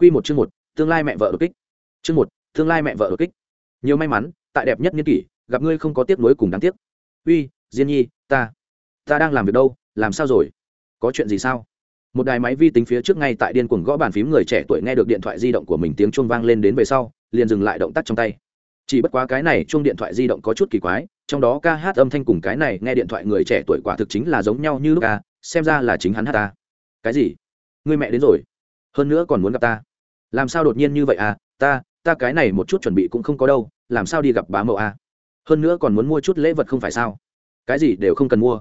Quy một chương một, tương lai mẹ vợ đột kích. Chương một, tương lai mẹ vợ đột kích. Nhiều may mắn, tại đẹp nhất niên kỷ, gặp ngươi không có tiếc nuối cùng đáng tiếc. Uy, Diên Nhi, ta, ta đang làm việc đâu, làm sao rồi? Có chuyện gì sao? Một đài máy vi tính phía trước ngay tại điên cuồng gõ bàn phím người trẻ tuổi nghe được điện thoại di động của mình tiếng chuông vang lên đến về sau, liền dừng lại động tác trong tay. Chỉ bất quá cái này chuông điện thoại di động có chút kỳ quái, trong đó ca hát âm thanh cùng cái này nghe điện thoại người trẻ tuổi quả thực chính là giống nhau như lúc ca, xem ra là chính hắn hát ta. Cái gì? Ngươi mẹ đến rồi? Hơn nữa còn muốn gặp ta? Làm sao đột nhiên như vậy à? Ta ta cái này một chút chuẩn bị cũng không có đâu, làm sao đi gặp bá mẫu à? Hơn nữa còn muốn mua chút lễ vật không phải sao? Cái gì đều không cần mua.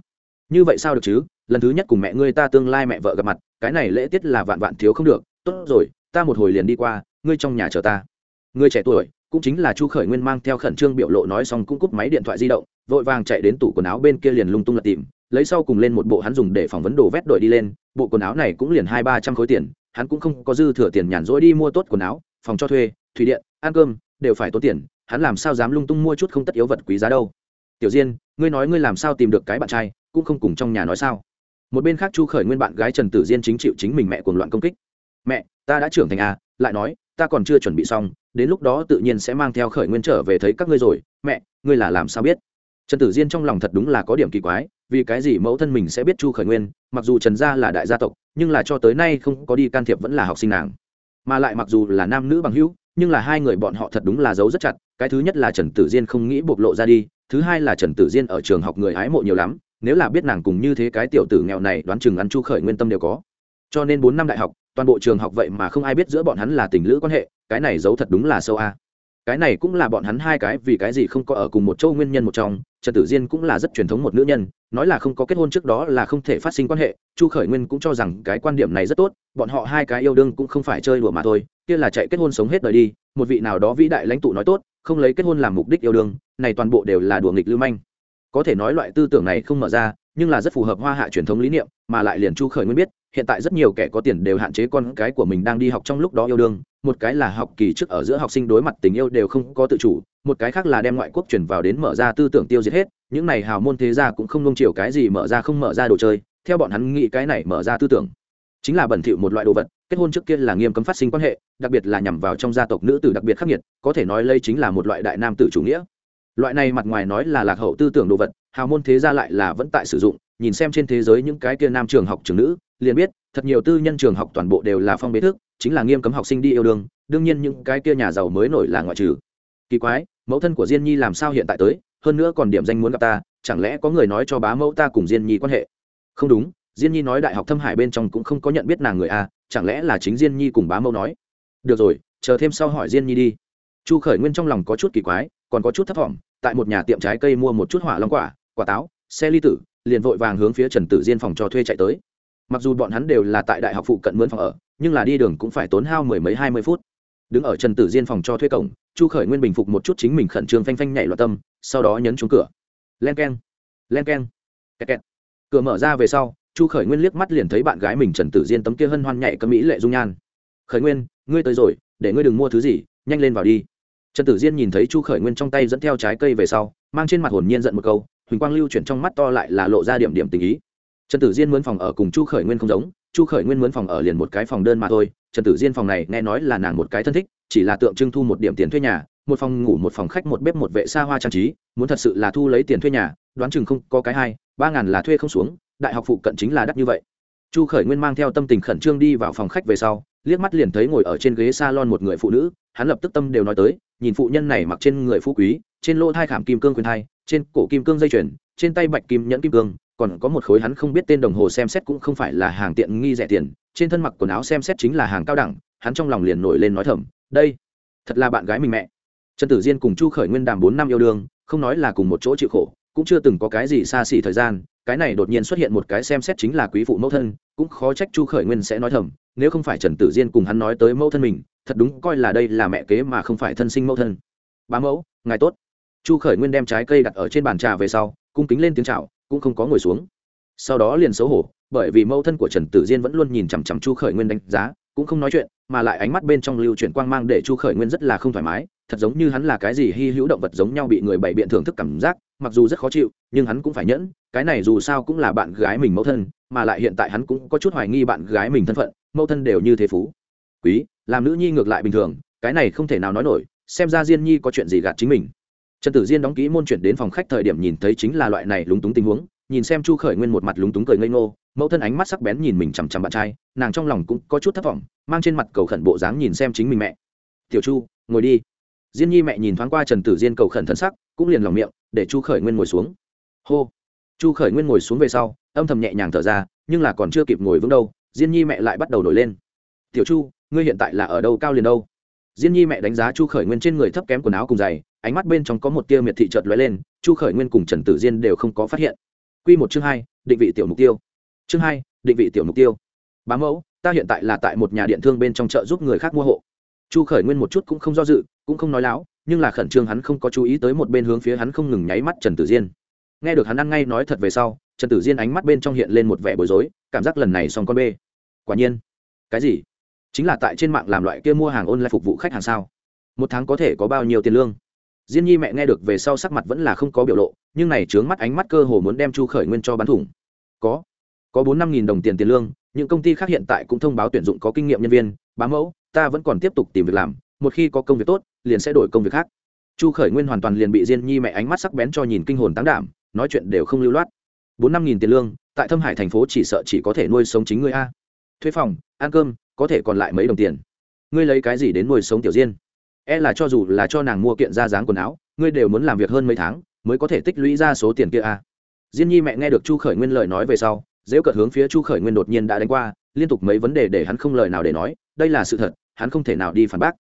Như vậy sao được chứ? Lần thứ nhất cùng mẹ ngươi ta tương lai mẹ vợ gặp mặt, cái này lễ tiết là vạn vạn thiếu không được. Tốt rồi, ta một hồi liền đi qua, ngươi trong nhà chờ ta. Ngươi trẻ tuổi, cũng chính là chu khởi nguyên mang theo khẩn trương biểu lộ nói xong cũng cúp máy điện thoại di động, vội vàng chạy đến tủ quần áo bên kia liền lung tung lật tìm, lấy sau cùng lên một bộ hắn dùng để phỏng vấn đồ vét đội đi lên, bộ quần áo này cũng liền hai ba trăm khối tiền hắn cũng không có dư thừa tiền nhàn rỗi đi mua tốt quần áo, phòng cho thuê, thủy điện, ăn cơm, đều phải tốn tiền, hắn làm sao dám lung tung mua chút không tất yếu vật quý giá đâu. Tiểu diên, ngươi nói ngươi làm sao tìm được cái bạn trai, cũng không cùng trong nhà nói sao? Một bên khác chu khởi nguyên bạn gái trần tử diên chính chịu chính mình mẹ cuồng loạn công kích. Mẹ, ta đã trưởng thành à lại nói, ta còn chưa chuẩn bị xong, đến lúc đó tự nhiên sẽ mang theo khởi nguyên trở về thấy các ngươi rồi. Mẹ, ngươi là làm sao biết? Trần tử diên trong lòng thật đúng là có điểm kỳ quái, vì cái gì mẫu thân mình sẽ biết chu khởi nguyên, mặc dù trần gia là đại gia tộc nhưng là cho tới nay không có đi can thiệp vẫn là học sinh nàng. Mà lại mặc dù là nam nữ bằng hữu, nhưng là hai người bọn họ thật đúng là giấu rất chặt, cái thứ nhất là trần tử diên không nghĩ bộc lộ ra đi, thứ hai là trần tử diên ở trường học người hái mộ nhiều lắm, nếu là biết nàng cùng như thế cái tiểu tử nghèo này đoán chừng ăn chu khởi nguyên tâm đều có. Cho nên bốn năm đại học, toàn bộ trường học vậy mà không ai biết giữa bọn hắn là tình lữ quan hệ, cái này giấu thật đúng là sâu a. Cái này cũng là bọn hắn hai cái vì cái gì không có ở cùng một châu nguyên nhân một trong trần tử diên cũng là rất truyền thống một nữ nhân, nói là không có kết hôn trước đó là không thể phát sinh quan hệ, chu khởi nguyên cũng cho rằng cái quan điểm này rất tốt, bọn họ hai cái yêu đương cũng không phải chơi đùa mà thôi, kia là chạy kết hôn sống hết đời đi, một vị nào đó vĩ đại lãnh tụ nói tốt, không lấy kết hôn làm mục đích yêu đương, này toàn bộ đều là đùa nghịch lưu manh. Có thể nói loại tư tưởng này không mở ra, nhưng là rất phù hợp hoa hạ truyền thống lý niệm, mà lại liền chu khởi nguyên biết, hiện tại rất nhiều kẻ có tiền đều hạn chế con cái của mình đang đi học trong lúc đó yêu đương một cái là học kỳ trước ở giữa học sinh đối mặt tình yêu đều không có tự chủ, một cái khác là đem ngoại quốc chuyển vào đến mở ra tư tưởng tiêu diệt hết, những này hào môn thế gia cũng không nông chiều cái gì mở ra không mở ra đồ chơi, theo bọn hắn nghĩ cái này mở ra tư tưởng. Chính là bẩn thỉu một loại đồ vật, kết hôn trước kia là nghiêm cấm phát sinh quan hệ, đặc biệt là nhằm vào trong gia tộc nữ tử đặc biệt khắc nghiệt, có thể nói lây chính là một loại đại nam tử chủ nghĩa. Loại này mặt ngoài nói là lạc hậu tư tưởng đồ vật, hào môn thế gia lại là vẫn tại sử dụng, nhìn xem trên thế giới những cái kia nam trường học trường nữ liền biết, thật nhiều tư nhân trường học toàn bộ đều là phong bế thức, chính là nghiêm cấm học sinh đi yêu đương đương nhiên những cái kia nhà giàu mới nổi là ngoại trừ. Kỳ quái, mẫu thân của diên nhi làm sao hiện tại tới, hơn nữa còn điểm danh muốn gặp ta, chẳng lẽ có người nói cho bá mẫu ta cùng diên nhi quan hệ? Không đúng, diên nhi nói đại học thâm hải bên trong cũng không có nhận biết nàng người a, chẳng lẽ là chính diên nhi cùng bá mẫu nói? Được rồi, chờ thêm sau hỏi diên nhi đi. Chu khởi nguyên trong lòng có chút kỳ quái, còn có chút thấp t tại một nhà tiệm trái cây mua một chút hỏa long quả quả táo, xe ly tử, liền vội vàng hướng phía trần tử diên phòng cho thuê chạy tới mặc dù bọn hắn đều là tại đại học phụ cận mướn phòng ở, nhưng là đi đường cũng phải tốn hao mười mấy, hai mươi phút. Đứng ở trần tử diên phòng cho thuê cổng, chu khởi nguyên bình phục một chút chính mình khẩn trương phanh phanh nhảy loạt tâm, sau đó nhấn trúng cửa. Len k e n len k e n kẹt kẹt. Cửa mở ra về sau, chu khởi nguyên liếc mắt liền thấy bạn gái mình trần tử diên tấm kia hân hoan nhảy cấm mỹ lệ dung nhan. Khởi nguyên, ngươi tới rồi, để ngươi đừng mua thứ gì, nhanh lên vào đi. Trần tử diên nhìn thấy chu khởi nguyên trong tay dẫn theo trái cây về sau, mang trên mặt hồn nhiên giận một câu, huỳnh quang lưu chuyển trong mắt to lại là lộ ra điểm điểm tình ý trần tử diên mướn phòng ở cùng chu khởi nguyên không giống, chu khởi nguyên mướn phòng ở liền một cái phòng đơn mà thôi. Trần tử diên phòng này nghe nói là nàng một cái thân thích, chỉ là tượng trưng thu một điểm tiền thuê nhà, một phòng ngủ một phòng khách một bếp một vệ xa hoa trang trí, muốn thật sự là thu lấy tiền thuê nhà, đoán chừng không có cái hai, ba ngàn là thuê không xuống, đại học phụ cận chính là đắt như vậy. Chu khởi nguyên mang theo tâm tình khẩn trương đi vào phòng khách về sau, liếc mắt liền thấy ngồi ở trên ghế s a lon một người phụ nữ, hắn lập tức tâm đều nói tới, nhìn phụ nhân này mặc trên người phú quý, trên lỗ thai khảm kim cương quyền thai, trên cổ kim cương dây chuyền, trên tay bạch kim nhẫn kim cương còn có một khối hắn không biết tên đồng hồ xem xét cũng không phải là hàng tiện nghi rẻ tiền, trên thân mặc quần áo xem xét chính là hàng cao đẳng, hắn trong lòng liền nổi lên nói thầm, đây, thật là bạn gái mình mẹ. Trần tử diên cùng chu khởi nguyên đàm bốn năm yêu đương, không nói là cùng một chỗ chịu khổ, cũng chưa từng có cái gì xa xỉ thời gian, cái này đột nhiên xuất hiện một cái xem xét chính là quý phụ mẫu thân, cũng khó trách chu khởi nguyên sẽ nói thầm, nếu không phải trần tử diên cùng hắn nói tới mẫu thân mình, thật đúng coi là đây là mẹ kế mà không phải thân sinh mẫu thân. Bá mẫu, ngài tốt. Chu khởi nguyên đem trái cây đặt ở trên bàn trà về sau, cung kính lên tiếng chào cũng không có ngồi xuống. Sau đó liền xấu hổ, bởi vì mẫu thân của trần tử diên vẫn luôn nhìn chằm chằm chu khởi nguyên đánh giá, cũng không nói chuyện, mà lại ánh mắt bên trong lưu chuyển quang mang để chu khởi nguyên rất là không thoải mái, thật giống như hắn là cái gì hy hữu động vật giống nhau bị người bày biện thưởng thức cảm giác, mặc dù rất khó chịu, nhưng hắn cũng phải nhẫn, cái này dù sao cũng là bạn gái mình mẫu thân, mà lại hiện tại hắn cũng có chút hoài nghi bạn gái mình thân phận, mẫu thân đều như thế phú. Quý, làm nữ nhi ngược lại bình thường, cái này không thể nào nói nổi, xem ra diên nhi có chuyện gì gạt chính mình trần tử diên đóng ký môn chuyển đến phòng khách thời điểm nhìn thấy chính là loại này lúng túng tình huống, nhìn xem chu khởi nguyên một mặt lúng túng cười ngây ngô, mẫu thân ánh mắt sắc bén nhìn mình chằm chằm bạn trai, nàng trong lòng cũng có chút thất vọng, mang trên mặt cầu khẩn bộ dáng nhìn xem chính mình mẹ. Tiểu chu, ngồi đi. Diên nhi mẹ nhìn thoáng qua trần tử diên cầu khẩn thân sắc, cũng liền lòng miệng, để chu khởi nguyên ngồi xuống. Hô. Chu khởi nguyên ngồi xuống về sau, âm thầm nhẹ nhàng thở ra, nhưng là còn chưa kịp ngồi vững đâu, diên nhi mẹ lại bắt đầu nổi lên. Tiểu chu, ngươi hiện tại là ở đâu cao liền đâu? Diên nhi mẹ đánh giá chu khởi nguyên trên người thấp kém quần áo cùng giày, ánh mắt bên trong có một tia miệt thị trợt lóe lên, chu khởi nguyên cùng trần tử diên đều không có phát hiện. Q một chương hai, định vị tiểu mục tiêu. Chương hai, định vị tiểu mục tiêu. Bá mẫu, ta hiện tại là tại một nhà điện thương bên trong chợ giúp người khác mua hộ. Chu khởi nguyên một chút cũng không do dự, cũng không nói láo, nhưng là khẩn trương hắn không có chú ý tới một bên hướng phía hắn không ngừng nháy mắt trần tử diên. Nghe được hắn ăn ngay nói thật về sau, trần tử diên ánh mắt bên trong hiện lên một vẻ bối rối, cảm giác lần này xong con bê. Quả nhiên. Cái gì? Chính là tại trên mạng làm loại kia mua hàng online phục vụ khách hàng sao? Một tháng có thể có bao nhiêu tiền lương? Diên nhi mẹ nghe được về sau sắc mặt vẫn là không có biểu lộ, nhưng này trướng mắt ánh mắt cơ hồ muốn đem chu khởi nguyên cho bán thủng. Có có bốn năm nghìn đồng tiền tiền lương, những công ty khác hiện tại cũng thông báo tuyển dụng có kinh nghiệm nhân viên bám mẫu, ta vẫn còn tiếp tục tìm việc làm, một khi có công việc tốt, liền sẽ đổi công việc khác. Chu khởi nguyên hoàn toàn liền bị diên nhi mẹ ánh mắt sắc bén cho nhìn kinh hồn tán đảm, nói chuyện đều không lưu loát. Bốn năm nghìn tiền lương, tại thâm hải thành phố chỉ sợ chỉ có thể nuôi sống chính ngươi a. Thuê phòng, ăn cơm có thể còn lại mấy đồng tiền. Ngươi lấy cái gì đến nuôi sống tiểu diên? E là cho dù là cho nàng mua kiện ra dáng quần áo, ngươi đều muốn làm việc hơn mấy tháng mới có thể tích lũy ra số tiền kia a diên nhi mẹ nghe được chu khởi nguyên lời nói về sau dễ cợt hướng phía chu khởi nguyên đột nhiên đã đánh qua, liên tục mấy vấn đề để hắn không lời nào để nói, đây là sự thật, hắn không thể nào đi phản bác.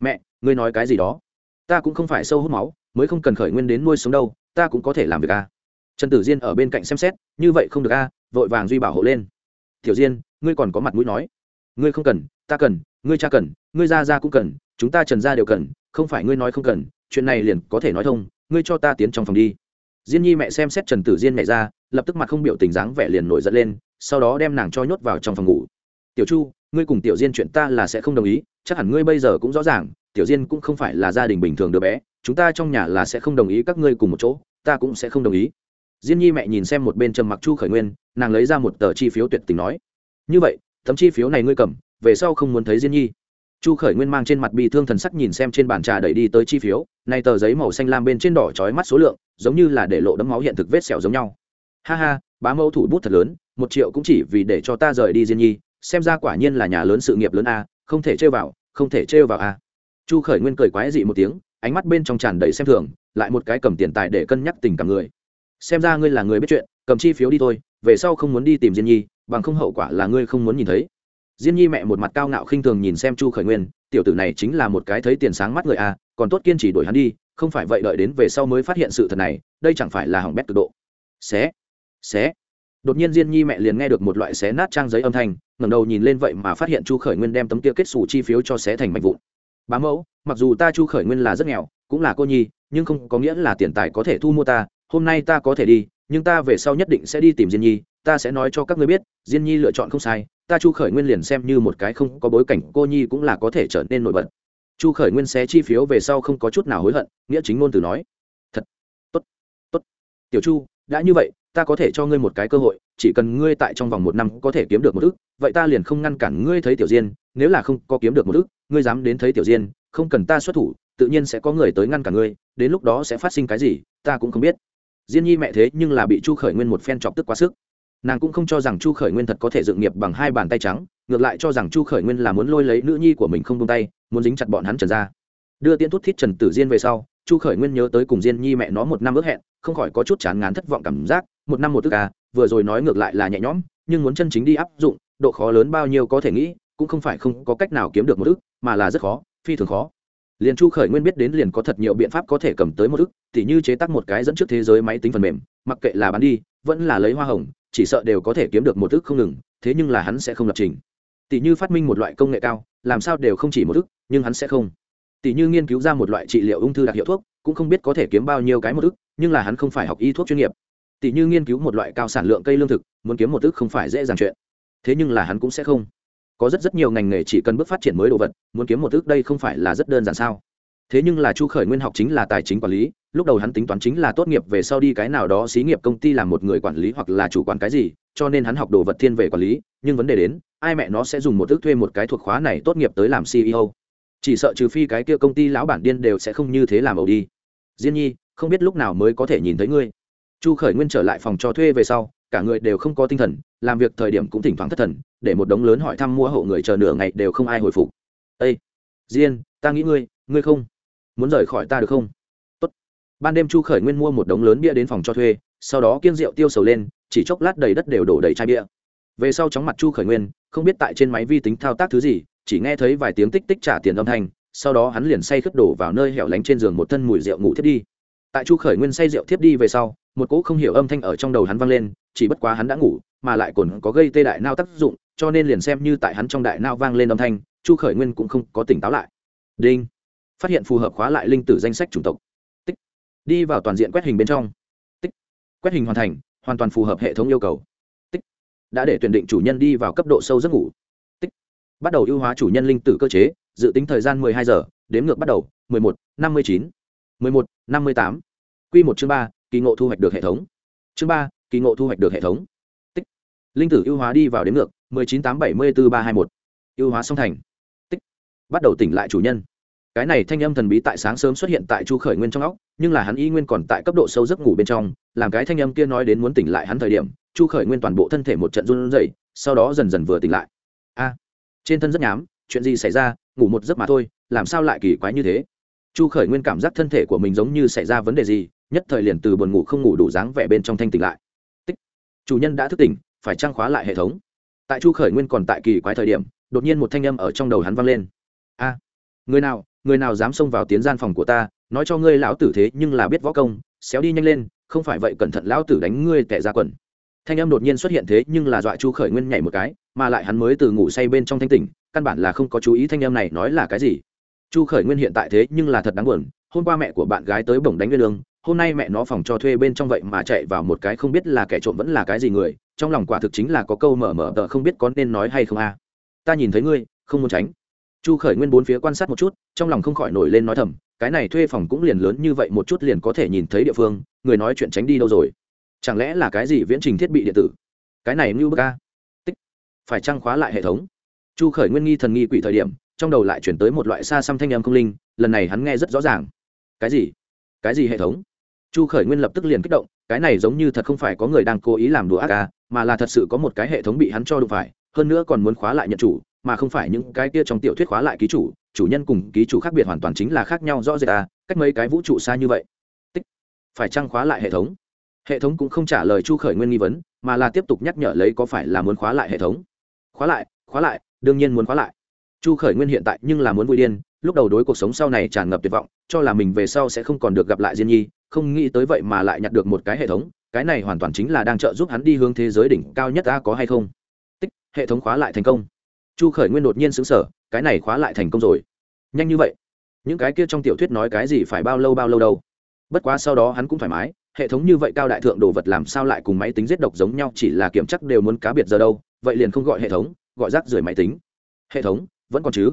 Mẹ, ngươi nói cái gì đó? Ta cũng không phải sâu hút máu, mới không cần khởi nguyên đến nuôi sống đâu, ta cũng có thể làm việc a trần tử diên ở bên cạnh xem xét, như vậy không được a vội vàng duy bảo hộ lên. Tiểu diên, ngươi còn có mặt mũi nói ngươi không cần, ta cần, ngươi cha cần, ngươi ra ra cũng cần, chúng ta trần ra đều cần, không phải ngươi nói không cần, chuyện này liền có thể nói thông, ngươi cho ta tiến trong phòng đi. Diên nhi mẹ xem xét trần tử diên mẹ ra, lập tức mặt không biểu tình dáng vẻ liền nổi giận lên, sau đó đem nàng cho nhốt vào trong phòng ngủ. Tiểu chu, ngươi cùng tiểu diên chuyện ta là sẽ không đồng ý, chắc hẳn ngươi bây giờ cũng rõ ràng, tiểu diên cũng không phải là gia đình bình thường đứa bé, chúng ta trong nhà là sẽ không đồng ý các ngươi cùng một chỗ, ta cũng sẽ không đồng ý. Diên nhi mẹ nhìn xem một bên trầm mặc chu khởi nguyên, nàng lấy ra một tờ chi phiếu tuyệt tình nói. Như vậy tấm chi phiếu này ngươi cầm, về sau không muốn thấy diên nhi. Chu khởi nguyên mang trên mặt bị thương thần sắc nhìn xem trên bàn trà đẩy đi tới chi phiếu, nay tờ giấy màu xanh lam bên trên đỏ trói mắt số lượng, giống như là để lộ đấm máu hiện thực vết sẹo giống nhau. Ha ha, bá mẫu thủ bút thật lớn, một triệu cũng chỉ vì để cho ta rời đi diên nhi, xem ra quả nhiên là nhà lớn sự nghiệp lớn a, không thể trêu vào, không thể trêu vào a. Chu khởi nguyên cười quái dị một tiếng, ánh mắt bên trong tràn đầy xem thường, lại một cái cầm tiền tài để cân nhắc tình cảm người. Xem ra ngươi là người biết chuyện, cầm chi phiếu đi thôi, về sau không muốn đi tìm diên nhi bằng không hậu quả là ngươi không muốn nhìn thấy. Diên nhi mẹ một mặt cao ngạo khinh thường nhìn xem chu khởi nguyên, tiểu tử này chính là một cái thấy tiền sáng mắt người a, còn tốt kiên trì đuổi hắn đi, không phải vậy đợi đến về sau mới phát hiện sự thật này, đây chẳng phải là hỏng bét cực độ. Xé xé. Đột nhiên diên nhi mẹ liền nghe được một loại xé nát trang giấy âm thanh, ngẩng đầu nhìn lên vậy mà phát hiện chu khởi nguyên đem tấm kia kết xù chi phiếu cho xé thành mảnh vụn. Bá mẫu, mặc dù ta chu khởi nguyên là rất nghèo, cũng là cô nhi, nhưng không có nghĩa là tiền tài có thể thu mua ta, hôm nay ta có thể đi nhưng ta về sau nhất định sẽ đi tìm diên nhi, ta sẽ nói cho các ngươi biết, diên nhi lựa chọn không sai, ta chu khởi nguyên liền xem như một cái không có bối cảnh, cô nhi cũng là có thể trở nên nổi bật. Chu khởi nguyên xé chi phiếu về sau không có chút nào hối hận, nghĩa chính ngôn từ nói, thật, tốt tốt. Tiểu chu, đã như vậy, ta có thể cho ngươi một cái cơ hội, chỉ cần ngươi tại trong vòng một năm có thể kiếm được một ước vậy ta liền không ngăn cản ngươi thấy tiểu diên, nếu là không có kiếm được một ước ngươi dám đến thấy tiểu diên, không cần ta xuất thủ, tự nhiên sẽ có người tới ngăn cản ngươi, đến lúc đó sẽ phát sinh cái gì, ta cũng không biết diên nhi mẹ thế nhưng là bị chu khởi nguyên một phen chọc tức quá sức. Nàng cũng không cho rằng chu khởi nguyên thật có thể dựng nghiệp bằng hai bàn tay trắng, ngược lại cho rằng chu khởi nguyên là muốn lôi lấy nữ nhi của mình không tung tay, muốn dính chặt bọn hắn trần ra. Đưa tiễn thút thít trần tử diên về sau, chu khởi nguyên nhớ tới cùng diên nhi mẹ nó một năm ước hẹn, không khỏi có chút chán ngán thất vọng cảm giác, một năm một tức à vừa rồi nói ngược lại là nhẹ nhõm, nhưng muốn chân chính đi áp dụng, độ khó lớn bao nhiêu có thể nghĩ, cũng không phải không có cách nào kiếm được một ước, mà là rất khó, phi thường khó liền chu khởi nguyên biết đến liền có thật nhiều biện pháp có thể cầm tới một ức, tỉ như chế tác một cái dẫn trước thế giới máy tính phần mềm, mặc kệ là bán đi, vẫn là lấy hoa hồng, chỉ sợ đều có thể kiếm được một ức không ngừng, thế nhưng là hắn sẽ không lập trình. Tỉ như phát minh một loại công nghệ cao, làm sao đều không chỉ một ức, nhưng hắn sẽ không. Tỉ như nghiên cứu ra một loại trị liệu ung thư đặc hiệu thuốc, cũng không biết có thể kiếm bao nhiêu cái một ức, nhưng là hắn không phải học y thuốc chuyên nghiệp. Tỉ như nghiên cứu một loại cao sản lượng cây lương thực, muốn kiếm một ức không phải dễ dàng chuyện. Thế nhưng là hắn cũng sẽ không có rất rất nhiều ngành nghề chỉ cần bước phát triển mới đồ vật, muốn kiếm một ức đây không phải là rất đơn giản sao? Thế nhưng là chu khởi nguyên học chính là tài chính quản lý, lúc đầu hắn tính toán chính là tốt nghiệp về sau đi cái nào đó xí nghiệp công ty làm một người quản lý hoặc là chủ quản cái gì, cho nên hắn học đồ vật thiên về quản lý, nhưng vấn đề đến, ai mẹ nó sẽ dùng một ước thuê một cái thuộc khóa này tốt nghiệp tới làm ceo chỉ sợ trừ phi cái kia công ty lão bản điên đều sẽ không như thế làm ẩu đi. Diên nhi, không biết lúc nào mới có thể nhìn thấy ngươi. Chu khởi nguyên trở lại phòng cho thuê về sau cả người đều không có tinh thần, làm việc thời điểm cũng thỉnh thoảng thất thần, để một đống lớn hỏi thăm mua hộ người chờ nửa ngày đều không ai hồi phục. Ây diên, ta nghĩ ngươi ngươi không? Muốn rời khỏi ta được không? Tốt. ban đêm chu khởi nguyên mua một đống lớn bia đến phòng cho thuê, sau đó kiêng rượu tiêu sầu lên, chỉ chốc lát đầy đất đều đổ đầy chai bia. Về sau chóng mặt chu khởi nguyên, không biết tại trên máy vi tính thao tác thứ gì, chỉ nghe thấy vài tiếng tích tích trả tiền âm thanh, sau đó hắn liền say khướt đổ vào nơi hẻo lánh trên giường một thân mùi rượu ngủ thiết đi. Tại chu khởi nguyên say rượu thiếp đi về sau một cỗ không hiểu âm thanh ở trong đầu hắn vang lên chỉ bất quá hắn đã ngủ mà lại còn có gây tê đại nao tác dụng cho nên liền xem như tại hắn trong đại nao vang lên âm thanh chu khởi nguyên cũng không có tỉnh táo lại. Đinh! Phát hiện phù hợp khóa lại linh tử danh sách chủng tộc. Tích! Đi vào toàn diện quét hình bên trong. Tích! Quét hình hoàn thành hoàn toàn phù hợp hệ thống yêu cầu. Tích! Đã để tuyển định chủ nhân đi vào cấp độ sâu giấc ngủ. Tích! Bắt đầu ưu hóa chủ nhân linh tử cơ chế dự tính thời gian 12 giờ đếm ngược bắt đầu 11, 59, 11, 58. Quy một chương ba kỳ ngộ thu hoạch được hệ thống. Chương ba, kỳ ngộ thu hoạch được hệ thống. Tích. Linh tử ưu hóa đi vào đến ngược 1987431. ưu hóa song thành. Tích. Bắt đầu tỉnh lại chủ nhân. Cái này thanh âm thần bí tại sáng sớm xuất hiện tại chu khởi nguyên trong óc, nhưng là hắn y nguyên còn tại cấp độ sâu giấc ngủ bên trong, làm cái thanh âm kia nói đến muốn tỉnh lại hắn thời điểm, chu khởi nguyên toàn bộ thân thể một trận run rẩy, sau đó dần dần vừa tỉnh lại. A. Trên thân rất nhám, chuyện gì xảy ra, ngủ một giấc mà thôi, làm sao lại kỳ quái như thế? Chu khởi nguyên cảm giác thân thể của mình giống như xảy ra vấn đề gì, nhất thời liền từ buồn ngủ không ngủ đủ dáng vẻ bên trong thanh tỉnh lại. Tích. chủ nhân đã thức tỉnh, phải trang khóa lại hệ thống. Tại chu khởi nguyên còn tại kỳ quái thời điểm, đột nhiên một thanh âm ở trong đầu hắn vang lên. A, người nào người nào dám xông vào tiến gian phòng của ta, nói cho ngươi lão tử thế nhưng là biết võ công, xéo đi nhanh lên, không phải vậy cẩn thận lão tử đánh ngươi tẻ ra quần. Thanh âm đột nhiên xuất hiện thế nhưng là dọa chu khởi nguyên nhảy một cái, mà lại hắn mới từ ngủ say bên trong thanh tỉnh, căn bản là không có chú ý thanh âm này nói là cái gì chu khởi nguyên hiện tại thế nhưng là thật đáng buồn, hôm qua mẹ của bạn gái tới bổng đánh nguyên lương, hôm nay mẹ nó phòng cho thuê bên trong vậy mà chạy vào một cái không biết là kẻ trộm vẫn là cái gì người, trong lòng quả thực chính là có câu mở mở tờ không biết có nên nói hay không a. Ta nhìn thấy ngươi, không muốn tránh. Chu khởi nguyên bốn phía quan sát một chút, trong lòng không khỏi nổi lên nói thầm, cái này thuê phòng cũng liền lớn như vậy một chút liền có thể nhìn thấy địa phương, người nói chuyện tránh đi đâu rồi? Chẳng lẽ là cái gì viễn trình thiết bị điện tử? Cái này như bơ ca tích. Phải trăng khóa lại hệ thống. Chu khởi nguyên nghi thần nghi quỷ thời điểm trong đầu lại chuyển tới một loại xa xăm thanh âm không linh, lần này hắn nghe rất rõ ràng. Cái gì? Cái gì hệ thống? Chu khởi nguyên lập tức liền kích động, cái này giống như thật không phải có người đang cố ý làm đùa ác ca, mà là thật sự có một cái hệ thống bị hắn cho đụng phải, hơn nữa còn muốn khóa lại nhận chủ, mà không phải những cái kia trong tiểu thuyết khóa lại ký chủ chủ nhân cùng ký chủ khác biệt hoàn toàn chính là khác nhau rõ rệt à cách mấy cái vũ trụ xa như vậy. Tích. Phải chăng khóa lại hệ thống? Hệ thống cũng không trả lời chu khởi nguyên nghi vấn, mà là tiếp tục nhắc nhở lấy có phải là muốn khóa lại hệ thống. Khóa lại khóa lại, đương nhiên muốn khóa lại chu khởi nguyên hiện tại nhưng là muốn vui điên, lúc đầu đối cuộc sống sau này tràn ngập tuyệt vọng, cho là mình về sau sẽ không còn được gặp lại diên nhi, không nghĩ tới vậy mà lại nhặt được một cái hệ thống, cái này hoàn toàn chính là đang trợ giúp hắn đi hướng thế giới đỉnh cao nhất ta có hay không? Tích, hệ thống khóa lại thành công. Chu khởi nguyên đột nhiên xứng sở cái này khóa lại thành công rồi. Nhanh như vậy? Những cái kia trong tiểu thuyết nói cái gì phải bao lâu bao lâu đâu? Bất quá sau đó hắn cũng thoải mái, hệ thống như vậy cao đại thượng đồ vật làm sao lại cùng máy tính giết độc giống nhau, chỉ là kiểm chắc đều muốn cá biệt giờ đâu, vậy liền không gọi hệ thống, gọi rác rưởi máy tính. Hệ thống vẫn còn chứ?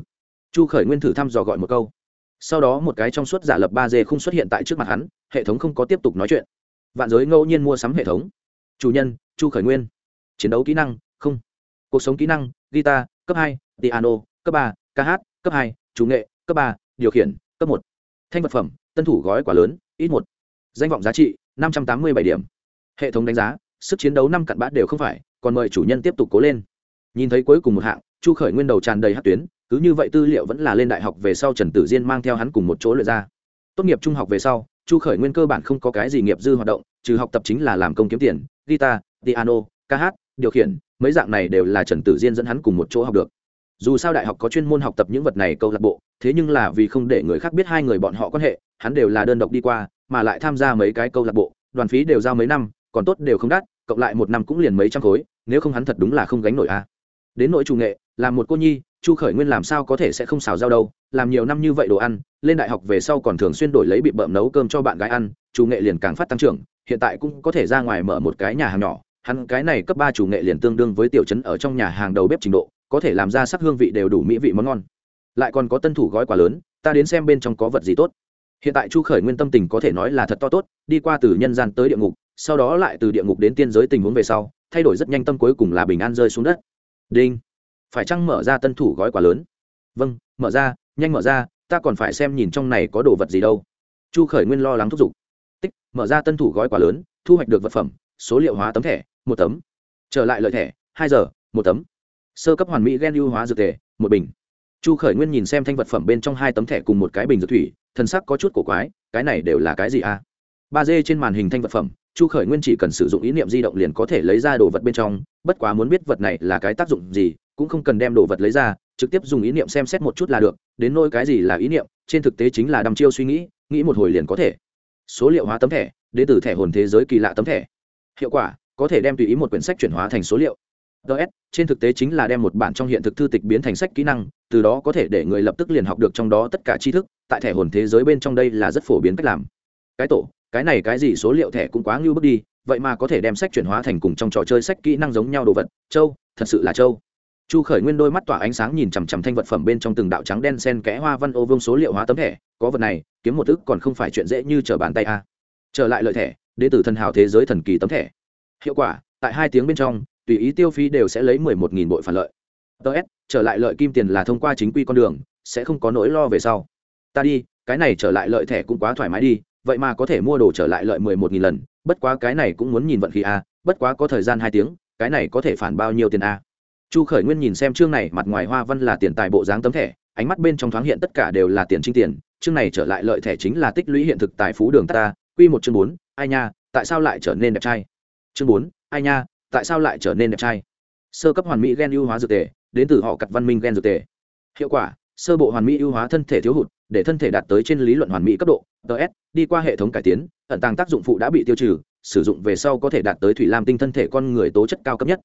Chu khởi nguyên thử thăm dò gọi một câu. Sau đó một cái trong suốt giả lập ba d không xuất hiện tại trước mặt hắn, hệ thống không có tiếp tục nói chuyện. Vạn giới ngẫu nhiên mua sắm hệ thống. Chủ nhân, chu khởi nguyên. Chiến đấu kỹ năng, không. Cuộc sống kỹ năng, guitar, cấp hai, piano, cấp ba, ca hát, cấp hai, chủ nghệ, cấp ba, điều khiển, cấp một. Thanh vật phẩm, tân thủ gói quả lớn, ít một. Danh vọng giá trị, năm trăm tám mươi bảy điểm. Hệ thống đánh giá, sức chiến đấu năm cặn bã đều không phải, còn mời chủ nhân tiếp tục cố lên. Nhìn thấy cuối cùng một hạng chu khởi nguyên đầu tràn đầy hát tuyến, cứ như vậy tư liệu vẫn là lên đại học về sau trần tử diên mang theo hắn cùng một chỗ lượt ra. Tốt nghiệp trung học về sau, chu khởi nguyên cơ bản không có cái gì nghiệp dư hoạt động, trừ học tập chính là làm công kiếm tiền, guitar, piano, ca hát, điều khiển, mấy dạng này đều là trần tử diên dẫn hắn cùng một chỗ học được. Dù sao đại học có chuyên môn học tập những vật này câu lạc bộ, thế nhưng là vì không để người khác biết hai người bọn họ quan hệ, hắn đều là đơn độc đi qua, mà lại tham gia mấy cái câu lạc bộ, đoàn phí đều giao mấy năm, còn tốt đều không đắt, cộng lại một năm cũng liền mấy trăm khối, nếu không hắn thật đúng là không gánh nổi a. Đến nội chủ nghệ là một cô nhi, chu khởi nguyên làm sao có thể sẽ không xào rau đâu, làm nhiều năm như vậy đồ ăn, lên đại học về sau còn thường xuyên đổi lấy bị bợm nấu cơm cho bạn gái ăn, chủ nghệ liền càng phát tăng trưởng, hiện tại cũng có thể ra ngoài mở một cái nhà hàng nhỏ, hắn cái này cấp ba chủ nghệ liền tương đương với tiểu trấn ở trong nhà hàng đầu bếp trình độ, có thể làm ra sắc hương vị đều đủ mỹ vị món ngon. Lại còn có tân thủ gói quà lớn, ta đến xem bên trong có vật gì tốt. Hiện tại chu khởi nguyên tâm tình có thể nói là thật to tốt, đi qua từ nhân gian tới địa ngục, sau đó lại từ địa ngục đến tiên giới tình huống về sau, thay đổi rất nhanh tâm cuối cùng là bình an rơi xuống đất. Đinh phải chăng mở ra tân thủ gói quà lớn? Vâng mở ra, nhanh mở ra, ta còn phải xem nhìn trong này có đồ vật gì đâu. Chu khởi nguyên lo lắng thúc giục. Tích, mở ra tân thủ gói quà lớn, thu hoạch được vật phẩm, số liệu hóa tấm thẻ, một tấm. Trở lại lợi thẻ, hai giờ, một tấm. Sơ cấp hoàn mỹ gen ưu hóa dược tề, một bình. Chu khởi nguyên nhìn xem thanh vật phẩm bên trong hai tấm thẻ cùng một cái bình dược thủy thân sắc có chút cổ quái, cái này đều là cái gì a ba d trên màn hình thanh vật phẩm, chu khởi nguyên chỉ cần sử dụng ý niệm di động liền có thể lấy ra đồ vật bên trong, bất quá muốn biết vật này là cái tác dụng gì cũng không cần đem đồ vật lấy ra, trực tiếp dùng ý niệm xem xét một chút là được, đến nôi cái gì là ý niệm, trên thực tế chính là đăm chiêu suy nghĩ nghĩ một hồi liền có thể. Số liệu hóa tấm thẻ, đến từ thẻ hồn thế giới kỳ lạ tấm thẻ. Hiệu quả, có thể đem tùy ý một quyển sách chuyển hóa thành số liệu. Ts trên thực tế chính là đem một bản trong hiện thực thư tịch biến thành sách kỹ năng, từ đó có thể để người lập tức liền học được trong đó tất cả tri thức, tại thẻ hồn thế giới bên trong đây là rất phổ biến cách làm. Cái tổ, cái này cái gì số liệu thẻ cũng quá ngưu bước đi, vậy mà có thể đem sách chuyển hóa thành cùng trong trò chơi sách kỹ năng giống nhau đồ vật. Châu, thật sự là châu chu khởi nguyên đôi mắt tỏa ánh sáng nhìn chằm chằm thanh vật phẩm bên trong từng đạo trắng đen sen kẽ hoa văn ô vương số liệu hóa tấm thẻ. Có vật này, kiếm một ức còn không phải chuyện dễ như trở bàn tay a. Trở lại lợi thẻ đ tử thần hào thế giới thần kỳ tấm thẻ. Hiệu quả, tại hai tiếng bên trong, tùy ý tiêu phí đều sẽ lấy mười một nghìn bội phản lợi. Ts trở lại lợi kim tiền là thông qua chính quy con đường, sẽ không có nỗi lo về sau. Ta đi, cái này trở lại lợi thẻ cũng quá thoải mái đi, vậy mà có thể mua đồ trở lại lợi mười một nghìn lần, bất quá cái này cũng muốn nhìn vận khí a, bất quá có thời gian hai tiếng, cái này có thể phản bao nhiêu tiền a? Chu khởi nguyên nhìn xem chương này, mặt ngoài hoa văn là tiền tài bộ dáng tấm thẻ, ánh mắt bên trong thoáng hiện tất cả đều là tiền trinh tiền, chương này trở lại lợi thẻ chính là tích lũy hiện thực tài phú đường ta, quy một chương bốn, ai nha, tại sao lại trở nên đẹp trai? Chương bốn, ai nha, tại sao lại trở nên đẹp trai? Sơ cấp hoàn mỹ gen ưu hóa dược tề, đến từ họ cặt văn minh gen dược tề. Hiệu quả, sơ bộ hoàn mỹ ưu hóa thân thể thiếu hụt, để thân thể đạt tới trên lý luận hoàn mỹ cấp độ ts đi qua hệ thống cải tiến, ẩn tàng tác dụng phụ đã bị tiêu trừ, sử dụng về sau có thể đạt tới thủy lam tinh thân thể con người tố chất cao cấp nhất.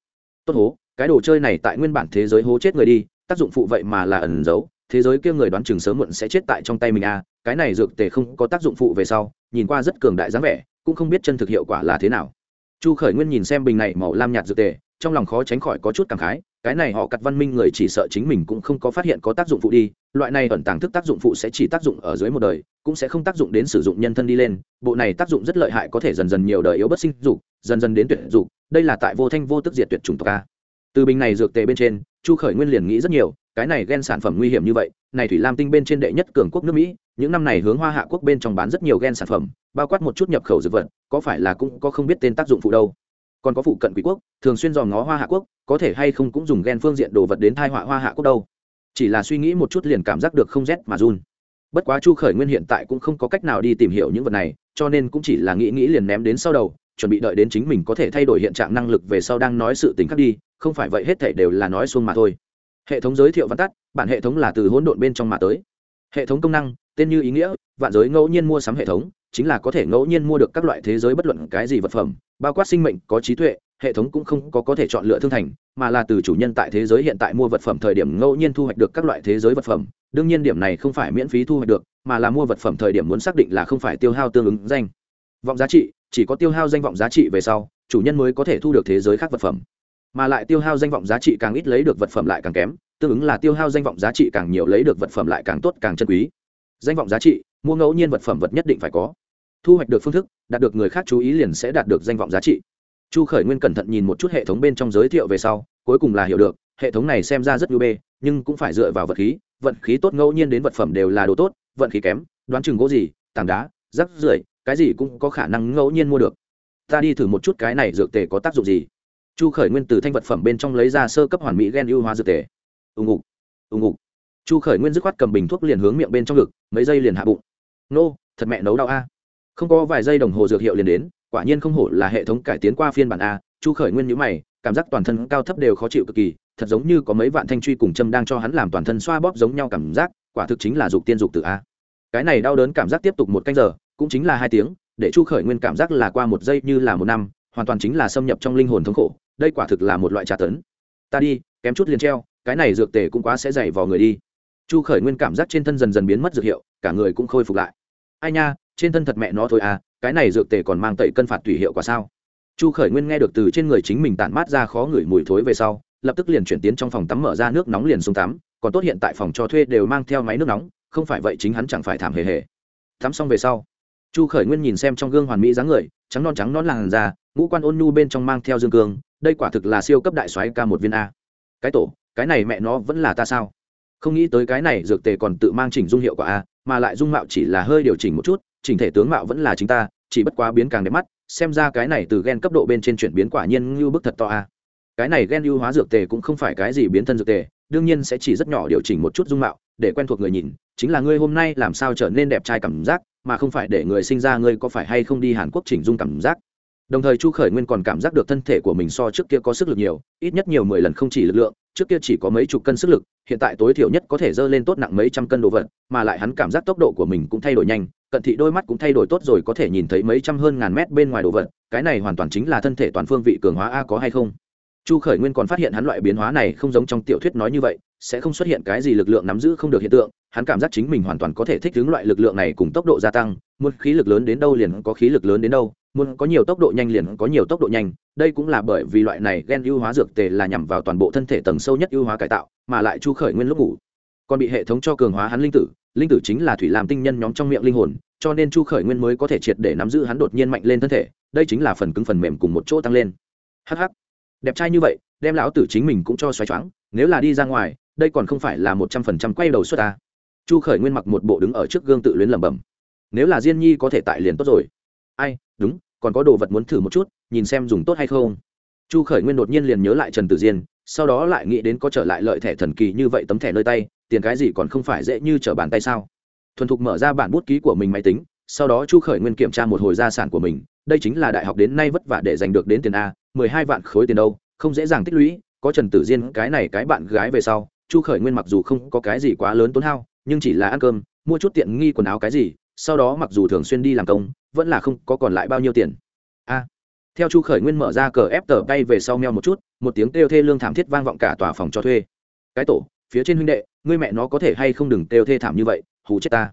Tốt hố cái đồ chơi này tại nguyên bản thế giới hố chết người đi, tác dụng phụ vậy mà là ẩn giấu, thế giới kia người đoán chừng sớm muộn sẽ chết tại trong tay mình à cái này dược tề không có tác dụng phụ về sau, nhìn qua rất cường đại dáng vẻ, cũng không biết chân thực hiệu quả là thế nào. Chu khởi nguyên nhìn xem bình này màu lam nhạt dược tề, trong lòng khó tránh khỏi có chút cảm khái, cái này họ cắt văn minh người chỉ sợ chính mình cũng không có phát hiện có tác dụng phụ đi, loại này ẩn tàng thức tác dụng phụ sẽ chỉ tác dụng ở dưới một đời, cũng sẽ không tác dụng đến sử dụng nhân thân đi lên, bộ này tác dụng rất lợi hại có thể dần dần nhiều đời yếu bất sinh dục, dần dần đến tuyệt dục, đây là tại vô thanh vô tức diệt tuyệt chủng tộc a từ bình này dược tề bên trên, chu khởi nguyên liền nghĩ rất nhiều, cái này ghen sản phẩm nguy hiểm như vậy, này thủy lam tinh bên trên đệ nhất cường quốc nước mỹ, những năm này hướng hoa hạ quốc bên trong bán rất nhiều ghen sản phẩm, bao quát một chút nhập khẩu dược vật, có phải là cũng có không biết tên tác dụng phụ đâu. Còn có phụ cận quý quốc, thường xuyên dòm ngó hoa hạ quốc, có thể hay không cũng dùng ghen phương diện đồ vật đến thai họa hoa hạ quốc đâu. Chỉ là suy nghĩ một chút liền cảm giác được không rét mà run. Bất quá chu khởi nguyên hiện tại cũng không có cách nào đi tìm hiểu những vật này, cho nên cũng chỉ là nghĩ nghĩ liền ném đến sau đầu chuẩn bị đợi đến chính mình có thể thay đổi hiện trạng năng lực về sau đang nói sự tình khác đi, không phải vậy hết thể đều là nói xuông mà thôi. Hệ thống giới thiệu văn tắt, bản hệ thống là từ hỗn độn bên trong mà tới. Hệ thống công năng, tên như ý nghĩa, vạn giới ngẫu nhiên mua sắm hệ thống, chính là có thể ngẫu nhiên mua được các loại thế giới bất luận cái gì vật phẩm, bao quát sinh mệnh, có trí tuệ, hệ thống cũng không có có thể chọn lựa thương thành, mà là từ chủ nhân tại thế giới hiện tại mua vật phẩm thời điểm ngẫu nhiên thu hoạch được các loại thế giới vật phẩm. Đương nhiên điểm này không phải miễn phí thu hoạch được, mà là mua vật phẩm thời điểm muốn xác định là không phải tiêu hao tương ứng danh. Vọng giá trị chỉ có tiêu hao danh vọng giá trị về sau, chủ nhân mới có thể thu được thế giới khác vật phẩm. Mà lại tiêu hao danh vọng giá trị càng ít lấy được vật phẩm lại càng kém, tương ứng là tiêu hao danh vọng giá trị càng nhiều lấy được vật phẩm lại càng tốt, càng chân quý. Danh vọng giá trị, mua ngẫu nhiên vật phẩm vật nhất định phải có. Thu hoạch được phương thức, đạt được người khác chú ý liền sẽ đạt được danh vọng giá trị. Chu khởi nguyên cẩn thận nhìn một chút hệ thống bên trong giới thiệu về sau, cuối cùng là hiểu được, hệ thống này xem ra rất nhu bê, nhưng cũng phải dựa vào vật khí, vận khí tốt ngẫu nhiên đến vật phẩm đều là đồ tốt, vận khí kém, đoán chừng gỗ gì, tảng đá, rắc rưởi cái gì cũng có khả năng ngẫu nhiên mua được. Ta đi thử một chút cái này dược tề có tác dụng gì. Chu khởi nguyên từ thanh vật phẩm bên trong lấy ra sơ cấp hoàn mỹ gen ưu hóa dược tề. Ừ ùng ục ùng ừ ục chu khởi nguyên dứt khoát cầm bình thuốc liền hướng miệng bên trong ngực, mấy giây liền hạ bụng. Nô, thật mẹ nấu đau a. Không có vài giây đồng hồ dược hiệu liền đến, quả nhiên không hổ là hệ thống cải tiến qua phiên bản a. Chu khởi nguyên nhữ mày, cảm giác toàn thân cao thấp đều khó chịu cực kỳ, thật giống như có mấy vạn thanh truy cùng châm đang cho hắn làm toàn thân xoa bóp giống nhau cảm giác, quả thực chính là dục tiên dục tự a. Cái này đau đớn cảm giác tiếp tục một canh giờ cũng chính là hai tiếng, để chu khởi nguyên cảm giác là qua một giây như là một năm, hoàn toàn chính là xâm nhập trong linh hồn thống khổ, đây quả thực là một loại trà tấn. Ta đi, kém chút liền treo, cái này dược tề cũng quá sẽ dày vào người đi. Chu khởi nguyên cảm giác trên thân dần dần biến mất dược hiệu, cả người cũng khôi phục lại. Ai nha, trên thân thật mẹ nó thôi à cái này dược tề còn mang tẩy cân phạt tùy hiệu quả sao? Chu khởi nguyên nghe được từ trên người chính mình tản mát ra khó ngửi mùi thối về sau, lập tức liền chuyển tiến trong phòng tắm mở ra nước nóng liền xuống tắm, còn tốt hiện tại phòng cho thuê đều mang theo máy nước nóng, không phải vậy chính hắn chẳng phải thảm hề hề. Tắm xong về sau chu khởi nguyên nhìn xem trong gương hoàn mỹ dáng người, trắng non trắng non làn da, ngũ quan ôn nhu bên trong mang theo dương cương, đây quả thực là siêu cấp đại soái ca một viên a. Cái tổ, cái này mẹ nó vẫn là ta sao? Không nghĩ tới cái này dược tề còn tự mang chỉnh dung hiệu quả a, mà lại dung mạo chỉ là hơi điều chỉnh một chút, chỉnh thể tướng mạo vẫn là chính ta, chỉ bất quá biến càng đẹp mắt, xem ra cái này từ gen cấp độ bên trên chuyển biến quả nhiên như bức thật to a. Cái này gen ưu hóa dược tề cũng không phải cái gì biến thân dược tề, đương nhiên sẽ chỉ rất nhỏ điều chỉnh một chút dung mạo, để quen thuộc người nhìn, chính là ngươi hôm nay làm sao trở nên đẹp trai cảm giác? Mà không phải để người sinh ra ngươi có phải hay không đi hàn quốc chỉnh dung cảm giác. Đồng thời chu khởi nguyên còn cảm giác được thân thể của mình so trước kia có sức lực nhiều, ít nhất nhiều mười lần không chỉ lực lượng, trước kia chỉ có mấy chục cân sức lực, hiện tại tối thiểu nhất có thể dơ lên tốt nặng mấy trăm cân đồ vật, mà lại hắn cảm giác tốc độ của mình cũng thay đổi nhanh, cận thị đôi mắt cũng thay đổi tốt rồi có thể nhìn thấy mấy trăm hơn ngàn mét bên ngoài đồ vật, cái này hoàn toàn chính là thân thể toàn phương vị cường hóa a có hay không. Chu khởi nguyên còn phát hiện hắn loại biến hóa này không giống trong tiểu thuyết nói như vậy sẽ không xuất hiện cái gì lực lượng nắm giữ không được hiện tượng, hắn cảm giác chính mình hoàn toàn có thể thích ứng loại lực lượng này cùng tốc độ gia tăng, muốn khí lực lớn đến đâu liền có khí lực lớn đến đâu, muốn có nhiều tốc độ nhanh liền có nhiều tốc độ nhanh, đây cũng là bởi vì loại này ghen ưu hóa dược tề là nhằm vào toàn bộ thân thể tầng sâu nhất ưu hóa cải tạo, mà lại chu khởi nguyên lúc ngủ. Còn bị hệ thống cho cường hóa hắn linh tử linh tử chính là thủy làm tinh nhân nhóm trong miệng linh hồn, cho nên chu khởi nguyên mới có thể triệt để nắm giữ hắn đột nhiên mạnh lên thân thể, đây chính là phần cứng phần mềm cùng một chỗ tăng lên. Hh đẹp trai như vậy, đem lão tử chính mình cũng cho xoáy choáng, nếu là đi ra ngoài đây còn không phải là một trăm phần trăm quay đầu suất ta. Chu khởi nguyên mặc một bộ đứng ở trước gương tự luyến lẩm bẩm. Nếu là diên nhi có thể tại liền tốt rồi. Ai, đúng, còn có đồ vật muốn thử một chút, nhìn xem dùng tốt hay không. Chu khởi nguyên đột nhiên liền nhớ lại trần tử diên, sau đó lại nghĩ đến có trở lại lợi thẻ thần kỳ như vậy tấm thẻ nơi tay, tiền cái gì còn không phải dễ như trở bàn tay sao? Thuần thục mở ra bản bút ký của mình máy tính, sau đó chu khởi nguyên kiểm tra một hồi gia sản của mình, đây chính là đại học đến nay vất vả để giành được đến tiền a, mười hai vạn khối tiền đâu, không dễ dàng tích lũy, có trần tử diên cái này cái bạn gái về sau chu khởi nguyên mặc dù không có cái gì quá lớn tốn hao, nhưng chỉ là ăn cơm, mua chút tiện nghi quần áo cái gì, sau đó mặc dù thường xuyên đi làm công, vẫn là không có còn lại bao nhiêu tiền. A. Theo chu khởi nguyên mở ra cờ ép tờ bay về sau meo một chút, một tiếng kêu thê lương thảm thiết vang vọng cả tòa phòng cho thuê. Cái tổ, phía trên huynh đệ, ngươi mẹ nó có thể hay không đừng kêu thê thảm như vậy, hù chết ta.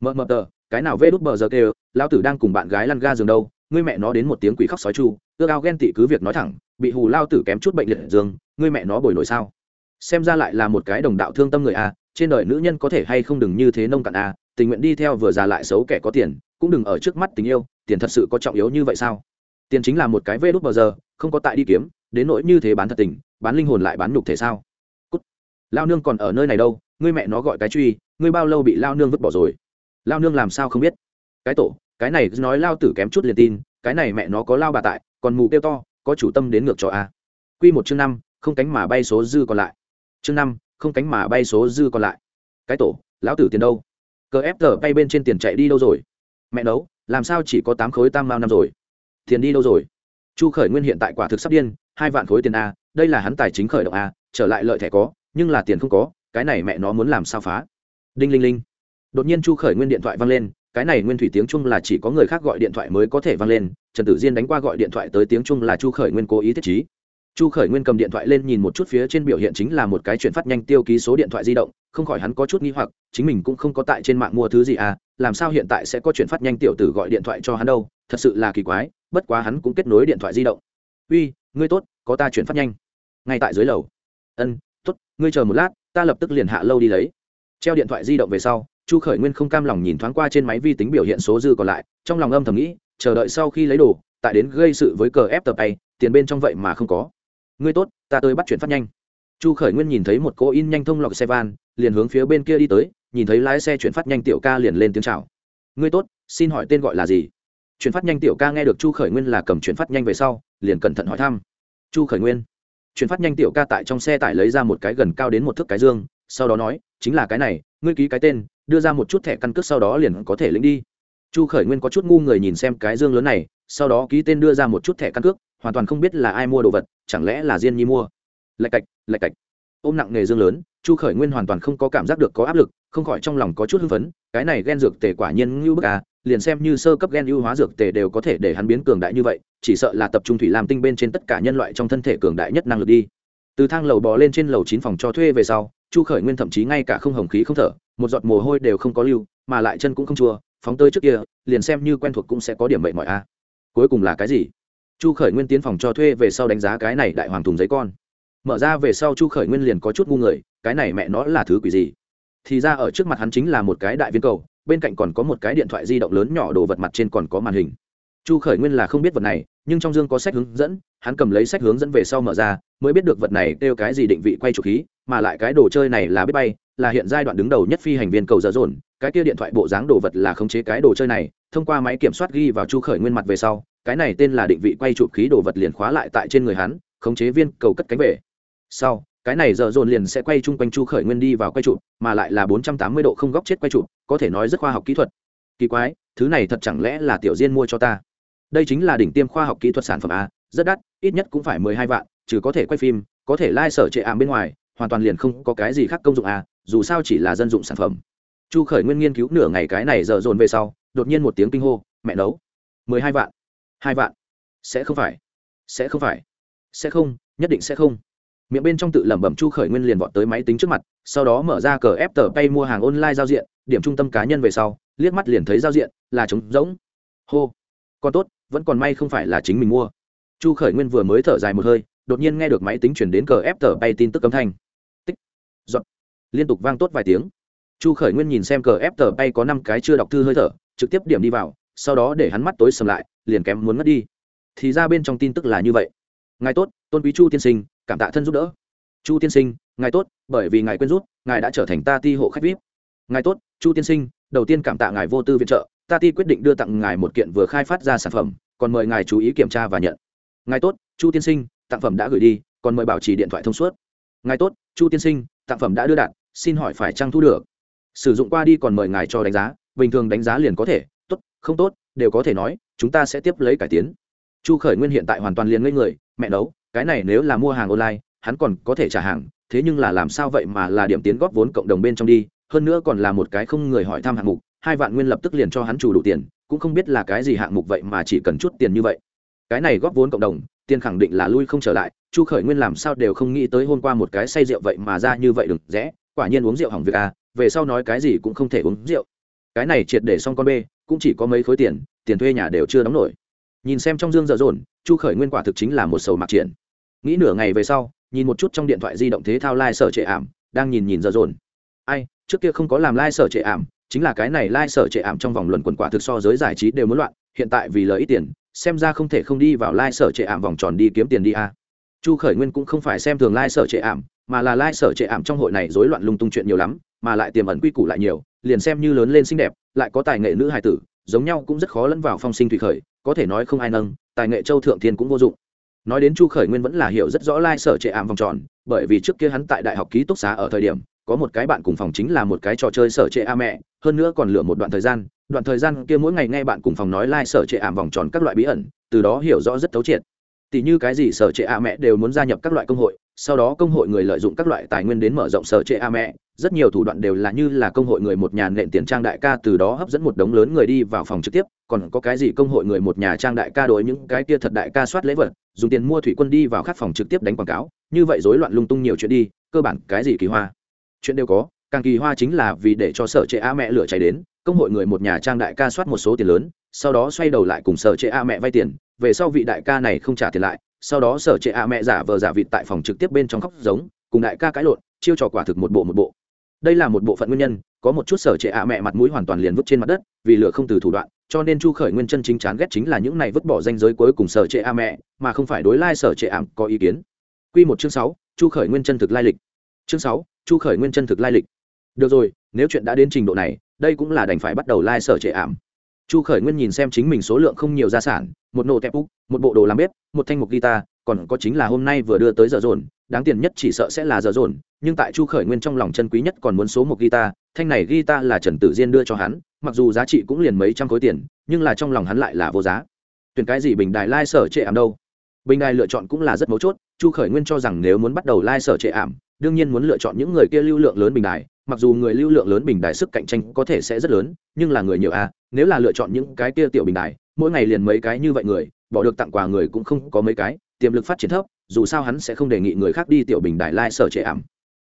Mờ mờ tờ, cái nào vê đút bờ giờ kêu, lão tử đang cùng bạn gái lăn ga giường đâu, ngươi mẹ nó đến một tiếng quỷ khóc sói chu, ước ao ghen tị cứ việc nói thẳng, bị hù lao tử kém chút bệnh liệt dương ngươi mẹ nó bồi nổi sao? Xem ra lại là một cái đồng đạo thương tâm người a, trên đời nữ nhân có thể hay không đừng như thế nông cạn a, tình nguyện đi theo vừa già lại xấu kẻ có tiền, cũng đừng ở trước mắt tình yêu, tiền thật sự có trọng yếu như vậy sao? Tiền chính là một cái vê đút bao giờ, không có tại đi kiếm, đến nỗi như thế bán thật tình, bán linh hồn lại bán nhục thể sao? Cút. Lao nương còn ở nơi này đâu, ngươi mẹ nó gọi cái truy, ngươi bao lâu bị lao nương vứt bỏ rồi? Lao nương làm sao không biết? Cái tổ, cái này nói lao tử kém chút liền tin, cái này mẹ nó có lao bà tại, còn mù kêu to, có chủ tâm đến ngược cho a. Quy một chương năm, không cánh mà bay số dư còn lại chương năm, không cánh mà bay số dư còn lại. Cái tổ, lão tử tiền đâu? Cờ ép tờ bay bên trên tiền chạy đi đâu rồi? Mẹ nấu, làm sao chỉ có tám khối tam mao năm rồi? Tiền đi đâu rồi? Chu khởi nguyên hiện tại quả thực sắp điên, hai vạn khối tiền a, đây là hắn tài chính khởi động a, trở lại lợi thẻ có, nhưng là tiền không có, cái này mẹ nó muốn làm sao phá? Đinh linh linh. Đột nhiên chu khởi nguyên điện thoại vang lên, cái này nguyên thủy tiếng chung là chỉ có người khác gọi điện thoại mới có thể vang lên, trần tử diên đánh qua gọi điện thoại tới tiếng chung là chu khởi nguyên cố ý thiết trí chu khởi nguyên cầm điện thoại lên nhìn một chút phía trên biểu hiện chính là một cái chuyển phát nhanh tiêu ký số điện thoại di động, không khỏi hắn có chút nghi hoặc, chính mình cũng không có tại trên mạng mua thứ gì à làm sao hiện tại sẽ có chuyển phát nhanh tiểu tử gọi điện thoại cho hắn đâu, thật sự là kỳ quái, bất quá hắn cũng kết nối điện thoại di động. Uy, ngươi tốt, có ta chuyển phát nhanh. Ngay tại dưới lầu. Ân t ố t ngươi chờ một lát, ta lập tức liền hạ lâu đi lấy. Treo điện thoại di động về sau, chu khởi nguyên không cam lòng nhìn thoáng qua trên máy vi tính biểu hiện số dư còn lại, trong lòng âm thầm nghĩ, chờ đợi sau khi lấy đồ, tại đến gây sự với cờ ép tập tay tiền bên trong vậy mà không có ngươi tốt, ta tới bắt chuyển phát nhanh. Chu khởi nguyên nhìn thấy một cô in nhanh thông lọc xe van, liền hướng phía bên kia đi tới, nhìn thấy lái xe chuyển phát nhanh tiểu ca liền lên tiếng chào. Ngươi tốt, xin hỏi tên gọi là gì? Chuyển phát nhanh tiểu ca nghe được chu khởi nguyên là cầm chuyển phát nhanh về sau, liền cẩn thận hỏi thăm. Chu khởi nguyên. Chuyển phát nhanh tiểu ca tại trong xe tải lấy ra một cái gần cao đến một thước cái dương, sau đó nói, chính là cái này, ngươi ký cái tên, đưa ra một chút thẻ căn cước sau đó liền có thể lĩnh đi. Chu khởi nguyên có chút ngu người nhìn xem cái dương lớn này, sau đó ký tên đưa ra một chút thẻ căn cước hoàn toàn không biết là ai mua đồ vật, chẳng lẽ là diên nhi mua? Lạch cạch lạch cạch. Ôm nặng nghề dương lớn, chu khởi nguyên hoàn toàn không có cảm giác được có áp lực, không khỏi trong lòng có chút hưng phấn, cái này ghen dược tề quả nhiên ngưu bức à liền xem như sơ cấp ghen ưu hóa dược tề đều có thể để hắn biến cường đại như vậy, chỉ sợ là tập trung thủy làm tinh bên trên tất cả nhân loại trong thân thể cường đại nhất năng lực đi. Từ thang lầu bò lên trên lầu chín phòng cho thuê về sau, chu khởi nguyên thậm chí ngay cả không hồng khí không thở, một giọt mồ hôi đều không có lưu, mà lại chân cũng không chua, phóng tơi trước kia, liền xem như quen thuộc cũng sẽ có điểm mệnh mọi a. Cuối cùng là cái gì? Chu khởi nguyên tiến phòng cho thuê về sau đánh giá cái này đại hoàng thùng giấy con. Mở ra về sau chu khởi nguyên liền có chút ngu người, cái này mẹ nó là thứ quỷ gì? Thì ra ở trước mặt hắn chính là một cái đại viên cầu, bên cạnh còn có một cái điện thoại di động lớn nhỏ đồ vật mặt trên còn có màn hình. Chu khởi nguyên là không biết vật này, nhưng trong dương có sách hướng dẫn, hắn cầm lấy sách hướng dẫn về sau mở ra, mới biết được vật này kêu cái gì định vị quay trục khí, mà lại cái đồ chơi này là biết bay, là hiện giai đoạn đứng đầu nhất phi hành viên cầu dở dồn, cái kia điện thoại bộ dáng đồ vật là khống chế cái đồ chơi này, thông qua máy kiểm soát ghi vào chu khởi nguyên mặt về sau cái này tên là định vị quay chụp khí đồ vật liền khóa lại tại trên người hắn, khống chế viên cầu cất cánh về. Sau, cái này giờ dồn liền sẽ quay chung quanh chu khởi nguyên đi vào quay chụp, mà lại là bốn trăm tám mươi độ không góc chết quay chụp, có thể nói rất khoa học kỹ thuật. Kỳ quái, thứ này thật chẳng lẽ là tiểu diên mua cho ta? Đây chính là đỉnh tiêm khoa học kỹ thuật sản phẩm a, rất đắt, ít nhất cũng phải mười hai vạn, trừ có thể quay phim, có thể lai、like、sở trệ ảm bên ngoài, hoàn toàn liền không có cái gì khác công dụng a, dù sao chỉ là dân dụng sản phẩm. Chu khởi nguyên nghiên cứu nửa ngày cái này giờ dồn về sau, đột nhiên một tiếng kinh hô, mẹ nấu, mười hai vạn hai vạn. Sẽ không phải. Sẽ không phải. Sẽ không, nhất định sẽ không. Miệng bên trong tự lẩm bẩm chu khởi nguyên liền vọt tới máy tính trước mặt, sau đó mở ra cờ ép tờ pay mua hàng online giao diện, điểm trung tâm cá nhân về sau, liếc mắt liền thấy giao diện là trống rỗng. Hô. Còn tốt, vẫn còn may không phải là chính mình mua. Chu khởi nguyên vừa mới thở dài một hơi, đột nhiên nghe được máy tính chuyển đến cờ ép tờ pay tin tức cấm thanh. Tích. Dọn liên tục vang tốt vài tiếng. Chu khởi nguyên nhìn xem cờ ép tờ pay có năm cái chưa đọc thư hơi thở, trực tiếp điểm đi vào sau đó để hắn mắt tối sầm lại, liền kém muốn mất đi. Thì ra bên trong tin tức là như vậy. Ngài tốt, tôn quý chu tiên sinh, cảm tạ thân giúp đỡ. Chu tiên sinh, ngài tốt, bởi vì ngài quên rút, ngài đã trở thành ta ti hộ khách vip. Ngài tốt, chu tiên sinh, đầu tiên cảm tạ ngài vô tư viện trợ, ta ti quyết định đưa tặng ngài một kiện vừa khai phát ra sản phẩm, còn mời ngài chú ý kiểm tra và nhận. Ngài tốt, chu tiên sinh, tặng phẩm đã gửi đi, còn mời bảo trì điện thoại thông suốt. Ngài tốt, chu tiên sinh, tặng phẩm đã đưa đạt, xin hỏi phải trăng thu được? Sử dụng qua đi còn mời ngài cho đánh giá, bình thường đánh giá liền có thể không tốt, đều có thể nói, chúng ta sẽ tiếp lấy cải tiến. Chu khởi nguyên hiện tại hoàn toàn liền ngây người, mẹ nấu, cái này nếu là mua hàng online, hắn còn có thể trả hàng, thế nhưng là làm sao vậy mà là điểm tiến góp vốn cộng đồng bên trong đi, hơn nữa còn là một cái không người hỏi thăm hạng mục, hai vạn nguyên lập tức liền cho hắn chủ đủ tiền, cũng không biết là cái gì hạng mục vậy mà chỉ cần chút tiền như vậy. Cái này góp vốn cộng đồng, tiền khẳng định là lui không trở lại, chu khởi nguyên làm sao đều không nghĩ tới hôm qua một cái say rượu vậy mà ra như vậy đừng rẽ, quả nhiên uống rượu hỏng việc à về sau nói cái gì cũng không thể uống rượu. Cái này triệt để xong con bê cũng chỉ có mấy khối tiền tiền thuê nhà đều chưa đóng nổi. Nhìn xem trong dương dở dồn, chu khởi nguyên quả thực chính là một sầu mặc triển. Nghĩ nửa ngày về sau, nhìn một chút trong điện thoại di động thế thao lai、like、sở trệ ảm, đang nhìn nhìn dở dồn. Ai, trước kia không có làm lai、like、sở trệ ảm, chính là cái này lai、like、sở trệ ảm trong vòng luận quần quả thực so giới giải trí đều muốn loạn, hiện tại vì lợi ít tiền, xem ra không thể không đi vào lai、like、sở trệ ảm vòng tròn đi kiếm tiền đi a. Chu khởi nguyên cũng không phải xem thường lai-sở trệ ảm, mà là lai-sở trệ ảm trong hội này rối loạn lung tung chuyện nhiều lắm, mà lại tiềm ẩn quy củ lại nhiều liền xem như lớn lên xinh đẹp, lại có tài nghệ nữ hài tử, giống nhau cũng rất khó lẫn vào phong sinh thủy khởi, có thể nói không ai nâng, tài nghệ châu thượng thiên cũng vô dụng. Nói đến chu khởi nguyên vẫn là hiểu rất rõ lai sở trệ ảm vòng tròn, bởi vì trước kia hắn tại đại học ký túc xá ở thời điểm, có một cái bạn cùng phòng chính là một cái trò chơi sở trệ a mẹ, hơn nữa còn lựa một đoạn thời gian, đoạn thời gian kia mỗi ngày nghe bạn cùng phòng nói lai sở trệ ảm vòng tròn các loại bí ẩn, từ đó hiểu rõ rất thấu triệt. Tỷ như cái gì sở trệ a mẹ đều muốn gia nhập các loại công hội sau đó công hội người lợi dụng các loại tài nguyên đến mở rộng sở trệ a mẹ. Rất nhiều thủ đoạn đều là như là công hội người một nhà nện tiền trang đại ca từ đó hấp dẫn một đống lớn người đi vào phòng trực tiếp. Còn có cái gì công hội người một nhà trang đại ca đối những cái kia thật đại ca soát lễ vật, dùng tiền mua thủy quân đi vào các phòng trực tiếp đánh quảng cáo. Như vậy rối loạn lung tung nhiều chuyện đi, cơ bản cái gì kỳ hoa? Chuyện đều có, càng kỳ hoa chính là vì để cho sở trệ a mẹ lửa cháy đến, công hội người một nhà trang đại ca soát một số tiền lớn, sau đó xoay đầu lại cùng sở trệ a mẹ vay tiền, về sau vị đại ca này không trả tiền lại sau đó sở trệ a mẹ giả vờ giả vịt tại phòng trực tiếp bên trong khóc giống, cùng đại ca cãi lộn, chiêu trò quả thực một bộ một bộ. Đây là một bộ phận nguyên nhân, có một chút sở trệ a mẹ mặt mũi hoàn toàn liền vứt trên mặt đất, vì lửa không từ thủ đoạn, cho nên chu khởi nguyên chân chính chán ghét chính là những này vứt bỏ danh giới cuối cùng sở trệ a mẹ, mà không phải đối lai sở trệ ảm có ý kiến. Q một chương sáu, chu khởi nguyên chân thực lai lịch. Chương sáu, chu khởi nguyên chân thực lai lịch. Được rồi, nếu chuyện đã đến trình độ này, đây cũng là đành phải bắt đầu lai sở trệ ảm chu khởi nguyên nhìn xem chính mình số lượng không nhiều gia sản một nổ tép úc một bộ đồ làm bếp một thanh mục guitar còn có chính là hôm nay vừa đưa tới giờ dồn đáng tiền nhất chỉ sợ sẽ là giờ dồn nhưng tại chu khởi nguyên trong lòng chân quý nhất còn muốn số một guitar thanh này guitar là trần tử diên đưa cho hắn mặc dù giá trị cũng liền mấy trăm khối tiền nhưng là trong lòng hắn lại là vô giá. Tuyển cái gì bình đài lai、like、sở trệ ảm đâu? Bình đài lựa chọn cũng là rất mấu chốt chu khởi nguyên cho rằng nếu muốn bắt đầu lai、like、sở trệ ảm đương nhiên muốn lựa chọn những người kia lưu lượng lớn bình đài mặc dù người lưu lượng lớn bình đài sức cạnh tranh có thể sẽ rất lớn nhưng là người nhiều a à, nếu là lựa chọn những cái kia tiểu bình đài, mỗi ngày liền mấy cái như vậy người, bỏ được tặng quà người cũng không có mấy cái, tiềm lực phát triển thấp, dù sao hắn sẽ không đề nghị người khác đi tiểu bình đài lai、like、sở trệ ảm.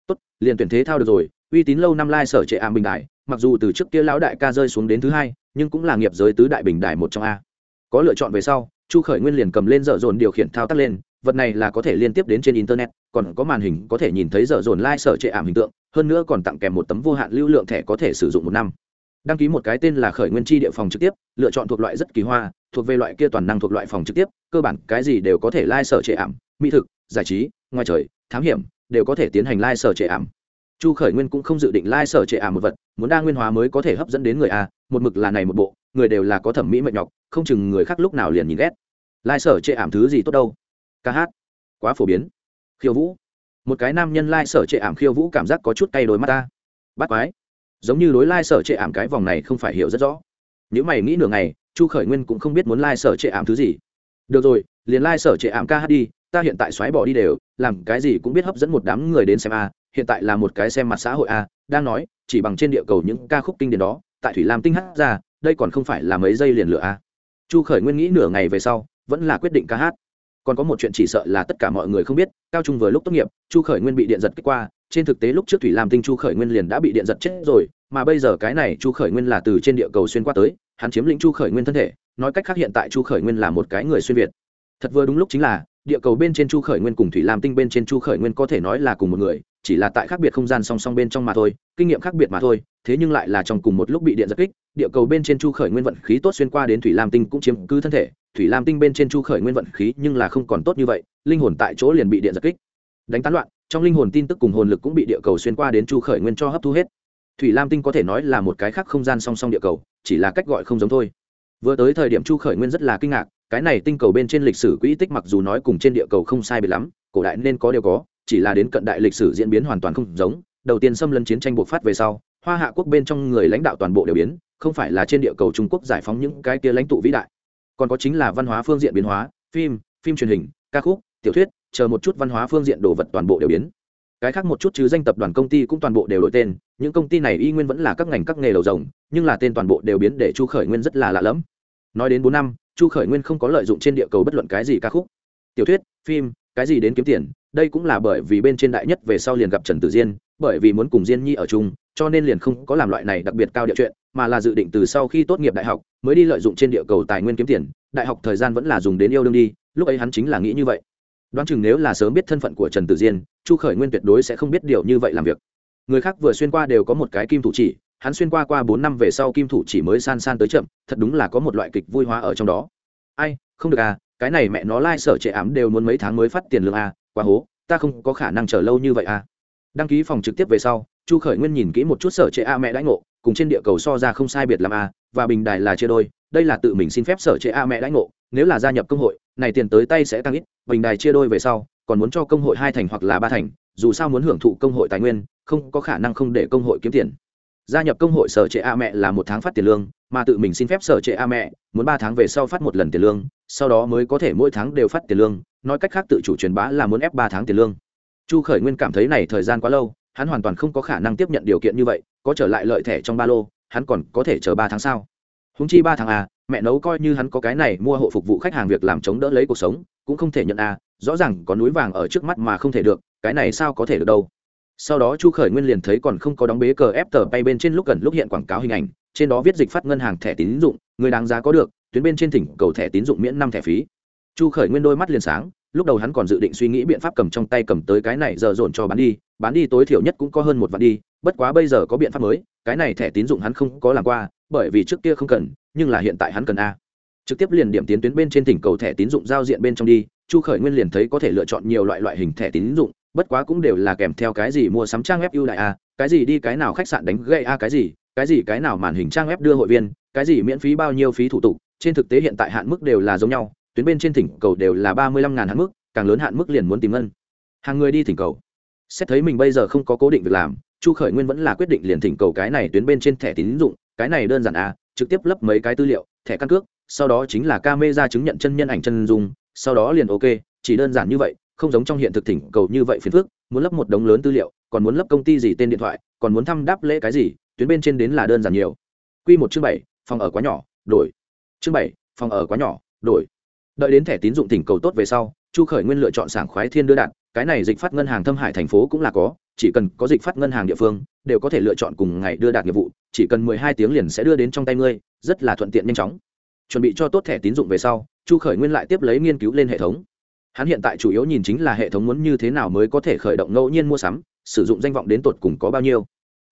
Tốt, liền tuyển thế thao được rồi, uy tín lâu năm lai、like、sở trệ ảm bình đài, mặc dù từ trước kia lão đại ca rơi xuống đến thứ hai, nhưng cũng là nghiệp giới tứ đại bình đài một trong a. Có lựa chọn về sau, chu khởi nguyên liền cầm lên dở dồn điều khiển thao tác lên, vật này là có thể liên tiếp đến trên internet, còn có màn hình có thể nhìn thấy dở dồn lai、like、sở trệ ảm hình tượng, hơn nữa còn tặng kèm một tấm vô hạn lưu lượng thẻ có thể sử dụng một năm đăng ký một cái tên là khởi nguyên Chi địa phòng trực tiếp, lựa chọn thuộc loại rất kỳ hoa, thuộc về loại kia toàn năng thuộc loại phòng trực tiếp, cơ bản cái gì đều có thể lai、like、sở trệ ảm, mỹ thực, giải trí, ngoài trời, thám hiểm, đều có thể tiến hành lai、like、sở trệ ảm. Chu khởi nguyên cũng không dự định lai、like、sở trệ ảm một vật, muốn đa nguyên hóa mới có thể hấp dẫn đến người a, một mực là này một bộ, người đều là có thẩm mỹ mệt nhọc, không chừng người khác lúc nào liền nhìn ghét. Lai、like、sở trệ ảm thứ gì tốt đâu? Ca hát. Quá phổ biến. Khiêu vũ. Một cái nam nhân lai、like、sở trệ ảm khiêu vũ cảm giác có chút cay đôi mắt ta. Bắt quái giống như đối lai、like、sở trệ ảm cái vòng này không phải hiểu rất rõ. Nếu mày nghĩ nửa ngày, chu khởi nguyên cũng không biết muốn lai、like、sở trệ ảm thứ gì. Được rồi, liền lai、like、sở trệ ảm ca hát đi, ta hiện tại xoáy bỏ đi đều, làm cái gì cũng biết hấp dẫn một đám người đến xem a, hiện tại là một cái xem mặt xã hội a, đang nói, chỉ bằng trên địa cầu những ca khúc kinh điển đó, tại thủy lam tinh hát ra, đây còn không phải là mấy giây liền lửa a. Chu khởi nguyên nghĩ nửa ngày về sau, vẫn là quyết định ca hát. Còn có một chuyện chỉ sợ là tất cả mọi người không biết, cao trung vừa lúc tốt nghiệp, chu khởi nguyên bị điện giật kích qua trên thực tế lúc trước thủy lam tinh chu khởi nguyên liền đã bị điện giật chết rồi, mà bây giờ cái này chu khởi nguyên là từ trên địa cầu xuyên qua tới, hắn chiếm lĩnh chu khởi nguyên thân thể, nói cách khác hiện tại chu khởi nguyên là một cái người xuyên việt. Thật vừa đúng lúc chính là, địa cầu bên trên chu khởi nguyên cùng thủy lam tinh bên trên chu khởi nguyên có thể nói là cùng một người, chỉ là tại khác biệt không gian song song bên trong mà thôi, kinh nghiệm khác biệt mà thôi, thế nhưng lại là trong cùng một lúc bị điện giật kích, địa cầu bên trên chu khởi nguyên vận khí tốt xuyên qua đến thủy lam tinh cũng chiếm cứ thân thể, thủy lam tinh bên trên chu khởi nguyên vận khí nhưng là không còn tốt như vậy, linh hồn tại chỗ liền bị điện giật kích. Đánh tán loạn trong linh hồn tin tức cùng hồn lực cũng bị địa cầu xuyên qua đến chu khởi nguyên cho hấp thu hết. Thủy lam tinh có thể nói là một cái khác không gian song song địa cầu, chỉ là cách gọi không giống thôi. Vừa tới thời điểm chu khởi nguyên rất là kinh ngạc, cái này tinh cầu bên trên lịch sử quỹ tích mặc dù nói cùng trên địa cầu không sai biệt lắm, cổ đại nên có đều có, chỉ là đến cận đại lịch sử diễn biến hoàn toàn không giống. Đầu tiên xâm lấn chiến tranh bộc phát về sau, hoa hạ quốc bên trong người lãnh đạo toàn bộ đều biến, không phải là trên địa cầu trung quốc giải phóng những cái kia lãnh tụ vĩ đại. Còn có chính là văn hóa phương diện biến hóa, phim phim truyền hình, ca khúc, tiểu thuyết chờ một chút văn hóa phương diện đồ vật toàn bộ đều biến. Cái khác một chút chứ danh tập đoàn công ty cũng toàn bộ đều đổi tên, những công ty này y nguyên vẫn là các ngành các nghề đầu rồng, nhưng là tên toàn bộ đều biến để chu khởi nguyên rất là lạ lẫm. Nói đến bốn năm, chu khởi nguyên không có lợi dụng trên địa cầu bất luận cái gì ca khúc, tiểu thuyết, phim, cái gì đến kiếm tiền, đây cũng là bởi vì bên trên đại nhất về sau liền gặp trần tử diên, bởi vì muốn cùng diên nhi ở chung, cho nên liền không có làm loại này đặc biệt cao địa chuyện, mà là dự định từ sau khi tốt nghiệp đại học mới đi lợi dụng trên địa cầu tài nguyên kiếm tiền. Đại học thời gian vẫn là dùng đến yêu đương đi, lúc ấy hắn chính là nghĩ như vậy đoán chừng nếu là sớm biết thân phận của trần tử diên chu khởi nguyên tuyệt đối sẽ không biết điều như vậy làm việc. Người khác vừa xuyên qua đều có một cái kim thủ chỉ hắn xuyên qua qua bốn năm về sau kim thủ chỉ mới san san tới chậm thật đúng là có một loại kịch vui hóa ở trong đó. Ai không được à cái này mẹ nó lai、like、sở trệ ám đều muốn mấy tháng mới phát tiền lương à, quá hố ta không có khả năng chờ lâu như vậy à. Đăng ký phòng trực tiếp về sau chu khởi nguyên nhìn kỹ một chút sở trệ a mẹ đãi ngộ cùng trên địa cầu so ra không sai biệt làm a à, và bình đài là chia đôi đây là tự mình xin phép sở trệ a mẹ đãi ngộ nếu là gia nhập công hội, này tiền tới tay sẽ tăng ít, bình đài chia đôi về sau, còn muốn cho công hội hai thành hoặc là ba thành, dù sao muốn hưởng thụ công hội tài nguyên, không có khả năng không để công hội kiếm tiền. Gia nhập công hội sở trệ a mẹ là một tháng phát tiền lương, mà tự mình xin phép sở trệ a mẹ, muốn ba tháng về sau phát một lần tiền lương, sau đó mới có thể mỗi tháng đều phát tiền lương, nói cách khác tự chủ truyền bá là muốn ép ba tháng tiền lương. Chu khởi nguyên cảm thấy này thời gian quá lâu, hắn hoàn toàn không có khả năng tiếp nhận điều kiện như vậy, có trở lại lợi thẻ trong ba lô, hắn còn có thể chờ ba tháng sao? Húng chi ba tháng à mẹ nấu coi như hắn có cái này mua hộ phục vụ khách hàng việc làm chống đỡ lấy cuộc sống, cũng không thể nhận à rõ ràng có núi vàng ở trước mắt mà không thể được, cái này sao có thể được đâu. Sau đó chu khởi nguyên liền thấy còn không có đóng bế cờ ép tờ bay bên trên lúc gần lúc hiện quảng cáo hình ảnh, trên đó viết dịch phát ngân hàng thẻ tín dụng, người đáng giá có được, tuyến bên trên thỉnh cầu thẻ tín dụng miễn năm thẻ phí. Chu khởi nguyên đôi mắt liền sáng, lúc đầu hắn còn dự định suy nghĩ biện pháp cầm trong tay cầm tới cái này giờ dồn cho bán đi bán đi tối thiểu nhất cũng có hơn một vạn đi bất quá bây giờ có biện pháp mới, cái này thẻ tín dụng hắn không có làm qua, bởi vì trước kia không cần, nhưng là hiện tại hắn cần a. Trực tiếp liền điểm tiến tuyến bên trên thỉnh cầu thẻ tín dụng giao diện bên trong đi, chu khởi nguyên liền thấy có thể lựa chọn nhiều loại loại hình thẻ tín dụng, bất quá cũng đều là kèm theo cái gì mua sắm trang web ưu đại a, cái gì đi cái nào khách sạn đánh gậy a cái gì cái gì cái nào màn hình trang web đưa hội viên, cái gì miễn phí bao nhiêu phí thủ tục, trên thực tế hiện tại hạn mức đều là giống nhau, tuyến bên trên thỉnh cầu đều là ba mươi lăm ngàn hạn mức, càng lớn hạn mức liền muốn tìm ngân. Hàng người đi thỉnh cầu. Xét thấy mình bây giờ không có cố định việc làm chu khởi nguyên vẫn là quyết định liền thỉnh cầu cái này tuyến bên trên thẻ tín dụng, cái này đơn giản à trực tiếp lấp mấy cái tư liệu, thẻ căn cước, sau đó chính là ca mê ra chứng nhận chân nhân ảnh chân dung, sau đó liền ok, chỉ đơn giản như vậy, không giống trong hiện thực thỉnh cầu như vậy phiền phức, muốn lấp một đống lớn tư liệu, còn muốn lấp công ty gì tên điện thoại, còn muốn thăm đáp lễ cái gì, tuyến bên trên đến là đơn giản nhiều. Q một chương bảy, phòng ở quá nhỏ, đổi. Chương bảy, phòng ở quá nhỏ, đổi. Đợi đến thẻ tín dụng thỉnh cầu tốt về sau, chu khởi nguyên lựa chọn sảng khoái thiên đưa đạn cái này dịch phát ngân hàng thâm hải thành phố cũng là có, chỉ cần có dịch phát ngân hàng địa phương, đều có thể lựa chọn cùng ngày đưa đạt nghiệp vụ, chỉ cần mười hai tiếng liền sẽ đưa đến trong tay ngươi, rất là thuận tiện nhanh chóng. Chuẩn bị cho tốt thẻ tín dụng về sau, chu khởi nguyên lại tiếp lấy nghiên cứu lên hệ thống. Hắn hiện tại chủ yếu nhìn chính là hệ thống muốn như thế nào mới có thể khởi động ngẫu nhiên mua sắm, sử dụng danh vọng đến tột cùng có bao nhiêu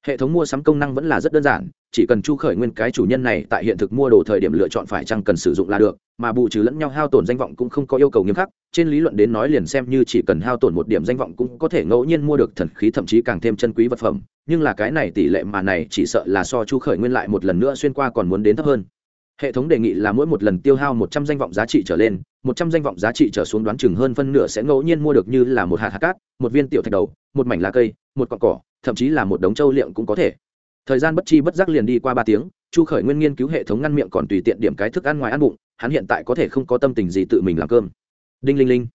hệ thống mua sắm công năng vẫn là rất đơn giản, chỉ cần chu khởi nguyên cái chủ nhân này tại hiện thực mua đồ thời điểm lựa chọn phải chăng cần sử dụng là được, mà bù trừ lẫn nhau hao tổn danh vọng cũng không có yêu cầu nghiêm khắc, trên lý luận đến nói liền xem như chỉ cần hao tổn một điểm danh vọng cũng có thể ngẫu nhiên mua được thần khí thậm chí càng thêm chân quý vật phẩm, nhưng là cái này tỷ lệ mà này chỉ sợ là so chu khởi nguyên lại một lần nữa xuyên qua còn muốn đến thấp hơn. Hệ thống đề nghị là mỗi một lần tiêu hao một trăm danh vọng giá trị trở lên, một trăm danh vọng giá trị trở xuống đoán chừng hơn phân nửa sẽ ngẫu nhiên mua được như là một hạt hạt cát, một viên tiểu thạch đầu, một mảnh lá cây, một cọn cỏ thậm chí là một đống châu liệm cũng có thể. Thời gian bất chi bất giác liền đi qua ba tiếng, chu khởi nguyên nghiên cứu hệ thống ngăn miệng còn tùy tiện điểm cái thức ăn ngoài ăn bụng, hắn hiện tại có thể không có tâm tình gì tự mình làm cơm. Đinh linh linh.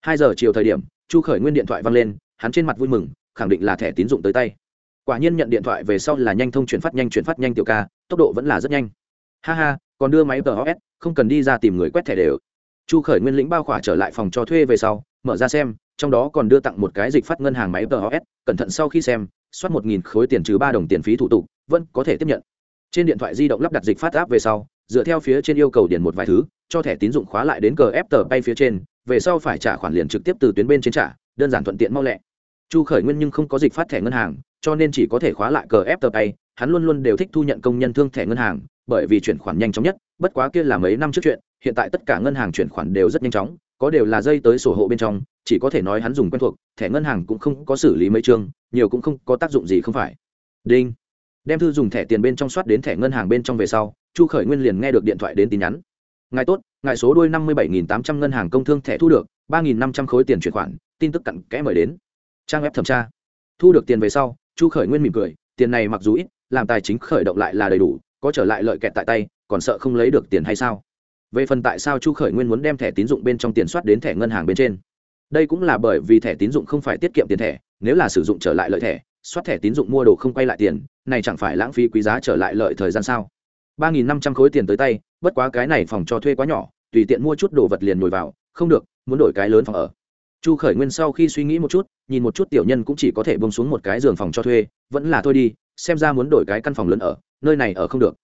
Hai giờ chiều thời điểm, chu khởi nguyên điện thoại văng lên, hắn trên mặt vui mừng, khẳng định là thẻ tín dụng tới tay. Quả nhiên nhận điện thoại về sau là nhanh thông chuyển phát nhanh chuyển phát nhanh tiểu ca, tốc độ vẫn là rất nhanh. Ha ha, còn đưa máy tờ os không cần đi ra tìm người quét thẻ đều. Chu khởi nguyên lĩnh bao khỏa trở lại phòng cho thuê về sau, mở ra xem, trong đó còn đưa tặng một cái dịch phát ngân hàng máy tờ os cẩn thận sau khi xem soát một nghìn khối tiền trừ ba đồng tiền phí thủ tục, vẫn có thể tiếp nhận. Trên điện thoại di động lắp đặt dịch phát áp về sau, dựa theo phía trên yêu cầu điền một vài thứ, cho thẻ tín dụng khóa lại đến cờ ép tờ bay phía trên, về sau phải trả khoản liền trực tiếp từ tuyến bên trên trả, đơn giản thuận tiện mau lẹ. Chu khởi nguyên nhưng không có dịch phát thẻ ngân hàng, cho nên chỉ có thể khóa lại cờ ép tờ bay, hắn luôn luôn đều thích thu nhận công nhân thương thẻ ngân hàng, bởi vì chuyển khoản nhanh chóng nhất, bất quá kia là mấy năm trước chuyện, hiện tại tất cả ngân hàng chuyển khoản đều rất nhanh chóng, có đều là dây tới sổ hộ bên trong chỉ có thể nói hắn dùng quen thuộc, thẻ ngân hàng cũng không có xử lý mấy chương, nhiều cũng không có tác dụng gì không phải. Đinh. Đem thư dùng thẻ tiền bên trong soát đến thẻ ngân hàng bên trong về sau, chu khởi nguyên liền nghe được điện thoại đến tin nhắn. Ngài tốt, ngài số đôi năm mươi bảy nghìn tám trăm ngân hàng công thương thẻ thu được, ba nghìn năm trăm khối tiền chuyển khoản, tin tức cặn kẽ mời đến. Trang web thẩm tra. Thu được tiền về sau, chu khởi nguyên mỉm cười, tiền này mặc dù ít, làm tài chính khởi động lại là đầy đủ, có trở lại lợi kẹt tại tay, còn sợ không lấy được tiền hay sao? Về phần tại sao chu khởi nguyên muốn đem thẻ tín dụng bên trong tiền soát đến thẻ ngân hàng bên trên? Đây cũng là bởi vì thẻ tín dụng không phải tiết kiệm tiền thẻ, nếu là sử dụng trở lại lợi thẻ, soát thẻ tín dụng mua đồ không quay lại tiền, này chẳng phải lãng phí quý giá trở lại lợi thời gian sao? ba nghìn năm trăm khối tiền tới tay, bất quá cái này phòng cho thuê quá nhỏ, tùy tiện mua chút đồ vật liền nhồi vào, không được, muốn đổi cái lớn phòng ở. Chu khởi nguyên sau khi suy nghĩ một chút, nhìn một chút tiểu nhân cũng chỉ có thể bông xuống một cái giường phòng cho thuê, vẫn là thôi đi, xem ra muốn đổi cái căn phòng lớn ở, nơi này ở không được.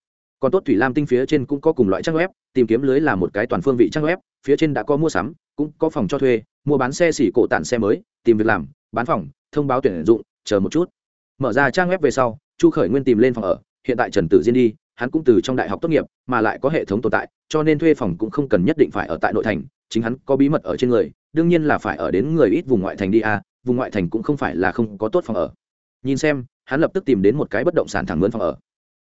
Còn tốt thủy lam tinh phía trên cũng có cùng loại trang web, tìm kiếm lưới là một cái toàn phương vị trang web phía trên đã có mua sắm, cũng có phòng cho thuê, mua bán xe xỉ cổ tản xe mới, tìm việc làm, bán phòng, thông báo tuyển dụng, chờ một chút. Mở ra trang web về sau, chu khởi nguyên tìm lên phòng ở, hiện tại trần tử diên đi, hắn cũng từ trong đại học tốt nghiệp, mà lại có hệ thống tồn tại, cho nên thuê phòng cũng không cần nhất định phải ở tại nội thành, chính hắn có bí mật ở trên người, đương nhiên là phải ở đến người ít vùng ngoại thành đi à vùng ngoại thành cũng không phải là không có tốt phòng ở. Nhìn xem, hắn lập tức tìm đến một cái bất động sản thẳng mướn phòng ở.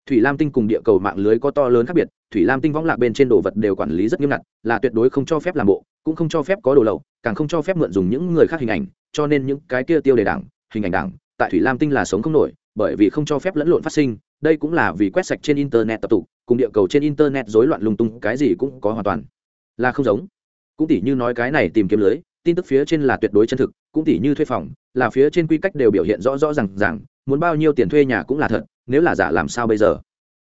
Thủy lam tinh cùng địa cầu mạng lưới có to lớn khác biệt thủy lam tinh võng lạc bên trên đồ vật đều quản lý rất nghiêm ngặt, là tuyệt đối không cho phép làm bộ, cũng không cho phép có đồ lậu, càng không cho phép mượn dùng những người khác hình ảnh, cho nên những cái kia tiêu đề đảng, hình ảnh đảng, tại thủy lam tinh là sống không nổi, bởi vì không cho phép lẫn lộn phát sinh, đây cũng là vì quét sạch trên internet tập tụ, cùng địa cầu trên internet rối loạn lung tung, cái gì cũng có hoàn toàn là không giống. Cũng tỉ như nói cái này tìm kiếm lưới, tin tức phía trên là tuyệt đối chân thực, cũng tỉ như thuê phòng, là phía trên quy cách đều biểu hiện rõ rõ r à n g rằng muốn bao nhiêu tiền thuê nhà cũng là thật, nếu là giả làm sao bây giờ?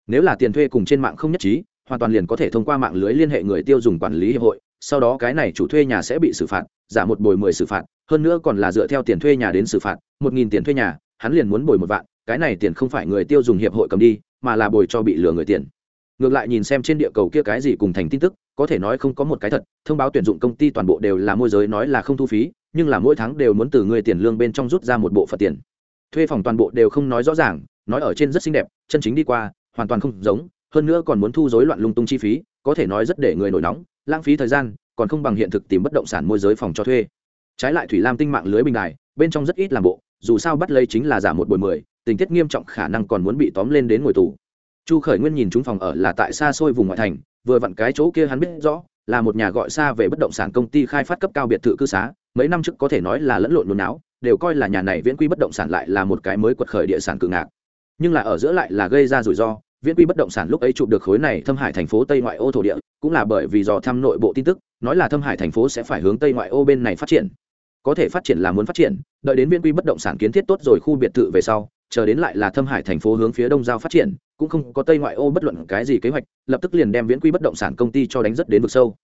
Nếu là tiền thuê cùng trên mạng không nhất trí hoàn toàn liền có thể thông qua mạng lưới liên hệ người tiêu dùng quản lý hiệp hội, sau đó cái này chủ thuê nhà sẽ bị xử phạt giả một bồi mười xử phạt, hơn nữa còn là dựa theo tiền thuê nhà đến xử phạt, một nghìn tiền thuê nhà, hắn liền muốn bồi một vạn, cái này tiền không phải người tiêu dùng hiệp hội cầm đi, mà là bồi cho bị lừa người tiền. Ngược lại nhìn xem trên địa cầu kia cái gì cùng thành tin tức, có thể nói không có một cái thật, thông báo tuyển dụng công ty toàn bộ đều là môi giới nói là không thu phí, nhưng là mỗi tháng đều muốn từ người tiền lương bên trong rút ra một bộ phận tiền. Thuê phòng toàn bộ đều không nói rõ ràng, nói ở trên rất xinh đẹp, chân chính đi qua, hoàn toàn không giống hơn nữa còn muốn thu dối loạn lung tung chi phí, có thể nói rất để người nổi nóng, lãng phí thời gian, còn không bằng hiện thực tìm bất động sản môi giới phòng cho thuê. Trái lại thủy lam tinh mạng lưới bình đài, bên trong rất ít làm bộ, dù sao bắt lấy chính là giả một buổi mười, tình tiết nghiêm trọng khả năng còn muốn bị tóm lên đến ngồi tù. Chu khởi nguyên nhìn chúng phòng ở là tại xa xôi vùng ngoại thành, vừa vặn cái chỗ kia hắn biết rõ, là một nhà gọi xa về bất động sản công ty khai phát cấp cao biệt thự cư xá, mấy năm trước có thể nói là lẫn lộn nôn não đều coi là nhà này viễn quy bất động sản lại là một cái mới quật khởi địa sản cự ngạc. Nhưng là ở giữa lại là gây ra rủi ro viễn quy bất động sản lúc ấy chụp được khối này thâm hải thành phố tây ngoại ô thổ địa, cũng là bởi vì do thăm nội bộ tin tức, nói là thâm hải thành phố sẽ phải hướng tây ngoại ô bên này phát triển. Có thể phát triển là muốn phát triển, đợi đến viễn quy bất động sản kiến thiết tốt rồi khu biệt thự về sau, chờ đến lại là thâm hải thành phố hướng phía đông giao phát triển, cũng không có tây ngoại ô bất luận cái gì kế hoạch, lập tức liền đem viễn quy bất động sản công ty cho đánh rất đến vực sâu.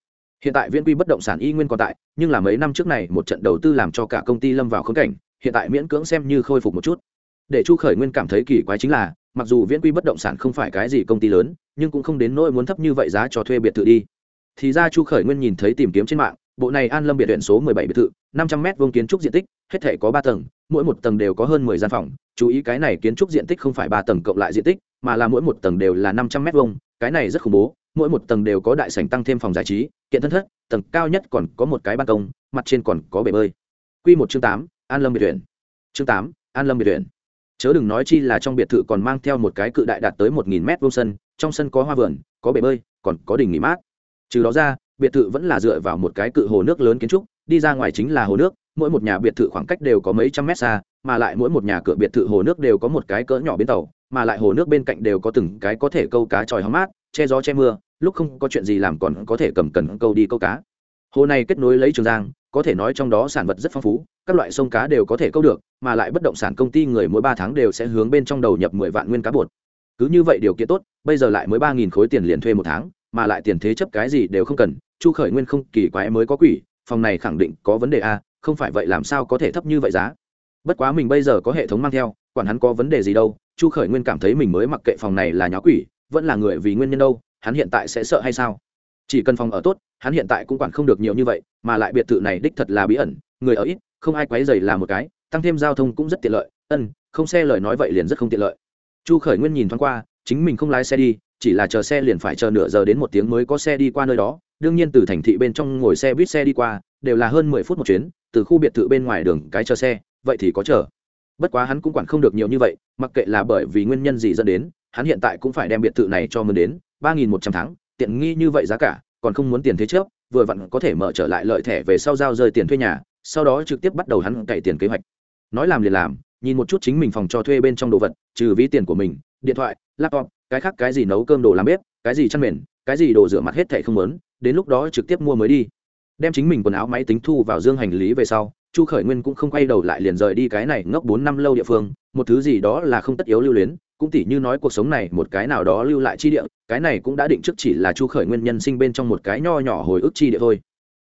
Hiện tại viễn quy bất động sản y nguyên còn tại, nhưng là mấy năm trước này một trận đầu tư làm cho cả công ty lâm vào khống cảnh, hiện tại miễn cưỡng xem như khôi phục một chút. Để chu khởi nguyên cảm thấy kỳ quái chính là mặc dù viễn quy bất động sản không phải cái gì công ty lớn nhưng cũng không đến nỗi muốn thấp như vậy giá cho thuê biệt thự đi. Thì ra chu khởi nguyên nhìn thấy tìm kiếm trên mạng bộ này an lâm biệt huyện số 17 biệt thự 500 m vuông kiến trúc diện tích hết thể có ba tầng mỗi một tầng đều có hơn 10 gian phòng. Chú ý cái này kiến trúc diện tích không phải ba tầng cộng lại diện tích mà là mỗi một tầng đều là 500 m vuông cái này rất khủng bố mỗi một tầng đều có đại sảnh tăng thêm phòng giải trí kiện thân thất tầng cao nhất còn có một cái ban công mặt trên còn có bể bơi. Quy một chương 8, an lâm biệt huyện chương 8, an lâm biệt huyện chớ đừng nói chi là trong biệt thự còn mang theo một cái cự đại đạt tới một nghìn mét vuông sân, trong sân có hoa vườn, có bể bơi, còn có đình nghỉ mát. Trừ đó ra, biệt thự vẫn là dựa vào một cái cự hồ nước lớn kiến trúc, đi ra ngoài chính là hồ nước, mỗi một nhà biệt thự khoảng cách đều có mấy trăm mét xa, mà lại mỗi một nhà cửa biệt thự hồ nước đều có một cái cỡ nhỏ bến tàu, mà lại hồ nước bên cạnh đều có từng cái có thể câu cá tròi hóng mát, che gió che mưa, lúc không có chuyện gì làm còn có thể cầm cần câu đi câu cá. Hồ này kết nối lấy trường giang, có thể nói trong đó sản vật rất phong phú các loại sông cá đều có thể câu được, mà lại bất động sản công ty người mỗi ba tháng đều sẽ hướng bên trong đầu nhập mười vạn nguyên cá bột. Cứ như vậy điều kiện tốt, bây giờ lại mới ba nghìn khối tiền liền thuê một tháng, mà lại tiền thế chấp cái gì đều không cần, chu khởi nguyên không kỳ quái mới có quỷ, phòng này khẳng định có vấn đề a, không phải vậy làm sao có thể thấp như vậy giá? Bất quá mình bây giờ có hệ thống mang theo, quản hắn có vấn đề gì đâu, chu khởi nguyên cảm thấy mình mới mặc kệ phòng này là nháo quỷ, vẫn là người vì nguyên nhân đâu, hắn hiện tại sẽ sợ hay sao? Chỉ cần phòng ở tốt, hắn hiện tại cũng quản không được nhiều như vậy, mà lại biệt thự này đích thật là bí ẩn, người ở ít không ai quấy dày là một cái, tăng thêm giao thông cũng rất tiện lợi. Ân, không xe lời nói vậy liền rất không tiện lợi. Chu khởi nguyên nhìn thoáng qua, chính mình không lái xe đi, chỉ là chờ xe liền phải chờ nửa giờ đến một tiếng mới có xe đi qua nơi đó. Đương nhiên từ thành thị bên trong ngồi xe buýt xe đi qua, đều là hơn mười phút một chuyến, từ khu biệt thự bên ngoài đường cái chờ xe, vậy thì có chờ. Bất quá hắn cũng quản không được nhiều như vậy, mặc kệ là bởi vì nguyên nhân gì dẫn đến, hắn hiện tại cũng phải đem biệt thự này cho mượn đến, ba nghìn một trăm tháng, tiện nghi như vậy giá cả, còn không muốn tiền thế trước, vừa vặn có thể mở trở lại lợi thẻ về sau giao rơi tiền thuê nhà sau đó trực tiếp bắt đầu hắn cậy tiền kế hoạch. Nói làm liền làm, nhìn một chút chính mình phòng cho thuê bên trong đồ vật, trừ ví tiền của mình, điện thoại, laptop, cái khác cái gì nấu cơm đồ làm bếp, cái gì chăn mền, cái gì đồ rửa mặt hết thảy không muốn, đến lúc đó trực tiếp mua mới đi. Đem chính mình quần áo máy tính thu vào dương hành lý về sau, chu khởi nguyên cũng không quay đầu lại liền rời đi cái này ngốc bốn năm lâu địa phương, một thứ gì đó là không tất yếu lưu luyến, cũng tỉ như nói cuộc sống này một cái nào đó lưu lại chi địa, cái này cũng đã định trước chỉ là chu khởi nguyên nhân sinh bên trong một cái nho nhỏ hồi ức chi địa thôi.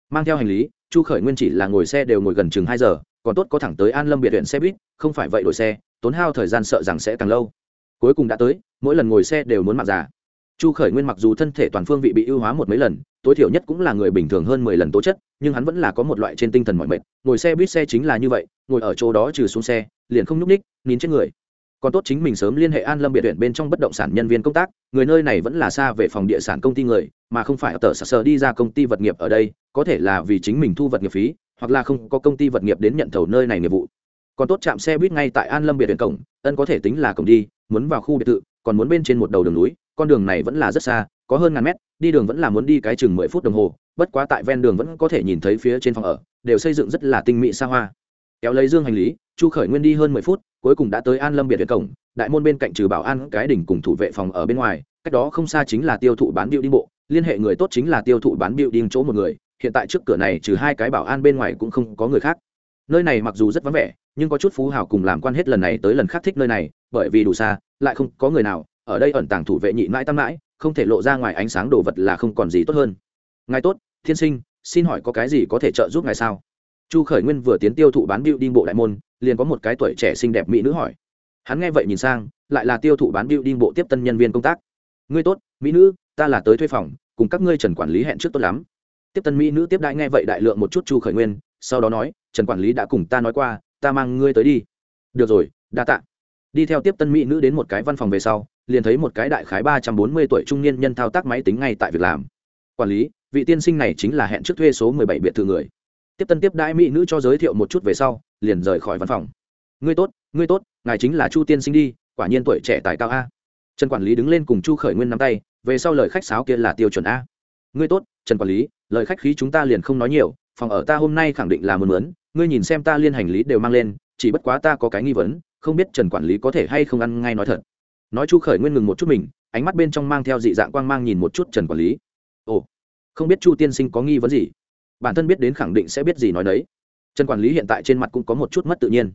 Mang theo hành lý chu khởi nguyên chỉ là ngồi xe đều ngồi gần chừng hai giờ, còn tốt có thẳng tới an lâm biệt huyện xe buýt, không phải vậy đổi xe, tốn hao thời gian sợ rằng sẽ càng lâu. Cuối cùng đã tới, mỗi lần ngồi xe đều muốn mặc giả. Chu khởi nguyên mặc dù thân thể toàn phương vị bị ưu hóa một mấy lần, tối thiểu nhất cũng là người bình thường hơn mười lần tố chất, nhưng hắn vẫn là có một loại trên tinh thần mọi mệt, ngồi xe buýt xe chính là như vậy, ngồi ở chỗ đó trừ xuống xe, liền không nhúc ních nín chết người còn tốt chính mình sớm liên hệ an lâm biệt viện bên trong bất động sản nhân viên công tác, người nơi này vẫn là xa về phòng địa sản công ty người, mà không phải ở tờ sở sở đi ra công ty vật nghiệp ở đây, có thể là vì chính mình thu vật nghiệp phí, hoặc là không có công ty vật nghiệp đến nhận thầu nơi này nghiệp vụ. Còn tốt chạm xe buýt ngay tại an lâm biệt viện cổng, ân có thể tính là cổng đi, muốn vào khu biệt thự, còn muốn bên trên một đầu đường núi, con đường này vẫn là rất xa, có hơn ngàn mét, đi đường vẫn là muốn đi cái chừng mười phút đồng hồ, bất quá tại ven đường vẫn có thể nhìn thấy phía trên phòng ở, đều xây dựng rất là tinh mỹ xa hoa. Kéo lấy dương hành lý, chu khởi nguyên đi hơn mười phút cuối cùng đã tới an lâm biệt viện cổng, đại môn bên cạnh trừ bảo an, cái đỉnh cùng thủ vệ phòng ở bên ngoài, cách đó không xa chính là tiêu thụ bán điệu đi bộ, liên hệ người tốt chính là tiêu thụ bán điệu đi chỗ một người, hiện tại trước cửa này trừ hai cái bảo an bên ngoài cũng không có người khác. Nơi này mặc dù rất vắng vẻ, nhưng có chút phú hào cùng làm quan hết lần này tới lần khác thích nơi này, bởi vì đủ xa, lại không có người nào, ở đây ẩn tàng thủ vệ nhị mãi tam mãi, không thể lộ ra ngoài ánh sáng đồ vật là không còn gì tốt hơn. Ngài tốt, thiên sinh, xin hỏi có cái gì có thể trợ giúp ngài sao? Chu khởi nguyên vừa tiến tiêu thụ bán biêu đi bộ đại môn liền có một cái tuổi trẻ xinh đẹp mỹ nữ hỏi. Hắn nghe vậy nhìn sang, lại là tiêu thụ bán biêu đinh bộ tiếp tân nhân viên công tác. Ngươi tốt, mỹ nữ, ta là tới thuê phòng, cùng các ngươi trần quản lý hẹn trước tốt lắm. Tiếp tân mỹ nữ tiếp đại nghe vậy đại lượng một chút chu khởi nguyên, sau đó nói, trần quản lý đã cùng ta nói qua, ta mang ngươi tới đi. Được rồi, đa tạ. Đi theo tiếp tân mỹ nữ đến một cái văn phòng về sau, liền thấy một cái đại khái ba trăm bốn mươi tuổi trung niên nhân thao tác máy tính ngay tại việc làm. Quản lý, vị tiên sinh này chính là hẹn trước thuê số mười bảy biệt thự người tiếp tân tiếp đãi mỹ nữ cho giới thiệu một chút về sau, liền rời khỏi văn phòng. Ngươi tốt ngươi tốt, ngài chính là chu tiên sinh đi, quả nhiên tuổi trẻ tài cao a. Trần quản lý đứng lên cùng chu khởi nguyên nắm tay, về sau lời khách sáo kia là tiêu chuẩn a. Ngươi tốt, trần quản lý, lời khách khí chúng ta liền không nói nhiều, phòng ở ta hôm nay khẳng định là mượn mướn, ngươi nhìn xem ta liên hành lý đều mang lên, chỉ bất quá ta có cái nghi vấn, không biết trần quản lý có thể hay không ăn ngay nói thật. Nói chu khởi nguyên ngừng một chút mình, ánh mắt bên trong mang theo dị dạng quang mang nhìn một chút trần quản lý. Ồ, không biết chu tiên sinh có nghi vấn gì? Bản thân biết đến khẳng định sẽ biết gì nói đấy trần quản lý hiện tại trên mặt cũng có một chút mất tự nhiên.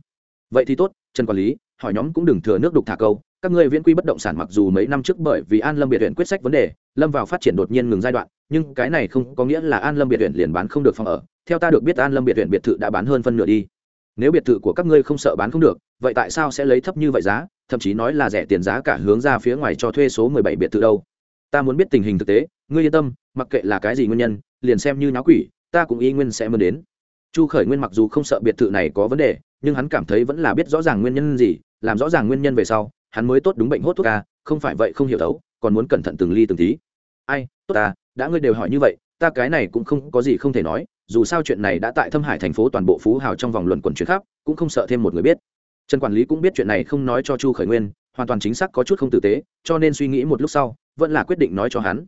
Vậy thì tốt, trần quản lý, hỏi nhóm cũng đừng thừa nước đục thả câu. Các người viễn quy bất động sản mặc dù mấy năm trước bởi vì an lâm biệt huyện quyết sách vấn đề, lâm vào phát triển đột nhiên ngừng giai đoạn, nhưng cái này không có nghĩa là an lâm biệt huyện liền bán không được phòng ở. Theo ta được biết an lâm biệt huyện biệt thự đã bán hơn phân nửa đi. Nếu biệt thự của các ngươi không sợ bán không được, vậy tại sao sẽ lấy thấp như vậy giá? Thậm chí nói là rẻ tiền giá cả hướng ra phía ngoài cho thuê số mười bảy biệt thự đâu. Ta muốn biết tình hình thực tế, ngươi yên tâm, mặc kệ là cái gì nguyên nhân, liền xem như nháo quỷ ta cũng y nguyên sẽ mơn đến. Chu khởi nguyên mặc dù không sợ biệt thự này có vấn đề, nhưng hắn cảm thấy vẫn là biết rõ ràng nguyên nhân gì, làm rõ ràng nguyên nhân về sau, hắn mới tốt đúng bệnh hốt thuốc ca không phải vậy không hiểu thấu, còn muốn cẩn thận từng ly từng tí. Ai, tốt ta, đã ngươi đều hỏi như vậy, ta cái này cũng không có gì không thể nói, dù sao chuyện này đã tại thâm hải thành phố toàn bộ phú hào trong vòng luận quần chuyển khắp cũng không sợ thêm một người biết. Trần quản lý cũng biết chuyện này không nói cho chu khởi nguyên, hoàn toàn chính xác có chút không tử tế, cho nên suy nghĩ một lúc sau, vẫn là quyết định nói cho hắn.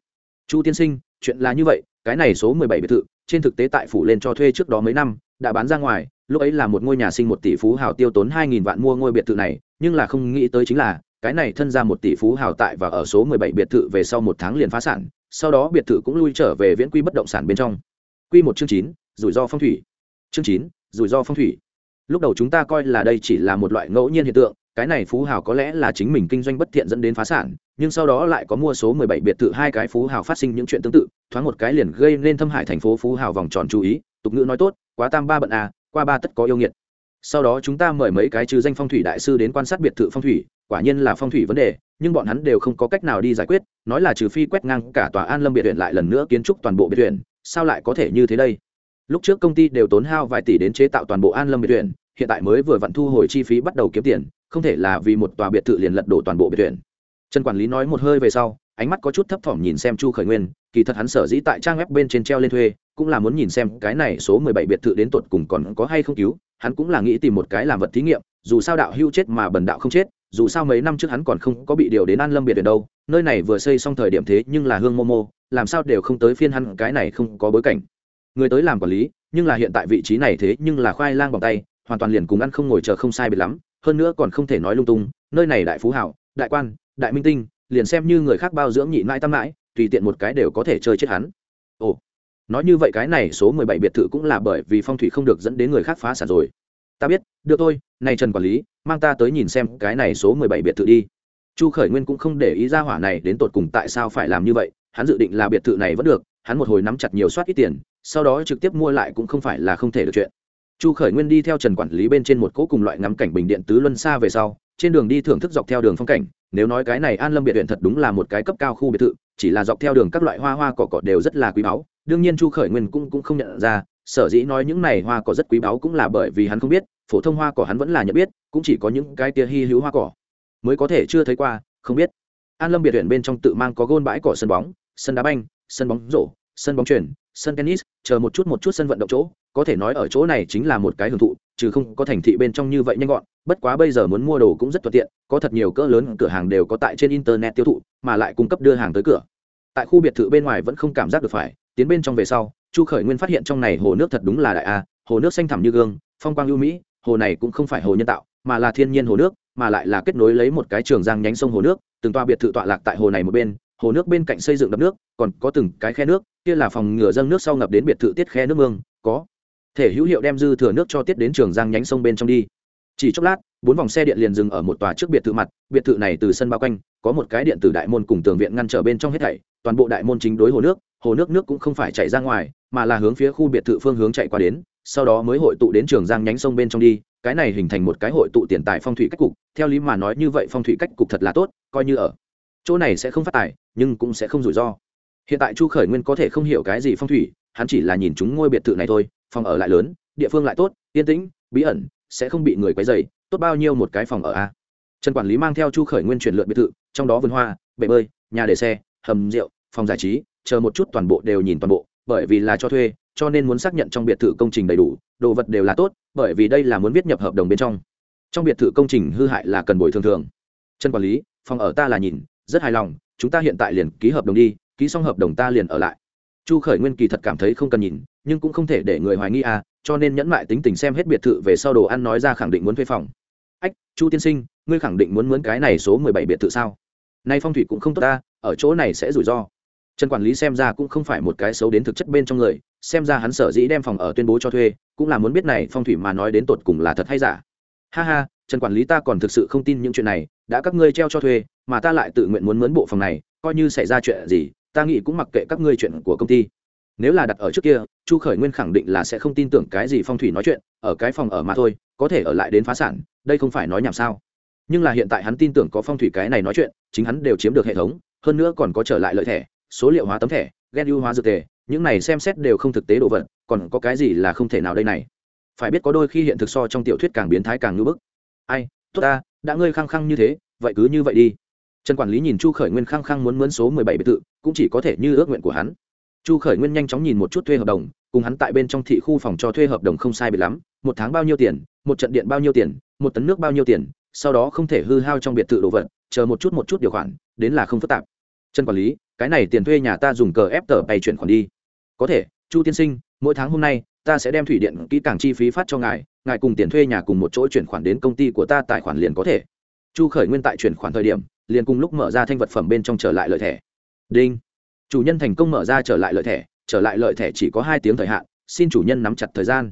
Chu tiên sinh, chuyện là như vậy, cái này số mười bảy biệt thự trên thực tế tại phủ lên cho thuê trước đó mấy năm, đã bán ra ngoài, lúc ấy là một ngôi nhà sinh một tỷ phú hào tiêu tốn hai nghìn vạn mua ngôi biệt thự này, nhưng là không nghĩ tới chính là, cái này thân ra một tỷ phú hào tại và ở số mười bảy biệt thự về sau một tháng liền phá sản, sau đó biệt thự cũng lui trở về viễn quy bất động sản bên trong. Quy một chương chín, rủi ro phong thủy. Chương chín, rủi ro phong thủy. Lúc đầu chúng ta coi là đây chỉ là một loại ngẫu nhiên hiện tượng cái này phú hào có lẽ là chính mình kinh doanh bất thiện dẫn đến phá sản, nhưng sau đó lại có mua số mười bảy biệt thự hai cái phú hào phát sinh những chuyện tương tự, thoáng một cái liền gây nên thâm hại thành phố phú hào vòng tròn chú ý, tục ngữ nói tốt, quá tam ba bận à qua ba tất có yêu nghiệt. Sau đó chúng ta mời mấy cái trừ danh phong thủy đại sư đến quan sát biệt thự phong thủy, quả nhiên là phong thủy vấn đề, nhưng bọn hắn đều không có cách nào đi giải quyết, nói là trừ phi quét ngang cả tòa an lâm biệt huyện lại lần nữa kiến trúc toàn bộ biệt huyện sao lại có thể như thế đây? Lúc trước công ty đều tốn hao vài tỷ đến chế tạo toàn bộ an lâm biệt huyện hiện tại mới vừa vặn thu hồi chi phí bắt đầu kiếm tiền không thể là vì một tòa biệt thự liền lật đổ toàn bộ biệt thuyền. Trần quản lý nói một hơi về sau, ánh mắt có chút thấp thỏm nhìn xem chu khởi nguyên, kỳ thật hắn sở dĩ tại trang web bên trên treo lên thuê, cũng là muốn nhìn xem cái này số mười bảy biệt thự đến tột cùng còn có hay không cứu, hắn cũng là nghĩ tìm một cái làm vật thí nghiệm, dù sao đạo hưu chết mà bần đạo không chết, dù sao mấy năm trước hắn còn không có bị điều đến an lâm biệt viện đâu, nơi này vừa xây xong thời điểm thế nhưng là hương momo làm sao đều không tới phiên hắn, cái này không có bối cảnh. Người tới làm quản lý, nhưng là hiện tại vị trí này thế nhưng là khoai lang bằng tay, hoàn toàn liền cùng ăn không ngồi chờ không sai biệt lắm hơn nữa còn không thể nói lung tung, nơi này đại phú hảo, đại quan, đại minh tinh, liền xem như người khác bao dưỡng nhị mãi tam mãi, tùy tiện một cái đều có thể chơi chết hắn. Ồ, nói như vậy cái này số mười bảy biệt thự cũng là bởi vì phong thủy không được dẫn đến người khác phá sản rồi. Ta biết, được thôi, này trần quản lý, mang ta tới nhìn xem cái này số mười bảy biệt thự đi. Chu khởi nguyên cũng không để ý ra hỏa này đến tột cùng tại sao phải làm như vậy, hắn dự định là biệt thự này vẫn được, hắn một hồi nắm chặt nhiều soát ít tiền, sau đó trực tiếp mua lại cũng không phải là không thể được chuyện chu khởi nguyên đi theo trần quản lý bên trên một cỗ cùng loại ngắm cảnh bình điện tứ luân xa về sau trên đường đi thưởng thức dọc theo đường phong cảnh. Nếu nói cái này an lâm biệt huyện thật đúng là một cái cấp cao khu biệt thự chỉ là dọc theo đường các loại hoa hoa cỏ cỏ đều rất là quý báu. Đương nhiên chu khởi nguyên cũng, cũng không nhận ra sở dĩ nói những này hoa cỏ rất quý báu cũng là bởi vì hắn không biết phổ thông hoa cỏ hắn vẫn là nhận biết cũng chỉ có những cái tia hy hữu hoa cỏ mới có thể chưa thấy qua không biết. An lâm biệt huyện bên trong tự mang có gôn bãi cỏ sân bóng sân đá banh sân bóng rổ sân bóng chuyển sân tennis chờ một chút một chút sân vận động chỗ có thể nói ở chỗ này chính là một cái hưởng thụ, trừ không có thành thị bên trong như vậy nhanh gọn, bất quá bây giờ muốn mua đồ cũng rất thuận tiện, có thật nhiều cỡ lớn cửa hàng đều có tại trên internet tiêu thụ, mà lại cung cấp đưa hàng tới cửa. Tại khu biệt thự bên ngoài vẫn không cảm giác được phải, tiến bên trong về sau, chu khởi nguyên phát hiện trong này hồ nước thật đúng là đại a, hồ nước xanh thẳm như gương, phong quang lưu mỹ, hồ này cũng không phải hồ nhân tạo, mà là thiên nhiên hồ nước, mà lại là kết nối lấy một cái trường giang nhánh sông hồ nước, từng toa biệt thự tọa lạc tại hồ này một bên, hồ nước bên cạnh xây dựng đập nước, còn có từng cái khe nước, kia là phòng ngừa dâng nước sau ngập đến biệt thự tiết khe nước mương, có thể hữu hiệu đem dư thừa nước cho tiết đến trường giang nhánh sông bên trong đi. Chỉ chốc lát, bốn vòng xe điện liền dừng ở một tòa trước biệt thự mặt, biệt thự này từ sân bao quanh, có một cái điện từ đại môn cùng tường viện ngăn trở bên trong hết thảy, toàn bộ đại môn chính đối hồ nước hồ nước nước cũng không phải chạy ra ngoài, mà là hướng phía khu biệt thự phương hướng chạy qua đến, sau đó mới hội tụ đến trường giang nhánh sông bên trong đi, cái này hình thành một cái hội tụ tiền tài phong thủy cách cục, theo lý mà nói như vậy phong thủy cách cục thật là tốt, coi như ở chỗ này sẽ không phát tài, nhưng cũng sẽ không rủi ro. Hiện tại chu khởi nguyên có thể không hiểu cái gì phong thủy, hắn chỉ là nhìn chúng ngôi biệt thự này thôi phòng ở lại lớn, địa phương lại tốt, yên tĩnh, bí ẩn, sẽ không bị người quấy dày tốt bao nhiêu một cái phòng ở a. Trần quản lý mang theo chu khởi nguyên chuyển lượt biệt thự, trong đó vườn hoa, bể bơi, nhà để xe, hầm rượu, phòng giải trí, chờ một chút toàn bộ đều nhìn toàn bộ, bởi vì là cho thuê, cho nên muốn xác nhận trong biệt thự công trình đầy đủ, đồ vật đều là tốt, bởi vì đây là muốn viết nhập hợp đồng bên trong. Trong biệt thự công trình hư hại là cần bồi thường thường. Trần quản lý, phòng ở ta là nhìn, rất hài lòng, chúng ta hiện tại liền ký hợp đồng đi, ký xong hợp đồng ta liền ở lại. Chu khởi nguyên kỳ thật cảm thấy không cần nhìn nhưng cũng không thể để người hoài nghi à cho nên nhẫn mại tính tình xem hết biệt thự về sau đồ ăn nói ra khẳng định muốn thuê phòng. Ách, chu tiên sinh, ngươi khẳng định muốn mướn cái này số mười bảy biệt thự sao? Nay phong thủy cũng không tốt ta, ở chỗ này sẽ rủi ro. Trần quản lý xem ra cũng không phải một cái xấu đến thực chất bên trong người, xem ra hắn sở dĩ đem phòng ở tuyên bố cho thuê, cũng là muốn biết này phong thủy mà nói đến tột cùng là thật hay giả. Ha ha, trần quản lý ta còn thực sự không tin những chuyện này, đã các ngươi treo cho thuê, mà ta lại tự nguyện muốn mướn bộ phòng này, coi như xảy ra chuyện gì, ta nghĩ cũng mặc kệ các ngươi chuyện của công ty nếu là đặt ở trước kia, chu khởi nguyên khẳng định là sẽ không tin tưởng cái gì phong thủy nói chuyện, ở cái phòng ở mà thôi, có thể ở lại đến phá sản, đây không phải nói nhảm sao. Nhưng là hiện tại hắn tin tưởng có phong thủy cái này nói chuyện, chính hắn đều chiếm được hệ thống, hơn nữa còn có trở lại lợi thẻ, số liệu hóa tấm thẻ, gen ưu hóa dược tề, những này xem xét đều không thực tế đồ vật, còn có cái gì là không thể nào đây này? Phải biết có đôi khi hiện thực so trong tiểu thuyết càng biến thái càng ngưỡng bức. Ai, tốt ta, đã ngươi khăng khăng như thế, vậy cứ như vậy đi. Trần quản lý nhìn chu khởi nguyên khăng khăng muốn mướn số mười bảy biệt thự, cũng chỉ có thể như ước nguyện của hắn chu khởi nguyên nhanh chóng nhìn một chút thuê hợp đồng, cùng hắn tại bên trong thị khu phòng cho thuê hợp đồng không sai bị lắm, một tháng bao nhiêu tiền, một trận điện bao nhiêu tiền, một tấn nước bao nhiêu tiền, sau đó không thể hư hao trong biệt thự đồ vật, chờ một chút một chút điều khoản, đến là không phức tạp. Trần quản lý, cái này tiền thuê nhà ta dùng cờ ép tờ bày chuyển khoản đi. Có thể, chu tiên sinh, mỗi tháng hôm nay, ta sẽ đem thủy điện kỹ càng chi phí phát cho ngài ngài cùng tiền thuê nhà cùng một chỗ chuyển khoản đến công ty của ta tài khoản liền có thể. Chu khởi nguyên tại chuyển khoản thời điểm, liền cùng lúc mở ra thanh vật phẩm bên trong trở lại lợi thẻ. Đinh chủ nhân thành công mở ra trở lại lợi thẻ, trở lại lợi thẻ chỉ có hai tiếng thời hạn, xin chủ nhân nắm chặt thời gian.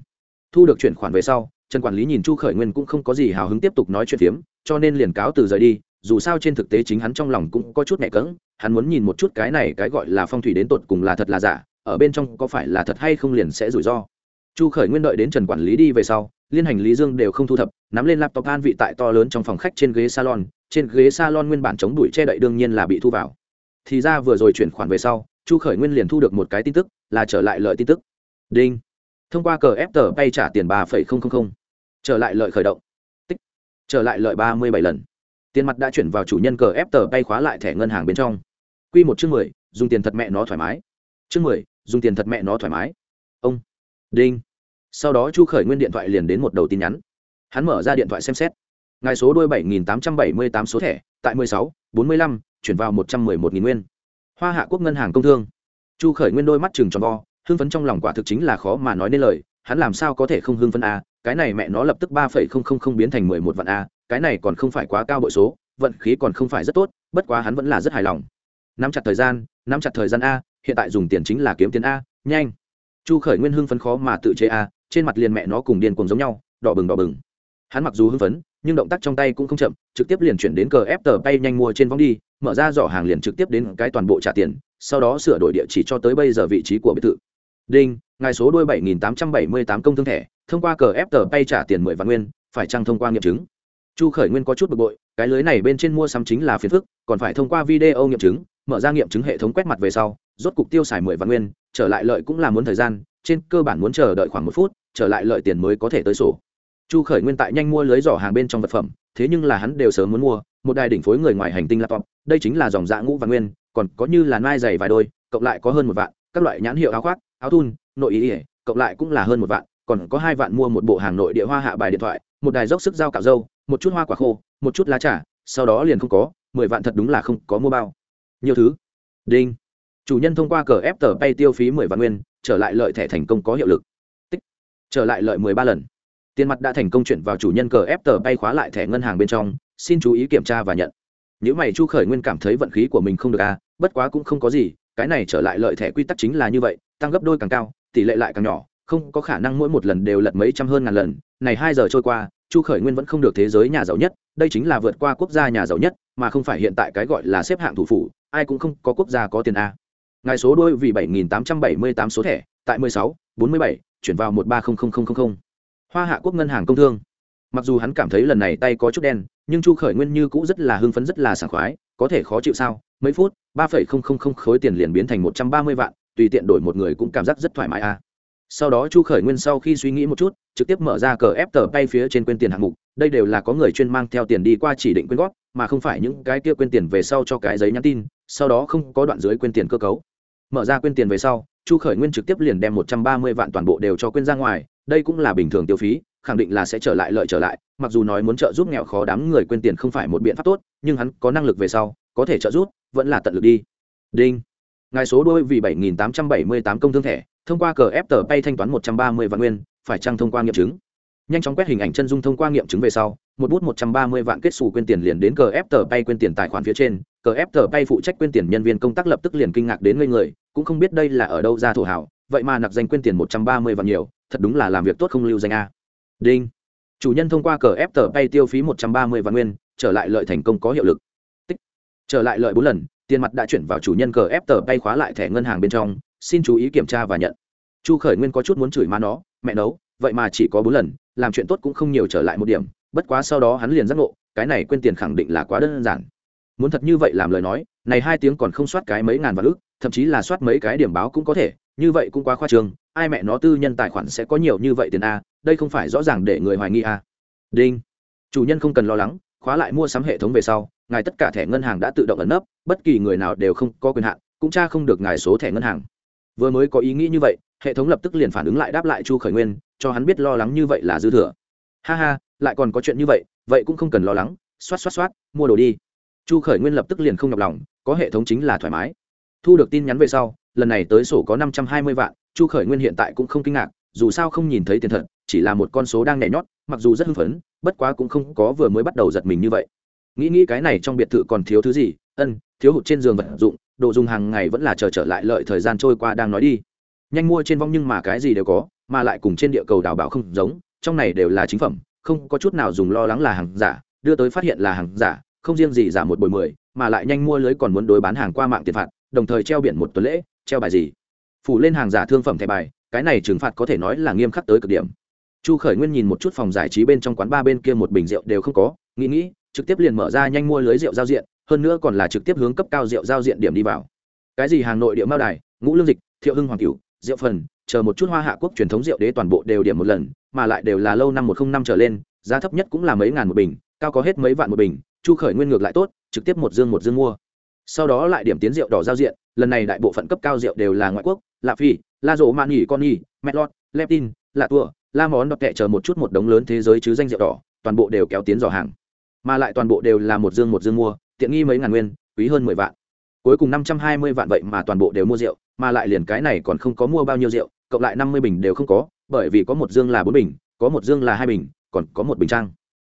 Thu được chuyển khoản về sau, trần quản lý nhìn chu khởi nguyên cũng không có gì hào hứng tiếp tục nói chuyện phiếm, cho nên liền cáo từ rời đi, dù sao trên thực tế chính hắn trong lòng cũng có chút mẹ cỡng hắn muốn nhìn một chút cái này cái gọi là phong thủy đến tột cùng là thật là giả, ở bên trong có phải là thật hay không liền sẽ rủi ro. Chu khởi nguyên đợi đến trần quản lý đi về sau, liên hành lý dương đều không thu thập, nắm lên laptop an vị tại to lớn trong phòng khách trên ghế salon, trên ghế salon nguyên bản chống đuổi che đậy đương nhiên là bị thu vào thì ra vừa rồi chuyển khoản về sau, chu khởi nguyên liền thu được một cái tin tức, là trở lại lợi tin tức. Đinh. Thông qua cờ ép tờ pay trả tiền ba trở lại lợi khởi động. Tích. Trở lại lợi ba mươi bảy lần. Tiền mặt đã chuyển vào chủ nhân cờ ép tờ pay khóa lại thẻ ngân hàng bên trong. Q một chương mười, dùng tiền thật mẹ nó thoải mái. Chương mười, dùng tiền thật mẹ nó thoải mái. Ông. Đinh. Sau đó chu khởi nguyên điện thoại liền đến một đầu tin nhắn. Hắn mở ra điện thoại xem xét. Ngài số đôi bảy nghìn tám trăm bảy mươi tám số thẻ, tại mười sáu, bốn mươi lăm chuyển vào một trăm mười một nghìn nguyên. Hoa hạ quốc ngân hàng công thương. Chu khởi nguyên đôi mắt chừng tròn vo, hưng phấn trong lòng quả thực chính là khó mà nói nên lời, hắn làm sao có thể không hưng phấn a cái này mẹ nó lập tức ba phẩy không không không biến thành mười một vạn a cái này còn không phải quá cao bội số, vận khí còn không phải rất tốt, bất quá hắn vẫn là rất hài lòng. Nắm chặt thời gian, nắm chặt thời gian a, hiện tại dùng tiền chính là kiếm tiền a, nhanh. Chu khởi nguyên hưng phấn khó mà tự chế a, trên mặt liền mẹ nó cùng điên cuồng giống nhau, đỏ bừng đỏ bừng. Hắn mặc dù hưng phấn, nhưng động tác trong tay cũng không chậm, trực tiếp liền chuyển đến cờ ép tờ pay nhanh mua trên vong đi mở ra giỏ hàng liền trực tiếp đến cái toàn bộ trả tiền, sau đó sửa đổi địa chỉ cho tới bây giờ vị trí của biệt thự. Đinh, ngài số đôi bảy nghìn tám trăm bảy mươi tám công thương thẻ, thông qua cờ ép tờ pay trả tiền mười vạn nguyên, phải chăng thông qua nghiệm chứng? Chu khởi nguyên có chút bực bội, cái lưới này bên trên mua sắm chính là phiền phức, còn phải thông qua video nghiệm chứng, mở ra nghiệm chứng hệ thống quét mặt về sau, rốt cục tiêu xài mười vạn nguyên, trở lại lợi cũng là muốn thời gian, trên cơ bản muốn chờ đợi khoảng một phút, trở lại lợi tiền mới có thể tới sổ. Chu khởi nguyên tại nhanh mua lưới giỏ hàng bên trong vật phẩm, thế nhưng là hắn đều sớm muốn mua một đài đỉnh phối người ngoài hành tinh laptop, đây chính là dòng dạ ngũ và nguyên, còn có như là nai dày vài đôi, cộng lại có hơn một vạn, các loại nhãn hiệu áo khoác, áo thun, nội ý ỉa cộng lại cũng là hơn một vạn, còn có hai vạn mua một bộ hàng nội địa hoa hạ bài điện thoại, một đài dốc sức dao cạo dâu, một chút hoa quả khô, một chút lá trà, sau đó liền không có, mười vạn thật đúng là không có mua bao. Nhiều thứ. Đinh. Chủ nhân thông qua cờ ép tờ pay tiêu phí mười vạn nguyên, trở lại lợi thẻ thành công có hiệu lực. Tích. Trở lại lợi mười ba lần. Tiền mặt đã thành công chuyển vào chủ nhân cờ ép tờ pay khóa lại thẻ ngân hàng bên trong xin chú ý kiểm tra và nhận. Nếu mày chu khởi nguyên cảm thấy vận khí của mình không được à bất quá cũng không có gì, cái này trở lại lợi thẻ quy tắc chính là như vậy, tăng gấp đôi càng cao, tỷ lệ lại càng nhỏ, không có khả năng mỗi một lần đều lật mấy trăm hơn ngàn lần. Này hai giờ trôi qua, chu khởi nguyên vẫn không được thế giới nhà giàu nhất, đây chính là vượt qua quốc gia nhà giàu nhất, mà không phải hiện tại cái gọi là xếp hạng thủ phủ, ai cũng không có quốc gia có tiền a. Ngài số đôi vì bảy nghìn tám trăm bảy mươi tám số thẻ, tại mười sáu, bốn mươi bảy, chuyển vào một ba không không không không. Hoa hạ quốc ngân hàng công thương mặc dù hắn cảm thấy lần này tay có chút đen, nhưng chu khởi nguyên như cũ rất là hưng phấn rất là sảng khoái, có thể khó chịu sao? Mấy phút, ba phẩy không không không khối tiền liền biến thành một trăm ba mươi vạn, tùy tiện đổi một người cũng cảm giác rất thoải mái a sau đó chu khởi nguyên sau khi suy nghĩ một chút, trực tiếp mở ra cờ ép tờ bay phía trên quên tiền hạng mục, đây đều là có người chuyên mang theo tiền đi qua chỉ định quyên góp, mà không phải những cái kia quên tiền về sau cho cái giấy nhắn tin, sau đó không có đoạn dưới quên tiền cơ cấu. Mở ra quên tiền về sau, chu khởi nguyên trực tiếp liền đem một trăm ba mươi vạn toàn bộ đều cho quên ra ngoài, đây cũng là bình thường tiêu phí khẳng định là sẽ trở lại lợi trở lại, mặc dù nói muốn trợ giúp nghèo khó đám người quên tiền không phải một biện pháp tốt, nhưng hắn có năng lực về sau, có thể trợ giúp, vẫn là tận lực đi. Đinh. Ngài số đôi vì bảy nghìn tám trăm bảy mươi tám công thương thẻ, thông qua cờ ép tờ pay thanh toán một trăm ba mươi vạn nguyên, phải trăng thông qua nghiệm chứng? Nhanh chóng quét hình ảnh chân dung thông qua nghiệm chứng về sau, một bút một trăm ba mươi vạn kết xù quên tiền liền đến cờ ép tờ pay quên tiền tài khoản phía trên, cờ ép tờ pay phụ trách quên tiền nhân viên công tác lập tức liền kinh ngạc đến ngây người, cũng không biết đây là ở đâu ra thổ hảo vậy mà nạp danh quên tiền một trăm ba mươi vạn nhiều, thật đúng là làm việc tốt không lưu danh a đinh. Chủ nhân thông qua cờ ép tờ pay tiêu phí một trăm ba mươi vạn nguyên, trở lại lợi thành công có hiệu lực. Tích. Trở lại lợi bốn lần, tiền mặt đã chuyển vào chủ nhân cờ ép tờ pay khóa lại thẻ ngân hàng bên trong, xin chú ý kiểm tra và nhận. Chu khởi nguyên có chút muốn chửi má nó, mẹ nấu, vậy mà chỉ có bốn lần, làm chuyện tốt cũng không nhiều trở lại một điểm, bất quá sau đó hắn liền giác ngộ, cái này quên tiền khẳng định là quá đơn giản. Muốn thật như vậy làm lời nói, này hai tiếng còn không soát cái mấy ngàn vạn ước thậm chí là soát mấy cái điểm báo cũng có thể, như vậy cũng quá khoa trương, ai mẹ nó tư nhân tài khoản sẽ có nhiều như vậy tiền a đây không phải rõ ràng để người hoài nghi à? đinh. Chủ nhân không cần lo lắng, khóa lại mua sắm hệ thống về sau, ngài tất cả thẻ ngân hàng đã tự động ẩn nấp, bất kỳ người nào đều không có quyền hạn, cũng tra không được ngài số thẻ ngân hàng. Vừa mới có ý nghĩ như vậy, hệ thống lập tức liền phản ứng lại đáp lại chu khởi nguyên, cho hắn biết lo lắng như vậy là dư thừa. Ha ha, lại còn có chuyện như vậy vậy cũng không cần lo lắng, xoát xoát xoát, mua đồ đi. Chu khởi nguyên lập tức liền không nhọc lòng, có hệ thống chính là thoải mái. Thu được tin nhắn về sau, lần này tới sổ có năm trăm hai mươi vạn, chu khởi nguyên hiện tại cũng không kinh ngạc dù sao không nhìn thấy tiền thật, chỉ là một con số đang nhảy nhót, mặc dù rất hưng phấn, bất quá cũng không có vừa mới bắt đầu giật mình như vậy. Nghĩ nghĩ cái này trong biệt thự còn thiếu thứ gì? Ân, thiếu hụt trên giường vật dụng, đồ dùng hàng ngày vẫn là chờ trở lại lợi thời gian trôi qua đang nói đi. Nhanh mua trên vong nhưng mà cái gì đều có, mà lại cùng trên địa cầu đào bảo không giống, trong này đều là chính phẩm, không có chút nào dùng lo lắng là hàng giả, đưa tới phát hiện là hàng giả, không riêng gì giả một bồi mười, mà lại nhanh mua lưới còn muốn đối bán hàng qua mạng tiền phạt, đồng thời treo biển một tuần lễ, treo bài gì. Phủ lên hàng giả thương phẩm thẻ bài cái này trừng phạt có thể nói là nghiêm khắc tới cực điểm. Chu khởi nguyên nhìn một chút phòng giải trí bên trong quán ba bên kia một bình rượu đều không có, nghĩ nghĩ, trực tiếp liền mở ra nhanh mua lưới rượu giao diện, hơn nữa còn là trực tiếp hướng cấp cao rượu giao diện điểm đi vào. Cái gì hàng nội địa mao đài, ngũ lương dịch, thiệu hưng hoàng cửu, rượu phần, chờ một chút hoa hạ quốc truyền thống rượu đế toàn bộ đều điểm một lần, mà lại đều là lâu năm một không năm trở lên, giá thấp nhất cũng là mấy ngàn một bình, cao có hết mấy vạn một bình, chu khởi nguyên ngược lại tốt, trực tiếp một dương một dương mua. Sau đó lại điểm tiến rượu đỏ giao diện, lần này đại bộ phận cấp cao rượu đều là ngoại quốc lạ phi, la rộ mạn nghỉ con nghỉ metlot leptin lạ tua la món đọt kệ chờ một chút một đống lớn thế giới chứ danh rượu đỏ, toàn bộ đều kéo tiến dò hàng. Mà lại toàn bộ đều là một dương một dương mua, tiện nghi mấy ngàn nguyên, quý hơn mười vạn. Cuối cùng năm trăm hai mươi vạn vậy mà toàn bộ đều mua rượu, mà lại liền cái này còn không có mua bao nhiêu rượu, cộng lại năm mươi bình đều không có, bởi vì có một dương là bốn bình, có một dương là hai bình, còn có một bình trang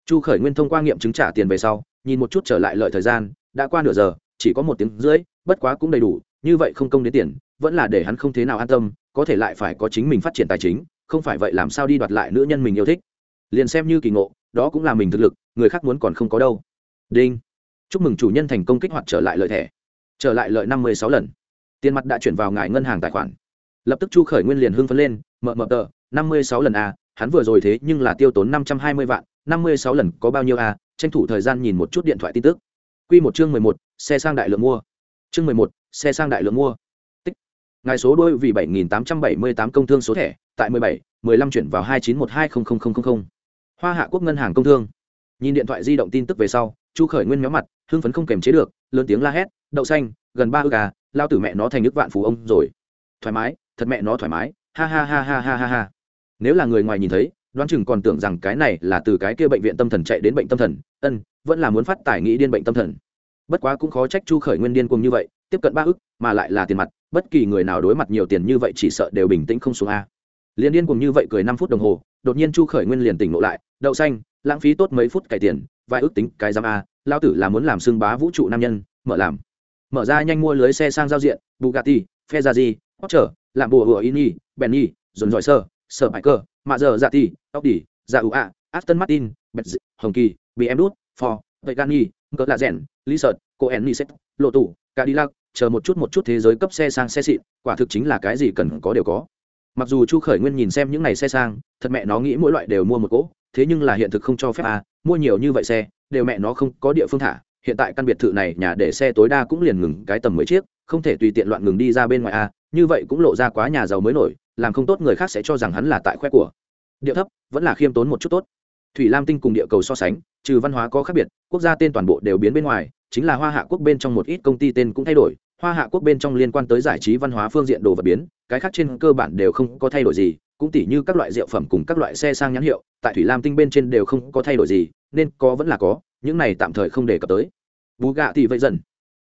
chu khởi nguyên thông qua nghiệm chứng trả tiền về sau, nhìn một chút trở lại lợi thời gian, đã qua nửa giờ, chỉ có một tiếng rưỡi, bất quá cũng đầy đủ, như vậy không công đến tiền vẫn là để hắn không thế nào an tâm có thể lại phải có chính mình phát triển tài chính không phải vậy làm sao đi đoạt lại nữ nhân mình yêu thích. Liền xem như kỳ ngộ đó cũng là mình thực lực người khác muốn còn không có đâu. Đinh. Chúc mừng chủ nhân thành công kích hoạt trở lại lợi thẻ. Trở lại lợi năm mươi sáu lần. Tiền mặt đã chuyển vào ngài ngân hàng tài khoản. Lập tức chu khởi nguyên liền hưng phấn lên mợ mợ tờ năm mươi sáu lần a à, hắn vừa rồi thế nhưng là tiêu tốn năm trăm hai mươi vạn năm mươi sáu lần có bao nhiêu a à, tranh thủ thời gian nhìn một chút điện thoại tin tức. Q một chương mười một xe sang đại lượng mua. Chương mười một xe sang đại lượng mua ngài số đôi vì bảy nghìn tám trăm bảy mươi tám công thương số thẻ, tại mười bảy, mười lăm chuyển vào hai chín một hai không không không không. Hoa hạ quốc ngân hàng công thương. Nhìn điện thoại di động tin tức về sau, chu khởi nguyên méo mặt, hưng phấn không kềm chế được, lớn tiếng la hét, đậu xanh, gần ba ức à lao tử mẹ nó thành nước vạn phú ông rồi. Thoải mái, thật mẹ nó thoải mái. Ha ha ha ha ha ha ha. Nếu là người ngoài nhìn thấy, đoán chừng còn tưởng rằng cái này là từ cái kia bệnh viện tâm thần chạy đến bệnh tâm thần. Ân, vẫn là muốn phát tài nghĩ điên bệnh tâm thần. Bất quá cũng khó trách chu khởi nguyên điên cuồng như vậy, tiếp cận ba ức, mà lại là tiền mặt bất kỳ người nào đối mặt nhiều tiền như vậy chỉ sợ đều bình tĩnh không xuống a. Liền điên cùng như vậy cười năm phút đồng hồ, đột nhiên chu khởi nguyên liền tỉnh ngộ lại, đậu xanh, lãng phí tốt mấy phút cải tiền, vài ước tính cái giam a lao tử là muốn làm xưng bá vũ trụ nam nhân, mở làm. Mở ra nhanh mua lưới xe sang giao diện, bugatti, ferrari, porsche làm bùa hùa ini benny dồn dòi sơ sơ bài cơ mạ giờ dạ ti tóc đỉ dạ ủ ạ aston martin, benz hồng kỳ bm đút ford, vegani cỡ lạ rèn lý sợt cô en niset lộ tủ cadillac chờ một chút một chút thế giới cấp xe sang xe xịn, quả thực chính là cái gì cần có đều có. Mặc dù chu khởi nguyên nhìn xem những này xe sang, thật mẹ nó nghĩ mỗi loại đều mua một cỗ, thế nhưng là hiện thực không cho phép à mua nhiều như vậy xe, đều mẹ nó không có địa phương thả. Hiện tại căn biệt thự này, nhà để xe tối đa cũng liền ngừng cái tầm mấy chiếc, không thể tùy tiện loạn ngừng đi ra bên ngoài à như vậy cũng lộ ra quá nhà giàu mới nổi, làm không tốt người khác sẽ cho rằng hắn là tại khoe của. Địa thấp, vẫn là khiêm tốn một chút tốt. Thủy lam tinh cùng địa cầu so sánh, trừ văn hóa có khác biệt, quốc gia tên toàn bộ đều biến bên ngoài chính là hoa hạ quốc bên trong một ít công ty tên cũng thay đổi. Hoa hạ quốc bên trong liên quan tới giải trí văn hóa phương diện đồ vật biến, cái khác trên cơ bản đều không có thay đổi gì, cũng tỉ như các loại rượu phẩm cùng các loại xe sang nhãn hiệu, tại thủy lam tinh bên trên đều không có thay đổi gì, nên có vẫn là có, những này tạm thời không đề cập tới. Bú gạ thì vậy dần.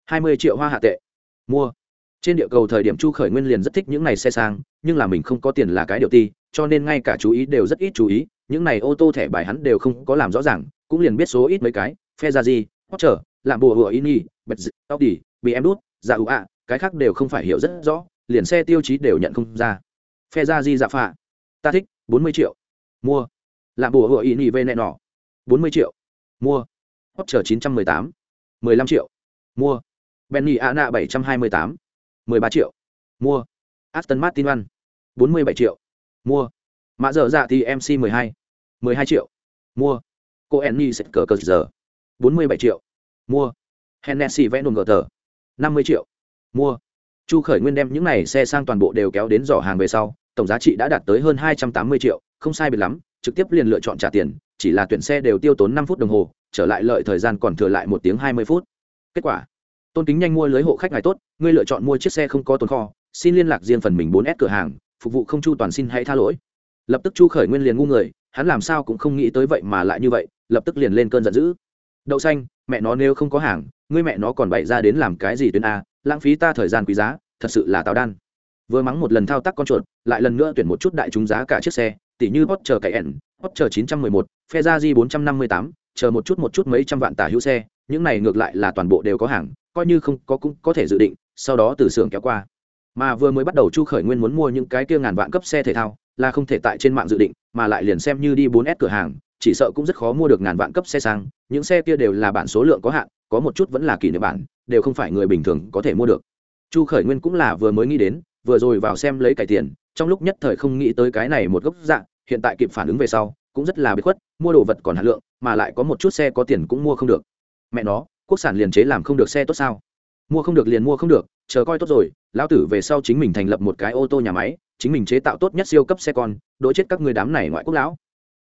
Hai mươi triệu hoa hạ tệ. Mua. Trên địa cầu thời điểm chu khởi nguyên liền rất thích những này xe sang, nhưng là mình không có tiền là cái điều ti, cho nên ngay cả chú ý đều rất ít chú ý, những này ô tô thẻ bài hắn đều không có làm rõ ràng, cũng liền biết số ít mấy cái phe ra gì hoặc chờ làm bùa hựa ini bật tóc đi bị em đút dạ ủ ạ, cái khác đều không phải hiểu rất rõ, liền xe tiêu chí đều nhận không ra. Phe ra di dạ phạ. Ta thích, bốn mươi triệu. Mua. Làm bùa hựa ini về nẹ nọ. bốn mươi triệu. Mua. Hot chờ chín trăm mười tám. mười lăm triệu. Mua. Benny a nạ bảy trăm hai mươi tám. mười ba triệu. Mua. Aston martin one. bốn mươi bảy triệu. Mua. Mã dở dạ thì mc mười hai. mười hai triệu. Mua. Cô enny sẽ cờ cờ giờ. bốn mươi bảy triệu mua. Hennessy vẽ đồn gờ tờ. Năm mươi triệu. Mua. Chu khởi nguyên đem những này xe sang toàn bộ đều kéo đến giỏ hàng về sau, tổng giá trị đã đạt tới hơn hai trăm tám mươi triệu, không sai biệt lắm, trực tiếp liền lựa chọn trả tiền, chỉ là tuyển xe đều tiêu tốn năm phút đồng hồ, trở lại lợi thời gian còn thừa lại một tiếng hai mươi phút. Kết quả, tôn kính nhanh mua lưới hộ khách ngài tốt, ngươi lựa chọn mua chiếc xe không có tồn kho, xin liên lạc riêng phần mình bốn s cửa hàng, phục vụ không chu toàn xin hãy tha lỗi. Lập tức chu khởi nguyên liền ngu người, hắn làm sao cũng không nghĩ tới vậy mà lại như vậy, lập tức liền lên cơn giận dữ đậu xanh, mẹ nó nếu không có hàng, ngươi mẹ nó còn bày ra đến làm cái gì tuyến a, lãng phí ta thời gian quý giá, thật sự là tào đan. Vừa mắng một lần thao tác con chuột, lại lần nữa tuyển một chút đại chúng giá cả chiếc xe tỷ như hot chờ cậy ẻn hot chờ chín trăm mười một phe ra di bốn trăm năm mươi tám, chờ một chút một chút mấy trăm vạn tả hữu xe, những này ngược lại là toàn bộ đều có hàng, coi như không có cũng có thể dự định, sau đó từ xưởng kéo qua. Mà vừa mới bắt đầu chu khởi nguyên muốn mua những cái kia ngàn vạn cấp xe thể thao, là không thể tại trên mạng dự định, mà lại liền xem như đi bốn s cửa hàng chỉ sợ cũng rất khó mua được ngàn vạn cấp xe sang, những xe kia đều là bản số lượng có hạn, có một chút vẫn là kỷ niệm bản, đều không phải người bình thường có thể mua được. Chu khởi nguyên cũng là vừa mới nghĩ đến, vừa rồi vào xem lấy cải tiền, trong lúc nhất thời không nghĩ tới cái này một gốc dạng, hiện tại kịp phản ứng về sau, cũng rất là bị khuất, mua đồ vật còn hạt lượng, mà lại có một chút xe có tiền cũng mua không được. Mẹ nó, quốc sản liền chế làm không được xe tốt sao? Mua không được liền mua không được, chờ coi tốt rồi, lão tử về sau chính mình thành lập một cái ô tô nhà máy, chính mình chế tạo tốt nhất siêu cấp xe con, đỗ chết các người đám này ngoại quốc lão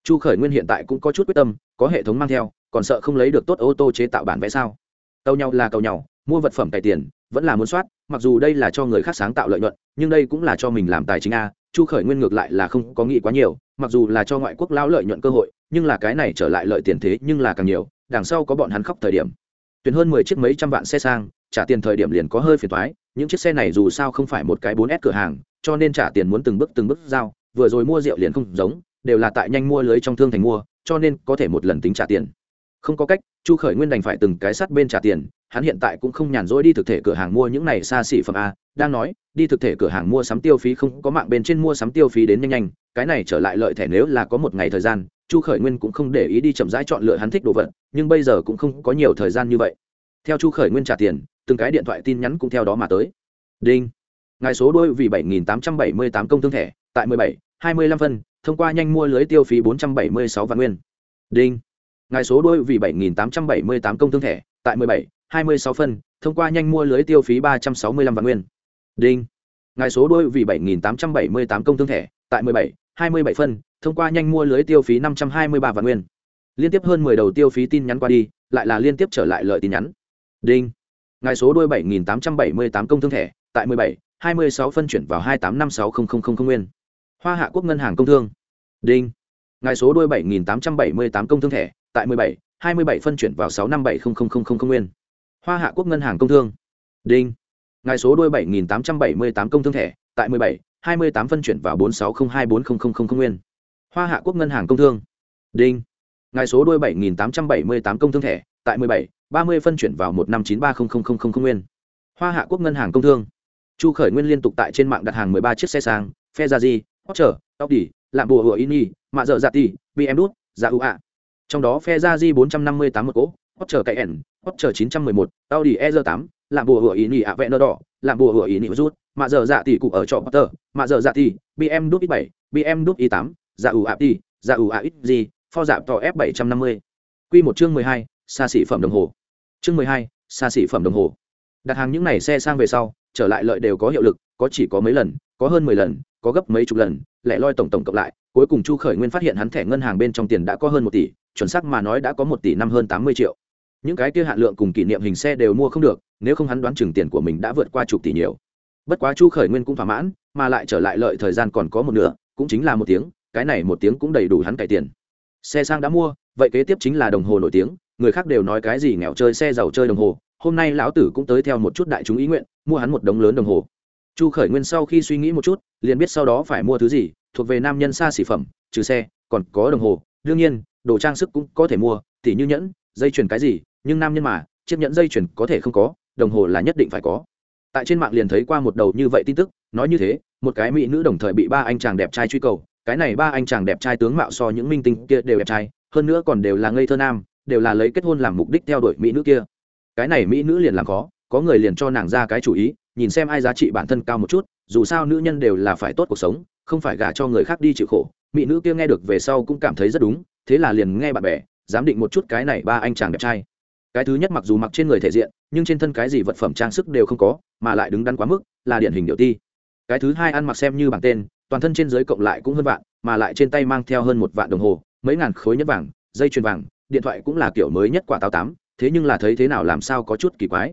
chu khởi nguyên hiện tại cũng có chút quyết tâm, có hệ thống mang theo, còn sợ không lấy được tốt ô tô chế tạo bản vẽ sao? Tàu nhau là cầu nhau, mua vật phẩm cải tiền, vẫn là muốn soát, mặc dù đây là cho người khác sáng tạo lợi nhuận, nhưng đây cũng là cho mình làm tài chính a, chu khởi nguyên ngược lại là không có nghĩ quá nhiều, mặc dù là cho ngoại quốc lão lợi nhuận cơ hội, nhưng là cái này trở lại lợi tiền thế nhưng là càng nhiều, đằng sau có bọn hắn khóc thời điểm. Tuyển hơn mười chiếc mấy trăm vạn xe sang, trả tiền thời điểm liền có hơi phiền thoái những chiếc xe này dù sao không phải một cái bốn s cửa hàng, cho nên trả tiền muốn từng bước từng bước giao, vừa rồi mua rượu liền không giống đều là tại nhanh mua lưới trong thương thành mua, cho nên có thể một lần tính trả tiền. Không có cách, chu khởi nguyên đành phải từng cái sắt bên trả tiền, hắn hiện tại cũng không nhàn rỗi đi thực thể cửa hàng mua những này xa xỉ phẩm a, đang nói, đi thực thể cửa hàng mua sắm tiêu phí không có mạng bên trên mua sắm tiêu phí đến nhanh nhanh, cái này trở lại lợi thẻ nếu là có một ngày thời gian, chu khởi nguyên cũng không để ý đi chậm rãi chọn lựa hắn thích đồ vật, nhưng bây giờ cũng không có nhiều thời gian như vậy. Theo chu khởi nguyên trả tiền, từng cái điện thoại tin nhắn cũng theo đó mà tới. Đinh. Ngài số đôi vì bảy nghìn tám trăm bảy mươi tám công thương thẻ, tại mười bảy, hai mươi lăm phân thông qua nhanh mua lưới tiêu phí bốn trăm bảy mươi sáu vạn nguyên. Đinh. Ngài số đôi vì bảy nghìn tám trăm bảy mươi tám công thương thẻ, tại mười bảy, hai mươi sáu phân, thông qua nhanh mua lưới tiêu phí ba trăm sáu mươi lăm vạn nguyên. Đinh. Ngài số đôi vì bảy nghìn tám trăm bảy mươi tám công thương thẻ, tại mười bảy, hai mươi bảy phân, thông qua nhanh mua lưới tiêu phí năm trăm hai mươi ba vạn nguyên. Liên tiếp hơn mười đầu tiêu phí tin nhắn qua đi, lại là liên tiếp trở lại lợi tin nhắn. Đinh. Ngài số đôi bảy nghìn tám trăm bảy mươi tám công thương thẻ, tại mười bảy, hai mươi sáu phân chuyển vào hai tám năm sáu không không không nguyên. Hoa hạ quốc ngân hàng công thương đinh ngài số đôi bảy nghìn tám trăm bảy mươi tám công thương thẻ tại mười bảy hai mươi bảy phân chuyển vào sáu năm bảy không không không không nguyên hoa hạ quốc ngân hàng công thương đinh ngài số đôi bảy nghìn tám trăm bảy mươi tám công thương thẻ tại mười bảy hai mươi tám phân chuyển vào bốn sáu không hai bốn không không không nguyên hoa hạ quốc ngân hàng công thương đinh ngài số đôi bảy nghìn tám trăm bảy mươi tám công thương thẻ tại mười bảy ba mươi phân chuyển vào một năm chín ba không không không không nguyên hoa hạ quốc ngân hàng công thương chu khởi nguyên liên tục tại trên mạng đặt hàng mười ba chiếc xe sang phe ra di hotcher tóc đỉ lạm bùa hựa ini mạ dợ dạ tỷ bm đút dạ ưu ạ trong đó phe ra di bốn trăm năm mươi tám một cỗ Porsche Cayenne, Porsche 911, Audi E8, làm bùa hựa Ini ạ vẹn đỏ, làm bùa hựa Ini rút, mạ dở dạ tỷ cụ ở trọ Potter, mạ dở dạ tỷ, BM đút ít bảy, BM đút i tám dạ ưu ạ ti dạ ưu ạ ít gì, pho dạp to F750. Quy một chương 12, xa xỉ phẩm đồng hồ. Chương 12, xa xỉ phẩm đồng hồ. Đặt hàng những này xe sang về sau, trở lại lợi đều có hiệu lực, có chỉ có mấy lần, có hơn 10 lần, có gấp mấy chục lần, lẻ loi tổng tổng cộng lại, cuối cùng Chu Khởi Nguyên phát hiện hắn thẻ ngân hàng bên trong tiền đã có hơn 1 tỷ, chuẩn xác mà nói đã có 1 tỷ năm hơn 80 triệu. Những cái kia hạn lượng cùng kỷ niệm hình xe đều mua không được nếu không hắn đoán chừng tiền của mình đã vượt qua chục tỷ nhiều. Bất quá chu khởi nguyên cũng thỏa mãn mà lại trở lại lợi thời gian còn có một nửa cũng chính là một tiếng cái này một tiếng cũng đầy đủ hắn cải tiền. Xe sang đã mua vậy kế tiếp chính là đồng hồ nổi tiếng người khác đều nói cái gì nghèo chơi xe giàu chơi đồng hồ hôm nay lão tử cũng tới theo một chút đại chúng ý nguyện mua hắn một đống lớn đồng hồ chu khởi nguyên sau khi suy nghĩ một chút, liền biết sau đó phải mua thứ gì, thuộc về nam nhân xa xỉ phẩm, trừ xe, còn có đồng hồ. Đương nhiên, đồ trang sức cũng có thể mua, tỉ như nhẫn, dây chuyền cái gì, nhưng nam nhân mà, chiếc nhẫn dây chuyền có thể không có, đồng hồ là nhất định phải có. Tại trên mạng liền thấy qua một đầu như vậy tin tức, nói như thế, một cái mỹ nữ đồng thời bị ba anh chàng đẹp trai truy cầu, cái này ba anh chàng đẹp trai tướng mạo so những minh tinh kia đều đẹp trai, hơn nữa còn đều là ngây thơ nam, đều là lấy kết hôn làm mục đích theo đuổi mỹ nữ kia. Cái này mỹ nữ liền làm khó, có người liền cho nàng ra cái chủ ý nhìn xem ai giá trị bản thân cao một chút, dù sao nữ nhân đều là phải tốt cuộc sống, không phải gả cho người khác đi chịu khổ. Mỹ nữ kia nghe được về sau cũng cảm thấy rất đúng, thế là liền nghe bạn bè, giám định một chút cái này ba anh chàng đẹp trai. Cái thứ nhất mặc dù mặc trên người thể diện, nhưng trên thân cái gì vật phẩm trang sức đều không có, mà lại đứng đắn quá mức, là điển hình điệu ti. Cái thứ hai ăn mặc xem như bảng tên, toàn thân trên dưới cộng lại cũng hơn vạn, mà lại trên tay mang theo hơn một vạn đồng hồ, mấy ngàn khối nhất vàng, dây chuyền vàng, điện thoại cũng là kiểu mới nhất quả táo tám, thế nhưng là thấy thế nào làm sao có chút kỳ quái.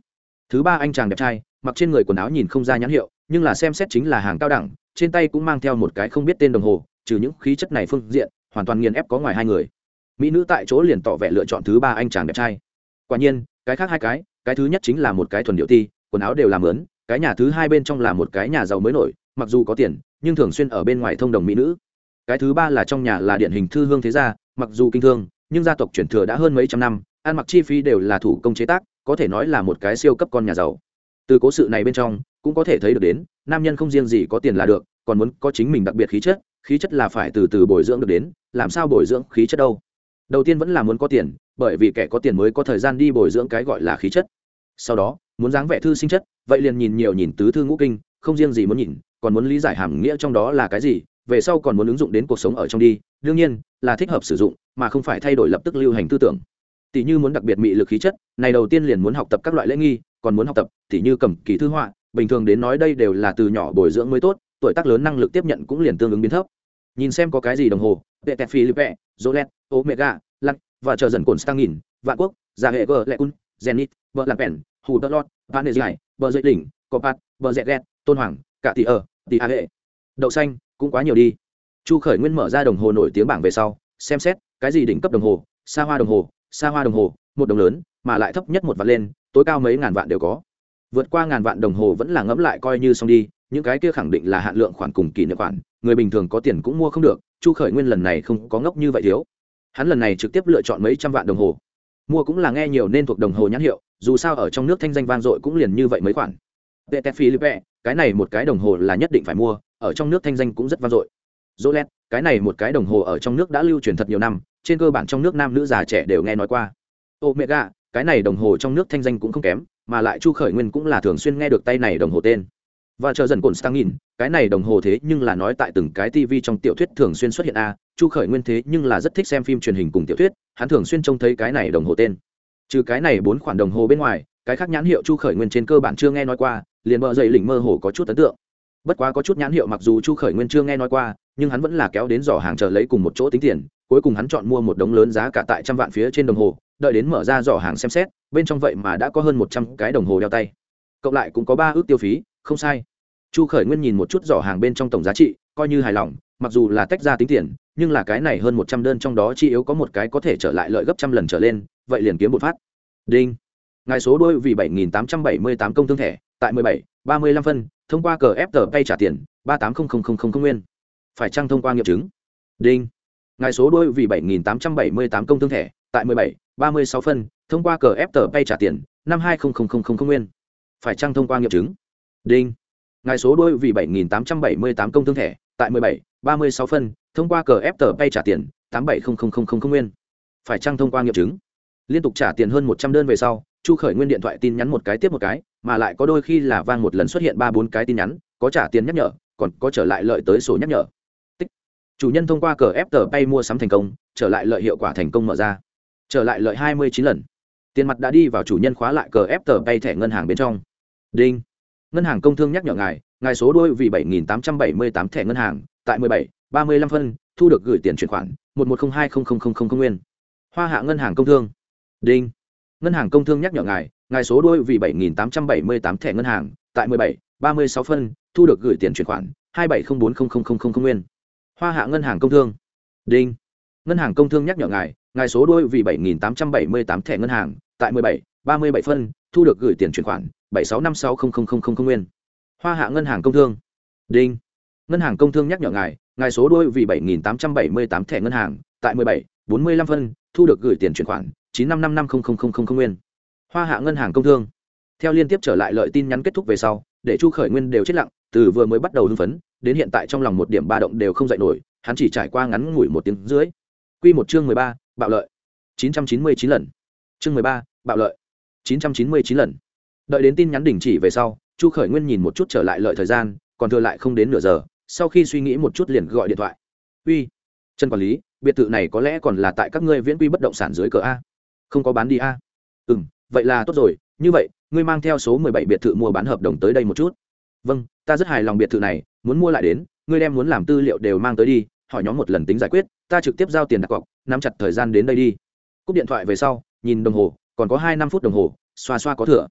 Thứ ba anh chàng đẹp trai mặc trên người quần áo nhìn không ra nhãn hiệu, nhưng là xem xét chính là hàng cao đẳng, trên tay cũng mang theo một cái không biết tên đồng hồ, trừ những khí chất này phương diện, hoàn toàn nghiền ép có ngoài hai người. Mỹ nữ tại chỗ liền tỏ vẻ lựa chọn thứ ba anh chàng đẹp trai. Quả nhiên, cái khác hai cái cái thứ nhất chính là một cái thuần điệu ti, quần áo đều làm lớn cái nhà thứ hai bên trong là một cái nhà giàu mới nổi, mặc dù có tiền, nhưng thường xuyên ở bên ngoài thông đồng mỹ nữ. Cái thứ ba là trong nhà là điển hình thư hương thế gia, mặc dù kinh thương, nhưng gia tộc chuyển thừa đã hơn mấy trăm năm, ăn mặc chi phí đều là thủ công chế tác, có thể nói là một cái siêu cấp con nhà giàu từ cố sự này bên trong, cũng có thể thấy được đến, nam nhân không riêng gì có tiền là được, còn muốn có chính mình đặc biệt khí chất khí chất là phải từ từ bồi dưỡng được đến, làm sao bồi dưỡng khí chất đâu? Đầu tiên vẫn là muốn có tiền, bởi vì kẻ có tiền mới có thời gian đi bồi dưỡng cái gọi là khí chất. Sau đó, muốn dáng vẻ thư sinh chất, vậy liền nhìn nhiều nhìn tứ thư ngũ kinh, không riêng gì muốn nhìn, còn muốn lý giải hàm nghĩa trong đó là cái gì, về sau còn muốn ứng dụng đến cuộc sống ở trong đi. Đương nhiên, là thích hợp sử dụng, mà không phải thay đổi lập tức lưu hành tư tưởng. Tỷ như muốn đặc biệt mị lực khí chất, này đầu tiên liền muốn học tập các loại lễ nghi còn muốn học tập, thì như cầm kỳ thư họa, bình thường đến nói đây đều là từ nhỏ bồi dưỡng mới tốt, tuổi tác lớn năng lực tiếp nhận cũng liền tương ứng biến thấp. Nhìn xem có cái gì đồng hồ tệ tẹt philippe jolet omega lắc và chờ dần cồn stang nghìn, vạn quốc, gia hệ gờ lệ cun zenit vợ lạc pèn hù tơ lót van dài bờ dậy đỉnh copat bờ dẹt ghét tôn hoàng, cả tỷ ở, tỷ a hệ. Đậu xanh, cũng quá nhiều đi. Chu khởi nguyên mở ra đồng hồ nổi tiếng bảng về sau, xem xét, cái gì đỉnh cấp đồng hồ? Xa hoa đồng hồ xa hoa đồng hồ, một đồng lớn, mà lại thấp nhất một vạn lên tối cao mấy ngàn vạn đều có. Vượt qua ngàn vạn đồng hồ vẫn là ngẫm lại coi như xong đi những cái kia khẳng định là hạn lượng khoản cùng kỷ niệm khoản người bình thường có tiền cũng mua không được chu khởi nguyên lần này không có ngốc như vậy thiếu. Hắn lần này trực tiếp lựa chọn mấy trăm vạn đồng hồ. Mua cũng là nghe nhiều nên thuộc đồng hồ nhãn hiệu dù sao ở trong nước thanh danh vang dội cũng liền như vậy mấy khoản. Vệ tét philippe cái này một cái đồng hồ là nhất định phải mua ở trong nước thanh danh cũng rất vang dội. Rolex, cái này một cái đồng hồ ở trong nước đã lưu truyền thật nhiều năm, trên cơ bản trong nước nam nữ già trẻ đều nghe nói qua. Omega, cái này đồng hồ trong nước thanh danh cũng không kém, mà lại Chu Khởi Nguyên cũng là thường xuyên nghe được tay này đồng hồ tên. Và chờ dần cồn Stangin, cái này đồng hồ thế nhưng là nói tại từng cái TV trong tiểu thuyết thường xuyên xuất hiện a, Chu Khởi Nguyên thế nhưng là rất thích xem phim truyền hình cùng tiểu thuyết, hắn thường xuyên trông thấy cái này đồng hồ tên. Trừ cái này bốn khoản đồng hồ bên ngoài, cái khác nhãn hiệu Chu Khởi Nguyên trên cơ bản chưa nghe nói qua, liền bờ dậy lỉnh mơ hồ có chút ấn tượng bất quá có chút nhãn hiệu mặc dù chu khởi nguyên chưa nghe nói qua nhưng hắn vẫn là kéo đến giỏ hàng chờ lấy cùng một chỗ tính tiền cuối cùng hắn chọn mua một đống lớn giá cả tại trăm vạn phía trên đồng hồ đợi đến mở ra giỏ hàng xem xét, bên trong vậy mà đã có hơn một trăm cái đồng hồ đeo tay. Cộng lại cũng có ba ước tiêu phí, không sai. Chu khởi nguyên nhìn một chút giỏ hàng bên trong tổng giá trị, coi như hài lòng, mặc dù là tách ra tính tiền, nhưng là cái này hơn một trăm đơn trong đó chi yếu có một cái có thể trở lại lợi gấp trăm lần trở lên, vậy liền kiếm một phát. Đinh. Ngài số đôi vì bảy nghìn tám trăm bảy mươi tám công thương thẻ, tại mười bảy, ba mươi lăm phân, thông qua cờ ép tờ pay trả tiền, ba tám không không không không nguyên. Phải trăng thông qua nghiệm chứng? Đinh. Ngài số đôi vì bảy nghìn tám trăm bảy mươi tám công thương thẻ, tại mười bảy ba mươi sáu phân, thông qua cờ ép tờ pay trả tiền, năm hai không không không không nguyên. Phải chăng thông qua nghiệm chứng? Đinh. Ngài số đôi vì bảy nghìn tám trăm bảy mươi tám công thương thẻ, tại mười bảy, ba mươi sáu phân, thông qua cờ ép tờ pay trả tiền, tám bảy không không không không nguyên. Phải chăng thông qua nghiệm chứng? Liên tục trả tiền hơn một trăm đơn về sau, chu khởi nguyên điện thoại tin nhắn một cái tiếp một cái, mà lại có đôi khi là vang một lần xuất hiện ba bốn cái tin nhắn, có trả tiền nhắc nhở, còn có trở lại lợi tới sổ nhắc nhở. Tích. chủ nhân thông qua cờ ép tờ pay mua sắm thành công, trở lại lợi hiệu quả thành công mở ra trở lại lợi hai mươi chín lần. Tiền mặt đã đi vào chủ nhân khóa lại cờ ép tờ bay thẻ ngân hàng bên trong. Đinh. Ngân hàng công thương nhắc nhở ngài ngài số đôi vì bảy nghìn tám trăm bảy mươi tám thẻ ngân hàng, tại mười bảy, ba mươi lăm phân, thu được gửi tiền chuyển khoản, một một không hai không không không không nguyên. Hoa hạ ngân hàng công thương. Đinh. Ngân hàng công thương nhắc nhở ngài ngài số đôi vì bảy nghìn tám trăm bảy mươi tám thẻ ngân hàng, tại mười bảy, ba mươi sáu phân, thu được gửi tiền chuyển khoản, hai bảy không bốn không không không không nguyên. Hoa hạ ngân hàng công thương. Đinh. Ngân hàng công thương nhắc nhở ngài ngài số đôi vì bảy nghìn tám trăm bảy mươi tám thẻ ngân hàng, tại mười bảy, ba mươi bảy phân, thu được gửi tiền chuyển khoản, bảy sáu năm sáu không không không không nguyên. Hoa hạ ngân hàng công thương. Đinh. Ngân hàng công thương nhắc nhở ngài ngài số đôi vì bảy nghìn tám trăm bảy mươi tám thẻ ngân hàng, tại mười bảy, bốn mươi lăm phân, thu được gửi tiền chuyển khoản, chín năm năm năm không không không không không nguyên. Hoa hạ ngân hàng công thương. Theo liên tiếp trở lại lợi tin nhắn kết thúc về sau, để chu khởi nguyên đều chết lặng, từ vừa mới bắt đầu hưng phấn, đến hiện tại trong lòng một điểm ba động đều không dậy nổi, hắn chỉ trải qua ngắn ngủi một tiếng dưới Quy một chương mười ba bạo lợi. Chín trăm chín mươi chín lần. Chương mười ba, bạo lợi. Chín trăm chín mươi chín lần. Đợi đến tin nhắn đình chỉ về sau, chu khởi nguyên nhìn một chút trở lại lợi thời gian, còn thừa lại không đến nửa giờ, sau khi suy nghĩ một chút liền gọi điện thoại. Uy, trần quản lý, biệt thự này có lẽ còn là tại các ngươi viễn quy bất động sản dưới cờ a. Không có bán đi a. Ừ m vậy là tốt rồi, như vậy, ngươi mang theo số mười bảy biệt thự mua bán hợp đồng tới đây một chút. Vâng ta rất hài lòng biệt thự này, muốn mua lại đến, ngươi đem muốn làm tư liệu đều mang tới đi, hỏi nhóm một lần tính giải quyết, ta trực tiếp giao tiền đặt cọc nắm chặt thời gian đến đây đi. Cúp điện thoại về sau, nhìn đồng hồ, còn có hai năm phút đồng hồ, xoa xoa có thừa.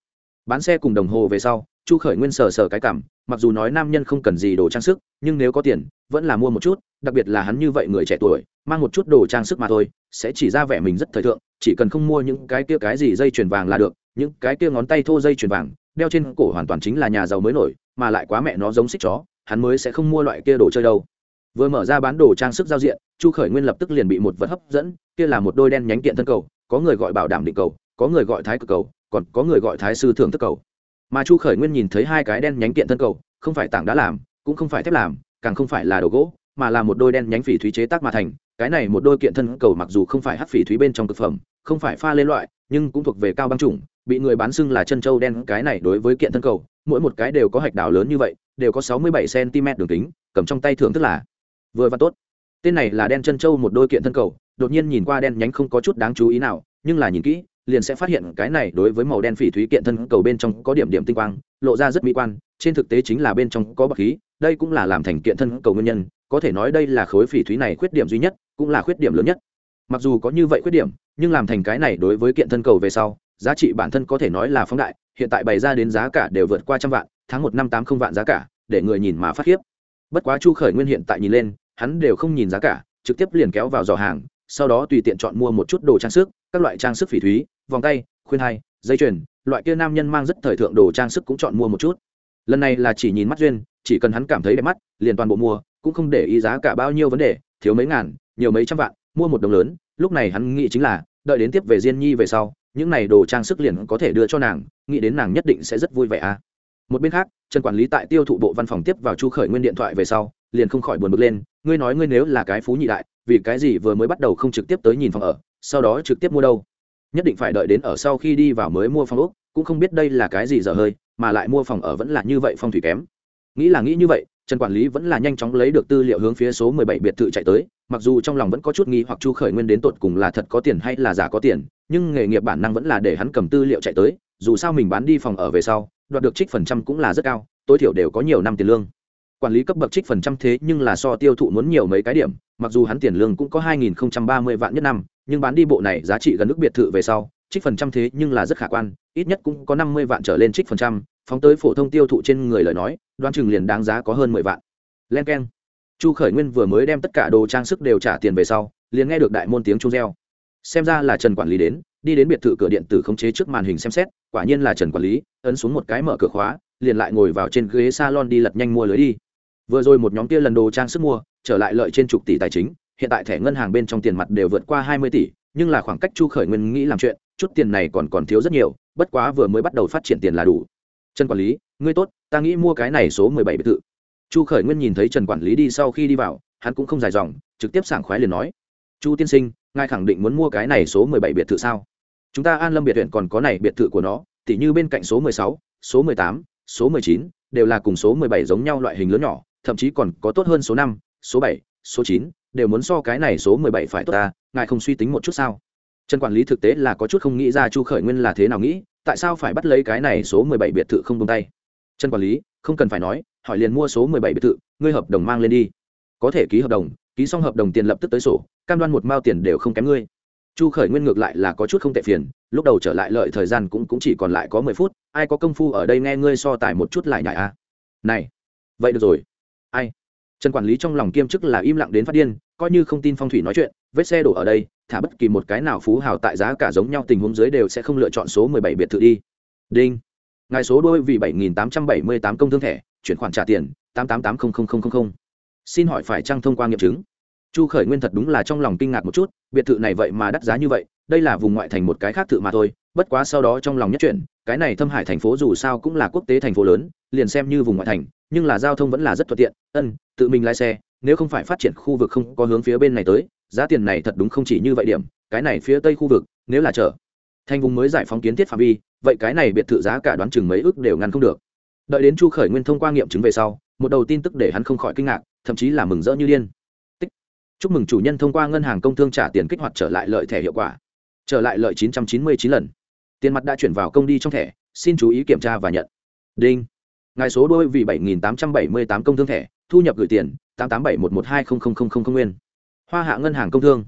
Bán xe cùng đồng hồ về sau, chu khởi nguyên sờ sờ cái cảm, mặc dù nói nam nhân không cần gì đồ trang sức, nhưng nếu có tiền, vẫn là mua một chút, đặc biệt là hắn như vậy người trẻ tuổi, mang một chút đồ trang sức mà thôi, sẽ chỉ ra vẻ mình rất thời thượng, chỉ cần không mua những cái kia cái gì dây chuyền vàng là được, những cái kia ngón tay thô dây chuyền vàng, đeo trên cổ hoàn toàn chính là nhà giàu mới nổi, mà lại quá mẹ nó giống xích chó, hắn mới sẽ không mua loại kia đồ chơi đâu vừa mở ra bán đồ trang sức giao diện, chu khởi nguyên lập tức liền bị một vật hấp dẫn, kia là một đôi đen nhánh kiện thân cầu, có người gọi bảo đảm định cầu, có người gọi thái cực cầu, còn có người gọi thái sư thưởng thức cầu. Mà chu khởi nguyên nhìn thấy hai cái đen nhánh kiện thân cầu, không phải tảng đá làm, cũng không phải thép làm, càng không phải là đồ gỗ, mà là một đôi đen nhánh phỉ thúy chế tác mà thành. Cái này một đôi kiện thân cầu mặc dù không phải hắc phỉ thúy bên trong thực phẩm, không phải pha lên loại, nhưng cũng thuộc về cao băng chủng, bị người bán xưng là chân châu đen, cái này đối với kiện thân cầu, mỗi một cái đều có hạch đảo lớn như vậy, đều có sáu mươi bảy cm đường kính, cầm trong tay thưởng thức là vừa và tốt. Tên này là đen chân châu một đôi kiện thân cầu, đột nhiên nhìn qua đen nhánh không có chút đáng chú ý nào, nhưng là nhìn kỹ, liền sẽ phát hiện cái này đối với màu đen phỉ thúy kiện thân cầu bên trong có điểm điểm tinh quang, lộ ra rất mỹ quan, trên thực tế chính là bên trong có bậc khí, đây cũng là làm thành kiện thân cầu nguyên nhân, có thể nói đây là khối phỉ thúy này khuyết điểm duy nhất, cũng là khuyết điểm lớn nhất. Mặc dù có như vậy khuyết điểm, nhưng làm thành cái này đối với kiện thân cầu về sau, giá trị bản thân có thể nói là phóng đại, hiện tại bày ra đến giá cả đều vượt qua trăm vạn, tháng một năm tám không vạn giá cả, để người nhìn mà phát khiếp. Bất quá chu khởi nguyên hiện tại nhìn lên hắn đều không nhìn giá cả, trực tiếp liền kéo vào giỏ hàng, sau đó tùy tiện chọn mua một chút đồ trang sức, các loại trang sức phỉ thúy, vòng tay, khuyên hai, dây chuyền, loại kia nam nhân mang rất thời thượng đồ trang sức cũng chọn mua một chút. Lần này là chỉ nhìn mắt duyên, chỉ cần hắn cảm thấy đẹp mắt, liền toàn bộ mua, cũng không để ý giá cả bao nhiêu vấn đề, thiếu mấy ngàn, nhiều mấy trăm vạn, mua một đồng lớn, lúc này hắn nghĩ chính là, đợi đến tiếp về diên nhi về sau, những này đồ trang sức liền có thể đưa cho nàng, nghĩ đến nàng nhất định sẽ rất vui vẻ à một bên khác, trần quản lý tại tiêu thụ bộ văn phòng tiếp vào chu khởi nguyên điện thoại về sau, liền không khỏi buồn bực lên, ngươi nói ngươi nếu là cái phú nhị đại, vì cái gì vừa mới bắt đầu không trực tiếp tới nhìn phòng ở, sau đó trực tiếp mua đâu? Nhất định phải đợi đến ở sau khi đi vào mới mua phòng úc cũng không biết đây là cái gì dở hơi, mà lại mua phòng ở vẫn là như vậy phong thủy kém. Nghĩ là nghĩ như vậy, trần quản lý vẫn là nhanh chóng lấy được tư liệu hướng phía số mười bảy biệt thự chạy tới, mặc dù trong lòng vẫn có chút nghi hoặc chu khởi nguyên đến tột cùng là thật có tiền hay là giả có tiền, nhưng nghề nghiệp bản năng vẫn là để hắn cầm tư liệu chạy tới, dù sao mình bán đi phòng ở về sau đoạt được trích phần trăm cũng là rất cao, tối thiểu đều có nhiều năm tiền lương. Quản lý cấp bậc trích phần trăm thế nhưng là so tiêu thụ muốn nhiều mấy cái điểm, mặc dù hắn tiền lương cũng có hai nghìn ba mươi vạn nhất năm, nhưng bán đi bộ này giá trị gần ước biệt thự về sau, trích phần trăm thế nhưng là rất khả quan, ít nhất cũng có năm mươi vạn trở lên trích phần trăm, phóng tới phổ thông tiêu thụ trên người lời nói Đoan chừng liền đáng giá có hơn mười vạn. Len k e n chu khởi nguyên vừa mới đem tất cả đồ trang sức đều trả tiền về sau, liền nghe được đại môn tiếng chu reo. Xem ra là trần quản lý đến đi đến biệt thự cửa điện tử khống chế trước màn hình xem xét, quả nhiên là trần quản lý, ấn xuống một cái mở cửa khóa, liền lại ngồi vào trên ghế salon đi lật nhanh mua lưới đi. Vừa rồi một nhóm kia lần đồ trang sức mua, trở lại lợi trên chục tỷ tài chính, hiện tại thẻ ngân hàng bên trong tiền mặt đều vượt qua hai mươi tỷ, nhưng là khoảng cách chu khởi nguyên nghĩ làm chuyện, chút tiền này còn còn thiếu rất nhiều, bất quá vừa mới bắt đầu phát triển tiền là đủ. Trần quản lý, ngươi tốt, ta nghĩ mua cái này số mười bảy biệt thự. Chu khởi nguyên nhìn thấy trần quản lý đi sau khi đi vào, hắn cũng không dài dòng, trực tiếp sảng khoái liền nói, chu tiên sinh, ngài khẳng định muốn mua cái này số mười bảy biệt thự sao? Chúng ta an lâm biệt huyện còn có này biệt thự của nó, tỉ như bên cạnh số mười sáu, số mười tám, số mười chín đều là cùng số mười bảy giống nhau loại hình lớn nhỏ, thậm chí còn có tốt hơn số năm, số bảy, số chín, đều muốn so cái này số mười bảy phải tốt ta, ngài không suy tính một chút sao? Trần quản lý thực tế là có chút không nghĩ ra chu khởi nguyên là thế nào nghĩ, tại sao phải bắt lấy cái này số mười bảy biệt thự không tung tay? Trần quản lý, không cần phải nói, hỏi liền mua số mười bảy biệt thự, ngươi hợp đồng mang lên đi. Có thể ký hợp đồng, ký xong hợp đồng tiền lập tức tới sổ, cam đoan một mao tiền đều không kém ngươi chu khởi nguyên ngược lại là có chút không tệ phiền lúc đầu trở lại lợi thời gian cũng, cũng chỉ còn lại có mười phút ai có công phu ở đây nghe ngươi so tài một chút lại nhại à? Này vậy được rồi. Ai? Trần quản lý trong lòng kiêm chức là im lặng đến phát điên coi như không tin phong thủy nói chuyện vết xe đổ ở đây thả bất kỳ một cái nào phú hào tại giá cả giống nhau tình huống dưới đều sẽ không lựa chọn số mười bảy biệt thự đi. Đinh. Ngài số đôi vì bảy nghìn tám trăm bảy mươi tám công thương thẻ chuyển khoản trả tiền tám tám tám không không không không xin hỏi phải trăng thông qua nghiệm chứng? Chu khởi nguyên thật đúng là trong lòng kinh ngạc một chút biệt thự này vậy mà đắt giá như vậy đây là vùng ngoại thành một cái khác thự mà thôi bất quá sau đó trong lòng nhất chuyển cái này thâm hải thành phố dù sao cũng là quốc tế thành phố lớn liền xem như vùng ngoại thành nhưng là giao thông vẫn là rất thuận tiện ân tự mình lái xe nếu không phải phát triển khu vực không có hướng phía bên này tới giá tiền này thật đúng không chỉ như vậy điểm cái này phía tây khu vực nếu là chợ, thành vùng mới giải phóng kiến thiết phạm vi vậy cái này biệt thự giá cả đoán chừng mấy ước đều ngăn không được. Đợi đến chu khởi nguyên thông qua nghiệm chứng về sau một đầu tin tức để hắn không khỏi kinh ngạc thậm chí là mừng rỡ như điên chúc mừng chủ nhân thông qua ngân hàng công thương trả tiền kích hoạt trở lại lợi thẻ hiệu quả. Trở lại lợi 999 lần. Tiền mặt đã chuyển vào công đi trong thẻ, xin chú ý kiểm tra và nhận. Đinh. Ngài số đôi vì bảy nghìn tám trăm bảy mươi tám công thương thẻ, thu nhập gửi tiền, tám tám bảy một một hai không không không không nguyên. Hoa hạ ngân hàng công thương.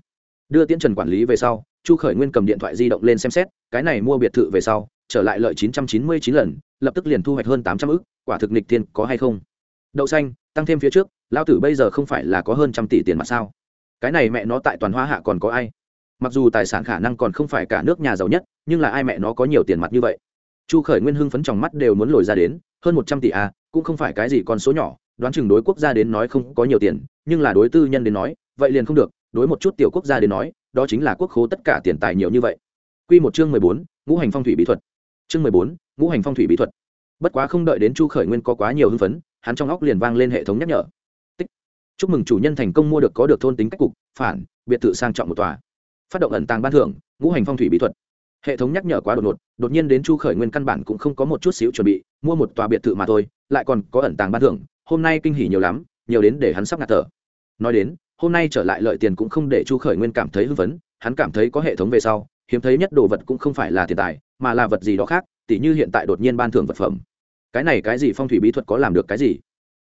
Đưa tiễn trần quản lý về sau, chu khởi nguyên cầm điện thoại di động lên xem xét, cái này mua biệt thự về sau, trở lại lợi chín trăm chín mươi chín lần, lập tức liền thu hoạch hơn tám trăm c quả thực nịch thiên có hay không? Đậu xanh, tăng thêm phía trước lao tử bây giờ không phải là có hơn trăm tỷ tiền mà sao? Cái này mẹ nó tại toàn hoa hạ còn có ai? Mặc dù tài sản khả năng còn không phải cả nước nhà giàu nhất, nhưng là ai mẹ nó có nhiều tiền mặt như vậy? Chu khởi nguyên hưng phấn trong mắt đều muốn lồi ra đến, hơn một trăm tỷ a, cũng không phải cái gì con số nhỏ, đoán chừng đối quốc gia đến nói không có nhiều tiền, nhưng là đối tư nhân đến nói, vậy liền không được, đối một chút tiểu quốc gia đến nói, đó chính là quốc khố tất cả tiền tài nhiều như vậy. Quy một chương mười bốn, ngũ hành phong thủy bí thuật. Chương mười bốn, ngũ hành phong thủy bí thuật. Bất quá không đợi đến chu khởi nguyên có quá nhiều hưng phấn, hắn trong óc liền vang lên hệ thống nhắc nhở chúc mừng chủ nhân thành công mua được có được thôn tính cách cục, phản, biệt thự sang trọng một tòa. Phát động ẩn tàng ban thưởng, ngũ hành phong thủy bí thuật. Hệ thống nhắc nhở quá đột ngột, đột nhiên đến chu khởi nguyên căn bản cũng không có một chút xíu chuẩn bị, mua một tòa biệt thự mà thôi, lại còn có ẩn tàng ban thưởng, hôm nay kinh hỉ nhiều lắm, nhiều đến để hắn sắp ngạt thở. Nói đến, hôm nay trở lại lợi tiền cũng không để chu khởi nguyên cảm thấy hưng phấn, hắn cảm thấy có hệ thống về sau, hiếm thấy nhất đồ vật cũng không phải là tiền tài, mà là vật gì đó khác, tỉ như hiện tại đột nhiên ban thưởng vật phẩm. Cái này cái gì phong thủy bí thuật có làm được cái gì?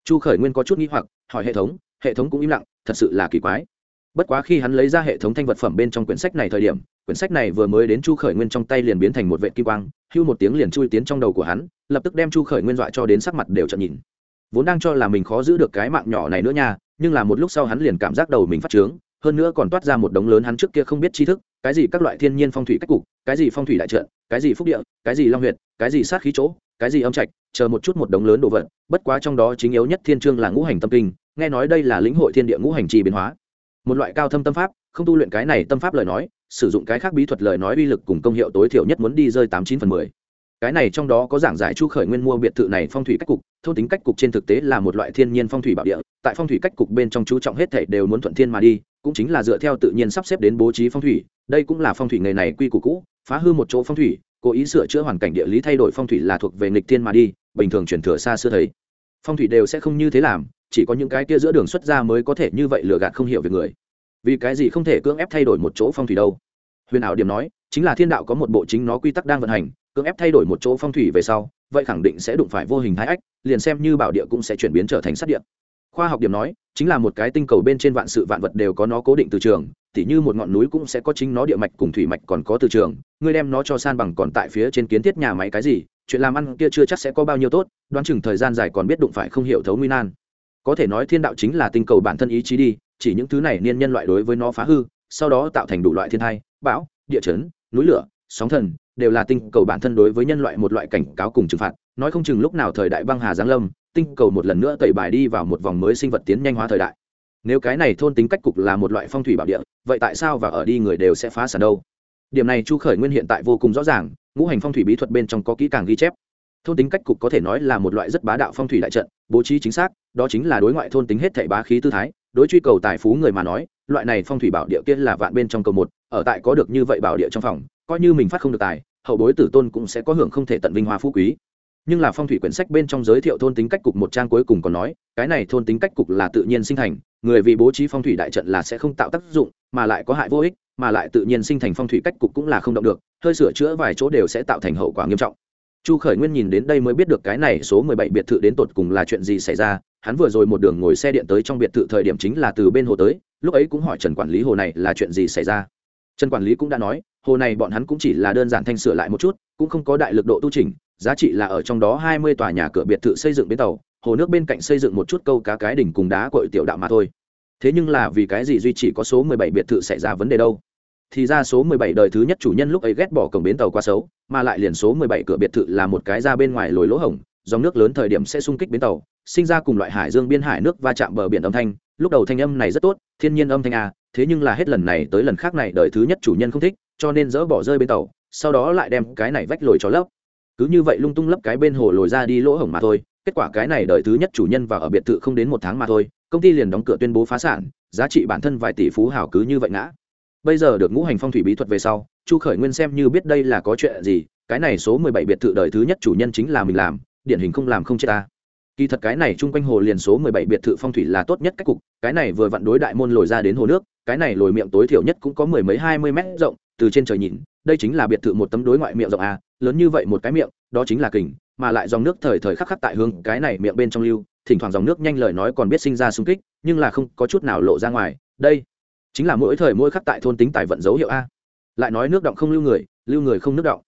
Chu khởi nguyên có chút n g h i hoặc, hỏi hệ thống hệ thống cũng im lặng, thật sự là kỳ quái. Bất quá khi hắn lấy ra hệ thống thanh vật phẩm bên trong quyển sách này thời điểm, quyển sách này vừa mới đến chu khởi nguyên trong tay liền biến thành một vệ kim quang, hưu một tiếng liền chui tiến trong đầu của hắn, lập tức đem chu khởi nguyên dọa cho đến sắc mặt đều chậm nhìn. Vốn đang cho là mình khó giữ được cái mạng nhỏ này nữa nha, nhưng là một lúc sau hắn liền cảm giác đầu mình phát trướng, hơn nữa còn toát ra một đống lớn hắn trước kia không biết tri thức, cái gì các loại thiên nhiên phong thủy cách cục, cái gì phong thủy đại trận, cái gì phúc địa, cái gì long huyệt, cái gì sát khí chỗ, cái gì âm trạch, chờ một chút một đống lớn đồ vật, bất quá trong đó chính yếu nhất thiên trương là ngũ hành tâm kinh nghe nói đây là lĩnh hội thiên địa ngũ hành trì biến hóa. Một loại cao thâm tâm pháp, không tu luyện cái này tâm pháp lời nói, sử dụng cái khác bí thuật lời nói uy lực cùng công hiệu tối thiểu nhất muốn đi rơi tám chín phần mười. Cái này trong đó có giảng giải chu khởi nguyên mua biệt thự này phong thủy cách cục, thôn tính cách cục trên thực tế là một loại thiên nhiên phong thủy bảo địa, tại phong thủy cách cục bên trong chú trọng hết thể đều muốn thuận thiên mà đi, cũng chính là dựa theo tự nhiên sắp xếp đến bố trí phong thủy, đây cũng là phong thủy nghề này quy củ cũ, phá hư một chỗ phong thủy, cố ý sửa chữa hoàn cảnh địa lý thay đổi phong thủy là thuộc về nghịch thiên mà đi, bình thường chuyển thừa xa xưa thấy phong thủy đều sẽ không như thế làm, chỉ có những cái kia giữa đường xuất ra mới có thể như vậy lừa gạt không hiểu về người. Vì cái gì không thể cưỡng ép thay đổi một chỗ phong thủy đâu? Huyền ảo điểm nói, chính là thiên đạo có một bộ chính nó quy tắc đang vận hành, cưỡng ép thay đổi một chỗ phong thủy về sau, vậy khẳng định sẽ đụng phải vô hình thái ách, liền xem như bảo địa cũng sẽ chuyển biến trở thành sát địa. Khoa học điểm nói, chính là một cái tinh cầu bên trên vạn sự vạn vật đều có nó cố định từ trường, tỉ như một ngọn núi cũng sẽ có chính nó địa mạch cùng thủy mạch còn có từ trường, ngươi đem nó cho san bằng còn tại phía trên kiến thiết nhà máy cái gì chuyện làm ăn kia chưa chắc sẽ có bao nhiêu tốt, đoán chừng thời gian dài còn biết đụng phải không hiểu thấu nguy nan. Có thể nói thiên đạo chính là tinh cầu bản thân ý chí đi, chỉ những thứ này niên nhân loại đối với nó phá hư, sau đó tạo thành đủ loại thiên thai bão, địa chấn, núi lửa, sóng thần, đều là tinh cầu bản thân đối với nhân loại một loại cảnh cáo cùng trừng phạt. Nói không chừng lúc nào thời đại băng hà giáng lâm, tinh cầu một lần nữa tẩy bài đi vào một vòng mới sinh vật tiến nhanh hóa thời đại. Nếu cái này thôn tính cách cục là một loại phong thủy bảo địa, vậy tại sao và ở đi người đều sẽ phá sản đâu? Điểm này chu khởi nguyên hiện tại vô cùng rõ ràng ngũ hành phong thủy bí thuật bên trong có kỹ càng ghi chép. Thôn tính cách cục có thể nói là một loại rất bá đạo phong thủy đại trận, bố trí chính xác, đó chính là đối ngoại thôn tính hết thảy bá khí tư thái, đối truy cầu tài phú người mà nói, loại này phong thủy bảo địa kia là vạn bên trong cầu một, ở tại có được như vậy bảo địa trong phòng, coi như mình phát không được tài, hậu bối tử tôn cũng sẽ có hưởng không thể tận vinh hoa phú quý. Nhưng là phong thủy quyển sách bên trong giới thiệu thôn tính cách cục một trang cuối cùng còn nói, cái này thôn tính cách cục là tự nhiên sinh thành, người vì bố trí phong thủy đại trận là sẽ không tạo tác dụng, mà lại có hại vô ích, mà lại tự nhiên sinh thành phong thủy cách cục cũng là không động được hơi sửa chữa vài chỗ đều sẽ tạo thành hậu quả nghiêm trọng. Chu khởi nguyên nhìn đến đây mới biết được cái này số mười bảy biệt thự đến tột cùng là chuyện gì xảy ra. Hắn vừa rồi một đường ngồi xe điện tới trong biệt thự thời điểm chính là từ bên hồ tới, lúc ấy cũng hỏi trần quản lý hồ này là chuyện gì xảy ra. Trần quản lý cũng đã nói, hồ này bọn hắn cũng chỉ là đơn giản thanh sửa lại một chút, cũng không có đại lực độ tu trình giá trị là ở trong đó hai mươi tòa nhà cửa biệt thự xây dựng bến tàu, hồ nước bên cạnh xây dựng một chút câu cá cái đỉnh cùng đá cội tiểu đạo mà thôi. Thế nhưng là vì cái gì duy chỉ có số mười bảy biệt thự xảy ra vấn đề đâu? Thì ra số mười bảy đời thứ nhất chủ nhân lúc ấy ghét bỏ cổng bến tàu quá xấu mà lại liền số mười bảy cửa biệt thự là một cái ra bên ngoài lồi lỗ hổng dòng nước lớn thời điểm sẽ xung kích bến tàu sinh ra cùng loại hải dương biên hải nước va chạm bờ biển âm thanh lúc đầu thanh âm này rất tốt thiên nhiên âm thanh à, thế nhưng là hết lần này tới lần khác này đời thứ nhất chủ nhân không thích cho nên dỡ bỏ rơi bến tàu sau đó lại đem cái này vách lồi cho lấp. Cứ như vậy lung tung lấp cái bên hồ lồi ra đi lỗ hổng mà thôi kết quả cái này đời thứ nhất chủ nhân vào ở biệt thự không đến một tháng mà thôi công ty liền đóng cửa tuyên bố phá sản giá trị bản thân vài tỷ phú hào cứ như vậy ngã bây giờ được ngũ hành phong thủy bí thuật về sau, chu khởi nguyên xem như biết đây là có chuyện gì, cái này số mười bảy biệt thự đời thứ nhất chủ nhân chính là mình làm, điển hình không làm không chết ta. Kỳ thật cái này chung quanh hồ liền số mười bảy biệt thự phong thủy là tốt nhất cách cục, cái này vừa vặn đối đại môn lồi ra đến hồ nước, cái này lồi miệng tối thiểu nhất cũng có mười mấy hai mươi mét rộng, từ trên trời nhìn, đây chính là biệt thự một tấm đối ngoại miệng rộng a, lớn như vậy một cái miệng, đó chính là kình, mà lại dòng nước thời thời khắc khắc tại hướng cái này miệng bên trong lưu, thỉnh thoảng dòng nước nhanh lời nói còn biết sinh ra xung kích, nhưng là không có chút nào lộ ra ngoài, đây chính là mỗi thời mỗi khắc tại thôn tính tài vận dấu hiệu a. Lại nói nước động không lưu người lưu người không nước động.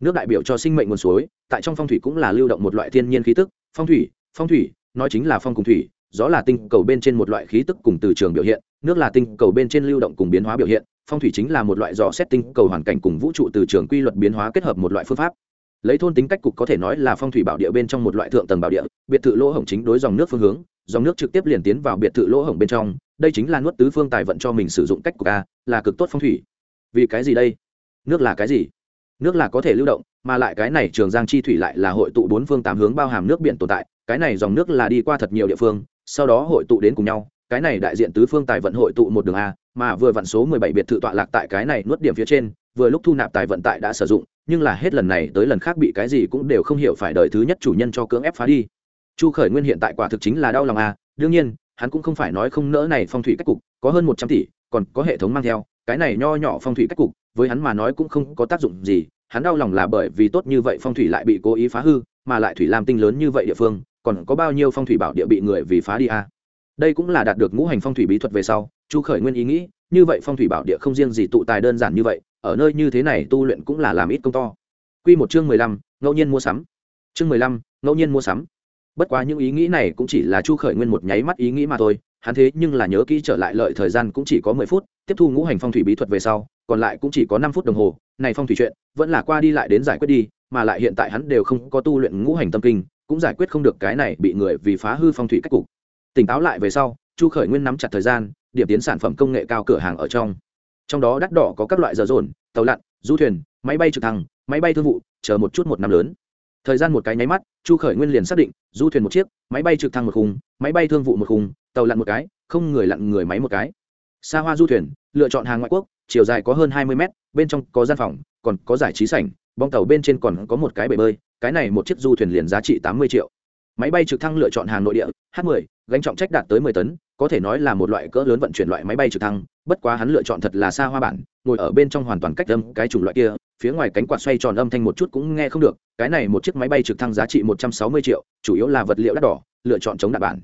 Nước đại biểu cho sinh mệnh nguồn suối, tại trong phong thủy cũng là lưu động một loại thiên nhiên khí tức, phong thủy phong thủy, nói chính là phong cùng thủy, gió là tinh cầu bên trên một loại khí tức cùng từ trường biểu hiện, nước là tinh cầu bên trên lưu động cùng biến hóa biểu hiện, phong thủy chính là một loại dò xét tinh cầu hoàn cảnh cùng vũ trụ từ trường quy luật biến hóa kết hợp một loại phương pháp. Lấy thôn tính cách cục có thể nói là phong thủy bảo địa bên trong một loại thượng tầng bảo địa, biệt thự lỗ hổng chính đối dòng nước phương hướng, dòng nước trực tiếp liền tiến vào biệt thự lỗ hổng bên trong đây chính là nuốt tứ phương tài vận cho mình sử dụng cách của a là cực tốt phong thủy. Vì cái gì đây? Nước là cái gì? Nước là có thể lưu động, mà lại cái này trường giang chi thủy lại là hội tụ bốn phương tám hướng bao hàm nước biển tồn tại, cái này dòng nước là đi qua thật nhiều địa phương, sau đó hội tụ đến cùng nhau, cái này đại diện tứ phương tài vận hội tụ một đường a, mà vừa vặn số mười bảy biệt thự tọa lạc tại cái này nuốt điểm phía trên, vừa lúc thu nạp tài vận tại đã sử dụng, nhưng là hết lần này tới lần khác bị cái gì cũng đều không hiểu phải đợi thứ nhất chủ nhân cho cưỡng ép phá đi. Chu khởi nguyên hiện tại quả thực chính là đau lòng a, đương nhiên hắn cũng không phải nói không nỡ này phong thủy cách cục, có hơn một trăm tỷ, còn có hệ thống mang theo, cái này nho nhỏ phong thủy cách cục, với hắn mà nói cũng không có tác dụng gì, hắn đau lòng là bởi vì tốt như vậy phong thủy lại bị cố ý phá hư, mà lại thủy lam tinh lớn như vậy địa phương, còn có bao nhiêu phong thủy bảo địa bị người vì phá đi a đây cũng là đạt được ngũ hành phong thủy bí thuật về sau, chu khởi nguyên ý nghĩ, như vậy phong thủy bảo địa không riêng gì tụ tài đơn giản như vậy, ở nơi như thế này tu luyện cũng là làm ít công to. Quy một chương mười lăm, ngẫu nhiên mua sắm. Chương mười lăm, ngẫu nhiên mua sắm bất quá những ý nghĩ này cũng chỉ là chu khởi nguyên một nháy mắt ý nghĩ mà thôi, hắn thế nhưng là nhớ kỹ trở lại lợi thời gian cũng chỉ có mười phút, tiếp thu ngũ hành phong thủy bí thuật về sau, còn lại cũng chỉ có năm phút đồng hồ, này phong thủy chuyện vẫn là qua đi lại đến giải quyết đi, mà lại hiện tại hắn đều không có tu luyện ngũ hành tâm kinh, cũng giải quyết không được cái này bị người vì phá hư phong thủy cách cục. Tỉnh táo lại về sau, chu khởi nguyên nắm chặt thời gian, điểm tiến sản phẩm công nghệ cao cửa hàng ở trong. Trong đó đắt đỏ có các loại giờ dồn, tàu lặn, du thuyền, máy bay trực thăng, máy bay thương vụ, chờ một chút một năm lớn thời gian một cái nháy mắt, chu khởi nguyên liền xác định, du thuyền một chiếc, máy bay trực thăng một khung, máy bay thương vụ một khung, tàu lặn một cái, không người lặn người máy một cái. Xa hoa du thuyền, lựa chọn hàng ngoại quốc, chiều dài có hơn hai mươi mét, bên trong có gian phòng, còn có giải trí sảnh, bong tàu bên trên còn có một cái bể bơi, cái này một chiếc du thuyền liền giá trị tám mươi triệu. Máy bay trực thăng lựa chọn hàng nội địa h 10 gánh trọng trách đạt tới 10 tấn, có thể nói là một loại cỡ lớn vận chuyển loại máy bay trực thăng, bất quá hắn lựa chọn thật là xa hoa bản, ngồi ở bên trong hoàn toàn cách âm cái chủng loại kia phía ngoài cánh quạt xoay tròn âm thanh một chút cũng nghe không được cái này một chiếc máy bay trực thăng giá trị 160 triệu chủ yếu là vật liệu đắt đỏ lựa chọn chống đạn bản.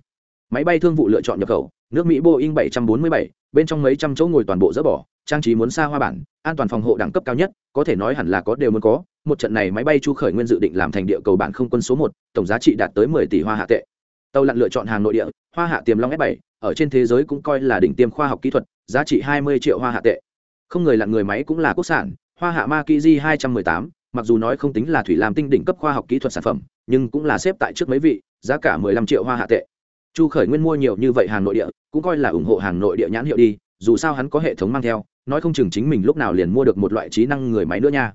Máy bay thương vụ lựa chọn nhập khẩu nước mỹ boeing 747, bên trong mấy trăm chỗ ngồi toàn bộ dỡ bỏ trang trí muốn xa hoa bản an toàn phòng hộ đẳng cấp cao nhất có thể nói hẳn là có đều muốn có một trận này máy bay chu khởi nguyên dự định làm thành địa cầu bản không quân số một tổng giá trị đạt tới mười tỷ hoa hạ tệ. Tàu lặn lựa chọn hàng nội địa hoa hạ tiềm long f bảy ở trên thế giới cũng coi là đỉnh tiêm khoa học kỹ thuật giá trị hai mươi triệu hoa hạ tệ. Không người lặn người máy cũng là quốc sản hoa hạ ma kiji hai trăm mười tám, mặc dù nói không tính là thủy làm tinh đỉnh cấp khoa học kỹ thuật sản phẩm, nhưng cũng là xếp tại trước mấy vị, giá cả mười lăm triệu hoa hạ tệ. Chu khởi nguyên mua nhiều như vậy hàng nội địa, cũng coi là ủng hộ hàng nội địa nhãn hiệu đi, dù sao hắn có hệ thống mang theo, nói không chừng chính mình lúc nào liền mua được một loại trí năng người máy nữa nha.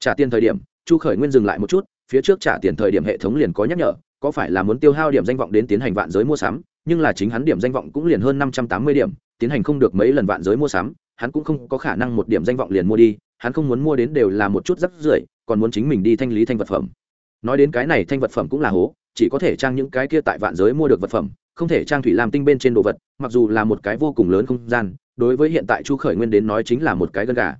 Trả tiền thời điểm, chu khởi nguyên dừng lại một chút, phía trước trả tiền thời điểm hệ thống liền có nhắc nhở, có phải là muốn tiêu hao điểm danh vọng đến tiến hành vạn giới mua sắm, nhưng là chính hắn điểm danh vọng cũng liền hơn năm trăm tám mươi điểm, tiến hành không được mấy lần vạn giới mua sắm hắn cũng không có khả năng một điểm danh vọng liền mua đi, hắn không muốn mua đến đều là một chút rắc rưởi, còn muốn chính mình đi thanh lý thanh vật phẩm. Nói đến cái này thanh vật phẩm cũng là hố, chỉ có thể trang những cái kia tại vạn giới mua được vật phẩm, không thể trang thủy làm tinh bên trên đồ vật, mặc dù là một cái vô cùng lớn không gian, đối với hiện tại chu khởi nguyên đến nói chính là một cái gân gà.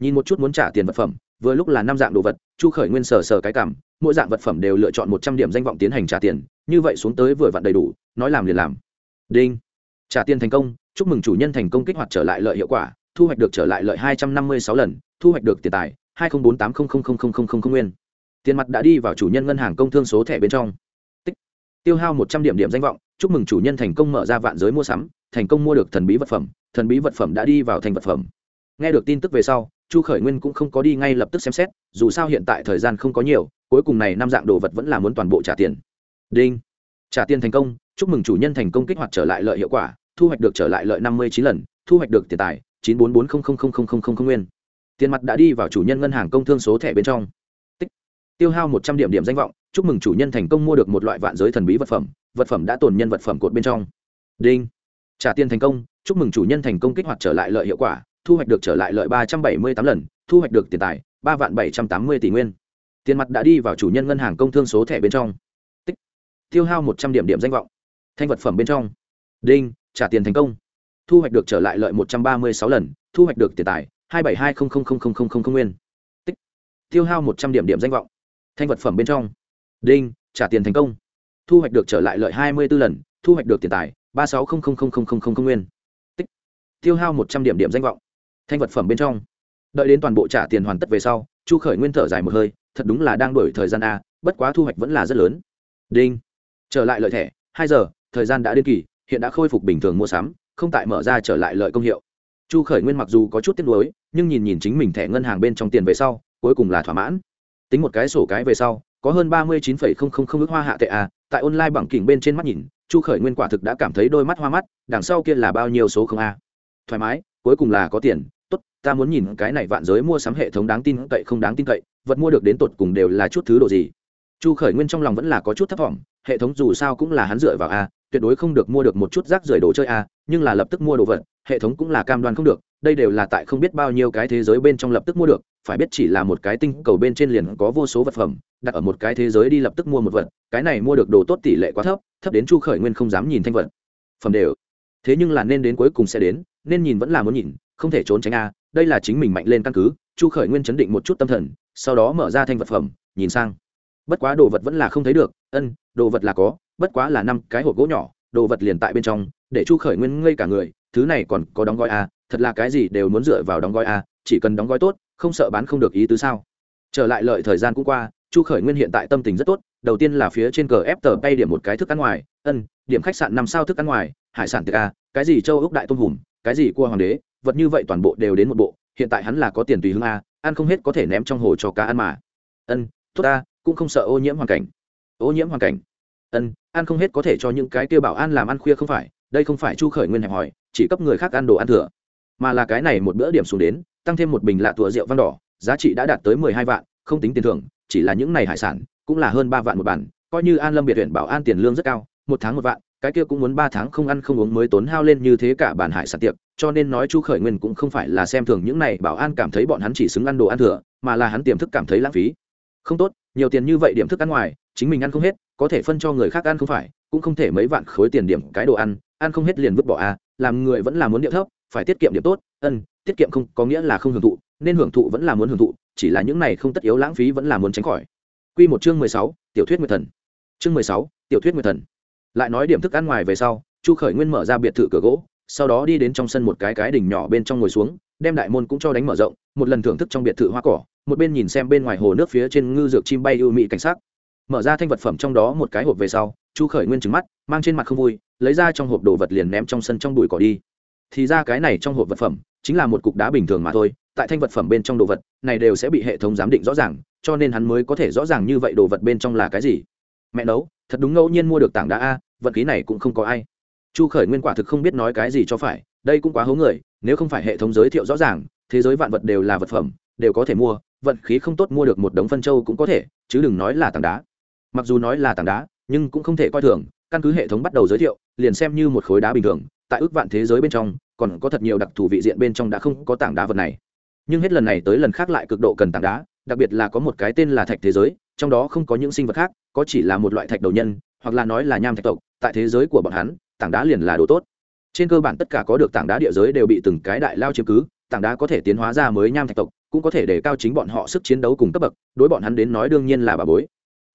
Nhìn một chút muốn trả tiền vật phẩm, vừa lúc là năm dạng đồ vật, chu khởi nguyên sờ sờ cái cảm, mỗi dạng vật phẩm đều lựa chọn một trăm điểm danh vọng tiến hành trả tiền, như vậy xuống tới vừa vặn đầy đủ, nói làm liền làm. Đinh. Trả tiền thành công, chúc mừng chủ nhân thành công kích hoạt trở lại lợi hiệu quả thu hoạch được trở lại lợi hai trăm năm mươi sáu lần, thu hoạch được tiền tài, hai nghìn bốn tám nguyên. Tiền mặt đã đi vào chủ nhân ngân hàng công thương số thẻ bên trong. Tích. tiêu hao một trăm điểm điểm danh vọng, chúc mừng chủ nhân thành công mở ra vạn giới mua sắm, thành công mua được thần bí vật phẩm, thần bí vật phẩm đã đi vào thành vật phẩm. Nghe được tin tức về sau, chu khởi nguyên cũng không có đi ngay lập tức xem xét, dù sao hiện tại thời gian không có nhiều, cuối cùng này năm dạng đồ vật vẫn là muốn toàn bộ trả tiền. Đinh. Trả tiền thành công, chúc mừng chủ nhân thành công kích hoạt trở lại lợi hiệu quả, thu hoạch được trở lại lợi năm mươi chín lần, thu hoạch được tiền tài chín bốn bốn nguyên. Tiền mặt đã đi vào chủ nhân ngân hàng công thương số thẻ bên trong. Tích. tiêu hao một trăm điểm điểm danh vọng, chúc mừng chủ nhân thành công mua được một loại vạn giới thần bí vật phẩm vật phẩm đã tồn nhân vật phẩm cột bên trong. Đinh. Trả tiền thành công, chúc mừng chủ nhân thành công kích hoạt trở lại lợi hiệu quả, thu hoạch được trở lại lợi ba trăm bảy mươi tám lần, thu hoạch được tiền tài, ba vạn bảy trăm tám mươi tỷ nguyên. Tiền mặt đã đi vào chủ nhân ngân hàng công thương số thẻ bên trong. Tích. Tiêu hao một trăm điểm điểm danh vọng, thanh vật phẩm bên trong. Đinh, trả tiền thành công thu hoạch được trở lại lợi một trăm ba mươi sáu lần thu hoạch được tiền tài hai bảy hai nguyên tích tiêu hao một trăm điểm điểm danh vọng thanh vật phẩm bên trong đinh trả tiền thành công thu hoạch được trở lại lợi hai mươi b ố lần thu hoạch được tiền tài ba sáu nguyên tích tiêu hao một trăm điểm điểm danh vọng thanh vật phẩm bên trong đợi đến toàn bộ trả tiền hoàn tất về sau chu khởi nguyên thở dài một hơi thật đúng là đang đổi thời gian a bất quá thu hoạch vẫn là rất lớn đinh trở lại lợi thẻ hai giờ thời gian đã đến kỳ hiện đã khôi phục bình thường mua sắm không tại mở ra trở lại lợi công hiệu. Chu khởi nguyên mặc dù có chút tiếc nuối, nhưng nhìn nhìn chính mình thẻ ngân hàng bên trong tiền về sau, cuối cùng là thỏa mãn. Tính một cái sổ cái về sau, có hơn ba mươi chín phẩy không không không ước hoa hạ tệ a tại online bằng kỉnh bên trên mắt nhìn, chu khởi nguyên quả thực đã cảm thấy đôi mắt hoa mắt, đằng sau kia là bao nhiêu số không a. Thoải mái, cuối cùng là có tiền, tốt, ta muốn nhìn cái này vạn giới mua sắm hệ thống đáng tin cậy không đáng tin cậy, vật mua được đến tột cùng đều là chút thứ đồ gì. Chu khởi nguyên trong lòng vẫn là có chút thấp t hệ thống dù sao cũng là hắn dựa vào a tuyệt đối không được mua được một chút rác rưởi đồ chơi a nhưng là lập tức mua đồ vật, hệ thống cũng là cam đoan không được, đây đều là tại không biết bao nhiêu cái thế giới bên trong lập tức mua được, phải biết chỉ là một cái tinh cầu bên trên liền có vô số vật phẩm, đặt ở một cái thế giới đi lập tức mua một vật, cái này mua được đồ tốt tỷ lệ quá thấp thấp đến chu khởi nguyên không dám nhìn thanh vật. Phẩm đều. Thế nhưng là nên đến cuối cùng sẽ đến, nên nhìn vẫn là muốn nhìn, không thể trốn tránh a đây là chính mình mạnh lên căn cứ, chu khởi nguyên chấn định một chút tâm thần, sau đó mở ra thanh vật phẩm, nhìn sang. Bất quá đồ vật vẫn là không thấy được, ân, đồ vật là có bất quá là năm cái hộp gỗ nhỏ, đồ vật liền tại bên trong, để chu khởi nguyên ngây cả người, thứ này còn có đóng gói a, thật là cái gì đều muốn dựa vào đóng gói a, chỉ cần đóng gói tốt, không sợ bán không được ý tứ sao? Trở lại lợi thời gian cũng qua, chu khởi nguyên hiện tại tâm tình rất tốt, đầu tiên là phía trên cờ ép tờ bay điểm một cái thức ăn ngoài, ân, điểm khách sạn năm sao thức ăn ngoài, hải sản tiệc a, cái gì châu ốc đại tôm hùm, cái gì cua hoàng đế, vật như vậy toàn bộ đều đến một bộ, hiện tại hắn là có tiền tùy hương a, ăn không hết có thể ném trong hồ cho cá ăn mà. Ân, tốt ta cũng không sợ ô nhiễm hoàn cảnh. Ô nhiễm hoàn cảnh. Ân ăn không hết có thể cho những cái kia bảo an làm ăn khuya không phải, đây không phải chu khởi nguyên hẹp hỏi chỉ cấp người khác ăn đồ ăn thừa. Mà là cái này một bữa điểm xuống đến, tăng thêm một bình lạ tủa rượu văn đỏ, giá trị đã đạt tới mười hai vạn, không tính tiền thưởng, chỉ là những này hải sản, cũng là hơn ba vạn một bản, coi như an lâm biệt huyện bảo an tiền lương rất cao, một tháng một vạn, cái kia cũng muốn ba tháng không ăn không uống mới tốn hao lên như thế cả bản hải sản tiệc, cho nên nói chu khởi nguyên cũng không phải là xem thường những này bảo an cảm thấy bọn hắn chỉ xứng ăn đồ ăn thừa, mà là hắn tiềm thức cảm thấy lãng phí. Không tốt, nhiều tiền như vậy điểm thức ăn ngoài, chính mình ăn không hết có thể phân cho người khác ăn không phải cũng không thể mấy vạn khối tiền điểm cái đồ ăn ăn không hết liền vứt bỏ a à, làm người vẫn là muốn điệu thấp phải tiết kiệm điểm tốt ân tiết kiệm không có nghĩa là không hưởng thụ nên hưởng thụ vẫn là muốn hưởng thụ chỉ là những này không tất yếu lãng phí vẫn là muốn tránh khỏi Quy một chương mười sáu, tiểu thuyết nguyệt thần. Chương mười sáu, tiểu thuyết nguyệt thần. Lại nói điểm thức ăn ngoài về sau, Chu Khởi Nguyên mở ra biệt thự cửa gỗ, sau đó đi đến trong sân một cái cái đỉnh nhỏ bên trong ngồi xuống, đem đại môn cũng cho đánh mở rộng, một lần thưởng thức trong biệt thự hoa cỏ, một bên nhìn xem bên ngoài hồ nước phía trên ngư dược chim bay ưu mỹ cảnh sắc. Mở ra thanh vật phẩm trong đó một cái hộp về sau, Chu Khởi Nguyên trứng mắt, mang trên mặt không vui, lấy ra trong hộp đồ vật liền ném trong sân trong bụi cỏ đi. Thì ra cái này trong hộp vật phẩm chính là một cục đá bình thường mà thôi, tại thanh vật phẩm bên trong đồ vật này đều sẽ bị hệ thống giám định rõ ràng cho nên hắn mới có thể rõ ràng như vậy đồ vật bên trong là cái gì. Mẹ nấu thật đúng ngẫu nhiên mua được tảng đá a vật khí này cũng không có ai. Chu khởi nguyên quả thực không biết nói cái gì cho phải đây cũng quá hố người nếu không phải hệ thống giới thiệu rõ ràng thế giới vạn vật đều là vật phẩm đều có thể mua vận khí không tốt mua được một đống phân châu cũng có thể chứ đừng nói là tảng đá mặc dù nói là tảng đá, nhưng cũng không thể coi thường, căn cứ hệ thống bắt đầu giới thiệu, liền xem như một khối đá bình thường, tại ước vạn thế giới bên trong, còn có thật nhiều đặc thù vị diện bên trong đã không có tảng đá vật này. Nhưng hết lần này tới lần khác lại cực độ cần tảng đá, đặc biệt là có một cái tên là thạch thế giới, trong đó không có những sinh vật khác, có chỉ là một loại thạch đầu nhân, hoặc là nói là nham thạch tộc, tại thế giới của bọn hắn, tảng đá liền là đồ tốt. Trên cơ bản tất cả có được tảng đá địa giới đều bị từng cái đại lao chiếm cứ, tảng đá có thể tiến hóa ra mới nham thạch tộc, cũng có thể để cao chính bọn họ sức chiến đấu cùng cấp bậc, đối bọn hắn đến nói đương nhiên là bà bối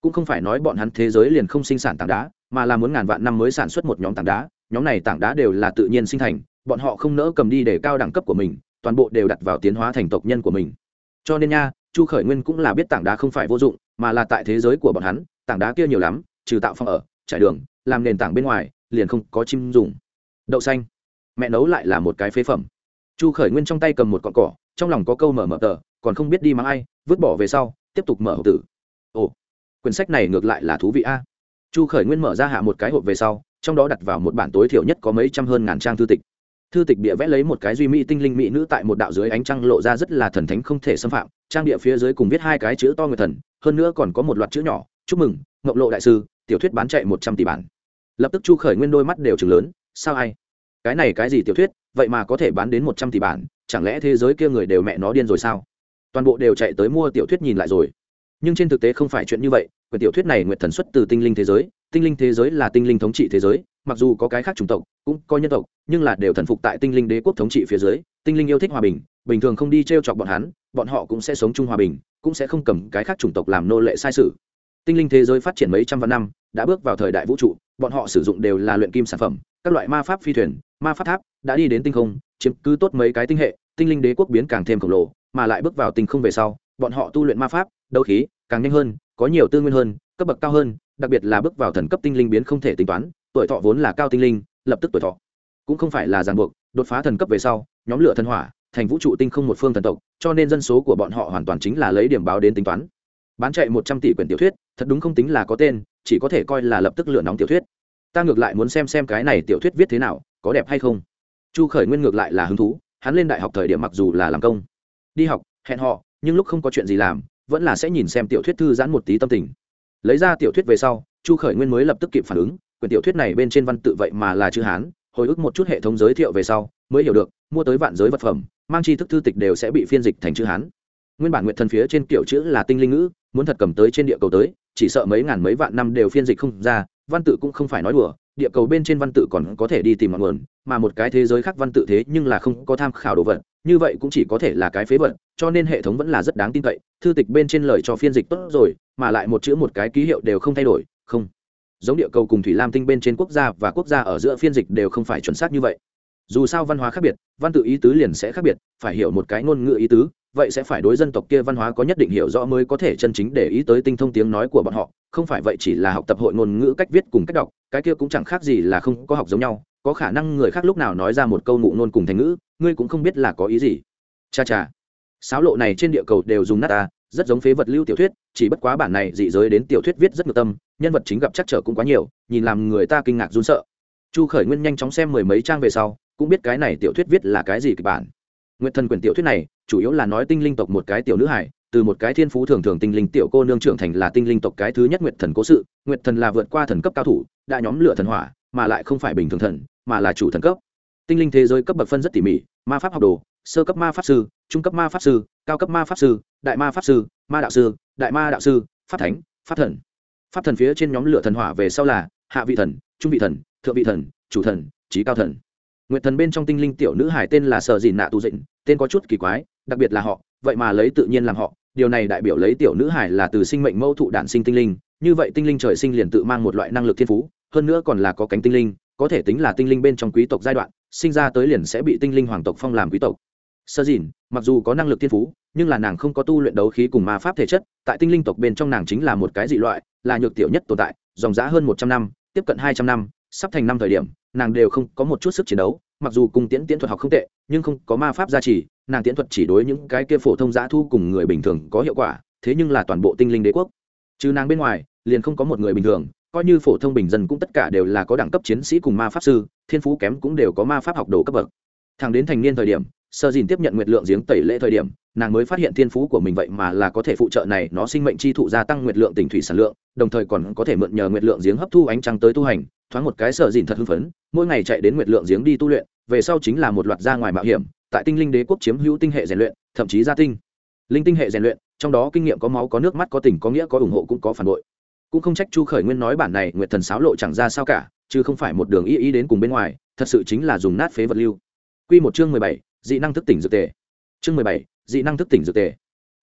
cũng không phải nói bọn hắn thế giới liền không sinh sản tảng đá, mà là muốn ngàn vạn năm mới sản xuất một nhóm tảng đá. Nhóm này tảng đá đều là tự nhiên sinh thành, bọn họ không nỡ cầm đi để cao đẳng cấp của mình, toàn bộ đều đặt vào tiến hóa thành tộc nhân của mình. Cho nên nha, chu khởi nguyên cũng là biết tảng đá không phải vô dụng, mà là tại thế giới của bọn hắn, tảng đá kia nhiều lắm, trừ tạo phòng ở, trải đường, làm nền tảng bên ngoài, liền không có chim dùng. Đậu xanh. Mẹ nấu lại là một cái phế phẩm. Chu khởi nguyên trong tay cầm một cọn cỏ, trong lòng có câu mở mở tờ, còn không biết đi mắng ai, vứt bỏ về sau, tiếp tục mở hộp tử quyển sách này ngược lại là thú vị a. Chu khởi nguyên mở ra hạ một cái hộp về sau, trong đó đặt vào một bản tối thiểu nhất có mấy trăm hơn ngàn trang thư tịch. Thư tịch địa vẽ lấy một cái duy mỹ tinh linh mỹ nữ tại một đạo dưới ánh trăng lộ ra rất là thần thánh không thể xâm phạm, trang địa phía dưới cùng viết hai cái chữ to người thần, hơn nữa còn có một loạt chữ nhỏ, chúc mừng ngộng lộ đại sư, tiểu thuyết bán chạy một trăm tỷ bản. Lập tức chu khởi nguyên đôi mắt đều chừng lớn, sao ai? Cái này cái gì tiểu thuyết, vậy mà có thể bán đến một trăm tỷ bản, chẳng lẽ thế giới kia người đều mẹ nó điên rồi sao? Toàn bộ đều chạy tới mua tiểu thuyết nhìn lại rồi nhưng trên thực tế không phải chuyện như vậy, quyển tiểu thuyết này nguyện thần xuất từ tinh linh thế giới, tinh linh thế giới là tinh linh thống trị thế giới, mặc dù có cái khác chủng tộc, cũng có nhân tộc, nhưng là đều thần phục tại tinh linh đế quốc thống trị phía dưới, tinh linh yêu thích hòa bình bình thường không đi t r e o chọc bọn hắn, bọn họ cũng sẽ sống chung hòa bình, cũng sẽ không cầm cái khác chủng tộc làm nô lệ sai sự. Tinh linh thế giới phát triển mấy trăm vạn năm, đã bước vào thời đại vũ trụ, bọn họ sử dụng đều là luyện kim sản phẩm, các loại ma pháp phi thuyền, ma pháp tháp, đã đi đến tinh không, chiếm cứ tốt mấy cái tinh hệ, tinh linh đế quốc biến càng thêm khổng lồ, mà lại bước vào tinh không về sau bọn họ tu luyện ma pháp, đấu khí, càng nhanh hơn, có nhiều tư nguyên hơn, cấp bậc cao hơn, đặc biệt là bước vào thần cấp tinh linh biến không thể tính toán, tuổi thọ vốn là cao tinh linh, lập tức tuổi thọ cũng không phải là ràng buộc, đột phá thần cấp về sau, nhóm lửa thần hỏa, thành vũ trụ tinh không một phương thần tộc, cho nên dân số của bọn họ hoàn toàn chính là lấy điểm báo đến tính toán. Bán chạy một trăm tỷ quyển tiểu thuyết, thật đúng không tính là có tên, chỉ có thể coi là lập tức lửa nóng tiểu thuyết. Ta ngược lại muốn xem xem cái này tiểu thuyết viết thế nào, có đẹp hay không. Chu khởi nguyên ngược lại là hứng thú, hắn lên đại học thời điểm mặc dù là làm công, đi học, hẹn họ nhưng lúc không có chuyện gì làm, vẫn là sẽ nhìn xem tiểu thuyết thư giãn một tí tâm tình. Lấy ra tiểu thuyết về sau, chu khởi nguyên mới lập tức kịp phản ứng, quyển tiểu thuyết này bên trên văn tự vậy mà là chữ hán, hồi ức một chút hệ thống giới thiệu về sau, mới hiểu được, mua tới vạn giới vật phẩm, mang chi thức thư tịch đều sẽ bị phiên dịch thành chữ hán. Nguyên bản nguyện thần phía trên kiểu chữ là tinh linh ngữ, muốn thật cầm tới trên địa cầu tới, chỉ sợ mấy ngàn mấy vạn năm đều phiên dịch không ra, văn tự cũng không phải nói đùa, địa cầu bên trên văn tự còn có thể đi tìm mọi nguồn, mà một cái thế giới khác văn tự thế nhưng là không có tham khảo đồ vật, như vậy cũng chỉ có thể là cái phế vật cho nên hệ thống vẫn là rất đáng tin cậy, thư tịch bên trên lời cho phiên dịch tốt rồi, mà lại một chữ một cái ký hiệu đều không thay đổi, không. Giống địa cầu cùng thủy lam tinh bên trên quốc gia và quốc gia ở giữa phiên dịch đều không phải chuẩn xác như vậy. Dù sao văn hóa khác biệt, văn tự ý tứ liền sẽ khác biệt, phải hiểu một cái ngôn ngữ ý tứ, vậy sẽ phải đối dân tộc kia văn hóa có nhất định hiểu rõ mới có thể chân chính để ý tới tinh thông tiếng nói của bọn họ, không phải vậy chỉ là học tập hội ngôn ngữ cách viết cùng cách đọc, cái kia cũng chẳng khác gì là không có học giống nhau, có khả năng người khác lúc nào nói ra một câu ngụ ngôn cùng thành ngữ, ngươi cũng không biết là có ý gì. Cha cha sáo lộ này trên địa cầu đều dùng nát ta, rất giống phế vật lưu tiểu thuyết, chỉ bất quá bản này dị giới đến tiểu thuyết viết rất ngược tâm, nhân vật chính gặp chắc trở cũng quá nhiều, nhìn làm người ta kinh ngạc run sợ. Chu khởi nguyên nhanh chóng xem mười mấy trang về sau, cũng biết cái này tiểu thuyết viết là cái gì kịch bản. Nguyện thần quyển tiểu thuyết này, chủ yếu là nói tinh linh tộc một cái tiểu nữ hải từ một cái thiên phú thường thường tinh linh tiểu cô nương trưởng thành là tinh linh tộc cái thứ nhất nguyện thần cố sự. Nguyện thần là vượt qua thần cấp cao thủ, đã nhóm lửa thần hỏa, mà lại không phải bình thường thần, mà là chủ thần cấp. Tinh linh thế giới cấp bậc phân rất tỉ mỉ, ma pháp học đồ sơ cấp ma pháp sư, trung cấp ma pháp sư, cao cấp ma pháp sư, đại ma pháp sư, ma đạo sư, đại ma đạo sư, pháp thánh, pháp thần. Pháp thần phía trên nhóm lửa thần hỏa về sau là hạ vị thần, trung vị thần, thượng vị thần, chủ thần trí cao thần. Nguyện thần bên trong tinh linh tiểu nữ hải tên là sợ dìn nạ tu dịnh, tên có chút kỳ quái, đặc biệt là họ, vậy mà lấy tự nhiên làm họ. Điều này đại biểu lấy tiểu nữ hải là từ sinh mệnh mâu thụ đản sinh tinh linh, như vậy tinh linh trời sinh liền tự mang một loại năng lực thiên phú, hơn nữa còn là có cánh tinh linh, có thể tính là tinh linh bên trong quý tộc giai đoạn, sinh ra tới liền sẽ bị tinh linh hoàng tộc phong làm quý tộc sơ dìn, mặc dù có năng lực thiên phú, nhưng là nàng không có tu luyện đấu khí cùng ma pháp thể chất, tại tinh linh tộc bên trong nàng chính là một cái dị loại, là nhược tiểu nhất tồn tại, dòng giá hơn một trăm năm, tiếp cận hai trăm năm, sắp thành năm thời điểm, nàng đều không có một chút sức chiến đấu, mặc dù cùng tiễn tiễn thuật học không tệ, nhưng không có ma pháp gia trì, nàng tiễn thuật chỉ đối những cái kia phổ thông giã thu cùng người bình thường có hiệu quả, thế nhưng là toàn bộ tinh linh đế quốc. Chứ nàng bên ngoài, liền không có một người bình thường, coi như phổ thông bình dân cũng tất cả đều là có đẳng cấp chiến sĩ cùng ma pháp sư, thiên phú kém cũng đều có ma pháp học đồ cấp bậc thằng đến thành niên thời điểm, sơ dìn tiếp nhận nguyệt lượng giếng tẩy lễ thời điểm, nàng mới phát hiện thiên phú của mình vậy mà là có thể phụ trợ này, nó sinh mệnh chi thụ gia tăng nguyệt lượng tỉnh thủy sản lượng, đồng thời còn có thể mượn nhờ nguyệt lượng giếng hấp thu ánh trăng tới tu hành, thoáng một cái sơ dìn thật hưng phấn, mỗi ngày chạy đến nguyệt lượng giếng đi tu luyện, về sau chính là một loạt ra ngoài mạo hiểm, tại tinh linh đế quốc chiếm hữu tinh hệ rèn luyện, thậm chí gia tinh. Linh tinh hệ rèn luyện, trong đó kinh nghiệm có máu, có nước mắt, có tình, có nghĩa, có ủng hộ cũng có phản bội. Cũng không trách chu khởi nguyên nói bản này nguyệt thần sáo lộ chẳng ra sao cả, chứ không phải một đường y y đến cùng bên ngoài, thật sự chính là dùng nát phế vật lưu. Quy một chương mười bảy, dị năng thức tỉnh dược tề. Chương mười bảy, dị năng thức tỉnh dược tề.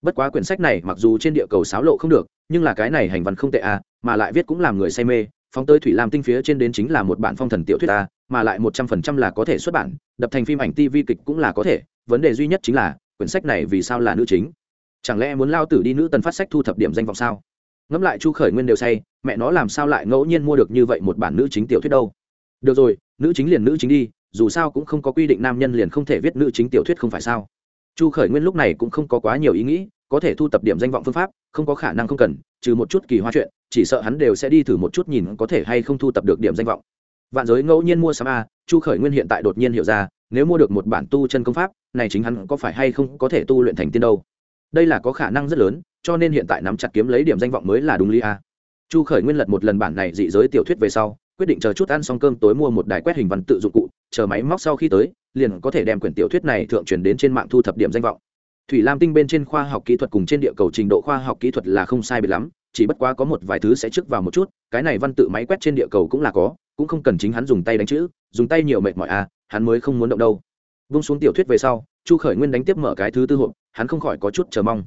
Bất quá quyển sách này mặc dù trên địa cầu sáo lộ không được, nhưng là cái này hành văn không tệ à mà lại viết cũng làm người say mê. Phóng tới thủy lam tinh phía trên đến chính là một bản phong thần tiểu thuyết ta mà lại một trăm phần trăm là có thể xuất bản, đập thành phim ảnh tv kịch cũng là có thể. Vấn đề duy nhất chính là, quyển sách này vì sao là nữ chính? Chẳng lẽ muốn lao tử đi nữ tần phát sách thu thập điểm danh vọng sao? Ngẫm lại chu khởi nguyên đều say, mẹ nó làm sao lại ngẫu nhiên mua được như vậy một bản nữ chính tiểu thuyết đâu? Được rồi, nữ chính liền nữ chính đi dù sao cũng không có quy định nam nhân liền không thể viết nữ chính tiểu thuyết không phải sao? Chu khởi nguyên lúc này cũng không có quá nhiều ý nghĩ, có thể thu tập điểm danh vọng phương pháp, không có khả năng không cần, trừ một chút kỳ hoa chuyện, chỉ sợ hắn đều sẽ đi thử một chút nhìn có thể hay không thu tập được điểm danh vọng. Vạn giới ngẫu nhiên mua sắm a, chu khởi nguyên hiện tại đột nhiên hiểu ra, nếu mua được một bản tu chân công pháp, này chính hắn có phải hay không có thể tu luyện thành tiên đâu? Đây là có khả năng rất lớn, cho nên hiện tại nắm chặt kiếm lấy điểm danh vọng mới là đúng lý a. Chu khởi nguyên lật một lần bản này dị giới tiểu thuyết về sau quyết định chờ chút ăn xong cơm tối mua một đài quét hình văn tự dụng cụ, chờ máy móc sau khi tới, liền có thể đem quyển tiểu thuyết này thượng truyền đến trên mạng thu thập điểm danh vọng. Thủy lam tinh bên trên khoa học kỹ thuật cùng trên địa cầu trình độ khoa học kỹ thuật là không sai biệt lắm, chỉ bất quá có một vài thứ sẽ trước vào một chút, cái này văn tự máy quét trên địa cầu cũng là có, cũng không cần chính hắn dùng tay đánh chữ, dùng tay nhiều mệt mỏi à hắn mới không muốn động đâu. Vung xuống tiểu thuyết về sau, chu khởi nguyên đánh tiếp mở cái thứ tư hộp, hắn không khỏi có chút chờ mong.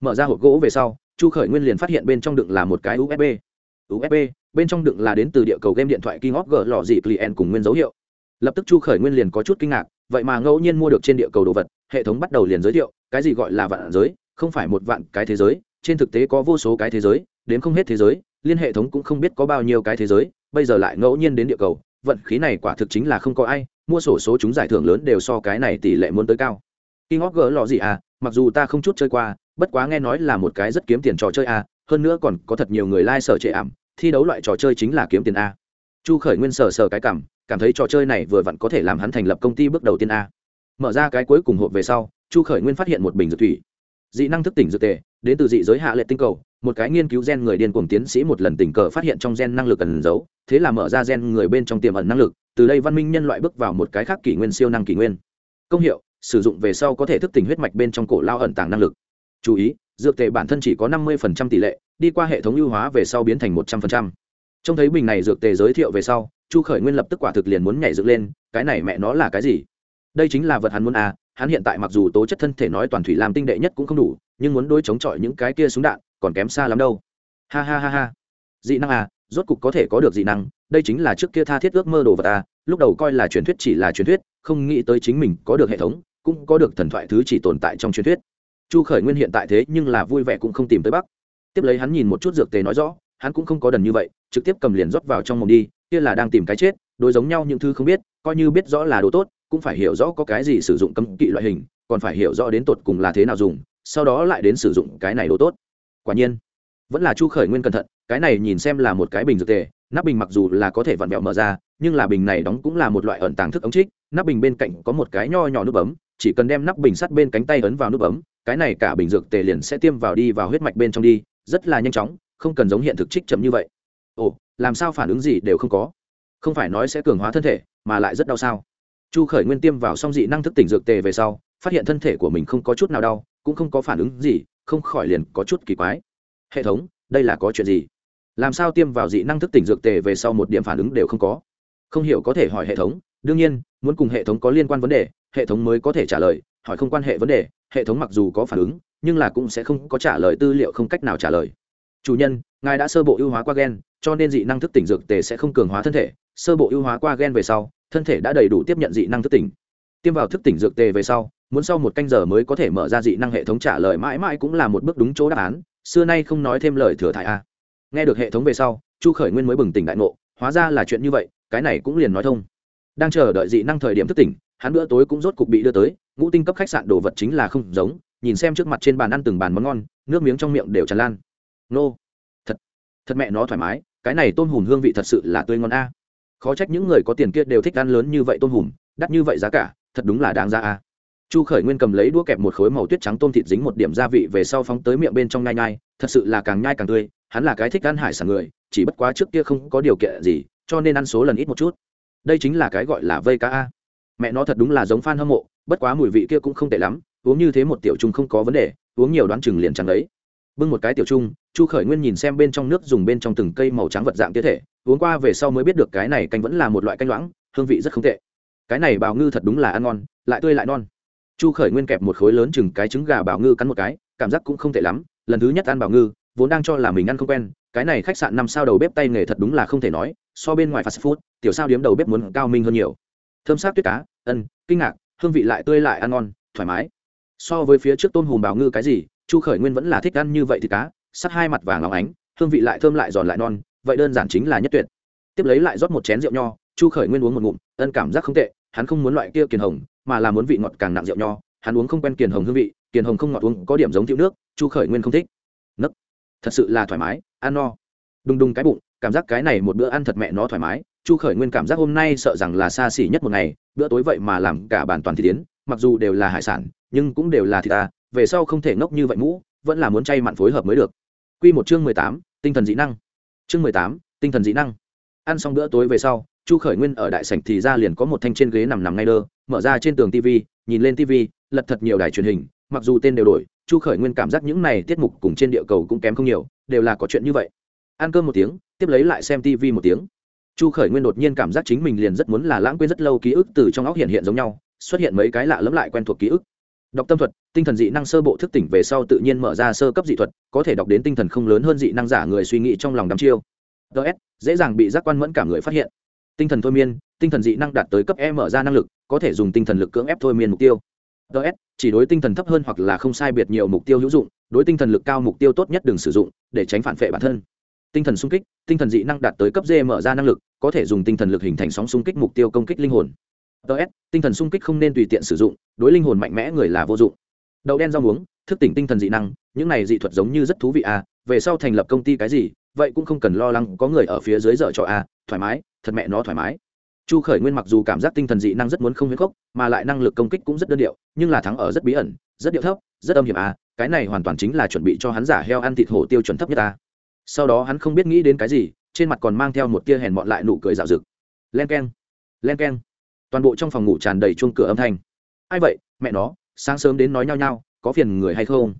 Mở ra hộp gỗ về sau, chu khởi nguyên liền phát hiện bên trong đựng là một cái usb usb bên trong đựng là đến từ địa cầu game điện thoại king of g lọ dị client cùng nguyên dấu hiệu. Lập tức chu khởi nguyên liền có chút kinh ngạc vậy mà ngẫu nhiên mua được trên địa cầu đồ vật hệ thống bắt đầu liền giới thiệu cái gì gọi là vạn giới không phải một vạn cái thế giới trên thực tế có vô số cái thế giới đến không hết thế giới liên hệ thống cũng không biết có bao nhiêu cái thế giới bây giờ lại ngẫu nhiên đến địa cầu vận khí này quả thực chính là không có ai mua sổ số chúng giải thưởng lớn đều so cái này tỷ lệ muốn tới cao. King of G lọ gì à, mặc dù ta không chút chơi qua, bất quá nghe nói là một cái rất kiếm tiền trò chơi à, hơn nữa còn có thật nhiều người like sở trệ ảm, thi đấu loại trò chơi chính là kiếm tiền a. Chu Khởi Nguyên sờ sờ cái cảm, cảm thấy trò chơi này vừa vặn có thể làm hắn thành lập công ty bước đầu tiên a. Mở ra cái cuối cùng hộp về sau, Chu Khởi Nguyên phát hiện một bình dược thủy. Dị năng thức tỉnh dược tề, đến từ dị giới hạ lệ tinh cầu, một cái nghiên cứu gen người điên cuồng tiến sĩ một lần tình cờ phát hiện trong gen năng lực ẩn giấu, thế là mở ra gen người bên trong tiềm ẩn năng lực, từ đây văn minh nhân loại bước vào một cái khác kỷ nguyên siêu năng kỷ nguyên. Công hiệu, sử dụng về sau có thể thức tỉnh huyết mạch bên trong cổ lao ẩn tàng năng lực chú ý dược tề bản thân chỉ có năm mươi tỷ lệ đi qua hệ thống ưu hóa về sau biến thành một trăm linh trông thấy bình này dược tề giới thiệu về sau, chu khởi nguyên lập tức quả thực liền muốn nhảy dựng lên, cái này mẹ nó là cái gì? Đây chính là vật hắn muốn à hắn hiện tại mặc dù tố chất thân thể nói toàn thủy làm tinh đệ nhất cũng không đủ, nhưng muốn đối chống chọi những cái kia súng đạn, còn kém xa lắm đâu. Ha ha ha ha. Dị năng à rốt cục có thể có được dị năng, đây chính là trước kia tha thiết ước mơ đồ vật à lúc đầu coi là truyền thuyết chỉ là truyền thuyết, không nghĩ tới chính mình có được hệ thống, cũng có được thần thoại thứ chỉ tồn tại trong truyền thuyết. Chu khởi nguyên hiện tại thế nhưng là vui vẻ cũng không tìm tới bắc tiếp lấy hắn nhìn một chút dược tề nói rõ, hắn cũng không có đần như vậy, trực tiếp cầm liền rót vào trong mồm đi, kia là đang tìm cái chết, đối giống nhau những thứ không biết, coi như biết rõ là đồ tốt, cũng phải hiểu rõ có cái gì sử dụng cấm kỵ loại hình, còn phải hiểu rõ đến tột cùng là thế nào dùng, sau đó lại đến sử dụng cái này đồ tốt. Quả nhiên, vẫn là chu khởi nguyên cẩn thận, cái này nhìn xem là một cái bình dược tề, nắp bình mặc dù là có thể vặn vẹo mở ra, nhưng là bình này đóng cũng là một loại ẩn tàng thức ống trích, nắp bình bên cạnh có một cái nho nhỏ nút bấm, chỉ cần đem nắp bình sắt bên cánh tay ấn vào nút bấm, cái này cả bình dược tề liền sẽ tiêm vào đi vào huyết mạch bên trong đi rất là nhanh chóng, không cần giống hiện thực trích chậm như vậy. Ồ, làm sao phản ứng gì đều không có? Không phải nói sẽ cường hóa thân thể, mà lại rất đau sao? Chu khởi nguyên tiêm vào xong dị năng thức tỉnh dược tề về sau, phát hiện thân thể của mình không có chút nào đau, cũng không có phản ứng gì, không khỏi liền có chút kỳ quái. Hệ thống, đây là có chuyện gì? Làm sao tiêm vào dị năng thức tỉnh dược tề về sau một điểm phản ứng đều không có? Không hiểu có thể hỏi hệ thống, đương nhiên, muốn cùng hệ thống có liên quan vấn đề, hệ thống mới có thể trả lời, hỏi không quan hệ vấn đề, hệ thống mặc dù có phản ứng nhưng là cũng sẽ không có trả lời tư liệu không cách nào trả lời. Chủ nhân, ngài đã sơ bộ ưu hóa qua gen, cho nên dị năng thức tỉnh dược tề sẽ không cường hóa thân thể. Sơ bộ ưu hóa qua gen về sau, thân thể đã đầy đủ tiếp nhận dị năng thức tỉnh. Tiêm vào thức tỉnh dược tề về sau, muốn sau một canh giờ mới có thể mở ra dị năng hệ thống trả lời mãi mãi cũng là một bước đúng chỗ đáp án. Xưa nay không nói thêm lời thừa thải a nghe được hệ thống về sau, chu khởi nguyên mới bừng tỉnh đại ngộ, hóa ra là chuyện như vậy, cái này cũng liền nói thông. Đang chờ đợi dị năng thời điểm thức tỉnh hắn bữa tối cũng rốt cục bị đưa tới, ngũ tinh cấp khách sạn đồ vật chính là không giống, nhìn xem trước mặt trên bàn ăn từng bàn món ngon, nước miếng trong miệng đều tràn lan. Nô, thật thật mẹ nó thoải mái, cái này tôm hùm hương vị thật sự là tươi ngon a. Khó trách những người có tiền kia đều thích ăn lớn như vậy tôm hùm, đắt như vậy giá cả, thật đúng là đáng ra a. Chu khởi nguyên cầm lấy đũa kẹp một khối màu tuyết trắng tôm thịt dính một điểm gia vị về sau phóng tới miệng bên trong nhai nhai, thật sự là càng nhai càng tươi, hắn là cái thích ăn hải sản người, chỉ bất quá trước kia không có điều kiện gì, cho nên ăn số lần ít một chút. Đây chính là cái gọi là vây cá a mẹ nó thật đúng là giống f a n hâm mộ, bất quá mùi vị kia cũng không tệ lắm, uống như thế một tiểu trung không có vấn đề, uống nhiều đoán chừng liền chẳng đấy. bưng một cái tiểu trung chu khởi nguyên nhìn xem bên trong nước dùng bên trong từng cây màu trắng vật dạng tiết thể, uống qua về sau mới biết được cái này canh vẫn là một loại canh loãng, hương vị rất không tệ. Cái này bào ngư thật đúng là ăn ngon, lại tươi lại non. Chu khởi nguyên kẹp một khối lớn chừng cái trứng gà bào ngư cắn một cái, cảm giác cũng không tệ lắm, lần thứ nhất ăn bào ngư, vốn đang cho là mình ăn không quen, cái này khách sạn năm sao đầu bếp tay nghề thật đúng là không thể nói, so bên ngoài fast food, tiểu sao điếm đầu bếp muốn cao minh hơn nhiều thơm sắc tuyết cá, ân, kinh ngạc, hương vị lại tươi lại ăn ngon, thoải mái. So với phía trước tôm hùm bào ngư cái gì, chu khởi nguyên vẫn là thích ăn như vậy thì cá sắt hai mặt vàng óng ánh, hương vị lại thơm lại giòn lại non, vậy đơn giản chính là nhất tuyệt. Tiếp lấy lại rót một chén rượu nho, chu khởi nguyên uống một ngụm, ân cảm giác không tệ, hắn không muốn loại kia kiền hồng, mà là muốn vị ngọt càng nặng rượu nho, hắn uống không quen kiền hồng hương vị, kiền hồng không ngọt uống có điểm giống thiếu nước, chu khởi nguyên không thích. Nấc, thật sự là thoải mái, ăn no. Đùng đùng cái bụng, cảm giác cái này một bữa ăn thật mẹ nó thoải mái chu khởi nguyên cảm giác hôm nay sợ rằng là xa xỉ nhất một ngày, bữa tối vậy mà làm cả bàn toàn thị tiến mặc dù đều là hải sản, nhưng cũng đều là thịt ta, về sau không thể ngốc như vậy mũ, vẫn là muốn chay mặn phối hợp mới được. Q một chương mười tám, tinh thần dĩ năng. Chương mười tám, tinh thần dĩ năng. Ăn xong bữa tối về sau, chu khởi nguyên ở đại sảnh thì ra liền có một thanh trên ghế nằm nằm ngay đơ, mở ra trên tường tv nhìn lên tv lật thật nhiều đài truyền hình, mặc dù tên đều đổi, chu khởi nguyên cảm giác những này tiết mục cùng trên địa cầu cũng kém không nhiều, đều là có chuyện như vậy. Ăn cơm một tiếng, tiếp lấy lại xem tv một tiếng chu khởi nguyên đột nhiên cảm giác chính mình liền rất muốn là lãng quên rất lâu ký ức từ trong óc hiện hiện giống nhau, xuất hiện mấy cái lạ lẫm lại quen thuộc ký ức. Đọc tâm thuật, tinh thần dị năng sơ bộ thức tỉnh về sau tự nhiên mở ra sơ cấp dị thuật, có thể đọc đến tinh thần không lớn hơn dị năng giả người suy nghĩ trong lòng đắm chiêu. Ts dễ dàng bị giác quan mẫn cả người phát hiện. Tinh thần thôi miên, tinh thần dị năng đạt tới cấp e mở ra năng lực, có thể dùng tinh thần lực cưỡng ép thôi miên mục tiêu. Ts chỉ đối tinh thần thấp hơn hoặc là không sai biệt nhiều mục tiêu hữu dụng, đối tinh thần lực cao mục tiêu tốt nhất đừng sử dụng, để tránh phản vệ bản thân tinh thần xung kích, tinh thần dị năng đạt tới cấp d mở ra năng lực, có thể dùng tinh thần lực hình thành sóng xung kích mục tiêu công kích linh hồn. Ts tinh thần xung kích không nên tùy tiện sử dụng, đối linh hồn mạnh mẽ người là vô dụng. Đậu đen rau muống, thức tỉnh tinh thần dị năng, những này dị thuật giống như rất thú vị à về sau thành lập công ty cái gì, vậy cũng không cần lo lắng có người ở phía dưới dở cho à thoải mái, thật mẹ nó thoải mái. Chu khởi nguyên mặc dù cảm giác tinh thần dị năng rất muốn không huyết gốc mà lại năng lực công kích cũng rất đơn điệu, nhưng là thắng ở rất bí ẩn, rất điệu thấp, rất âm hiểm à cái này hoàn toàn chính là chuẩn bị cho hắn giả heo ăn thịt hổ tiêu chuẩn thấp nhất à sau đó hắn không biết nghĩ đến cái gì, trên mặt còn mang theo một tia hèn mọn lại nụ cười dạo rực len k e n len k e n toàn bộ trong phòng ngủ tràn đầy chuông cửa âm thanh. Ai vậy? Mẹ nó, sáng sớm đến nói nhao nhao, có phiền người hay không?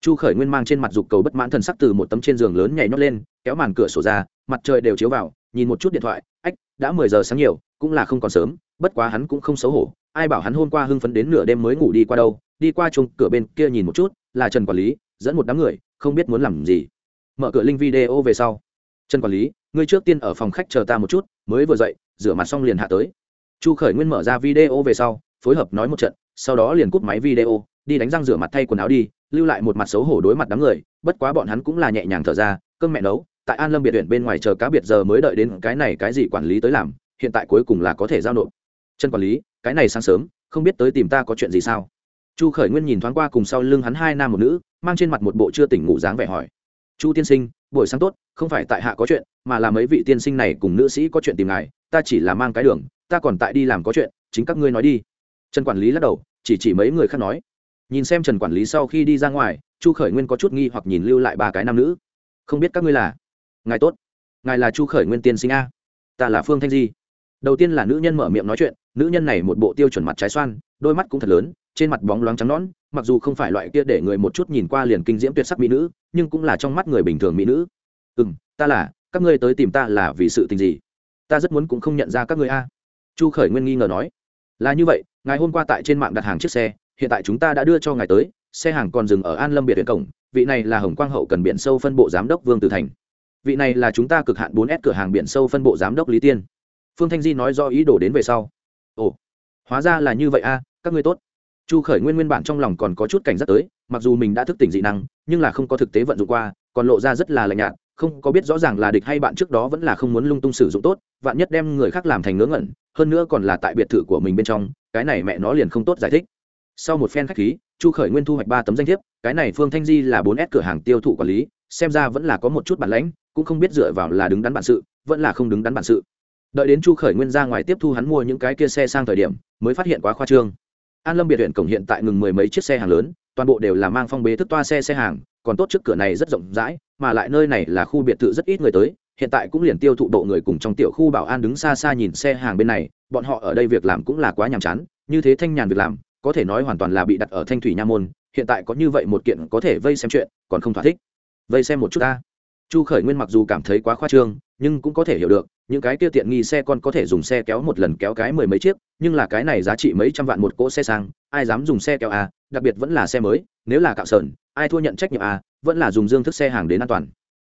Chu khởi nguyên mang trên mặt dục cầu bất mãn thần sắc từ một tấm trên giường lớn nhảy nhót lên, kéo màn cửa sổ ra, mặt trời đều chiếu vào, nhìn một chút điện thoại, ách, đã mười giờ sáng nhiều, cũng là không còn sớm, bất quá hắn cũng không xấu hổ, ai bảo hắn hôm qua hưng phấn đến nửa đêm mới ngủ đi qua đâu, đi qua chuông cửa bên kia nhìn một chút, là trần quản lý, dẫn một đám người, không biết muốn làm gì mở cửa linh video về sau. Trần quản lý, ngươi trước tiên ở phòng khách chờ ta một chút, mới vừa dậy, rửa mặt xong liền hạ tới. Chu khởi nguyên mở ra video về sau, phối hợp nói một trận, sau đó liền cúp máy video, đi đánh răng rửa mặt thay quần áo đi, lưu lại một mặt xấu hổ đối mặt đám người, bất quá bọn hắn cũng là nhẹ nhàng thở ra, cơm mẹ nấu, tại an lâm biệt huyện bên ngoài chờ cá biệt giờ mới đợi đến cái này cái gì quản lý tới làm, hiện tại cuối cùng là có thể giao nộp. Chân quản lý, cái này sáng sớm, không biết tới tìm ta có chuyện gì sao? Chu khởi nguyên nhìn thoáng qua cùng sau lưng hắn hai nam một nữ, mang trên mặt một bộ chưa tỉnh ngủ dáng vẻ hỏi chu tiên sinh, buổi sáng tốt, không phải tại hạ có chuyện, mà là mấy vị tiên sinh này cùng nữ sĩ có chuyện tìm ngài, ta chỉ là mang cái đường, ta còn tại đi làm có chuyện, chính các ngươi nói đi. Trần quản lý lắc đầu, chỉ chỉ mấy người khác nói. Nhìn xem trần quản lý sau khi đi ra ngoài, chu khởi nguyên có chút nghi hoặc nhìn lưu lại ba cái nam nữ. Không biết các ngươi là? Ngài tốt. Ngài là chu khởi nguyên tiên sinh a? Ta là phương thanh di. Đầu tiên là nữ nhân mở miệng nói chuyện, nữ nhân này một bộ tiêu chuẩn mặt trái xoan, đôi mắt cũng thật lớn, trên mặt bóng loáng trắng nõn, mặc dù không phải loại kia để người một chút nhìn qua liền kinh diễm tuyệt sắc mỹ nữ nhưng cũng là trong mắt người bình thường mỹ nữ. Ừ m ta là, các ngươi tới tìm ta là vì sự tình gì? Ta rất muốn cũng không nhận ra các ngươi a. Chu khởi nguyên nghi ngờ nói. Là như vậy, ngày hôm qua tại trên mạng đặt hàng chiếc xe, hiện tại chúng ta đã đưa cho ngài tới, xe hàng còn dừng ở an lâm biệt viện cổng, vị này là hồng quang hậu cần biển sâu phân bộ giám đốc vương tử thành. Vị này là chúng ta cực hạn bốn s cửa hàng biển sâu phân bộ giám đốc lý tiên. Phương thanh di nói do ý đồ đến về sau. Ồ, hóa ra là như vậy a, các ngươi tốt chu khởi nguyên nguyên bản trong lòng còn có chút cảnh giác tới, mặc dù mình đã thức tỉnh dị năng, nhưng là không có thực tế vận dụng qua, còn lộ ra rất là lạnh nhạt, không có biết rõ ràng là địch hay bạn trước đó vẫn là không muốn lung tung sử dụng tốt, vạn nhất đem người khác làm thành ngớ ngẩn, hơn nữa còn là tại biệt thự của mình bên trong, cái này mẹ nó liền không tốt giải thích. Sau một phen khách khí, chu khởi nguyên thu hoạch ba tấm danh thiếp, cái này phương thanh di là bốn s cửa hàng tiêu thụ quản lý, xem ra vẫn là có một chút bản lãnh, cũng không biết dựa vào là đứng đắn bản sự, vẫn là không đứng đắn bản sự. Đợi đến chu khởi nguyên ra ngoài tiếp thu hắn mua những cái kia xe sang thời điểm, mới phát hiện quá khoa trương an lâm biệt huyện cổng hiện tại ngừng mười mấy chiếc xe hàng lớn, toàn bộ đều là mang phong bế thức toa xe xe hàng, còn tốt trước cửa này rất rộng rãi, mà lại nơi này là khu biệt thự rất ít người tới, hiện tại cũng liền tiêu thụ độ người cùng trong tiểu khu bảo an đứng xa xa nhìn xe hàng bên này, bọn họ ở đây việc làm cũng là quá nhàm chán, như thế thanh nhàn việc làm, có thể nói hoàn toàn là bị đặt ở thanh thủy nha môn, hiện tại có như vậy một kiện có thể vây xem chuyện, còn không thỏa thích. Vây xem một chút ta. Chu khởi nguyên mặc dù cảm thấy quá khoa trương, nhưng cũng có thể hiểu được những cái kia tiện nghi xe con có thể dùng xe kéo một lần kéo cái mười mấy chiếc nhưng là cái này giá trị mấy trăm vạn một cỗ xe sang ai dám dùng xe kéo à? đặc biệt vẫn là xe mới nếu là cạo sờn ai thua nhận trách nhiệm à? vẫn là dùng dương thức xe hàng đến an toàn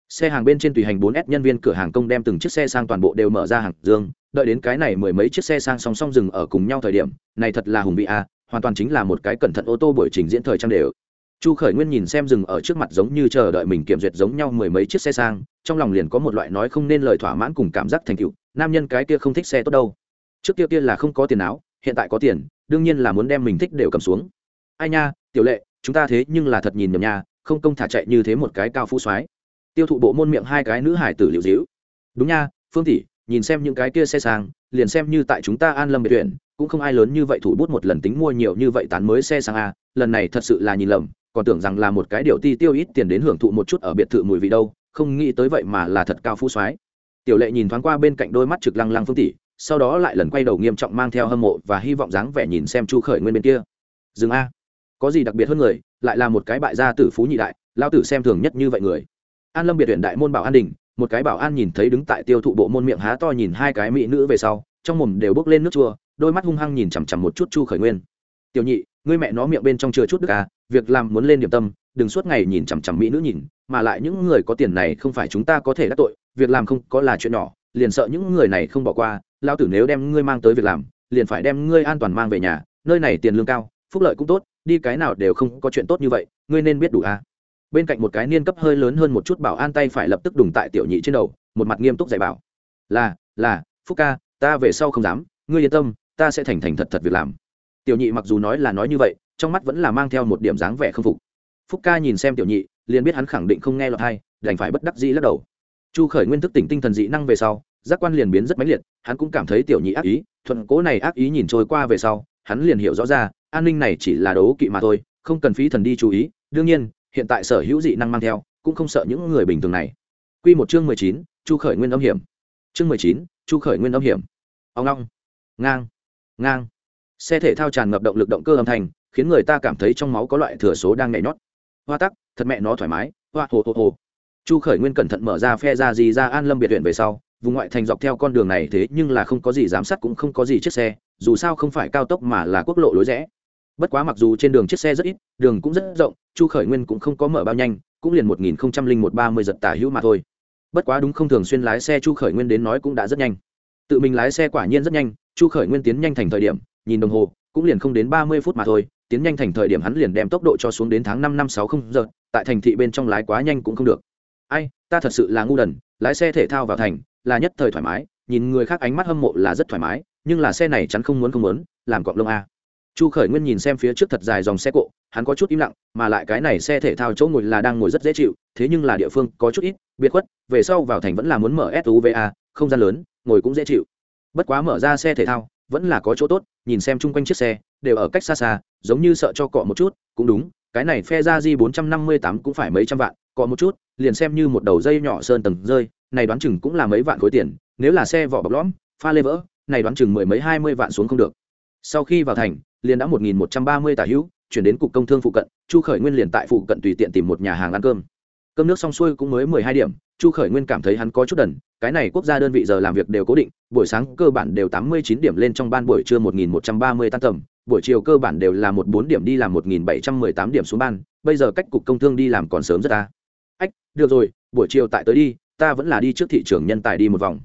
xe hàng bên trên tùy hành 4S nhân viên cửa hàng công đem từng chiếc xe sang toàn bộ đều mở ra hàng dương đợi đến cái này mười mấy chiếc xe sang song song dừng ở cùng nhau thời điểm này thật là hùng vị à, hoàn toàn chính là một cái cẩn thận ô tô buổi trình diễn thời trang đều chu khởi nguyên nhìn xem dừng ở trước mặt giống như chờ đợi mình kiểm duyệt giống nhau mười mấy chiếc xe sang, trong lòng liền có một loại nói không nên lời thỏa mãn cùng cảm giác thành tựu, nam nhân cái kia không thích xe tốt đâu. Trước kia kia là không có tiền áo, hiện tại có tiền, đương nhiên là muốn đem mình thích đều cầm xuống. Ai nha, tiểu lệ, chúng ta thế nhưng là thật nhìn nhầm nhà không công thả chạy như thế một cái cao phú soái. Tiêu thụ bộ môn miệng hai cái nữ hải tử liệu dĩu đúng nha, phương tỷ, nhìn xem những cái kia xe sang, liền xem như tại chúng ta an lâm biệt tuyển cũng không ai lớn như vậy thủ bút một lần tính mua nhiều như vậy tán mới xe sang a, lần này thật sự là nhìn lầm còn tưởng rằng là một cái điều ti tiêu ít tiền đến hưởng thụ một chút ở biệt thự mùi vị đâu, không nghĩ tới vậy mà là thật cao phú soái. Tiểu lệ nhìn thoáng qua bên cạnh đôi mắt trực lăng lăng phương tỷ, sau đó lại lần quay đầu nghiêm trọng mang theo hâm mộ và hy vọng dáng vẻ nhìn xem chu khởi nguyên bên kia. Dừng a. Có gì đặc biệt hơn người, lại là một cái bại gia tử phú nhị đại lao tử xem thường nhất như vậy người. An lâm biệt huyện đại môn bảo an đình, một cái bảo an nhìn thấy đứng tại tiêu thụ bộ môn miệng há to nhìn hai cái mỹ nữ về sau, trong mồm đều bước lên nước chua, đôi mắt hung hăng nhìn chằm chằm một chút chu khởi nguyên. Tiểu nhị ngươi mẹ nó miệng bên trong chưa chút đức à việc làm muốn lên điểm tâm, đừng suốt ngày nhìn chằm chằm mỹ nữ nhìn, mà lại những người có tiền này không phải chúng ta có thể đắc tội, việc làm không có là chuyện nhỏ, liền sợ những người này không bỏ qua lao tử nếu đem ngươi mang tới việc làm, liền phải đem ngươi an toàn mang về nhà, nơi này tiền lương cao, phúc lợi cũng tốt, đi cái nào đều không có chuyện tốt như vậy, ngươi nên biết đủ à. Bên cạnh một cái niên cấp hơi lớn hơn một chút bảo an tay phải lập tức đùng tại tiểu nhị trên đầu, một mặt nghiêm túc dạy bảo. Là là, phúc ca, ta về sau không dám, ngươi yên tâm, ta sẽ thành thành thật thật việc làm tiểu nhị mặc dù nói là nói như vậy, trong mắt vẫn là mang theo một điểm dáng vẻ không phục. Phúc ca nhìn xem tiểu nhị, liền biết hắn khẳng định không nghe lọt hay, đành phải bất đắc dĩ lắc đầu. Chu khởi nguyên thức tỉnh tinh thần dị năng về sau, giác quan liền biến rất mãnh liệt, hắn cũng cảm thấy tiểu nhị ác ý, thuận cố này ác ý nhìn trôi qua về sau, hắn liền hiểu rõ ra, an ninh này chỉ là đấu kỵ mà thôi, không cần phí thần đi chú ý, đương nhiên, hiện tại sở hữu dị năng mang theo, cũng không sợ những người bình thường này. Quy một chương mười chín, chu khởi nguyên âm hiểm. Chương mười chín, chu khởi nguyên âm hiểm. Ông long. Ngang. Ngang xe thể thao tràn ngập động lực động cơ âm thanh, khiến người ta cảm thấy trong máu có loại thừa số đang nhảy nhót. Hoa tắc, thật mẹ nó thoải mái. Hoa, hồ hồ hồ. Chu khởi nguyên cẩn thận mở ra phe ra gì ra an lâm biệt huyện về sau, vùng ngoại thành dọc theo con đường này thế nhưng là không có gì giám sát cũng không có gì chiếc xe, dù sao không phải cao tốc mà là quốc lộ lối rẽ. Bất quá mặc dù trên đường chiếc xe rất ít, đường cũng rất rộng, chu khởi nguyên cũng không có mở bao nhanh, cũng liền một nghìn không trăm linh một ba mươi giật tả hữu mà thôi. Bất quá đúng không thường xuyên lái xe chu khởi nguyên đến nói cũng đã rất nhanh. Tự mình lái xe quả nhiên rất nhanh, chu khởi nguyên tiến nhanh thành thời điểm nhìn đồng hồ, cũng liền không đến ba mươi phút mà thôi, tiến nhanh thành thời điểm hắn liền đem tốc độ cho xuống đến tháng năm năm sáu không giờ, tại thành thị bên trong lái quá nhanh cũng không được. Ai, ta thật sự là ngu đần, lái xe thể thao vào thành, là nhất thời thoải mái, nhìn người khác ánh mắt hâm mộ là rất thoải mái, nhưng là xe này chắn không muốn không muốn, làm cọng lông a. Chu khởi nguyên nhìn xem phía trước thật dài dòng xe cộ, hắn có chút im lặng, mà lại cái này xe thể thao chỗ ngồi là đang ngồi rất dễ chịu, thế nhưng là địa phương có chút ít, biệt khuất, về sau vào thành vẫn là muốn mở suva không gian lớn, ngồi cũng dễ chịu. Bất quá mở ra xe thể thao vẫn là có chỗ tốt, nhìn xem chung quanh chiếc xe, đều ở cách xa xa, giống như sợ cho cọ một chút, cũng đúng, cái này phe ra di bốn trăm năm mươi tám cũng phải mấy trăm vạn, cọ một chút, liền xem như một đầu dây nhỏ sơn tầng rơi, này đoán chừng cũng là mấy vạn khối tiền, nếu là xe vỏ bọc lõm, pha lê vỡ, này đoán chừng mười mấy hai mươi vạn xuống không được. Sau khi vào thành, liền đã một nghìn một trăm ba mươi tả hữu, chuyển đến cục công thương phụ cận, chu khởi nguyên liền tại phụ cận tùy tiện tìm một nhà hàng ăn cơm. Cơm nước xong xuôi cũng mới mười hai điểm, chu khởi nguyên cảm thấy hắn có chút đần, cái này quốc gia đơn vị giờ làm việc đều cố định buổi sáng cơ bản đều tám mươi chín điểm lên trong ban buổi trưa một nghìn một trăm ba mươi tan tầm, buổi chiều cơ bản đều là một bốn điểm đi làm một nghìn bảy trăm mười tám điểm xuống ban, bây giờ cách cục công thương đi làm còn sớm rất ta ách, được rồi, buổi chiều tại tới đi, ta vẫn là đi trước thị trường nhân tài đi một vòng.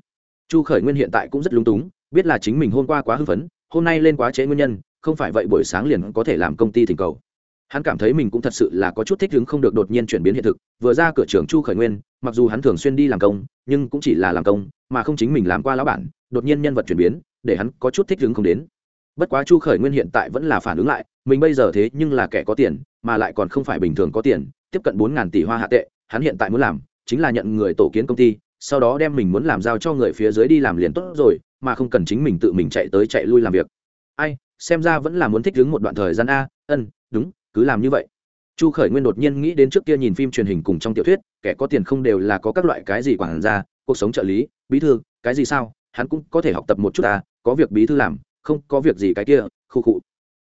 Chu khởi nguyên hiện tại cũng rất lúng túng, biết là chính mình hôm qua quá hưng phấn, hôm nay lên quá trễ nguyên nhân, không phải vậy buổi sáng liền có thể làm công ty thỉnh cầu. Hắn cảm thấy mình cũng thật sự là có chút thích hứng không được đột nhiên chuyển biến hiện thực, vừa ra cửa trường chu khởi nguyên mặc dù hắn thường xuyên đi làm công, nhưng cũng chỉ là làm công, mà không chính mình làm qua lão bản, đột nhiên nhân vật chuyển biến, để hắn có chút thích hứng không đến. Bất quá chu khởi nguyên hiện tại vẫn là phản ứng lại, mình bây giờ thế nhưng là kẻ có tiền, mà lại còn không phải bình thường có tiền, tiếp cận bốn ngàn tỷ hoa hạ tệ, hắn hiện tại muốn làm, chính là nhận người tổ kiến công ty, sau đó đem mình muốn làm giao cho người phía dưới đi làm liền tốt rồi, mà không cần chính mình tự mình chạy tới chạy lui làm việc. Ai, xem ra vẫn là muốn thích ứng một đoạn thời gian a, ân, đúng, cứ làm như vậy chu khởi nguyên đột nhiên nghĩ đến trước kia nhìn phim truyền hình cùng trong tiểu thuyết, kẻ có tiền không đều là có các loại cái gì quản ra cuộc sống trợ lý, bí thư, cái gì sao, hắn cũng có thể học tập một chút à có việc bí thư làm, không có việc gì cái kia, khu khụ.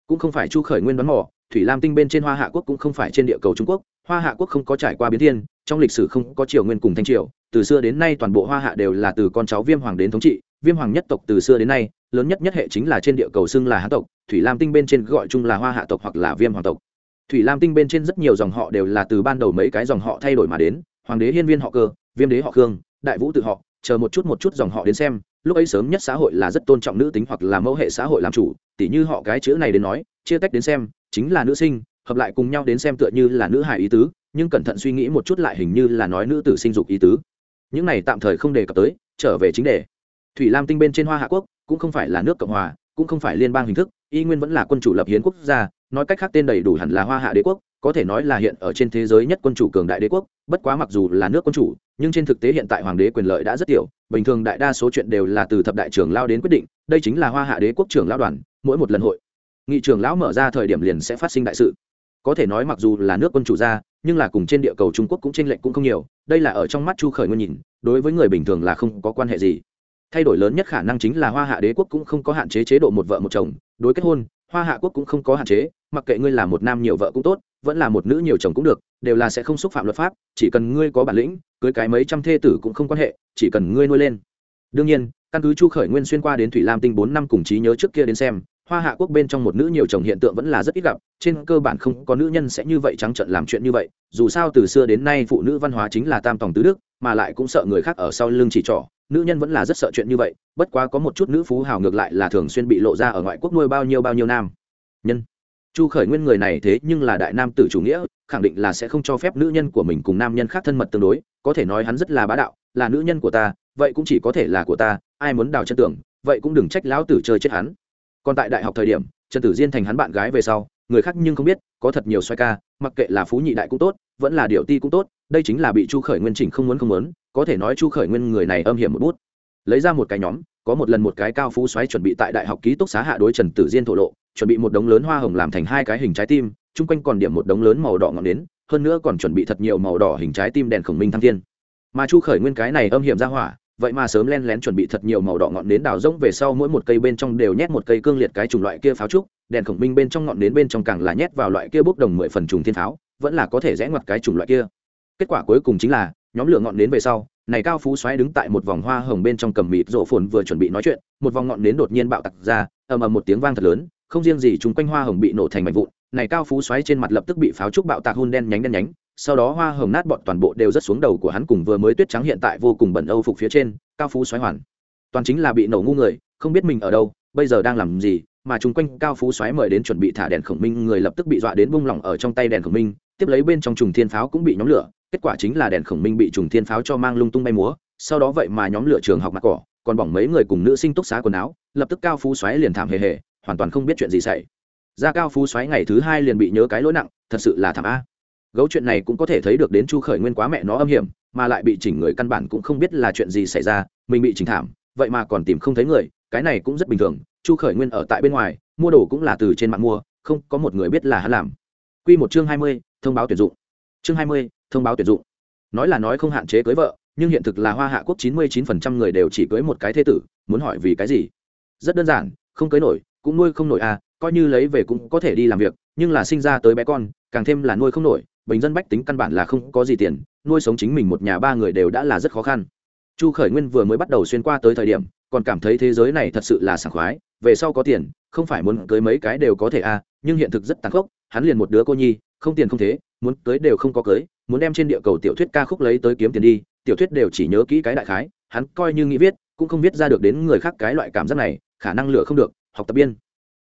cũng không phải chu khởi nguyên đoán mò, thủy lam tinh bên trên hoa hạ quốc cũng không phải trên địa cầu trung quốc, hoa hạ quốc không có trải qua biến thiên, trong lịch sử không có triều nguyên cùng thanh triều, từ xưa đến nay toàn bộ hoa hạ đều là từ con cháu viêm hoàng đến thống trị, viêm hoàng nhất tộc từ xưa đến nay, lớn nhất nhất hệ chính là trên địa cầu xưng là hán tộc, thủy lam tinh bên trên gọi chung là hoa hạ tộc hoặc là viêm hoàng tộc thủy lam tinh bên trên rất nhiều dòng họ đều là từ ban đầu mấy cái dòng họ thay đổi mà đến, hoàng đế hiên viên họ cơ, viêm đế họ khương, đại vũ tự họ, chờ một chút một chút dòng họ đến xem, lúc ấy sớm nhất xã hội là rất tôn trọng nữ tính hoặc là mẫu hệ xã hội làm chủ, tỉ như họ cái chữ này đến nói, chia tách đến xem, chính là nữ sinh, hợp lại cùng nhau đến xem tựa như là nữ hài ý tứ, nhưng cẩn thận suy nghĩ một chút lại hình như là nói nữ tử sinh dục ý tứ. Những này tạm thời không đề cập tới, trở về chính đề. Thủy lam tinh bên trên hoa hạ quốc cũng không phải là nước cộng hòa, cũng không phải liên bang hình thức, y nguyên vẫn là quân chủ lập hiến quốc gia nói cách khác tên đầy đủ hẳn là hoa hạ đế quốc, có thể nói là hiện ở trên thế giới nhất quân chủ cường đại đế quốc, bất quá mặc dù là nước quân chủ, nhưng trên thực tế hiện tại hoàng đế quyền lợi đã rất tiểu, bình thường đại đa số chuyện đều là từ thập đại trưởng lao đến quyết định, đây chính là hoa hạ đế quốc trưởng lão đoàn, mỗi một lần hội, nghị trưởng lão mở ra thời điểm liền sẽ phát sinh đại sự. Có thể nói mặc dù là nước quân chủ ra, nhưng là cùng trên địa cầu trung quốc cũng tranh lệch cũng không nhiều, đây là ở trong mắt chu khởi nguyên nhìn, đối với người bình thường là không có quan hệ gì. Thay đổi lớn nhất khả năng chính là hoa hạ đế quốc cũng không có hạn chế chế độ một vợ một chồng, đối kết hôn hoa hạ quốc cũng không có hạn chế, mặc kệ ngươi là một nam nhiều vợ cũng tốt, vẫn là một nữ nhiều chồng cũng được, đều là sẽ không xúc phạm luật pháp, chỉ cần ngươi có bản lĩnh, cưới cái mấy trăm thê tử cũng không quan hệ, chỉ cần ngươi nuôi lên. Đương nhiên, căn cứ chu khởi nguyên xuyên qua đến thủy lam tinh bốn năm cùng trí nhớ trước kia đến xem hoa hạ quốc bên trong một nữ nhiều chồng hiện tượng vẫn là rất ít gặp, trên cơ bản không có nữ nhân sẽ như vậy trắng trợn làm chuyện như vậy, dù sao từ xưa đến nay phụ nữ văn hóa chính là tam tòng tứ đức, mà lại cũng sợ người khác ở sau lưng chỉ trỏ, nữ nhân vẫn là rất sợ chuyện như vậy, bất quá có một chút nữ phú hào ngược lại là thường xuyên bị lộ ra ở ngoại quốc nuôi bao nhiêu bao nhiêu nam. Nhân. Chu khởi nguyên người này thế nhưng là đại nam tử chủ nghĩa, khẳng định là sẽ không cho phép nữ nhân của mình cùng nam nhân khác thân mật tương đối, có thể nói hắn rất là bá đạo, là nữ nhân của ta, vậy cũng chỉ có thể là của ta, ai muốn đào chân tưởng, vậy cũng đừng trách lão tử chơi chết hắn còn tại đại học thời điểm, trần tử diên thành hắn bạn gái về sau, người khác nhưng không biết, có thật nhiều xoay ca, mặc kệ là phú nhị đại cũng tốt, vẫn là điệu ti cũng tốt, đây chính là bị chu khởi nguyên chỉnh không muốn không muốn, có thể nói chu khởi nguyên người này âm hiểm một bút. Lấy ra một cái nhóm, có một lần một cái cao phú xoáy chuẩn bị tại đại học ký túc xá hạ đối trần tử diên thổ lộ, chuẩn bị một đống lớn hoa hồng làm thành hai cái hình trái tim, chung quanh còn điểm một đống lớn màu đỏ ngọn đến hơn nữa còn chuẩn bị thật nhiều màu đỏ hình trái tim đèn khổng minh thăng thiên. Mà chu khởi nguyên cái này âm hiểm ra hỏa vậy mà sớm len lén chuẩn bị thật nhiều màu đỏ ngọn nến đào rỗng về sau mỗi một cây bên trong đều nhét một cây cương liệt cái chủng loại kia pháo trúc, đèn khổng minh bên trong ngọn nến bên trong càng là nhét vào loại kia bốc đồng mười phần trùng thiên pháo, vẫn là có thể rẽ ngoặt cái chủng loại kia. Kết quả cuối cùng chính là, nhóm lửa ngọn nến về sau, này cao phú xoáy đứng tại một vòng hoa hồng bên trong cầm mịt rộ phồn vừa chuẩn bị nói chuyện, một vòng ngọn nến đột nhiên bạo tặc ra, ầm ầm một tiếng vang thật lớn, không riêng gì chúng quanh hoa hồng bị nổ thành mảnh vụn, này cao phú xoáy trên mặt lập tức bị pháo trúc bạo tạc hun đen nhánh đen nhánh sau đó hoa hồng nát bọn toàn bộ đều rất xuống đầu của hắn cùng vừa mới tuyết trắng hiện tại vô cùng bẩn âu phục phía trên, cao phú xoáy hoàn. Toàn chính là bị nổ ngu người, không biết mình ở đâu, bây giờ đang làm gì, mà chung quanh cao phú xoáy mời đến chuẩn bị thả đèn khổng minh, người lập tức bị dọa đến bung lỏng ở trong tay đèn khổng minh, tiếp lấy bên trong trùng thiên pháo cũng bị nhóm lửa, kết quả chính là đèn khổng minh bị trùng thiên pháo cho mang lung tung bay múa, sau đó vậy mà nhóm lửa trường học mặt cỏ, còn bỏng mấy người cùng nữ sinh túc xá quần áo, lập tức cao phú xoáy liền thảm hề hề, hoàn toàn không biết chuyện gì xảy ra. Cao phú xoáy ngày thứ hai liền bị nhớ cái lỗi nặng, thật sự là thảm a gấu chuyện này cũng có thể thấy được đến chu khởi nguyên quá mẹ nó âm hiểm, mà lại bị chỉnh người căn bản cũng không biết là chuyện gì xảy ra, mình bị chỉnh thảm, vậy mà còn tìm không thấy người, cái này cũng rất bình thường, chu khởi nguyên ở tại bên ngoài, mua đồ cũng là từ trên mạng mua, không có một người biết là hắn làm. Q một chương hai mươi, thông báo tuyển dụng. Chương hai mươi, thông báo tuyển dụng. Nói là nói không hạn chế cưới vợ, nhưng hiện thực là hoa hạ quốc chín mươi chín phần trăm người đều chỉ cưới một cái thế tử, muốn hỏi vì cái gì? Rất đơn giản, không cưới nổi, cũng nuôi không nổi à coi như lấy về cũng có thể đi làm việc, nhưng là sinh ra tới bé con, càng thêm là nuôi không nổi bình dân bách tính căn bản là không có gì tiền, nuôi sống chính mình một nhà ba người đều đã là rất khó khăn. Chu khởi nguyên vừa mới bắt đầu xuyên qua tới thời điểm, còn cảm thấy thế giới này thật sự là sảng khoái, về sau có tiền, không phải muốn cưới mấy cái đều có thể à nhưng hiện thực rất tàn khốc, hắn liền một đứa cô nhi, không tiền không thế, muốn cưới đều không có cưới, muốn đem trên địa cầu tiểu thuyết ca khúc lấy tới kiếm tiền đi, tiểu thuyết đều chỉ nhớ kỹ cái đại khái, hắn coi như nghĩ viết, cũng không viết ra được đến người khác cái loại cảm giác này, khả năng lựa không được, học tập biên.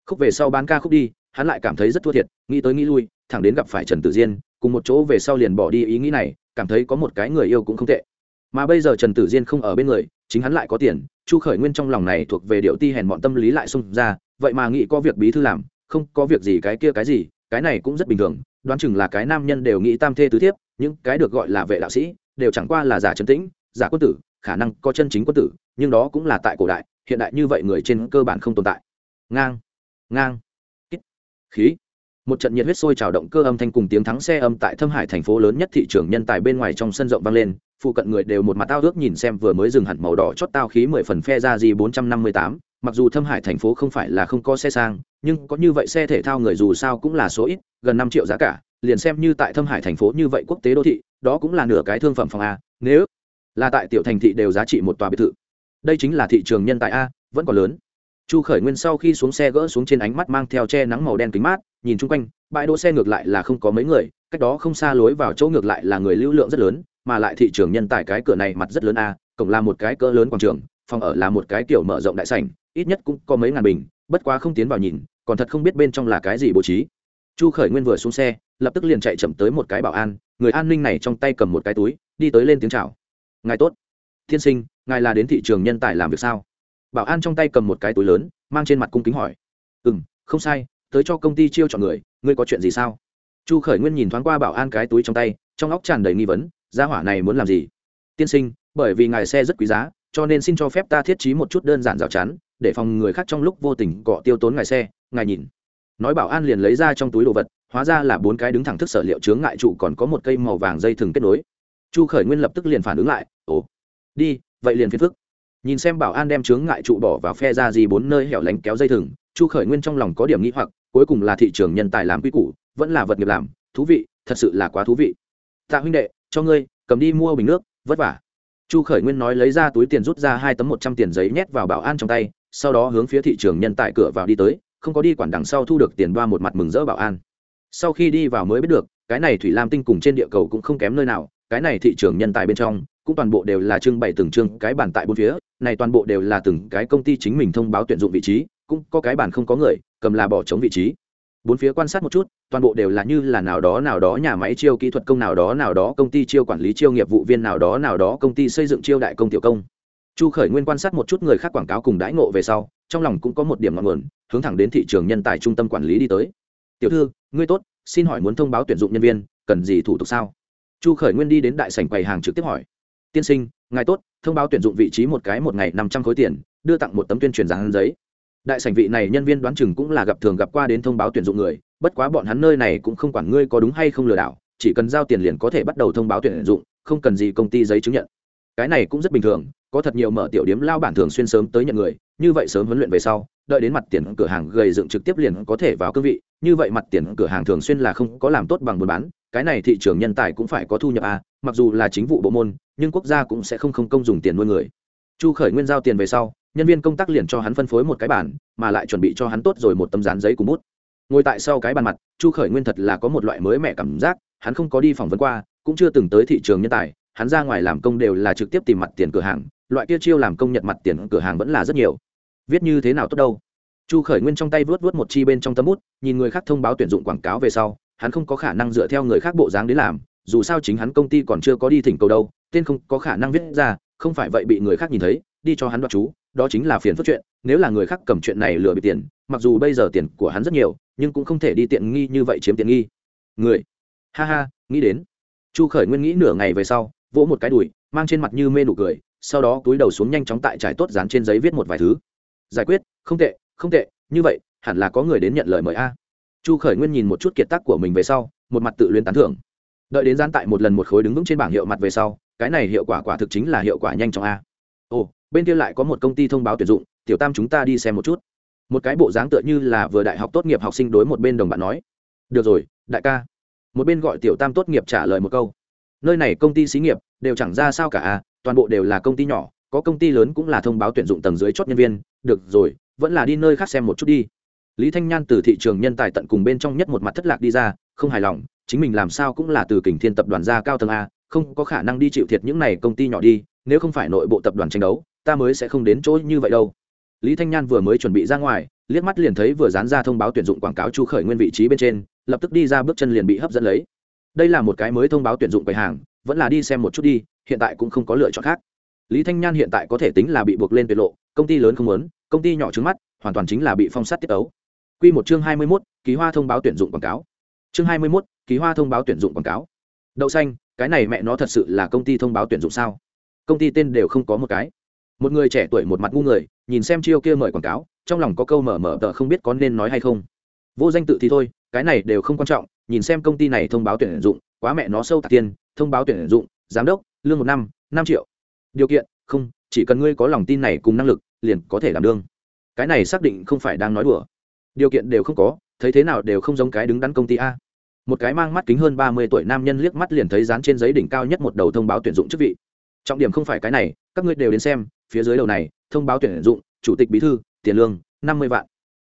Khúc về sau bán ca khúc đi, hắn lại cảm thấy rất thua thiệt, nghĩ tới nghĩ lui, thẳng đến gặp phải trần tử diên cùng một chỗ về sau liền bỏ đi ý nghĩ này, cảm thấy có một cái người yêu cũng không tệ. Mà bây giờ trần tử diên không ở bên người, chính hắn lại có tiền, chu khởi nguyên trong lòng này thuộc về điệu ti hèn bọn tâm lý lại xung ra, vậy mà nghĩ có việc bí thư làm, không có việc gì cái kia cái gì, cái này cũng rất bình thường, đoán chừng là cái nam nhân đều nghĩ tam thê tứ thiếp, những cái được gọi là vệ đạo sĩ, đều chẳng qua là giả trấn tĩnh, giả quân tử, khả năng có chân chính quân tử, nhưng đó cũng là tại cổ đại, hiện đại như vậy người trên cơ bản không tồn tại. Ngang ngang. Khí một trận nhiệt huyết sôi trào động cơ âm thanh cùng tiếng thắng xe âm tại thâm hải thành phố lớn nhất thị trường nhân tài bên ngoài trong sân rộng vang lên, phụ cận người đều một mặt tao ước nhìn xem vừa mới dừng hẳn màu đỏ chót tao khí mười phần phe ra gì bốn trăm năm mươi tám, mặc dù thâm hải thành phố không phải là không có xe sang, nhưng có như vậy xe thể thao người dù sao cũng là số ít, gần năm triệu giá cả, liền xem như tại thâm hải thành phố như vậy quốc tế đô thị, đó cũng là nửa cái thương phẩm phòng a, nếu là tại tiểu thành thị đều giá trị một tòa biệt thự. Đây chính là thị trường nhân tài a, vẫn còn lớn chu khởi nguyên sau khi xuống xe gỡ xuống trên ánh mắt mang theo che nắng màu đen kính mát, nhìn chung quanh, bãi đỗ xe ngược lại là không có mấy người, cách đó không xa lối vào chỗ ngược lại là người lưu lượng rất lớn, mà lại thị trường nhân tài cái cửa này mặt rất lớn a, cổng là một cái cỡ lớn quảng trường, phòng ở là một cái kiểu mở rộng đại sảnh, ít nhất cũng có mấy ngàn bình, bất quá không tiến vào nhìn, còn thật không biết bên trong là cái gì bố trí. Chu khởi nguyên vừa xuống xe, lập tức liền chạy chậm tới một cái bảo an, người an ninh này trong tay cầm một cái túi, đi tới lên tiếng chào. Ngài tốt. Thiên sinh, ngài là đến thị trường nhân tài làm việc sao? Bảo an trong tay cầm một cái túi lớn, mang trên mặt cung kính hỏi. Ừ m không sai, tới cho công ty chiêu chọn người, ngươi có chuyện gì sao? Chu khởi nguyên nhìn thoáng qua bảo an cái túi trong tay, trong óc tràn đầy nghi vấn, gia hỏa này muốn làm gì? Tiên sinh, bởi vì ngài xe rất quý giá, cho nên xin cho phép ta thiết trí một chút đơn giản rào chắn, để phòng người khác trong lúc vô tình cọ tiêu tốn ngài xe. Ngài nhìn. Nói bảo an liền lấy ra trong túi đồ vật, hóa ra là bốn cái đứng thẳng thức sở liệu chướng ngại trụ còn có một cây màu vàng dây thừng kết nối. Chu khởi nguyên lập tức liền phản ứng lại, ồ, đi, vậy liền phiền phức nhìn xem bảo an đem chướng ngại trụ bỏ vào phe ra gì bốn nơi hẻo lánh kéo dây thừng, chu khởi nguyên trong lòng có điểm nghĩ hoặc, cuối cùng là thị trường nhân tài làm quy củ, vẫn là vật nghiệp làm. Thú vị, thật sự là quá thú vị. Tạ huynh đệ, cho ngươi, cầm đi mua bình nước, vất vả. Chu khởi nguyên nói lấy ra túi tiền rút ra hai tấm một trăm tiền giấy nhét vào bảo an trong tay, sau đó hướng phía thị trường nhân tài cửa vào đi tới, không có đi quản đằng sau thu được tiền đoa một mặt mừng rỡ bảo an. Sau khi đi vào mới biết được, cái này thủy lam tinh cùng trên địa cầu cũng không kém nơi nào, cái này thị trường nhân tài bên trong, cũng toàn bộ đều là trưng bày từng chương cái bản tại bốn phía này toàn bộ đều là từng cái công ty chính mình thông báo tuyển dụng vị trí, cũng có cái bản không có người, cầm là bỏ trống vị trí. Bốn phía quan sát một chút, toàn bộ đều là như là nào đó nào đó nhà máy chiêu kỹ thuật công, nào đó nào đó công ty chiêu quản lý chiêu nghiệp vụ viên, nào đó nào đó công ty xây dựng chiêu đại công tiểu công. Chu khởi nguyên quan sát một chút người khác quảng cáo cùng đãi ngộ về sau, trong lòng cũng có một điểm ngọn nguồn, hướng thẳng đến thị trường nhân tài trung tâm quản lý đi tới. Tiểu thư, ngươi tốt, xin hỏi muốn thông báo tuyển dụng nhân viên, cần gì thủ tục sao? Chu khởi nguyên đi đến đại sảnh quầy hàng trực tiếp hỏi. Tiên sinh ngài tốt, thông báo tuyển dụng vị trí một cái một ngày năm trăm khối tiền, đưa tặng một tấm tuyên truyền dán giấy. Đại sảnh vị này nhân viên đoán chừng cũng là gặp thường gặp qua đến thông báo tuyển dụng người, bất quá bọn hắn nơi này cũng không quản ngươi có đúng hay không lừa đảo, chỉ cần giao tiền liền có thể bắt đầu thông báo tuyển dụng, không cần gì công ty giấy chứng nhận. Cái này cũng rất bình thường, có thật nhiều mở tiểu điếm lao bản thường xuyên sớm tới nhận người, như vậy sớm huấn luyện về sau đợi đến mặt tiền cửa hàng gầy dựng trực tiếp liền có thể vào cương vị, như vậy mặt tiền cửa hàng thường xuyên là không có làm tốt bằng buôn bán, cái này thị trường nhân tài cũng phải có thu nhập à mặc dù là chính vụ bộ môn, nhưng quốc gia cũng sẽ không không công dùng tiền nuôi người. Chu khởi nguyên giao tiền về sau, nhân viên công tác liền cho hắn phân phối một cái bản mà lại chuẩn bị cho hắn tốt rồi một tấm dán giấy cùng bút. Ngồi tại sau cái bàn mặt, chu khởi nguyên thật là có một loại mới mẻ cảm giác, hắn không có đi phỏng vấn qua, cũng chưa từng tới thị trường nhân tài, hắn ra ngoài làm công đều là trực tiếp tìm mặt tiền cửa hàng, loại kia chiêu làm công nhận mặt tiền cửa hàng vẫn là rất nhiều viết như thế nào tốt đâu. Chu khởi nguyên trong tay vớt vớt một chi bên trong tấm bút, nhìn người khác thông báo tuyển dụng quảng cáo về sau, hắn không có khả năng dựa theo người khác bộ dáng đến làm, dù sao chính hắn công ty còn chưa có đi thỉnh cầu đâu, tên không có khả năng viết ra, không phải vậy bị người khác nhìn thấy, đi cho hắn đoạt chú, đó chính là phiền phức chuyện, nếu là người khác cầm chuyện này lừa bị tiền, mặc dù bây giờ tiền của hắn rất nhiều, nhưng cũng không thể đi tiện nghi như vậy chiếm tiện nghi. Người. Ha ha, nghĩ đến. Chu khởi nguyên nghĩ nửa ngày về sau, vỗ một cái đùi, mang trên mặt như mê nụ cười, sau đó túi đầu xuống nhanh chóng tại trải tốt dán trên giấy viết một vài thứ giải quyết không tệ không tệ như vậy hẳn là có người đến nhận lời mời a. Chu khởi nguyên nhìn một chút kiệt tác của mình về sau một mặt tự luyến tán thưởng. Đợi đến gian tại một lần một khối đứng vững trên bảng hiệu mặt về sau cái này hiệu quả quả thực chính là hiệu quả nhanh chóng a. Ồ bên kia lại có một công ty thông báo tuyển dụng tiểu tam chúng ta đi xem một chút. Một cái bộ dáng tựa như là vừa đại học tốt nghiệp học sinh đối một bên đồng bạn nói. Được rồi đại ca. Một bên gọi tiểu tam tốt nghiệp trả lời một câu. Nơi này công ty xí nghiệp đều chẳng ra sao cả a, toàn bộ đều là công ty nhỏ có công ty lớn cũng là thông báo tuyển dụng tầng dưới chót nhân viên, được rồi, vẫn là đi nơi khác xem một chút đi. Lý thanh nhan từ thị trường nhân tài tận cùng bên trong nhất một mặt thất lạc đi ra, không hài lòng, chính mình làm sao cũng là từ kình thiên tập đoàn ra cao tầng a, không có khả năng đi chịu thiệt những này công ty nhỏ đi, nếu không phải nội bộ tập đoàn tranh đấu, ta mới sẽ không đến chỗ như vậy đâu. Lý thanh nhan vừa mới chuẩn bị ra ngoài, liếc mắt liền thấy vừa dán ra thông báo tuyển dụng quảng cáo chu khởi nguyên vị trí bên trên, lập tức đi ra bước chân liền bị hấp dẫn lấy. Đây là một cái mới thông báo tuyển dụng quầy hàng, vẫn là đi xem một chút đi, hiện tại cũng không có lựa chọn khác lý thanh nhan hiện tại có thể tính là bị buộc lên tuyệt lộ, công ty lớn không muốn, công ty nhỏ trứng mắt, hoàn toàn chính là bị phong sát tiết ấu. Q một chương hai mươi mốt ký hoa thông báo tuyển dụng quảng cáo. Chương hai mươi mốt ký hoa thông báo tuyển dụng quảng cáo. Đậu xanh, cái này mẹ nó thật sự là công ty thông báo tuyển dụng sao? Công ty tên đều không có một cái. Một người trẻ tuổi một mặt ngu người, nhìn xem chiêu kia mời quảng cáo, trong lòng có câu mở mở tờ không biết có nên nói hay không. Vô danh tự thì thôi, cái này đều không quan trọng, nhìn xem công ty này thông báo tuyển dụng, quá mẹ nó sâu tạc tiền, thông báo tuyển dụng, giám đốc, lương một năm năm triệu điều kiện, không, chỉ cần ngươi có lòng tin này cùng năng lực, liền có thể làm đương. Cái này xác định không phải đang nói đùa. Điều kiện đều không có, thấy thế nào đều không giống cái đứng đắn công ty a. Một cái mang mắt kính hơn ba mươi tuổi nam nhân liếc mắt liền thấy dán trên giấy đỉnh cao nhất một đầu thông báo tuyển dụng chức vị. Trọng điểm không phải cái này, các ngươi đều đến xem, phía dưới đầu này, thông báo tuyển dụng, chủ tịch bí thư, tiền lương, năm mươi vạn.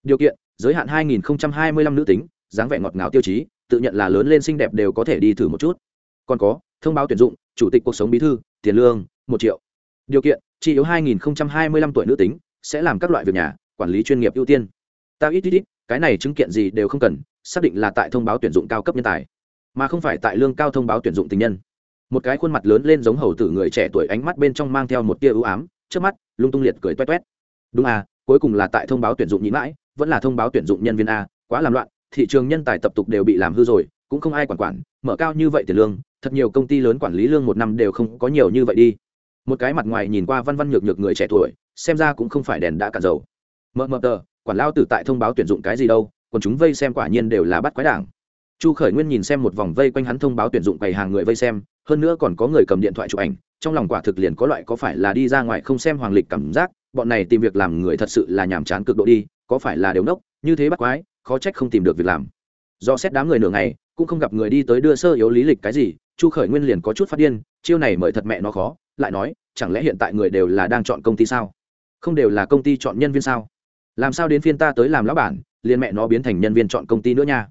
Điều kiện, giới hạn hai nghìn hai mươi lăm nữ tính, dáng vẻ ngọt ngào tiêu chí, tự nhận là lớn lên xinh đẹp đều có thể đi thử một chút. Còn có, thông báo tuyển dụng, chủ tịch cuộc sống bí thư, tiền lương một triệu. Điều kiện chỉ yếu hai nghìn hai mươi lăm tuổi nữ tính, sẽ làm các loại việc nhà, quản lý chuyên nghiệp ưu tiên. Ta ít ít ít, cái này chứng kiện gì đều không cần, xác định là tại thông báo tuyển dụng cao cấp nhân tài, mà không phải tại lương cao thông báo tuyển dụng tình nhân. Một cái khuôn mặt lớn lên giống hầu tử người trẻ tuổi ánh mắt bên trong mang theo một tia ưu ám trước mắt, lung tung liệt cười toét toét. Đúng à cuối cùng là tại thông báo tuyển dụng nhĩ mãi, vẫn là thông báo tuyển dụng nhân viên a, quá làm loạn, thị trường nhân tài tập tục đều bị làm hư rồi, cũng không ai quản quản, mở cao như vậy tiền lương, thật nhiều công ty lớn quản lý lương một năm đều không có nhiều như vậy đi một cái mặt ngoài nhìn qua văn văn nhược nhược người trẻ tuổi, xem ra cũng không phải đèn đã cạn dầu. Mờ mờ tờ, quản lao tử tại thông báo tuyển dụng cái gì đâu, còn chúng vây xem quả nhiên đều là bắt quái đảng. Chu khởi nguyên nhìn xem một vòng vây quanh hắn thông báo tuyển dụng quầy hàng người vây xem, hơn nữa còn có người cầm điện thoại chụp ảnh, trong lòng quả thực liền có loại có phải là đi ra ngoài không xem hoàng lịch cảm giác, bọn này tìm việc làm người thật sự là nhàm chán cực độ đi, có phải là đều nốc, như thế bắt quái, khó trách không tìm được việc làm. Do xét đám người nửa ngày, cũng không gặp người đi tới đưa sơ yếu lý lịch cái gì, chu khởi nguyên liền có chút phát điên chiêu này mời thật mẹ nó khó, lại nói, chẳng lẽ hiện tại người đều là đang chọn công ty sao? Không đều là công ty chọn nhân viên sao? Làm sao đến phiên ta tới làm lão bản, liền mẹ nó biến thành nhân viên chọn công ty nữa nha?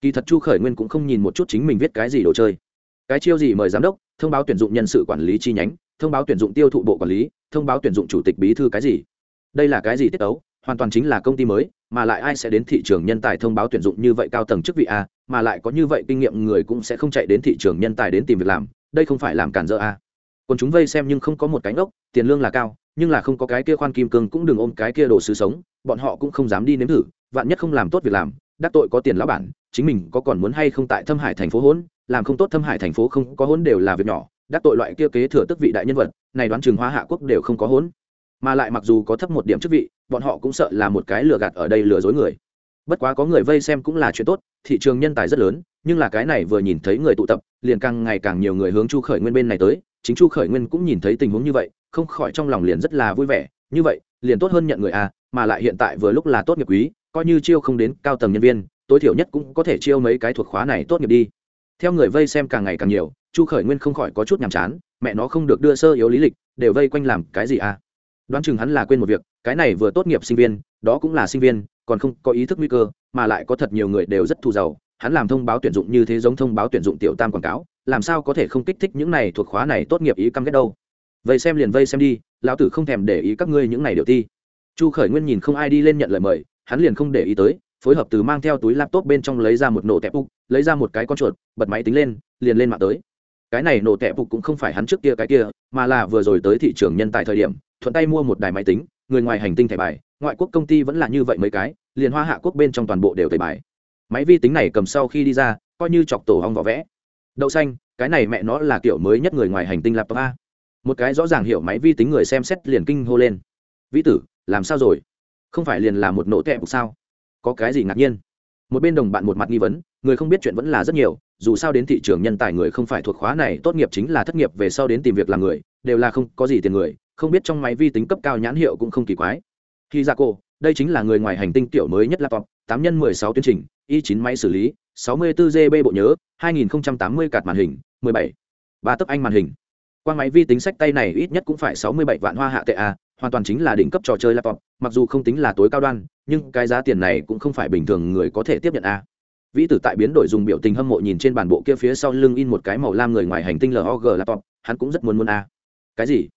Kỳ thật chu khởi nguyên cũng không nhìn một chút chính mình viết cái gì đồ chơi. Cái chiêu gì mời giám đốc, thông báo tuyển dụng nhân sự quản lý chi nhánh, thông báo tuyển dụng tiêu thụ bộ quản lý, thông báo tuyển dụng chủ tịch bí thư cái gì? Đây là cái gì tiết ấu? Hoàn toàn chính là công ty mới, mà lại ai sẽ đến thị trường nhân tài thông báo tuyển dụng như vậy cao tầng chức vị a, mà lại có như vậy kinh nghiệm người cũng sẽ không chạy đến thị trường nhân tài đến tìm việc làm đây không phải làm cản dỡ à? còn chúng vây xem nhưng không có một cánh ốc tiền lương là cao, nhưng là không có cái kia khoan kim cương cũng đừng ôm cái kia đồ sứ sống, bọn họ cũng không dám đi nếm thử, vạn nhất không làm tốt việc làm, đắc tội có tiền lão bản, chính mình có còn muốn hay không tại thâm hải thành phố hỗn, làm không tốt thâm hải thành phố không có hỗn đều là việc nhỏ, đắc tội loại kia kế thừa tức vị đại nhân vật, này đoán Trường hóa hạ quốc đều không có hỗn mà lại mặc dù có thấp một điểm chức vị, bọn họ cũng sợ là một cái lừa gạt ở đây lừa dối người bất quá có người vây xem cũng là chuyện tốt, thị trường nhân tài rất lớn nhưng là cái này vừa nhìn thấy người tụ tập, liền càng ngày càng nhiều người hướng chu khởi nguyên bên này tới, chính chu khởi nguyên cũng nhìn thấy tình huống như vậy, không khỏi trong lòng liền rất là vui vẻ, như vậy, liền tốt hơn nhận người à mà lại hiện tại vừa lúc là tốt nghiệp quý, coi như chiêu không đến cao tầng nhân viên, tối thiểu nhất cũng có thể chiêu mấy cái thuộc khóa này tốt nghiệp đi. Theo người vây xem càng ngày càng nhiều, chu khởi nguyên không khỏi có chút nhàm chán, mẹ nó không được đưa sơ yếu lý lịch, đều vây quanh làm cái gì à? Đoán chừng hắn là quên một việc, cái này vừa tốt nghiệp sinh viên, đó cũng là sinh viên, còn không có ý thức nguy cơ, mà lại có thật nhiều người đều rất thù giàu hắn làm thông báo tuyển dụng như thế giống thông báo tuyển dụng tiểu tam quảng cáo, làm sao có thể không kích thích những này thuộc khóa này tốt nghiệp ý căm ghét đâu? Vậy xem liền vây xem đi, lão tử không thèm để ý các ngươi những này điều ti. Chu khởi nguyên nhìn không ai đi lên nhận lời mời, hắn liền không để ý tới, phối hợp từ mang theo túi laptop bên trong lấy ra một nổ tẹp ục, lấy ra một cái con chuột, bật máy tính lên, liền lên mạng tới. Cái này nổ tẹp ục cũng không phải hắn trước kia cái kia, mà là vừa rồi tới thị trường nhân tại thời điểm, thuận tay mua một đài máy tính, người ngoài hành tinh thẻ bài, ngoại quốc công ty vẫn là như vậy mấy cái, liền hoa hạ quốc bên trong toàn bộ đều thẻ bài máy vi tính này cầm sau khi đi ra, coi như chọc tổ hong vỏ vẽ. Đậu xanh, cái này mẹ nó là kiểu mới nhất người ngoài hành tinh laptop a. Một cái rõ ràng hiểu máy vi tính người xem xét liền kinh hô lên. Vĩ tử, làm sao rồi? Không phải liền là một nổ tẹp sao? Có cái gì ngạc nhiên? Một bên đồng bạn một mặt nghi vấn, người không biết chuyện vẫn là rất nhiều, dù sao đến thị trường nhân tài người không phải thuộc khóa này, tốt nghiệp chính là thất nghiệp về sau đến tìm việc làm người, đều là không có gì tiền người, không biết trong máy vi tính cấp cao nhãn hiệu cũng không kỳ quái. Khi ra cô đây chính là người ngoài hành tinh tiểu mới nhất laptop, tám nhân mười sáu tuyến trình i chín máy xử lý, sáu mươi bốn gb bộ nhớ, hai nghìn tám mươi cạt màn hình, mười bảy. Ba tấc anh màn hình. Qua máy vi tính sách tay này ít nhất cũng phải sáu mươi bảy vạn hoa hạ tệ a hoàn toàn chính là đỉnh cấp trò chơi laptop, mặc dù không tính là tối cao đoan, nhưng cái giá tiền này cũng không phải bình thường người có thể tiếp nhận a vĩ tử tại biến đổi dùng biểu tình hâm mộ nhìn trên bản bộ kia phía sau lưng in một cái màu lam người ngoài hành tinh log laptop, hắn cũng rất muốn muốn a cái gì?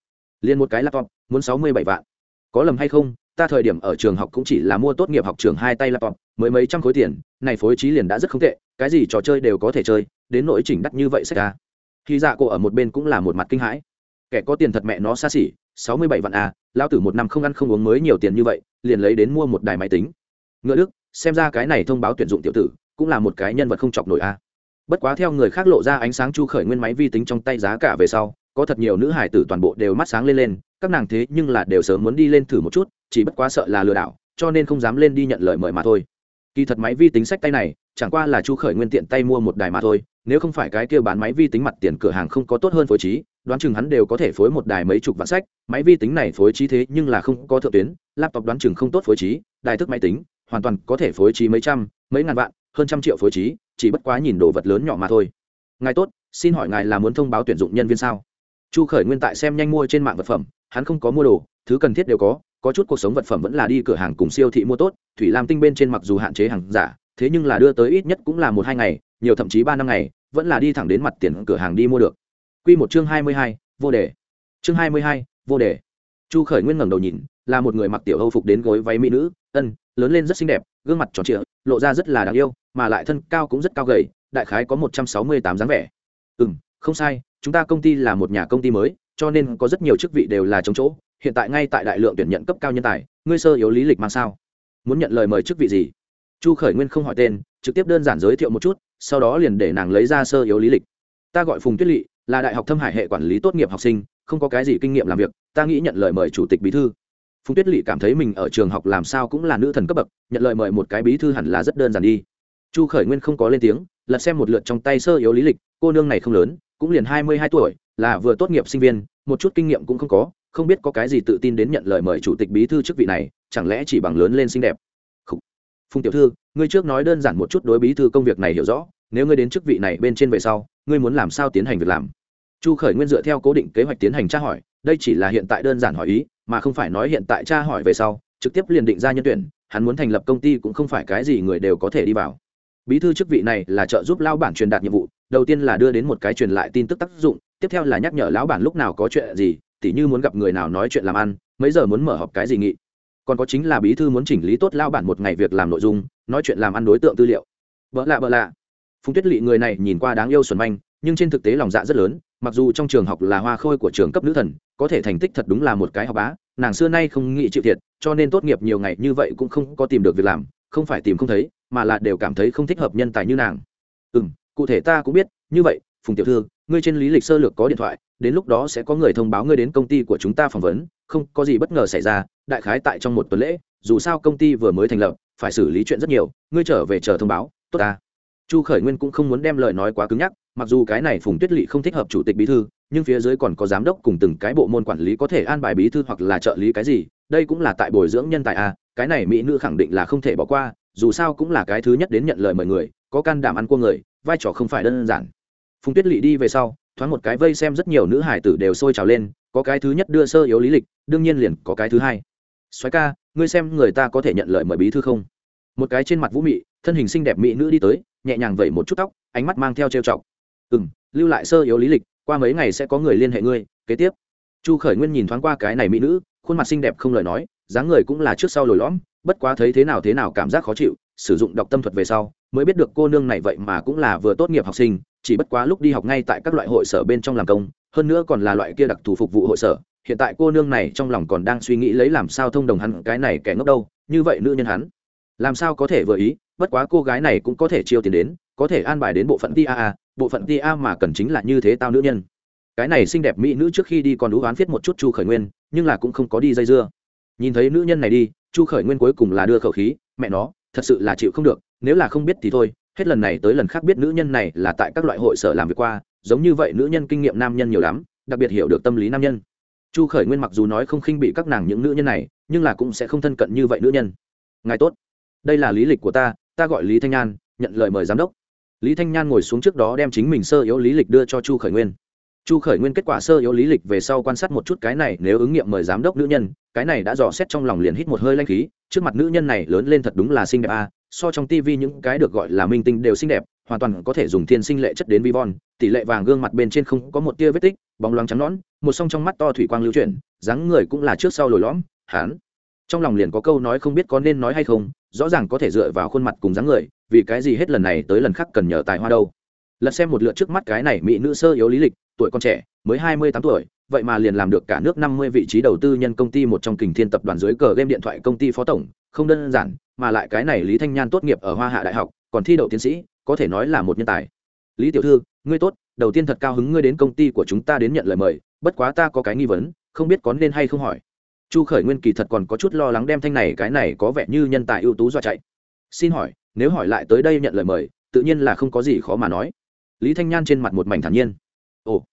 Liền một cái laptop, muốn sáu mươi bảy vạn. Có lầm hay không? Ta thời điểm ở trường học cũng chỉ là mua tốt nghiệp học trường hai tay laptop, mới mấy trăm khối tiền, này phối trí liền đã rất không tệ, cái gì trò chơi đều có thể chơi, đến nỗi chỉnh đắt như vậy sách ra. Khi dạ cô ở một bên cũng là một mặt kinh hãi. Kẻ có tiền thật mẹ nó xa xỉ, sáu mươi bảy vạn à lao tử một năm không ăn không uống mới nhiều tiền như vậy, liền lấy đến mua một đài máy tính. Ngựa đức, xem ra cái này thông báo tuyển dụng tiểu tử, cũng là một cái nhân vật không chọc nổi a à. bất quá theo người khác lộ ra ánh sáng chu khởi nguyên máy vi tính trong tay giá cả về sau, có thật nhiều nữ hải tử toàn bộ đều mắt sáng lên lên, các nàng thế nhưng là đều sớm muốn đi lên thử một chút chỉ bất quá sợ là lừa đảo, cho nên không dám lên đi nhận lời mời mà thôi. Kỳ thật máy vi tính sách tay này, chẳng qua là chu khởi nguyên tiện tay mua một đài mà thôi, nếu không phải cái kia bán máy vi tính mặt tiền cửa hàng không có tốt hơn phối trí, đoán chừng hắn đều có thể phối một đài mấy chục vạn sách, máy vi tính này phối trí thế nhưng là không có thượng tuyến, laptop đoán chừng không tốt phối trí, đài thức máy tính, hoàn toàn có thể phối trí mấy trăm, mấy ngàn vạn, hơn trăm triệu phối trí, chỉ bất quá nhìn đồ vật lớn nhỏ mà thôi. Ngài tốt, xin hỏi ngài là muốn thông báo tuyển dụng nhân viên sao? Chu khởi nguyên tại xem nhanh mua trên mạng vật phẩm, hắn không có mua đồ, thứ cần thiết đều có có chút cuộc sống vật phẩm vẫn là đi cửa hàng cùng siêu thị mua tốt, thủy lam tinh bên trên mặc dù hạn chế hàng giả, thế nhưng là đưa tới ít nhất cũng là một hai ngày, nhiều thậm chí ba năm ngày, vẫn là đi thẳng đến mặt tiền cửa hàng đi mua được. Q một chương hai mươi hai, vô đề. Chương hai mươi hai, vô đề. Chu khởi nguyên ngẩng đầu nhìn, là một người mặc tiểu âu phục đến gối váy mỹ nữ, ân, lớn lên rất xinh đẹp, gương mặt tròn trịa, lộ ra rất là đáng yêu, mà lại thân cao cũng rất cao gầy, đại khái có một trăm sáu mươi tám dáng vẻ. Ừ m không sai, chúng ta công ty là một nhà công ty mới, cho nên có rất nhiều chức vị đều là trống chỗ hiện tại ngay tại đại lượng tuyển nhận cấp cao nhân tài, ngươi sơ yếu lý lịch mang sao? Muốn nhận lời mời chức vị gì? Chu khởi nguyên không hỏi tên, trực tiếp đơn giản giới thiệu một chút, sau đó liền để nàng lấy ra sơ yếu lý lịch. Ta gọi phùng tuyết lỵ là đại học thâm hải hệ quản lý tốt nghiệp học sinh, không có cái gì kinh nghiệm làm việc, ta nghĩ nhận lời mời chủ tịch bí thư. Phùng tuyết lỵ cảm thấy mình ở trường học làm sao cũng là nữ thần cấp bậc, nhận lời mời một cái bí thư hẳn là rất đơn giản đi. Chu khởi nguyên không có lên tiếng, lật xem một lượt trong tay sơ yếu lý lịch, cô nương này không lớn, cũng liền hai mươi hai tuổi, là vừa tốt nghiệp sinh viên, một chút kinh nghiệm cũng không có không biết có cái gì tự tin đến nhận lời mời chủ tịch bí thư chức vị này, chẳng lẽ chỉ bằng lớn lên xinh đẹp? Phùng tiểu thư, ngươi trước nói đơn giản một chút đối bí thư công việc này hiểu rõ, nếu ngươi đến chức vị này bên trên về sau, ngươi muốn làm sao tiến hành việc làm? Chu khởi nguyên dựa theo cố định kế hoạch tiến hành tra hỏi, đây chỉ là hiện tại đơn giản hỏi ý, mà không phải nói hiện tại tra hỏi về sau, trực tiếp liền định ra nhân tuyển, hắn muốn thành lập công ty cũng không phải cái gì người đều có thể đi vào. Bí thư chức vị này là trợ giúp lao bản truyền đạt nhiệm vụ, đầu tiên là đưa đến một cái truyền lại tin tức tác dụng, tiếp theo là nhắc nhở lão bản lúc nào có chuyện gì tỉ như muốn gặp người nào nói chuyện làm ăn, mấy giờ muốn mở họp cái gì nghị. Còn có chính là bí thư muốn chỉnh lý tốt lao bản một ngày việc làm nội dung, nói chuyện làm ăn đối tượng tư liệu. Vợ lạ vợ lạ. Phùng tuyết lỵ người này nhìn qua đáng yêu xuẩn manh, nhưng trên thực tế lòng dạ rất lớn, mặc dù trong trường học là hoa khôi của trường cấp nữ thần, có thể thành tích thật đúng là một cái học bá, nàng xưa nay không nghĩ chịu thiệt, cho nên tốt nghiệp nhiều ngày như vậy cũng không có tìm được việc làm, không phải tìm không thấy, mà là đều cảm thấy không thích hợp nhân tài như nàng. Ừ m cụ thể ta cũng biết, như vậy, phùng tiểu thư ngươi trên lý lịch sơ lược có điện thoại, đến lúc đó sẽ có người thông báo ngươi đến công ty của chúng ta phỏng vấn, không, có gì bất ngờ xảy ra, đại khái tại trong một tuần lễ, dù sao công ty vừa mới thành lập, phải xử lý chuyện rất nhiều, ngươi trở về chờ thông báo, tốt ta. Chu khởi nguyên cũng không muốn đem lời nói quá cứng nhắc, mặc dù cái này phùng tuyết lỵ không thích hợp chủ tịch bí thư, nhưng phía dưới còn có giám đốc cùng từng cái bộ môn quản lý có thể an bài bí thư hoặc là trợ lý cái gì, đây cũng là tại bồi dưỡng nhân tài a, cái này mỹ nữ khẳng định là không thể bỏ qua, dù sao cũng là cái thứ nhất đến nhận lời mời người, có can đảm ăn cua người, vai trò không phải đơn giản phùng tuyết lỵ đi về sau, thoáng một cái vây xem rất nhiều nữ hải tử đều sôi trào lên, có cái thứ nhất đưa sơ yếu lý lịch, đương nhiên liền có cái thứ hai. Xoáy ca, ngươi xem người ta có thể nhận lời mời bí thư không? Một cái trên mặt vũ mị, thân hình xinh đẹp mỹ nữ đi tới, nhẹ nhàng vẩy một chút tóc, ánh mắt mang theo trêu chọc. Ừ m lưu lại sơ yếu lý lịch, qua mấy ngày sẽ có người liên hệ ngươi, kế tiếp. Chu khởi nguyên nhìn thoáng qua cái này mỹ nữ, khuôn mặt xinh đẹp không lời nói, dáng người cũng là trước sau lồi lõm, bất quá thấy thế nào thế nào cảm giác khó chịu sử dụng đọc tâm thuật về sau, mới biết được cô nương này vậy mà cũng là vừa tốt nghiệp học sinh, chỉ bất quá lúc đi học ngay tại các loại hội sở bên trong làm công, hơn nữa còn là loại kia đặc thù phục vụ hội sở, hiện tại cô nương này trong lòng còn đang suy nghĩ lấy làm sao thông đồng hắn cái này kẻ ngốc đâu, như vậy nữ nhân hắn, làm sao có thể vừa ý, bất quá cô gái này cũng có thể chiêu tiền đến, có thể an bài đến bộ phận ti a bộ phận ti a mà cần chính là như thế tao nữ nhân. Cái này xinh đẹp mỹ nữ trước khi đi còn đũ oán viết một chút chu khởi nguyên, nhưng là cũng không có đi dây dưa. Nhìn thấy nữ nhân này đi, chu khởi nguyên cuối cùng là đưa khẩu khí, mẹ nó thật sự là chịu không được, nếu là không biết thì thôi, hết lần này tới lần khác biết nữ nhân này là tại các loại hội sở làm việc qua, giống như vậy nữ nhân kinh nghiệm nam nhân nhiều lắm, đặc biệt hiểu được tâm lý nam nhân. Chu khởi nguyên mặc dù nói không khinh bị các nàng những nữ nhân này, nhưng là cũng sẽ không thân cận như vậy nữ nhân. Ngài tốt. Đây là lý lịch của ta ta gọi lý thanh nhan, nhận lời mời giám đốc. Lý thanh nhan ngồi xuống trước đó đem chính mình sơ yếu lý lịch đưa cho chu khởi nguyên chu khởi nguyên kết quả sơ yếu lý lịch về sau quan sát một chút cái này, nếu ứng nghiệm mời giám đốc nữ nhân, cái này đã dò xét trong lòng liền hít một hơi lanh khí, trước mặt nữ nhân này lớn lên thật đúng là xinh đẹp a, so trong tivi những cái được gọi là minh tinh đều xinh đẹp, hoàn toàn có thể dùng thiên sinh lệ chất đến vi von tỷ lệ vàng gương mặt bên trên không có một tia vết tích, bóng loáng trắng nõn, một song trong mắt to thủy quang lưu chuyển, dáng người cũng là trước sau lồi lõm hán trong lòng liền có câu nói không biết có nên nói hay không, rõ ràng có thể dựa vào khuôn mặt cùng dáng người, vì cái gì hết lần này tới lần khác cần nhờ tài hoa đâu. Lật xem một lượt trước mắt cái này mỹ nữ sơ yếu lý lịch tuổi còn trẻ, mới hai mươi tám tuổi, vậy mà liền làm được cả nước năm mươi vị trí đầu tư nhân công ty một trong kình thiên tập đoàn dưới cờ game điện thoại công ty phó tổng. Không đơn giản, mà lại cái này lý thanh nhan tốt nghiệp ở hoa hạ đại học, còn thi đậu tiến sĩ, có thể nói là một nhân tài. Lý tiểu thư, ngươi tốt, đầu tiên thật cao hứng ngươi đến công ty của chúng ta đến nhận lời mời, bất quá ta có cái nghi vấn, không biết có nên hay không hỏi. Chu khởi nguyên kỳ thật còn có chút lo lắng đem thanh này, cái này có vẻ như nhân tài ưu tú do chạy. Xin hỏi, nếu hỏi lại tới đây nhận lời mời, tự nhiên là không có gì khó mà nói. Lý thanh nhan trên mặt một mảnh thản nhiên ồ,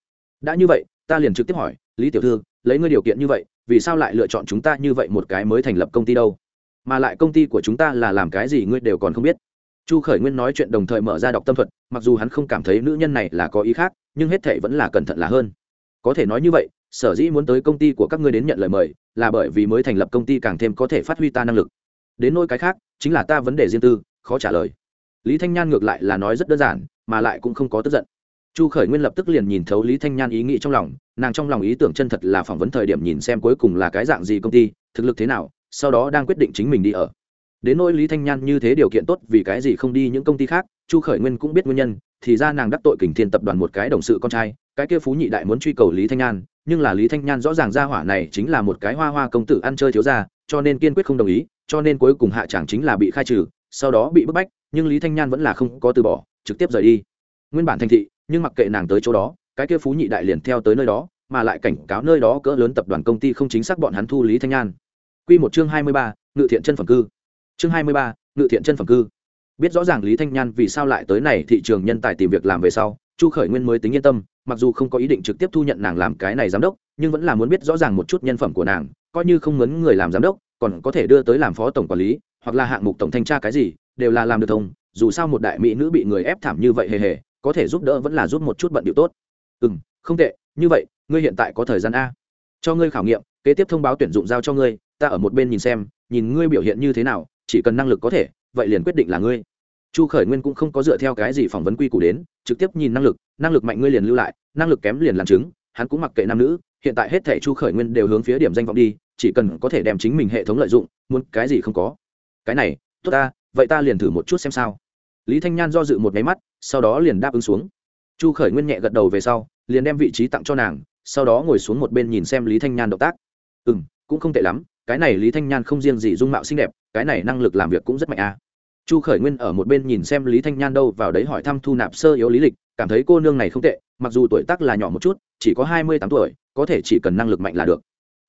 đã như vậy, ta liền trực tiếp hỏi, lý tiểu thư, lấy ngươi điều kiện như vậy, vì sao lại lựa chọn chúng ta như vậy một cái mới thành lập công ty đâu? Mà lại công ty của chúng ta là làm cái gì ngươi đều còn không biết. Chu khởi nguyên nói chuyện đồng thời mở ra đọc tâm thuật, mặc dù hắn không cảm thấy nữ nhân này là có ý khác, nhưng hết thệ vẫn là cẩn thận là hơn. Có thể nói như vậy, sở dĩ muốn tới công ty của các ngươi đến nhận lời mời, là bởi vì mới thành lập công ty càng thêm có thể phát huy ta năng lực. Đến nỗi cái khác, chính là ta vấn đề riêng tư, khó trả lời. Lý thanh nhan ngược lại là nói rất đơn giản, mà lại cũng không có tức giận chu khởi nguyên lập tức liền nhìn thấu lý thanh nhan ý nghĩ trong lòng, nàng trong lòng ý tưởng chân thật là phỏng vấn thời điểm nhìn xem cuối cùng là cái dạng gì công ty, thực lực thế nào, sau đó đang quyết định chính mình đi ở. Đến nỗi lý thanh nhan như thế điều kiện tốt vì cái gì không đi những công ty khác, chu khởi nguyên cũng biết nguyên nhân, thì ra nàng đắc tội kình thiên tập đoàn một cái đồng sự con trai, cái kia phú nhị đại muốn truy cầu lý thanh nhan, nhưng là lý thanh nhan rõ ràng ra hỏa này chính là một cái hoa hoa công tử ăn chơi thiếu ra cho nên kiên quyết không đồng ý, cho nên cuối cùng hạ chẳng chính là bị khai trừ, sau đó bị bức bách, nhưng lý thanh nhan vẫn là không có từ bỏ, trực tiếp rời đi. Nguyên bản thành thị nhưng mặc kệ nàng tới chỗ đó cái kia phú nhị đại liền theo tới nơi đó mà lại cảnh cáo nơi đó cỡ lớn tập đoàn công ty không chính xác bọn hắn thu lý thanh nhan Quy một chương hai mươi ba, ngự thiện chân phẩm cư. Chương hai mươi ba, ngự thiện chân phẩm cư. Biết rõ ràng Lý Thanh Nhan vì sao lại tới này thị trường nhân tài tìm việc làm về sau, Chu Khởi Nguyên mới tính yên tâm, mặc dù không có ý định trực tiếp thu nhận nàng làm cái này giám đốc, nhưng vẫn là muốn biết rõ ràng một chút nhân phẩm của nàng, coi như không muốn người làm giám đốc, còn có thể đưa tới làm phó tổng quản lý, hoặc là hạng mục tổng thanh tra cái gì, đều là làm được thông, dù sao một đại mỹ nữ bị người ép thảm như vậy hề hề, có thể giúp đỡ vẫn là giúp một chút bận điệu tốt. Ừ không tệ, như vậy, ngươi hiện tại có thời gian a. Cho ngươi khảo nghiệm, kế tiếp thông báo tuyển dụng giao cho ngươi, ta ở một bên nhìn xem, nhìn ngươi biểu hiện như thế nào, chỉ cần năng lực có thể, vậy liền quyết định là ngươi. Chu khởi nguyên cũng không có dựa theo cái gì phỏng vấn quy củ đến, trực tiếp nhìn năng lực năng lực mạnh ngươi liền lưu lại, năng lực kém liền làm chứng, hắn cũng mặc kệ nam nữ, hiện tại hết thẻ chu khởi nguyên đều hướng phía điểm danh vọng đi, chỉ cần có thể đem chính mình hệ thống lợi dụng, muốn cái gì không có. Cái này, tốt ta, vậy ta liền thử một chút xem sao lý thanh nhan do dự một máy mắt, sau đó liền đáp ứng xuống. Chu khởi nguyên nhẹ gật đầu về sau, liền đem vị trí tặng cho nàng, sau đó ngồi xuống một bên nhìn xem lý thanh nhan động tác. Ừ m cũng không tệ lắm, cái này lý thanh nhan không riêng gì dung mạo xinh đẹp, cái này năng lực làm việc cũng rất mạnh à. chu khởi nguyên ở một bên nhìn xem lý thanh nhan đâu vào đấy hỏi thăm thu nạp sơ yếu lý lịch, cảm thấy cô nương này không tệ, mặc dù tuổi tác là nhỏ một chút, chỉ có hai mươi tám tuổi, có thể chỉ cần năng lực mạnh là được.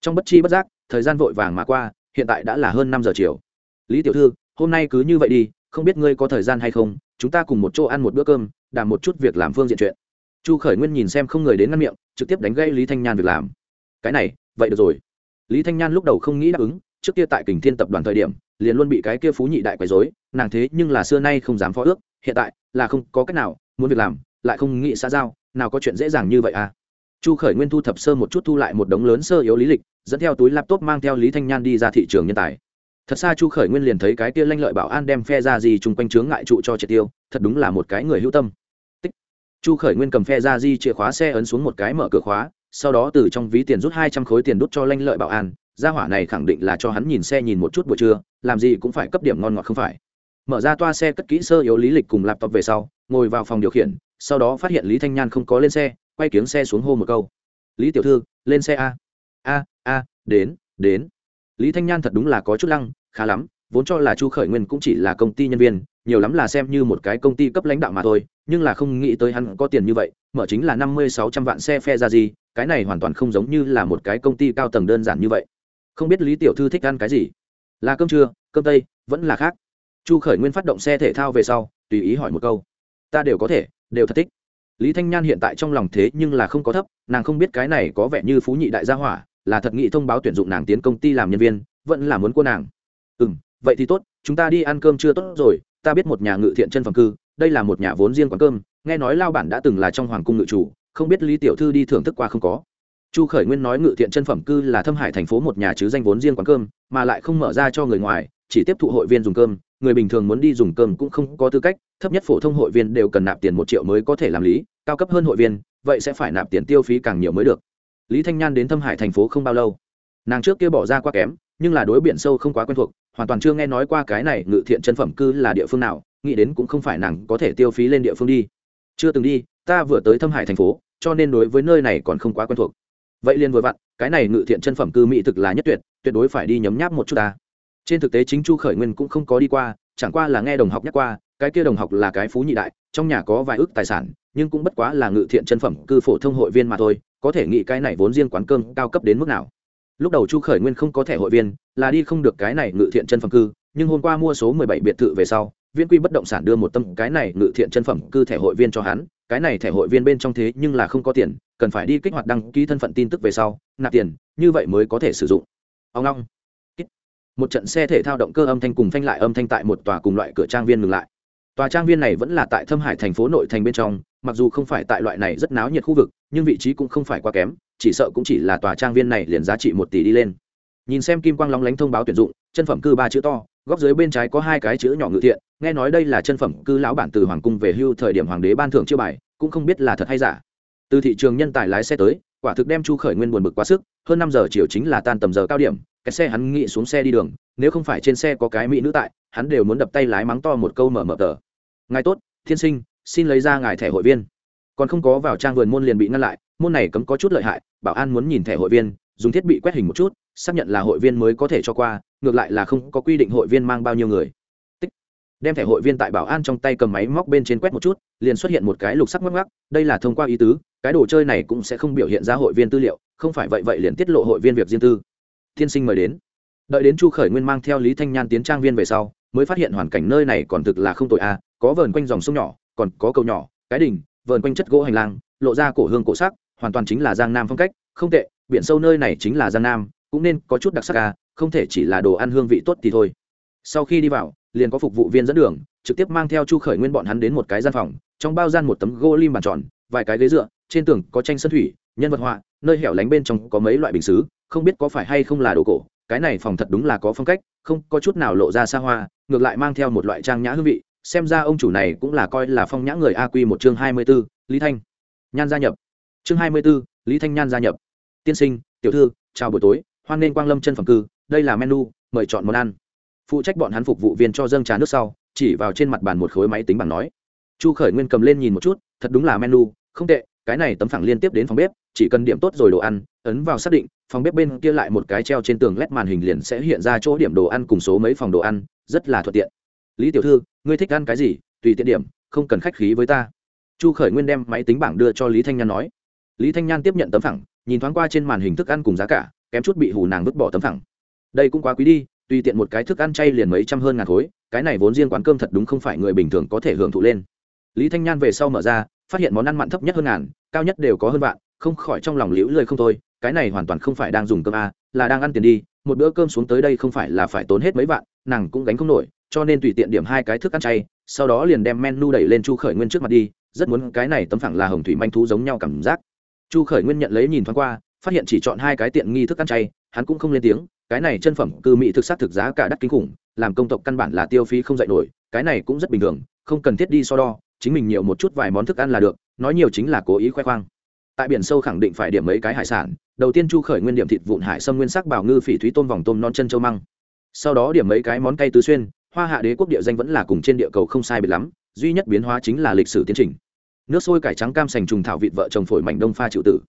Trong bất chi bất giác, thời gian vội vàng mà qua, hiện tại đã là hơn năm giờ chiều. Lý tiểu thư, hôm nay cứ như vậy đi không biết ngươi có thời gian hay không, chúng ta cùng một chỗ ăn một bữa cơm, đảm một chút việc làm phương diện chuyện. Chu khởi nguyên nhìn xem không người đến ngăn miệng, trực tiếp đánh gây lý thanh nhan việc làm. Cái này, vậy được rồi. Lý thanh nhan lúc đầu không nghĩ đáp ứng, trước kia tại kình thiên tập đoàn thời điểm, liền luôn bị cái kia phú nhị đại quấy dối nàng thế nhưng là xưa nay không dám phó ước, hiện tại là không có cách nào, muốn việc làm, lại không nghĩ xã giao, nào có chuyện dễ dàng như vậy à? Chu khởi nguyên thu thập sơ một chút thu lại một đống lớn sơ yếu lý lịch, dẫn theo túi laptop mang theo lý thanh nhan đi ra thị trường nhân tài thật xa chu khởi nguyên liền thấy cái kia lanh lợi bảo an đem phe ra di chung quanh chướng ngại trụ cho triệt tiêu, thật đúng là một cái người hữu tâm. Tích. chu khởi nguyên cầm phe ra di chìa khóa xe ấn xuống một cái mở cửa khóa, sau đó từ trong ví tiền rút hai trăm khối tiền đút cho lanh lợi bảo an. Gia hỏa này khẳng định là cho hắn nhìn xe nhìn một chút buổi trưa, làm gì cũng phải cấp điểm ngon ngọt không phải. Mở ra toa xe cất kỹ sơ yếu lý lịch cùng laptop về sau, ngồi vào phòng điều khiển, sau đó phát hiện lý thanh nhan không có lên xe, quay kiếng xe xuống hô một câu. Lý tiểu thư, lên xe a. A a, đến đến lý thanh nhan thật đúng là có chút lăng, khá lắm, vốn cho là chu khởi nguyên cũng chỉ là công ty nhân viên, nhiều lắm là xem như một cái công ty cấp lãnh đạo mà thôi, nhưng là không nghĩ tới hắn có tiền như vậy, mở chính là năm mươi sáu trăm vạn xe phe ra gì cái này hoàn toàn không giống như là một cái công ty cao tầng đơn giản như vậy. Không biết lý tiểu thư thích ăn cái gì? Là cơm trưa, cơm tây, vẫn là khác. Chu khởi nguyên phát động xe thể thao về sau, tùy ý hỏi một câu. Ta đều có thể, đều thật thích. Lý thanh nhan hiện tại trong lòng thế nhưng là không có thấp, nàng không biết cái này có vẻ như phú nhị đại gia hỏa là thật nghị thông báo tuyển dụng nàng tiến công ty làm nhân viên, vẫn là muốn cô nàng. Ừ m vậy thì tốt, chúng ta đi ăn cơm chưa tốt rồi, ta biết một nhà ngự thiện chân phẩm cư, đây là một nhà vốn riêng quán cơm, nghe nói lao bản đã từng là trong hoàng cung ngự chủ, không biết lý tiểu thư đi thưởng thức qua không có. Chu khởi nguyên nói ngự thiện chân phẩm cư là thâm hải thành phố một nhà chứ danh vốn riêng quán cơm, mà lại không mở ra cho người ngoài, chỉ tiếp thụ hội viên dùng cơm, người bình thường muốn đi dùng cơm cũng không có tư cách, thấp nhất phổ thông hội viên đều cần nạp tiền một triệu mới có thể làm lý, cao cấp hơn hội viên, vậy sẽ phải nạp tiền tiêu phí càng nhiều mới được lý thanh nhan đến thâm hải thành phố không bao lâu. Nàng trước kia bỏ ra quá kém, nhưng là đối biển sâu không quá quen thuộc, hoàn toàn chưa nghe nói qua cái này ngự thiện chân phẩm cư là địa phương nào, nghĩ đến cũng không phải nàng có thể tiêu phí lên địa phương đi. Chưa từng đi, ta vừa tới thâm hải thành phố, cho nên đối với nơi này còn không quá quen thuộc. Vậy liền vừa vặn, cái này ngự thiện chân phẩm cư mỹ thực là nhất tuyệt tuyệt đối phải đi nhấm nháp một chút ta. Trên thực tế chính chu khởi nguyên cũng không có đi qua, chẳng qua là nghe đồng học nhắc qua, cái kia đồng học là cái phú nhị đại, trong nhà có vài ước tài sản, nhưng cũng bất quá là ngự thiện chân phẩm cư phổ thông hội viên mà thôi có thể nghĩ cái này vốn riêng quán cơm cao cấp đến mức nào. Lúc đầu chu khởi nguyên không có thẻ hội viên, là đi không được cái này ngự thiện chân phẩm cư, nhưng hôm qua mua số mười bảy biệt thự về sau viên quy bất động sản đưa một tâm cái này ngự thiện chân phẩm cư thẻ hội viên cho hắn, cái này thẻ hội viên bên trong thế nhưng là không có tiền, cần phải đi kích hoạt đăng ký thân phận tin tức về sau, nạp tiền, như vậy mới có thể sử dụng. Ông long. Một trận xe thể thao động cơ âm thanh cùng phanh lại âm thanh tại một tòa cùng loại cửa trang viên ngừng lại tòa trang viên này vẫn là tại thâm hải thành phố nội thành bên trong, mặc dù không phải tại loại này rất náo nhiệt khu vực, nhưng vị trí cũng không phải quá kém, chỉ sợ cũng chỉ là tòa trang viên này liền giá trị một tỷ đi lên. Nhìn xem kim quang lóng lánh thông báo tuyển dụng, chân phẩm cư ba chữ to, góc dưới bên trái có hai cái chữ nhỏ ngự thiện, nghe nói đây là chân phẩm cư lão bản từ hoàng cung về hưu thời điểm hoàng đế ban thưởng chiêu bài, cũng không biết là thật hay giả. Từ thị trường nhân tài lái xe tới, quả thực đem chu khởi nguyên buồn bực quá sức, hơn năm giờ chiều chính là tan tầm giờ cao điểm cái xe hắn nghĩ xuống xe đi đường, nếu không phải trên xe có cái mỹ nữ tại, hắn đều muốn đập tay lái mắng to một câu mở mở tờ. Ngài tốt, thiên sinh, xin lấy ra ngài thẻ hội viên. Còn không có vào trang vườn môn liền bị ngăn lại, môn này cấm có chút lợi hại, bảo an muốn nhìn thẻ hội viên, dùng thiết bị quét hình một chút, xác nhận là hội viên mới có thể cho qua, ngược lại là không có quy định hội viên mang bao nhiêu người. Tích. đem thẻ hội viên tại bảo an trong tay cầm máy móc bên trên quét một chút, liền xuất hiện một cái lục sắc mắc mắc đây là thông qua ý tứ, cái đồ chơi này cũng sẽ không biểu hiện ra hội viên tư liệu, không phải vậy vậy liền tiết lộ hội viên việc riêng tư tiên sinh mời đến. Đợi đến chu khởi nguyên mang theo lý thanh nhan tiến trang viên về sau, mới phát hiện hoàn cảnh nơi này còn thực là không tội a, có vờn quanh dòng sông nhỏ, còn có cầu nhỏ, cái đỉnh, vờn quanh chất gỗ hành lang, lộ ra cổ hương cổ sắc, hoàn toàn chính là giang nam phong cách, không tệ, biển sâu nơi này chính là giang nam, cũng nên có chút đặc sắc a, không thể chỉ là đồ ăn hương vị tốt thì thôi. Sau khi đi vào, liền có phục vụ viên dẫn đường, trực tiếp mang theo chu khởi nguyên bọn hắn đến một cái gian phòng, trong bao gian một tấm gỗ lim bàn tròn, vài cái ghế dựa, trên tường có tranh sân thủy, nhân vật họa, nơi hẻo lánh bên trong có mấy loại bình xứ không biết có phải hay không là đồ cổ cái này phòng thật đúng là có phong cách không có chút nào lộ ra xa hoa ngược lại mang theo một loại trang nhã hương vị xem ra ông chủ này cũng là coi là phong nhã người a quy một chương hai mươi 24, lý thanh. Nhan gia nhập. Chương hai mươi 24, lý thanh nhan gia nhập. Tiên sinh tiểu thư chào buổi tối hoan nên quang lâm chân phẩm cư đây là menu mời chọn món ăn. Phụ trách bọn hắn phục vụ viên cho dâng trà nước sau chỉ vào trên mặt bàn một khối máy tính bằng nói. Chu khởi nguyên cầm lên nhìn một chút thật đúng là menu không tệ cái này tấm phẳng liên tiếp đến phòng bếp, chỉ cần điểm tốt rồi đồ ăn, ấn vào xác định, phòng bếp bên kia lại một cái treo trên tường led màn hình liền sẽ hiện ra chỗ điểm đồ ăn cùng số mấy phòng đồ ăn, rất là thuận tiện. Lý tiểu thư, ngươi thích ăn cái gì? Tùy tiện điểm, không cần khách khí với ta. Chu khởi nguyên đem máy tính bảng đưa cho lý thanh nhan nói. Lý thanh nhan tiếp nhận tấm phẳng, nhìn thoáng qua trên màn hình thức ăn cùng giá cả, kém chút bị hù nàng vứt bỏ tấm phẳng. Đây cũng quá quý đi, tùy tiện một cái thức ăn chay liền mấy trăm hơn ngàn khối, cái này vốn riêng quán cơm thật đúng không phải người bình thường có thể hưởng thụ lên. Lý thanh nhan về sau mở ra phát hiện món ăn mặn thấp nhất hơn ngàn, cao nhất đều có hơn vạn, không khỏi trong lòng liễu lười không thôi, cái này hoàn toàn không phải đang dùng cơm a là đang ăn tiền đi, một bữa cơm xuống tới đây không phải là phải tốn hết mấy vạn, nàng cũng gánh không nổi, cho nên tùy tiện điểm hai cái thức ăn chay, sau đó liền đem menu đẩy lên chu khởi nguyên trước mặt đi, rất muốn cái này tấm phẳng là hồng thủy manh thú giống nhau cảm giác. Chu khởi nguyên nhận lấy nhìn thoáng qua, phát hiện chỉ chọn hai cái tiện nghi thức ăn chay, hắn cũng không lên tiếng, cái này chân phẩm cư mỹ thực sát thực giá cả đắt kinh khủng, làm công tộc căn bản là tiêu phí không dạy nổi, cái này cũng rất bình thường, không cần thiết đi so đo chính mình nhiều một chút vài món thức ăn là được, nói nhiều chính là cố ý khoe khoang. Tại biển sâu khẳng định phải điểm mấy cái hải sản, đầu tiên chu khởi nguyên điểm thịt vụn hải sâm nguyên sắc bảo ngư phỉ thúy tôm vòng tôm non chân châu măng. Sau đó điểm mấy cái món cây tứ xuyên, hoa hạ đế quốc địa danh vẫn là cùng trên địa cầu không sai biệt lắm, duy nhất biến hóa chính là lịch sử tiến trình. Nước sôi cải trắng cam sành trùng thảo vịt vợ chồng phổi mảnh đông pha chịu tử.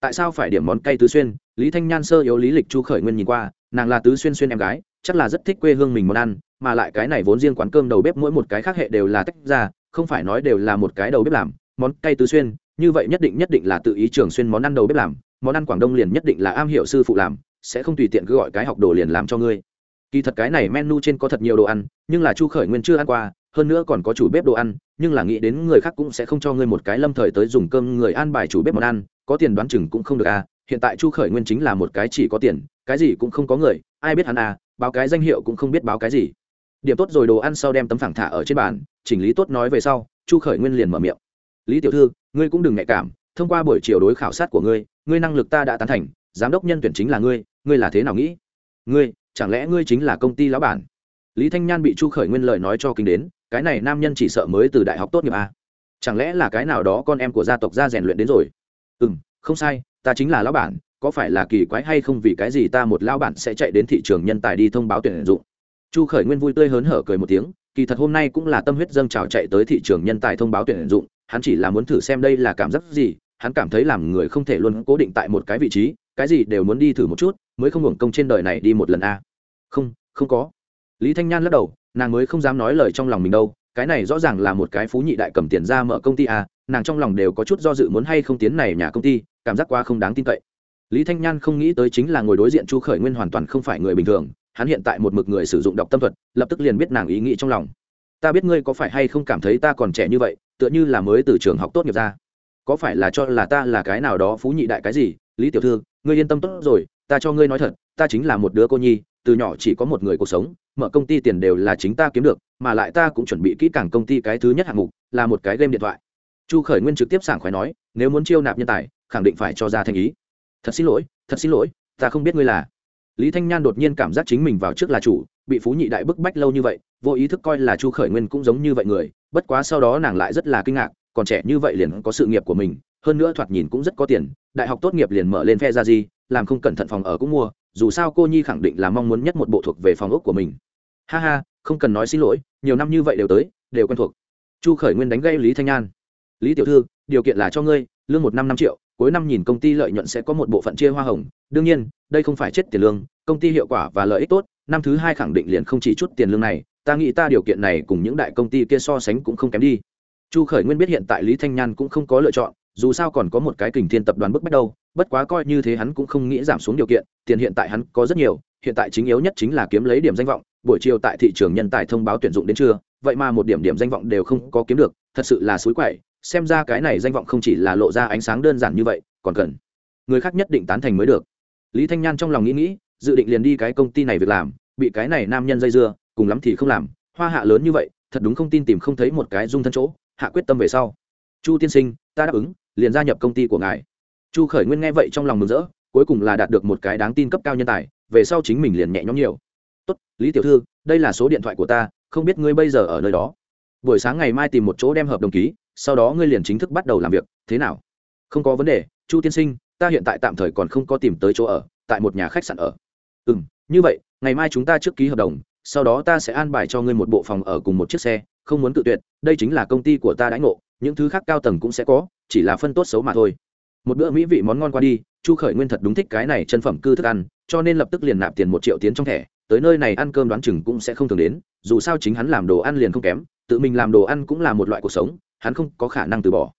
Tại sao phải điểm món cây tứ xuyên? Lý thanh nhan sơ yếu lý lịch chu khởi nguyên nhìn qua, nàng là tứ xuyên xuyên em gái, chắc là rất thích quê hương mình món ăn, mà lại cái này vốn riêng quán cơm đầu bếp mỗi một cái khác hệ đều là tách ra không phải nói đều là một cái đầu bếp làm, món cay tứ xuyên, như vậy nhất định nhất định là tự ý trường xuyên món ăn đầu bếp làm, món ăn quảng đông liền nhất định là am hiểu sư phụ làm, sẽ không tùy tiện cứ gọi cái học đồ liền làm cho ngươi. Kỳ thật cái này menu trên có thật nhiều đồ ăn, nhưng là chu khởi nguyên chưa ăn qua, hơn nữa còn có chủ bếp đồ ăn, nhưng là nghĩ đến người khác cũng sẽ không cho ngươi một cái lâm thời tới dùng cơm người ăn bài chủ bếp món ăn, có tiền đoán chừng cũng không được à hiện tại chu khởi nguyên chính là một cái chỉ có tiền, cái gì cũng không có người, ai biết hắn à báo cái danh hiệu cũng không biết báo cái gì điểm tốt rồi, đồ ăn sau đem tấm phẳng thả ở trên bàn, chỉnh lý tốt nói về sau, chu khởi nguyên liền mở miệng. Lý tiểu thư, ngươi cũng đừng nhạy cảm, thông qua buổi chiều đối khảo sát của ngươi ngươi năng lực ta đã tán thành, giám đốc nhân tuyển chính là ngươi ngươi là thế nào nghĩ? Ngươi, chẳng lẽ ngươi chính là công ty lão bản? Lý thanh nhan bị chu khởi nguyên lời nói cho kinh đến, cái này nam nhân chỉ sợ mới từ đại học tốt nghiệp à? chẳng lẽ là cái nào đó con em của gia tộc gia rèn luyện đến rồi? Ừ m không sai, ta chính là lão bản, có phải là kỳ quái hay không vì cái gì ta một lão bản sẽ chạy đến thị trường nhân tài đi thông báo tuyển dụng? Chu khởi nguyên vui tươi hớn hở cười một tiếng, kỳ thật hôm nay cũng là tâm huyết dâng trào chạy tới thị trường nhân tài thông báo tuyển dụng, hắn chỉ là muốn thử xem đây là cảm giác gì, hắn cảm thấy làm người không thể luôn cố định tại một cái vị trí, cái gì đều muốn đi thử một chút, mới không hưởng công trên đời này đi một lần a. Không không có. Lý thanh nhan lắc đầu, nàng mới không dám nói lời trong lòng mình đâu, cái này rõ ràng là một cái phú nhị đại cầm tiền ra mở công ty a, nàng trong lòng đều có chút do dự muốn hay không tiến này nhà công ty, cảm giác quá không đáng tin cậy. Lý thanh nhan không nghĩ tới chính là ngồi đối diện chu khởi nguyên hoàn toàn không phải người bình thường hắn hiện tại một mực người sử dụng đọc tâm thuật, lập tức liền biết nàng ý nghĩ trong lòng. Ta biết ngươi có phải hay không cảm thấy ta còn trẻ như vậy, tựa như là mới từ trường học tốt nghiệp ra. Có phải là cho là ta là cái nào đó phú nhị đại cái gì? Lý tiểu thư, ngươi yên tâm tốt rồi, ta cho ngươi nói thật, ta chính là một đứa cô nhi, từ nhỏ chỉ có một người cuộc sống, mở công ty tiền đều là chính ta kiếm được, mà lại ta cũng chuẩn bị kỹ càng công ty cái thứ nhất hạng mục, là một cái game điện thoại. Chu khởi nguyên trực tiếp sảng khoái nói, nếu muốn chiêu nạp nhân tài, khẳng định phải cho ra thành ý. Thật xin lỗi, thật xin lỗi, ta không biết ngươi là lý thanh nhan đột nhiên cảm giác chính mình vào trước là chủ, bị phú nhị đại bức bách lâu như vậy, vô ý thức coi là chu khởi nguyên cũng giống như vậy người, bất quá sau đó nàng lại rất là kinh ngạc, còn trẻ như vậy liền có sự nghiệp của mình, hơn nữa thoạt nhìn cũng rất có tiền, đại học tốt nghiệp liền mở lên phe ra gì, làm không cẩn thận phòng ở cũng mua, dù sao cô nhi khẳng định là mong muốn nhất một bộ thuộc về phòng ốc của mình. Ha ha, không cần nói xin lỗi, nhiều năm như vậy đều tới, đều quen thuộc. Chu khởi nguyên đánh gây lý thanh nhan. Lý tiểu thư, điều kiện là cho ngươi, lương một năm năm triệu cuối năm nhìn công ty lợi nhuận sẽ có một bộ phận chia hoa hồng. Đương nhiên, đây không phải chết tiền lương, công ty hiệu quả và lợi ích tốt, năm thứ hai khẳng định liền không chỉ chút tiền lương này, ta nghĩ ta điều kiện này cùng những đại công ty kia so sánh cũng không kém đi. Chu khởi nguyên biết hiện tại lý thanh nhan cũng không có lựa chọn, dù sao còn có một cái kình thiên tập đoàn bức bách đâu, bất quá coi như thế hắn cũng không nghĩ giảm xuống điều kiện, tiền hiện tại hắn có rất nhiều, hiện tại chính yếu nhất chính là kiếm lấy điểm danh vọng, buổi chiều tại thị trường nhân tài thông báo tuyển dụng đến trưa, vậy mà một điểm điểm danh vọng đều không có kiếm được, thật sự là suối quậy xem ra cái này danh vọng không chỉ là lộ ra ánh sáng đơn giản như vậy, còn cần người khác nhất định tán thành mới được. Lý thanh nhan trong lòng nghĩ nghĩ, dự định liền đi cái công ty này việc làm, bị cái này nam nhân dây dưa, cùng lắm thì không làm. Hoa hạ lớn như vậy, thật đúng không tin tìm không thấy một cái dung thân chỗ, hạ quyết tâm về sau. Chu tiên sinh, ta đáp ứng, liền gia nhập công ty của ngài. Chu khởi nguyên nghe vậy trong lòng mừng rỡ, cuối cùng là đạt được một cái đáng tin cấp cao nhân tài, về sau chính mình liền nhẹ nhõm nhiều. Tốt, lý tiểu thư, đây là số điện thoại của ta, không biết ngươi bây giờ ở nơi đó. Buổi sáng ngày mai tìm một chỗ đem hợp đồng ký sau đó ngươi liền chính thức bắt đầu làm việc, thế nào? Không có vấn đề, chu tiên sinh, ta hiện tại tạm thời còn không có tìm tới chỗ ở, tại một nhà khách sạn ở. Ừ m như vậy, ngày mai chúng ta trước ký hợp đồng, sau đó ta sẽ an bài cho ngươi một bộ phòng ở cùng một chiếc xe, không muốn tự tuyệt, đây chính là công ty của ta đãi ngộ, những thứ khác cao tầng cũng sẽ có, chỉ là phân tốt xấu mà thôi. Một bữa mỹ vị món ngon qua đi, chu khởi nguyên thật đúng thích cái này chân phẩm cư thức ăn, cho nên lập tức liền nạp tiền một triệu tiến trong thẻ, tới nơi này ăn cơm đoán chừng cũng sẽ không thường đến, dù sao chính hắn làm đồ ăn liền không kém tự mình làm đồ ăn cũng là một loại cuộc sống, hắn không có khả năng từ bỏ.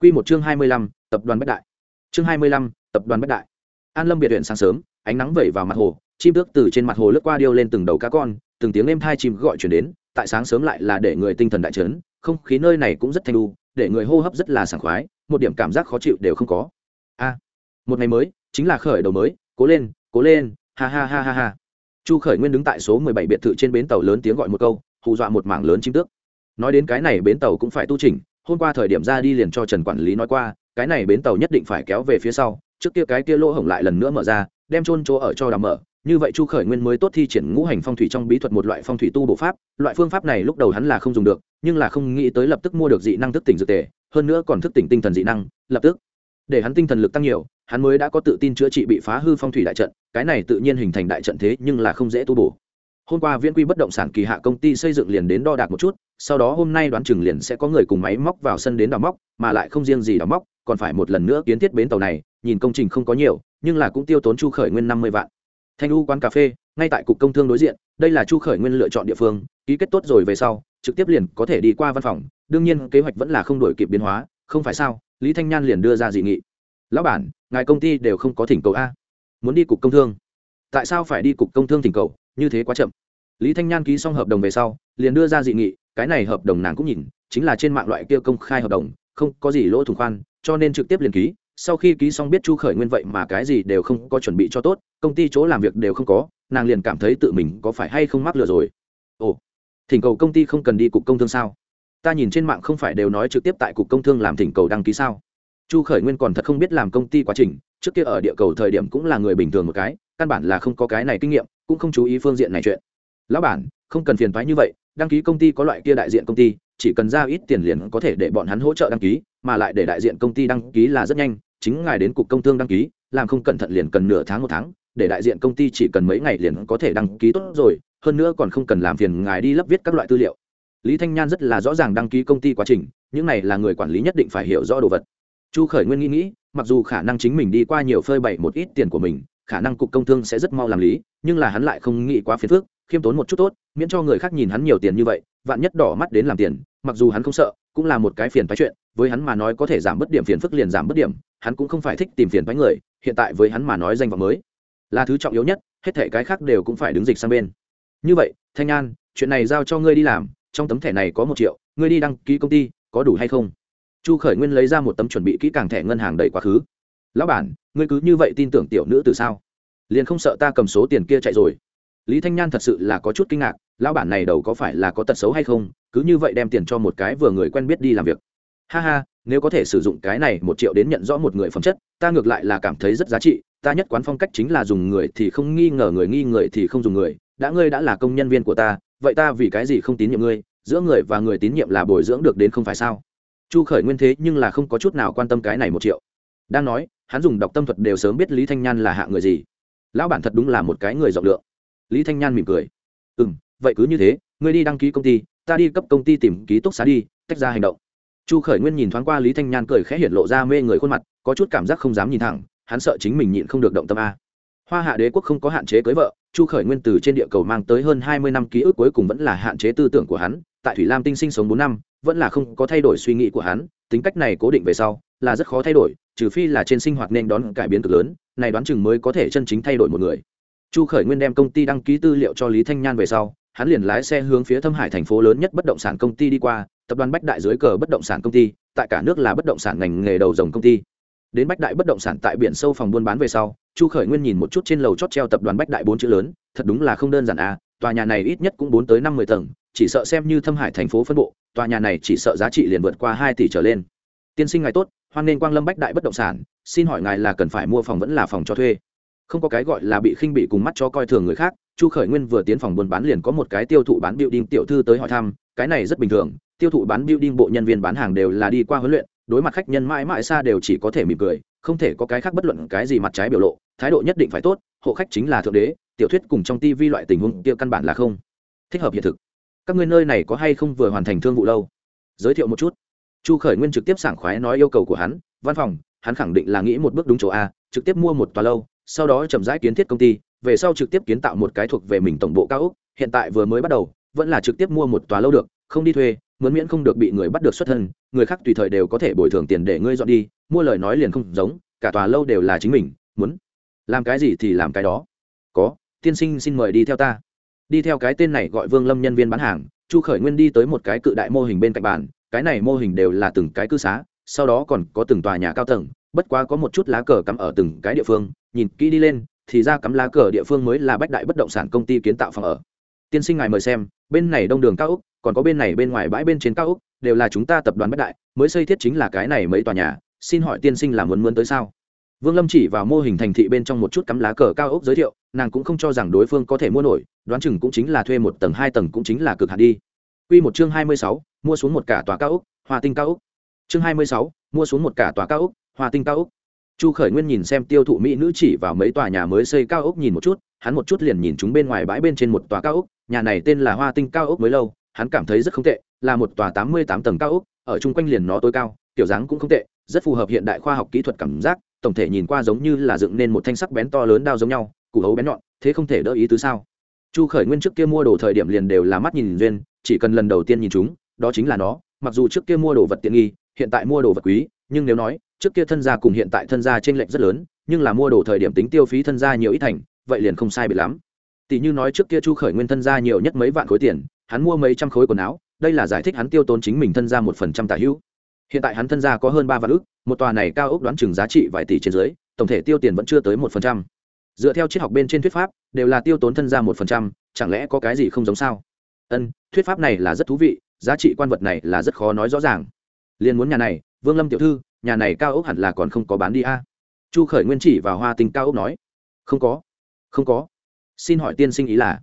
Q một chương hai mươi lăm, tập đoàn bất đại. Chương hai mươi lăm, tập đoàn bất đại. An lâm biệt huyện sáng sớm, ánh nắng vẩy vào mặt hồ, chim tước từ trên mặt hồ lướt qua điêu lên từng đầu cá con, từng tiếng êm thai chim gọi chuyển đến, tại sáng sớm lại là để người tinh thần đại trấn không khí nơi này cũng rất thanh đu để người hô hấp rất là sảng khoái, một điểm cảm giác khó chịu đều không có. A, một ngày mới, chính là khởi đầu mới, cố lên cố lên, ha ha ha ha ha. Chu khởi nguyên đứng tại số mười bảy biệt thự trên bến tàu lớn tiếng gọi một câu, hù dọa một mảng lớn chim tước nói đến cái này bến tàu cũng phải tu trình hôm qua thời điểm ra đi liền cho trần quản lý nói qua, cái này bến tàu nhất định phải kéo về phía sau, trước kia cái kia lỗ hổng lại lần nữa mở ra, đem trôn chỗ ở cho đào mở. Như vậy chu khởi nguyên mới tốt thi triển ngũ hành phong thủy trong bí thuật một loại phong thủy tu bộ pháp, loại phương pháp này lúc đầu hắn là không dùng được, nhưng là không nghĩ tới lập tức mua được dị năng thức tỉnh dược tề, hơn nữa còn thức tỉnh tinh thần dị năng, lập tức. Để hắn tinh thần lực tăng nhiều, hắn mới đã có tự tin chữa trị bị phá hư phong thủy đại trận, cái này tự nhiên hình thành đại trận thế nhưng là không dễ tu bổ hôm qua viễn quy bất động sản kỳ hạ công ty xây dựng liền đến đo đạc một chút, sau đó hôm nay đoán chừng liền sẽ có người cùng máy móc vào sân đến đào móc, mà lại không riêng gì đào móc, còn phải một lần nữa kiến thiết bến tàu này, nhìn công trình không có nhiều, nhưng là cũng tiêu tốn chu khởi nguyên năm mươi vạn. Thanh u quán cà phê, ngay tại cục công thương đối diện, đây là chu khởi nguyên lựa chọn địa phương, ký kết tốt rồi về sau, trực tiếp liền có thể đi qua văn phòng, đương nhiên kế hoạch vẫn là không đổi kịp biến hóa, không phải sao, lý thanh nhan liền đưa ra dị nghị. Lão bản, ngài công ty đều không có thỉnh cầu a. Muốn đi cục công thương. Tại sao phải đi cục công thương thỉnh cầu? Như thế quá chậm. Lý thanh nhan ký xong hợp đồng về sau, liền đưa ra dị nghị, cái này hợp đồng nàng cũng nhìn, chính là trên mạng loại kia công khai hợp đồng, không có gì lỗ thủng khoan, cho nên trực tiếp liền ký, sau khi ký xong biết chu khởi nguyên vậy mà cái gì đều không có chuẩn bị cho tốt, công ty chỗ làm việc đều không có, nàng liền cảm thấy tự mình có phải hay không mắc lừa rồi. Ồ, thỉnh cầu công ty không cần đi cục công thương sao? Ta nhìn trên mạng không phải đều nói trực tiếp tại cục công thương làm thỉnh cầu đăng ký sao? Chu khởi nguyên còn thật không biết làm công ty quá trình, trước kia ở địa cầu thời điểm cũng là người bình thường một cái, căn bản là không có cái này kinh nghiệm cũng không chú ý phương diện này chuyện. Lão bản, không cần phiền thoái như vậy, đăng ký công ty có loại kia đại diện công ty, chỉ cần ra ít tiền liền có thể để bọn hắn hỗ trợ đăng ký, mà lại để đại diện công ty đăng ký là rất nhanh, chính ngài đến cục công thương đăng ký, làm không cẩn thận liền cần nửa tháng một tháng, để đại diện công ty chỉ cần mấy ngày liền có thể đăng ký tốt rồi, hơn nữa còn không cần làm phiền ngài đi lấp viết các loại tư liệu. Lý thanh nhan rất là rõ ràng đăng ký công ty quá trình, những này là người quản lý nhất định phải hiểu rõ đồ vật. Chu khởi nguyên nghĩ nghĩ, mặc dù khả năng chính mình đi qua nhiều phơi bày một ít tiền của mình khả năng cục công thương sẽ rất mau làm lý, nhưng là hắn lại không nghĩ quá phiền phức, khiêm tốn một chút tốt, miễn cho người khác nhìn hắn nhiều tiền như vậy, vạn nhất đỏ mắt đến làm tiền, mặc dù hắn không sợ, cũng là một cái phiền phái chuyện, với hắn mà nói có thể giảm bớt điểm phiền phức liền giảm bớt điểm, hắn cũng không phải thích tìm phiền phái người, hiện tại với hắn mà nói danh vọng mới là thứ trọng yếu nhất, hết thể cái khác đều cũng phải đứng dịch sang bên. Như vậy, thanh an, chuyện này giao cho ngươi đi làm, trong tấm thẻ này có một triệu, ngươi đi đăng ký công ty, có đủ hay không? Chu khởi nguyên lấy ra một tấm chuẩn bị kỹ càng thẻ ngân hàng đầy quá khứ. Lão bản ngươi cứ như vậy tin tưởng tiểu nữ từ sao? Liền không sợ ta cầm số tiền kia chạy rồi? Lý thanh nhan thật sự là có chút kinh ngạc, lão bản này đầu có phải là có tật xấu hay không? Cứ như vậy đem tiền cho một cái vừa người quen biết đi làm việc. Ha ha, nếu có thể sử dụng cái này một triệu đến nhận rõ một người phẩm chất, ta ngược lại là cảm thấy rất giá trị. Ta nhất quán phong cách chính là dùng người thì không nghi ngờ người, nghi người thì không dùng người. Đã ngươi đã là công nhân viên của ta, vậy ta vì cái gì không tín nhiệm ngươi? Giữa người và người tín nhiệm là bồi dưỡng được đến không phải sao? Chu khởi nguyên thế nhưng là không có chút nào quan tâm cái này một triệu. Đang nói hắn dùng đọc tâm thuật đều sớm biết lý thanh nhan là hạ người gì. Lão bản thật đúng là một cái người rộng lượng. Lý thanh nhan mỉm cười. Ừ m vậy cứ như thế, ngươi đi đăng ký công ty, ta đi cấp công ty tìm ký túc xá đi, tách ra hành động. Chu khởi nguyên nhìn thoáng qua lý thanh nhan cười khẽ hiện lộ ra mê người khuôn mặt, có chút cảm giác không dám nhìn thẳng, hắn sợ chính mình nhịn không được động tâm a. Hoa hạ đế quốc không có hạn chế cưới vợ, chu khởi nguyên từ trên địa cầu mang tới hơn hai mươi năm ký ức cuối cùng vẫn là hạn chế tư tưởng của hắn, tại thủy lam tinh sinh sống bốn năm, vẫn là không có thay đổi suy nghĩ của hắn, tính cách này cố định về sau là rất khó thay đổi, trừ phi là trên sinh hoạt nên đón cải biến cực lớn, này đoán chừng mới có thể chân chính thay đổi một người. Chu khởi nguyên đem công ty đăng ký tư liệu cho lý thanh nhan về sau, hắn liền lái xe hướng phía thâm hải thành phố lớn nhất bất động sản công ty đi qua, tập đoàn bách đại dưới cờ bất động sản công ty, tại cả nước là bất động sản ngành nghề đầu dòng công ty. Đến bách đại bất động sản tại biển sâu phòng buôn bán về sau, chu khởi nguyên nhìn một chút trên lầu chót treo tập đoàn bách đại bốn chữ lớn, thật đúng là không đơn giản à tòa nhà này ít nhất cũng bốn tới năm mươi tầng, chỉ sợ xem như thâm hải thành phố phân bộ, tòa nhà này chỉ sợ giá trị liền vượt qua hai tỷ trở lên tiên sinh ngài tốt, hoan nên quang lâm bách đại bất động sản, xin hỏi ngài là cần phải mua phòng vẫn là phòng cho thuê? Không có cái gọi là bị khinh bị cùng mắt cho coi thường người khác, chu khởi nguyên vừa tiến phòng buôn bán liền có một cái tiêu thụ bán building tiểu thư tới hỏi thăm, cái này rất bình thường, tiêu thụ bán building bộ nhân viên bán hàng đều là đi qua huấn luyện, đối mặt khách nhân mãi mãi xa đều chỉ có thể mỉm cười, không thể có cái khác bất luận cái gì mặt trái biểu lộ, thái độ nhất định phải tốt, hộ khách chính là thượng đế, tiểu thuyết cùng trong tivi loại tình huống kia căn bản là không thích hợp hiện thực. Các ngươi nơi này có hay không vừa hoàn thành thương vụ lâu? Giới thiệu một chút chu khởi nguyên trực tiếp sảng khoái nói yêu cầu của hắn, văn phòng, hắn khẳng định là nghĩ một bước đúng chỗ a, trực tiếp mua một tòa lâu, sau đó chậm rãi kiến thiết công ty, về sau trực tiếp kiến tạo một cái thuộc về mình tổng bộ cao ốc, hiện tại vừa mới bắt đầu, vẫn là trực tiếp mua một tòa lâu được, không đi thuê mướn miễn không được bị người bắt được xuất thân, người khác tùy thời đều có thể bồi thường tiền để ngươi dọn đi, mua lời nói liền không giống, cả tòa lâu đều là chính mình, muốn làm cái gì thì làm cái đó. Có, tiên sinh xin mời đi theo ta. Đi theo cái tên này gọi vương lâm nhân viên bán hàng, chu khởi nguyên đi tới một cái cự đại mô hình bên cạnh bàn cái này mô hình đều là từng cái cư xá, sau đó còn có từng tòa nhà cao tầng, bất quá có một chút lá cờ cắm ở từng cái địa phương, nhìn kỹ đi lên, thì ra cắm lá cờ địa phương mới là bách đại bất động sản công ty kiến tạo phòng ở. Tiên sinh ngài mời xem, bên này đông đường cao úc còn có bên này bên ngoài bãi bên trên cao úc đều là chúng ta tập đoàn bách đại, mới xây thiết chính là cái này mấy tòa nhà, xin hỏi tiên sinh là muốn muốn tới sao? Vương lâm chỉ vào mô hình thành thị bên trong một chút cắm lá cờ cao ốc giới thiệu, nàng cũng không cho rằng đối phương có thể mua nổi, đoán chừng cũng chính là thuê một tầng, hai tầng cũng chính là cực hạn đi. Quy một chương hai mươi sáu, mua xuống một cả tòa cao ốc hoa tinh cao ốc. Chương hai mươi sáu, mua xuống một cả tòa cao ốc hoa tinh cao ốc. Chu khởi nguyên nhìn xem tiêu thụ mỹ nữ chỉ vào mấy tòa nhà mới xây cao ốc nhìn một chút hắn một chút liền nhìn chúng bên ngoài bãi bên trên một tòa cao ốc nhà này tên là hoa tinh cao ốc mới lâu hắn cảm thấy rất không tệ là một tòa tám mươi tám tầng cao ốc ở chung quanh liền nó tối cao kiểu dáng cũng không tệ rất phù hợp hiện đại khoa học kỹ thuật cảm giác tổng thể nhìn qua giống như là dựng nên một thanh sắc bén to lớn đao giống nhau củ hấu bén nhọn thế không thể đỡ ý tứ sao? Chu khởi nguyên trước kia mua đồ thời điểm liền đều là mắt nhìn duyên chỉ cần lần đầu tiên nhìn chúng, đó chính là nó. Mặc dù trước kia mua đồ vật tiện nghi, hiện tại mua đồ vật quý, nhưng nếu nói, trước kia thân gia cùng hiện tại thân gia trên lệnh rất lớn, nhưng là mua đồ thời điểm tính tiêu phí thân gia nhiều ít thành, vậy liền không sai bị lắm. Tỷ như nói trước kia chu khởi nguyên thân gia nhiều nhất mấy vạn khối tiền, hắn mua mấy trăm khối quần áo, đây là giải thích hắn tiêu tốn chính mình thân gia một phần trăm tả hữu. Hiện tại hắn thân gia có hơn ba vạn ước một tòa này cao ốc đoán chừng giá trị vài tỷ trên dưới, tổng thể tiêu tiền vẫn chưa tới một phần trăm. Dựa theo triết học bên trên thuyết pháp, đều là tiêu tốn thân gia một phần trăm, chẳng lẽ có cái gì không giống sao? Ân, thuyết pháp này là rất thú vị, giá trị quan vật này là rất khó nói rõ ràng. Liền muốn nhà này, vương lâm tiểu thư, nhà này cao ốc hẳn là còn không có bán đi a. Chu khởi nguyên chỉ và hoa tinh cao ốc nói, không có không có. Xin hỏi tiên sinh ý là?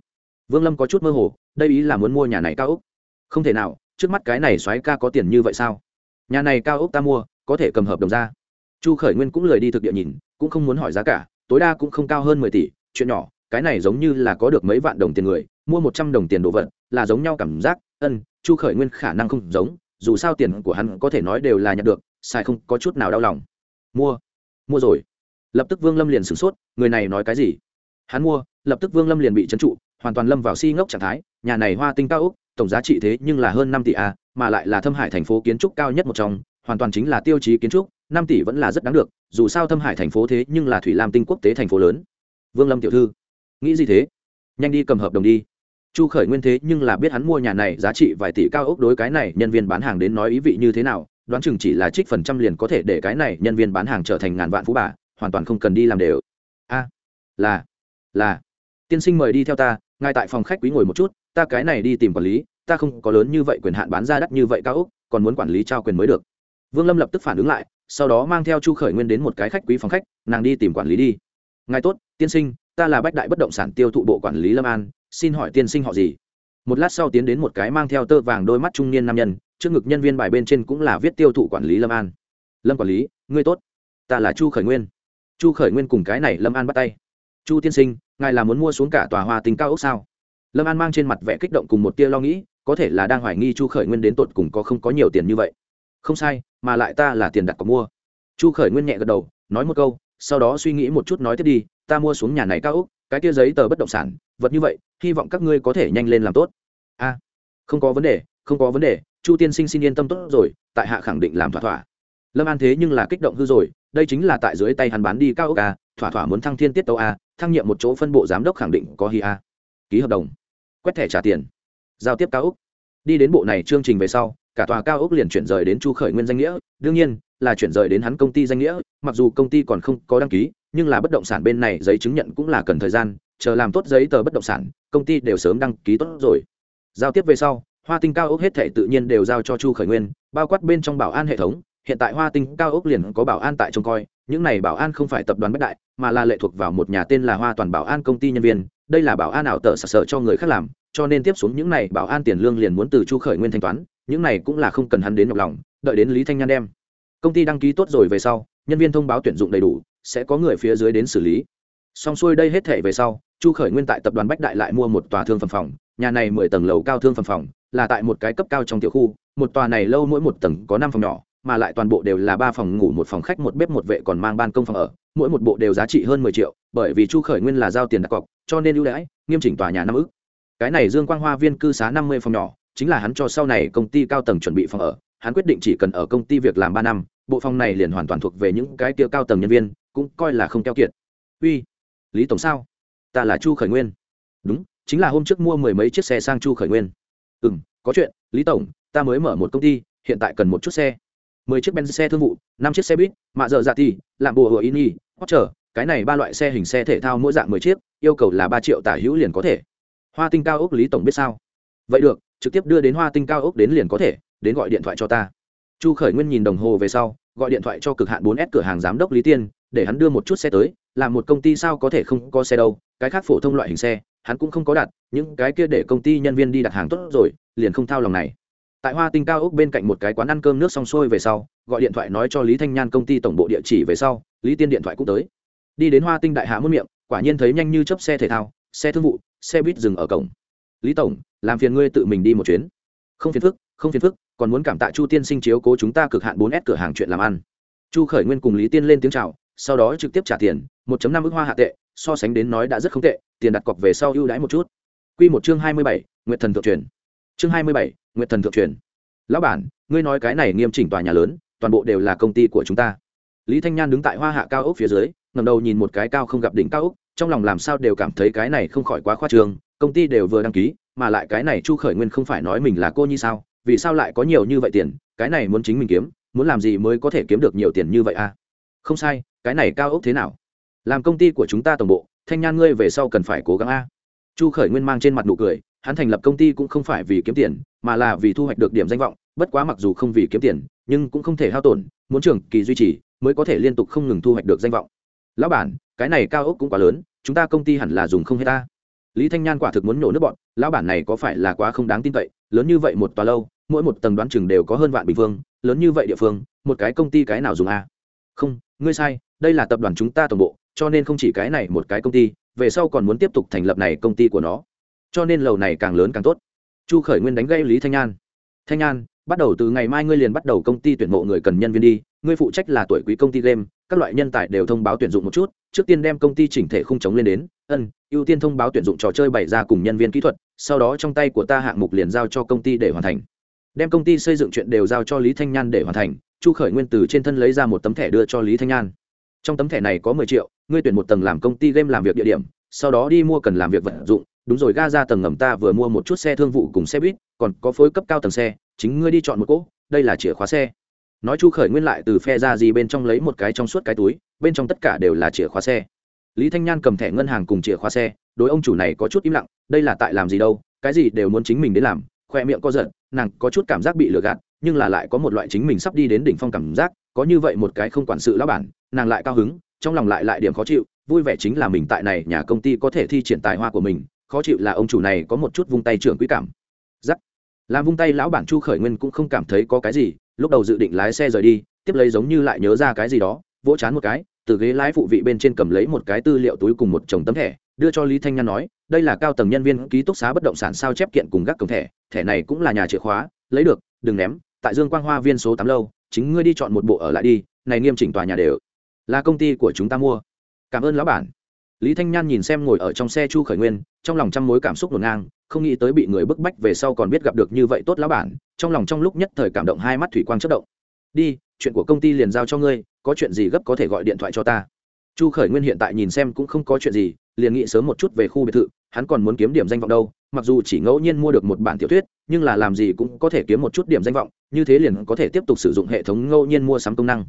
Vương lâm có chút mơ hồ, đây ý là muốn mua nhà này cao ốc. Không thể nào, trước mắt cái này soái ca có tiền như vậy sao? Nhà này cao ốc ta mua, có thể cầm hợp đồng ra. Chu khởi nguyên cũng lười đi thực địa nhìn, cũng không muốn hỏi giá cả, tối đa cũng không cao hơn mười tỷ, chuyện nhỏ, cái này giống như là có được mấy vạn đồng tiền người mua một trăm đồng tiền đồ vật, là giống nhau cảm giác, ân, chu khởi nguyên khả năng không giống, dù sao tiền của hắn có thể nói đều là nhận được, sai không có chút nào đau lòng. Mua mua rồi. Lập tức vương lâm liền sửng sốt, người này nói cái gì? Hắn mua, lập tức vương lâm liền bị trấn trụ, hoàn toàn lâm vào si ngốc trạng thái, nhà này hoa tinh cao úc tổng giá trị thế nhưng là hơn năm tỷ a, mà lại là thâm hải thành phố kiến trúc cao nhất một trong, hoàn toàn chính là tiêu chí kiến trúc, năm tỷ vẫn là rất đáng được, dù sao thâm hải thành phố thế nhưng là thủy lam tinh quốc tế thành phố lớn. Vương lâm tiểu thư, nghĩ gì thế? Nhanh đi cầm hợp đồng đi chu khởi nguyên thế nhưng là biết hắn mua nhà này giá trị vài tỷ cao ốc đối cái này nhân viên bán hàng đến nói ý vị như thế nào, đoán chừng chỉ là trích phần trăm liền có thể để cái này nhân viên bán hàng trở thành ngàn vạn phú bà, hoàn toàn không cần đi làm đều. A, là là. Tiên sinh mời đi theo ta ngay tại phòng khách quý ngồi một chút, ta cái này đi tìm quản lý, ta không có lớn như vậy quyền hạn bán ra đắt như vậy cao ốc, còn muốn quản lý trao quyền mới được. Vương lâm lập tức phản ứng lại, sau đó mang theo chu khởi nguyên đến một cái khách quý phòng khách, nàng đi tìm quản lý đi. Ngài tốt, tiên sinh, ta là bách đại bất động sản tiêu thụ bộ quản lý lâm an xin hỏi tiên sinh họ gì? Một lát sau tiến đến một cái mang theo tơ vàng đôi mắt trung niên nam nhân, trước ngực nhân viên bài bên trên cũng là viết tiêu thụ quản lý lâm an. Lâm quản lý, ngươi tốt. Ta là chu khởi nguyên. Chu khởi nguyên cùng cái này lâm an bắt tay. Chu tiên sinh, ngài là muốn mua xuống cả tòa hoa tình cao ốc sao? Lâm an mang trên mặt vẻ kích động cùng một tia lo nghĩ, có thể là đang hoài nghi chu khởi nguyên đến tột cùng có không có nhiều tiền như vậy. Không sai, mà lại ta là tiền đặt có mua. Chu khởi nguyên nhẹ gật đầu, nói một câu, sau đó suy nghĩ một chút nói tiếp đi, ta mua xuống nhà này cao ốc cái kia giấy tờ bất động sản, vật như vậy, hy vọng các ngươi có thể nhanh lên làm tốt. A, không có vấn đề, không có vấn đề, chu tiên sinh xin yên tâm tốt rồi, tại hạ khẳng định làm thỏa thỏa. Lâm an thế nhưng là kích động hư rồi, đây chính là tại dưới tay hắn bán đi cao ốc a, thỏa thỏa muốn thăng thiên tiết tấu a, thăng nhiệm một chỗ phân bộ giám đốc khẳng định có hi a. Ký hợp đồng. Quét thẻ trả tiền. Giao tiếp cao ốc. Đi đến bộ này chương trình về sau cả tòa cao ốc liền chuyển rời đến chu khởi nguyên danh nghĩa. Đương nhiên, là chuyển rời đến hắn công ty danh nghĩa, mặc dù công ty còn không có đăng ký, nhưng là bất động sản bên này giấy chứng nhận cũng là cần thời gian, chờ làm tốt giấy tờ bất động sản, công ty đều sớm đăng ký tốt rồi. Giao tiếp về sau, hoa tinh cao ốc hết thể tự nhiên đều giao cho chu khởi nguyên, bao quát bên trong bảo an hệ thống. Hiện tại hoa tinh cao ốc liền có bảo an tại trông coi, những này bảo an không phải tập đoàn bất đại, mà là lệ thuộc vào một nhà tên là hoa toàn bảo an công ty nhân viên. Đây là bảo an ảo tờ sặc sợ cho người khác làm, cho nên tiếp xuống những này bảo an tiền lương liền muốn từ chu khởi nguyên thanh toán những này cũng là không cần hắn đến nhọc lòng, đợi đến lý thanh nhan đem công ty đăng ký tốt rồi về sau, nhân viên thông báo tuyển dụng đầy đủ, sẽ có người phía dưới đến xử lý. Xong xuôi đây hết thể về sau, chu khởi nguyên tại tập đoàn bách đại lại mua một tòa thương phẩm phòng, nhà này mười tầng lầu cao thương phẩm phòng, là tại một cái cấp cao trong tiểu khu, một tòa này lâu mỗi một tầng có năm phòng nhỏ, mà lại toàn bộ đều là ba phòng ngủ, một phòng khách, một bếp, một vệ còn mang ban công phòng ở, mỗi một bộ đều giá trị hơn mười triệu, bởi vì chu khởi nguyên là giao tiền đặt cọc, cho nên ưu đãi, nghiêm chỉnh tòa nhà năm ức. Cái này dương quang hoa viên cư xá năm mươi phòng nhỏ chính là hắn cho sau này công ty cao tầng chuẩn bị phòng ở, hắn quyết định chỉ cần ở công ty việc làm ba năm, bộ phòng này liền hoàn toàn thuộc về những cái kia cao tầng nhân viên, cũng coi là không keo kiệt. Uy, lý tổng sao? Ta là chu khởi nguyên. Đúng, chính là hôm trước mua mười mấy chiếc xe sang chu khởi nguyên. Ừ m có chuyện, lý tổng, ta mới mở một công ty, hiện tại cần một chút xe. Mười chiếc benz xe thương vụ, năm chiếc xe buýt, mạ dợ dạ thì làm bùa hựa in y hót chờ cái này ba loại xe hình xe thể thao mỗi dạng mười chiếc, yêu cầu là ba triệu tả hữu liền có thể. Hoa tinh cao ốc lý tổng biết sao? Vậy được trực tiếp đưa đến hoa tinh cao ốc đến liền có thể, đến gọi điện thoại cho ta. Chu khởi nguyên nhìn đồng hồ về sau, gọi điện thoại cho cực hạn 4S cửa hàng giám đốc lý tiên, để hắn đưa một chút xe tới, làm một công ty sao có thể không có xe đâu, cái khác phổ thông loại hình xe, hắn cũng không có đặt, những cái kia để công ty nhân viên đi đặt hàng tốt rồi, liền không thao lòng này. Tại hoa tinh cao ốc bên cạnh một cái quán ăn cơm nước xong xuôi về sau, gọi điện thoại nói cho lý thanh nhan công ty tổng bộ địa chỉ về sau, lý tiên điện thoại cũng tới. Đi đến hoa tinh đại hạ muôn miệng, quả nhiên thấy nhanh như chấp xe thể thao, xe thương vụ, xe buýt dừng ở cổng lý tổng, làm phiền ngươi tự mình đi một chuyến. Không phiền phức, không phiền phức, còn muốn cảm tạ chu tiên sinh chiếu cố chúng ta cực hạn bốn s cửa hàng chuyện làm ăn. Chu khởi nguyên cùng lý tiên lên tiếng c h à o sau đó trực tiếp trả tiền, một năm ước hoa hạ tệ, so sánh đến nói đã rất không tệ, tiền đặt cọc về sau ưu đãi một chút. Q một chương hai mươi bảy nguyện thần thượng truyền. Chương hai mươi bảy nguyện thần thượng truyền. Lão bản, ngươi nói cái này nghiêm chỉnh tòa nhà lớn, toàn bộ đều là công ty của chúng ta. Lý thanh nhan đứng tại hoa hạ cao ốc phía dưới ngầm đầu nhìn một cái cao không gặp đỉnh cao ốc trong lòng làm sao đều cảm thấy cái này không khỏi quá khoa trương, công ty đều vừa đăng ký, mà lại cái này chu khởi nguyên không phải nói mình là cô nhi sao, vì sao lại có nhiều như vậy tiền, cái này muốn chính mình kiếm, muốn làm gì mới có thể kiếm được nhiều tiền như vậy à? Không sai, cái này cao ốc thế nào? Làm công ty của chúng ta tổng bộ, thanh nhan ngươi về sau cần phải cố gắng a. Chu khởi nguyên mang trên mặt nụ cười, hắn thành lập công ty cũng không phải vì kiếm tiền, mà là vì thu hoạch được điểm danh vọng, bất quá mặc dù không vì kiếm tiền, nhưng cũng không thể hao tổn, muốn trường kỳ duy trì, mới có thể liên tục không ngừng thu hoạch được danh vọng lão bản, cái này cao ốc cũng quá lớn, chúng ta công ty hẳn là dùng không hết ta. Lý thanh nhan quả thực muốn nhổ nước bọn, lão bản này có phải là quá không đáng tin cậy, lớn như vậy một tòa lâu, mỗi một tầng đoán chừng đều có hơn vạn bình phương, lớn như vậy địa phương, một cái công ty cái nào dùng a không, ngươi sai, đây là tập đoàn chúng ta toàn bộ, cho nên không chỉ cái này một cái công ty, về sau còn muốn tiếp tục thành lập này công ty của nó. Cho nên lầu này càng lớn càng tốt. Chu khởi nguyên đánh gây lý thanh nhan. Thanh nhan, bắt đầu từ ngày mai ngươi liền bắt đầu công ty tuyển mộ người cần nhân viên đi, ngươi phụ trách là tuổi quý công ty game các loại nhân tài đều thông báo tuyển dụng một chút, trước tiên đem công ty chỉnh thể khung chống lên đến, ân, ưu tiên thông báo tuyển dụng trò chơi bày ra cùng nhân viên kỹ thuật, sau đó trong tay của ta hạng mục liền giao cho công ty để hoàn thành. Đem công ty xây dựng chuyện đều giao cho lý thanh nhan để hoàn thành, chu khởi nguyên từ trên thân lấy ra một tấm thẻ đưa cho lý thanh nhan. Trong tấm thẻ này có mười triệu, ngươi tuyển một tầng làm công ty game làm việc địa điểm, sau đó đi mua cần làm việc vận dụng, đúng rồi, ga ra tầng ngầm ta vừa mua một chút xe thương vụ cùng xe buýt, còn có phối cấp cao tầng xe, chính ngươi đi chọn một cỗ, đây là chìa khóa xe nói chu khởi nguyên lại từ phe ra gì bên trong lấy một cái trong suốt cái túi, bên trong tất cả đều là chìa khóa xe. Lý thanh nhan cầm thẻ ngân hàng cùng chìa khóa xe, đối ông chủ này có chút im lặng, đây là tại làm gì đâu, cái gì đều muốn chính mình đến làm, khoe miệng co giận nàng có chút cảm giác bị lừa gạt, nhưng là lại có một loại chính mình sắp đi đến đỉnh phong cảm giác, có như vậy một cái không quản sự lão bản, nàng lại cao hứng, trong lòng lại lại điểm khó chịu, vui vẻ chính là mình tại này nhà công ty có thể thi triển tài hoa của mình, khó chịu là ông chủ này có một chút vung tay trưởng quý cảm. Giắc. Làm vung tay lão bản chu khởi nguyên cũng không cảm thấy có cái gì lúc đầu dự định lái xe rời đi, tiếp lấy giống như lại nhớ ra cái gì đó, vỗ chán một cái, từ ghế lái phụ vị bên trên cầm lấy một cái tư liệu túi cùng một chồng tấm thẻ, đưa cho lý thanh nhan nói, đây là cao tầng nhân viên ký túc xá bất động sản sao chép kiện cùng gác cổng thẻ thẻ này cũng là nhà chìa khóa, lấy được, đừng ném, tại dương quang hoa viên số tám lâu, chính ngươi đi chọn một bộ ở lại đi, này nghiêm chỉnh tòa nhà đều là công ty của chúng ta mua. Cảm ơn lão bản. Lý thanh nhan nhìn xem ngồi ở trong xe chu khởi nguyên, trong lòng trăm mối cảm xúc ngổn ngang không nghĩ tới bị người bức bách về sau còn biết gặp được như vậy tốt lão bản, trong lòng trong lúc nhất thời cảm động hai mắt thủy quang chất động. Đi, chuyện của công ty liền giao cho ngươi, có chuyện gì gấp có thể gọi điện thoại cho ta. Chu khởi nguyên hiện tại nhìn xem cũng không có chuyện gì, liền nghĩ sớm một chút về khu biệt thự, hắn còn muốn kiếm điểm danh vọng đâu, mặc dù chỉ ngẫu nhiên mua được một bản tiểu thuyết, nhưng là làm gì cũng có thể kiếm một chút điểm danh vọng, như thế liền có thể tiếp tục sử dụng hệ thống ngẫu nhiên mua sắm công năng.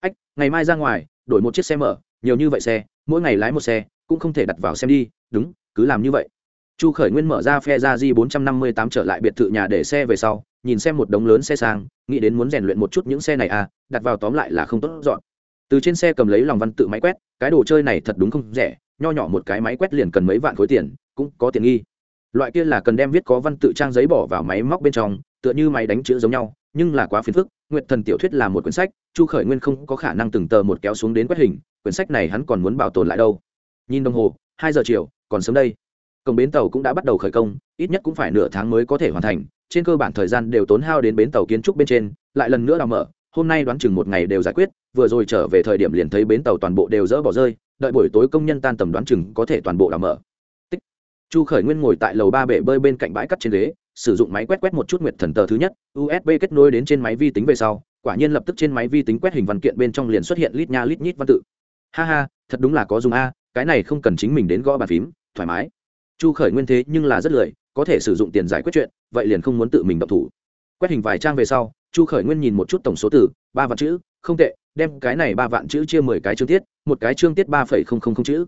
Ách, ngày mai ra ngoài, đổi một chiếc xe mở, nhiều như vậy xe, mỗi ngày lái một xe, cũng không thể đặt vào xem đi, đúng, cứ làm như vậy chu khởi nguyên mở ra phe ra di bốn trăm năm mươi tám trở lại biệt thự nhà để xe về sau, nhìn xem một đống lớn xe sang, nghĩ đến muốn rèn luyện một chút những xe này à đặt vào tóm lại là không tốt dọn. Từ trên xe cầm lấy lòng văn tự máy quét, cái đồ chơi này thật đúng không rẻ, nho nhỏ một cái máy quét liền cần mấy vạn khối tiền, cũng có tiền nghi. Loại kia là cần đem viết có văn tự trang giấy bỏ vào máy móc bên trong, tựa như máy đánh chữ giống nhau, nhưng là quá phiền phức Nguyện thần tiểu thuyết là một quyển sách, chu khởi nguyên không có khả năng từng tờ một kéo xuống đến quét hình, quyển sách này hắn còn muốn bảo tồn lại đâu. Nhìn đồng hồ, hai giờ chiều, còn sớm đây cổng bến tàu cũng đã bắt đầu khởi công, ít nhất cũng phải nửa tháng mới có thể hoàn thành, trên cơ bản thời gian đều tốn hao đến bến tàu kiến trúc bên trên, lại lần nữa đào mở, hôm nay đoán chừng một ngày đều giải quyết, vừa rồi trở về thời điểm liền thấy bến tàu toàn bộ đều dỡ bỏ rơi, đợi buổi tối công nhân tan tầm đoán chừng có thể toàn bộ đào mở. Tích. chu khởi nguyên ngồi tại lầu ba bể bơi bên cạnh bãi cắt trên ghế, sử dụng máy quét quét một chút nguyệt thần tờ thứ nhất usb kết nối đến trên máy vi tính về sau, quả nhiên lập tức trên máy vi tính quét hình văn kiện bên trong liền xuất hiện lít nha lít nhít văn tự. Ha ha, thật đúng là có dùng a, cái này không cần chính mình đến gõ bàn phím, thoải mái chu khởi nguyên thế nhưng là rất lười, có thể sử dụng tiền giải quyết chuyện, vậy liền không muốn tự mình độc thủ. Quét hình vài trang về sau, chu khởi nguyên nhìn một chút tổng số từ, ba vạn chữ, không tệ, đem cái này ba vạn chữ chia mười cái chương tiết, một cái chương tiết ba phẩy không không không chữ.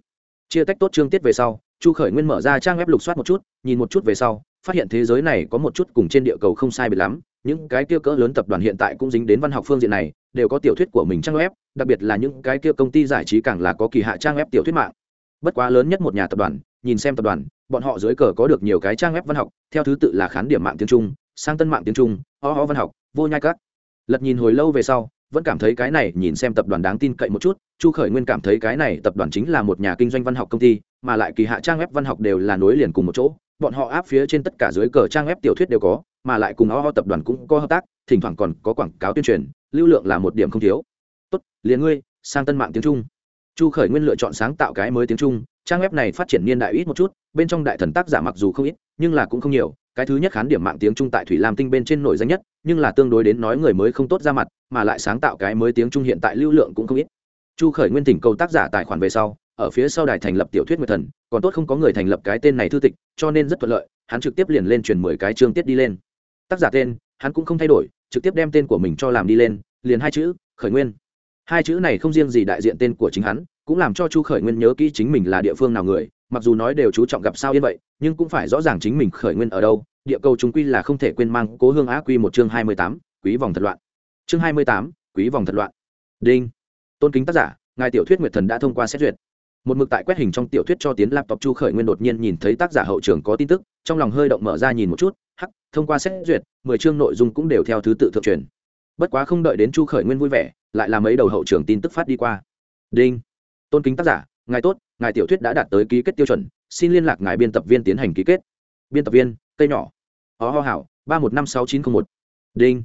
Chia tách tốt chương tiết về sau, chu khởi nguyên mở ra trang web lục soát một chút, nhìn một chút về sau, phát hiện thế giới này có một chút cùng trên địa cầu không sai biệt lắm, những cái kia cỡ lớn tập đoàn hiện tại cũng dính đến văn học phương diện này, đều có tiểu thuyết của mình trang web, đặc biệt là những cái kia công ty giải trí càng là có kỳ hạ trang web tiểu thuyết mạng. Bất quá lớn nhất một nhà tập đoàn, nhìn xem tập đoàn bọn họ dưới cờ có được nhiều cái trang web văn học, theo thứ tự là khán điểm mạng tiếng trung, sang tân mạng tiếng trung ho ho văn học, vô nhai các. Lật nhìn hồi lâu về sau, vẫn cảm thấy cái này nhìn xem tập đoàn đáng tin cậy một chút, chu khởi nguyên cảm thấy cái này tập đoàn chính là một nhà kinh doanh văn học công ty, mà lại kỳ hạ trang web văn học đều là nối liền cùng một chỗ, bọn họ áp phía trên tất cả dưới cờ trang web tiểu thuyết đều có, mà lại cùng ho ho tập đoàn cũng có hợp tác, thỉnh thoảng còn có quảng cáo tuyên truyền, lưu lượng là một điểm không thiếu. Tốt, liền ngươi, sang tân mạng tiếng trung. Chu khởi nguyên lựa chọn sáng tạo cái mới tiếng trung trang web này phát triển niên đại ít một chút, bên trong đại thần tác giả mặc dù không ít, nhưng là cũng không nhiều. Cái thứ nhất khán điểm mạng tiếng trung tại thủy lam tinh bên trên nổi danh nhất, nhưng là tương đối đến nói người mới không tốt ra mặt, mà lại sáng tạo cái mới tiếng trung hiện tại lưu lượng cũng không ít. Chu khởi nguyên tỉnh cầu tác giả tài khoản về sau, ở phía sau đài thành lập tiểu thuyết nguyệt thần, còn tốt không có người thành lập cái tên này thư tịch, cho nên rất thuận lợi, hắn trực tiếp liền lên truyền mười cái chương tiết đi lên. Tác giả tên, hắn cũng không thay đổi, trực tiếp đem tên của mình cho làm đi lên, liền hai chữ, khởi nguyên hai chữ này không riêng gì đại diện tên của chính hắn, cũng làm cho chu khởi nguyên nhớ kỹ chính mình là địa phương nào người, mặc dù nói đều chú trọng gặp sao yên vậy, nhưng cũng phải rõ ràng chính mình khởi nguyên ở đâu, địa cầu chúng quy là không thể quên mang cố hương á quy một chương hai mươi tám, quý vòng thật loạn. Chương hai mươi tám, quý vòng thật loạn. Đinh. Tôn kính tác giả, ngài tiểu thuyết nguyệt thần đã thông qua xét duyệt. Một mực tại quét hình trong tiểu thuyết cho tiến laptop chu khởi nguyên đột nhiên nhìn thấy tác giả hậu trường có tin tức, trong lòng hơi động mở ra nhìn một chút, hắc, thông qua xét duyệt, mười chương nội dung cũng đều theo thứ tự thượng truyền. Bất quá không đợi đến chu khởi nguyên vui vẻ lại làm mấy đầu hậu trường tin tức phát đi qua. Đinh. Tôn kính tác giả, ngài tốt, ngài tiểu thuyết đã đạt tới ký kết tiêu chuẩn, xin liên lạc ngài biên tập viên tiến hành ký kết. Biên tập viên, cây nhỏ. Ó ho hảo, ba một năm sáu chín t r ă n h một. Đinh.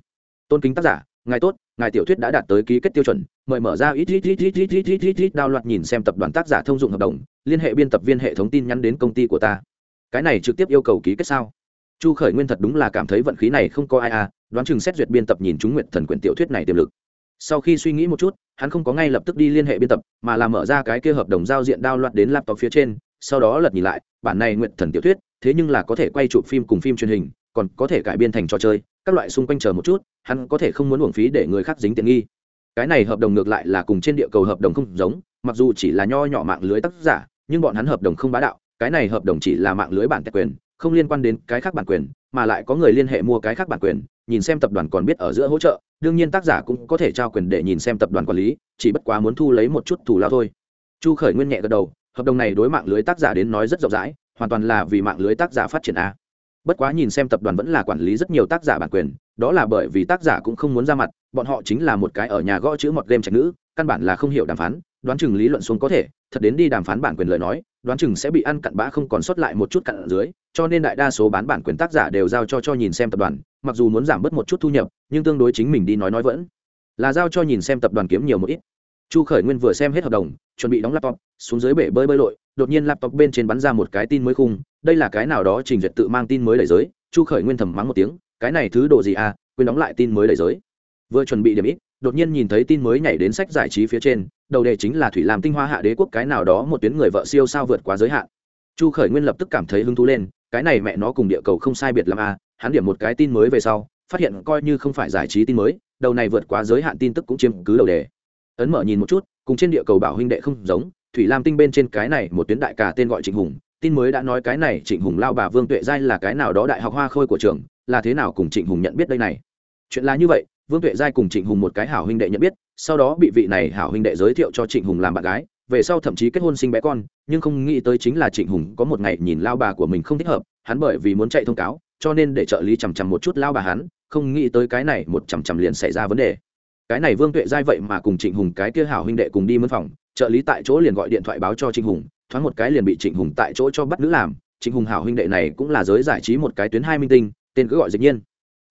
Tôn kính tác giả, ngài tốt, ngài tiểu thuyết đã đạt tới ký kết tiêu chuẩn, mời mở ra ít ít ít ít ít ít ít ít ít đao loạt nhìn xem tập đoàn tác giả thông dụng hợp đồng, liên hệ biên tập viên hệ thống tin nhắn đến công ty của ta. Cái này trực tiếp yêu cầu ký kết sao? Chu khởi nguyên thật đúng là cảm thấy vận khí này không có ai à đoán chừng xét duyệt biên tập nhìn chúng nguyện thần quyển tiểu thuyết này tiềm lực sau khi suy nghĩ một chút, hắn không có ngay lập tức đi liên hệ biên tập, mà là mở ra cái kia hợp đồng giao diện đao loạt đến laptop phía trên, sau đó lật nhìn lại, bản này nguyện thần tiểu thuyết, thế nhưng là có thể quay chụp phim cùng phim truyền hình, còn có thể cải biên thành trò chơi, các loại xung quanh chờ một chút, hắn có thể không muốn uổng phí để người khác dính tiện nghi. Cái này hợp đồng ngược lại là cùng trên địa cầu hợp đồng không giống, mặc dù chỉ là nho nhỏ mạng lưới tác giả, nhưng bọn hắn hợp đồng không bá đạo, cái này hợp đồng chỉ là mạng lưới bản tệ quyền không liên quan đến cái khác bản quyền, mà lại có người liên hệ mua cái khác bản quyền, nhìn xem tập đoàn còn biết ở giữa hỗ trợ, đương nhiên tác giả cũng có thể trao quyền để nhìn xem tập đoàn quản lý, chỉ bất quá muốn thu lấy một chút thù lao thôi. Chu khởi nguyên nhẹ gật đầu, hợp đồng này đối mạng lưới tác giả đến nói rất rộng rãi, hoàn toàn là vì mạng lưới tác giả phát triển a. Bất quá nhìn xem tập đoàn vẫn là quản lý rất nhiều tác giả bản quyền, đó là bởi vì tác giả cũng không muốn ra mặt, bọn họ chính là một cái ở nhà gõ chữ một game trạch nữ, căn bản là không hiểu đàm phán đoán chừng lý luận xuống có thể, thật đến đi đàm phán bản quyền lời nói, đoán chừng sẽ bị ăn cặn bã không còn sót lại một chút cặn ở dưới, cho nên đại đa số bán bản quyền tác giả đều giao cho cho nhìn xem tập đoàn, mặc dù muốn giảm bớt một chút thu nhập, nhưng tương đối chính mình đi nói nói vẫn là giao cho nhìn xem tập đoàn kiếm nhiều một ít. Chu khởi nguyên vừa xem hết hợp đồng, chuẩn bị đóng laptop, xuống dưới bể bơi bơi lội, đột nhiên laptop bên trên bắn ra một cái tin mới khung, đây là cái nào đó trình duyệt tự mang tin mới đẩy giới, chu khởi nguyên thầm mắng một tiếng, cái này thứ độ gì à quên đóng lại tin mới đẩy giới. Vừa chuẩn bị điểm ít, đột nhiên nhìn thấy tin mới nhảy đến sách giải trí phía trên đầu đề chính là thủy làm tinh hoa hạ đế quốc cái nào đó một tuyến người vợ siêu sao vượt quá giới hạn. Chu khởi nguyên lập tức cảm thấy hứng thú lên, cái này mẹ nó cùng địa cầu không sai biệt l à hắn điểm một cái tin mới về sau, phát hiện coi như không phải giải trí tin mới, đầu này vượt quá giới hạn tin tức cũng chiếm cứ đầu đề. Ấn mở nhìn một chút, cùng trên địa cầu bảo huynh đệ không giống, thủy lam tinh bên trên cái này một tuyến đại cả tên gọi trịnh hùng, tin mới đã nói cái này trịnh hùng lao bà vương tuệ giai là cái nào đó đại học hoa khôi của trường, là thế nào cùng trịnh hùng nhận biết đây này? Chuyện là như vậy vương tuệ giai cùng trịnh hùng một cái hảo huynh đệ nhận biết, sau đó bị vị này hảo huynh đệ giới thiệu cho trịnh hùng làm bạn gái, về sau thậm chí kết hôn sinh bé con, nhưng không nghĩ tới chính là trịnh hùng có một ngày nhìn lao bà của mình không thích hợp, hắn bởi vì muốn chạy thông cáo, cho nên để trợ lý chằm chằm một chút lao bà hắn, không nghĩ tới cái này một chằm chằm liền xảy ra vấn đề. Cái này vương tuệ giai vậy mà cùng trịnh hùng cái kia hảo huynh đệ cùng đi mân phòng, trợ lý tại chỗ liền gọi điện thoại báo cho trịnh hùng, thoáng một cái liền bị trịnh hùng tại chỗ cho bắt nữ làm. Trịnh hùng hảo huynh đệ này cũng là giới giải trí một cái tuyến hai minh tinh, tên cứ gọi dịch nhiên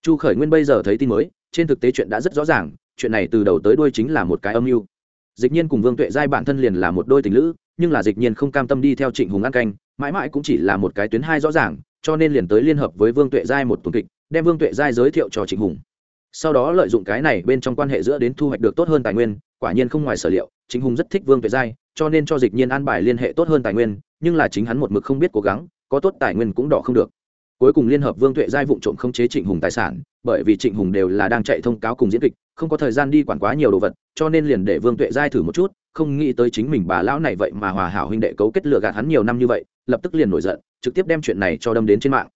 chu khởi nguyên bây giờ thấy tin mới, trên thực tế chuyện đã rất rõ ràng, chuyện này từ đầu tới đuôi chính là một cái âm mưu. Dịch nhiên cùng vương tuệ giai bản thân liền là một đôi tình lữ, nhưng là dịch nhiên không cam tâm đi theo trịnh hùng ăn canh, mãi mãi cũng chỉ là một cái tuyến hai rõ ràng, cho nên liền tới liên hợp với vương tuệ giai một tuần kịch, đem vương tuệ giai giới thiệu cho trịnh hùng. Sau đó lợi dụng cái này bên trong quan hệ giữa đến thu hoạch được tốt hơn tài nguyên, quả nhiên không ngoài sở liệu, trịnh hùng rất thích vương tuệ giai, cho nên cho dịch nhiên an bài liên hệ tốt hơn tài nguyên, nhưng là chính hắn một mực không biết cố gắng, có tốt tài nguyên cũng đỏ không được cuối cùng liên hợp vương tuệ giai vụ trộm không chế trịnh hùng tài sản, bởi vì trịnh hùng đều là đang chạy thông cáo cùng diễn kịch, không có thời gian đi quản quá nhiều đồ vật, cho nên liền để vương tuệ giai thử một chút, không nghĩ tới chính mình bà lão này vậy mà hòa hảo huynh đệ cấu kết lừa gạt hắn nhiều năm như vậy, lập tức liền nổi giận, trực tiếp đem chuyện này cho đâm đến trên mạng.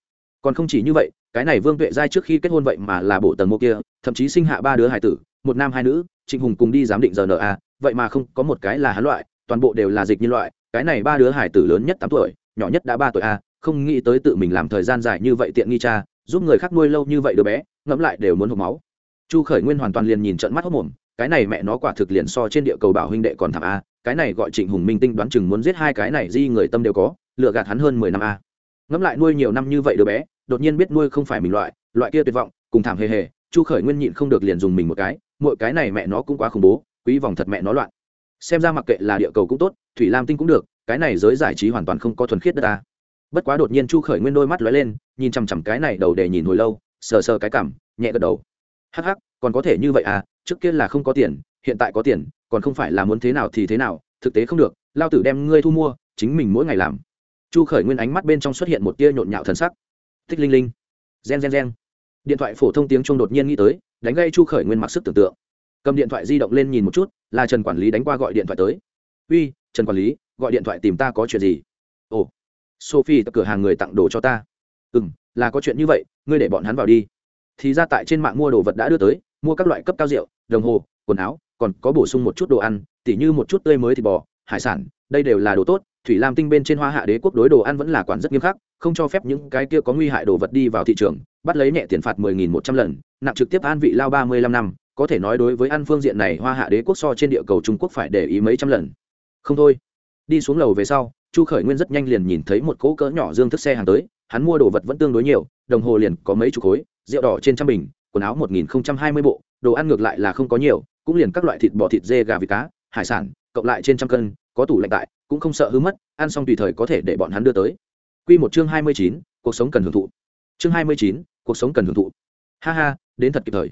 Còn không chỉ như vậy, cái này vương tuệ giai trước khi kết hôn vậy mà là bộ tầng mô kia, thậm chí sinh hạ ba đứa hải tử, một nam hai nữ, trịnh hùng cùng đi giám định giờ rna vậy mà không có một cái là hắn loại, toàn bộ đều là dịch nhân loại, cái này ba đứa hải tử lớn nhất tám tuổi, nhỏ nhất đã ba tuổi a không nghĩ tới tự mình làm thời gian dài như vậy tiện nghi cha, giúp người khác nuôi lâu như vậy đứa bé, ngẫm lại đều muốn hộp máu. Chu khởi nguyên hoàn toàn liền nhìn trận mắt hốc mồm, cái này mẹ nó quả thực liền so trên địa cầu bảo huynh đệ còn thảm a, cái này gọi trịnh hùng minh tinh đoán chừng muốn giết hai cái này di người tâm đều có lựa gạt hắn hơn mười năm a. Ngẫm lại nuôi nhiều năm như vậy đứa bé, đột nhiên biết nuôi không phải mình loại loại kia tuyệt vọng, cùng thảm hề hề, chu khởi nguyên nhịn không được liền dùng mình một cái mỗi cái này mẹ nó cũng quá khủng bố, quý vòng thật mẹ nó loạn. Xem ra mặc kệ là địa cầu cũng tốt, thủy lam tinh cũng được, cái này giới giải trí hoàn toàn không có thuần khiết đất ta bất quá đột nhiên chu khởi nguyên đôi mắt lóe lên, nhìn chằm chằm cái này đầu để nhìn hồi lâu, sờ sờ cái cảm nhẹ gật đầu. Hắc hắc, còn có thể như vậy à trước kia là không có tiền, hiện tại có tiền, còn không phải là muốn thế nào thì thế nào, thực tế không được, lao tử đem ngươi thu mua, chính mình mỗi ngày làm. Chu khởi nguyên ánh mắt bên trong xuất hiện một tia nhộn nhạo thần sắc. Thích linh linh. Gen gen gen. Điện thoại phổ thông tiếng chuông đột nhiên nghĩ tới, đánh gây chu khởi nguyên mặc sức tưởng tượng. Cầm điện thoại di động lên nhìn một chút, là trần quản lý đánh qua gọi điện thoại tới. Uy, trần quản lý, gọi điện thoại tìm ta có chuyện gì? Ồ sophie tập cửa hàng người tặng đồ cho ta. Ừ m là có chuyện như vậy, ngươi để bọn hắn vào đi. Thì ra tại trên mạng mua đồ vật đã đưa tới, mua các loại cấp cao rượu, đồng hồ, quần áo, còn có bổ sung một chút đồ ăn, tỉ như một chút tươi mới thịt bò, hải sản, đây đều là đồ tốt. Thủy lam tinh bên trên hoa hạ đế quốc đối đồ ăn vẫn là quản rất nghiêm khắc, không cho phép những cái kia có nguy hại đồ vật đi vào thị trường, bắt lấy nhẹ tiền phạt mười nghìn một trăm lần, nặng trực tiếp an vị lao ba mươi lăm năm, có thể nói đối với ăn phương diện này hoa hạ đế quốc so trên địa cầu trung quốc phải để ý mấy trăm lần. Không thôi. Đi xuống lầu về sau chu khởi nguyên rất nhanh liền nhìn thấy một cỗ cỡ nhỏ dương thức xe hàng tới, hắn mua đồ vật vẫn tương đối nhiều, đồng hồ liền có mấy chục khối, rượu đỏ trên trăm bình, quần áo một nghìn hai mươi bộ, đồ ăn ngược lại là không có nhiều, cũng liền các loại thịt bò, thịt dê, gà, vịt cá, hải sản, cộng lại trên trăm cân, có tủ lạnh tại, cũng không sợ hư mất, ăn xong tùy thời có thể để bọn hắn đưa tới. Quy một chương hai mươi chín, cuộc sống cần hưởng thụ. Chương hai mươi chín, cuộc sống cần hưởng thụ. Ha ha, đến thật kịp thời.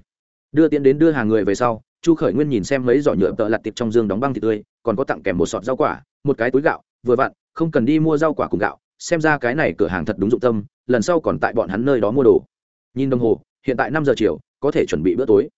Đưa tiễn đến đưa hàng người về sau, chu khởi nguyên nhìn xem mấy giỏ nhựa tợ lặt tiệp trong dương đóng băng thịt tươi, còn có tặng kèm một sọt rau quả, một cái túi gạo, vừa vặn không cần đi mua rau quả cùng gạo, xem ra cái này cửa hàng thật đúng dụng tâm, lần sau còn tại bọn hắn nơi đó mua đồ. Nhìn đồng hồ, hiện tại năm giờ chiều, có thể chuẩn bị bữa tối.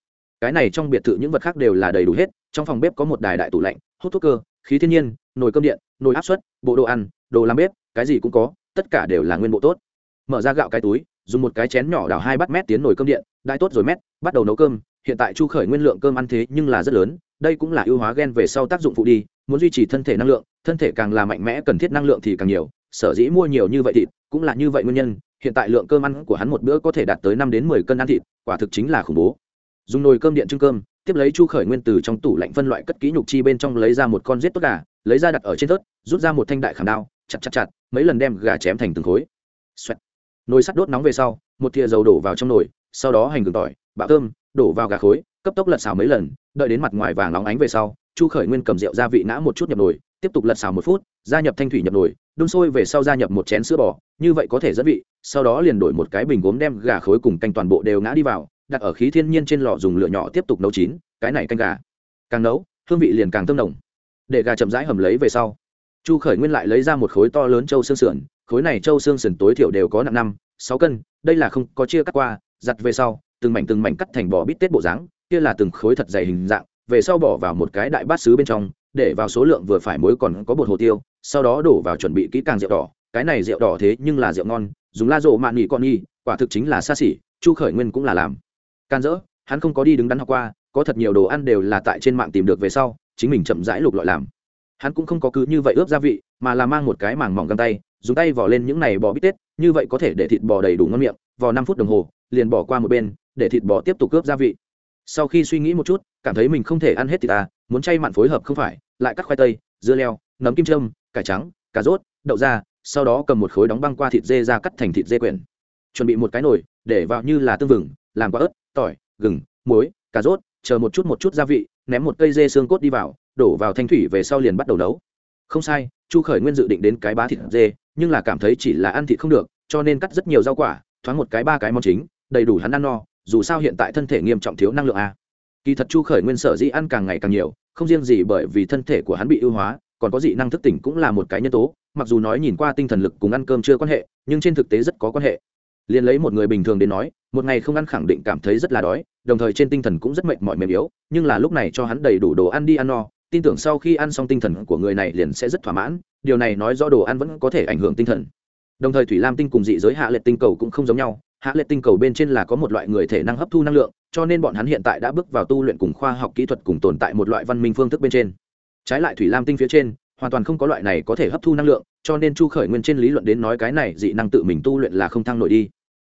Cái này trong biệt thự những vật khác đều là đầy đủ hết, trong phòng bếp có một đài đại tủ lạnh, hút thuốc cơ, khí thiên nhiên, nồi cơm điện, nồi áp suất, bộ đồ ăn, đồ làm bếp, cái gì cũng có, tất cả đều là nguyên bộ tốt. Mở ra gạo cái túi, dùng một cái chén nhỏ đào hai bát mét tiến nồi cơm điện đai tốt rồi mét, bắt đầu nấu cơm. Hiện tại chu khởi nguyên lượng cơm ăn thế nhưng là rất lớn đây cũng là ưu hóa gen về sau tác dụng phụ đi, muốn duy trì thân thể năng lượng, thân thể càng là mạnh mẽ, cần thiết năng lượng thì càng nhiều, sở dĩ mua nhiều như vậy thịt cũng là như vậy nguyên nhân, hiện tại lượng cơm ăn của hắn một bữa có thể đạt tới năm đến mười cân ăn thịt, quả thực chính là khủng bố. Dùng nồi cơm điện trưng cơm, tiếp lấy chu khởi nguyên từ trong tủ lạnh phân loại cất kỹ nhục chi bên trong lấy ra một con rết tốt gà, lấy ra đặt ở trên tớt rút ra một thanh đại khảm đao, chặt chặt chặt, mấy lần đem gà chém thành từng khối. Xoẹt. nồi sắt đốt nóng về sau, một thìa dầu đổ vào trong nồi, sau đó hành gừng tỏi bạo thơm đổ vào gà khối cấp tốc lật xào mấy lần, đợi đến mặt ngoài vàng nóng ánh về sau, chu khởi nguyên cầm rượu gia vị nã một chút nhập nồi, tiếp tục lật xào một phút, gia nhập thanh thủy nhập nồi, đun sôi về sau gia nhập một chén sữa bò, như vậy có thể dẫn vị, sau đó liền đổi một cái bình gốm đem gà khối cùng canh toàn bộ đều ngã đi vào, đặt ở khí thiên nhiên trên lò dùng lửa nhỏ tiếp tục nấu chín, cái này canh gà. Càng nấu, hương vị liền càng thơm nồng. Để gà chậm rãi hầm lấy về sau, chu khởi nguyên lại lấy ra một khối to lớn trâu xương sườn, khối này trâu xương sườn tối thiểu đều có nặng năm, sáu cân, đây là không có chia cắt qua, giặt về sau, từng mảnh từng mảnh cắt thành bò bít tết bộ dáng kia là từng khối thật dày hình dạng, về sau bỏ vào một cái đại bát xứ bên trong, để vào số lượng vừa phải muối còn có bột hồ tiêu, sau đó đổ vào chuẩn bị kỹ càng rượu đỏ. Cái này rượu đỏ thế nhưng là rượu ngon, dùng la rộ mạn nghỉ con nghi, quả thực chính là xa xỉ, chu khởi nguyên cũng là làm. Can dỡ, hắn không có đi đứng đắn học qua, có thật nhiều đồ ăn đều là tại trên mạng tìm được về sau, chính mình chậm rãi lục lọi làm. Hắn cũng không có cứ như vậy ướp gia vị, mà là mang một cái màng mỏng găng tay, dùng tay vò lên những này bò bít tết, như vậy có thể để thịt bò đầy đủ ngon miệng, vò năm phút đồng hồ, liền bỏ qua một bên, để thịt bò tiếp tục ướp gia vị sau khi suy nghĩ một chút, cảm thấy mình không thể ăn hết thịt ta muốn chay mặn phối hợp không phải, lại cắt khoai tây, dưa leo, nấm kim trâm cải trắng, cà rốt, đậu da, sau đó cầm một khối đóng băng qua thịt dê ra cắt thành thịt dê quyển. Chuẩn bị một cái nồi, để vào như là tương vừng, làm quả ớt, tỏi, gừng, muối, cà rốt, chờ một chút một chút gia vị, ném một cây dê xương cốt đi vào, đổ vào thanh thủy về sau liền bắt đầu nấu. Không sai, chu khởi nguyên dự định đến cái bá thịt dê, nhưng là cảm thấy chỉ là ăn thịt không được, cho nên cắt rất nhiều rau quả, thoáng một cái ba cái món chính, đầy đủ hắn ăn no dù sao hiện tại thân thể nghiêm trọng thiếu năng lượng a. Kỳ thật chu khởi nguyên sở dĩ ăn càng ngày càng nhiều, không riêng gì bởi vì thân thể của hắn bị ưu hóa, còn có dị năng thức tỉnh cũng là một cái nhân tố, mặc dù nói nhìn qua tinh thần lực cùng ăn cơm chưa quan hệ, nhưng trên thực tế rất có quan hệ. Liền lấy một người bình thường đến nói, một ngày không ăn khẳng định cảm thấy rất là đói, đồng thời trên tinh thần cũng rất mệt mỏi mềm yếu, nhưng là lúc này cho hắn đầy đủ đồ ăn đi ăn no, tin tưởng sau khi ăn xong tinh thần của người này liền sẽ rất thỏa mãn, điều này nói rõ đồ ăn vẫn có thể ảnh hưởng tinh thần. Đồng thời thủy lam tinh cùng dị giới hạ lệ tinh cầu cũng không giống nhau hạ lệ tinh cầu bên trên là có một loại người thể năng hấp thu năng lượng, cho nên bọn hắn hiện tại đã bước vào tu luyện cùng khoa học kỹ thuật cùng tồn tại một loại văn minh phương thức bên trên. Trái lại thủy lam tinh phía trên, hoàn toàn không có loại này có thể hấp thu năng lượng, cho nên chu khởi nguyên trên lý luận đến nói cái này dị năng tự mình tu luyện là không thăng nổi đi.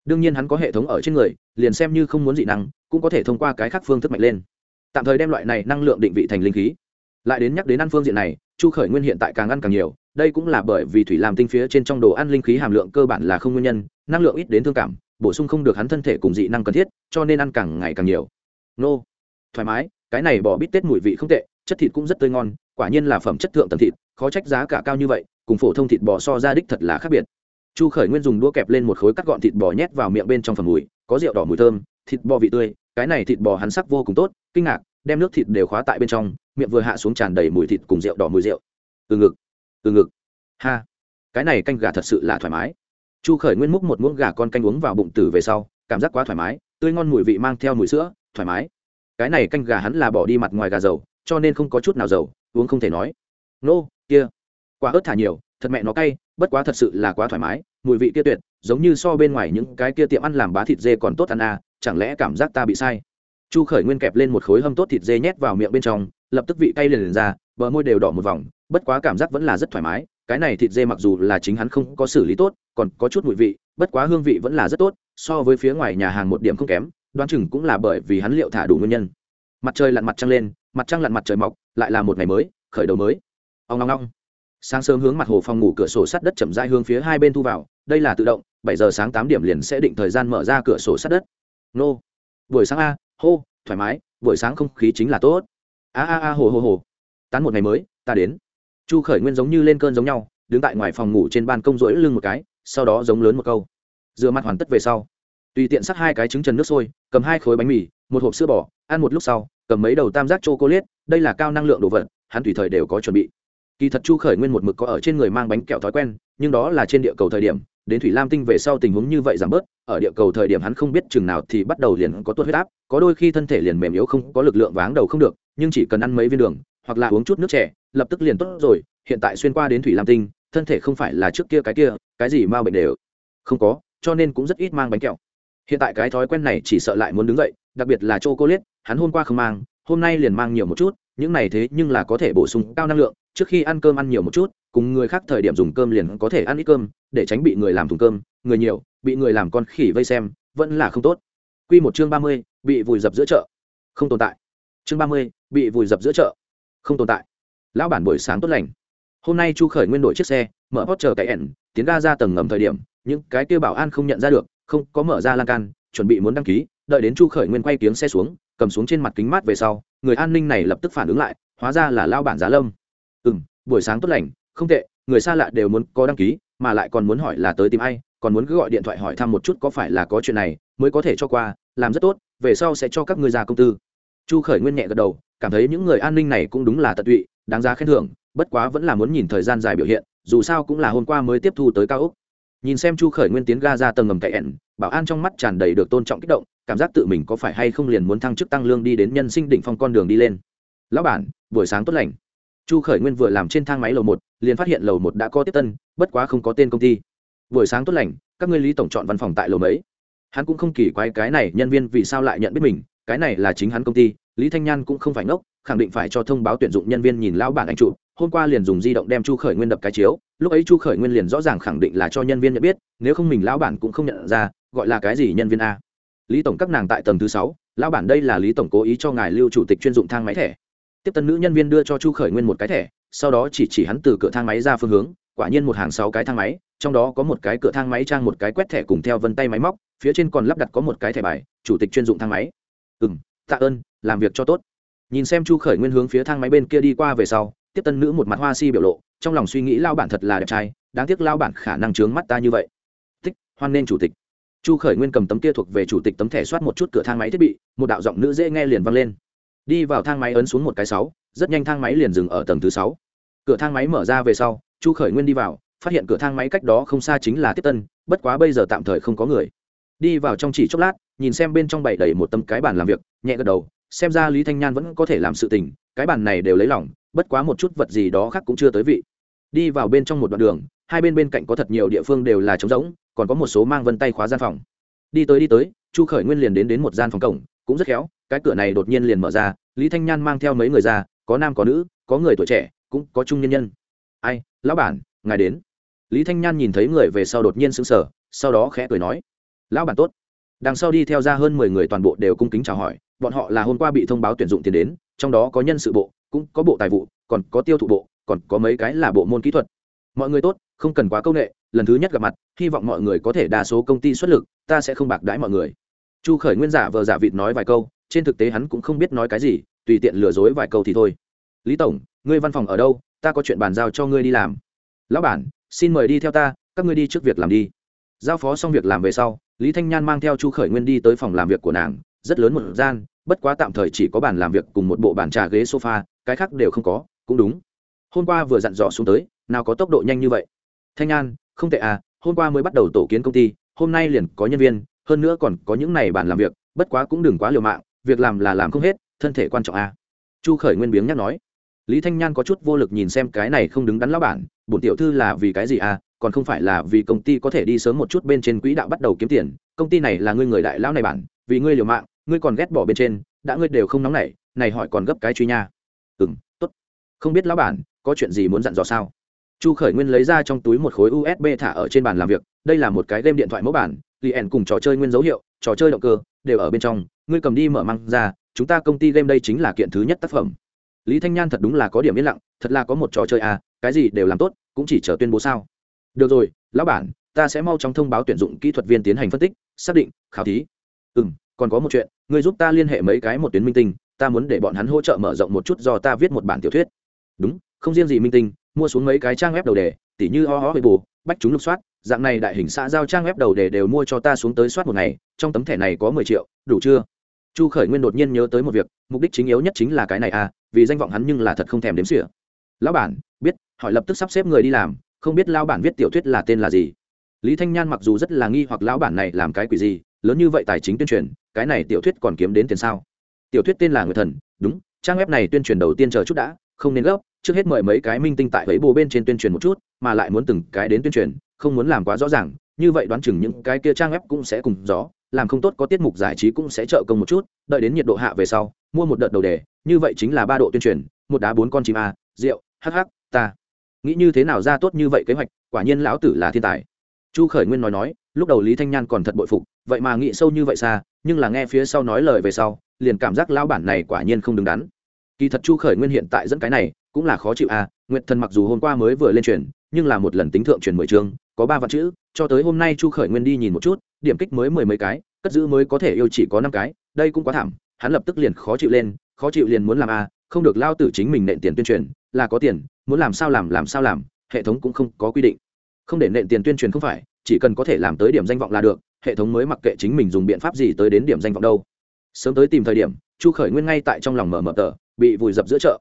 Đương nhiên hắn có hệ thống ở trên người, liền xem như không muốn dị năng, cũng có thể thông qua cái khác phương thức mạnh lên. Tạm thời đem loại này năng lượng định vị thành linh khí. Lại đến nhắc đến ăn phương diện này, chu khởi nguyên hiện tại càng ăn càng nhiều, đây cũng là bởi vì thủy làm tinh phía trên trong đồ ăn linh khí hàm lượng cơ bản là không nguyên nhân, năng lượng ít đến thương cảm bổ sung không được hắn thân thể cùng dị năng cần thiết, cho nên ăn càng ngày càng nhiều. Nô, thoải mái, cái này bỏ bít tết mùi vị không tệ, chất thịt cũng rất tươi ngon, quả nhiên là phẩm chất thượng tầng thịt, khó trách giá cả cao như vậy, cùng phổ thông thịt bò so ra đích thật là khác biệt. Chu khởi nguyên dùng đũa kẹp lên một khối cắt gọn thịt bò nhét vào miệng bên trong phần mùi, có rượu đỏ mùi thơm, thịt bò vị tươi, cái này thịt bò hắn sắc vô cùng tốt, kinh ngạc, đem nước thịt đều khóa tại bên trong, miệng vừa hạ xuống tràn đầy mùi thịt cùng rượu đỏ mùi rượu. Từ ngực từ ngực. Ha, cái này canh gà thật sự là thoải mái chu khởi nguyên múc một muỗng gà con canh uống vào bụng tử về sau cảm giác quá thoải mái tươi ngon mùi vị mang theo mùi sữa thoải mái. Cái này canh gà hắn là bỏ đi mặt ngoài gà dầu cho nên không có chút nào dầu uống không thể nói. Nô kia quả ớt thả nhiều thật mẹ nó cay bất quá thật sự là quá thoải mái mùi vị kia tuyệt giống như so bên ngoài những cái kia tiệm ăn làm bá thịt dê còn tốt ăn à chẳng lẽ cảm giác ta bị sai? Chu khởi nguyên kẹp lên một khối hâm tốt thịt dê nhét vào miệng bên trong lập tức vị cay liền, liền ra bờ môi đều đỏ một vòng bất quá cảm giác vẫn là rất thoải mái cái này thịt dê mặc dù là chính hắn không có xử lý tốt, còn có chút mùi vị, bất quá hương vị vẫn là rất tốt, so với phía ngoài nhà hàng một điểm không kém, đoán chừng cũng là bởi vì hắn liệu thả đủ nguyên nhân. Mặt trời lặn mặt trăng lên, mặt trăng lặn mặt trời mọc, lại là một ngày mới, khởi đầu mới. Ông ngong ngong sáng sớm hướng mặt hồ phòng ngủ cửa sổ sắt đất chậm rãi hướng phía hai bên thu vào, đây là tự động, bảy giờ sáng tám điểm liền sẽ định thời gian mở ra cửa sổ sắt đất. Nô. Buổi sáng a, hô, thoải mái, buổi sáng không khí chính là tốt. A a a hồ hồ hồ tán một ngày mới, ta đến chu khởi nguyên giống như lên cơn giống nhau, đứng tại ngoài phòng ngủ trên ban công rỗi lưng một cái, sau đó giống lớn một câu. Rửa mặt hoàn tất về sau, tùy tiện sắc hai cái trứng trần nước sôi, cầm hai khối bánh mì, một hộp sữa bò, ăn một lúc sau, cầm mấy đầu tam giác c h o c ô đây là cao năng lượng đồ vật, hắn tùy thời đều có chuẩn bị. Kỳ thật chu khởi nguyên một mực có ở trên người mang bánh kẹo thói quen, nhưng đó là trên địa cầu thời điểm, đến thủy lam tinh về sau tình huống như vậy giảm bớt, ở địa cầu thời điểm hắn không biết chừng nào thì bắt đầu liền có tuột huyết áp, có đôi khi thân thể liền mềm yếu không, có lực lượng váng đầu không được, nhưng chỉ cần ăn mấy viên đường hoặc là uống chút nước trẻ lập tức liền tốt rồi, hiện tại xuyên qua đến thủy lam tinh, thân thể không phải là trước kia cái kia, cái gì mau bệnh đều không có, cho nên cũng rất ít mang bánh kẹo. Hiện tại cái thói quen này chỉ sợ lại muốn đứng dậy, đặc biệt là c h hắn hôm qua không mang, hôm nay liền mang nhiều một chút, những này thế nhưng là có thể bổ sung cao năng lượng, trước khi ăn cơm ăn nhiều một chút, cùng người khác thời điểm dùng cơm liền có thể ăn ít cơm, để tránh bị người làm thùng cơm, người nhiều, bị người làm con khỉ vây xem, vẫn là không tốt. Q một chương ba mươi, bị vùi dập giữa chợ. Không tồn tại. Chương ba mươi, bị vùi dập giữa chợ không tồn tại. Lão bản buổi sáng tốt lành. Hôm nay chu khởi nguyên đổi chiếc xe, mở hót chờ cái ẻn tiến ga ra tầng ngầm thời điểm, những cái kêu bảo an không nhận ra được, không có mở ra lan can, chuẩn bị muốn đăng ký, đợi đến chu khởi nguyên quay tiếng xe xuống, cầm xuống trên mặt kính mát về sau, người an ninh này lập tức phản ứng lại, hóa ra là lao bản giá lâm. Ừ m buổi sáng tốt lành, không tệ, người xa lạ đều muốn có đăng ký, mà lại còn muốn hỏi là tới tìm ai, còn muốn cứ gọi điện thoại hỏi thăm một chút có phải là có chuyện này, mới có thể cho qua, làm rất tốt, về sau sẽ cho các ngươi ra công tư. Chu khởi nguyên nhẹ gật đầu cảm thấy những người an ninh này cũng đúng là tận tụy, đáng giá khen thưởng, bất quá vẫn là muốn nhìn thời gian dài biểu hiện, dù sao cũng là hôm qua mới tiếp thu tới cao úc nhìn xem chu khởi nguyên tiến ga ra tầng ngầm cậy ẻn bảo an trong mắt tràn đầy được tôn trọng kích động, cảm giác tự mình có phải hay không liền muốn thăng chức tăng lương đi đến nhân sinh đỉnh phong con đường đi lên. Lão bản, buổi sáng tốt lành. Chu khởi nguyên vừa làm trên thang máy lầu một, liền phát hiện lầu một đã có tiếp tân, bất quá không có tên công ty. Buổi sáng tốt lành, các ngươi lý tổng chọn văn phòng tại lầu mấy? Hắn cũng không kỳ quái cái này nhân viên vì sao lại nhận biết mình, cái này là chính hắn công ty lý thanh nhan cũng không phải ngốc, khẳng định phải cho thông báo tuyển dụng nhân viên nhìn lão bản anh trụ hôm qua liền dùng di động đem chu khởi nguyên đập cái chiếu, lúc ấy chu khởi nguyên liền rõ ràng khẳng định là cho nhân viên nhận biết, nếu không mình lão bản cũng không nhận ra, gọi là cái gì nhân viên a. Lý tổng các nàng tại tầng thứ sáu, lão bản đây là lý tổng cố ý cho ngài lưu chủ tịch chuyên dụng thang máy thẻ. Tiếp tân nữ nhân viên đưa cho chu khởi nguyên một cái thẻ, sau đó chỉ chỉ hắn từ cửa thang máy ra phương hướng, quả nhiên một hàng sáu cái thang máy, trong đó có một cái cửa thang máy trang một cái quét thẻ cùng theo vân tay máy móc, phía trên còn lắp đặt có một cái thẻ bài, chủ tịch chuyên dụng thang máy. Ừ m tạ ơn làm việc cho tốt. Nhìn xem chu khởi nguyên hướng phía thang máy bên kia đi qua về sau, tiếp tân nữ một mặt hoa si biểu lộ, trong lòng suy nghĩ lao bản thật là đẹp trai, đáng tiếc lao bản khả năng trướng mắt ta như vậy. Thích, hoan nên chủ tịch. Chu khởi nguyên cầm tấm kia thuộc về chủ tịch tấm thẻ soát một chút cửa thang máy thiết bị, một đạo giọng nữ dễ nghe liền vang lên. Đi vào thang máy ấn xuống một cái sáu, rất nhanh thang máy liền dừng ở tầng thứ sáu. Cửa thang máy mở ra về sau, chu khởi nguyên đi vào, phát hiện cửa thang máy cách đó không xa chính là tiếp tân, bất quá bây giờ tạm thời không có người. Đi vào trong chỉ chốc lát, nhìn xem bên trong bày đầy một tấm cái bàn làm việc, nhẹ gật đầu xem ra lý thanh nhan vẫn có thể làm sự tình, cái bàn này đều lấy lỏng bất quá một chút vật gì đó khác cũng chưa tới vị. Đi vào bên trong một đoạn đường, hai bên bên cạnh có thật nhiều địa phương đều là trống rỗng, còn có một số mang vân tay khóa gian phòng. Đi tới đi tới, chu khởi nguyên liền đến đến một gian phòng cổng, cũng rất khéo, cái cửa này đột nhiên liền mở ra, lý thanh nhan mang theo mấy người ra, có nam có nữ, có người tuổi trẻ, cũng có trung nhân nhân. Ai, lão bản, ngài đến. Lý thanh nhan nhìn thấy người về sau đột nhiên sững sờ, sau đó khẽ cười nói, lão bản tốt. Đằng sau đi theo ra hơn mười người toàn bộ đều cung kính chào hỏi bọn họ là hôm qua bị thông báo tuyển dụng tiền đến, trong đó có nhân sự bộ, cũng có bộ tài vụ, còn có tiêu thụ bộ, còn có mấy cái là bộ môn kỹ thuật. Mọi người tốt, không cần quá công nghệ, lần thứ nhất gặp mặt, hy vọng mọi người có thể đa số công ty xuất lực, ta sẽ không bạc đãi mọi người. Chu khởi nguyên giả vờ giả vịt nói vài câu, trên thực tế hắn cũng không biết nói cái gì, tùy tiện lừa dối vài câu thì thôi. Lý tổng, ngươi văn phòng ở đâu? Ta có chuyện bàn giao cho ngươi đi làm. Lão bản, xin mời đi theo ta, các ngươi đi trước việc làm đi. Giao phó xong việc làm về sau, lý thanh nhan mang theo chu khởi nguyên đi tới phòng làm việc của nàng rất lớn một gian bất quá tạm thời chỉ có bàn làm việc cùng một bộ bàn trà ghế sofa cái khác đều không có cũng đúng. Hôm qua vừa dặn dò xuống tới nào có tốc độ nhanh như vậy? Thanh An, không tệ à hôm qua mới bắt đầu tổ kiến công ty hôm nay liền có nhân viên hơn nữa còn có những này bàn làm việc bất quá cũng đừng quá liều mạng việc làm là làm không hết thân thể quan trọng à. chu khởi nguyên biếng nhắc nói. Lý thanh nhan có chút vô lực nhìn xem cái này không đứng đắn lão bản bổn tiểu thư là vì cái gì à còn không phải là vì công ty có thể đi sớm một chút bên trên quỹ đạo bắt đầu kiếm tiền công ty này là ngươi người đại lão này bản vì ngươi liều mạng ngươi còn ghét bỏ bên trên, đã ngươi đều không nóng nảy, này hỏi còn gấp cái truy nha. Ừ m tốt. Không biết lão bản, có chuyện gì muốn dặn dò sao? Chu khởi nguyên lấy ra trong túi một khối usb thả ở trên bàn làm việc, đây là một cái game điện thoại mẫu bản liền cùng trò chơi nguyên dấu hiệu, trò chơi động cơ, đều ở bên trong, ngươi cầm đi mở măng ra, chúng ta công ty game đây chính là kiện thứ nhất tác phẩm. Lý thanh nhan thật đúng là có điểm yên lặng, thật là có một trò chơi à cái gì đều làm tốt, cũng chỉ chờ tuyên bố sao. Được rồi, lão bản, ta sẽ mau chóng thông báo tuyển dụng kỹ thuật viên tiến hành phân tích, xác định, khảo thí. Ừ m còn có một chuyện người giúp ta liên hệ mấy cái một tuyến minh tinh, ta muốn để bọn hắn hỗ trợ mở rộng một chút do ta viết một bản tiểu thuyết. Đúng, không riêng gì minh tinh, mua xuống mấy cái trang web đầu đề, tỉ như ho ho hơi bù bách chúng lục soát, dạng này đại hình xã giao trang web đầu đề đều mua cho ta xuống tới soát một ngày, trong tấm thẻ này có mười triệu, đủ chưa? Chu khởi nguyên đột nhiên nhớ tới một việc, mục đích chính yếu nhất chính là cái này à vì danh vọng hắn nhưng là thật không thèm đếm xỉa. Lão bản, biết, hỏi lập tức sắp xếp người đi làm, không biết lão bản viết tiểu thuyết là tên là gì. Lý thanh nhan mặc dù rất là nghi hoặc lão bản này làm cái quỷ gì lớn như vậy tài chính tuyên truyền, cái này tiểu thuyết còn kiếm đến tiền sao? Tiểu thuyết tên là người thần, đúng, trang web này tuyên truyền đầu tiên chờ chút đã, không nên gấp, trước hết mời mấy cái minh tinh tại ấy bồ bên trên tuyên truyền một chút, mà lại muốn từng cái đến tuyên truyền, không muốn làm quá rõ ràng, như vậy đoán chừng những cái kia trang web cũng sẽ cùng gió, làm không tốt có tiết mục giải trí cũng sẽ trợ công một chút, đợi đến nhiệt độ hạ về sau, mua một đợt đầu đề, như vậy chính là ba độ tuyên truyền, một đá bốn con chim a, rượu hh ta. Nghĩ như thế nào ra tốt như vậy kế hoạch, quả nhiên lão tử là thiên tài chu khởi nguyên nói nói, lúc đầu lý thanh nhan còn thật bội phục, vậy mà nghĩ sâu như vậy xa, nhưng là nghe phía sau nói lời về sau, liền cảm giác lao bản này quả nhiên không đứng đắn kỳ thật chu khởi nguyên hiện tại dẫn cái này, cũng là khó chịu à nguyệt thần mặc dù hôm qua mới vừa lên truyền, nhưng là một lần tính thượng truyền mười chương, có ba vạn chữ, cho tới hôm nay chu khởi nguyên đi nhìn một chút, điểm kích mới mười mấy cái, cất giữ mới có thể yêu chỉ có năm cái, đây cũng quá thảm, hắn lập tức liền khó chịu lên, khó chịu liền muốn làm à? không được lao tử chính mình nện tiền tuyên truyền, là có tiền, muốn làm sao làm làm sao làm, hệ thống cũng không có quy định không để nện tiền tuyên truyền không phải chỉ cần có thể làm tới điểm danh vọng là được hệ thống mới mặc kệ chính mình dùng biện pháp gì tới đến điểm danh vọng đâu. Sớm tới tìm thời điểm chu khởi nguyên ngay tại trong lòng mở mở tờ bị vùi dập giữa chợ.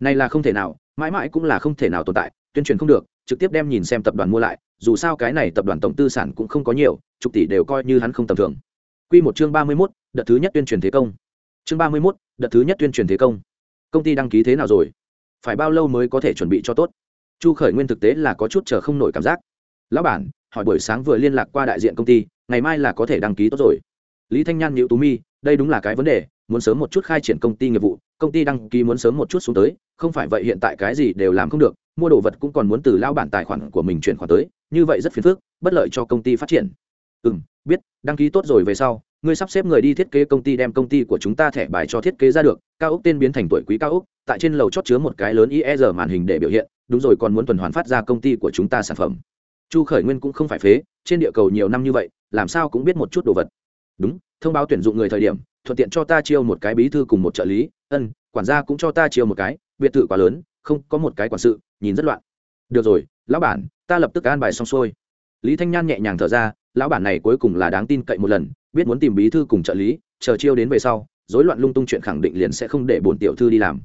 Này là không thể nào mãi mãi cũng là không thể nào tồn tại tuyên truyền không được trực tiếp đem nhìn xem tập đoàn mua lại dù sao cái này tập đoàn tổng tư sản cũng không có nhiều chục tỷ đều coi như hắn không tầm thường. Quy một chương ba mươi 31, đợt thứ nhất tuyên truyền thế công. Chương ba mươi 31, đợt thứ nhất tuyên truyền thế công. Công ty đăng ký thế nào rồi? Phải bao lâu mới có thể chuẩn bị cho tốt? Chu khởi nguyên thực tế là có chút chờ không nổi cảm giác. Lão bản, hỏi buổi sáng vừa liên lạc qua đại diện công ty, ngày mai là có thể đăng ký tốt rồi. Lý thanh nhan nhịu tú mi, đây đúng là cái vấn đề, muốn sớm một chút khai triển công ty nghiệp vụ, công ty đăng ký muốn sớm một chút xuống tới, không phải vậy hiện tại cái gì đều làm không được, mua đồ vật cũng còn muốn từ lao bản tài khoản của mình chuyển khoản tới, như vậy rất phiền phức, bất lợi cho công ty phát triển. Ừ m biết, đăng ký tốt rồi về sau, ngươi sắp xếp người đi thiết kế công ty đem công ty của chúng ta thẻ bài cho thiết kế ra được, cao ốc tên biến thành tuổi quý cao ốc, tại trên lầu chót chứa một cái lớn ir e màn hình để biểu hiện đúng rồi còn muốn tuần hoàn phát ra công ty của chúng ta sản phẩm. Chu khởi nguyên cũng không phải phế, trên địa cầu nhiều năm như vậy, làm sao cũng biết một chút đồ vật. Đúng, thông báo tuyển dụng người thời điểm, thuận tiện cho ta chiêu một cái bí thư cùng một trợ lý, ân, quản gia cũng cho ta chiêu một cái, biệt thự quá lớn, không có một cái quản sự, nhìn rất loạn. Được rồi, lão bản, ta lập tức an bài xong xuôi. Lý thanh nhan nhẹ nhàng thở ra, lão bản này cuối cùng là đáng tin cậy một lần, biết muốn tìm bí thư cùng trợ lý, chờ chiêu đến về sau, rối loạn lung tung chuyện khẳng định liền sẽ không để bổn tiểu thư đi làm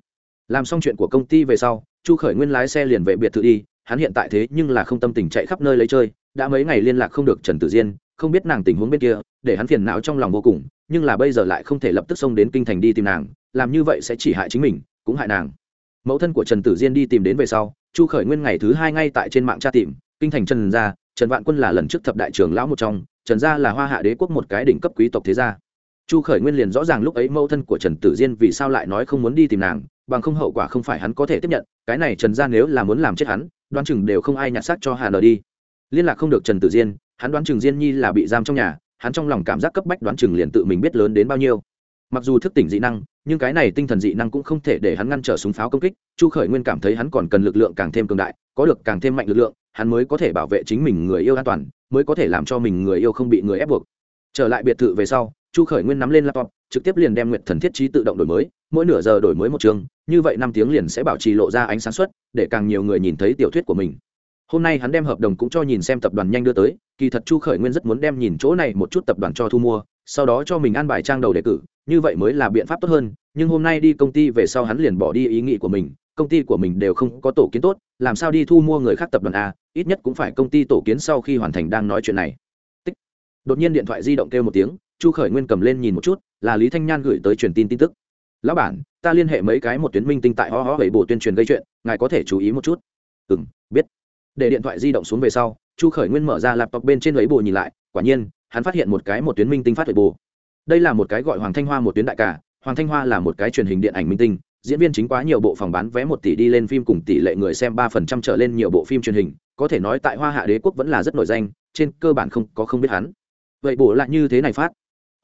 làm xong chuyện của công ty về sau, chu khởi nguyên lái xe liền về biệt thự đi, hắn hiện tại thế nhưng là không tâm tình chạy khắp nơi lấy chơi, đã mấy ngày liên lạc không được trần tử diên, không biết nàng tình huống bên kia, để hắn phiền não trong lòng vô cùng, nhưng là bây giờ lại không thể lập tức xông đến kinh thành đi tìm nàng, làm như vậy sẽ chỉ hại chính mình, cũng hại nàng. Mẫu thân của trần tử diên đi tìm đến về sau, chu khởi nguyên ngày thứ hai ngay tại trên mạng tra tìm, kinh thành trần gia, trần vạn quân là lần trước thập đại trưởng lão một trong, trần gia là hoa hạ đế quốc một cái đỉnh cấp quý tộc thế gia chu khởi nguyên liền rõ ràng lúc ấy mẫu thân của trần tử diên vì sao lại nói không muốn đi tìm nàng, bằng không hậu quả không phải hắn có thể tiếp nhận, cái này trần gia nếu là muốn làm chết hắn, đoán chừng đều không ai nhặt xác cho hà nờ đi. Liên lạc không được trần tử diên, hắn đoán chừng diên nhi là bị giam trong nhà, hắn trong lòng cảm giác cấp bách đoán chừng liền tự mình biết lớn đến bao nhiêu. Mặc dù thức tỉnh dị năng, nhưng cái này tinh thần dị năng cũng không thể để hắn ngăn trở súng pháo công kích, chu khởi nguyên cảm thấy hắn còn cần lực lượng càng thêm cường đại, có được càng thêm mạnh lực lượng, hắn mới có thể bảo vệ chính mình người yêu an toàn, mới có thể làm cho mình người yêu không bị người ép buộc. Trở lại biệt thự về sau chu khởi nguyên nắm lên laptop, trực tiếp liền đem nguyện thần thiết trí tự động đổi mới, mỗi nửa giờ đổi mới một chương như vậy năm tiếng liền sẽ bảo trì lộ ra ánh sáng suất để càng nhiều người nhìn thấy tiểu thuyết của mình hôm nay hắn đem hợp đồng cũng cho nhìn xem tập đoàn nhanh đưa tới, kỳ thật chu khởi nguyên rất muốn đem nhìn chỗ này một chút tập đoàn cho thu mua, sau đó cho mình ăn bài trang đầu đề cử, như vậy mới là biện pháp tốt hơn, nhưng hôm nay đi công ty về sau hắn liền bỏ đi ý nghĩ của mình, công ty của mình đều không có tổ kiến tốt, làm sao đi thu mua người khác tập đoàn a, ít nhất cũng phải công ty tổ kiến sau khi hoàn thành đang nói chuyện này Tích. đột nhiên điện thoại di động kêu một tiếng chu khởi nguyên cầm lên nhìn một chút, là lý thanh nhan gửi tới truyền tin tin tức. Lão bản, ta liên hệ mấy cái một tuyến minh tinh tại ho ho bảy bộ tuyên truyền gây chuyện, ngài có thể chú ý một chút. Ừ m biết. Để điện thoại di động xuống về sau, chu khởi nguyên mở ra laptop bên trên lấy bồ nhìn lại, quả nhiên, hắn phát hiện một cái một tuyến minh tinh phát huệ bồ đây là một cái gọi hoàng thanh hoa một tuyến đại cả hoàng thanh hoa là một cái truyền hình điện ảnh minh tinh, diễn viên chính quá nhiều bộ phòng bán vé một tỷ đi lên phim cùng tỷ lệ người xem ba phần trăm trở lên nhiều bộ phim truyền hình, có thể nói tại hoa hạ đế quốc vẫn là rất nổi danh, trên cơ bản không có không biết hắn. Vậy bổ lại như thế này phát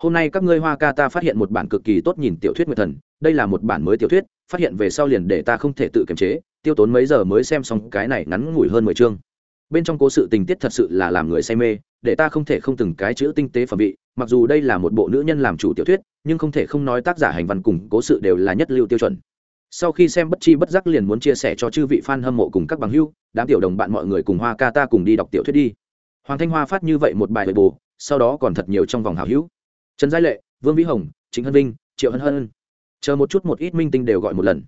hôm nay các ngươi hoa ca ta phát hiện một bản cực kỳ tốt nhìn tiểu thuyết nguyệt thần, đây là một bản mới tiểu thuyết, phát hiện về sau liền để ta không thể tự kiềm chế, tiêu tốn mấy giờ mới xem xong cái này ngắn ngủi hơn mười chương. Bên trong cố sự tình tiết thật sự là làm người say mê, để ta không thể không từng cái chữ tinh tế phẩm vị, mặc dù đây là một bộ nữ nhân làm chủ tiểu thuyết, nhưng không thể không nói tác giả hành văn cùng cố sự đều là nhất lưu tiêu chuẩn. Sau khi xem bất chi bất giác liền muốn chia sẻ cho chư vị fan hâm mộ cùng các bằng hữu, đám tiểu đồng bạn mọi người cùng hoa ca ta cùng đi đọc tiểu thuyết đi. Hoàng thanh hoa phát như vậy một bài bài bồ sau đó còn thật nhiều trong vòng hảo hữu trần giai lệ vương vĩ hồng trịnh hân vinh triệu hân hân. Chờ một chút một ít minh tinh đều gọi một lần.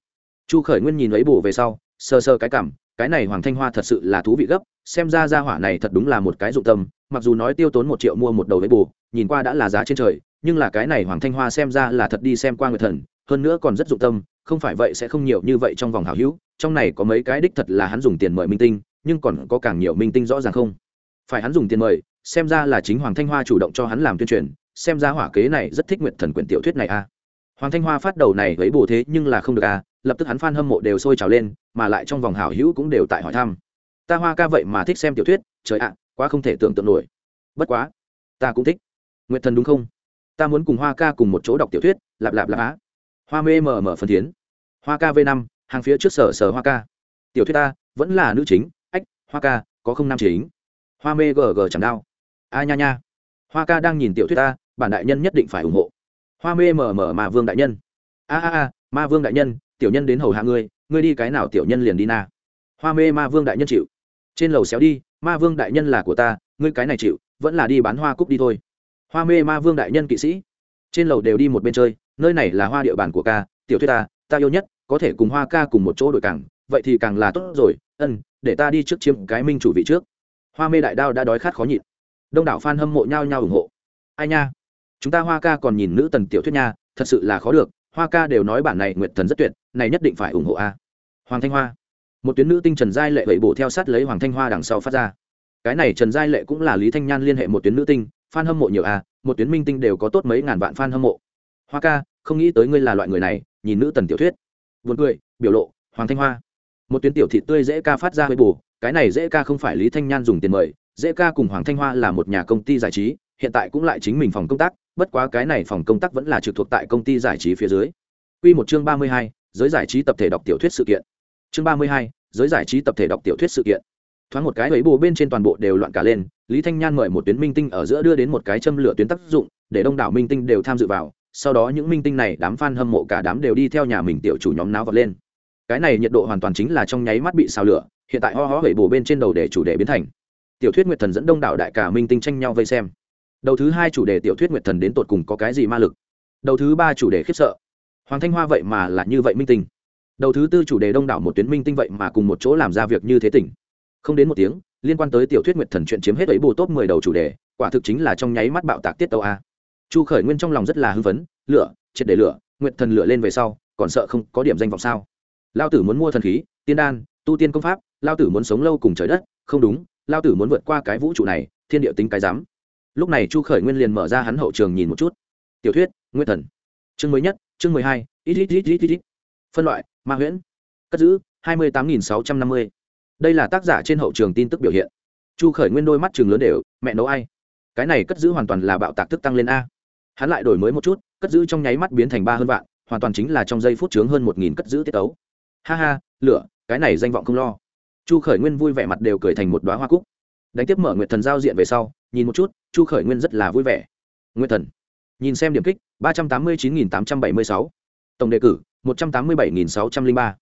Chu khởi nguyên nhìn lấy bù về sau sơ sơ cái cảm cái này hoàng thanh hoa thật sự là thú vị gấp xem ra ra hỏa này thật đúng là một cái dụng tâm mặc dù nói tiêu tốn một triệu mua một đầu lấy bù, nhìn qua đã là giá trên trời nhưng là cái này hoàng thanh hoa xem ra là thật đi xem qua người thần hơn nữa còn rất dụng tâm không phải vậy sẽ không nhiều như vậy trong vòng hào hữu trong này có mấy cái đích thật là hắn dùng tiền mời minh tinh nhưng còn có càng nhiều minh tinh rõ ràng không? Phải hắn dùng tiền mời xem ra là chính hoàng thanh hoa chủ động cho hắn làm tuyên truyền xem ra hỏa kế này rất thích nguyện thần quyển tiểu thuyết này a hoàng thanh hoa phát đầu này với bồ thế nhưng là không được a lập tức hắn f a n hâm mộ đều sôi trào lên, mà lại trong vòng hảo hữu cũng đều tại hỏi thăm. Ta hoa ca vậy mà thích xem tiểu thuyết, trời ạ, quá không thể tưởng tượng nổi. Bất quá, ta cũng thích. Nguyện thần đúng không? Ta muốn cùng hoa ca cùng một chỗ đọc tiểu thuyết, lạp lạp lạp á. Hoa mê mờ mờ phần thiến. Hoa ca v năm, hàng phía trước sở sở hoa ca. Tiểu thuyết ta, vẫn là nữ chính, ách, hoa ca, có không nam chính. Hoa mê gg chẳng đau. A nha nha. Hoa ca đang nhìn tiểu thuyết ta bản đại nhân nhất định phải ủng hộ. Hoa mê mờ mờ mà vương đại nhân. A a a, ma vương đại nhân, tiểu nhân đến hầu hạ ngươi ngươi đi cái nào tiểu nhân liền đi na. Hoa mê ma vương đại nhân chịu. Trên lầu xéo đi, ma vương đại nhân là của ta, ngươi cái này chịu, vẫn là đi bán hoa cúc đi thôi. Hoa mê ma vương đại nhân kỵ sĩ. Trên lầu đều đi một bên chơi, nơi này là hoa địa bàn của ca, tiểu thuyết ta ta yêu nhất, có thể cùng hoa ca cùng một chỗ đội cảng, vậy thì càng là tốt rồi, ân, để ta đi trước chiếm cái minh chủ vị trước. Hoa mê đại đao đã đói khát khó nhịn. Đông đảo f a n hâm mộ nhau nhau ủng hộ. Ai nha? Chúng ta hoa ca còn nhìn nữ tần tiểu thuyết nha, thật sự là khó được, hoa ca đều nói bản này nguyệt thần rất tuyệt, này nhất định phải ủng hộ a. Hoàng thanh hoa. Một tuyến nữ tinh trần giai lệ vậy bổ theo sát lấy hoàng thanh hoa đằng sau phát ra. Cái này trần giai lệ cũng là lý thanh nhan liên hệ một tuyến nữ tinh f a n hâm mộ nhiều a, một tuyến minh tinh đều có tốt mấy ngàn vạn f a n hâm mộ. Hoa ca, không nghĩ tới ngươi là loại người này, nhìn nữ tần tiểu thuyết. Vượt cười, biểu lộ, hoàng thanh hoa. Một tuyến tiểu thị tươi dễ ca phát ra hơi bù cái này dễ ca không phải lý thanh nhan dùng tiền mời, dễ ca cùng hoàng thanh hoa là một nhà công ty giải trí, hiện tại cũng lại chính mình phòng công tác bất quá cái này phòng công tác vẫn là trực thuộc tại công ty giải trí phía dưới Quy một chương ba mươi hai, giới giải trí tập thể đọc tiểu thuyết sự kiện. Chương ba mươi hai, giới giải trí tập thể đọc tiểu thuyết sự kiện. Thoáng một cái ấy bộ bên trên toàn bộ đều loạn cả lên, Lý Thanh Nhan mời một tuyến minh tinh ở giữa đưa đến một cái châm lửa tuyến tác dụng, để đông đảo minh tinh đều tham dự vào, sau đó những minh tinh này đám fan hâm mộ cả đám đều đi theo nhà mình tiểu chủ nhóm náo vọt lên. Cái này nhiệt độ hoàn toàn chính là trong nháy mắt bị xào lửa, hiện tại ho ho hẩy bù bên trên đầu để chủ đề biến thành. Tiểu thuyết Nguyệt Thần dẫn đông đảo đại cả minh tinh tranh nhau vây xem. Đầu thứ hai chủ đề tiểu thuyết Nguyệt Thần đến tột cùng có cái gì ma lực. Đầu thứ ba chủ đề khiếp sợ. Hoàng thanh hoa vậy mà là như vậy minh tinh. Đầu thứ tư chủ đề đông đảo một tuyến minh tinh vậy mà cùng một chỗ làm ra việc như thế tỉnh. Không đến một tiếng, liên quan tới tiểu thuyết nguyệt thần chuyện chiếm hết ấy bù top mười đầu chủ đề, quả thực chính là trong nháy mắt bạo tạc tiết tàu a. Chu khởi nguyên trong lòng rất là hưng phấn, lửa, triệt để lửa, nguyệt thần lửa lên về sau, còn sợ không có điểm danh vọng sao? Lao tử muốn mua thần khí, tiên đan, tu tiên công pháp, lao tử muốn sống lâu cùng trời đất, không đúng, lao tử muốn vượt qua cái vũ trụ này, thiên địa tính cái dám lúc này chu khởi nguyên liền mở ra hắn hậu trường nhìn một chút. Tiểu thuyết, nguyên thần. Chương mới nhất, chương mười hai, ít ít ít ít ít phân loại, ma huyễn. Cất giữ, hai mươi tám nghìn sáu trăm năm mươi. Đây là tác giả trên hậu trường tin tức biểu hiện. Chu khởi nguyên đôi mắt trường lớn đều, mẹ nấu ai? Cái này cất giữ hoàn toàn là bạo tạc thức tăng lên a. Hắn lại đổi mới một chút, cất giữ trong nháy mắt biến thành ba hơn vạn, hoàn toàn chính là trong giây phút chướng hơn một nghìn cất giữ tiết tấu. Ha ha, lửa, cái này danh vọng không lo. Chu khởi nguyên vui vẻ mặt đều cười thành một đoá hoa cúc. Đánh tiếp mở nguyện thần giao diện về sau nhìn một chút, chu khởi nguyên rất là vui vẻ. Nguyên thần, nhìn xem điểm kích, ba trăm tám mươi chín nghìn tám trăm bảy mươi sáu. Tổng đề cử, một trăm tám mươi bảy nghìn sáu trăm linh ba.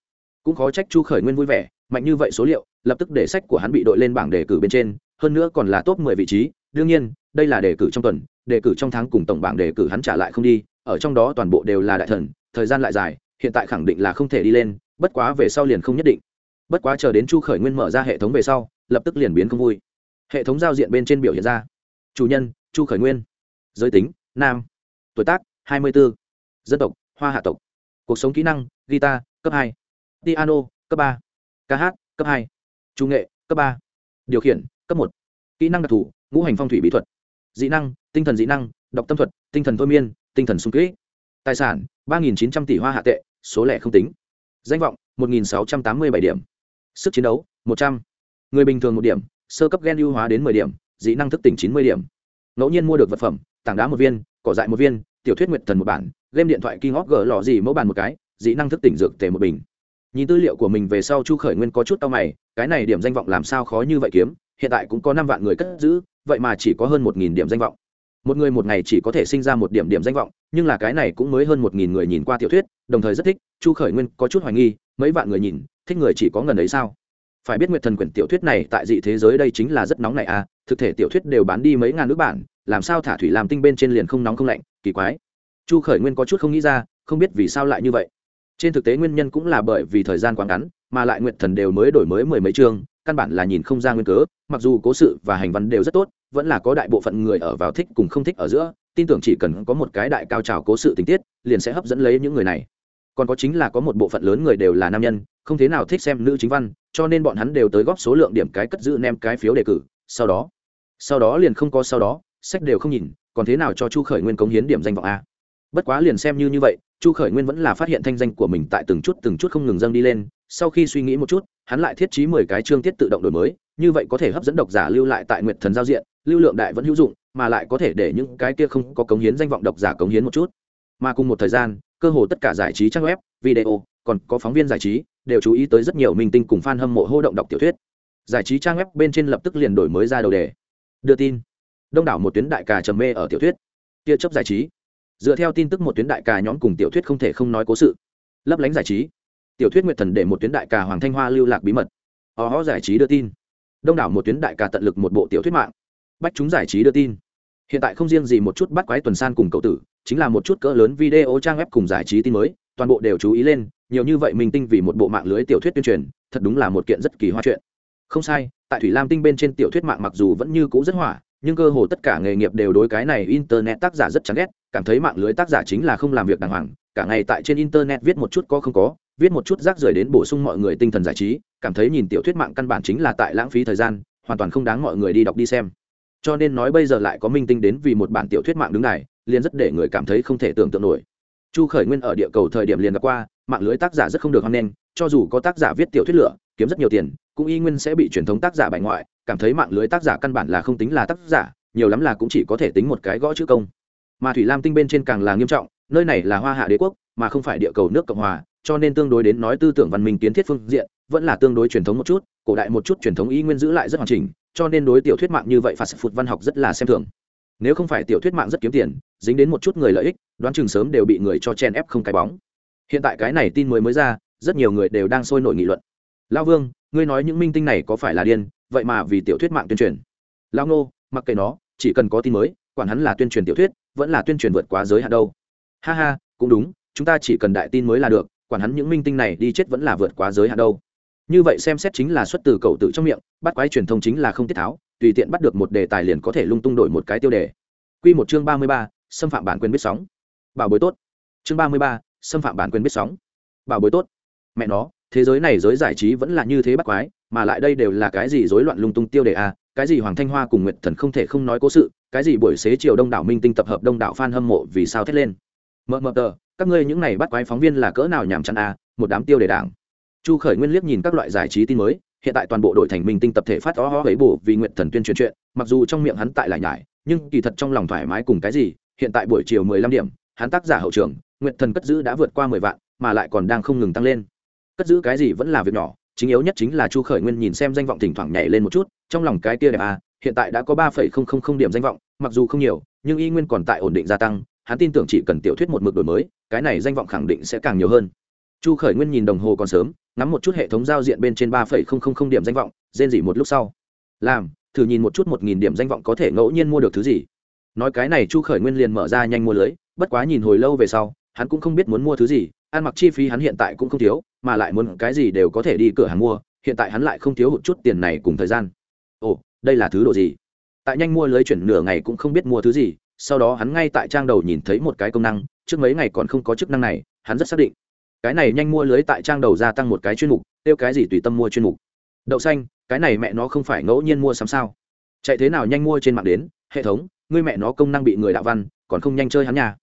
Cũng khó trách chu khởi nguyên vui vẻ, mạnh như vậy số liệu, lập tức để sách của hắn bị đội lên bảng đề cử bên trên, hơn nữa còn là top mười vị trí. Đương nhiên, đây là đề cử trong tuần, đề cử trong tháng cùng tổng bảng đề cử hắn trả lại không đi, ở trong đó toàn bộ đều là đại thần, thời gian lại dài, hiện tại khẳng định là không thể đi lên, bất quá về sau liền không nhất định. Bất quá chờ đến chu khởi nguyên mở ra hệ thống về sau, lập tức liền biến không vui hệ thống giao diện bên trên biểu hiện ra chủ nhân chu khởi nguyên giới tính nam tuổi tác 24. dân tộc hoa hạ tộc cuộc sống kỹ năng guitar cấp hai, piano cấp ba, ca hát cấp hai trung nghệ cấp ba, điều khiển cấp một. kỹ năng đặc thù ngũ hành phong thủy bí thuật, dị năng, tinh thần dị năng, đọc tâm thuật, tinh thần thôi miên, tinh thần sung kỹ. tài sản ba nghìn chín trăm tỷ hoa hạ tệ, số lẻ không tính. danh vọng một nghìn sáu trăm tám mươi bảy điểm. sức chiến đấu một trăm. người bình thường một điểm sơ cấp gen ưu hóa đến mười điểm, dị năng thức tỉnh chín mươi điểm. Ngẫu nhiên mua được vật phẩm, tảng đá một viên, cỏ dại một viên, tiểu thuyết nguyệt thần một bản, game điện thoại kinh hóc gỡ lò gì mẫu bàn một cái dĩ năng thức tỉnh dược tề một bình. Nhìn tư liệu của mình về sau chu khởi nguyên có chút tao mày, cái này điểm danh vọng làm sao khó như vậy kiếm, hiện tại cũng có năm vạn người cất giữ, vậy mà chỉ có hơn một nghìn điểm danh vọng. Một người một ngày chỉ có thể sinh ra một điểm điểm danh vọng, nhưng là cái này cũng mới hơn một nghìn người nhìn qua tiểu thuyết, đồng thời rất thích, chu khởi nguyên có chút hoài nghi, mấy vạn người nhìn, thích người chỉ có ngần ấy sao? Phải biết nguyệt thần quyển tiểu thuyết này tại dị thế giới đây chính là rất nóng này à thực thể tiểu thuyết đều bán đi mấy ngàn nước bản, làm sao thả thủy làm tinh bên trên liền không nóng không lạnh, kỳ quái. Chu khởi nguyên có chút không nghĩ ra, không biết vì sao lại như vậy. Trên thực tế nguyên nhân cũng là bởi vì thời gian quá ngắn, mà lại nguyệt thần đều mới đổi mới mười mấy chương, căn bản là nhìn không ra nguyên cớ, mặc dù cố sự và hành văn đều rất tốt, vẫn là có đại bộ phận người ở vào thích cùng không thích ở giữa, tin tưởng chỉ cần có một cái đại cao trào cố sự tình tiết, liền sẽ hấp dẫn lấy những người này còn có chính là có một bộ phận lớn người đều là nam nhân, không thế nào thích xem nữ chính văn, cho nên bọn hắn đều tới góp số lượng điểm cái cất giữ nem cái phiếu đề cử, sau đó sau đó liền không có sau đó, sách đều không nhìn, còn thế nào cho chu khởi nguyên cống hiến điểm danh vọng a? Bất quá liền xem như như vậy, chu khởi nguyên vẫn là phát hiện thanh danh của mình tại từng chút từng chút không ngừng dâng đi lên, sau khi suy nghĩ một chút, hắn lại thiết trí mười cái chương tiết tự động đổi mới, như vậy có thể hấp dẫn độc giả lưu lại tại nguyện thần giao diện, lưu lượng đại vẫn hữu dụng, mà lại có thể để những cái kia không có cống hiến danh vọng độc giả cống hiến một chút mà cùng một thời gian, cơ hồ tất cả giải trí trang web, video, còn có phóng viên giải trí, đều chú ý tới rất nhiều minh tinh cùng f a n hâm mộ hô động đọc tiểu thuyết. Giải trí trang web bên trên lập tức liền đổi mới ra đầu đề. Đưa tin. Đông đảo một tuyến đại cà trầm mê ở tiểu thuyết. Tia chấp giải trí. Dựa theo tin tức một tuyến đại cà nhóm cùng tiểu thuyết không thể không nói cố sự. Lấp lánh giải trí. Tiểu thuyết nguyệt thần để một tuyến đại cà hoàng thanh hoa lưu lạc bí mật. Ó hó giải trí đưa tin. Đông đảo một tuyến đại cà tận lực một bộ tiểu thuyết mạng. Bách chúng giải trí đưa tin. Hiện tại không riêng gì một chút bắt quái tuần san cùng cậu tử chính là một chút cỡ lớn video trang web cùng giải trí tin mới, toàn bộ đều chú ý lên, nhiều như vậy mình tinh vì một bộ mạng lưới tiểu thuyết tuyên truyền, thật đúng là một kiện rất kỳ hoa chuyện. Không sai, tại thủy lam tinh bên trên tiểu thuyết mạng mặc dù vẫn như cũ rất hỏa, nhưng cơ hồ tất cả nghề nghiệp đều đối cái này internet tác giả rất chán ghét, cảm thấy mạng lưới tác giả chính là không làm việc đàng hoàng, cả ngày tại trên internet viết một chút có không có, viết một chút rác rưởi đến bổ sung mọi người tinh thần giải trí, cảm thấy nhìn tiểu thuyết mạng căn bản chính là tại lãng phí thời gian, hoàn toàn không đáng mọi người đi đọc đi xem. Cho nên nói bây giờ lại có minh tinh đến vì một bản tiểu thuyết mạng đứng này liền rất để người cảm thấy không thể tưởng tượng nổi. Chu khởi nguyên ở địa cầu thời điểm liền đã qua, mạng lưới tác giả rất không được hoan nghênh, cho dù có tác giả viết tiểu thuyết lửa, kiếm rất nhiều tiền, cũng y nguyên sẽ bị truyền thống tác giả bài ngoại, cảm thấy mạng lưới tác giả căn bản là không tính là tác giả, nhiều lắm là cũng chỉ có thể tính một cái gõ chữ công. Mà thủy lam tinh bên trên càng là nghiêm trọng, nơi này là hoa hạ đế quốc, mà không phải địa cầu nước cộng hòa, cho nên tương đối đến nói tư tưởng văn minh kiến thiết phương diện, vẫn là tương đối truyền thống một chút, cổ đại một chút truyền thống y nguyên giữ lại rất hoàn chỉnh, cho nên đối tiểu thuyết mạng như vậy phạt phụt văn học rất là xem thường nếu không phải tiểu thuyết mạng rất kiếm tiền, dính đến một chút người lợi ích, đoán chừng sớm đều bị người cho chen ép không cái bóng. Hiện tại cái này tin mới mới ra, rất nhiều người đều đang sôi nổi nghị luận. Lao vương, ngươi nói những minh tinh này có phải là điên, vậy mà vì tiểu thuyết mạng tuyên truyền. Lao ngô, mặc kệ nó, chỉ cần có tin mới, quản hắn là tuyên truyền tiểu thuyết, vẫn là tuyên truyền vượt quá giới hạn đâu. Ha ha, cũng đúng, chúng ta chỉ cần đại tin mới là được, quản hắn những minh tinh này đi chết vẫn là vượt quá giới hạn đâu. Như vậy xem xét chính là xuất từ cầu tự trong miệng, bắt quái truyền thông chính là không tiết tháo tùy tiện bắt được một đề tài liền có thể lung tung đổi một cái tiêu đề. Q một chương ba mươi ba, xâm phạm bản quyền biết sóng. Bảo bối tốt. Chương ba mươi ba, xâm phạm bản quyền biết sóng. Bảo bối tốt. Mẹ nó, thế giới này giới giải trí vẫn là như thế bắt quái, mà lại đây đều là cái gì rối loạn lung tung tiêu đề a, cái gì hoàng thanh hoa cùng nguyệt thần không thể không nói cố sự, cái gì buổi xế chiều đông đảo minh tinh tập hợp đông đảo fan hâm mộ vì sao thét lên. Mờ mờ tờ, các ngươi những này bắt quái phóng viên là cỡ nào nhàm chán a, một đám tiêu đề đảng. Chu khởi nguyên liếc nhìn các loại giải trí tin mới hiện tại toàn bộ đội thành minh tinh tập thể phát ó ho ấy bổ vì nguyện thần tuyên truyền chuyện, mặc dù trong miệng hắn tại lại nhải, nhưng kỳ thật trong lòng thoải mái cùng cái gì, hiện tại buổi chiều mười lăm điểm, hắn tác giả hậu trường, nguyện thần cất giữ đã vượt qua mười vạn, mà lại còn đang không ngừng tăng lên. Cất giữ cái gì vẫn là việc nhỏ, chính yếu nhất chính là chu khởi nguyên nhìn xem danh vọng thỉnh thoảng nhảy lên một chút, trong lòng cái kia đẹp à hiện tại đã có ba phẩy không không không điểm danh vọng, mặc dù không nhiều, nhưng y nguyên còn tại ổn định gia tăng, hắn tin tưởng chỉ cần tiểu thuyết một mực đổi mới, cái này danh vọng khẳng định sẽ càng nhiều hơn. Chu khởi nguyên nhìn đồng hồ còn sớm ngắm một chút hệ thống giao diện bên trên ba phẩy không không không điểm danh vọng, rên dỉ một lúc sau. Làm, thử nhìn một chút một nghìn điểm danh vọng có thể ngẫu nhiên mua được thứ gì. Nói cái này chu khởi nguyên liền mở ra nhanh mua lưới, bất quá nhìn hồi lâu về sau, hắn cũng không biết muốn mua thứ gì, ăn mặc chi phí hắn hiện tại cũng không thiếu, mà lại muốn cái gì đều có thể đi cửa hàng mua, hiện tại hắn lại không thiếu hụt chút tiền này cùng thời gian. Ồ, đây là thứ đồ gì? Tại nhanh mua lưới chuyển nửa ngày cũng không biết mua thứ gì, sau đó hắn ngay tại trang đầu nhìn thấy một cái công năng, trước mấy ngày còn không có chức năng này, hắn rất xác định cái này nhanh mua lưới tại trang đầu gia tăng một cái chuyên mục, tiêu cái gì tùy tâm mua chuyên mục. Đậu xanh, cái này mẹ nó không phải ngẫu nhiên mua sắm sao? Chạy thế nào nhanh mua trên mạng đến, hệ thống, ngươi mẹ nó công năng bị người đạo văn, còn không nhanh chơi hắn nhà.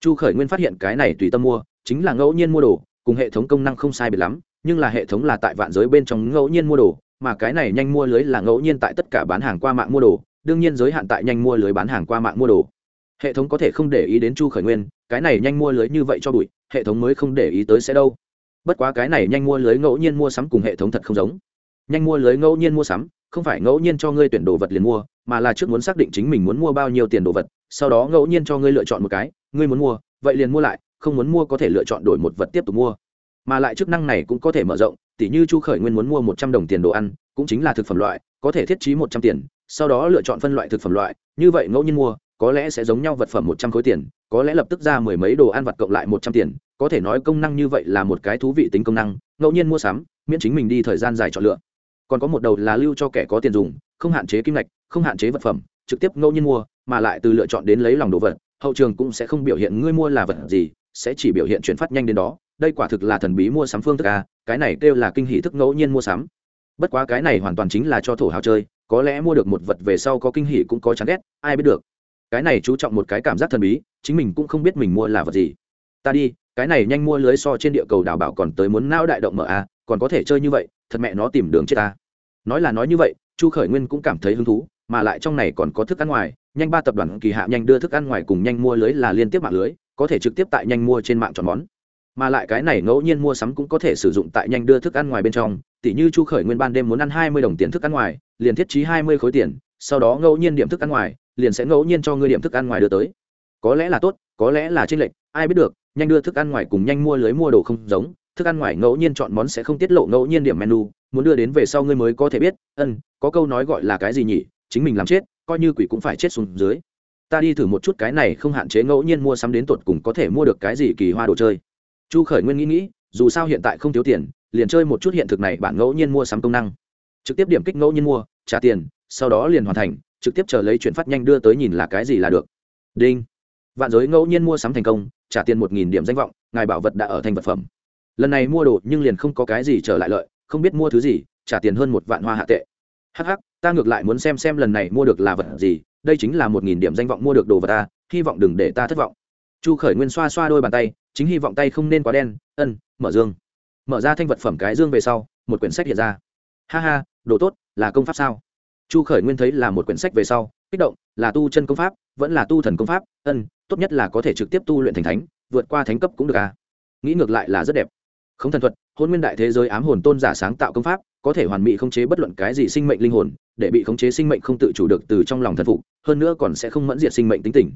Chu khởi nguyên phát hiện cái này tùy tâm mua, chính là ngẫu nhiên mua đồ, cùng hệ thống công năng không sai biệt lắm, nhưng là hệ thống là tại vạn giới bên trong ngẫu nhiên mua đồ, mà cái này nhanh mua lưới là ngẫu nhiên tại tất cả bán hàng qua mạng mua đồ, đương nhiên giới hạn tại nhanh mua lưới bán hàng qua mạng mua đồ hệ thống có thể không để ý đến chu khởi nguyên, cái này nhanh mua lưới như vậy cho bụi, hệ thống mới không để ý tới sẽ đâu. Bất quá cái này nhanh mua lưới ngẫu nhiên mua sắm cùng hệ thống thật không giống. Nhanh mua lưới ngẫu nhiên mua sắm, không phải ngẫu nhiên cho ngươi tuyển đồ vật liền mua, mà là trước muốn xác định chính mình muốn mua bao nhiêu tiền đồ vật, sau đó ngẫu nhiên cho ngươi lựa chọn một cái, ngươi muốn mua, vậy liền mua lại, không muốn mua có thể lựa chọn đổi một vật tiếp tục mua. Mà lại chức năng này cũng có thể mở rộng, tỉ như chu khởi nguyên muốn mua một trăm đồng tiền đồ ăn, cũng chính là thực phẩm loại, có thể thiết trí một trăm tiền, sau đó lựa chọn phân loại thực phẩm loại, như vậy ngẫu nhiên mua có lẽ sẽ giống nhau vật phẩm một trăm khối tiền, có lẽ lập tức ra mười mấy đồ ăn vặt cộng lại một trăm tiền, có thể nói công năng như vậy là một cái thú vị tính công năng, ngẫu nhiên mua sắm, miễn chính mình đi thời gian dài chọn lựa. Còn có một đầu là lưu cho kẻ có tiền dùng, không hạn chế kim ngạch, không hạn chế vật phẩm, trực tiếp ngẫu nhiên mua, mà lại từ lựa chọn đến lấy lòng đồ vật, hậu trường cũng sẽ không biểu hiện ngươi mua là vật gì, sẽ chỉ biểu hiện chuyển phát nhanh đến đó. Đây quả thực là thần bí mua sắm phương thức a, cái này kêu là kinh hỷ thức ngẫu nhiên mua sắm. Bất quá cái này hoàn toàn chính là cho thổ hào chơi, có lẽ mua được một vật về sau có kinh hỷ cũng có chán ghét, ai biết được cái này chú trọng một cái cảm giác thần bí, chính mình cũng không biết mình mua là vật gì. Ta đi, cái này nhanh mua lưới so trên địa cầu đảo bảo còn tới muốn nao đại động mở a còn có thể chơi như vậy, thật mẹ nó tìm đường chết ta. Nói là nói như vậy, chu khởi nguyên cũng cảm thấy hứng thú, mà lại trong này còn có thức ăn ngoài, nhanh ba tập đoàn kỳ hạ nhanh đưa thức ăn ngoài cùng nhanh mua lưới là liên tiếp mạng lưới, có thể trực tiếp tại nhanh mua trên mạng chọn món. Mà lại cái này ngẫu nhiên mua sắm cũng có thể sử dụng tại nhanh đưa thức ăn ngoài bên trong tỷ như chu khởi nguyên ban đêm muốn ăn hai mươi đồng tiền thức ăn ngoài, liền thiết trí hai mươi khối tiền, sau đó ngẫu nhiên điểm thức ăn ngoài liền sẽ ngẫu nhiên cho ngươi điểm thức ăn ngoài đưa tới. Có lẽ là tốt, có lẽ là trên lệnh ai biết được, nhanh đưa thức ăn ngoài cùng nhanh mua lưới mua đồ không giống, thức ăn ngoài ngẫu nhiên chọn món sẽ không tiết lộ ngẫu nhiên điểm menu, muốn đưa đến về sau ngươi mới có thể biết, ân, có câu nói gọi là cái gì nhỉ? Chính mình làm chết, coi như quỷ cũng phải chết xuống dưới. Ta đi thử một chút cái này không hạn chế ngẫu nhiên mua sắm đến tột cùng có thể mua được cái gì kỳ hoa đồ chơi. Chu khởi nguyên nghĩ nghĩ, dù sao hiện tại không thiếu tiền, liền chơi một chút hiện thực này bạn ngẫu nhiên mua sắm công năng. Trực tiếp điểm kích ngẫu nhiên mua, trả tiền, sau đó liền hoàn thành trực tiếp chờ lấy chuyển phát nhanh đưa tới nhìn là cái gì là được. Đinh. Vạn giới ngẫu nhiên mua sắm thành công, trả tiền một nghìn điểm danh vọng, ngài bảo vật đã ở thành vật phẩm. Lần này mua đồ nhưng liền không có cái gì trở lại lợi, không biết mua thứ gì, trả tiền hơn một vạn hoa hạ tệ. Hh ta ngược lại muốn xem xem lần này mua được là vật gì, đây chính là một nghìn điểm danh vọng mua được đồ vật ta, hy vọng đừng để ta thất vọng. Chu khởi nguyên xoa xoa đôi bàn tay, chính hy vọng tay không nên quá đen, ân, mở dương. Mở ra thanh vật phẩm cái dương về sau, một quyển sách hiện ra. Ha ha, đồ tốt, là công pháp sao? Chu khởi nguyên thấy là một quyển sách về sau, kích động, là tu chân công pháp, vẫn là tu thần công pháp, ân, tốt nhất là có thể trực tiếp tu luyện thành thánh, vượt qua thánh cấp cũng được à. Nghĩ ngược lại là rất đẹp. Không thần thuật, hôn nguyên đại thế giới ám hồn tôn giả sáng tạo công pháp, có thể hoàn mỹ khống chế bất luận cái gì sinh mệnh linh hồn, để bị khống chế sinh mệnh không tự chủ được từ trong lòng thần phục, hơn nữa còn sẽ không mẫn diệt sinh mệnh tính tình.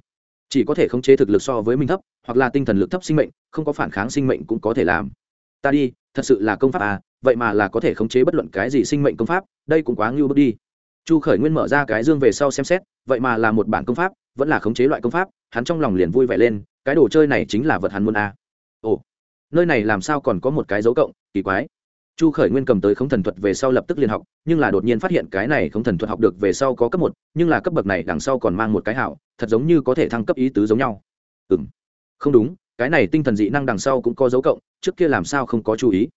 Chỉ có thể khống chế thực lực so với mình thấp, hoặc là tinh thần lực thấp sinh mệnh, không có phản kháng sinh mệnh cũng có thể làm. Ta đi, thật sự là công pháp à vậy mà là có thể khống chế bất luận cái gì sinh mệnh công pháp, đây cũng quá ngưu bước đi chu khởi nguyên mở ra cái dương về sau xem xét, vậy mà là một bản công pháp, vẫn là khống chế loại công pháp, hắn trong lòng liền vui vẻ lên, cái đồ chơi này chính là vật hắn muốn à. ồ, nơi này làm sao còn có một cái dấu cộng, kỳ quái. Chu khởi nguyên cầm tới khống thần thuật về sau lập tức liền học, nhưng là đột nhiên phát hiện cái này khống thần thuật học được về sau có cấp một, nhưng là cấp bậc này đằng sau còn mang một cái hảo, thật giống như có thể thăng cấp ý tứ giống nhau. Ừ m không đúng, cái này tinh thần dị năng đằng sau cũng có dấu cộng, trước kia làm sao không có chú ý.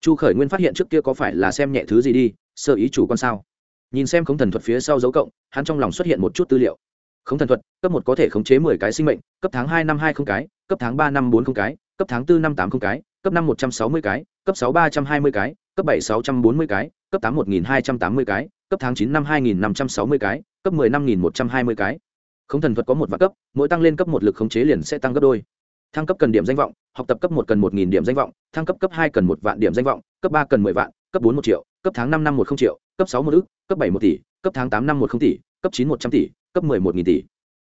Chu khởi nguyên phát hiện trước kia có phải là xem nhẹ thứ gì đi, sơ ý chủ quan sao? Nhìn xem khống thần thuật phía sau dấu cộng, hắn trong lòng xuất hiện một chút tư liệu. Khống thần thuật, cấp một có thể khống chế mười cái sinh mệnh, cấp tháng hai năm hai không cái, cấp tháng ba năm bốn không cái, cấp tháng bốn năm tám không cái, cấp năm một trăm sáu mươi cái, cấp sáu ba trăm hai mươi cái, cấp bảy sáu trăm bốn mươi cái, cấp tám một nghìn hai trăm tám mươi cái, cấp tháng chín năm hai nghìn năm trăm sáu mươi cái, cấp mười năm nghìn một trăm hai mươi cái. Khống thần thuật có một vạn cấp, mỗi tăng lên cấp một lực khống chế liền sẽ tăng gấp đôi. Thăng cấp cần điểm danh vọng, học tập cấp một cần một nghìn điểm danh vọng, thăng cấp cấp hai cần một vạn điểm danh vọng, cấp ba cần mười vạn, cấp bốn một triệu, cấp tháng năm năm một không triệu cấp sáu một ước, cấp bảy một tỷ, cấp tháng tám năm một không tỷ, cấp chín một trăm tỷ, cấp mười một nghìn tỷ.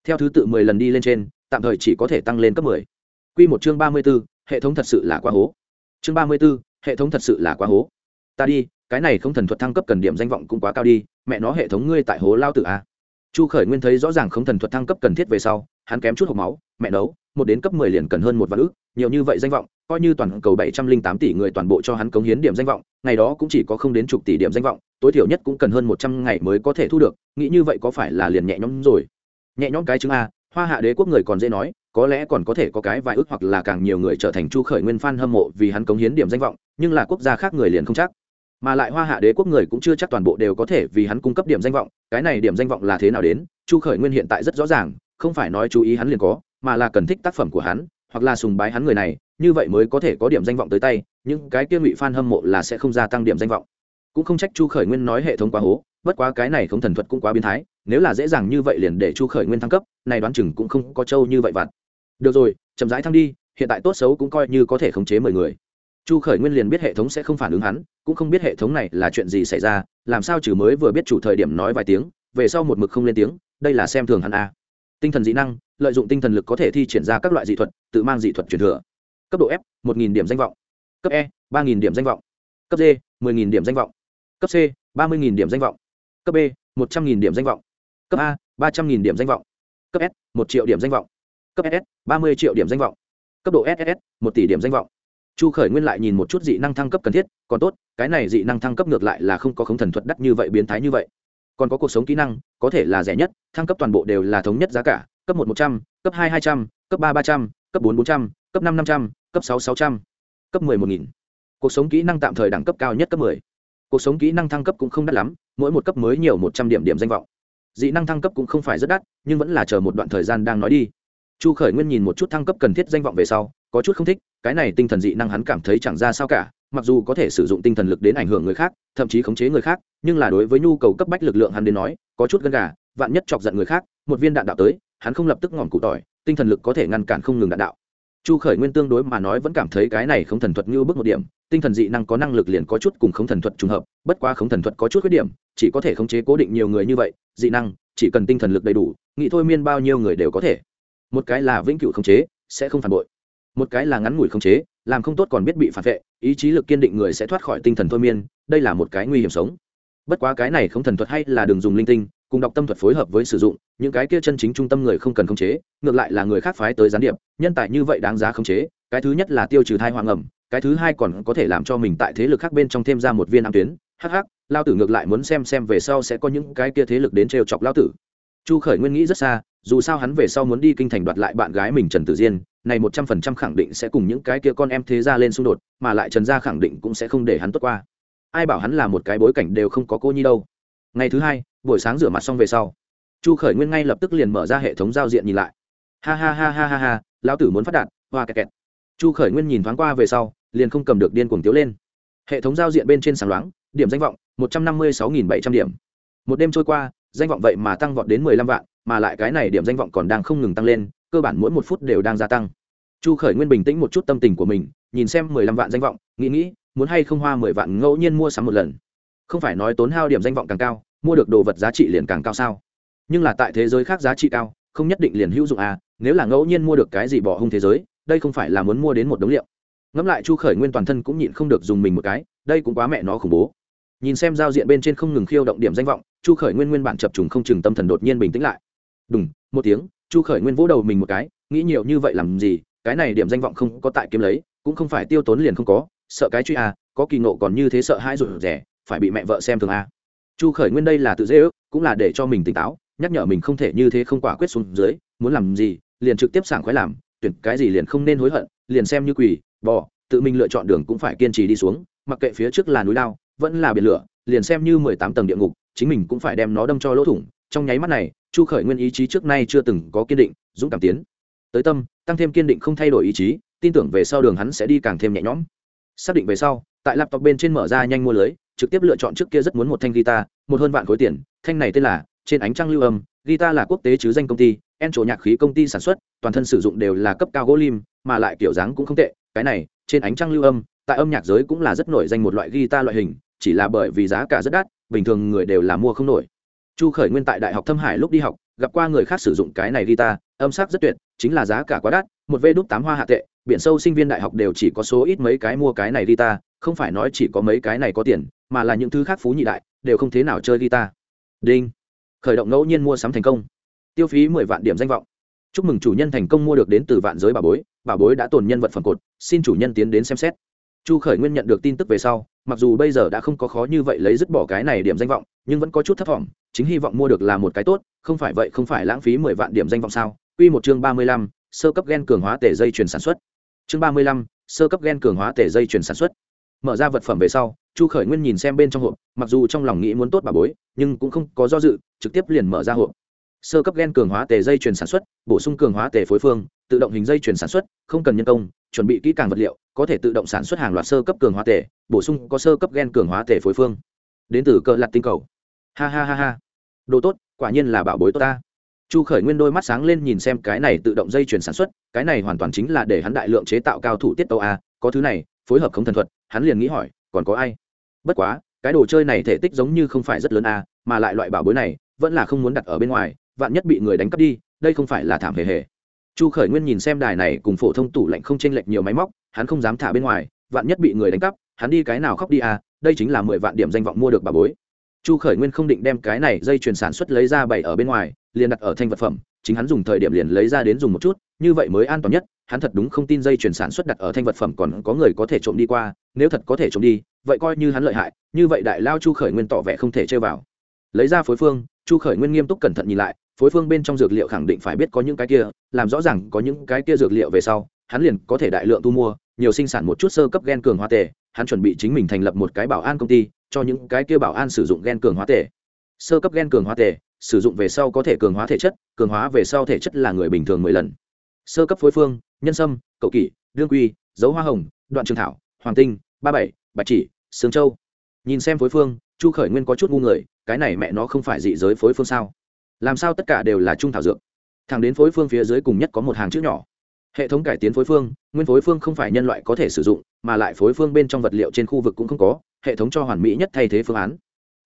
Theo thứ tự mười lần đi lên trên, tạm thời chỉ có thể tăng lên cấp mười. Q một chương ba mươi b ố hệ thống thật sự là quá hố. Chương ba mươi b ố hệ thống thật sự là quá hố. Ta đi, cái này không thần thuật thăng cấp cần điểm danh vọng cũng quá cao đi, mẹ nó hệ thống ngươi tại hố lao tự a à. chu khởi nguyên thấy rõ ràng không thần thuật thăng cấp cần thiết về sau, hắn kém chút hộp máu, mẹ nấu một đến cấp mười liền cần hơn một vạn ước nhiều như vậy danh vọng, coi như toàn cầu bảy trăm linh tám tỷ người toàn bộ cho hắn cống hiến điểm danh vọng, ngày đó cũng chỉ có không đến chục tỷ điểm danh vọng, tối thiểu nhất cũng cần hơn một trăm ngày mới có thể thu được, nghĩ như vậy có phải là liền nhẹ nhõm rồi? Nhẹ nhõm cái chứng a, hoa hạ đế quốc người còn dễ nói, có lẽ còn có thể có cái vài ước hoặc là càng nhiều người trở thành chu khởi nguyên fan hâm mộ vì hắn cống hiến điểm danh vọng, nhưng là quốc gia khác người liền không chắc. Mà lại hoa hạ đế quốc người cũng chưa chắc toàn bộ đều có thể vì hắn cung cấp điểm danh vọng, cái này điểm danh vọng là thế nào đến, chu khởi nguyên hiện tại rất rõ ràng, không phải nói chú ý hắn liền có mà là cần thích tác phẩm của hắn, hoặc là sùng bái hắn người này, như vậy mới có thể có điểm danh vọng tới tay, Những cái kia ngụy f hâm mộ là sẽ không gia tăng điểm danh vọng. Cũng không trách chu khởi nguyên nói hệ thống quá hố, bất quá cái này không thần thuật cũng quá biến thái, nếu là dễ dàng như vậy liền để chu khởi nguyên thăng cấp, này đoán chừng cũng không có trâu như vậy vặt. Được rồi, chậm rãi thăng đi, hiện tại tốt xấu cũng coi như có thể khống chế mười người. Chu khởi nguyên liền biết hệ thống sẽ không phản ứng hắn, cũng không biết hệ thống này là chuyện gì xảy ra, làm sao trừ mới vừa biết chủ thời điểm nói vài tiếng, về sau một mực không lên tiếng, đây là xem thường hắn a tinh thần dị năng lợi dụng tinh thần lực có thể thi triển ra các loại dị thuật, tự mang dị thuật truyền thừa. Cấp độ f, một nghìn điểm danh vọng. Cấp e ba nghìn điểm danh vọng. Cấp d, mười nghìn điểm danh vọng. Cấp c, ba mươi nghìn điểm danh vọng. Cấp b, một trăm nghìn điểm danh vọng. Cấp a, ba trăm nghìn điểm danh vọng. Cấp s, một triệu điểm danh vọng. Cấp ss ba mươi triệu điểm danh vọng. Cấp độ ss một tỷ điểm danh vọng. Chu khởi nguyên lại nhìn một chút dị năng thăng cấp cần thiết, còn tốt, cái này dị năng thăng cấp ngược lại là không có khống thần thuật đắt như vậy biến thái như vậy. Còn có cuộc sống kỹ năng, có thể là rẻ nhất, thăng cấp toàn bộ đều là thống nhất giá cả cấp một một trăm, cấp hai hai trăm, cấp ba ba trăm, cấp bốn bốn trăm, cấp năm năm trăm, cấp sáu sáu trăm, cấp mười một nghìn. Cuộc sống kỹ năng tạm thời đẳng cấp cao nhất cấp mười. Cuộc sống kỹ năng thăng cấp cũng không đắt lắm, mỗi một cấp mới nhiều một trăm điểm điểm danh vọng. Dị năng thăng cấp cũng không phải rất đắt, nhưng vẫn là chờ một đoạn thời gian đang nói đi. Chu khởi nguyên nhìn một chút thăng cấp cần thiết danh vọng về sau, có chút không thích, cái này tinh thần dị năng hắn cảm thấy chẳng ra sao cả, mặc dù có thể sử dụng tinh thần lực đến ảnh hưởng người khác, thậm chí khống chế người khác, nhưng là đối với nhu cầu cấp bách lực lượng hắn đến nói, có chút gân gà, vạn nhất chọc giận người khác, một viên đạn đạo tới hắn không lập tức ngọn cụ tỏi, tinh thần lực có thể ngăn cản không ngừng đạn đạo. Chu khởi nguyên tương đối mà nói vẫn cảm thấy cái này không thần thuật như bước một điểm, tinh thần dị năng có năng lực liền có chút cùng không thần thuật trùng hợp, bất quá không thần thuật có chút khuyết điểm, chỉ có thể khống chế cố định nhiều người như vậy, dị năng, chỉ cần tinh thần lực đầy đủ, nghĩ thôi miên bao nhiêu người đều có thể. Một cái là vĩnh cửu khống chế, sẽ không phản bội. Một cái là ngắn ngủi khống chế, làm không tốt còn biết bị phản vệ, ý chí lực kiên định người sẽ thoát khỏi tinh thần thôi miên, đây là một cái nguy hiểm sống. Bất quá cái này không thần thuật hay là đường dùng linh tinh, cùng đọc tâm thuật phối hợp với sử dụng những cái kia chân chính trung tâm người không cần khống chế, ngược lại là người khác phái tới gián điệp, nhân tài như vậy đáng giá khống chế, cái thứ nhất là tiêu trừ thai hoàng ẩm, cái thứ hai còn có thể làm cho mình tại thế lực khác bên trong thêm ra một viên ám tuyến. Hắc hắc, lao tử ngược lại muốn xem xem về sau sẽ có những cái kia thế lực đến trêu chọc lao tử. Chu khởi nguyên nghĩ rất xa, dù sao hắn về sau muốn đi kinh thành đoạt lại bạn gái mình trần tử diên, này một trăm phần trăm khẳng định sẽ cùng những cái kia con em thế ra lên xung đột, mà lại trần gia khẳng định cũng sẽ không để hắn tốt qua. Ai bảo hắn là một cái bối cảnh đều không có cô nhi đâu. Ngày thứ hai, buổi sáng rửa mặt xong về sau chu khởi nguyên ngay lập tức liền mở ra hệ thống giao diện nhìn lại. Ha ha ha ha ha ha, lão tử muốn phát đạt, hoa kẹt kẹt. Chu khởi nguyên nhìn thoáng qua về sau, liền không cầm được điên cuồng tiếu lên. Hệ thống giao diện bên trên sáng loáng, điểm danh vọng, một trăm năm mươi sáu nghìn bảy trăm điểm. Một đêm trôi qua, danh vọng vậy mà tăng vọt đến mười lăm vạn, mà lại cái này điểm danh vọng còn đang không ngừng tăng lên, cơ bản mỗi một phút đều đang gia tăng. Chu khởi nguyên bình tĩnh một chút tâm tình của mình, nhìn xem mười lăm vạn danh vọng, nghĩ nghĩ, muốn hay không hoa mười vạn ngẫu nhiên mua sắm một lần. Không phải nói tốn hao điểm danh vọng càng cao, mua được đồ vật giá trị liền càng cao sao? Nhưng là tại thế giới khác giá trị cao, không nhất định liền hữu dụng à nếu là ngẫu nhiên mua được cái gì bỏ hung thế giới, đây không phải là muốn mua đến một đống liệu. Ngẫm lại chu khởi nguyên toàn thân cũng nhịn không được dùng mình một cái, đây cũng quá mẹ nó khủng bố. Nhìn xem giao diện bên trên không ngừng khiêu động điểm danh vọng, chu khởi nguyên nguyên bản chập trùng không chừng tâm thần đột nhiên bình tĩnh lại. Đúng một tiếng, chu khởi nguyên vỗ đầu mình một cái, nghĩ nhiều như vậy làm gì, cái này điểm danh vọng không có tại kiếm lấy, cũng không phải tiêu tốn liền không có, sợ cái truy à có kỳ nộ còn như thế sợ hãi rồi rẻ phải bị mẹ vợ xem thường à. chu khởi nguyên đây là tự dễ ước, cũng là để cho mình tỉnh táo nhắc nhở mình không thể như thế không quả quyết xuống dưới, muốn làm gì, liền trực tiếp sảng khoái làm, tuyển cái gì liền không nên hối hận, liền xem như quỳ, bò, tự mình lựa chọn đường cũng phải kiên trì đi xuống, mặc kệ phía trước là núi lao, vẫn là biển lửa, liền xem như mười tám tầng địa ngục, chính mình cũng phải đem nó đâm cho lỗ thủng. Trong nháy mắt này, chu khởi nguyên ý chí trước nay chưa từng có kiên định, dũng cảm tiến. Tới tâm, tăng thêm kiên định không thay đổi ý chí, tin tưởng về sau đường hắn sẽ đi càng thêm nhẹ nhõm. Xác định về sau, tại laptop bên trên mở ra nhanh mua lưới, trực tiếp lựa chọn trước kia rất muốn một thanh guitar, một hơn vạn khối tiền, thanh này tên là trên ánh trăng lưu âm, guitar là quốc tế chứ danh công ty, en chỗ nhạc khí công ty sản xuất, toàn thân sử dụng đều là cấp cao gỗ lim, mà lại kiểu dáng cũng không tệ. Cái này, trên ánh trăng lưu âm, tại âm nhạc giới cũng là rất nổi danh một loại guitar loại hình, chỉ là bởi vì giá cả rất đắt, bình thường người đều là mua không nổi. Chu khởi nguyên tại đại học thâm hải lúc đi học, gặp qua người khác sử dụng cái này guitar, âm sắc rất tuyệt, chính là giá cả quá đắt, một vê đúc tám hoa hạ tệ, biển sâu sinh viên đại học đều chỉ có số ít mấy cái mua cái này guitar, không phải nói chỉ có mấy cái này có tiền, mà là những thứ khác phú nhị đại, đều không thế nào chơi guitar. Đinh khởi động ngẫu nhiên mua sắm thành công. Tiêu phí mười vạn điểm danh vọng. Chúc mừng chủ nhân thành công mua được đến từ vạn giới bà bối bà bối đã tồn nhân vật phẩm cột, xin chủ nhân tiến đến xem xét. Chu khởi nguyên nhận được tin tức về sau, mặc dù bây giờ đã không có khó như vậy lấy dứt bỏ cái này điểm danh vọng, nhưng vẫn có chút thất vọng, chính hy vọng mua được là một cái tốt, không phải vậy không phải lãng phí mười vạn điểm danh vọng sao? Quy một chương ba mươi lăm, sơ cấp gen cường hóa tể dây chuyển sản xuất. Chương ba mươi lăm, sơ cấp gen cường hóa tể dây chuyển sản xuất mở ra vật phẩm về sau, chu khởi nguyên nhìn xem bên trong hộp, mặc dù trong lòng nghĩ muốn tốt bà bối, nhưng cũng không có do dự, trực tiếp liền mở ra hộp. Sơ cấp gen cường hóa tề dây chuyển sản xuất, bổ sung cường hóa tề phối phương, tự động hình dây chuyển sản xuất, không cần nhân công, chuẩn bị kỹ càng vật liệu, có thể tự động sản xuất hàng loạt sơ cấp cường hóa tề, bổ sung có sơ cấp gen cường hóa tề phối phương. Đến từ cờ lặt tinh cầu. Ha ha ha ha. Đồ tốt, quả nhiên là bảo bối tốt ta. Chu khởi nguyên đôi mắt sáng lên nhìn xem cái này tự động dây chuyển sản xuất, cái này hoàn toàn chính là để hắn đại lượng chế tạo cao thủ tiết tàu a, có thứ này, phối hợp không thần thuật hắn liền nghĩ hỏi, còn có ai? Bất quá, cái đồ chơi này thể tích giống như không phải rất lớn a mà lại loại bảo bối này, vẫn là không muốn đặt ở bên ngoài, vạn nhất bị người đánh cắp đi, đây không phải là thảm hề hề. Chu khởi nguyên nhìn xem đài này cùng phổ thông tủ lạnh không chênh lệch nhiều máy móc, hắn không dám thả bên ngoài, vạn nhất bị người đánh cắp, hắn đi cái nào khóc đi à đây chính là mười vạn điểm danh vọng mua được bà bối. Chu khởi nguyên không định đem cái này dây chuyền sản xuất lấy ra bày ở bên ngoài, liền đặt ở thanh vật phẩm, chính hắn dùng thời điểm liền lấy ra đến dùng một chút, như vậy mới an toàn nhất hắn thật đúng không tin dây chuyển sản xuất đặt ở thanh vật phẩm còn có người có thể trộm đi qua, nếu thật có thể trộm đi, vậy coi như hắn lợi hại, như vậy đại lao chu khởi nguyên tỏ vẻ không thể chơi vào. Lấy ra phối phương, chu khởi nguyên nghiêm túc cẩn thận nhìn lại, phối phương bên trong dược liệu khẳng định phải biết có những cái kia, làm rõ ràng có những cái kia dược liệu về sau, hắn liền có thể đại lượng thu mua, nhiều sinh sản một chút sơ cấp gen cường hóa tề, hắn chuẩn bị chính mình thành lập một cái bảo an công ty, cho những cái kia bảo an sử dụng gen cường hóa tề. Sơ cấp gen cường hóa tề, sử dụng về sau có thể cường hóa thể chất, cường hóa về sau thể chất là người bình thường mười lần. Sơ cấp phối phương nhân sâm, cậu kỷ, đương quy, dấu hoa hồng, đoạn trường thảo, hoàng tinh, ba bảy, bạch chỉ, sương châu. Nhìn xem phối phương, chu khởi nguyên có chút ngu người, cái này mẹ nó không phải dị giới phối phương sao? Làm sao tất cả đều là trung thảo dược? Thẳng đến phối phương phía dưới cùng nhất có một hàng chữ nhỏ. Hệ thống cải tiến phối phương, nguyên phối phương không phải nhân loại có thể sử dụng, mà lại phối phương bên trong vật liệu trên khu vực cũng không có, hệ thống cho hoàn mỹ nhất thay thế phương án.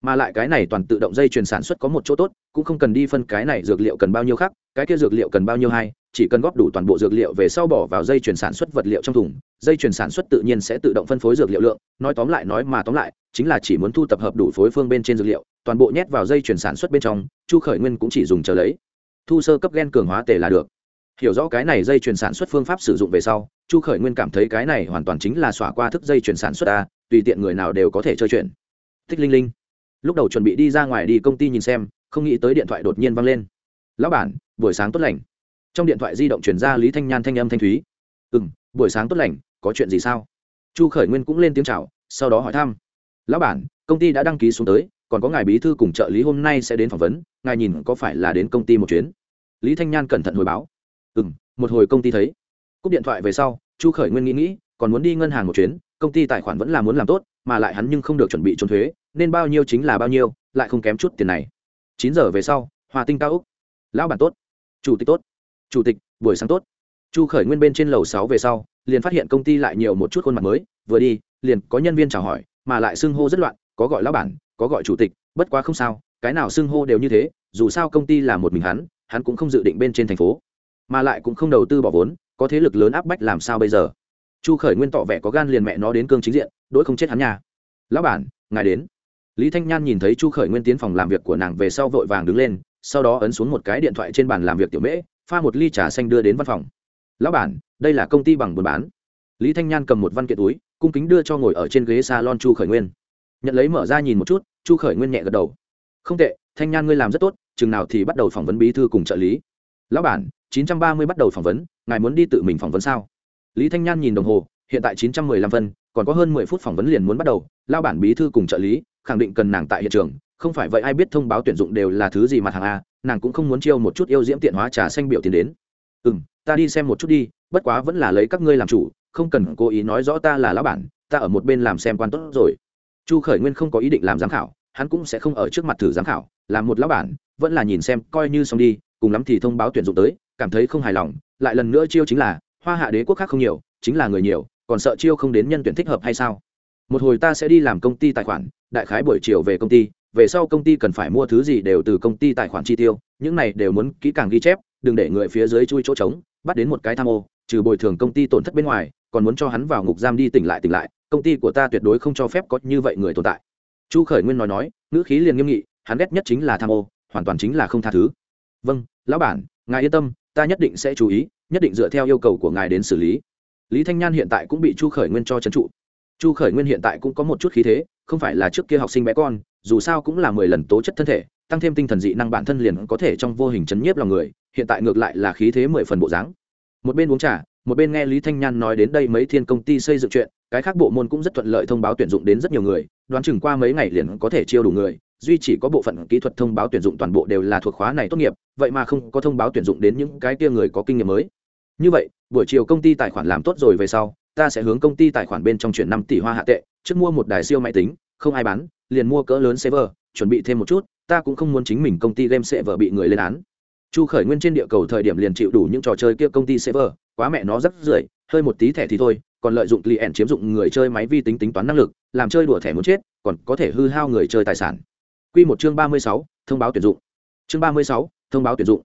Mà lại cái này toàn tự động dây chuyển sản xuất có một chỗ tốt, cũng không cần đi phân cái này dược liệu cần bao nhiêu khác, cái kia dược liệu cần bao nhiêu hay chỉ cần góp đủ toàn bộ dược liệu về sau bỏ vào dây chuyển sản xuất vật liệu trong thùng, dây chuyển sản xuất tự nhiên sẽ tự động phân phối dược liệu lượng, nói tóm lại nói mà tóm lại, chính là chỉ muốn thu tập hợp đủ phối phương bên trên dược liệu, toàn bộ nhét vào dây chuyển sản xuất bên trong, chu khởi nguyên cũng chỉ dùng chờ lấy. Thu sơ cấp gen cường hóa tề là được. Hiểu rõ cái này dây chuyển sản xuất phương pháp sử dụng về sau, chu khởi nguyên cảm thấy cái này hoàn toàn chính là xỏa qua thức dây chuyển sản xuất ta tùy tiện người nào đều có thể chơi chuyện. Thích linh linh. Lúc đầu chuẩn bị đi ra ngoài đi công ty nhìn xem, không nghĩ tới điện thoại đột nhiên văng lên. Lão bản, buổi sáng tốt lành trong điện thoại di động chuyển ra lý thanh nhan thanh âm thanh thúy. Ừ m buổi sáng tốt lành, có chuyện gì sao? Chu khởi nguyên cũng lên tiếng c h à o sau đó hỏi thăm. Lão bản, công ty đã đăng ký xuống tới, còn có ngài bí thư cùng trợ lý hôm nay sẽ đến phỏng vấn, ngài nhìn có phải là đến công ty một chuyến? Lý thanh nhan cẩn thận hồi báo. Ừ m một hồi công ty thấy. Cúp điện thoại về sau, chu khởi nguyên nghĩ nghĩ, còn muốn đi ngân hàng một chuyến, công ty tài khoản vẫn là muốn làm tốt, mà lại hắn nhưng không được chuẩn bị trốn thuế, nên bao nhiêu chính là bao nhiêu, lại không kém chút tiền này. Chín giờ về sau, hòa tinh cao úc. Lão bản tốt. Chủ tịch tốt chủ tịch, buổi sáng tốt. Chu khởi nguyên bên trên lầu sáu về sau, liền phát hiện công ty lại nhiều một chút khuôn mặt mới, vừa đi, liền có nhân viên chào hỏi, mà lại xưng hô rất loạn, có gọi lão bản, có gọi chủ tịch, bất quá không sao, cái nào xưng hô đều như thế, dù sao công ty là một mình hắn hắn cũng không dự định bên trên thành phố, mà lại cũng không đầu tư bỏ vốn, có thế lực lớn áp bách làm sao bây giờ? Chu khởi nguyên tỏ vẻ có gan liền mẹ nó đến cương chính diện đỗi không chết hắn nhà lão bản, ngài đến. Lý thanh nhan nhìn thấy chu khởi nguyên tiến phòng làm việc của nàng về sau vội vàng đứng lên, sau đó ấn xuống một cái điện thoại trên bàn làm việc tiểu mễ pha một ly trà xanh đưa đến văn phòng. Lão bản, đây là công ty bằng buôn bán. Lý thanh nhan cầm một văn kiện túi, cung kính đưa cho ngồi ở trên ghế s a lon chu khởi nguyên. Nhận lấy mở ra nhìn một chút, chu khởi nguyên nhẹ gật đầu. Không tệ, thanh nhan ngươi làm rất tốt, chừng nào thì bắt đầu phỏng vấn bí thư cùng trợ lý. Lão bản, chín trăm ba mươi bắt đầu phỏng vấn, ngài muốn đi tự mình phỏng vấn sao? Lý thanh nhan nhìn đồng hồ, hiện tại chín trăm mười lăm phân, còn có hơn mười phút phỏng vấn liền muốn bắt đầu. Lao bản bí thư cùng trợ lý, khẳng định cần nàng tại hiện trường, không phải vậy ai biết thông báo tuyển dụng đều là thứ gì mặt hàng a nàng cũng không muốn chiêu một chút yêu diễm tiện hóa trà xanh biểu tiền đến. Ừ m ta đi xem một chút đi, bất quá vẫn là lấy các ngươi làm chủ, không cần cố ý nói rõ ta là lão bản, ta ở một bên làm xem quan tốt rồi. Chu khởi nguyên không có ý định làm giám khảo, hắn cũng sẽ không ở trước mặt thử giám khảo, làm một lão bản, vẫn là nhìn xem, coi như xong đi, cùng lắm thì thông báo tuyển dụng tới, cảm thấy không hài lòng, lại lần nữa chiêu chính là, hoa hạ đế quốc khác không nhiều, chính là người nhiều, còn sợ chiêu không đến nhân tuyển thích hợp hay sao? Một hồi ta sẽ đi làm công ty tài khoản, đại khái buổi chiều về công ty về sau công ty cần phải mua thứ gì đều từ công ty tài khoản chi tiêu, những này đều muốn kỹ càng ghi chép, đừng để người phía dưới chui chỗ trống, bắt đến một cái tham ô, trừ bồi thường công ty tổn thất bên ngoài, còn muốn cho hắn vào ngục giam đi tỉnh lại tỉnh lại, công ty của ta tuyệt đối không cho phép có như vậy người tồn tại. Chu khởi nguyên nói nói, ngữ khí liền nghiêm nghị, hắn ghét nhất chính là tham ô, hoàn toàn chính là không tha thứ. Vâng lão bản, ngài yên tâm, ta nhất định sẽ chú ý, nhất định dựa theo yêu cầu của ngài đến xử lý. Lý thanh nhan hiện tại cũng bị chu khởi nguyên cho trấn trụ. Chu khởi nguyên hiện tại cũng có một chút khí thế, không phải là trước kia học sinh bé con dù sao cũng là mười lần tố chất thân thể, tăng thêm tinh thần dị năng bản thân liền có thể trong vô hình chấn nhiếp lòng người, hiện tại ngược lại là khí thế mười phần bộ dáng. Một bên uống trà, một bên nghe lý thanh nhan nói đến đây mấy thiên công ty xây dựng chuyện, cái khác bộ môn cũng rất thuận lợi thông báo tuyển dụng đến rất nhiều người, đoán chừng qua mấy ngày liền có thể chiêu đủ người, duy chỉ có bộ phận kỹ thuật thông báo tuyển dụng toàn bộ đều là thuộc khóa này tốt nghiệp, vậy mà không có thông báo tuyển dụng đến những cái kia người có kinh nghiệm mới. Như vậy, buổi chiều công ty tài khoản làm tốt rồi về sau, ta sẽ hướng công ty tài khoản bên trong chuyển năm tỷ hoa hạ tệ, trước mua một đài siêu máy tính, không ai bán liền mua cỡ lớn server, chuẩn bị thêm một chút, ta cũng không muốn chính mình công ty game server bị người lên án. Chu khởi nguyên trên địa cầu thời điểm liền chịu đủ những trò chơi kia công ty server, quá mẹ nó rất rưởi, hơi một tí thẻ thì thôi, còn lợi dụng client chiếm dụng người chơi máy vi tính tính toán năng lực, làm chơi đùa thẻ muốn chết, còn có thể hư hao người chơi tài sản. Quy một chương ba mươi sáu, thông báo tuyển dụng. Chương ba mươi sáu, thông báo tuyển dụng.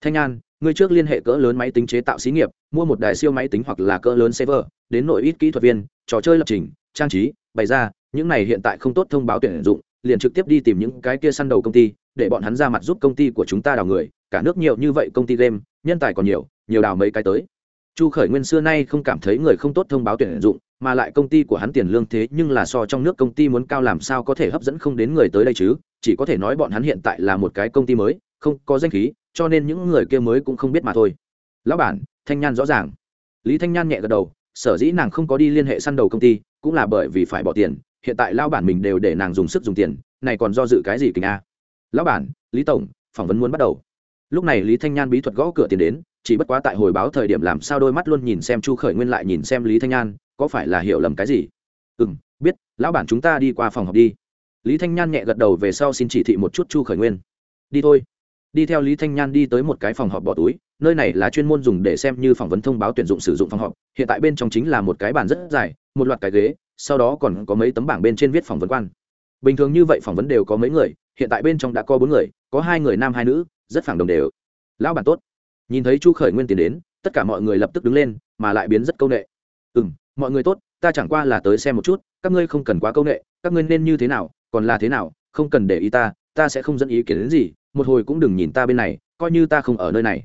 Thanh an, ngươi trước liên hệ cỡ lớn máy tính chế tạo xí nghiệp, mua một đài siêu máy tính hoặc là cỡ lớn server, đến nội ít kỹ thuật viên, trò chơi lập trình, trang trí, bày ra những này hiện tại không tốt thông báo tuyển dụng, liền trực tiếp đi tìm những cái kia săn đầu công ty, để bọn hắn ra mặt giúp công ty của chúng ta đào người, cả nước nhiều như vậy công ty game, nhân tài còn nhiều nhiều đào mấy cái tới. Chu khởi nguyên xưa nay không cảm thấy người không tốt thông báo tuyển dụng, mà lại công ty của hắn tiền lương thế nhưng là so trong nước công ty muốn cao làm sao có thể hấp dẫn không đến người tới đây chứ, chỉ có thể nói bọn hắn hiện tại là một cái công ty mới, không có danh khí, cho nên những người kia mới cũng không biết mà thôi. Lão bản, thanh nhan rõ ràng. Lý thanh nhan nhẹ gật đầu, sở dĩ nàng không có đi liên hệ săn đầu công ty, cũng là bởi vì phải bỏ tiền hiện tại lao bản mình đều để nàng dùng sức dùng tiền, này còn do dự cái gì kình a lão bản, lý tổng, phỏng vấn muốn bắt đầu. Lúc này lý thanh nhan bí thuật gõ cửa tiền đến, chỉ bất quá tại hồi báo thời điểm làm sao đôi mắt luôn nhìn xem chu khởi nguyên lại nhìn xem lý thanh nhan, có phải là hiểu lầm cái gì? Ừ m biết, lão bản chúng ta đi qua phòng học đi. Lý thanh nhan nhẹ gật đầu về sau xin chỉ thị một chút chu khởi nguyên. Đi thôi. Đi theo lý thanh nhan đi tới một cái phòng họp bỏ túi, nơi này là chuyên môn dùng để xem như phỏng vấn thông báo tuyển dụng sử dụng phòng họp, hiện tại bên trong chính là một cái bàn rất dài, một loạt cái ghế sau đó còn có mấy tấm bảng bên trên viết phỏng vấn quan. Bình thường như vậy phỏng vấn đều có mấy người, hiện tại bên trong đã có bốn người, có hai người nam, hai nữ, rất phản đồng đều. Lão bản tốt. Nhìn thấy chu khởi nguyên tiến đến, tất cả mọi người lập tức đứng lên, mà lại biến rất c â u n ệ ừ m mọi người tốt, ta chẳng qua là tới xem một chút, các ngươi không cần quá c â u n ệ các ngươi nên như thế nào, còn là thế nào, không cần để ý ta ta sẽ không dẫn ý kiến đến gì, một hồi cũng đừng nhìn ta bên này, coi như ta không ở nơi này.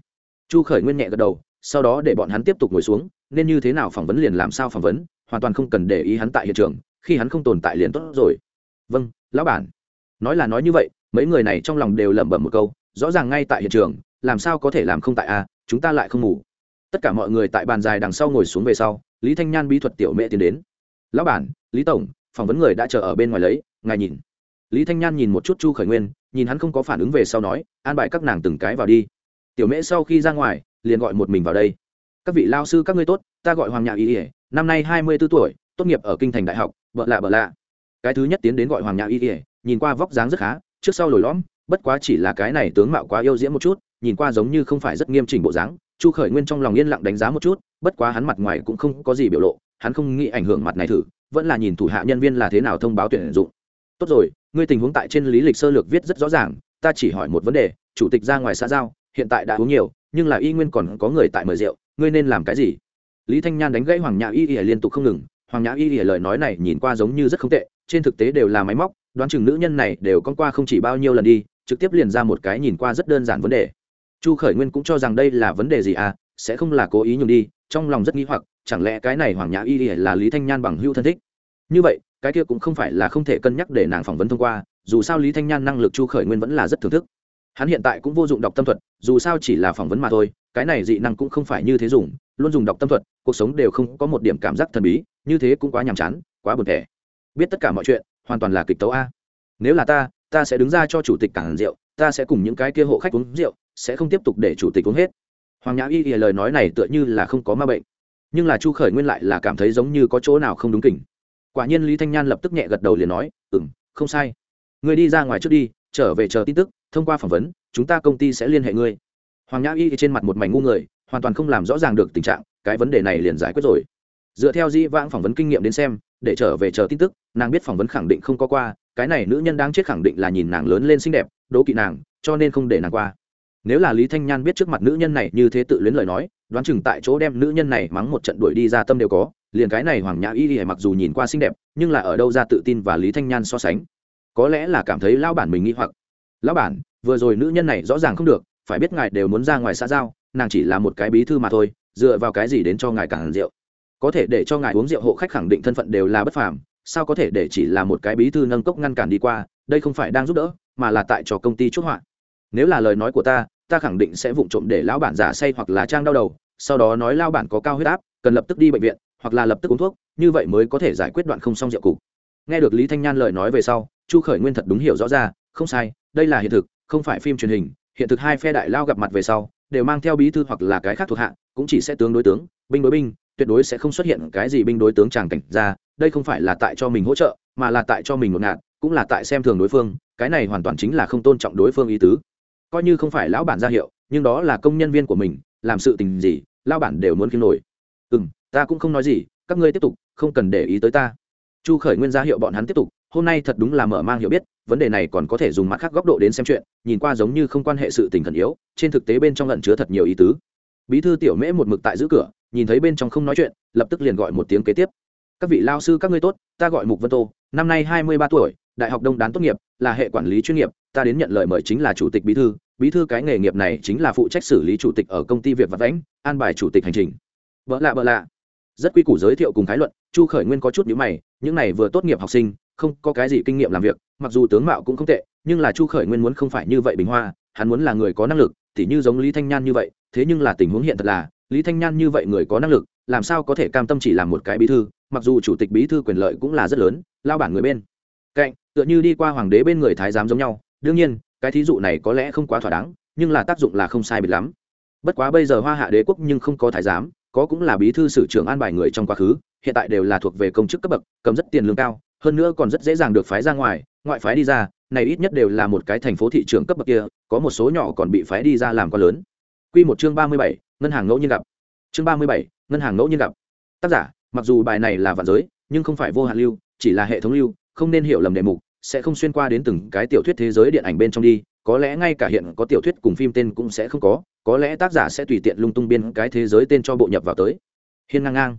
Chu khởi nguyên nhẹ gật đầu, sau đó để bọn hắn tiếp tục ngồi xuống, nên như thế nào phỏng vấn liền làm sao phỏng vấn hoàn toàn không cần để ý hắn tại hiện trường, khi hắn không tồn tại liền tốt rồi. Vâng lão bản. Nói là nói như vậy, mấy người này trong lòng đều lẩm bẩm một câu, rõ ràng ngay tại hiện trường, làm sao có thể làm không tại a, chúng ta lại không ngủ. Tất cả mọi người tại bàn dài đằng sau ngồi xuống về sau, lý thanh nhan bí thuật tiểu mẹ tiến đến. Lão bản, lý tổng, phỏng vấn người đã chờ ở bên ngoài lấy, ngài nhìn. Lý thanh nhan nhìn một chút chu khởi nguyên, nhìn hắn không có phản ứng về sau nói, an bài các nàng từng cái vào đi. Tiểu mễ sau khi ra ngoài, liền gọi một mình vào đây. Các vị lao sư, các ngươi tốt, ta gọi hoàng nhạc y ỉa năm nay hai mươi b ố tuổi, tốt nghiệp ở kinh thành đại học vợ lạ vợ lạ. Cái thứ nhất tiến đến gọi hoàng nhã y ỉa nhìn qua vóc dáng rất khá, trước sau lồi lõm, bất quá chỉ là cái này tướng mạo quá yêu diễm một chút, nhìn qua giống như không phải rất nghiêm chỉnh bộ dáng. Chu khởi nguyên trong lòng yên lặng đánh giá một chút, bất quá hắn mặt ngoài cũng không có gì biểu lộ, hắn không nghĩ ảnh hưởng mặt này thử, vẫn là nhìn thủ hạ nhân viên là thế nào thông báo tuyển dụng. Tốt rồi, ngươi tình huống tại trên lý lịch sơ lược viết rất rõ ràng, ta chỉ hỏi một vấn đề, chủ tịch ra ngoài xã giao, hiện tại đã uống nhiều, nhưng là y nguyên còn có người tại mời rượu, ngươi nên làm cái gì? Lý thanh nhan đánh gãy hoàng nhã y y liên tục không ngừng, hoàng nhã y y lời nói này nhìn qua giống như rất không tệ, trên thực tế đều là máy móc, đoán chừng nữ nhân này đều con qua không chỉ bao nhiêu lần đi, trực tiếp liền ra một cái nhìn qua rất đơn giản vấn đề. Chu khởi nguyên cũng cho rằng đây là vấn đề gì à sẽ không là cố ý nhường đi, trong lòng rất nghĩ hoặc, chẳng lẽ cái này hoàng nhã y y là lý thanh nhan bằng hữu thân thích? Như vậy, cái kia cũng không phải là không thể cân nhắc để nàng phỏng vấn thông qua, dù sao lý thanh nhan năng lực chu khởi nguyên vẫn là rất thưởng thức hắn hiện tại cũng vô dụng đọc tâm thuật, dù sao chỉ là phỏng vấn mà thôi, cái này dị năng cũng không phải như thế dùng, luôn dùng đọc tâm thuật, cuộc sống đều không có một điểm cảm giác thần bí, như thế cũng quá nhàm chán, quá buồn thẻ biết tất cả mọi chuyện, hoàn toàn là kịch tấu a. Nếu là ta ta sẽ đứng ra cho chủ tịch cản rượu, ta sẽ cùng những cái kia hộ khách uống rượu, sẽ không tiếp tục để chủ tịch uống hết. Hoàng nhã y thì lời nói này tựa như là không có ma bệnh. Nhưng là chu khởi nguyên lại là cảm thấy giống như có chỗ nào không đúng kỉnh quả nhiên lý thanh nhan lập tức nhẹ gật đầu liền nói ừ m không sai. Người đi ra ngoài trước đi, trở về chờ tin tức thông qua phỏng vấn, chúng ta công ty sẽ liên hệ ngươi. Hoàng nhã y trên mặt một mảnh ngu người, hoàn toàn không làm rõ ràng được tình trạng, cái vấn đề này liền giải quyết rồi. Dựa theo di vãng phỏng vấn kinh nghiệm đến xem, để trở về chờ tin tức, nàng biết phỏng vấn khẳng định không có qua, cái này nữ nhân đang chết khẳng định là nhìn nàng lớn lên xinh đẹp, đố kỵ nàng, cho nên không để nàng qua. Nếu là lý thanh nhan biết trước mặt nữ nhân này như thế tự luyến lời nói, đoán chừng tại chỗ đem nữ nhân này mắng một trận đuổi đi ra tâm đều có, liền cái này hoàng nhã y thì mặc dù nhìn qua xinh đẹp, nhưng là ở đâu ra tự tin và lý thanh nhan so sánh. Có lẽ là cảm thấy lão bản mình nghĩ hoặc lão bản, vừa rồi nữ nhân này rõ ràng không được, phải biết ngài đều muốn ra ngoài xã giao, nàng chỉ là một cái bí thư mà thôi, dựa vào cái gì đến cho ngài càng rượu? Có thể để cho ngài uống rượu hộ khách khẳng định thân phận đều là bất phàm, sao có thể để chỉ là một cái bí thư nâng cốc ngăn cản đi qua, đây không phải đang giúp đỡ, mà là tại cho công ty chốt họa. Nếu là lời nói của ta ta khẳng định sẽ vụng trộm để lão bản giả say hoặc là trang đau đầu, sau đó nói lao bản có cao huyết áp, cần lập tức đi bệnh viện, hoặc là lập tức uống thuốc, như vậy mới có thể giải quyết đoạn không xong rượu cục. Nghe được lý thanh nhan lời nói về sau, chu khởi nguyên thật đúng hiểu rõ ra, không sai đây là hiện thực, không phải phim truyền hình, hiện thực hai phe đại lao gặp mặt về sau, đều mang theo bí thư hoặc là cái khác thuộc hạ, cũng chỉ sẽ tướng đối tướng, binh đối binh, tuyệt đối sẽ không xuất hiện cái gì binh đối tướng tràng cảnh ra, đây không phải là tại cho mình hỗ trợ, mà là tại cho mình ngột ngạt, cũng là tại xem thường đối phương, cái này hoàn toàn chính là không tôn trọng đối phương ý tứ. Coi như không phải lão bản ra hiệu, nhưng đó là công nhân viên của mình, làm sự tình gì lao bản đều muốn kiếm nổi. Ừ m ta cũng không nói gì, các ngươi tiếp tục, không cần để ý tới ta. Chu khởi nguyên ra hiệu bọn hắn tiếp tục hôm nay thật đúng là mở mang hiểu biết, vấn đề này còn có thể dùng mặt khác góc độ đến xem chuyện, nhìn qua giống như không quan hệ sự tình khẩn yếu, trên thực tế bên trong lẩn chứa thật nhiều ý tứ. Bí thư tiểu mễ một mực tại giữ cửa, nhìn thấy bên trong không nói chuyện, lập tức liền gọi một tiếng kế tiếp. Các vị lao sư, các ngươi tốt, ta gọi mục vân tô, năm nay hai mươi ba tuổi, đại học đông đán tốt nghiệp, là hệ quản lý chuyên nghiệp, ta đến nhận lời mời chính là chủ tịch bí thư bí thư cái nghề nghiệp này chính là phụ trách xử lý chủ tịch ở công ty Việt vật lãnh an bài chủ tịch hành trình. Vợ lạ vợ lạ. Rất quy củ giới thiệu cùng thái luận, chu khởi nguyên có chút nhữ mày, những này vừa tốt nghiệp học sinh không có cái gì kinh nghiệm làm việc, mặc dù tướng mạo cũng không tệ, nhưng là chu khởi nguyên muốn không phải như vậy bình hoa, hắn muốn là người có năng lực thì như giống lý thanh nhan như vậy, thế nhưng là tình huống hiện thật là, lý thanh nhan như vậy người có năng lực, làm sao có thể cam tâm chỉ làm một cái bí thư, mặc dù chủ tịch bí thư quyền lợi cũng là rất lớn, lao bản người bên cạnh, tựa như đi qua hoàng đế bên người thái giám giống nhau, đương nhiên, cái thí dụ này có lẽ không quá thỏa đáng, nhưng là tác dụng là không sai biệt lắm. Bất quá bây giờ hoa hạ đế quốc nhưng không có thái giám, có cũng là bí thư sử trưởng an bài người trong quá khứ, hiện tại đều là thuộc về công chức cấp bậc, cầm rất tiền lương cao hơn nữa còn rất dễ dàng được phái ra ngoài ngoại phái đi ra này ít nhất đều là một cái thành phố thị trường cấp bậc kia có một số nhỏ còn bị phái đi ra làm quá lớn Quy một chương ba mươi bảy, ngân hàng ngẫu nhiên gặp. Chương ba mươi bảy, ngân hàng ngẫu nhiên gặp. Tác giả, mặc dù bài này là vạn giới, nhưng không phải vô hạn lưu, chỉ là hệ thống lưu, không nên hiểu lầm đề mục, sẽ không xuyên qua đến từng cái tiểu thuyết thế giới điện ảnh bên trong đi, có lẽ ngay cả hiện có tiểu thuyết cùng phim tên cũng sẽ không có, có lẽ tác giả sẽ tùy tiện lung tung biên cái thế giới tên cho bộ nhập vào tới. Hiên ngang ngang.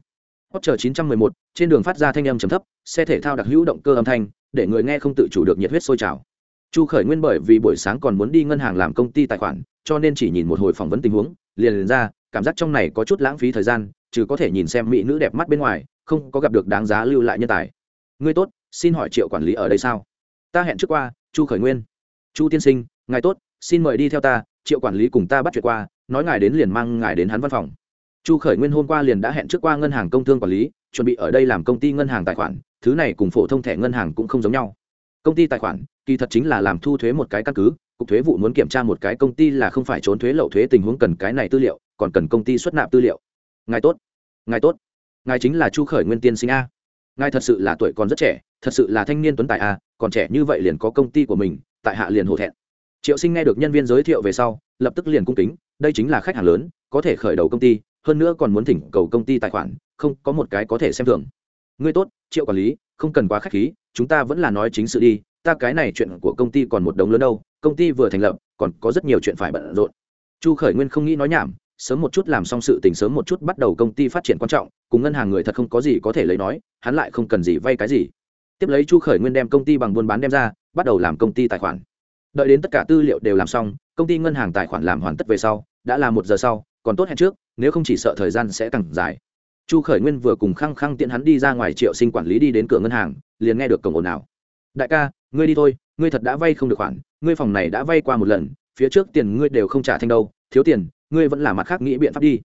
Porsche chờ 911, trên đường phát ra thanh âm trầm thấp, xe thể thao đặc hữu động cơ âm thanh, để người nghe không tự chủ được nhiệt huyết sôi trào. Chu Khởi Nguyên bởi vì buổi sáng còn muốn đi ngân hàng làm công ty tài khoản, cho nên chỉ nhìn một hồi phỏng vấn tình huống, liền liền ra, cảm giác trong này có chút lãng phí thời gian, trừ có thể nhìn xem mỹ nữ đẹp mắt bên ngoài, không có gặp được đáng giá lưu lại nhân tài. Ngươi tốt, xin hỏi Triệu quản lý ở đây sao? Ta hẹn trước qua, Chu Khởi Nguyên. Chu tiên sinh, ngài tốt, xin mời đi theo ta, Triệu quản lý cùng ta bắt chuyện qua, nói ngài đến liền mang ngài đến hắn văn phòng. Chu Khởi Nguyên hôm qua liền đã hẹn trước qua ngân hàng công thương quản lý, chuẩn bị ở đây làm công ty ngân hàng tài khoản, thứ này cùng phổ thông thẻ ngân hàng cũng không giống nhau. Công ty tài khoản, kỳ thật chính là làm thu thuế một cái căn cứ, cục thuế vụ muốn kiểm tra một cái công ty là không phải trốn thuế lậu thuế tình huống cần cái này tư liệu còn cần công ty xuất nạp tư liệu. Ngài tốt. Ngài tốt. Ngài chính là chu khởi nguyên tiên sinh a. Ngài thật sự là tuổi còn rất trẻ thật sự là thanh niên tuấn tài a còn trẻ như vậy liền có công ty của mình tại hạ liền hổ thẹn. Triệu sinh nghe được nhân viên giới thiệu về sau lập tức liền cung kính đây chính là khách hàng lớn có thể khởi đầu công ty hơn nữa còn muốn thỉnh cầu công ty tài khoản, không, có một cái có thể xem thường. Ngươi tốt, triệu quản lý, không cần quá khách khí, chúng ta vẫn là nói chính sự đi, ta cái này chuyện của công ty còn một đống lớn đâu, công ty vừa thành lập, còn có rất nhiều chuyện phải bận rộn. Chu khởi nguyên không nghĩ nói nhảm, sớm một chút làm xong sự tình, sớm một chút bắt đầu công ty phát triển quan trọng, cùng ngân hàng người thật không có gì có thể lấy nói, hắn lại không cần gì vay cái gì. Tiếp lấy chu khởi nguyên đem công ty bằng buôn bán đem ra, bắt đầu làm công ty tài khoản. Đợi đến tất cả tư liệu đều làm xong, công ty ngân hàng tài khoản làm hoàn tất về sau, đã là một giờ sau còn tốt hẹn trước, nếu không chỉ sợ thời gian sẽ càng dài. Chu khởi nguyên vừa cùng khăng khăng tiện hắn đi ra ngoài triệu sinh quản lý đi đến cửa ngân hàng, liền nghe được cổng ồn ào. Đại ca, ngươi đi thôi, ngươi thật đã vay không được khoản, ngươi phòng này đã vay qua một lần, phía trước tiền ngươi đều không trả thanh đâu, thiếu tiền, ngươi vẫn là mặt khác nghĩ biện pháp đi.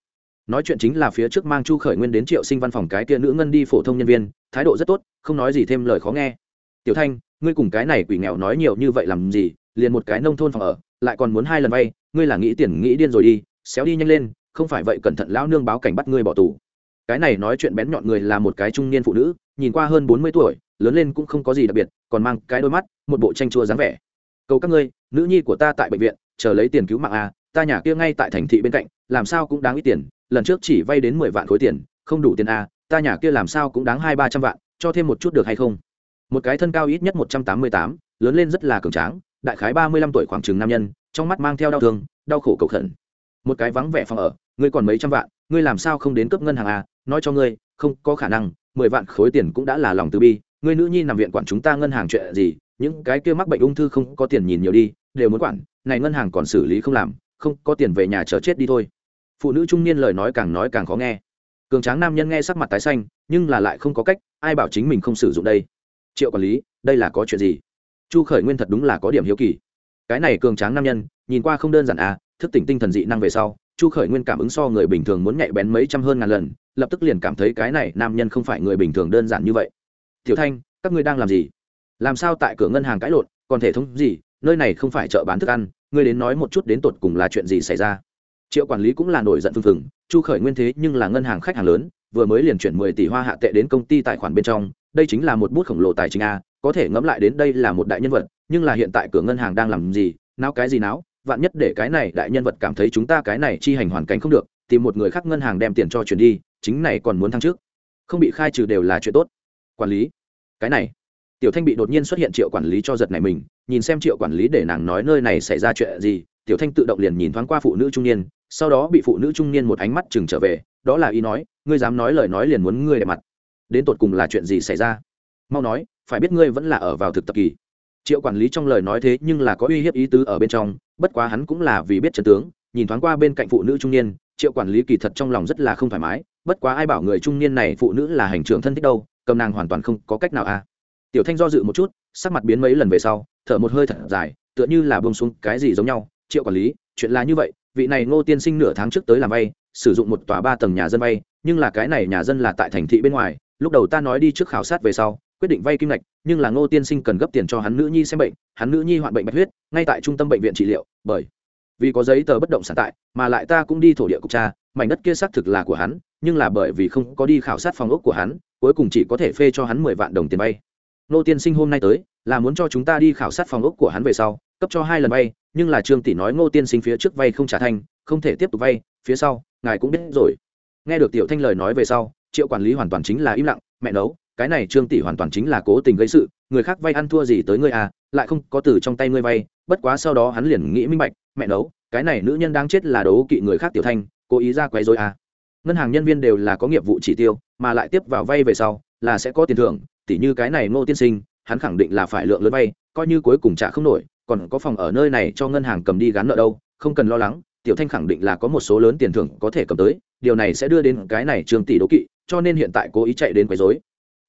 Nói chuyện chính là phía trước mang chu khởi nguyên đến triệu sinh văn phòng cái kia nữ ngân đi phổ thông nhân viên, thái độ rất tốt, không nói gì thêm lời khó nghe. Tiểu thanh, ngươi cùng cái này quỷ nghèo nói nhiều như vậy làm gì, liền một cái nông thôn phòng ở, lại còn muốn hai lần vay, ngươi là nghĩ tiền nghĩ điên rồi đi xéo đi nhanh lên, không phải vậy cẩn thận lão nương báo cảnh bắt ngươi bỏ tù. Cái này nói chuyện bén nhọn người là một cái trung niên phụ nữ, nhìn qua hơn bốn mươi tuổi, lớn lên cũng không có gì đặc biệt, còn mang cái đôi mắt, một bộ tranh chua dáng vẻ. Cầu các ngươi, nữ nhi của ta tại bệnh viện, chờ lấy tiền cứu mạng a ta nhà kia ngay tại thành thị bên cạnh, làm sao cũng đáng ít tiền, lần trước chỉ vay đến mười vạn khối tiền, không đủ tiền a ta nhà kia làm sao cũng đáng hai ba trăm vạn, cho thêm một chút được hay không? Một cái thân cao ít nhất một trăm tám mươi tám, lớn lên rất là cường tráng, đại khái ba mươi lăm tuổi khoảng chừng nam nhân, trong mắt mang theo đau thương, đau khổ cầu khẩn một cái vắng vẻ phòng ở, ngươi còn mấy trăm vạn, ngươi làm sao không đến cấp ngân hàng à? nói cho ngươi, không có khả năng, mười vạn khối tiền cũng đã là lòng từ bi. Ngươi nữ nhi nằm viện quản chúng ta ngân hàng chuyện gì? Những cái kia mắc bệnh ung thư không có tiền nhìn nhiều đi, đều muốn quản, này ngân hàng còn xử lý không làm, không có tiền về nhà chờ chết đi thôi. Phụ nữ trung niên lời nói càng nói càng khó nghe. Cường tráng nam nhân nghe sắc mặt tái xanh, nhưng là lại không có cách, ai bảo chính mình không sử dụng đây? Triệu quản lý, đây là có chuyện gì? Chu khởi nguyên thật đúng là có điểm hiếu kỳ. Cái này cường tráng nam nhân, nhìn qua không đơn giản à thức tỉnh tinh thần dị năng về sau, chu khởi nguyên cảm ứng so người bình thường muốn nhạy bén mấy trăm hơn ngàn lần, lập tức liền cảm thấy cái này nam nhân không phải người bình thường đơn giản như vậy. Tiểu thanh, các ngươi đang làm gì? Làm sao tại cửa ngân hàng cãi lộn? Còn thể thống gì? Nơi này không phải chợ bán thức ăn, ngươi đến nói một chút đến tột cùng là chuyện gì xảy ra? Triệu quản lý cũng là nổi giận phừng phừng, chu khởi nguyên thế nhưng là ngân hàng khách hàng lớn, vừa mới liền chuyển mười tỷ hoa hạ tệ đến công ty tài khoản bên trong, đây chính là một bút khổng lồ tài chính a, có thể ngẫm lại đến đây là một đại nhân vật, nhưng là hiện tại cửa ngân hàng đang làm gì, náo cái gì náo? Vạn nhất để cái này đại nhân vật cảm thấy chúng ta cái này chi hành hoàn cảnh không được, tìm một người khác ngân hàng đem tiền cho chuyển đi, chính này còn muốn thăng trước. Không bị khai trừ đều là chuyện tốt. Quản lý. Cái này. Tiểu thanh bị đột nhiên xuất hiện triệu quản lý cho giật này mình, nhìn xem triệu quản lý để nàng nói nơi này xảy ra chuyện gì, tiểu thanh tự động liền nhìn thoáng qua phụ nữ trung niên, sau đó bị phụ nữ trung niên một ánh mắt chừng trở về, đó là ý nói, ngươi dám nói lời nói liền muốn ngươi để mặt. Đến tột cùng là chuyện gì xảy ra? Mau nói, phải biết ngươi vẫn là ở vào thực tập kỳ triệu quản lý trong lời nói thế nhưng là có uy hiếp ý tứ ở bên trong, bất quá hắn cũng là vì biết trần tướng, nhìn thoáng qua bên cạnh phụ nữ trung niên, triệu quản lý kỳ thật trong lòng rất là không thoải mái, bất quá ai bảo người trung niên này phụ nữ là hành trưởng thân thích đâu, cầm nàng hoàn toàn không có cách nào à. Tiểu thanh do dự một chút, sắc mặt biến mấy lần về sau, thở một hơi thật dài, tựa như là bông xuống cái gì giống nhau. Triệu quản lý, chuyện là như vậy, vị này ngô tiên sinh nửa tháng trước tới làm vay, sử dụng một tòa ba tầng nhà dân vay, nhưng là cái này nhà dân là tại thành thị bên ngoài, lúc đầu ta nói đi trước khảo sát về sau quyết định vay kim ngạch, nhưng là ngô tiên sinh cần gấp tiền cho hắn nữ nhi xem bệnh, hắn nữ nhi hoạn bệnh bạch huyết, ngay tại trung tâm bệnh viện trị liệu, bởi vì có giấy tờ bất động sản tại, mà lại ta cũng đi thổ địa cục cha mảnh đất kia xác thực là của hắn, nhưng là bởi vì không có đi khảo sát phòng ốc của hắn, cuối cùng chỉ có thể phê cho hắn mười vạn đồng tiền vay. Nô tiên sinh hôm nay tới, là muốn cho chúng ta đi khảo sát phòng ốc của hắn về sau, cấp cho hai lần vay, nhưng là trương tỷ nói ngô tiên sinh phía trước vay không trả thanh không thể tiếp tục vay, phía sau, ngài cũng biết rồi. Nghe được tiểu thanh lời nói về sau, triệu quản lý hoàn toàn chính là im lặng, mẹ nấu cái này trương tỷ hoàn toàn chính là cố tình gây sự, người khác vay ăn thua gì tới ngươi à lại không có từ trong tay ngươi vay, bất quá sau đó hắn liền nghĩ minh bạch, mẹ nấu, cái này nữ nhân đang chết là đấu kỵ người khác tiểu thanh, cố ý ra quấy rối à. Ngân hàng nhân viên đều là có nghiệp vụ chỉ tiêu, mà lại tiếp vào vay về sau, là sẽ có tiền thưởng, tỉ như cái này ngô tiên sinh, hắn khẳng định là phải lượng lớn vay, coi như cuối cùng trả không nổi, còn có phòng ở nơi này cho ngân hàng cầm đi gắn nợ đâu, không cần lo lắng, tiểu thanh khẳng định là có một số lớn tiền thưởng có thể cầm tới, điều này sẽ đưa đến cái này trương tỷ đố kỵ, cho nên hiện tại cố ý chạy đến quấy rối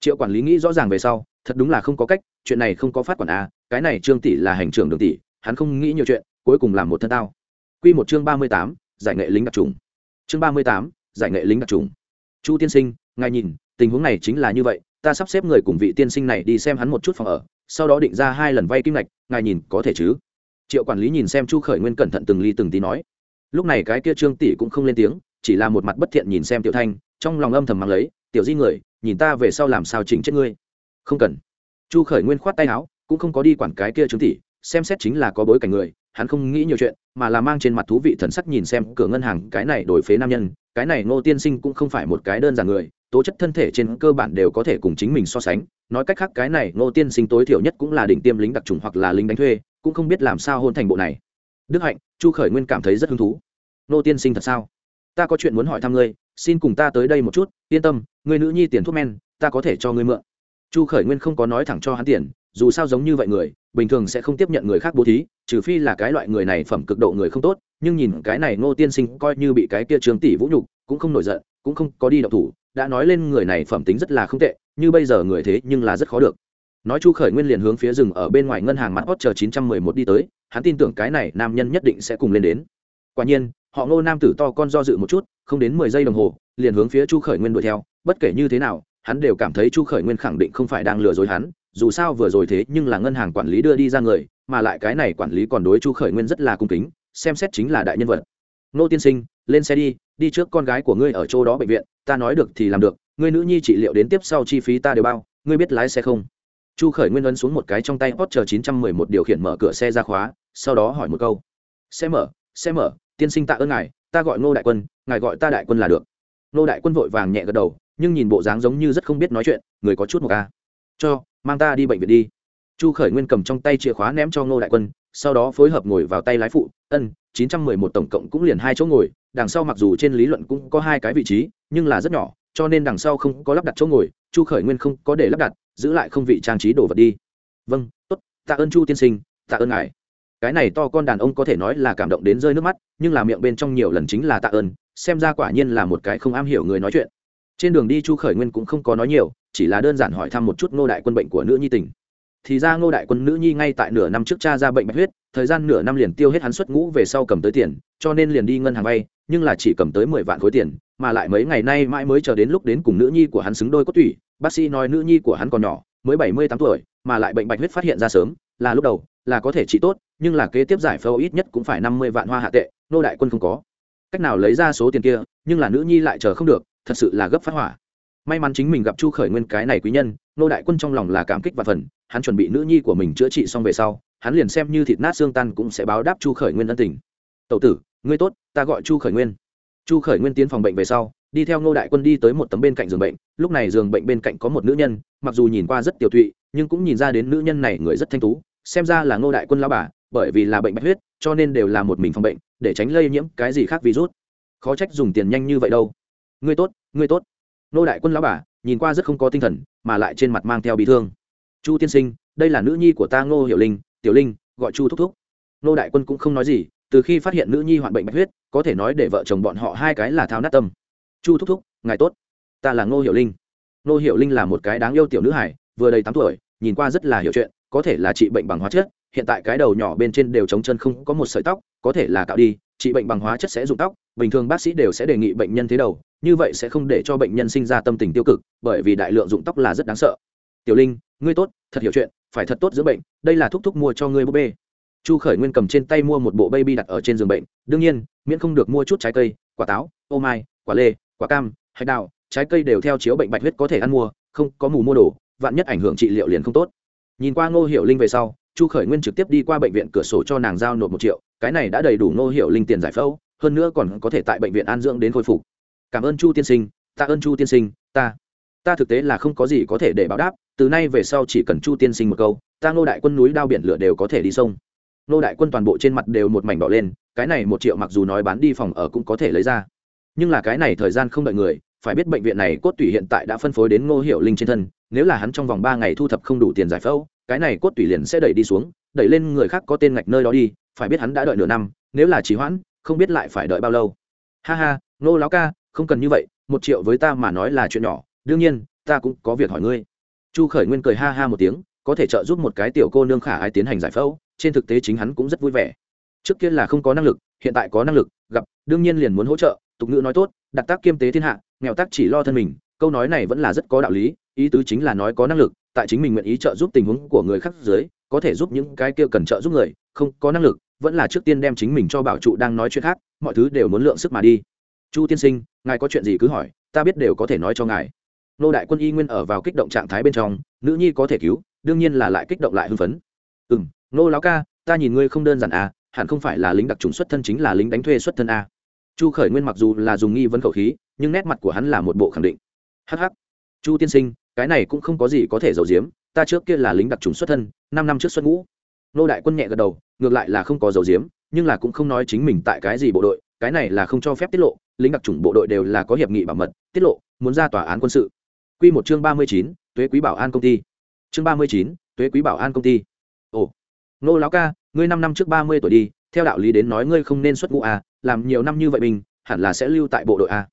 triệu quản lý nghĩ rõ ràng về sau, thật đúng là không có cách, chuyện này không có phát quản a, cái này trương tỷ là hành trưởng đường tỷ, hắn không nghĩ nhiều chuyện, cuối cùng làm một thân tao. Quy một chương ba mươi tám, giải nghệ lính đặc trùng. Chương ba mươi tám, giải nghệ lính đặc trùng. Chu tiên sinh, ngài nhìn, tình huống này chính là như vậy, ta sắp xếp người cùng vị tiên sinh này đi xem hắn một chút phòng ở, sau đó định ra hai lần vay kim ngạch, ngài nhìn có thể chứ? Triệu quản lý nhìn xem chu khởi nguyên cẩn thận từng ly từng tí nói. Lúc này cái kia trương tỷ cũng không lên tiếng, chỉ là một mặt bất thiện nhìn xem tiểu thanh, trong lòng âm thầm mang lấy, tiểu di người nhìn ta về sau làm sao chỉnh chết ngươi? Không cần. Chu khởi nguyên khoát tay áo, cũng không có đi quản cái kia chứng tỷ, xem xét chính là có bối cảnh người, hắn không nghĩ nhiều chuyện, mà là mang trên mặt thú vị thần sắc nhìn xem cửa ngân hàng cái này đổi phế nam nhân, cái này ngô tiên sinh cũng không phải một cái đơn giản người, tố chất thân thể trên cơ bản đều có thể cùng chính mình so sánh, nói cách khác cái này ngô tiên sinh tối thiểu nhất cũng là đỉnh tiêm lính đặc trùng hoặc là lính đánh thuê, cũng không biết làm sao hôn thành bộ này. Đức hạnh, chu khởi nguyên cảm thấy rất hứng thú. Ngô tiên sinh thật sao? Ta có chuyện muốn hỏi thăm ngươi, xin cùng ta tới đây một chút, yên tâm người nữ nhi tiền thuốc men, ta có thể cho ngươi mượn. Chu khởi nguyên không có nói thẳng cho hắn tiền, dù sao giống như vậy người, bình thường sẽ không tiếp nhận người khác bố thí, trừ phi là cái loại người này phẩm cực độ người không tốt, nhưng nhìn cái này ngô tiên sinh coi như bị cái kia trương tỷ vũ nhục, cũng không nổi giận, cũng không có đi đậu thủ, đã nói lên người này phẩm tính rất là không tệ, như bây giờ người thế nhưng là rất khó được. Nói chu khởi nguyên liền hướng phía rừng ở bên ngoài ngân hàng mặt hot chờ chín trăm mười một đi tới, hắn tin tưởng cái này nam nhân nhất định sẽ cùng lên đến quả nhiên, họ ngô nam tử to con do dự một chút, không đến mười giây đồng hồ, liền hướng phía chu khởi nguyên đuổi theo. Bất kể như thế nào, hắn đều cảm thấy chu khởi nguyên khẳng định không phải đang lừa dối hắn, dù sao vừa rồi thế nhưng là ngân hàng quản lý đưa đi ra người, mà lại cái này quản lý còn đối chu khởi nguyên rất là cung kính, xem xét chính là đại nhân vật. Nô tiên sinh, lên xe đi đi trước con gái của ngươi ở chỗ đó bệnh viện, ta nói được thì làm được, ngươi nữ nhi trị liệu đến tiếp sau chi phí ta đều bao, ngươi biết lái xe không? Chu khởi nguyên ấn xuống một cái trong tay hot chờ chín trăm mười một điều khiển mở cửa xe ra khóa, sau đó hỏi một câu. Xe mở xe mở tiên sinh tạ ơn ngài, ta gọi ngô đại quân, ngài gọi ta đại quân là được. Ngô đại quân vội vàng nhẹ gật đầu, nhưng nhìn bộ dáng giống như rất không biết nói chuyện, người có chút một ca cho, mang ta đi bệnh viện đi. Chu khởi nguyên cầm trong tay chìa khóa ném cho ngô đại quân, sau đó phối hợp ngồi vào tay lái phụ, ân, chín trăm mười một tổng cộng cũng liền hai chỗ ngồi, đằng sau mặc dù trên lý luận cũng có hai cái vị trí, nhưng là rất nhỏ, cho nên đằng sau không có lắp đặt chỗ ngồi, chu khởi nguyên không có để lắp đặt, giữ lại không vị trang trí đồ vật đi. Vâng tốt, tạ ơn chu tiên sinh, tạ ơn ngài cái này to con đàn ông có thể nói là cảm động đến rơi nước mắt, nhưng là miệng bên trong nhiều lần chính là tạ ơn, xem ra quả nhiên là một cái không am hiểu người nói chuyện. Trên đường đi chu khởi nguyên cũng không có nói nhiều, chỉ là đơn giản hỏi thăm một chút ngô đại quân bệnh của nữ nhi tình. Thì ra ngô đại quân nữ nhi ngay tại nửa năm trước cha ra bệnh bạch huyết, thời gian nửa năm liền tiêu hết hắn xuất ngũ về sau cầm tới tiền, cho nên liền đi ngân hàng vay, nhưng là chỉ cầm tới mười vạn khối tiền, mà lại mấy ngày nay mãi mới chờ đến lúc đến cùng nữ nhi của hắn xứng đôi cốt tủy. Bác sĩ nói nữ nhi của hắn còn nhỏ, mới bảy mươi tám tuổi, mà lại bệnh bạch huyết phát hiện ra sớm, là lúc đầu, là có thể trị tốt nhưng là kế tiếp giải phẫu ít nhất cũng phải năm mươi vạn hoa hạ tệ, nô đại quân không có. Cách nào lấy ra số tiền kia, nhưng là nữ nhi lại chờ không được, thật sự là gấp phát hỏa. May mắn chính mình gặp chu khởi nguyên cái này quý nhân, nô đại quân trong lòng là cảm kích và phần, hắn chuẩn bị nữ nhi của mình chữa trị xong về sau, hắn liền xem như thịt nát xương tan cũng sẽ báo đáp chu khởi nguyên ân tình. Tậu tử, ngươi tốt, ta gọi chu khởi nguyên. Chu khởi nguyên tiến phòng bệnh về sau, đi theo ngô đại quân đi tới một tấm bên cạnh giường bệnh, lúc này giường bệnh bên cạnh có một nữ nhân, mặc dù nhìn qua rất tiểu thụy nhưng cũng nhìn ra đến nữ nhân này người rất thanh tú, xem ra là ngô đại quân lao bà bởi vì là bệnh bạch huyết, cho nên đều là một mình phòng bệnh, để tránh lây nhiễm cái gì khác virus. Khó trách dùng tiền nhanh như vậy đâu. Ngươi tốt ngươi tốt. Nô đại quân lão bà, nhìn qua rất không có tinh thần, mà lại trên mặt mang theo bị thương. Chu tiên sinh, đây là nữ nhi của ta ngô hiểu linh, tiểu linh, gọi chu thúc thúc. Nô đại quân cũng không nói gì, từ khi phát hiện nữ nhi hoạn bệnh bạch huyết, có thể nói để vợ chồng bọn họ hai cái là thao nát tâm. Chu thúc thúc, ngài tốt. Ta là ngô hiểu linh. Ngô hiểu linh là một cái đáng yêu tiểu nữ hải vừa đầy tám tuổi, nhìn qua rất là hiểu chuyện, có thể là trị bệnh bằng hóa chất hiện tại cái đầu nhỏ bên trên đều trống chân không có một sợi tóc, có thể là cạo đi, trị bệnh bằng hóa chất sẽ dụng tóc, bình thường bác sĩ đều sẽ đề nghị bệnh nhân thế đầu, như vậy sẽ không để cho bệnh nhân sinh ra tâm tình tiêu cực, bởi vì đại lượng dụng tóc là rất đáng sợ. Tiểu linh, ngươi tốt, thật hiểu chuyện, phải thật tốt giữa bệnh, đây là thuốc thúc mua cho ngươi búp bê. Chu khởi nguyên cầm trên tay mua một bộ baby đặt ở trên giường bệnh, đương nhiên, miễn không được mua chút trái cây, quả táo, ô mai, quả lê, quả cam, hạch đào, trái cây đều theo chiếu bệnh bạch huyết có thể ăn mua, không có mù mua đồ, vạn nhất ảnh hưởng trị liệu liền không tốt. Nhìn qua ngô hiểu linh về sau chu khởi nguyên trực tiếp đi qua bệnh viện cửa sổ cho nàng giao nộp một triệu, cái này đã đầy đủ ngô hiệu linh tiền giải phẫu, hơn nữa còn có thể tại bệnh viện an dưỡng đến khôi phục. Cảm ơn chu tiên sinh, tạ ơn chu tiên sinh, ta ta thực tế là không có gì có thể để báo đáp, từ nay về sau chỉ cần chu tiên sinh một câu, ta ngô đại quân núi đao biển lửa đều có thể đi sông. Ngô đại quân toàn bộ trên mặt đều một mảnh đỏ lên, cái này một triệu mặc dù nói bán đi phòng ở cũng có thể lấy ra. Nhưng là cái này thời gian không đợi người, phải biết bệnh viện này cốt tủy hiện tại đã phân phối đến ngô hiệu linh trên thân, nếu là hắn trong vòng ba ngày thu thập không đủ tiền giải phẫu cái này cốt tủy liền sẽ đẩy đi xuống, đẩy lên người khác có tên ngạch nơi đó đi, phải biết hắn đã đợi nửa năm, nếu là trì hoãn, không biết lại phải đợi bao lâu. Ha ha, ngô láo ca, không cần như vậy, một triệu với ta mà nói là chuyện nhỏ, đương nhiên, ta cũng có việc hỏi ngươi. Chu khởi nguyên cười ha ha một tiếng, có thể trợ giúp một cái tiểu cô nương khả ai tiến hành giải phẫu, trên thực tế chính hắn cũng rất vui vẻ. Trước kia là không có năng lực, hiện tại có năng lực, gặp, đương nhiên liền muốn hỗ trợ, tục ngữ nói tốt đặt tác kiêm tế thiên hạ, nghèo tác chỉ lo thân mình, câu nói này vẫn là rất có đạo lý, ý tứ chính là nói có năng lực tại chính mình nguyện ý trợ giúp tình huống của người khác dưới, có thể giúp những cái kia cần trợ giúp người, không có năng lực, vẫn là trước tiên đem chính mình cho bảo trụ đang nói chuyện khác, mọi thứ đều muốn lượng sức mà đi. Chu tiên sinh, ngài có chuyện gì cứ hỏi, ta biết đều có thể nói cho ngài. Nô đại quân y nguyên ở vào kích động trạng thái bên trong, nữ nhi có thể cứu, đương nhiên là lại kích động lại hưng phấn. Ừ m nô lão ca, ta nhìn ngươi không đơn giản à hẳn không phải là lính đặc trùng xuất thân chính là lính đánh thuê xuất thân à. chu khởi nguyên mặc dù là dùng nghi vấn khẩu khí, nhưng nét mặt của hắn là một bộ khẳng định. Hh chu tiên sinh cái này cũng không có gì có thể giấu giếm ta trước kia là lính đặc trùng xuất thân năm năm trước xuất ngũ. Nô đại quân nhẹ gật đầu ngược lại là không có giấu giếm nhưng là cũng không nói chính mình tại cái gì bộ đội cái này là không cho phép tiết lộ lính đặc trùng bộ đội đều là có hiệp nghị bảo mật tiết lộ muốn ra tòa án quân sự. Quy một chương ba mươi chín tuế quý bảo an công ty. Chương ba mươi chín tuế quý bảo an công ty. Ồ nô lão ca ngươi năm năm trước ba mươi tuổi đi theo đạo lý đến nói ngươi không nên xuất ngũ à, làm nhiều năm như vậy mình hẳn là sẽ lưu tại bộ đội à.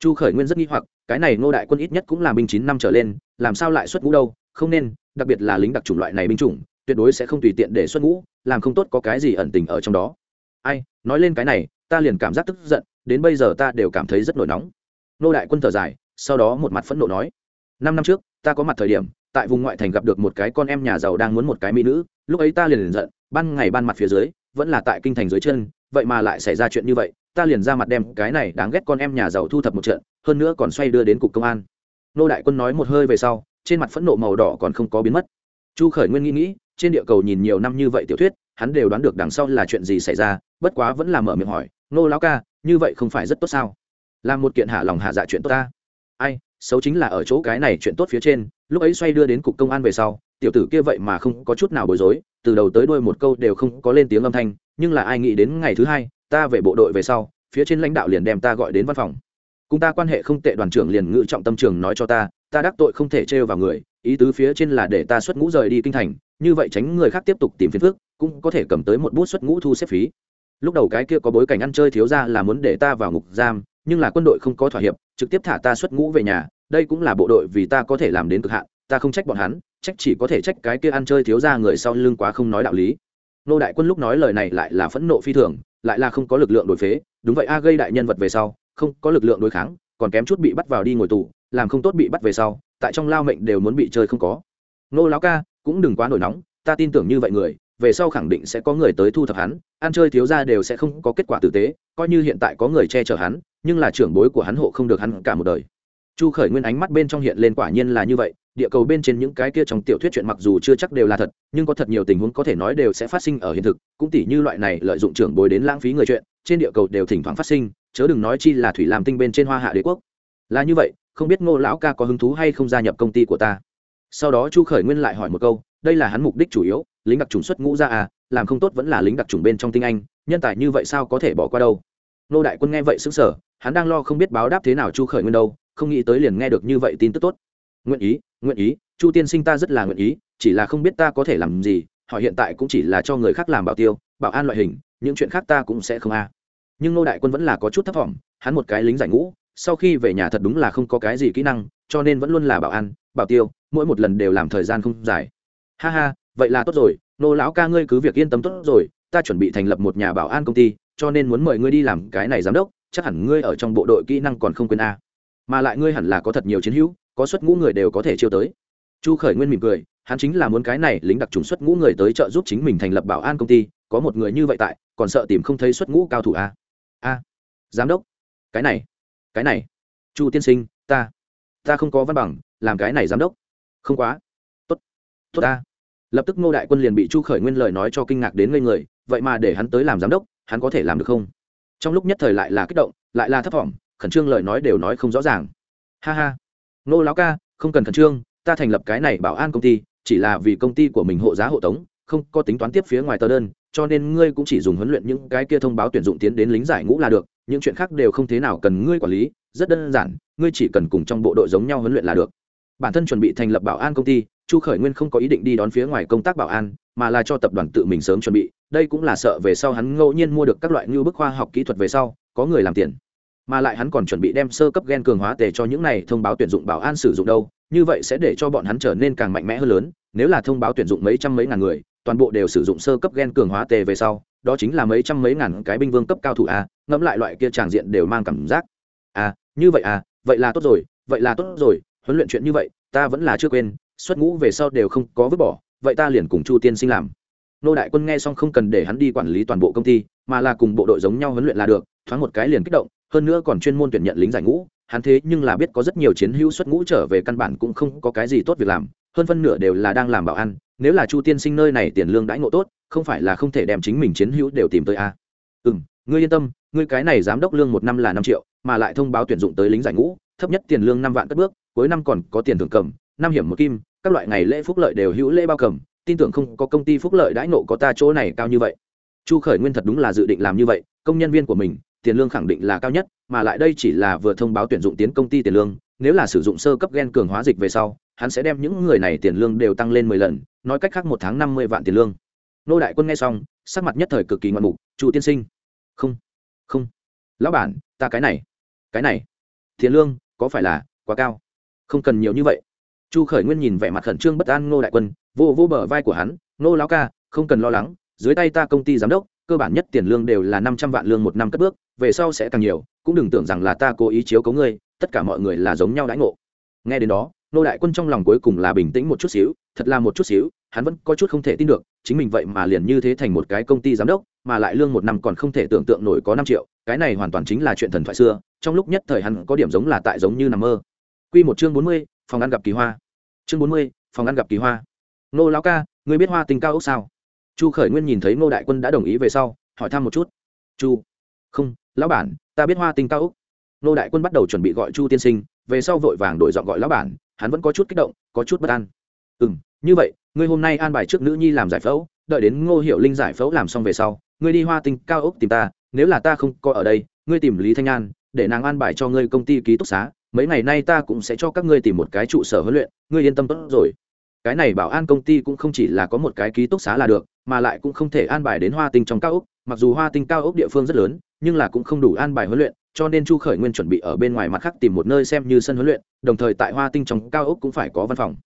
chu khởi nguyên rất nghi hoặc cái này ngô đại quân ít nhất cũng là binh chín năm trở lên làm sao lại xuất ngũ đâu, không nên, đặc biệt là lính đặc chủng loại này binh chủng, tuyệt đối sẽ không tùy tiện để xuất ngũ, làm không tốt có cái gì ẩn tình ở trong đó. Ai, nói lên cái này, ta liền cảm giác tức giận, đến bây giờ ta đều cảm thấy rất nổi nóng. Nô đại quân thở dài, sau đó một mặt phẫn nộ nói, năm năm trước, ta có mặt thời điểm, tại vùng ngoại thành gặp được một cái con em nhà giàu đang muốn một cái mỹ nữ, lúc ấy ta liền liền giận, ban ngày ban mặt phía dưới, vẫn là tại kinh thành dưới chân, vậy mà lại xảy ra chuyện như vậy, ta liền ra mặt đem cái này đáng ghét con em nhà giàu thu thập một trận, hơn nữa còn xoay đưa đến cục công an nô đại quân nói một hơi về sau, trên mặt phẫn nộ màu đỏ còn không có biến mất. Chu khởi nguyên nghĩ nghĩ, trên địa cầu nhìn nhiều năm như vậy tiểu thuyết, hắn đều đoán được đằng sau là chuyện gì xảy ra, bất quá vẫn là mở miệng hỏi, nô lão ca, như vậy không phải rất tốt sao? Là một kiện hạ lòng hạ dạ chuyện tốt ta. Ai, xấu chính là ở chỗ cái này chuyện tốt phía trên, lúc ấy xoay đưa đến cục công an về sau, tiểu tử kia vậy mà không có chút nào bối rối, từ đầu tới đuôi một câu đều không có lên tiếng âm thanh, nhưng là ai nghĩ đến ngày thứ hai, ta về bộ đội về sau, phía trên lãnh đạo liền đem ta gọi đến văn phòng cùng ta quan hệ không tệ đoàn trưởng liền ngự trọng tâm trường nói cho ta ta đắc tội không thể trêu vào người, ý tứ phía trên là để ta xuất ngũ rời đi kinh thành, như vậy tránh người khác tiếp tục tìm phiền phức, cũng có thể cầm tới một bút xuất ngũ thu xếp phí. Lúc đầu cái kia có bối cảnh ăn chơi thiếu ra là muốn để ta vào ngục giam, nhưng là quân đội không có thỏa hiệp, trực tiếp thả ta xuất ngũ về nhà, đây cũng là bộ đội vì ta có thể làm đến cực hạn, ta không trách bọn hắn, trách chỉ có thể trách cái kia ăn chơi thiếu ra người sau lưng quá không nói đạo lý. Nô đại quân lúc nói lời này lại là phẫn nộ phi thường, lại là không có lực lượng đổi phế, đúng vậy a, gây đại nhân vật về sau không có lực lượng đối kháng, còn kém chút bị bắt vào đi ngồi tù, làm không tốt bị bắt về sau, tại trong lao mệnh đều muốn bị chơi không có. Nô lão ca, cũng đừng quá nổi nóng, ta tin tưởng như vậy người, về sau khẳng định sẽ có người tới thu thập hắn, ăn chơi thiếu ra đều sẽ không có kết quả tử tế, coi như hiện tại có người che chở hắn, nhưng là trưởng bối của hắn hộ không được hắn cả một đời. Chu khởi nguyên ánh mắt bên trong hiện lên quả nhiên là như vậy, địa cầu bên trên những cái kia trong tiểu thuyết chuyện mặc dù chưa chắc đều là thật, nhưng có thật nhiều tình huống có thể nói đều sẽ phát sinh ở hiện thực, cũng tỷ như loại này lợi dụng trưởng bối đến lãng phí người chuyện, trên địa cầu đều thỉnh thoảng phát sinh chớ đừng nói chi là thủy làm tinh bên trên hoa hạ đế quốc. Là như vậy, không biết ngô lão ca có hứng thú hay không gia nhập công ty của ta? Sau đó chu khởi nguyên lại hỏi một câu, đây là hắn mục đích chủ yếu, lính đặc trùng xuất ngũ ra à làm không tốt vẫn là lính đặc trùng bên trong tinh anh, nhân tài như vậy sao có thể bỏ qua đâu? Nô đại quân nghe vậy xứng sở hắn đang lo không biết báo đáp thế nào chu khởi nguyên đâu, không nghĩ tới liền nghe được như vậy tin tức tốt. Nguyện ý nguyện ý, chu tiên sinh ta rất là nguyện ý, chỉ là không biết ta có thể làm gì họ hiện tại cũng chỉ là cho người khác làm bảo tiêu, bảo an loại hình, những chuyện khác ta cũng sẽ không a nhưng nô đại quân vẫn là có chút thấp t hắn một cái lính giải ngũ, sau khi về nhà thật đúng là không có cái gì kỹ năng, cho nên vẫn luôn là bảo an, bảo tiêu, mỗi một lần đều làm thời gian không dài. Ha ha, vậy là tốt rồi, nô lão ca ngươi cứ việc yên tâm tốt rồi, ta chuẩn bị thành lập một nhà bảo an công ty, cho nên muốn mời ngươi đi làm cái này giám đốc, chắc hẳn ngươi ở trong bộ đội kỹ năng còn không quên a. Mà lại ngươi hẳn là có thật nhiều chiến hữu, có xuất ngũ người đều có thể chiêu tới. Chu khởi nguyên mỉm cười, hắn chính là muốn cái này lính đặc trùng xuất ngũ người tới trợ giúp chính mình thành lập bảo an công ty, có một người như vậy tại, còn sợ tìm không thấy xuất ngũ cao thủ a a, giám đốc. Cái này cái này. Chu tiên sinh, ta ta không có văn bằng, làm cái này giám đốc. Không quá. Tốt. Tốt ta. Lập tức ngô đại quân liền bị chu khởi nguyên lời nói cho kinh ngạc đến ngây người, vậy mà để hắn tới làm giám đốc, hắn có thể làm được không? Trong lúc nhất thời lại là kích động, lại là thấp thỏm, khẩn trương lời nói đều nói không rõ ràng. Ha ha. Ngô lão ca, không cần khẩn trương, ta thành lập cái này bảo an công ty, chỉ là vì công ty của mình hộ giá hộ tống, không có tính toán tiếp phía ngoài tờ đơn cho nên ngươi cũng chỉ dùng huấn luyện những cái kia thông báo tuyển dụng tiến đến lính giải ngũ là được, những chuyện khác đều không thế nào cần ngươi quản lý, rất đơn giản, ngươi chỉ cần cùng trong bộ đội giống nhau huấn luyện là được. Bản thân chuẩn bị thành lập bảo an công ty, chu khởi nguyên không có ý định đi đón phía ngoài công tác bảo an, mà là cho tập đoàn tự mình sớm chuẩn bị, đây cũng là sợ về sau hắn ngẫu nhiên mua được các loại ngưu bức khoa học kỹ thuật về sau, có người làm tiền. Mà lại hắn còn chuẩn bị đem sơ cấp gen cường hóa tề cho những này thông báo tuyển dụng bảo an sử dụng đâu, như vậy sẽ để cho bọn hắn trở nên càng mạnh mẽ hơn lớn, nếu là thông báo tuyển dụng mấy trăm mấy ngàn người toàn bộ đều sử dụng sơ cấp gen cường hóa tề về sau, đó chính là mấy trăm mấy ngàn cái binh vương cấp cao thủ a, ngẫm lại loại kia tràng diện đều mang cảm giác. À như vậy à vậy là tốt rồi, vậy là tốt rồi, huấn luyện chuyện như vậy, ta vẫn là chưa quên, xuất ngũ về sau đều không có vứt bỏ, vậy ta liền cùng chu tiên sinh làm. Nô đại quân nghe xong không cần để hắn đi quản lý toàn bộ công ty, mà là cùng bộ đội giống nhau huấn luyện là được, thoáng một cái liền kích động, hơn nữa còn chuyên môn tuyển nhận lính giải ngũ, hắn thế nhưng là biết có rất nhiều chiến hữu xuất ngũ trở về căn bản cũng không có cái gì tốt việc làm, hơn phân nửa đều là đang làm bảo ăn nếu là chu tiên sinh nơi này tiền lương đãi ngộ tốt, không phải là không thể đem chính mình chiến hữu đều tìm tới a à. ừ m ngươi yên tâm, ngươi cái này giám đốc lương một năm là năm triệu, mà lại thông báo tuyển dụng tới lính giải ngũ, thấp nhất tiền lương năm vạn cất bước, cuối năm còn có tiền thưởng cầm, năm hiểm một kim, các loại ngày lễ phúc lợi đều hữu lễ bao cầm, tin tưởng không có công ty phúc lợi đãi nộ có ta chỗ này cao như vậy chu khởi nguyên thật đúng là dự định làm như vậy, công nhân viên của mình, tiền lương khẳng định là cao nhất, mà lại đây chỉ là vừa thông báo tuyển dụng tiến công ty tiền lương, nếu là sử dụng sơ cấp gen cường hóa dịch về sau hắn sẽ đem những người này tiền lương đều tăng lên mười lần, nói cách khác một tháng năm mươi vạn tiền lương. Nô đại quân nghe xong, sắc mặt nhất thời cực kỳ ngoạn mục, chu tiên sinh. Không không. Lão bản, ta cái này cái này. Tiền lương có phải là quá cao? Không cần nhiều như vậy. Chu khởi nguyên nhìn vẻ mặt khẩn trương bất an ngô đại quân, vô vô bờ vai của hắn, ngô lão ca, không cần lo lắng, dưới tay ta công ty giám đốc, cơ bản nhất tiền lương đều là năm trăm vạn lương một năm cất bước, về sau sẽ càng nhiều, cũng đừng tưởng rằng là ta cố ý chiếu cấu ngươi, tất cả mọi người là giống nhau đãi ngộ. Nghe đến đó nô đại quân trong lòng cuối cùng là bình tĩnh một chút xíu thật là một chút xíu hắn vẫn có chút không thể tin được chính mình vậy mà liền như thế thành một cái công ty giám đốc mà lại lương một năm còn không thể tưởng tượng nổi có năm triệu cái này hoàn toàn chính là chuyện thần thoại xưa trong lúc nhất thời hắn có điểm giống là tại giống như nằm mơ Quy một chương bốn mươi, phòng ăn gặp kỳ hoa. Chương bốn mươi, phòng ăn gặp kỳ hoa. Nô lão ca, ngươi biết hoa tình cao ốc sao? Chu Khởi Nguyên nhìn thấy Ngô đại quân đã đồng ý về sau, hỏi thăm một chút. Chu, không, lão bản, ta biết hoa tình cao ốc. Ngô đại quân bắt đầu chuẩn bị gọi Chu tiên sinh, về sau vội vàng đổi giọng gọi lão bản, hắn vẫn có chút kích động, có chút bất an. Ừm, như vậy, ngươi hôm nay an bài trước nữ nhi làm giải phẫu, đợi đến Ngô Hiệu Linh giải phẫu làm xong về sau, ngươi đi hoa Tinh cao ốc tìm ta, nếu là ta không có ở đây, ngươi tìm Lý Thanh An, để nàng an bài cho ngươi công ty ký túc xá, mấy ngày nay ta cũng sẽ cho các ngươi tìm một cái trụ sở huấn luyện ngươi yên tâm tốt rồi cái này bảo an công ty cũng không chỉ là có một cái ký túc xá là được mà lại cũng không thể an bài đến hoa tinh trong cao ốc mặc dù hoa tinh cao ốc địa phương rất lớn nhưng là cũng không đủ an bài huấn luyện cho nên chu khởi nguyên chuẩn bị ở bên ngoài mặt khác tìm một nơi xem như sân huấn luyện, đồng thời tại hoa tinh trong cao ốc cũng phải có văn phòng.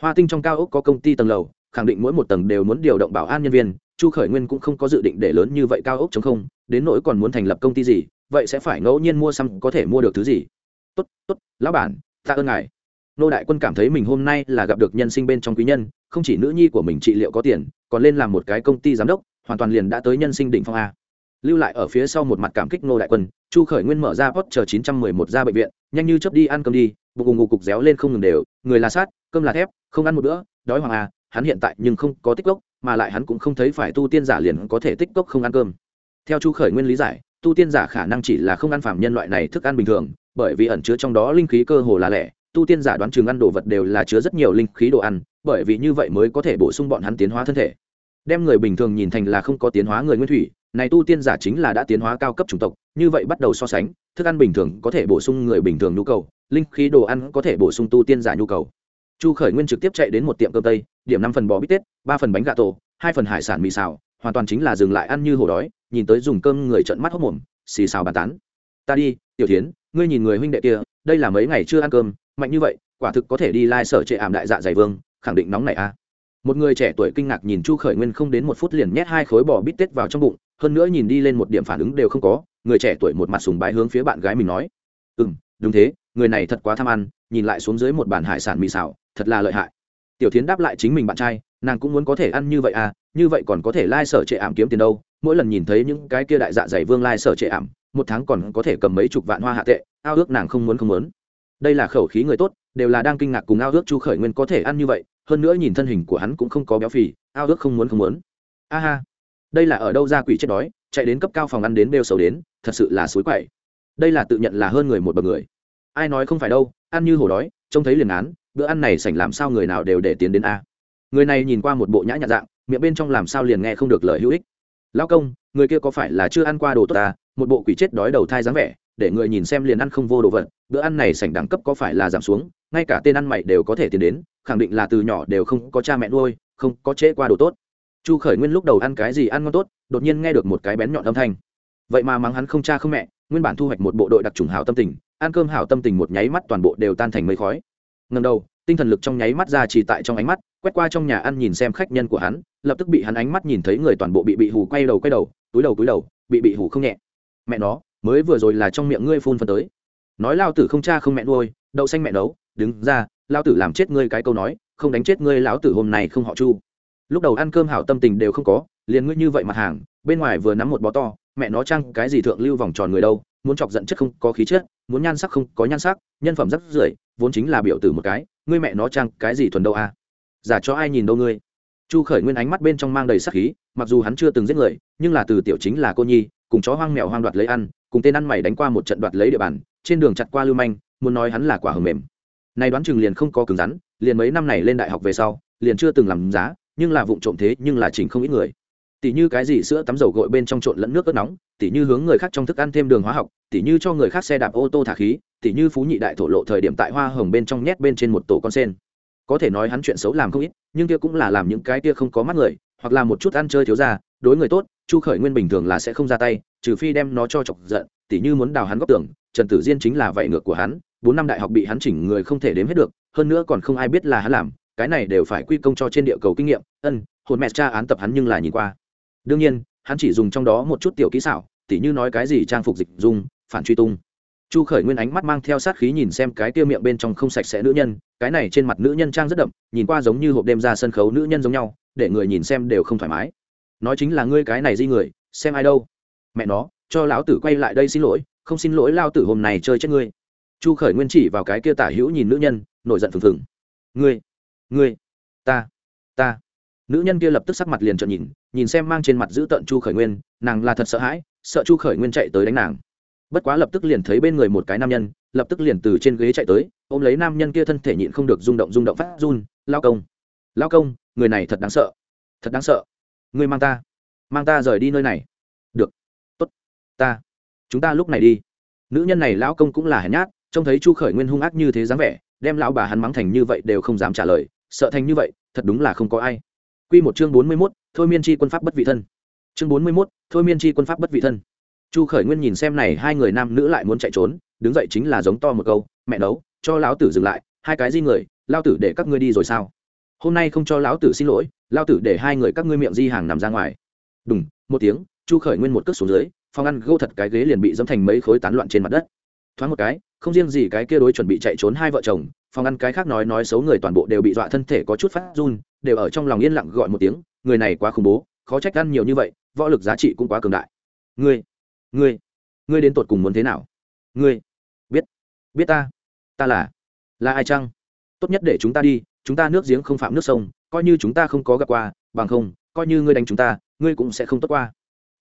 Hoa tinh trong cao ốc có công ty tầng lầu, khẳng định mỗi một tầng đều muốn điều động bảo an nhân viên, chu khởi nguyên cũng không có dự định để lớn như vậy cao ốc chống không, đến nỗi còn muốn thành lập công ty gì, vậy sẽ phải ngẫu nhiên mua xăm có thể mua được thứ gì. Tốt tốt, lão bản, tạ ơn ngài. Nô đại quân cảm thấy mình hôm nay là gặp được nhân sinh bên trong quý nhân, không chỉ nữ nhi của mình trị liệu có tiền, còn lên làm một cái công ty giám đốc, hoàn toàn liền đã tới nhân sinh đỉnh phong a lưu lại ở phía sau một mặt cảm kích nô đại quân chu khởi nguyên mở ra post chờ chín trăm mười một ra bệnh viện nhanh như chớp đi ăn cơm đi bụng ùng ngục cục réo lên không ngừng đều người là sát cơm là thép không ăn một bữa đói hoàng à, hắn hiện tại nhưng không có tích cốc mà lại hắn cũng không thấy phải tu tiên giả liền có thể tích cốc không ăn cơm. Theo chu khởi nguyên lý giải tu tiên giả khả năng chỉ là không ăn phạm nhân loại này thức ăn bình thường bởi vì ẩn chứa trong đó linh khí cơ hồ là lẻ tu tiên giả đoán chừng ăn đồ vật đều là chứa rất nhiều linh khí đồ ăn bởi vì như vậy mới có thể bổ sung bọn hắn tiến hóa thân thể. Đem người bình thường nhìn thành là không có tiến hóa người nguyên thủy này tu tiên giả chính là đã tiến hóa cao cấp chủng tộc, như vậy bắt đầu so sánh, thức ăn bình thường có thể bổ sung người bình thường nhu cầu, linh khí đồ ăn có thể bổ sung tu tiên giả nhu cầu chu khởi nguyên trực tiếp chạy đến một tiệm cơm tây, điểm năm phần bò bít tết, ba phần bánh gà tổ, hai phần hải sản mì xào, hoàn toàn chính là dừng lại ăn như hổ đói, nhìn tới dùng cơm người trận mắt hốc mồm, xì xào bàn tán ta đi, tiểu tiến ngươi nhìn người huynh đệ kia, đây là mấy ngày chưa ăn cơm, mạnh như vậy, quả thực có thể đi lai sở trệ ảm đại dạ dày vương, khẳng định nóng này a à một người trẻ tuổi kinh ngạc nhìn chu khởi nguyên không đến một phút liền nhét hai khối bò bít tết vào trong bụng, hơn nữa nhìn đi lên một điểm phản ứng đều không có, người trẻ tuổi một mặt sùng bái hướng phía bạn gái mình nói. Ừ m đúng thế, người này thật quá tham ăn, nhìn lại xuống dưới một bàn hải sản mì xào, thật là lợi hại. Tiểu tiến đáp lại chính mình bạn trai, nàng cũng muốn có thể ăn như vậy à như vậy còn có thể lai、like、sở trệ ảm kiếm tiền đâu, mỗi lần nhìn thấy những cái kia đại dạ dày vương lai、like、sở trệ ảm, một tháng còn có thể cầm mấy chục vạn hoa hạ tệ, ao ước nàng không muốn không muốn. Đây là khẩu khí người tốt, đều là đang kinh ngạc cùng ao ước chu khởi nguyên có thể ăn như vậy hơn nữa nhìn thân hình của hắn cũng không có béo phì, ao ước không muốn không muốn. A ha, đây là ở đâu ra quỷ chết đói, chạy đến cấp cao phòng ăn đến bêu sầu đến, thật sự là suối quậy. Đây là tự nhận là hơn người một bậc người. Ai nói không phải đâu, ăn như hổ đói, trông thấy liền án, bữa ăn này sảnh làm sao người nào đều để tiến đến a. Người này nhìn qua một bộ nhã nhặn dạng, miệng bên trong làm sao liền nghe không được lời hữu ích. Lao công, người kia có phải là chưa ăn qua đồ tốt ta? Một bộ quỷ chết đói đầu thai dáng vẻ, để người nhìn xem liền ăn không vô đồ vật, bữa ăn này sảnh đẳng cấp có phải là giảm xuống ngay cả tên ăn mày đều có thể tiến đến, khẳng định là từ nhỏ đều không có cha mẹ nuôi, không có trễ qua đồ tốt. Chu khởi nguyên lúc đầu ăn cái gì ăn ngon tốt, đột nhiên nghe được một cái bén nhọn âm thanh. Vậy mà mắng hắn không cha không mẹ, nguyên bản thu hoạch một bộ đội đặc trùng hảo tâm tình, ăn cơm hảo tâm tình một nháy mắt toàn bộ đều tan thành mây khói. Ngần đầu, tinh thần lực trong nháy mắt ra chỉ tại trong ánh mắt, quét qua trong nhà ăn nhìn xem khách nhân của hắn, lập tức bị hắn ánh mắt nhìn thấy người toàn bộ bị bị hù quay đầu quay đầu, túi đầu túi đầu, bị bị hù không nhẹ. Mẹ nó, mới vừa rồi là trong miệng ngươi phun phân tới. Nói lao tử không cha không mẹ nuôi, đậu xanh mẹ nấu đứng ra lao tử làm chết ngươi cái câu nói, không đánh chết ngươi lão tử hôm nay không họ chu. Lúc đầu ăn cơm hảo tâm tình đều không có, liền ngươi như vậy mặt hàng, bên ngoài vừa nắm một bó to, mẹ nó chăng, cái gì thượng lưu vòng tròn người đâu, muốn chọc giận chất không có khí chất, muốn nhan sắc không có nhan sắc, nhân phẩm rất rưởi, vốn chính là biểu tử một cái, ngươi mẹ nó chăng, cái gì thuần đâu à giả cho ai nhìn đâu ngươi? Chu khởi nguyên ánh mắt bên trong mang đầy sắc khí, mặc dù hắn chưa từng giết người, nhưng là từ tiểu chính là cô nhi, cùng chó hoang mèo hoang đoạt lấy ăn, cùng tên ăn mày đánh qua một trận đoạt lấy địa bàn, trên đường chặt qua lưu manh, muốn nói hắn là quả hầm mềm này đoán chừng liền không có cứng rắn, liền mấy năm này lên đại học về sau, liền chưa từng làm giá, nhưng là vụ trộm thế, nhưng là chỉnh không ít người. Tỷ như cái gì sữa tắm dầu gội bên trong trộn lẫn nước ớt nóng tỷ như hướng người khác trong thức ăn thêm đường hóa học tỷ như cho người khác xe đạp ô tô thả khí tỷ như phú nhị đại thổ lộ thời điểm tại hoa hồng bên trong nhét bên trên một tổ con sen. Có thể nói hắn chuyện xấu làm không ít, nhưng kia cũng là làm những cái kia không có mắt người, hoặc là một chút ăn chơi thiếu ra đối người tốt, chu khởi nguyên bình thường là sẽ không ra tay, trừ phi đem nó cho chọc giận, tỉ như muốn đào hắn góc tưởng trần tử diên chính là vậy ngược của hắn bốn năm đại học bị hắn chỉnh người không thể đếm hết được, hơn nữa còn không ai biết là hắn làm, cái này đều phải quy công cho trên địa cầu kinh nghiệm, ân, hồn mẹ cha án tập hắn nhưng là nhìn qua. Đương nhiên, hắn chỉ dùng trong đó một chút tiểu kỹ xảo, tỉ như nói cái gì trang phục dịch dùng phản truy tung. Chu khởi nguyên ánh mắt mang theo sát khí nhìn xem cái tiêu miệng bên trong không sạch sẽ nữ nhân, cái này trên mặt nữ nhân trang rất đậm, nhìn qua giống như hộp đêm ra sân khấu nữ nhân giống nhau, để người nhìn xem đều không thoải mái. Nói chính là ngươi cái này di người, xem ai đâu. Mẹ nó, cho lão tử quay lại đây xin lỗi, không xin lỗi lao tử hôm này chơi chết ngươi chu khởi nguyên chỉ vào cái kia tả hữu nhìn nữ nhân, nổi giận phừng phừng. Ngươi ngươi, ta ta. Nữ nhân kia lập tức sắc mặt liền trợn nhìn nhìn xem mang trên mặt giữ tận chu khởi nguyên, nàng là thật sợ hãi, sợ chu khởi nguyên chạy tới đánh nàng. Bất quá lập tức liền thấy bên người một cái nam nhân, lập tức liền từ trên ghế chạy tới, ôm lấy nam nhân kia thân thể nhịn không được rung động rung động phát run, lao công lao công, người này thật đáng sợ, thật đáng sợ. Ngươi mang ta mang ta rời đi nơi này. Được, tốt, ta, chúng ta lúc này đi. Nữ nhân này lão công cũng là hèn nhát trông thấy chu khởi nguyên hung ác như thế dáng vẻ đem lão bà hắn mắng thành như vậy đều không dám trả lời sợ thành như vậy thật đúng là không có ai Quy một chương bốn mươi mốt thôi miên chi quân pháp bất vị thân. Chương bốn mươi mốt thôi miên chi quân pháp bất vị thân. Chu Khởi Nguyên nhìn xem này hai người nam nữ lại muốn chạy trốn, đứng dậy chính là giống to một câu, mẹ nấu, cho lão tử dừng lại, hai cái di người, lao tử để các ngươi đi rồi sao? Hôm nay không cho lão tử xin lỗi, lao tử để hai người các ngươi miệng di hàng nằm ra ngoài. Đùng, một tiếng, Chu Khởi Nguyên một cước xuống dưới, phòng ăn gô thật cái ghế liền bị dẫm thành mấy khối tán loạn trên mặt đất. Thoáng một cái, không riêng gì cái kia đối chuẩn bị chạy trốn hai vợ chồng, phòng ăn cái khác nói nói xấu người toàn bộ đều bị dọa thân thể có chút phát run, đều ở trong lòng yên lặng gọi một tiếng người này quá khủng bố khó trách ăn nhiều như vậy võ lực giá trị cũng quá cường đại. Ngươi ngươi ngươi đến tột cùng muốn thế nào? Ngươi biết biết ta ta là là ai chăng? Tốt nhất để chúng ta đi chúng ta nước giếng không phạm nước sông coi như chúng ta không có gặp qua bằng không coi như ngươi đánh chúng ta ngươi cũng sẽ không tốt qua.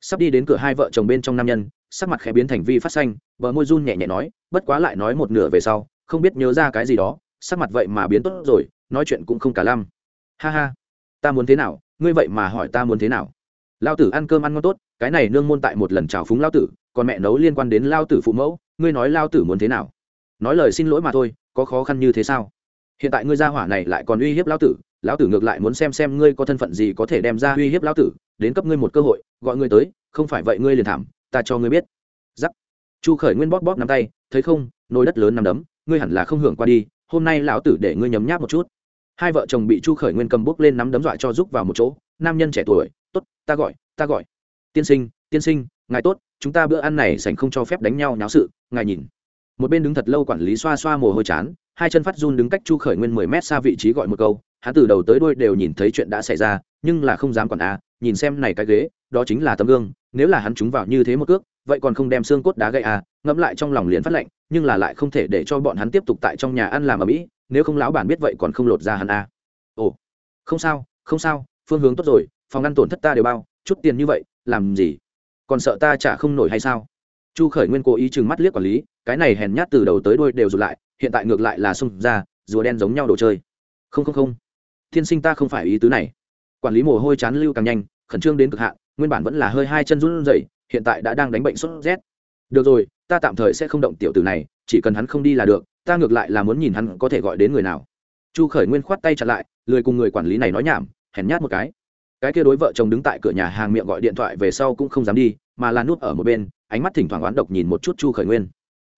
Sắp đi đến cửa hai vợ chồng bên trong nam nhân sắc mặt khẽ biến thành vi phát xanh vợ môi run nhẹ nhẹ nói, bất quá lại nói một nửa về sau, không biết nhớ ra cái gì đó, sắc mặt vậy mà biến tốt rồi, nói chuyện cũng không cả lăm. Ha ha, ta muốn thế nào? Ngươi vậy mà hỏi ta muốn thế nào? Lao tử ăn cơm ăn ngon tốt, cái này nương môn tại một lần trào phúng lao tử, còn mẹ nấu liên quan đến lao tử phụ mẫu, ngươi nói lao tử muốn thế nào? Nói lời xin lỗi mà thôi, có khó khăn như thế sao? Hiện tại ngươi ra hỏa này lại còn uy hiếp lao tử, lão tử ngược lại muốn xem xem ngươi có thân phận gì có thể đem ra uy hiếp lão tử, đến cấp ngươi một cơ hội, gọi ngươi tới, không phải vậy ngươi liền thảm ta cho ngươi biết. Giắc. Chu khởi nguyên bóp bóp nắm tay, thấy không, nồi đất lớn nằm đấm, ngươi hẳn là không hưởng qua đi, hôm nay lão tử để ngươi nhấm nháp một chút. Hai vợ chồng bị chu khởi nguyên cầm bốc lên nắm đấm dọa cho rúc vào một chỗ, nam nhân trẻ tuổi t ố t ta gọi ta gọi. Tiên sinh tiên sinh, ngài tốt, chúng ta bữa ăn này sành không cho phép đánh nhau nháo sự, ngài nhìn. Một bên đứng thật lâu quản lý xoa xoa mồ hôi chán, hai chân phát run đứng cách chu khởi nguyên mười mét xa vị trí gọi một câu, hắn từ đầu tới đôi đều nhìn thấy chuyện đã xảy ra, nhưng là không dám còn à nhìn xem này cái ghế, đó chính là tấm gương nếu là hắn trúng vào như thế một cước, vậy còn không đem xương cốt đá gậy à ngẫm lại trong lòng liền phát lệnh, nhưng là lại không thể để cho bọn hắn tiếp tục tại trong nhà ăn làm ở mỹ, nếu không lão bản biết vậy còn không lột ra hắn à. ồ, không sao không sao, phương hướng tốt rồi, phòng ăn tổn thất ta đều bao, chút tiền như vậy, làm gì? Còn sợ ta trả không nổi hay sao? Chu khởi nguyên cố ý chừng mắt liếc quản lý, cái này hèn nhát từ đầu tới đuôi đều rụt lại, hiện tại ngược lại là xông ra, rùa đen giống nhau đồ chơi. Không không không. Thiên sinh ta không phải ý tứ này. Quản lý mồ hôi chán lưu càng nhanh, khẩn trương đến cực hạn nguyên bản vẫn là hơi hai chân run rẩy, hiện tại đã đang đánh bệnh sốt rét. Được rồi, ta tạm thời sẽ không động tiểu tử này, chỉ cần hắn không đi là được, ta ngược lại là muốn nhìn hắn có thể gọi đến người nào. Chu khởi nguyên khoát tay chặt lại, lười cùng người quản lý này nói nhảm, hèn nhát một cái. Cái kia đối vợ chồng đứng tại cửa nhà hàng miệng gọi điện thoại về sau cũng không dám đi, mà là núp ở một bên, ánh mắt thỉnh thoảng oán độc nhìn một chút chu khởi nguyên.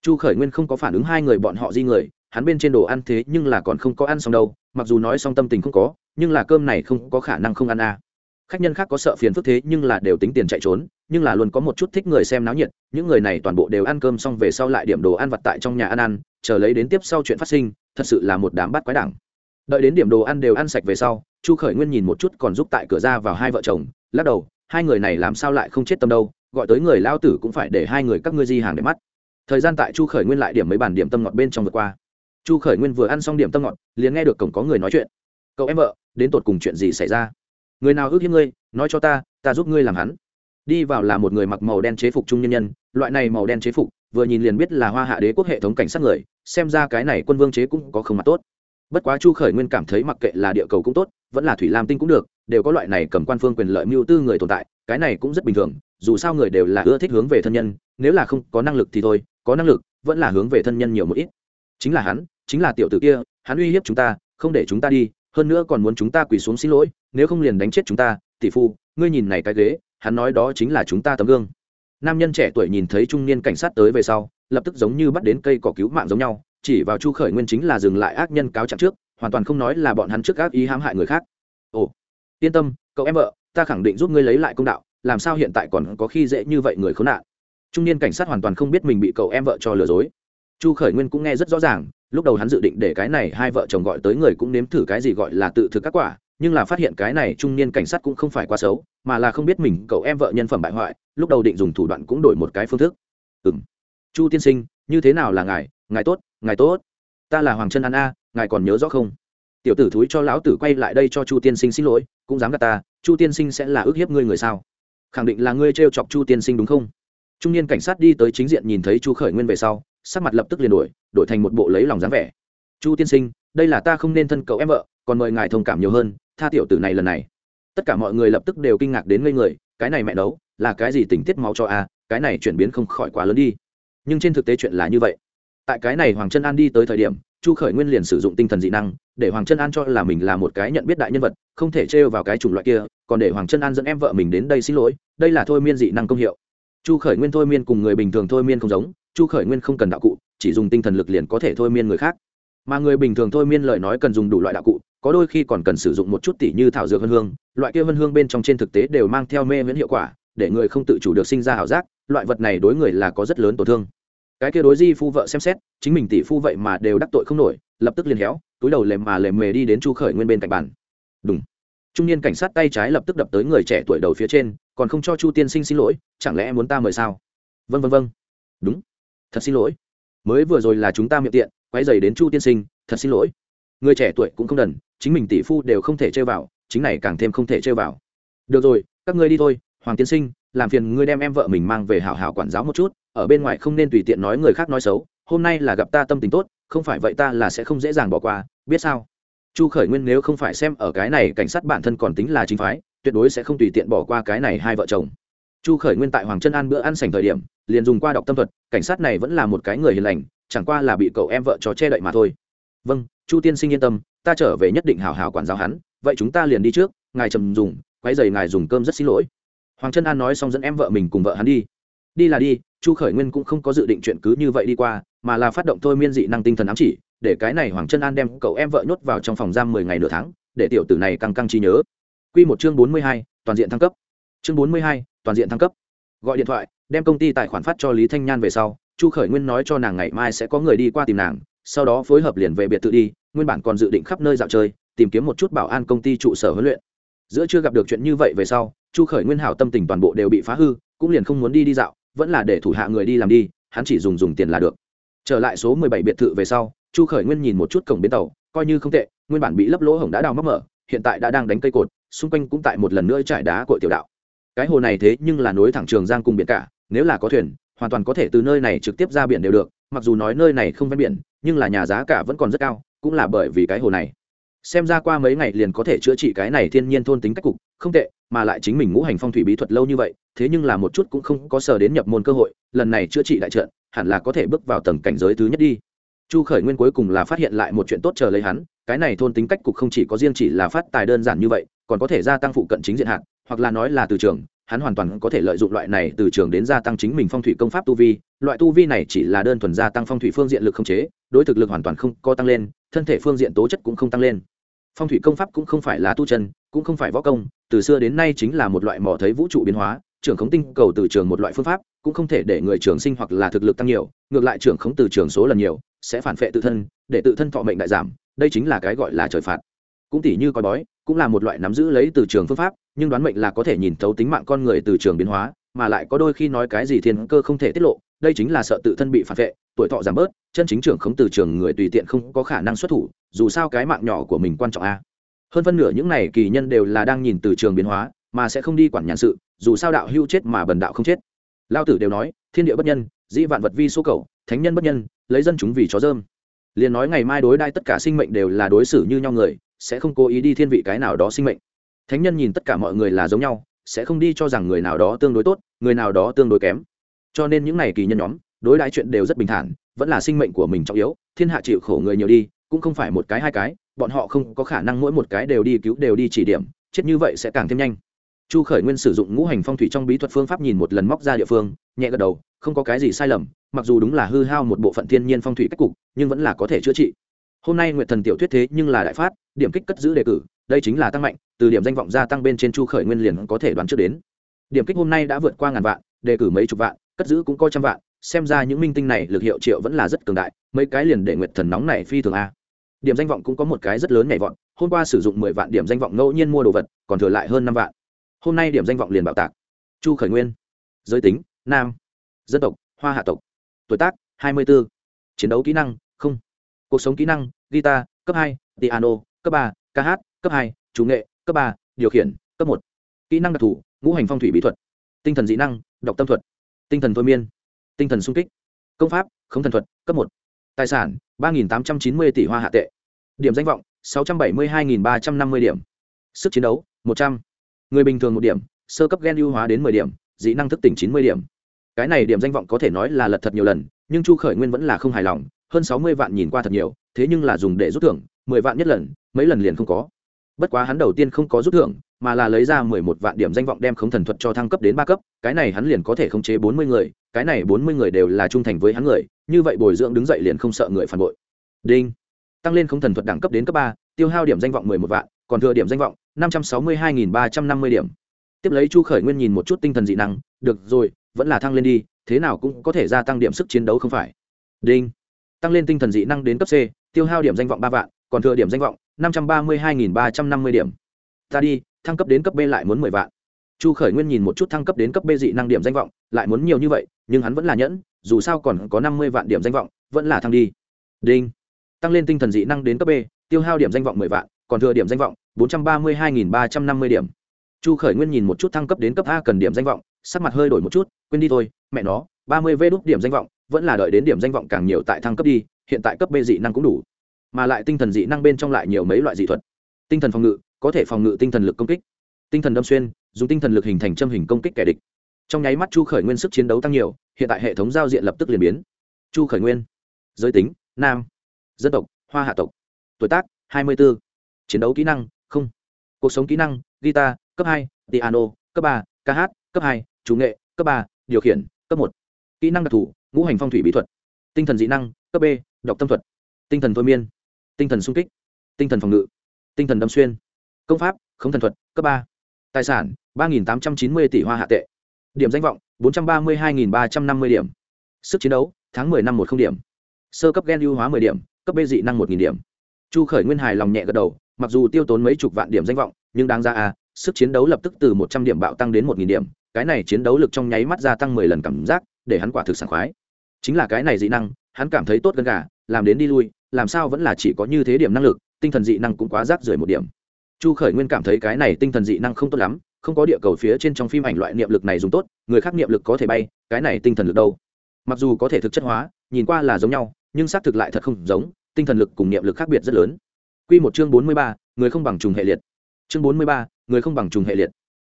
Chu khởi nguyên không có phản ứng hai người bọn họ di người, hắn bên trên đồ ăn thế nhưng là còn không có ăn xong đâu, mặc dù nói xong tâm tình không có, nhưng là cơm này không có khả năng không ăn à khách nhân khác có sợ phiền phức thế nhưng là đều tính tiền chạy trốn, nhưng là luôn có một chút thích người xem náo nhiệt, những người này toàn bộ đều ăn cơm xong về sau lại điểm đồ ăn vặt tại trong nhà ăn ăn, chờ lấy đến tiếp sau chuyện phát sinh, thật sự là một đám bắt quái đẳng đợi đến điểm đồ ăn đều ăn sạch về sau, chu khởi nguyên nhìn một chút còn giúp tại cửa ra vào hai vợ chồng, lắc đầu, hai người này làm sao lại không chết tâm đâu, gọi tới người lao tử cũng phải để hai người các ngươi di hàng để mắt. Thời gian tại chu khởi nguyên lại điểm mấy bản điểm tâm ngọt bên trong vượt qua. Chu khởi nguyên vừa ăn xong điểm tâm ngọt, liền nghe được cổng có người nói chuyện. Cậu em vợ, đến tột cùng chuyện gì xảy ra? Người nào ước hiếp ngươi, nói cho ta ta giúp ngươi làm hắn. Đi vào là một người mặc màu đen chế phục trung nhân nhân, loại này màu đen chế phục, vừa nhìn liền biết là hoa hạ đế quốc hệ thống cảnh sát người, xem ra cái này quân vương chế cũng có không mặt tốt. Bất quá chu khởi nguyên cảm thấy mặc kệ là địa cầu cũng tốt, vẫn là thủy lam tinh cũng được, đều có loại này cầm quan phương quyền lợi mưu tư người tồn tại, cái này cũng rất bình thường, dù sao người đều là ưa thích hướng về thân nhân, nếu là không có năng lực thì thôi, có năng lực, vẫn là hướng về thân nhân nhiều một ít. Chính là hắn, chính là tiểu tử kia, hắn uy hiếp chúng ta, không để chúng ta đi hơn nữa còn muốn chúng ta quỳ xuống xin lỗi, nếu không liền đánh chết chúng ta, tỷ phu, ngươi nhìn này cái ghế, hắn nói đó chính là chúng ta tấm gương. Nam nhân trẻ tuổi nhìn thấy trung niên cảnh sát tới về sau, lập tức giống như bắt đến cây cỏ cứu mạng giống nhau, chỉ vào chu khởi nguyên chính là dừng lại ác nhân cáo trạng trước, hoàn toàn không nói là bọn hắn trước ác ý hãm hại người khác. Ồ, yên tâm, cậu em vợ, ta khẳng định giúp ngươi lấy lại công đạo, làm sao hiện tại còn có khi dễ như vậy người khốn nạn. Trung niên cảnh sát hoàn toàn không biết mình bị cậu em vợ cho lừa dối chu khởi nguyên cũng nghe rất rõ ràng, lúc đầu hắn dự định để cái này hai vợ chồng gọi tới người cũng nếm thử cái gì gọi là tự thực các quả, nhưng là phát hiện cái này trung niên cảnh sát cũng không phải quá xấu, mà là không biết mình cậu em vợ nhân phẩm bại hoại, lúc đầu định dùng thủ đoạn cũng đổi một cái phương thức. Ừ m chu tiên sinh, như thế nào là ngài? Ngài tốt ngài tốt. Ta là hoàng trân an a, ngài còn nhớ rõ không? Tiểu tử thúi cho lão tử quay lại đây cho chu tiên sinh xin lỗi, cũng dám gạt ta, chu tiên sinh sẽ là ước hiếp ngươi người sao? Khẳng định là ngươi t r e o chọc chu tiên sinh đúng không? Trung niên cảnh sát đi tới chính diện nhìn thấy chu khởi nguyên về sau sắc mặt lập tức liền đổi đổi thành một bộ lấy lòng dáng vẻ. Chu tiên sinh, đây là ta không nên thân cậu em vợ, còn mời ngài thông cảm nhiều hơn, tha tiểu tử này lần này. Tất cả mọi người lập tức đều kinh ngạc đến ngây người, cái này mẹ nấu, là cái gì tình tiết máu cho a cái này chuyển biến không khỏi quá lớn đi. Nhưng trên thực tế chuyện là như vậy. Tại cái này hoàng trân an đi tới thời điểm, chu khởi nguyên liền sử dụng tinh thần dị năng, để hoàng trân an cho là mình là một cái nhận biết đại nhân vật, không thể trêu vào cái chủng loại kia, còn để hoàng trân an dẫn em vợ mình đến đây xin lỗi, đây là thôi miên dị năng công hiệu chu khởi nguyên thôi miên cùng người bình thường thôi miên không giống, chu khởi nguyên không cần đạo cụ, chỉ dùng tinh thần lực liền có thể thôi miên người khác. Mà người bình thường thôi miên lời nói cần dùng đủ loại đạo cụ, có đôi khi còn cần sử dụng một chút tỷ như thảo dược vân hương, loại kia vân hương bên trong trên thực tế đều mang theo mê miễn hiệu quả, để người không tự chủ được sinh ra ảo giác, loại vật này đối người là có rất lớn tổn thương. Cái kia đối di phu vợ xem xét, chính mình tỷ phu vậy mà đều đắc tội không nổi, lập tức liền héo, túi đầu lềm mà lềm mề đi đến chu khởi nguyên bên cạnh bàn. Đúng trung niên cảnh sát tay trái lập tức đập tới người trẻ tuổi đầu phía trên còn không cho chu tiên sinh xin lỗi, chẳng lẽ muốn ta mời sao? Vân vân vân đúng. Thật xin lỗi. Mới vừa rồi là chúng ta miệng tiện quay dày đến chu tiên sinh, thật xin lỗi. Người trẻ tuổi cũng không đần, chính mình tỷ phu đều không thể chơi vào, chính này càng thêm không thể chơi vào. Được rồi, các ngươi đi thôi, hoàng tiên sinh, làm phiền ngươi đem em vợ mình mang về hảo hảo quản giáo một chút, ở bên ngoài không nên tùy tiện nói người khác nói xấu, hôm nay là gặp ta tâm tình tốt, không phải vậy ta là sẽ không dễ dàng bỏ qua, biết sao? Chu khởi nguyên nếu không phải xem ở cái này cảnh sát bản thân còn tính là chính phái tuyệt đối sẽ không tùy tiện bỏ qua cái này hai vợ chồng. Chu khởi nguyên tại hoàng trân an bữa ăn sành thời điểm, liền dùng qua đọc tâm thuật, cảnh sát này vẫn là một cái người hiền lành, chẳng qua là bị cậu em vợ cho che đậy mà thôi. Vâng chu tiên sinh yên tâm, ta trở về nhất định hào hào quản giáo hắn, vậy chúng ta liền đi trước, ngài trầm dùng quay dày ngài dùng cơm rất xin lỗi. Hoàng trân an nói xong dẫn em vợ mình cùng vợ hắn đi. Đi là đi, chu khởi nguyên cũng không có dự định chuyện cứ như vậy đi qua, mà là phát động thôi miên dị năng tinh thần ám chỉ, để cái này hoàng trân an đem cậu em vợ nhốt vào trong phòng giam mười ngày nửa tháng, để tiểu tử này căng căng trí nhớ. Quy một chương bốn mươi hai, toàn diện thăng cấp. Chương bốn mươi hai, toàn diện thăng cấp. Gọi điện thoại, đem công ty tài khoản phát cho lý thanh nhan về sau, chu khởi nguyên nói cho nàng ngày mai sẽ có người đi qua tìm nàng, sau đó phối hợp liền về biệt thự đi, nguyên bản còn dự định khắp nơi dạo chơi, tìm kiếm một chút bảo an công ty trụ sở huấn luyện. Giữa chưa gặp được chuyện như vậy về sau, chu khởi nguyên hảo tâm tình toàn bộ đều bị phá hư, cũng liền không muốn đi đi dạo, vẫn là để thủ hạ người đi làm đi, hắn chỉ dùng dùng tiền là được. Trở lại số mười bảy biệt thự về sau, chu khởi nguyên nhìn một chút cổng bến tàu, coi như không tệ, nguyên bản bị lấp lỗ hổng đã đào móc mở, hiện tại đã đang đánh cây cột xung quanh cũng tại một lần nữa trải đá cội tiểu đạo. Cái hồ này thế nhưng là nối thẳng trường giang cùng biển cả, nếu là có thuyền, hoàn toàn có thể từ nơi này trực tiếp ra biển đều được, mặc dù nói nơi này không ven biển, nhưng là nhà giá cả vẫn còn rất cao, cũng là bởi vì cái hồ này. Xem ra qua mấy ngày liền có thể chữa trị cái này thiên nhiên thôn tính cách cục, không tệ, mà lại chính mình ngũ hành phong thủy bí thuật lâu như vậy, thế nhưng là một chút cũng không có sờ đến nhập môn cơ hội, lần này chữa trị đại trận, hẳn là có thể bước vào tầng cảnh giới thứ nhất đi. Chu khởi nguyên cuối cùng là phát hiện lại một chuyện tốt chờ lấy hắn, cái này thôn tính cách cục không chỉ có riêng chỉ là phát tài đơn giản như vậy còn có thể gia tăng phụ cận chính diện hạn, hoặc là nói là từ trường, hắn hoàn toàn có thể lợi dụng loại này từ trường đến gia tăng chính mình phong thủy công pháp tu vi. Loại tu vi này chỉ là đơn thuần gia tăng phong thủy phương diện lực không chế, đối thực lực hoàn toàn không có tăng lên, thân thể phương diện tố chất cũng không tăng lên. Phong thủy công pháp cũng không phải là tu chân, cũng không phải võ công, từ xưa đến nay chính là một loại mỏ thấy vũ trụ biến hóa, trưởng khống tinh cầu từ trường một loại phương pháp, cũng không thể để người trường sinh hoặc là thực lực tăng nhiều, ngược lại trưởng khống từ trường số lần nhiều, sẽ phản phệ tự thân, để tự thân thọ mệnh đại giảm, đây chính là cái gọi là trời phạt. Cũng tỷ như coi bói cũng là một loại nắm giữ lấy từ trường phương pháp, nhưng đoán mệnh là có thể nhìn thấu tính mạng con người từ trường biến hóa, mà lại có đôi khi nói cái gì thiên cơ không thể tiết lộ, đây chính là sợ tự thân bị phản vệ, tuổi thọ giảm bớt, chân chính trưởng không từ trường người tùy tiện không có khả năng xuất thủ, dù sao cái mạng nhỏ của mình quan trọng a. Hơn phân nửa những này kỳ nhân đều là đang nhìn từ trường biến hóa, mà sẽ không đi quản nhàn sự, dù sao đạo hưu chết mà bần đạo không chết. Lao tử đều nói, thiên địa bất nhân, dĩ vạn vật vi số cầu, thánh nhân bất nhân, lấy dân chúng vì chó dơm. Liền nói ngày mai đối đai tất cả sinh mệnh đều là đối xử như nhau người sẽ không cố ý đi thiên vị cái nào đó sinh mệnh. Thánh nhân nhìn tất cả mọi người là giống nhau, sẽ không đi cho rằng người nào đó tương đối tốt, người nào đó tương đối kém. Cho nên những n à y kỳ nhân nhóm, đối đãi chuyện đều rất bình thản, vẫn là sinh mệnh của mình trọng yếu, thiên hạ chịu khổ người nhiều đi, cũng không phải một cái hai cái, bọn họ không có khả năng mỗi một cái đều đi cứu, đều đi chỉ điểm, chết như vậy sẽ càng thêm nhanh. Chu khởi nguyên sử dụng ngũ hành phong thủy trong bí thuật phương pháp nhìn một lần móc ra địa phương, nhẹ gật đầu, không có cái gì sai lầm, mặc dù đúng là hư hao một bộ phận thiên nhiên phong thủy cách cục, nhưng vẫn là có thể chữa trị hôm nay nguyệt thần tiểu thuyết thế nhưng là đại phát, điểm kích cất giữ đề cử, đây chính là tăng mạnh, từ điểm danh vọng gia tăng bên trên chu khởi nguyên liền có thể đoán trước đến. Điểm kích hôm nay đã vượt qua ngàn vạn, đề cử mấy chục vạn, cất giữ cũng coi trăm vạn, xem ra những minh tinh này lực hiệu triệu vẫn là rất cường đại, mấy cái liền để nguyệt thần nóng này phi thường a. Điểm danh vọng cũng có một cái rất lớn nhảy vọt, hôm qua sử dụng mười vạn điểm danh vọng ngẫu nhiên mua đồ vật, còn thừa lại hơn năm vạn. Hôm nay điểm danh vọng liền bạo tạc. Chu khởi nguyên. Giới tính, nam. Dân tộc, hoa hạ tộc. Tuổi tác, hai mươi 24. chiến đấu kỹ năng cuộc sống kỹ năng, guitar, cấp hai, piano, cấp ba, ca hát, cấp hai, chủ nghệ, cấp ba, điều khiển, cấp một. Kỹ năng đặc thù, ngũ hành phong thủy bí thuật. Tinh thần dị năng đọc tâm thuật. Tinh thần thôi miên. Tinh thần sung kích. Công pháp không thần thuật, cấp một. Tài sản, ba tám trăm chín mươi tỷ hoa hạ tệ. Điểm danh vọng, sáu trăm bảy mươi hai ba trăm năm mươi điểm. Sức chiến đấu, một trăm. Người bình thường một điểm, sơ cấp gen ưu hóa đến mười điểm, dị năng thức tỉnh chín mươi điểm. Cái này điểm danh vọng có thể nói là lật thật nhiều lần, nhưng chu khởi nguyên vẫn là không hài lòng hơn sáu mươi vạn nhìn qua thật nhiều, thế nhưng là dùng để rút thưởng, mười vạn nhất lần, mấy lần liền không có. Bất quá hắn đầu tiên không có rút thưởng, mà là lấy ra mười một vạn điểm danh vọng đem khống thần thuật cho thăng cấp đến ba cấp, cái này hắn liền có thể khống chế bốn mươi người, cái này bốn mươi người đều là trung thành với hắn người, như vậy bồi dưỡng đứng dậy liền không sợ người phản bội. Đinh. Tăng lên khống thần thuật đẳng cấp đến cấp ba, tiêu hao điểm danh vọng mười một vạn, còn thừa điểm danh vọng năm trăm sáu mươi hai nghìn ba trăm năm mươi điểm. Tiếp lấy chu khởi nguyên nhìn một chút tinh thần dị năng, được rồi, vẫn là thăng lên đi, thế nào cũng có thể gia tăng điểm sức chiến đấu không phải. Đinh tăng lên tinh thần dị năng đến cấp c, tiêu hao điểm danh vọng ba vạn, còn thừa điểm danh vọng năm trăm ba mươi hai nghìn ba trăm năm mươi điểm. Ta đi, thăng cấp đến cấp b lại muốn mười vạn. Chu khởi nguyên nhìn một chút thăng cấp đến cấp b dị năng điểm danh vọng, lại muốn nhiều như vậy, nhưng hắn vẫn là nhẫn, dù sao còn có năm mươi vạn điểm danh vọng, vẫn là thăng đi. Đinh. Tăng lên tinh thần dị năng đến cấp b, tiêu hao điểm danh vọng mười vạn, còn thừa điểm danh vọng bốn trăm ba mươi hai nghìn ba trăm năm mươi điểm. Chu khởi nguyên nhìn một chút thăng cấp đến cấp a cần điểm danh vọng, sắc mặt hơi đổi một chút, quên đi thôi, mẹ nó, ba mươi vê đốt điểm danh vọng vẫn là đợi đến điểm danh vọng càng nhiều tại thăng cấp đi, hiện tại cấp b dị năng cũng đủ. Mà lại tinh thần dị năng bên trong lại nhiều mấy loại dị thuật. Tinh thần phòng ngự, có thể phòng ngự tinh thần lực công kích. Tinh thần đâm xuyên, dùng tinh thần lực hình thành châm hình công kích kẻ địch. Trong nháy mắt chu khởi nguyên sức chiến đấu tăng nhiều, hiện tại hệ thống giao diện lập tức liền biến. Chu khởi nguyên. Giới tính, nam. Dân tộc, hoa hạ tộc. Tuổi tác, hai mươi 24. chiến đấu kỹ năng, không. Cuộc sống kỹ năng, guitar, cấp hai, piano, cấp ba, ca hát, cấp hai, chủ nghệ, cấp ba, điều khiển, cấp một. Kỹ năng đặc thù ngũ hành phong thủy bí thuật, tinh thần dị năng, cấp b đọc tâm thuật, tinh thần thôi miên, tinh thần sung kích, tinh thần phòng ngự, tinh thần đâm xuyên, công pháp không thần thuật, cấp ba, tài sản, ba tám trăm chín mươi tỷ hoa hạ tệ, điểm danh vọng, bốn trăm ba mươi hai ba trăm năm mươi điểm, sức chiến đấu, tháng mười năm một không điểm, sơ cấp gen ưu hóa mười điểm, cấp b dị năng một điểm. Chu khởi nguyên hài lòng nhẹ gật đầu, mặc dù tiêu tốn mấy chục vạn điểm danh vọng, nhưng đáng ra à sức chiến đấu lập tức từ một trăm điểm bạo tăng đến một điểm, cái này chiến đấu lực trong nháy mắt gia tăng mười lần cảm giác, để hắn quả thực sảng khoái chính là cái này dị năng, hắn cảm thấy tốt gần gà, làm đến đi lui, làm sao vẫn là chỉ có như thế điểm năng lực, tinh thần dị năng cũng quá rác rưởi một điểm. Chu khởi nguyên cảm thấy cái này tinh thần dị năng không tốt lắm, không có địa cầu phía trên trong phim ảnh loại niệm lực này dùng tốt, người khác niệm lực có thể bay, cái này tinh thần lực đâu? Mặc dù có thể thực chất hóa, nhìn qua là giống nhau, nhưng xác thực lại thật không giống, tinh thần lực cùng niệm lực khác biệt rất lớn. Q một chương bốn mươi ba, người không bằng trùng hệ liệt. Chương bốn mươi ba, người không bằng trùng hệ liệt.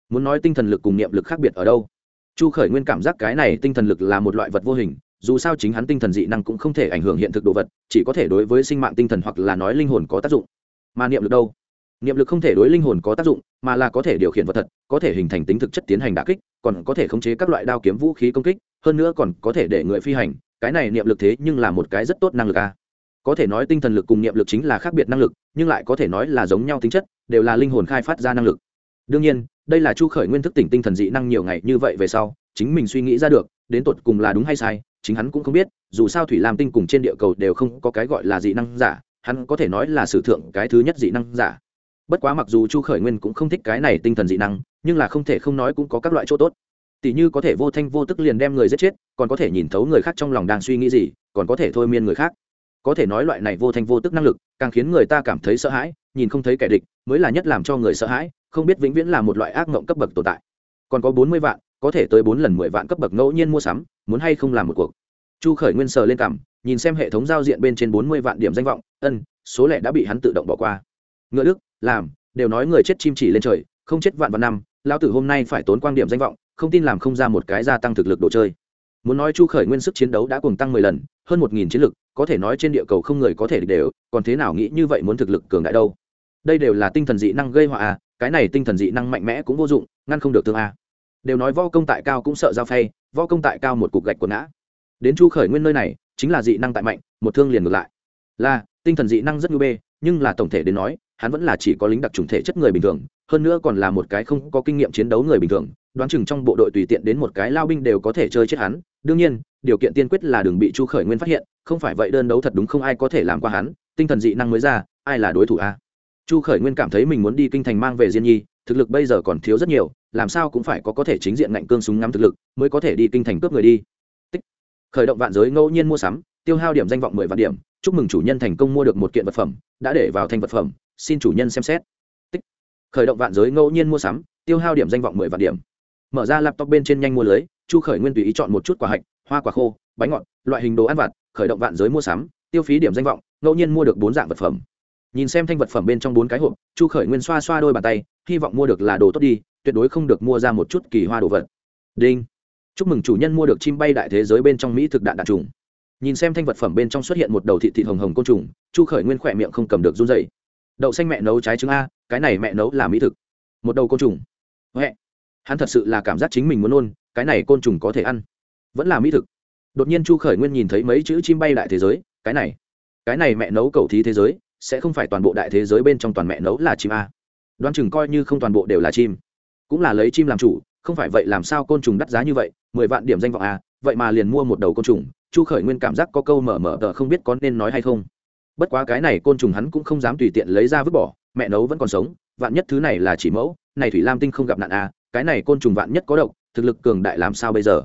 Muốn nói tinh thần lực cùng niệm lực khác biệt ở đâu? Chu khởi nguyên cảm giác cái này tinh thần lực là một loại vật vô hình dù sao chính hắn tinh thần dị năng cũng không thể ảnh hưởng hiện thực đồ vật, chỉ có thể đối với sinh mạng tinh thần hoặc là nói linh hồn có tác dụng. Mà niệm lực đâu? Niệm lực không thể đối linh hồn có tác dụng, mà là có thể điều khiển vật thật, có thể hình thành tính thực chất tiến hành đả kích, còn có thể khống chế các loại đao kiếm vũ khí công kích, hơn nữa còn có thể để người phi hành. Cái này niệm lực thế nhưng là một cái rất tốt năng lực a. Có thể nói tinh thần lực cùng niệm lực chính là khác biệt năng lực, nhưng lại có thể nói là giống nhau tính chất, đều là linh hồn khai phát ra năng lực. Đương nhiên, đây là chu khởi nguyên thức tỉnh tinh thần dị năng nhiều ngày như vậy về sau, chính mình suy nghĩ ra được, đến tột cùng là đúng hay sai chính hắn cũng không biết, dù sao thủy lam tinh cùng trên địa cầu đều không có cái gọi là dị năng giả, hắn có thể nói là sử thượng cái thứ nhất dị năng giả. Bất quá mặc dù chu khởi nguyên cũng không thích cái này tinh thần dị năng, nhưng là không thể không nói cũng có các loại chỗ tốt. Tỷ như có thể vô thanh vô tức liền đem người giết chết, còn có thể nhìn thấu người khác trong lòng đang suy nghĩ gì, còn có thể thôi miên người khác. Có thể nói loại này vô thanh vô tức năng lực, càng khiến người ta cảm thấy sợ hãi, nhìn không thấy kẻ địch, mới là nhất làm cho người sợ hãi, không biết vĩnh viễn là một loại ác mộng cấp bậc tồn tại. Còn có bốn mươi vạn có thể tới bốn lần mười vạn cấp bậc ngẫu nhiên mua sắm, muốn hay không làm một cuộc. Chu khởi nguyên sờ lên cảm nhìn xem hệ thống giao diện bên trên bốn mươi vạn điểm danh vọng, ân, số lẻ đã bị hắn tự động bỏ qua. Ngựa đức, làm, đều nói người chết chim chỉ lên trời, không chết vạn vạn năm, lão tử hôm nay phải tốn quan điểm danh vọng, không tin làm không ra một cái gia tăng thực lực đồ chơi. Muốn nói chu khởi nguyên sức chiến đấu đã cùng tăng mười lần, hơn một nghìn chiến lực, có thể nói trên địa cầu không người có thể đều, còn thế nào nghĩ như vậy muốn thực lực cường đại đâu? Đây đều là tinh thần dị năng gây họa à cái này tinh thần dị năng mạnh mẽ cũng vô dụng, ngăn không được tương a đều nói võ công tại cao cũng sợ giao phay, võ công tại cao một cục gạch quần ngã. Đến chu khởi nguyên nơi này, chính là dị năng tại mạnh, một thương liền ngược lại. Là, tinh thần dị năng rất ngư bê, nhưng là tổng thể đến nói, hắn vẫn là chỉ có lính đặc trùng thể chất người bình thường, hơn nữa còn là một cái không có kinh nghiệm chiến đấu người bình thường, đoán chừng trong bộ đội tùy tiện đến một cái lao binh đều có thể chơi chết hắn. Đương nhiên, điều kiện tiên quyết là đừng bị chu khởi nguyên phát hiện, không phải vậy đơn đấu thật đúng không ai có thể làm qua hắn, tinh thần dị năng mới ra, ai là đối thủ a? Chu khởi nguyên cảm thấy mình muốn đi kinh thành mang về diên nhi thực lực bây giờ còn thiếu rất nhiều, làm sao cũng phải có có thể chính diện ngạnh cương súng ngắm thực lực mới có thể đi kinh thành cướp người đi Tích. khởi động vạn giới ngẫu nhiên mua sắm, tiêu hao điểm danh vọng mười vạn điểm, chúc mừng chủ nhân thành công mua được một kiện vật phẩm, đã để vào thành vật phẩm, xin chủ nhân xem xét Tích. khởi động vạn giới ngẫu nhiên mua sắm, tiêu hao điểm danh vọng mười vạn điểm mở ra laptop bên trên nhanh mua lưới, chu khởi nguyên tùy ý chọn một chút quả hạch, hoa quả khô, bánh ngọt, loại hình đồ ăn vặt, khởi động vạn giới mua sắm, tiêu phí điểm danh vọng, ngẫu nhiên mua được bốn dạng vật phẩm nhìn xem thanh vật phẩm bên trong bốn cái hộp, chu khởi nguyên xoa xoa đôi bàn tay, hy vọng mua được là đồ tốt đi, tuyệt đối không được mua ra một chút kỳ hoa đồ vật. Đinh. Chúc mừng chủ nhân mua được chim bay đại thế giới bên trong mỹ thực đạn đạn trùng. Nhìn xem thanh vật phẩm bên trong xuất hiện một đầu thị thị hồng hồng côn trùng, chu khởi nguyên khỏe miệng không cầm được run dày đậu xanh mẹ nấu trái trứng a, cái này mẹ nấu là mỹ thực. Một đầu côn trùng. Huệ. Hắn thật sự là cảm giác chính mình muốn nôn, cái này côn trùng có thể ăn. Vẫn là mỹ thực. Đột nhiên chu khởi nguyên nhìn thấy mấy chữ chim bay đại thế giới, cái này. Cái này mẹ nấu cầu thí thế giới sẽ không phải toàn bộ đại thế giới bên trong toàn mẹ nấu là chim a. Đoán chừng coi như không toàn bộ đều là chim. Cũng là lấy chim làm chủ, không phải vậy làm sao côn trùng đắt giá như vậy, mười vạn điểm danh vọng a, vậy mà liền mua một đầu côn trùng, chu khởi nguyên cảm giác có câu mở mở tờ không biết có nên nói hay không. Bất quá cái này côn trùng hắn cũng không dám tùy tiện lấy ra vứt bỏ, mẹ nấu vẫn còn sống, vạn nhất thứ này là chỉ mẫu, này thủy lam tinh không gặp nạn a, cái này côn trùng vạn nhất có độc, thực lực cường đại làm sao bây giờ?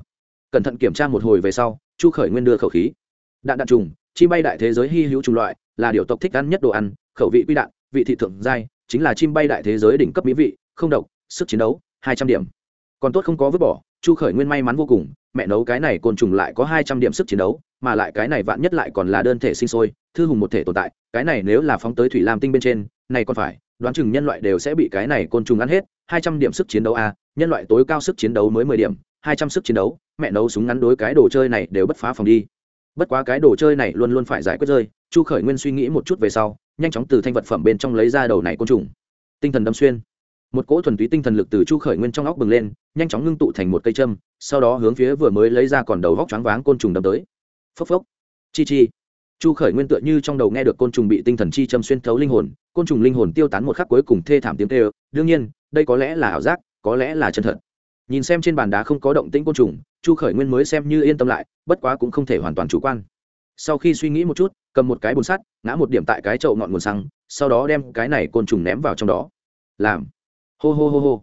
Cẩn thận kiểm tra một hồi về sau, chu khởi nguyên đưa khẩu khí. Đạn đạn trùng chi bay đại thế giới hy hữu chủng loại, là điều tộc thích ăn nhất đồ ăn, khẩu vị quy đạn, vị thị thượng giai, chính là chim bay đại thế giới đỉnh cấp mỹ vị, không độc, sức chiến đấu, hai trăm điểm. Còn tốt không có vứt bỏ, chu khởi nguyên may mắn vô cùng, mẹ nấu cái này côn trùng lại có hai trăm điểm sức chiến đấu, mà lại cái này vạn nhất lại còn là đơn thể sinh sôi, thư hùng một thể tồn tại, cái này nếu là phóng tới thủy lam tinh bên trên, này còn phải, đoán chừng nhân loại đều sẽ bị cái này côn trùng ăn hết, hai trăm điểm sức chiến đấu a, nhân loại tối cao sức chiến đấu mới mười điểm, hai trăm sức chiến đấu, mẹ nấu súng ngắn đối cái đồ chơi này đều bất phá phòng đi bất quá cái đồ chơi này luôn luôn phải giải quyết rơi, chu khởi nguyên suy nghĩ một chút về sau, nhanh chóng từ thanh vật phẩm bên trong lấy ra đầu này côn trùng. Tinh thần đâm xuyên. Một cỗ thuần túy tinh thần lực từ chu khởi nguyên trong óc bừng lên, nhanh chóng ngưng tụ thành một cây châm, sau đó hướng phía vừa mới lấy ra còn đầu vóc choáng váng côn trùng đâm tới. Phốc phốc. Chi chi. Chu khởi nguyên tựa như trong đầu nghe được côn trùng bị tinh thần chi châm xuyên thấu linh hồn, côn trùng linh hồn tiêu tán một khắc cuối cùng thê thảm tiếng tê đương nhiên, đây có lẽ là ảo giác, có lẽ là chân thật. Nhìn xem trên bàn đá không có động tĩnh côn trùng chu khởi nguyên mới xem như yên tâm lại, bất quá cũng không thể hoàn toàn chủ quan. Sau khi suy nghĩ một chút, cầm một cái bồn sắt, ngã một điểm tại cái chậu ngọn nguồn xăng, sau đó đem cái này côn trùng ném vào trong đó. Làm. Hô hô hô hô.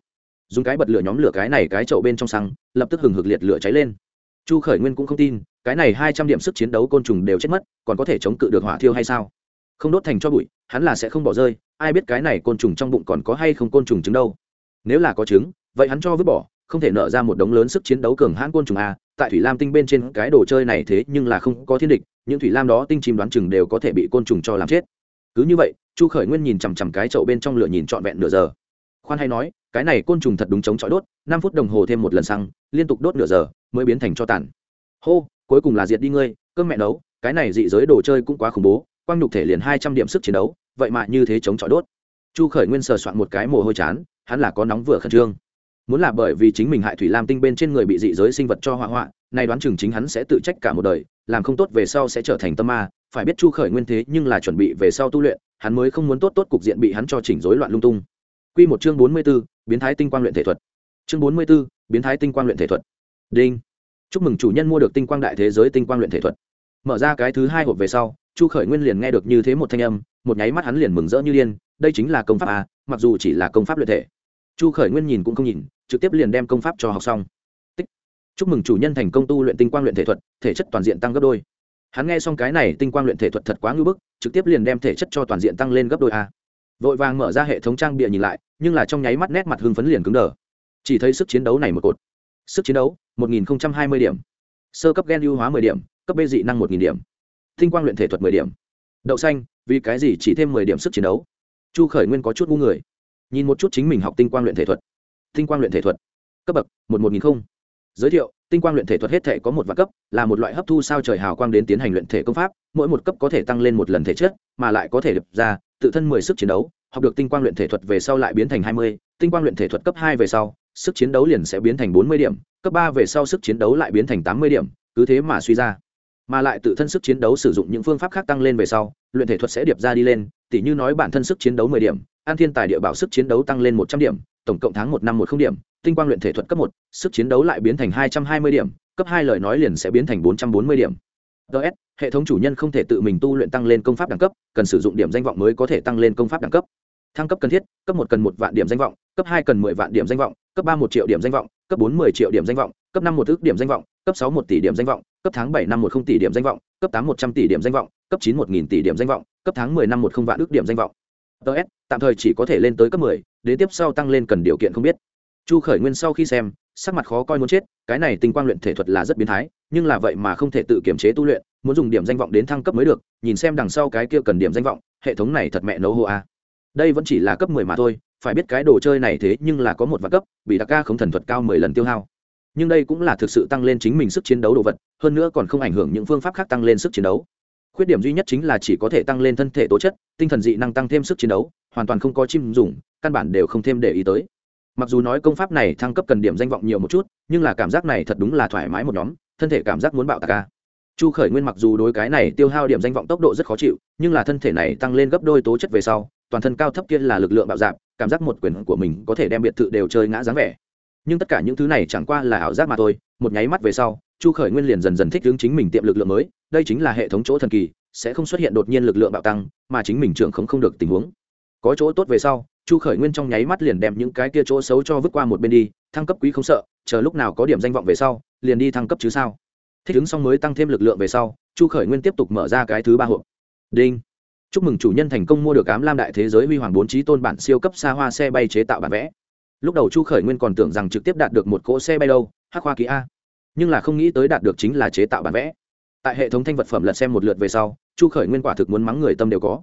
Dùng cái bật lửa nhóm lửa cái này cái chậu bên trong xăng, lập tức hừng hực liệt lửa cháy lên. Chu khởi nguyên cũng không tin, cái này hai trăm điểm sức chiến đấu côn trùng đều chết mất, còn có thể chống cự được hỏa thiêu hay sao? Không đốt thành cho bụi, hắn là sẽ không bỏ rơi, ai biết cái này côn trùng trong bụng còn có hay không côn trùng trứng đâu. Nếu là có trứng, vậy hắn cho vứt bỏ không thể nở ra một đống lớn sức chiến đấu cường hãn côn trùng a, tại thủy lam tinh bên trên cái đồ chơi này thế nhưng là không có thiên địch, những thủy lam đó tinh chìm đoán chừng đều có thể bị côn trùng cho làm chết. Cứ như vậy, chu khởi nguyên nhìn chằm chằm cái chậu bên trong lửa nhìn trọn vẹn nửa giờ. Khoan hay nói, cái này côn trùng thật đúng chống chọi đốt, năm phút đồng hồ thêm một lần xăng, liên tục đốt nửa giờ mới biến thành cho tàn. Hô, cuối cùng là diệt đi ngươi, cơm mẹ nấu, cái này dị giới đồ chơi cũng quá khủng bố, quang nhục thể liền hai trăm điểm sức chiến đấu, vậy mà như thế chống chọi đốt. Chu khởi nguyên sờ soạn một cái mồ hôi chán, hắn là có nóng vừa khẩn trương muốn là bởi vì chính mình hại thủy lam tinh bên trên người bị dị giới sinh vật cho hỏa hoạn nay đoán chừng chính hắn sẽ tự trách cả một đời làm không tốt về sau sẽ trở thành tâm ma phải biết chu khởi nguyên thế nhưng là chuẩn bị về sau tu luyện hắn mới không muốn tốt tốt cục diện bị hắn cho chỉnh rối loạn lung tung Quy một chương bốn mươi 44, biến thái tinh quang luyện thể thuật. Chương bốn mươi 44, biến thái tinh quang luyện thể thuật. Đinh. Chúc mừng chủ nhân mua được tinh quang đại thế giới tinh quang luyện thể thuật. Mở ra cái thứ hai hộp về sau, Chu Khởi Nguyên liền nghe được như thế một thanh âm, một nháy mắt hắn liền mừng rỡ như điên, đây chính là công pháp a, mặc dù chỉ là công pháp luyện thể. Chu Khởi Nguyên nhìn cũng không nhìn, trực tiếp liền đem công pháp cho học xong. Tích. chúc mừng chủ nhân thành công tu luyện tinh quang luyện thể thuật thể chất toàn diện tăng gấp đôi. Hắn nghe xong cái này tinh quang luyện thể thuật thật quá ngưỡng bức trực tiếp liền đem thể chất cho toàn diện tăng lên gấp đôi a. Vội vàng mở ra hệ thống trang bịa nhìn lại nhưng là trong nháy mắt nét mặt hưng phấn liền cứng đờ. Chỉ thấy sức chiến đấu này một cột. Sức chiến đấu 1020 điểm. Sơ cấp gen ưu hóa 10 điểm cấp bê dị năng 1000 điểm. Tinh quang luyện thể thuật 10 điểm. Đậu xanh vì cái gì chỉ thêm 10 điểm sức chiến đấu? Chu khởi nguyên có chút ngu người nhìn một chút chính mình học tinh quang luyện thể thuật. Tinh quang luyện thể thuật. Cấp bậc, một một nghìn không. Giới thiệu, tinh quang luyện thể thuật hết thể có một vạn cấp, là một loại hấp thu sao trời hào quang đến tiến hành luyện thể công pháp, mỗi một cấp có thể tăng lên một lần thể chất, mà lại có thể đập ra, tự thân mười sức chiến đấu, học được tinh quang luyện thể thuật về sau lại biến thành hai mươi, tinh quang luyện thể thuật cấp hai về sau, sức chiến đấu liền sẽ biến thành bốn mươi điểm, cấp ba về sau sức chiến đấu lại biến thành tám mươi điểm, cứ thế mà suy ra. Mà lại tự thân sức chiến đấu sử dụng những phương pháp khác tăng lên về sau, luyện thể thuật sẽ điệp ra đi lên, tỉ như nói bản thân sức chiến đấu mười điểm an thiên tài địa bảo sức chiến đấu tăng lên một trăm điểm tổng cộng tháng một năm một không điểm tinh quang luyện thể thuật cấp một sức chiến đấu lại biến thành hai trăm hai mươi điểm cấp hai lời nói liền sẽ biến thành bốn trăm bốn mươi điểm ts hệ thống chủ nhân không thể tự mình tu luyện tăng lên công pháp đẳng cấp cần sử dụng điểm danh vọng mới có thể tăng lên công pháp đẳng cấp thăng cấp cần thiết cấp một cần một vạn điểm danh vọng cấp hai cần mười vạn điểm danh vọng cấp ba một triệu điểm danh vọng cấp bốn mười triệu điểm danh vọng cấp năm một ước điểm danh vọng cấp sáu một tỷ điểm danh vọng cấp tháng bảy năm một không tỷ điểm danh vọng cấp tám một trăm tỷ điểm danh vọng cấp chín một nghìn tỷ điểm danh vọng cấp tháng mười năm một không vạn ước điểm danh vọng ts tạm thời chỉ có thể lên tới cấp mười, đến tiếp sau tăng lên cần điều kiện không biết. Chu khởi nguyên sau khi xem, sắc mặt khó coi muốn chết, cái này tinh quang luyện thể thuật là rất biến thái, nhưng là vậy mà không thể tự kiểm chế tu luyện, muốn dùng điểm danh vọng đến thăng cấp mới được, nhìn xem đằng sau cái kia cần điểm danh vọng, hệ thống này thật mẹ nấu hô a. Đây vẫn chỉ là cấp mười mà thôi, phải biết cái đồ chơi này thế nhưng là có một vạn cấp, bị đặc ca không thần thuật cao mười lần tiêu hao. Nhưng đây cũng là thực sự tăng lên chính mình sức chiến đấu đồ vật, hơn nữa còn không ảnh hưởng những phương pháp khác tăng lên sức chiến đấu khuyết điểm duy nhất chính là chỉ có thể tăng lên thân thể tố chất, tinh thần dị năng tăng thêm sức chiến đấu, hoàn toàn không có chim dùng, căn bản đều không thêm để ý tới. Mặc dù nói công pháp này thăng cấp cần điểm danh vọng nhiều một chút, nhưng là cảm giác này thật đúng là thoải mái một nhóm, thân thể cảm giác muốn bạo tạc ca chu khởi nguyên mặc dù đối cái này tiêu hao điểm danh vọng tốc độ rất khó chịu, nhưng là thân thể này tăng lên gấp đôi tố chất về sau, toàn thân cao thấp kia là lực lượng bạo dạp cảm giác một quyền của mình có thể đem biệt thự đều chơi ngã dáng vẻ. Nhưng tất cả những thứ này chẳng qua là ảo giác mà thôi, một nháy mắt về sau, chu khởi nguyên liền dần dần thích hướng chính mình tiệm lực lượng mới đây chính là hệ thống chỗ thần kỳ, sẽ không xuất hiện đột nhiên lực lượng bạo tăng, mà chính mình trưởng không không được tình huống. Có chỗ tốt về sau, chu khởi nguyên trong nháy mắt liền đem những cái kia chỗ xấu cho vứt qua một bên đi, thăng cấp quý không sợ, chờ lúc nào có điểm danh vọng về sau, liền đi thăng cấp chứ sao. Thích ứng xong mới tăng thêm lực lượng về sau, chu khởi nguyên tiếp tục mở ra cái thứ ba hộp. Đinh. Chúc mừng chủ nhân thành công mua được ám lam đại thế giới huy hoàng bốn trí tôn bản siêu cấp xa hoa xe bay chế tạo bản vẽ. Lúc đầu chu khởi nguyên còn tưởng rằng trực tiếp đạt được một cỗ xe bay đâu, hắc hoa ký a. Nhưng là không nghĩ tới đạt được chính là chế tạo bản vẽ tại hệ thống thanh vật phẩm lật xem một lượt về sau, chu khởi nguyên quả thực muốn mắng người tâm đều có.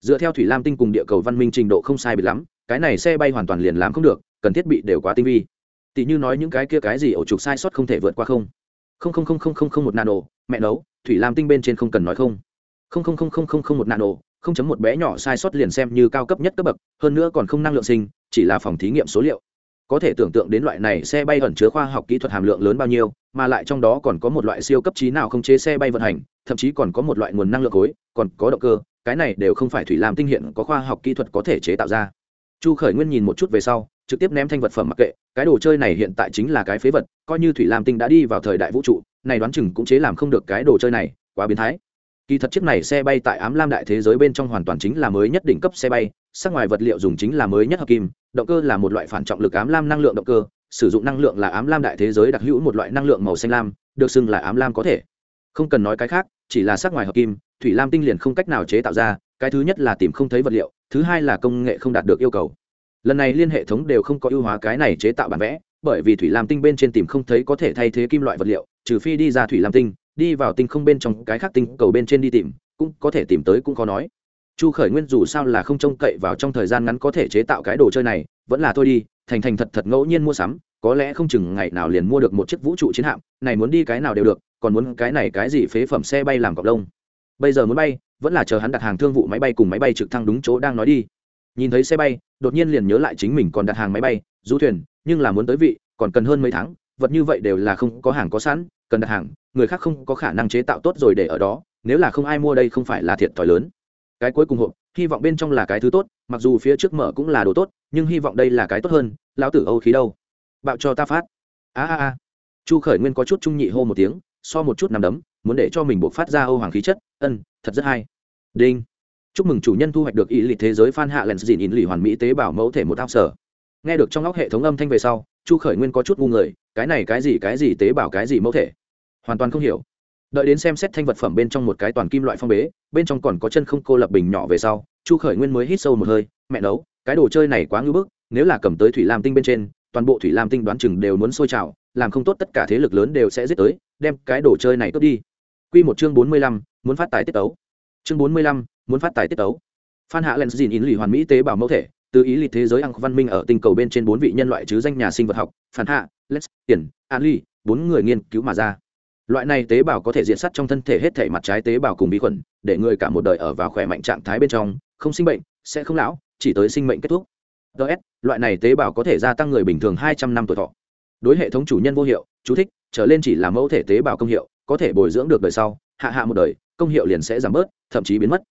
Dựa theo thủy lam tinh cùng địa cầu văn minh trình độ không sai bị lắm, cái này xe bay hoàn toàn liền làm không được, cần thiết bị đều quá tinh vi. Tỷ như nói những cái kia cái gì ổ trục sai sót không thể vượt qua không? Không không không không không không một nano, mẹ nấu, thủy lam tinh bên trên không cần nói không. Không không không không không không một nano, không chấm một bé nhỏ sai sót liền xem như cao cấp nhất cấp bậc, hơn nữa còn không năng lượng sinh, chỉ là phòng thí nghiệm số liệu có thể tưởng tượng đến loại này xe bay ẩn chứa khoa học kỹ thuật hàm lượng lớn bao nhiêu, mà lại trong đó còn có một loại siêu cấp trí nào không chế xe bay vận hành, thậm chí còn có một loại nguồn năng lượng khối, còn có động cơ, cái này đều không phải thủy lam tinh hiện có khoa học kỹ thuật có thể chế tạo ra. Chu khởi nguyên nhìn một chút về sau, trực tiếp ném thanh vật phẩm mặc kệ, cái đồ chơi này hiện tại chính là cái phế vật, coi như thủy lam tinh đã đi vào thời đại vũ trụ, này đoán chừng cũng chế làm không được cái đồ chơi này, quá biến thái. Kỳ thật chiếc này xe bay tại ám lam đại thế giới bên trong hoàn toàn chính là mới nhất đỉnh cấp xe bay sắc ngoài vật liệu dùng chính là mới nhất hợp kim, động cơ là một loại phản trọng lực ám lam năng lượng động cơ, sử dụng năng lượng là ám lam đại thế giới đặc hữu một loại năng lượng màu xanh lam, được xưng là ám lam có thể. Không cần nói cái khác, chỉ là sắc ngoài hợp kim, thủy lam tinh liền không cách nào chế tạo ra, cái thứ nhất là tìm không thấy vật liệu, thứ hai là công nghệ không đạt được yêu cầu. Lần này liên hệ thống đều không có ưu hóa cái này chế tạo bản vẽ, bởi vì thủy lam tinh bên trên tìm không thấy có thể thay thế kim loại vật liệu, trừ phi đi ra thủy lam tinh, đi vào tinh không bên trong cái khác tinh cầu bên trên đi tìm, cũng có thể tìm tới cũng khó nói chu khởi nguyên dù sao là không trông cậy vào trong thời gian ngắn có thể chế tạo cái đồ chơi này, vẫn là thôi đi, thành thành thật thật ngẫu nhiên mua sắm, có lẽ không chừng ngày nào liền mua được một chiếc vũ trụ chiến hạm, này muốn đi cái nào đều được, còn muốn cái này cái gì phế phẩm xe bay làm cọc lông. Bây giờ muốn bay, vẫn là chờ hắn đặt hàng thương vụ máy bay cùng máy bay trực thăng đúng chỗ đang nói đi. Nhìn thấy xe bay, đột nhiên liền nhớ lại chính mình còn đặt hàng máy bay, du thuyền, nhưng là muốn tới vị, còn cần hơn mấy tháng, vật như vậy đều là không có hàng có sẵn, cần đặt hàng, người khác không có khả năng chế tạo tốt rồi để ở đó, nếu là không ai mua đây không phải là thiệt thòi lớn cái cuối cùng hộp, hy vọng bên trong là cái thứ tốt, mặc dù phía trước mở cũng là đồ tốt, nhưng hy vọng đây là cái tốt hơn, lão tử âu khí đâu? Bạo cho ta phát. A a a. Chu khởi nguyên có chút trung nhị hô một tiếng, so một chút nằm đấm, muốn để cho mình buộc phát ra âu hoàng khí chất, ân, thật rất hay. Đinh. Chúc mừng chủ nhân thu hoạch được ý lịch thế giới phan hạ lần dìn in lì hoàn mỹ tế bảo mẫu thể một ao sở. Nghe được trong óc hệ thống âm thanh về sau, chu khởi nguyên có chút ngu người, cái này cái gì cái gì tế bảo cái gì mẫu thể? Hoàn toàn không hiểu đợi đến xem xét thanh vật phẩm bên trong một cái toàn kim loại phong bế bên trong còn có chân không cô lập bình nhỏ về sau chu khởi nguyên mới hít sâu một hơi mẹ nấu cái đồ chơi này quá ngưỡng bức nếu là cầm tới thủy lam tinh bên trên toàn bộ thủy lam tinh đoán chừng đều muốn sôi trào làm không tốt tất cả thế lực lớn đều sẽ giết tới đem cái đồ chơi này cướp đi Quy một chương bốn mươi lăm, muốn phát tài tiết tấu. Chương bốn mươi lăm, muốn phát tài tiết tấu. Phan Hạ len Jin in lì hoàn mỹ tế bào mẫu thể, từ ý lịch thế giới ăn văn minh ở tinh cầu bên trên bốn vị nhân loại chứ danh nhà sinh vật học, phản Hạ, Lens, Tiền, ali bốn người nghiên cứu mà ra. Loại này tế bào có thể diệt sát trong thân thể hết thể mặt trái tế bào cùng vi khuẩn, để người cả một đời ở vào khỏe mạnh trạng thái bên trong, không sinh bệnh, sẽ không lão, chỉ tới sinh mệnh kết thúc. ts loại này tế bào có thể gia tăng người bình thường hai trăm năm tuổi thọ. Đối hệ thống chủ nhân vô hiệu, chú thích, trở lên chỉ là mẫu thể tế bào công hiệu, có thể bồi dưỡng được đời sau hạ hạ một đời công hiệu liền sẽ giảm bớt thậm chí biến mất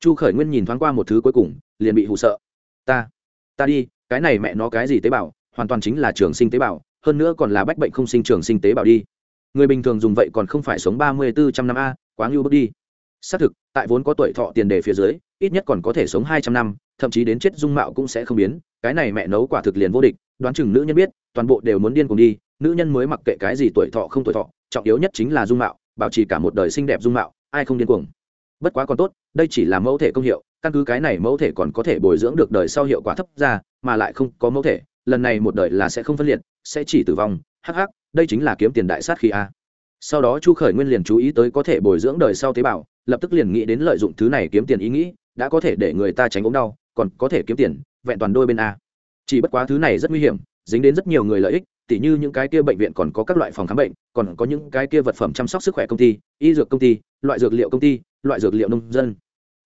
chu khởi nguyên nhìn thoáng qua một thứ cuối cùng liền bị hụ sợ ta ta đi cái này mẹ nó cái gì tế bào hoàn toàn chính là trường sinh tế bào hơn nữa còn là bách bệnh không sinh trường sinh tế bào đi người bình thường dùng vậy còn không phải sống ba mươi bốn trăm năm a, quá ngưu bước đi. Xác thực, tại vốn có tuổi thọ tiền đề phía dưới, ít nhất còn có thể sống hai trăm năm, thậm chí đến chết dung mạo cũng sẽ không biến. Cái này mẹ nấu quả thực liền vô địch. Đoán chừng nữ nhân biết, toàn bộ đều muốn điên cùng đi. Nữ nhân mới mặc kệ cái gì tuổi thọ không tuổi thọ, trọng yếu nhất chính là dung mạo, bảo trì cả một đời xinh đẹp dung mạo, ai không điên cuồng. Bất quá còn tốt, đây chỉ là mẫu thể công hiệu, căn cứ cái này mẫu thể còn có thể bồi dưỡng được đời sau hiệu quả thấp ra, mà lại không có mẫu thể, lần này một đời là sẽ không phân liệt, sẽ chỉ tử vong, Hắc hắc đây chính là kiếm tiền đại sát khí a. Sau đó chu khởi nguyên liền chú ý tới có thể bồi dưỡng đời sau tế bào, lập tức liền nghĩ đến lợi dụng thứ này kiếm tiền ý nghĩ, đã có thể để người ta tránh ốm đau, còn có thể kiếm tiền, vẹn toàn đôi bên a. Chỉ bất quá thứ này rất nguy hiểm, dính đến rất nhiều người lợi ích, tỉ như những cái kia bệnh viện còn có các loại phòng khám bệnh, còn có những cái kia vật phẩm chăm sóc sức khỏe công ty, y dược công ty, loại dược liệu công ty, loại dược liệu nông dân.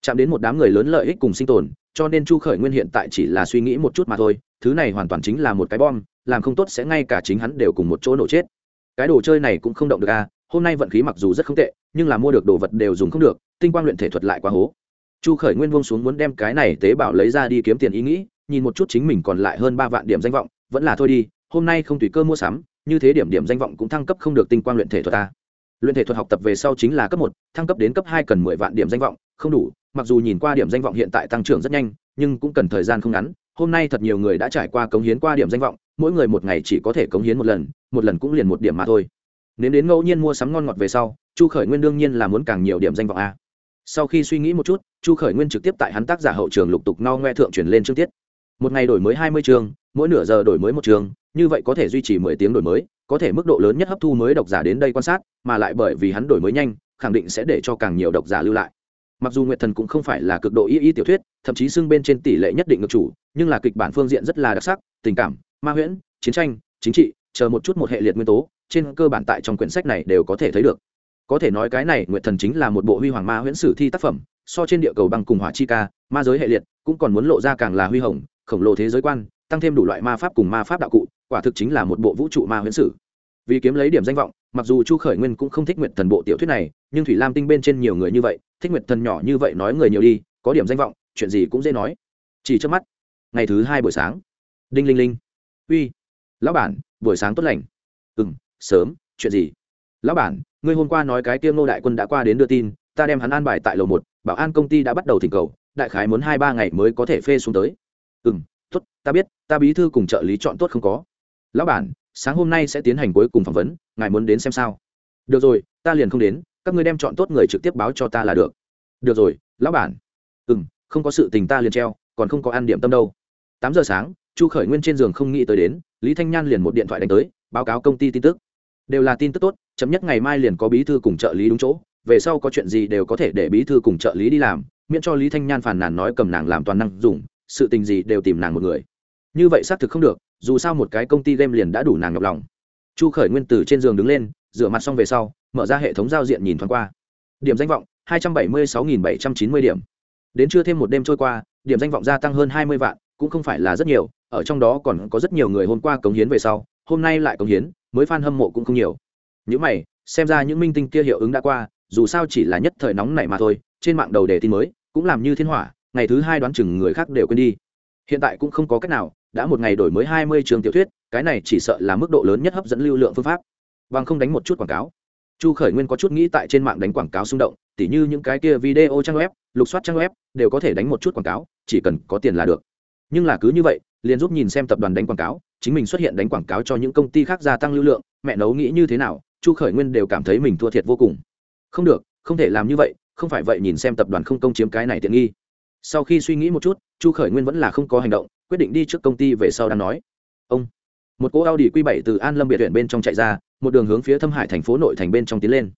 Chạm đến một đám người lớn lợi ích cùng sinh tồn, cho nên chu khởi nguyên hiện tại chỉ là suy nghĩ một chút mà thôi, thứ này hoàn toàn chính là một cái bom làm không tốt sẽ ngay cả chính hắn đều cùng một chỗ nổ chết. Cái đồ chơi này cũng không động được à hôm nay vận khí mặc dù rất không tệ, nhưng là mua được đồ vật đều dùng không được, tinh quang luyện thể thuật lại quá hố. Chu khởi nguyên vông xuống muốn đem cái này tế bảo lấy ra đi kiếm tiền ý nghĩ, nhìn một chút chính mình còn lại hơn ba vạn điểm danh vọng, vẫn là thôi đi, hôm nay không tùy cơ mua sắm, như thế điểm điểm danh vọng cũng thăng cấp không được tinh quang luyện thể thuật ta. Luyện thể thuật học tập về sau chính là cấp một, thăng cấp đến cấp hai cần mười vạn điểm danh vọng, không đủ, mặc dù nhìn qua điểm danh vọng hiện tại tăng trưởng rất nhanh, nhưng cũng cần thời gian không ngắn, hôm nay thật nhiều người đã trải qua cống hiến qua điểm danh vọng mỗi người một ngày chỉ có thể cống hiến một lần một lần cũng liền một điểm mà thôi. Nếu đến ngẫu nhiên mua sắm ngon ngọt về sau, chu khởi nguyên đương nhiên là muốn càng nhiều điểm danh vọng a. Sau khi suy nghĩ một chút, chu khởi nguyên trực tiếp tại hắn tác giả hậu trường lục tục no ngoe thượng chuyển lên trước tiết. Một ngày đổi mới hai mươi chương, mỗi nửa giờ đổi mới một chương, như vậy có thể duy trì mười tiếng đổi mới, có thể mức độ lớn nhất hấp thu mới độc giả đến đây quan sát, mà lại bởi vì hắn đổi mới nhanh, khẳng định sẽ để cho càng nhiều độc giả lưu lại. Mặc dù nguyệt thần cũng không phải là cực độ y y tiểu thuyết, thậm chí xưng bên trên tỷ lệ nhất định ngược chủ, nhưng là kịch bản phương diện rất là đặc sắc, tình cảm ma huyễn, chiến tranh, chính trị, chờ một chút một hệ liệt nguyên tố, trên cơ bản tại trong quyển sách này đều có thể thấy được. Có thể nói cái này nguyệt thần chính là một bộ huy hoàng ma huyễn sử thi tác phẩm, so trên địa cầu bằng cùng hỏa chi ca, ma giới hệ liệt, cũng còn muốn lộ ra càng là huy hồng, khổng lồ thế giới quan, tăng thêm đủ loại ma pháp cùng ma pháp đạo cụ, quả thực chính là một bộ vũ trụ ma huyễn sử. Vì kiếm lấy điểm danh vọng, mặc dù chu khởi nguyên cũng không thích nguyện thần bộ tiểu thuyết này, nhưng thủy lam tinh bên trên nhiều người như vậy, thích nguyện thần nhỏ như vậy nói người nhiều đi, có điểm danh vọng, chuyện gì cũng dễ nói. Chỉ trước mắt, ngày thứ hai buổi sáng. Đinh linh linh uy, lão bản, buổi sáng tốt lành. Ừ m sớm, chuyện gì? Lão bản, ngươi hôm qua nói cái tiêm nô đại quân đã qua đến đưa tin, ta đem hắn an bài tại lầu một, bảo an công ty đã bắt đầu thỉnh cầu, đại khái muốn hai ba ngày mới có thể phê xuống tới. Ừ m tốt, ta biết, ta bí thư cùng trợ lý chọn tốt không có. Lão bản, sáng hôm nay sẽ tiến hành cuối cùng phỏng vấn, ngài muốn đến xem sao? Được rồi, ta liền không đến, các ngươi đem chọn tốt người trực tiếp báo cho ta là được. Được rồi, lão bản. Ừ m không có sự tình ta liền treo, còn không có ăn điểm tâm đâu. Tám giờ sáng chu khởi nguyên trên giường không nghĩ tới đến, lý thanh nhan liền một điện thoại đánh tới, báo cáo công ty tin tức. Đều là tin tức tốt chấm nhất ngày mai liền có bí thư cùng trợ lý đúng chỗ, về sau có chuyện gì đều có thể để bí thư cùng trợ lý đi làm, miễn cho lý thanh nhan phàn nàn nói cầm nàng làm toàn năng dùng, sự tình gì đều tìm nàng một người. Như vậy xác thực không được, dù sao một cái công ty game liền đã đủ nàng nhọc lòng. Chu khởi nguyên từ trên giường đứng lên, rửa mặt xong về sau, mở ra hệ thống giao diện nhìn thoáng qua. Điểm danh vọng, hai trăm bảy mươi sáu bảy trăm chín mươi điểm. Đến chưa thêm một đêm trôi qua, điểm danh vọng gia tăng hơn hai mươi vạn, cũng không phải là rất nhiều ở trong đó còn có rất nhiều người hôm qua cống hiến về sau, hôm nay lại cống hiến, mới f a n hâm mộ cũng không nhiều. Những mày, xem ra những minh tinh kia hiệu ứng đã qua, dù sao chỉ là nhất thời nóng này mà thôi, trên mạng đầu đề tin mới, cũng làm như thiên hỏa, ngày thứ hai đoán chừng người khác đều quên đi. Hiện tại cũng không có cách nào, đã một ngày đổi mới hai mươi trường tiểu thuyết, cái này chỉ sợ là mức độ lớn nhất hấp dẫn lưu lượng phương pháp. Bằng không đánh một chút quảng cáo. Chu khởi nguyên có chút nghĩ tại trên mạng đánh quảng cáo xung động, tỉ như những cái kia video trang web, lục soát trang web, đều có thể đánh một chút quảng cáo, chỉ cần có tiền là được nhưng là cứ như vậy liền giúp nhìn xem tập đoàn đánh quảng cáo chính mình xuất hiện đánh quảng cáo cho những công ty khác gia tăng lưu lượng mẹ nấu nghĩ như thế nào chu khởi nguyên đều cảm thấy mình thua thiệt vô cùng. Không được không thể làm như vậy không phải vậy nhìn xem tập đoàn không công chiếm cái này tiện nghi. Sau khi suy nghĩ một chút chu khởi nguyên vẫn là không có hành động quyết định đi trước công ty về sau đang nói. Ông một cỗ Audi Q7 từ An Lâm biệt viện bên trong chạy ra, một đường hướng phía Thâm Hải thành phố nội thành bên trong tiến lên.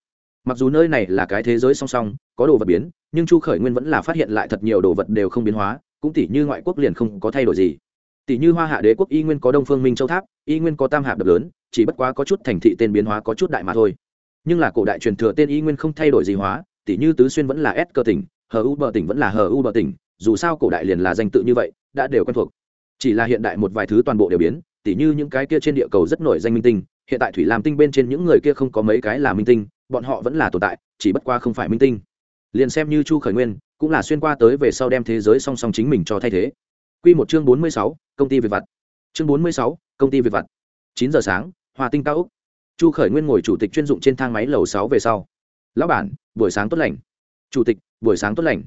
Mặc dù nơi này là cái thế giới song song, có đồ vật biến, nhưng Chu Khởi Nguyên vẫn là phát hiện lại thật nhiều đồ vật đều không biến hóa, cũng tỷ như ngoại quốc liền không có thay đổi gì. Tỷ như Hoa Hạ Đế quốc y nguyên có Đông Phương Minh Châu Tháp, y nguyên có Tam Hạp đập lớn, chỉ bất quá có chút thành thị tên biến hóa có chút đại mà thôi. Nhưng là cổ đại truyền thừa tên y nguyên không thay đổi gì hóa, tỷ như Tứ Xuyên vẫn là S cơ tỉnh, Hờ U bờ tỉnh vẫn là Hờ U bờ tỉnh, dù sao cổ đại liền là danh tự như vậy, đã đều quen thuộc. Chỉ là hiện đại một vài thứ toàn bộ đều biến, tỷ như những cái kia trên địa cầu rất nổi danh minh tinh hiện tại thủy lam tinh bên trên những người kia không có mấy cái là minh tinh bọn họ vẫn là tồn tại chỉ bất qua không phải minh tinh liền xem như chu khởi nguyên, cũng là xuyên qua tới về sau đem thế giới song song chính mình cho thay thế. Q một chương bốn mươi sáu, công ty việt vặt. Chương bốn mươi sáu, công ty việt vặt. chín giờ sáng, hòa tinh cao úc. Chu khởi nguyên ngồi chủ tịch chuyên dụng trên thang máy lầu sáu về sau. Lão bản, buổi sáng tốt lành. Chủ tịch, buổi sáng tốt lành.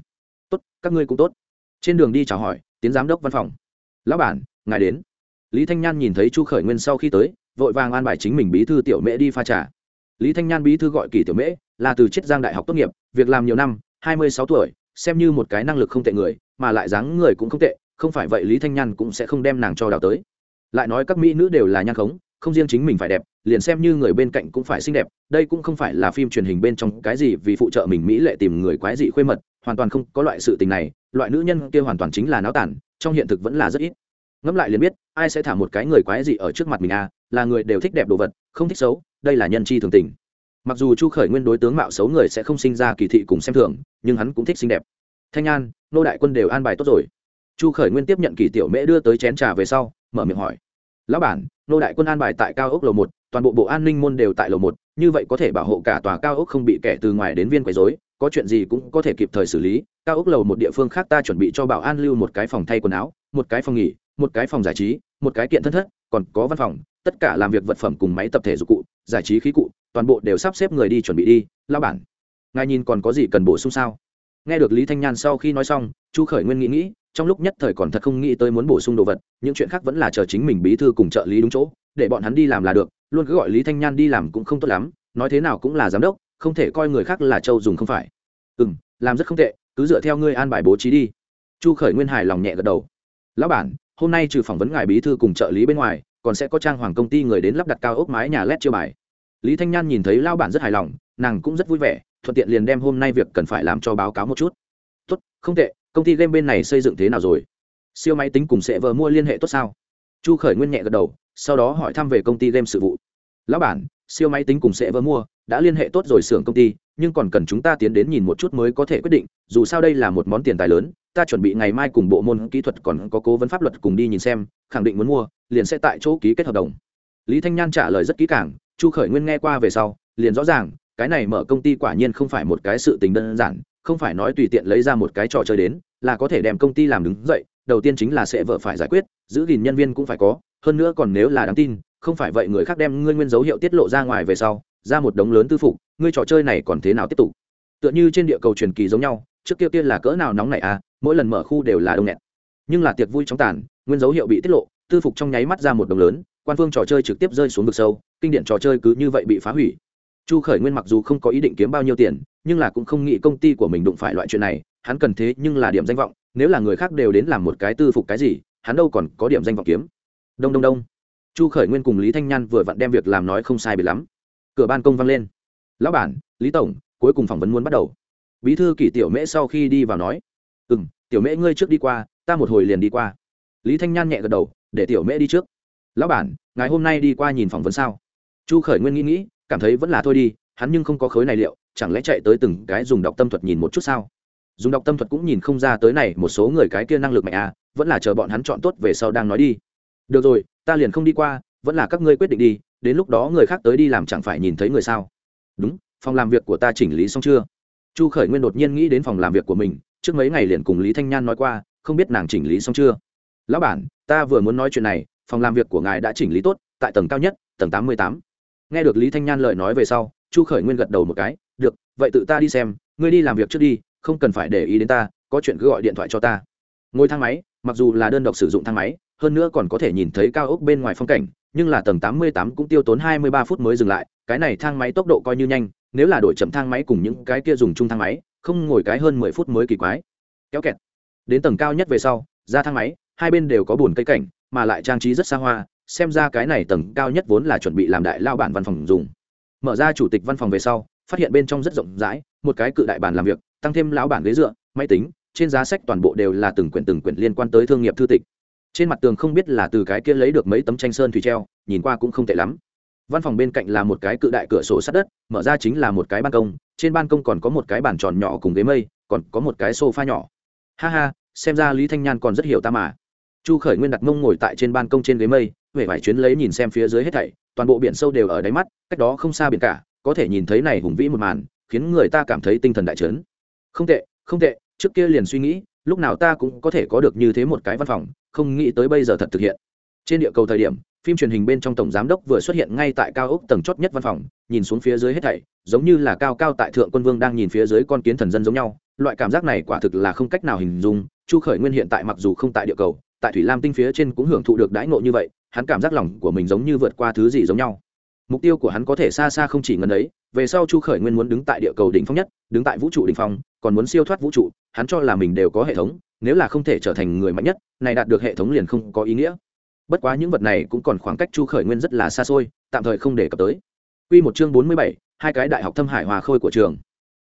Tốt, các ngươi cũng tốt. Trên đường đi chào hỏi, tiến giám đốc văn phòng. Lão bản, ngài đến. Lý thanh nhan nhìn thấy chu khởi nguyên sau khi tới, vội vàng an bài chính mình bí thư tiểu mễ đi pha trà. Lý thanh nhan bí thư gọi kỳ tiểu mễ là từ chiết giang đại học tốt nghiệp, việc làm nhiều năm, hai mươi sáu tuổi, xem như một cái năng lực không tệ người, mà lại dáng người cũng không tệ, không phải vậy lý thanh nhan cũng sẽ không đem nàng cho đào tới. Lại nói các mỹ nữ đều là nhan khống, không riêng chính mình phải đẹp, liền xem như người bên cạnh cũng phải xinh đẹp, đây cũng không phải là phim truyền hình bên trong cái gì vì phụ trợ mình mỹ lệ tìm người quái dị khuê mật, hoàn toàn không có loại sự tình này, loại nữ nhân kia hoàn toàn chính là náo tản, trong hiện thực vẫn là rất ít. Ngẫm lại liền biết, ai sẽ thả một cái người quái dị ở trước mặt mình à là người đều thích đẹp đồ vật, không thích xấu, đây là nhân chi thường tình mặc dù chu khởi nguyên đối tướng mạo xấu người sẽ không sinh ra kỳ thị cùng xem thường, nhưng hắn cũng thích xinh đẹp. Thanh an, nô đại quân đều an bài tốt rồi. Chu khởi nguyên tiếp nhận kỳ tiểu mễ đưa tới chén trà về sau, mở miệng hỏi. Lão bản, nô đại quân an bài tại cao ốc lầu một, toàn bộ bộ an ninh môn đều tại lầu một, như vậy có thể bảo hộ cả tòa cao ốc không bị kẻ từ ngoài đến viên quấy dối có chuyện gì cũng có thể kịp thời xử lý. Cao ốc lầu một địa phương khác ta chuẩn bị cho bảo an lưu một cái phòng thay quần áo, một cái phòng nghỉ, một cái phòng giải trí, một cái kiện thân thất, còn có văn phòng tất cả làm việc vật phẩm cùng máy tập thể dụng cụ, giải trí khí cụ, toàn bộ đều sắp xếp người đi chuẩn bị đi lao bản. Ngài nhìn còn có gì cần bổ sung sao? Nghe được lý thanh nhàn sau khi nói xong, chu khởi nguyên nghĩ nghĩ, trong lúc nhất thời còn thật không nghĩ tới muốn bổ sung đồ vật, những chuyện khác vẫn là chờ chính mình bí thư cùng trợ lý đúng chỗ, để bọn hắn đi làm là được, luôn cứ gọi lý thanh nhan đi làm cũng không tốt lắm, nói thế nào cũng là giám đốc, không thể coi người khác là châu dùng không phải. Ừ m làm rất không tệ, cứ dựa theo ngươi an bài bố trí đi. Chu khởi nguyên hài lòng nhẹ gật đầu. Lão bản, hôm nay trừ phỏng vấn ngài bí thư cùng trợ lý bên ngoài còn sẽ có trang hoàng công ty người đến lắp đặt cao ốc mái nhà led chiêu bài. Lý thanh nhan nhìn thấy lao bản rất hài lòng, nàng cũng rất vui vẻ, thuận tiện liền đem hôm nay việc cần phải làm cho báo cáo một chút. Tốt, không tệ, công ty game bên này xây dựng thế nào rồi? Siêu máy tính cùng sẽ vờ mua liên hệ tốt sao? Chu khởi nguyên nhẹ gật đầu, sau đó hỏi thăm về công ty game sự vụ. Lão bản, siêu máy tính cùng sẽ vỡ mua đã liên hệ tốt rồi xưởng công ty, nhưng còn cần chúng ta tiến đến nhìn một chút mới có thể quyết định, dù sao đây là một món tiền tài lớn, ta chuẩn bị ngày mai cùng bộ môn kỹ thuật còn có cố vấn pháp luật cùng đi nhìn xem, khẳng định muốn mua liền sẽ tại chỗ ký kết hợp đồng. Lý thanh nhan trả lời rất kỹ càng, chu khởi nguyên nghe qua về sau, liền rõ ràng, cái này mở công ty quả nhiên không phải một cái sự tình đơn giản, không phải nói tùy tiện lấy ra một cái trò chơi đến, là có thể đem công ty làm đứng dậy, đầu tiên chính là sẽ vợ phải giải quyết, giữ gìn nhân viên cũng phải có, hơn nữa còn nếu là đáng tin, không phải vậy người khác đem ngươi nguyên dấu hiệu tiết lộ ra ngoài về sau, ra một đống lớn tư phục, ngươi trò chơi này còn thế nào tiếp tục? Tựa như trên địa cầu truyền kỳ giống nhau, trước kia kia là cỡ nào nóng này à mỗi lần mở khu đều là đông nghẹt. Nhưng là tiệc vui chóng tàn, nguyên dấu hiệu bị tiết lộ tư phục trong nháy mắt ra một đồng lớn, quan phương trò chơi trực tiếp rơi xuống vực sâu, kinh điển trò chơi cứ như vậy bị phá hủy. Chu khởi nguyên mặc dù không có ý định kiếm bao nhiêu tiền, nhưng là cũng không nghĩ công ty của mình đụng phải loại chuyện này, hắn cần thế nhưng là điểm danh vọng, nếu là người khác đều đến làm một cái tư phục cái gì, hắn đâu còn có điểm danh vọng kiếm. Đông đông đông. Chu khởi nguyên cùng lý thanh nhan vừa vặn đem việc làm nói không sai bị lắm. Cửa ban công vang lên. Lão bản, lý tổng, cuối cùng phỏng vấn muốn bắt đầu. Bí thư kỷ tiểu mễ sau khi đi vào nói. Ừ m tiểu mễ ngươi trước đi qua, ta một hồi liền đi qua lý thanh nhan nhẹ gật đầu, để tiểu mễ đi trước. Lão bản ngày hôm nay đi qua nhìn phỏng vấn sao? Chu khởi nguyên nghĩ nghĩ, cảm thấy vẫn là thôi đi, hắn nhưng không có khối này liệu, chẳng lẽ chạy tới từng cái dùng đọc tâm thuật nhìn một chút sao? Dùng đọc tâm thuật cũng nhìn không ra tới này, một số người cái kia năng lực mạnh à vẫn là chờ bọn hắn chọn tốt về sau đang nói đi. Được rồi, ta liền không đi qua, vẫn là các ngươi quyết định đi, đến lúc đó người khác tới đi làm chẳng phải nhìn thấy người sao? Đúng, phòng làm việc của ta chỉnh lý xong chưa? Chu khởi nguyên đột nhiên nghĩ đến phòng làm việc của mình, trước mấy ngày liền cùng lý thanh nhan nói qua, không biết nàng chỉnh lý xong chưa? Lão bản, ta vừa muốn nói chuyện này, phòng làm việc của ngài đã chỉnh lý tốt, tại tầng cao nhất, tầng tám mươi tám. Nghe được lý thanh nhan lời nói về sau, chu khởi nguyên gật đầu một cái, được, vậy tự ta đi xem, ngươi đi làm việc trước đi, không cần phải để ý đến ta, có chuyện cứ gọi điện thoại cho ta. Ngồi thang máy, mặc dù là đơn độc sử dụng thang máy, hơn nữa còn có thể nhìn thấy cao ốc bên ngoài phong cảnh, nhưng là tầng tám mươi tám cũng tiêu tốn hai mươi ba phút mới dừng lại, cái này thang máy tốc độ coi như nhanh, nếu là đổi chậm thang máy cùng những cái kia dùng chung thang máy, không ngồi cái hơn mười phút mới kỳ quái. Kéo kẹt. Đến tầng cao nhất về sau, ra thang máy hai bên đều có bồn cây cảnh, mà lại trang trí rất xa hoa, xem ra cái này tầng cao nhất vốn là chuẩn bị làm đại lao bản văn phòng dùng. Mở ra chủ tịch văn phòng về sau, phát hiện bên trong rất rộng rãi, một cái cự đại bàn làm việc, tăng thêm lão bản ghế dựa, máy tính, trên giá sách toàn bộ đều là từng quyển từng quyển liên quan tới thương nghiệp thư tịch. Trên mặt tường không biết là từ cái kia lấy được mấy tấm tranh sơn thủy treo, nhìn qua cũng không tệ lắm. Văn phòng bên cạnh là một cái cự đại cửa sổ sát đất, mở ra chính là một cái ban công, trên ban công còn có một cái bàn tròn nhỏ cùng ghế mây, còn có một cái sofa nhỏ. Ha ha, xem ra lý thanh nhan còn rất hiểu ta mà chu khởi nguyên đặt mông ngồi tại trên ban công trên ghế mây huệ vải chuyến lấy nhìn xem phía dưới hết thảy, toàn bộ biển sâu đều ở đáy mắt, cách đó không xa biển cả, có thể nhìn thấy này hùng vĩ một màn, khiến người ta cảm thấy tinh thần đại trấn không tệ không tệ, trước kia liền suy nghĩ, lúc nào ta cũng có thể có được như thế một cái văn phòng, không nghĩ tới bây giờ thật thực hiện. Trên địa cầu thời điểm, phim truyền hình bên trong tổng giám đốc vừa xuất hiện ngay tại cao ốc tầng chót nhất văn phòng, nhìn xuống phía dưới hết thảy, giống như là cao cao tại thượng quân vương đang nhìn phía dưới con kiến thần dân giống nhau, loại cảm giác này quả thực là không cách nào hình dung, chu khởi nguyên hiện tại mặc dù không tại địa cầu tại thủy lam tinh phía trên cũng hưởng thụ được đãi ngộ như vậy hắn cảm giác lòng của mình giống như vượt qua thứ gì giống nhau mục tiêu của hắn có thể xa xa không chỉ ngần ấy về sau chu khởi nguyên muốn đứng tại địa cầu đỉnh phong nhất đứng tại vũ trụ đỉnh phong còn muốn siêu thoát vũ trụ hắn cho là mình đều có hệ thống nếu là không thể trở thành người mạnh nhất này đạt được hệ thống liền không có ý nghĩa bất quá những vật này cũng còn khoảng cách chu khởi nguyên rất là xa xôi tạm thời không để cập tới Quy một chương bốn mươi bảy, hai cái đại học thâm hải hòa khôi của trường.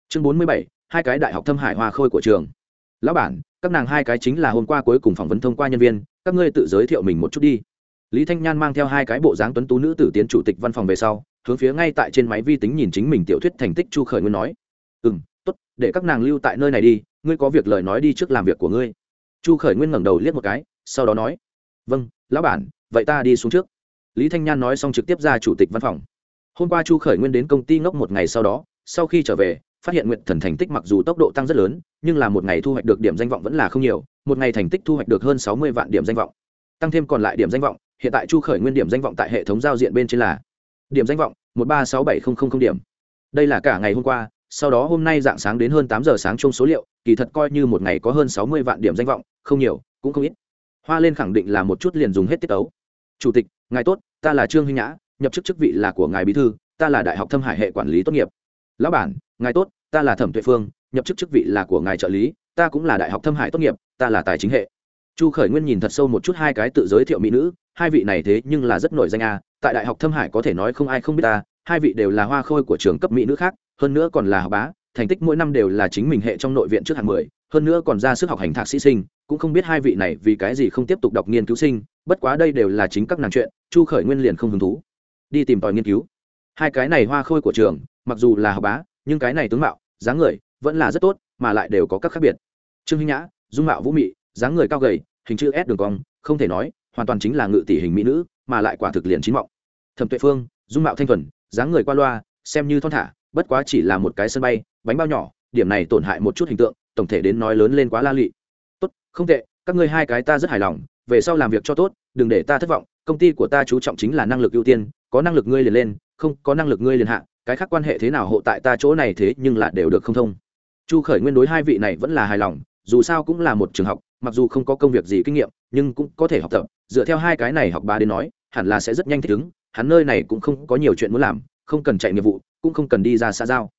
Chương bốn mươi bảy, hai cái đại học thâm hải hòa khôi của trường. Lão bản, các nàng hai cái chính là hôm qua cuối cùng phỏng vấn thông qua nhân viên, các ngươi tự giới thiệu mình một chút đi. Lý Thanh Nhan mang theo hai cái bộ dáng tuấn tú nữ tử tiến chủ tịch văn phòng về sau, hướng phía ngay tại trên máy vi tính nhìn chính mình tiểu thuyết thành tích Chu Khởi Nguyên nói: "Ừm, tốt, để các nàng lưu tại nơi này đi, ngươi có việc lời nói đi trước làm việc của ngươi." Chu Khởi Nguyên ngẩng đầu liếc một cái, sau đó nói: "Vâng, lão bản vậy ta đi xuống trước lý thanh nhan nói xong trực tiếp ra chủ tịch văn phòng hôm qua chu khởi nguyên đến công ty ngốc một ngày sau đó sau khi trở về phát hiện nguyệt thần thành tích mặc dù tốc độ tăng rất lớn, nhưng là một ngày thu hoạch được điểm danh vọng vẫn là không nhiều, một ngày thành tích thu hoạch được hơn sáu mươi vạn điểm danh vọng. Tăng thêm còn lại điểm danh vọng, hiện tại chu khởi nguyên điểm danh vọng tại hệ thống giao diện bên trên là điểm danh vọng một ba sáu bảy không không không điểm. Đây là cả ngày hôm qua, sau đó hôm nay dạng sáng đến hơn tám giờ sáng chung số liệu, kỳ thật coi như một ngày có hơn sáu mươi vạn điểm danh vọng, không nhiều, cũng không ít. Hoa lên khẳng định là một chút liền dùng hết tiết tấu. Chủ tịch, ngài tốt, ta là trương huy nhã, nhập chức chức vị là của ngài bí thư, ta là đại học thâm hải hệ quản lý tốt nghiệp lão bản, ngài tốt, ta là thẩm tuệ phương, nhập chức chức vị là của ngài trợ lý, ta cũng là đại học thâm hải tốt nghiệp, ta là tài chính hệ. Chu khởi nguyên nhìn thật sâu một chút hai cái tự giới thiệu mỹ nữ, hai vị này thế nhưng là rất nổi danh a, tại đại học thâm hải có thể nói không ai không biết ta, hai vị đều là hoa khôi của trường cấp mỹ nữ khác, hơn nữa còn là học bá, thành tích mỗi năm đều là chính mình hệ trong nội viện trước hạng mười, hơn nữa còn ra sức học hành thạc sĩ sinh, cũng không biết hai vị này vì cái gì không tiếp tục đọc nghiên cứu sinh, bất quá đây đều là chính các nàng chuyện, chu khởi nguyên liền không hứng thú. Đi tìm tòi nghiên cứu. Hai cái này hoa khôi của trường mặc dù là học bá, nhưng cái này tướng mạo, dáng người vẫn là rất tốt, mà lại đều có các khác biệt. Trương hinh nhã, dung mạo vũ mị, dáng người cao gầy, hình chữ s đường cong, không thể nói, hoàn toàn chính là ngự tỷ hình mỹ nữ, mà lại quả thực liền chín mọng. Thẩm tuệ phương, dung mạo thanh thuần, dáng người qua loa, xem như thon thả, bất quá chỉ là một cái sân bay, bánh bao nhỏ, điểm này tổn hại một chút hình tượng, tổng thể đến nói lớn lên quá la lị. Tốt, không tệ, các ngươi hai cái ta rất hài lòng, về sau làm việc cho tốt, đừng để ta thất vọng, công ty của ta chú trọng chính là năng lực ưu tiên, có năng lực ngươi liền lên, không có năng lực ngươi liền hạ cái khác quan hệ thế nào hộ tại ta chỗ này thế nhưng là đều được không thông. Chu khởi nguyên đối hai vị này vẫn là hài lòng, dù sao cũng là một trường học, mặc dù không có công việc gì kinh nghiệm, nhưng cũng có thể học tập. Dựa theo hai cái này học ba đến nói, hẳn là sẽ rất nhanh thích ứng, hắn nơi này cũng không có nhiều chuyện muốn làm, không cần chạy nghiệp vụ, cũng không cần đi ra xa giao.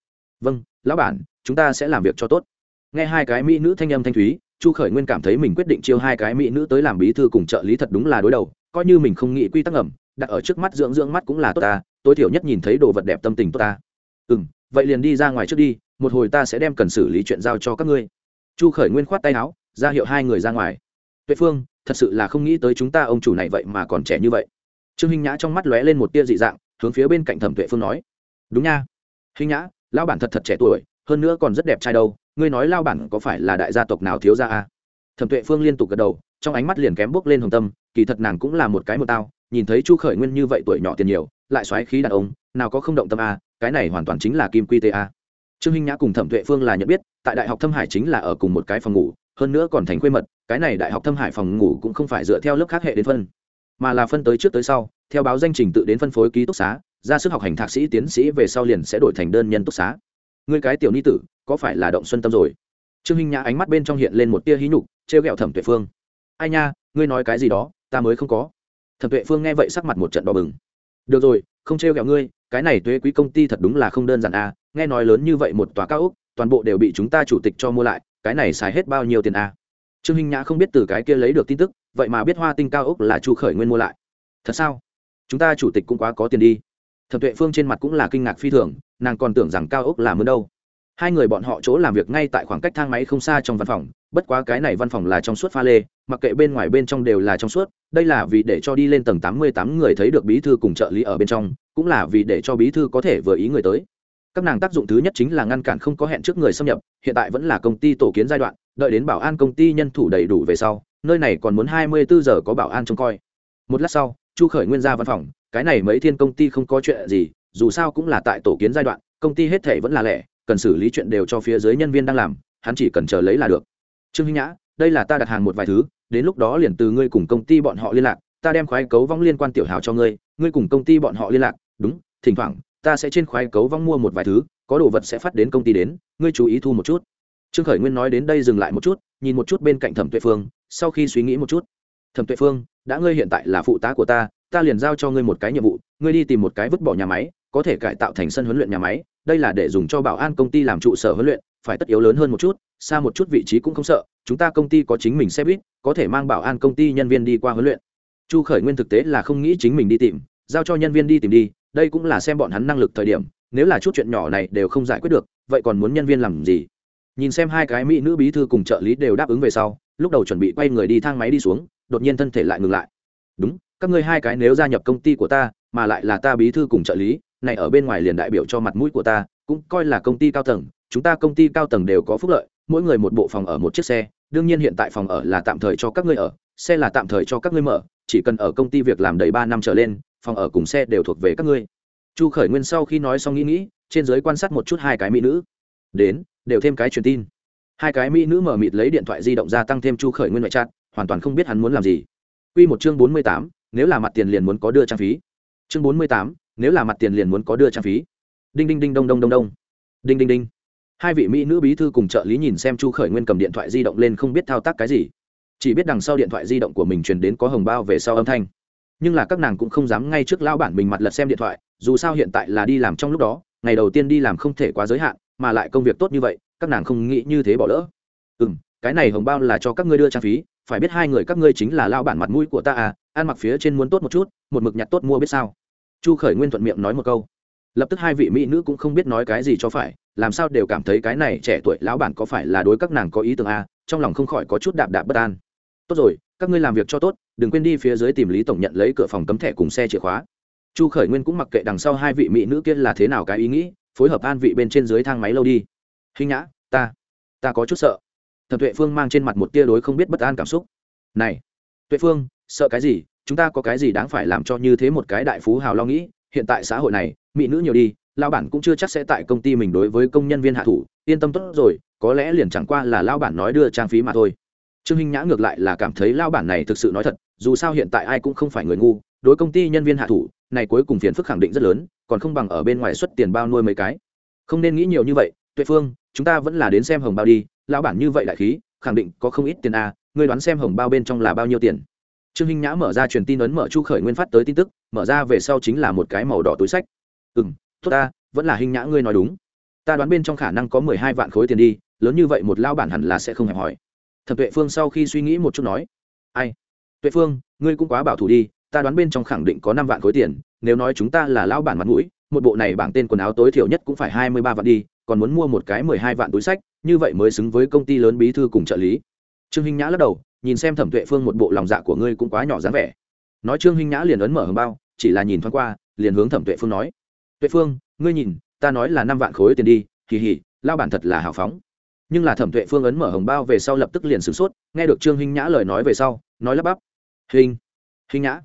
Vâng lão bản, chúng ta sẽ làm việc cho tốt. Nghe hai cái mỹ nữ thanh âm thanh thúy, chu khởi nguyên cảm thấy mình quyết định chiêu hai cái mỹ nữ tới làm bí thư cùng trợ lý thật đúng là đối đầu, coi như mình không nghĩ quy tắc ẩm đặt ở trước mắt dưỡng dưỡng mắt cũng là tốt ta tối thiểu nhất nhìn thấy đồ vật đẹp tâm tình tốt ta. Ừ m vậy liền đi ra ngoài trước đi, một hồi ta sẽ đem cần xử lý chuyện giao cho các ngươi. Chu khởi nguyên khoát tay áo, ra hiệu hai người ra ngoài. Tuệ phương, thật sự là không nghĩ tới chúng ta ông chủ này vậy mà còn trẻ như vậy. Trương hình nhã trong mắt lóe lên một tia dị dạng, hướng phía bên cạnh thẩm tuệ phương nói. Đúng nha. Hình nhã, lão bản thật thật trẻ tuổi, hơn nữa còn rất đẹp trai đâu, ngươi nói lao bản có phải là đại gia tộc nào thiếu gia à? thẩm tuệ phương liên tục gật đầu, trong ánh mắt liền kém bước lên hồng tâm, kỳ thật nàng cũng là một cái một tao, nhìn thấy chu khởi nguyên như vậy tuổi nhỏ tiền nhiều lại xoáy khí đàn ông, nào có không động tâm a, cái này hoàn toàn chính là kim quy ta a. Trương hinh nhã cùng thẩm tuệ phương là nhận biết, tại đại học thâm hải chính là ở cùng một cái phòng ngủ, hơn nữa còn thành quê mật, cái này đại học thâm hải phòng ngủ cũng không phải dựa theo lớp khác hệ đến phân, mà là phân tới trước tới sau, theo báo danh trình tự đến phân phối ký túc xá, ra sức học hành thạc sĩ tiến sĩ về sau liền sẽ đổi thành đơn nhân túc xá. Ngươi cái tiểu ni tử, có phải là động xuân tâm rồi? Trương hinh nhã ánh mắt bên trong hiện lên một tia hí nhục, trêu ghẹo thẩm tuệ phương. Ai nha, ngươi nói cái gì đó, ta mới không có. Thẩm tuệ phương nghe vậy sắc mặt một trận đỏ bừng được rồi, không trêu ghẹo ngươi, cái này thuế quý công ty thật đúng là không đơn giản à? nghe nói lớn như vậy một tòa cao ốc, toàn bộ đều bị chúng ta chủ tịch cho mua lại, cái này xài hết bao nhiêu tiền à? trương hình nhã không biết từ cái kia lấy được tin tức, vậy mà biết hoa tinh cao ốc là chu khởi nguyên mua lại thật sao chúng ta chủ tịch cũng quá có tiền đi thẩm tuệ phương trên mặt cũng là kinh ngạc phi thường, nàng còn tưởng rằng cao ốc là mướn đâu hai người bọn họ chỗ làm việc ngay tại khoảng cách thang máy không xa trong văn phòng bất quá cái này văn phòng là trong suốt pha lê, mặc kệ bên ngoài bên trong đều là trong suốt, đây là vì để cho đi lên tầng tám mươi tám người thấy được bí thư cùng trợ lý ở bên trong, cũng là vì để cho bí thư có thể vừa ý người tới. Các nàng tác dụng thứ nhất chính là ngăn cản không có hẹn trước người xâm nhập, hiện tại vẫn là công ty tổ kiến giai đoạn, đợi đến bảo an công ty nhân thủ đầy đủ về sau, nơi này còn muốn hai mươi bốn giờ có bảo an trông coi. Một lát sau, chu khởi nguyên ra văn phòng, cái này mấy thiên công ty không có chuyện gì, dù sao cũng là tại tổ kiến giai đoạn, công ty hết thể vẫn là lẻ, cần xử lý chuyện đều cho phía dưới nhân viên đang làm, hắn chỉ cần chờ lấy là được trương hinh nhã, đây là ta đặt hàng một vài thứ, đến lúc đó liền từ ngươi cùng công ty bọn họ liên lạc, ta đem khoái cấu vong liên quan tiểu hào cho ngươi ngươi cùng công ty bọn họ liên lạc, đúng, thỉnh thoảng, ta sẽ trên khoái cấu vong mua một vài thứ, có đồ vật sẽ phát đến công ty đến, ngươi chú ý thu một chút. Trương khởi nguyên nói đến đây dừng lại một chút, nhìn một chút bên cạnh thẩm tuệ phương, sau khi suy nghĩ một chút. Thẩm tuệ phương, đã ngươi hiện tại là phụ tá của ta ta liền giao cho ngươi một cái nhiệm vụ, ngươi đi tìm một cái vứt bỏ nhà máy, có thể cải tạo thành sân huấn luyện nhà máy, đây là để dùng cho bảo an công ty làm trụ sở huấn luyện phải tất yếu lớn hơn một chút, xa một chút vị trí cũng không sợ, chúng ta công ty có chính mình xe buýt, có thể mang bảo an công ty nhân viên đi qua huấn luyện. Chu khởi nguyên thực tế là không nghĩ chính mình đi tìm, giao cho nhân viên đi tìm đi, đây cũng là xem bọn hắn năng lực thời điểm, nếu là chút chuyện nhỏ này đều không giải quyết được, vậy còn muốn nhân viên làm gì? Nhìn xem hai cái mỹ nữ bí thư cùng trợ lý đều đáp ứng về sau, lúc đầu chuẩn bị quay người đi thang máy đi xuống, đột nhiên thân thể lại ngừng lại. Đúng, các ngươi hai cái nếu gia nhập công ty của ta, mà lại là ta bí thư cùng trợ lý, này ở bên ngoài liền đại biểu cho mặt mũi của ta, cũng coi là công ty cao tầng chúng ta công ty cao tầng đều có phúc lợi, mỗi người một bộ phòng ở một chiếc xe, đương nhiên hiện tại phòng ở là tạm thời cho các ngươi ở, xe là tạm thời cho các ngươi mở, chỉ cần ở công ty việc làm đầy ba năm trở lên, phòng ở cùng xe đều thuộc về các ngươi. Chu khởi nguyên sau khi nói xong nghĩ nghĩ, trên giới quan sát một chút hai cái mỹ nữ. Đến, đều thêm cái truyền tin. Hai cái mỹ nữ mở mịt lấy điện thoại di động ra tăng thêm chu khởi nguyên ngoại trạng hoàn toàn không biết hắn muốn làm gì. Quy một chương bốn mươi tám, nếu là mặt tiền liền muốn có đưa trang phí. Chương bốn mươi tám, nếu là mặt tiền liền muốn có đưa trang phí. Đinh đinh đinh đông đông đông đông. Đinh đinh đinh hai vị mỹ nữ bí thư cùng trợ lý nhìn xem chu khởi nguyên cầm điện thoại di động lên không biết thao tác cái gì. Chỉ biết đằng sau điện thoại di động của mình truyền đến có hồng bao về sau âm thanh. Nhưng là các nàng cũng không dám ngay trước lao bản mình mặt lật xem điện thoại, dù sao hiện tại là đi làm trong lúc đó, ngày đầu tiên đi làm không thể quá giới hạn, mà lại công việc tốt như vậy, các nàng không nghĩ như thế bỏ lỡ. Ừ m cái này hồng bao là cho các ngươi đưa trang phí, phải biết hai người các ngươi chính là lao bản mặt mũi của ta à ăn mặc phía trên muốn tốt một chút, một mực nhặt tốt mua biết sao. Chu khởi nguyên thuận miệng nói một câu lập tức hai vị mỹ nữ cũng không biết nói cái gì cho phải, làm sao đều cảm thấy cái này trẻ tuổi lão bản có phải là đối các nàng có ý tưởng a trong lòng không khỏi có chút đạp đạp bất an. Tốt rồi, các ngươi làm việc cho tốt, đừng quên đi phía dưới tìm lý tổng nhận lấy cửa phòng cấm thẻ cùng xe chìa khóa. Chu khởi nguyên cũng mặc kệ đằng sau hai vị mỹ nữ kia là thế nào cái ý nghĩ, phối hợp an vị bên trên dưới thang máy lâu đi. Hình nhã, ta ta có chút sợ. Thẩm tuệ phương mang trên mặt một tia đối không biết bất an cảm xúc. Này, tuệ phương, sợ cái gì? Chúng ta có cái gì đáng phải làm cho như thế một cái đại phú hào lo nghĩ? Hiện tại xã hội này mỹ nữ nhiều đi lao bản cũng chưa chắc sẽ tại công ty mình đối với công nhân viên hạ thủ, yên tâm tốt rồi, có lẽ liền chẳng qua là lao bản nói đưa trang phí mà thôi. Trương hinh nhã ngược lại là cảm thấy lao bản này thực sự nói thật, dù sao hiện tại ai cũng không phải người ngu, đối công ty nhân viên hạ thủ, này cuối cùng phiền phức khẳng định rất lớn, còn không bằng ở bên ngoài xuất tiền bao nuôi mấy cái. Không nên nghĩ nhiều như vậy, tuệ phương, chúng ta vẫn là đến xem hồng bao đi lao bản như vậy đại khí, khẳng định có không ít tiền a, ngươi đoán xem hồng bao bên trong là bao nhiêu tiền? Trương hinh nhã mở ra truyền tin ấn mở chu khởi nguyên phát tới tin tức, mở ra về sau chính là một cái màu đỏ túi sách ừ m tốt ta, vẫn là hình nhã ngươi nói đúng. Ta đoán bên trong khả năng có mười hai vạn khối tiền đi, lớn như vậy một lao bản hẳn là sẽ không hẹp hỏi thẩm tuệ phương sau khi suy nghĩ một chút nói, ai? Tuệ phương, ngươi cũng quá bảo thủ đi, ta đoán bên trong khẳng định có năm vạn khối tiền, nếu nói chúng ta là lao bản mặt mũi, một bộ này bảng tên quần áo tối thiểu nhất cũng phải hai mươi ba vạn đi, còn muốn mua một cái mười hai vạn túi sách, như vậy mới xứng với công ty lớn bí thư cùng trợ lý. Trương hinh nhã lắc đầu, nhìn xem thẩm tuệ phương một bộ lòng dạ của ngươi cũng quá nhỏ dáng vẻ. Nói trương hinh nhã liền ấn mở hầm bao, chỉ là nhìn thoáng qua, liền hướng thẩm tuệ phương nói tuệ phương, ngươi nhìn, ta nói là năm vạn khối tiền đi kỳ hỉ lao bản thật là hào phóng. Nhưng là thẩm tuệ phương ấn mở hồng bao về sau lập tức liền sửng sốt, nghe được trương hinh nhã lời nói về sau, nói lắp bắp. Hinh hinh nhã,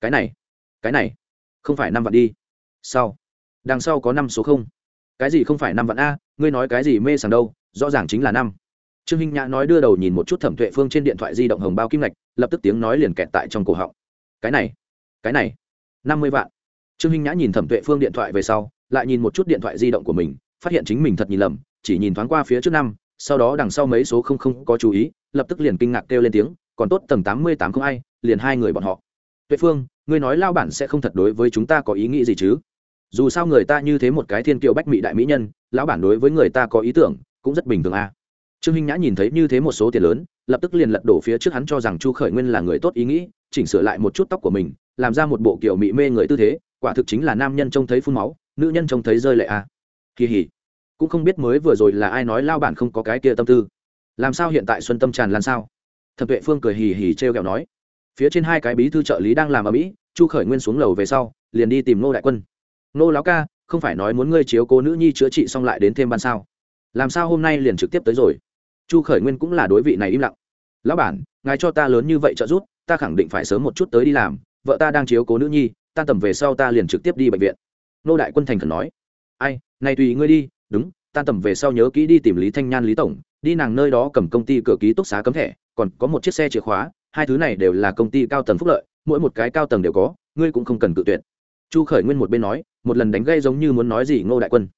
cái này cái này, không phải năm vạn đi. Sau, đằng sau có năm số không. Cái gì không phải năm vạn a, ngươi nói cái gì mê sảng đâu, rõ ràng chính là năm. Trương hinh nhã nói đưa đầu nhìn một chút thẩm tuệ phương trên điện thoại di động hồng bao kim ngạch, lập tức tiếng nói liền kẹt tại trong cổ họng. Cái này cái này, năm mươi vạn trương hinh nhã nhìn thẩm tuệ phương điện thoại về sau, lại nhìn một chút điện thoại di động của mình, phát hiện chính mình thật nhìn lầm, chỉ nhìn thoáng qua phía trước năm, sau đó đằng sau mấy số không không có chú ý, lập tức liền kinh ngạc kêu lên tiếng, còn tốt tầng tám mươi tám không ai, liền hai người bọn họ tuệ phương, ngươi nói lao bản sẽ không thật đối với chúng ta có ý nghĩ gì chứ dù sao người ta như thế một cái thiên kiều bách mỹ đại mỹ nhân, lão bản đối với người ta có ý tưởng, cũng rất bình thường à. trương hinh nhã nhìn thấy như thế một số tiền lớn, lập tức liền lật đổ phía trước hắn cho rằng chu khởi nguyên là người tốt ý nghĩ, chỉnh sửa lại một chút tóc của mình, làm ra một bộ kiểu mị mê người tư thế quả thực chính là nam nhân trông thấy phun máu, nữ nhân trông thấy rơi lệ à. kỳ hỉ. Cũng không biết mới vừa rồi là ai nói lao bản không có cái kia tâm tư. Làm sao hiện tại xuân tâm tràn lan sao? Thẩm tuệ phương cười hì hì t r e o kẹo nói. Phía trên hai cái bí thư trợ lý đang làm ở mỹ, chu khởi nguyên xuống lầu về sau, liền đi tìm nô đại quân. Nô láo ca, không phải nói muốn ngươi chiếu cố nữ nhi chữa trị xong lại đến thêm ban sao? Làm sao hôm nay liền trực tiếp tới rồi? Chu khởi nguyên cũng là đối vị này im lặng. Lão bản, ngài cho ta lớn như vậy trợ giúp, ta khẳng định phải sớm một chút tới đi làm, vợ ta đang chiếu cố nữ nhi tan tầm về sau ta liền trực tiếp đi bệnh viện. Nô đại quân thành khẩn nói. Ai, này tùy ngươi đi, đúng, tan tầm về sau nhớ kỹ đi tìm lý thanh nhan, lý tổng, đi nàng nơi đó cầm công ty cửa ký túc xá cấm thẻ, còn có một chiếc xe chìa khóa, hai thứ này đều là công ty cao tầng phúc lợi, mỗi một cái cao tầng đều có, ngươi cũng không cần cự tuyệt. Chu khởi nguyên một bên nói, một lần đánh gây giống như muốn nói gì ngô đại quân.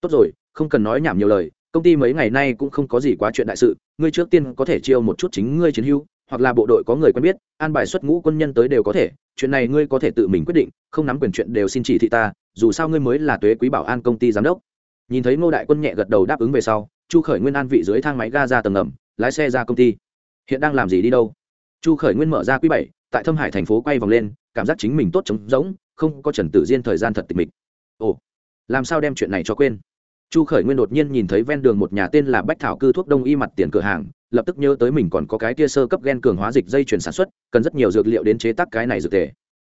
Tốt rồi, không cần nói nhảm nhiều lời, công ty mấy ngày nay cũng không có gì quá chuyện đại sự, ngươi trước tiên có thể chiêu một chút chính ngươi chiến hữu hoặc là bộ đội có người quen biết, an bài xuất ngũ quân nhân tới đều có thể, chuyện này ngươi có thể tự mình quyết định, không nắm quyền chuyện đều xin chỉ thị ta, dù sao ngươi mới là tuế quý bảo an công ty giám đốc. Nhìn thấy ngô đại quân nhẹ gật đầu đáp ứng về sau, chu khởi nguyên an vị dưới thang máy ga ra tầng ngầm, lái xe ra công ty. Hiện đang làm gì đi đâu? Chu khởi nguyên mở ra quý bảy, tại thâm hải thành phố quay vòng lên, cảm giác chính mình tốt trống rỗng, không có trần tử diên thời gian thật tịch mịch. Ồ, làm sao đem chuyện này cho quên? Chu khởi nguyên đột nhiên nhìn thấy ven đường một nhà tên là bách thảo cư thuốc đông y mặt tiền cửa hàng lập tức nhớ tới mình còn có cái kia sơ cấp gen cường hóa dịch dây chuyển sản xuất, cần rất nhiều dược liệu đến chế tác cái này dược tề.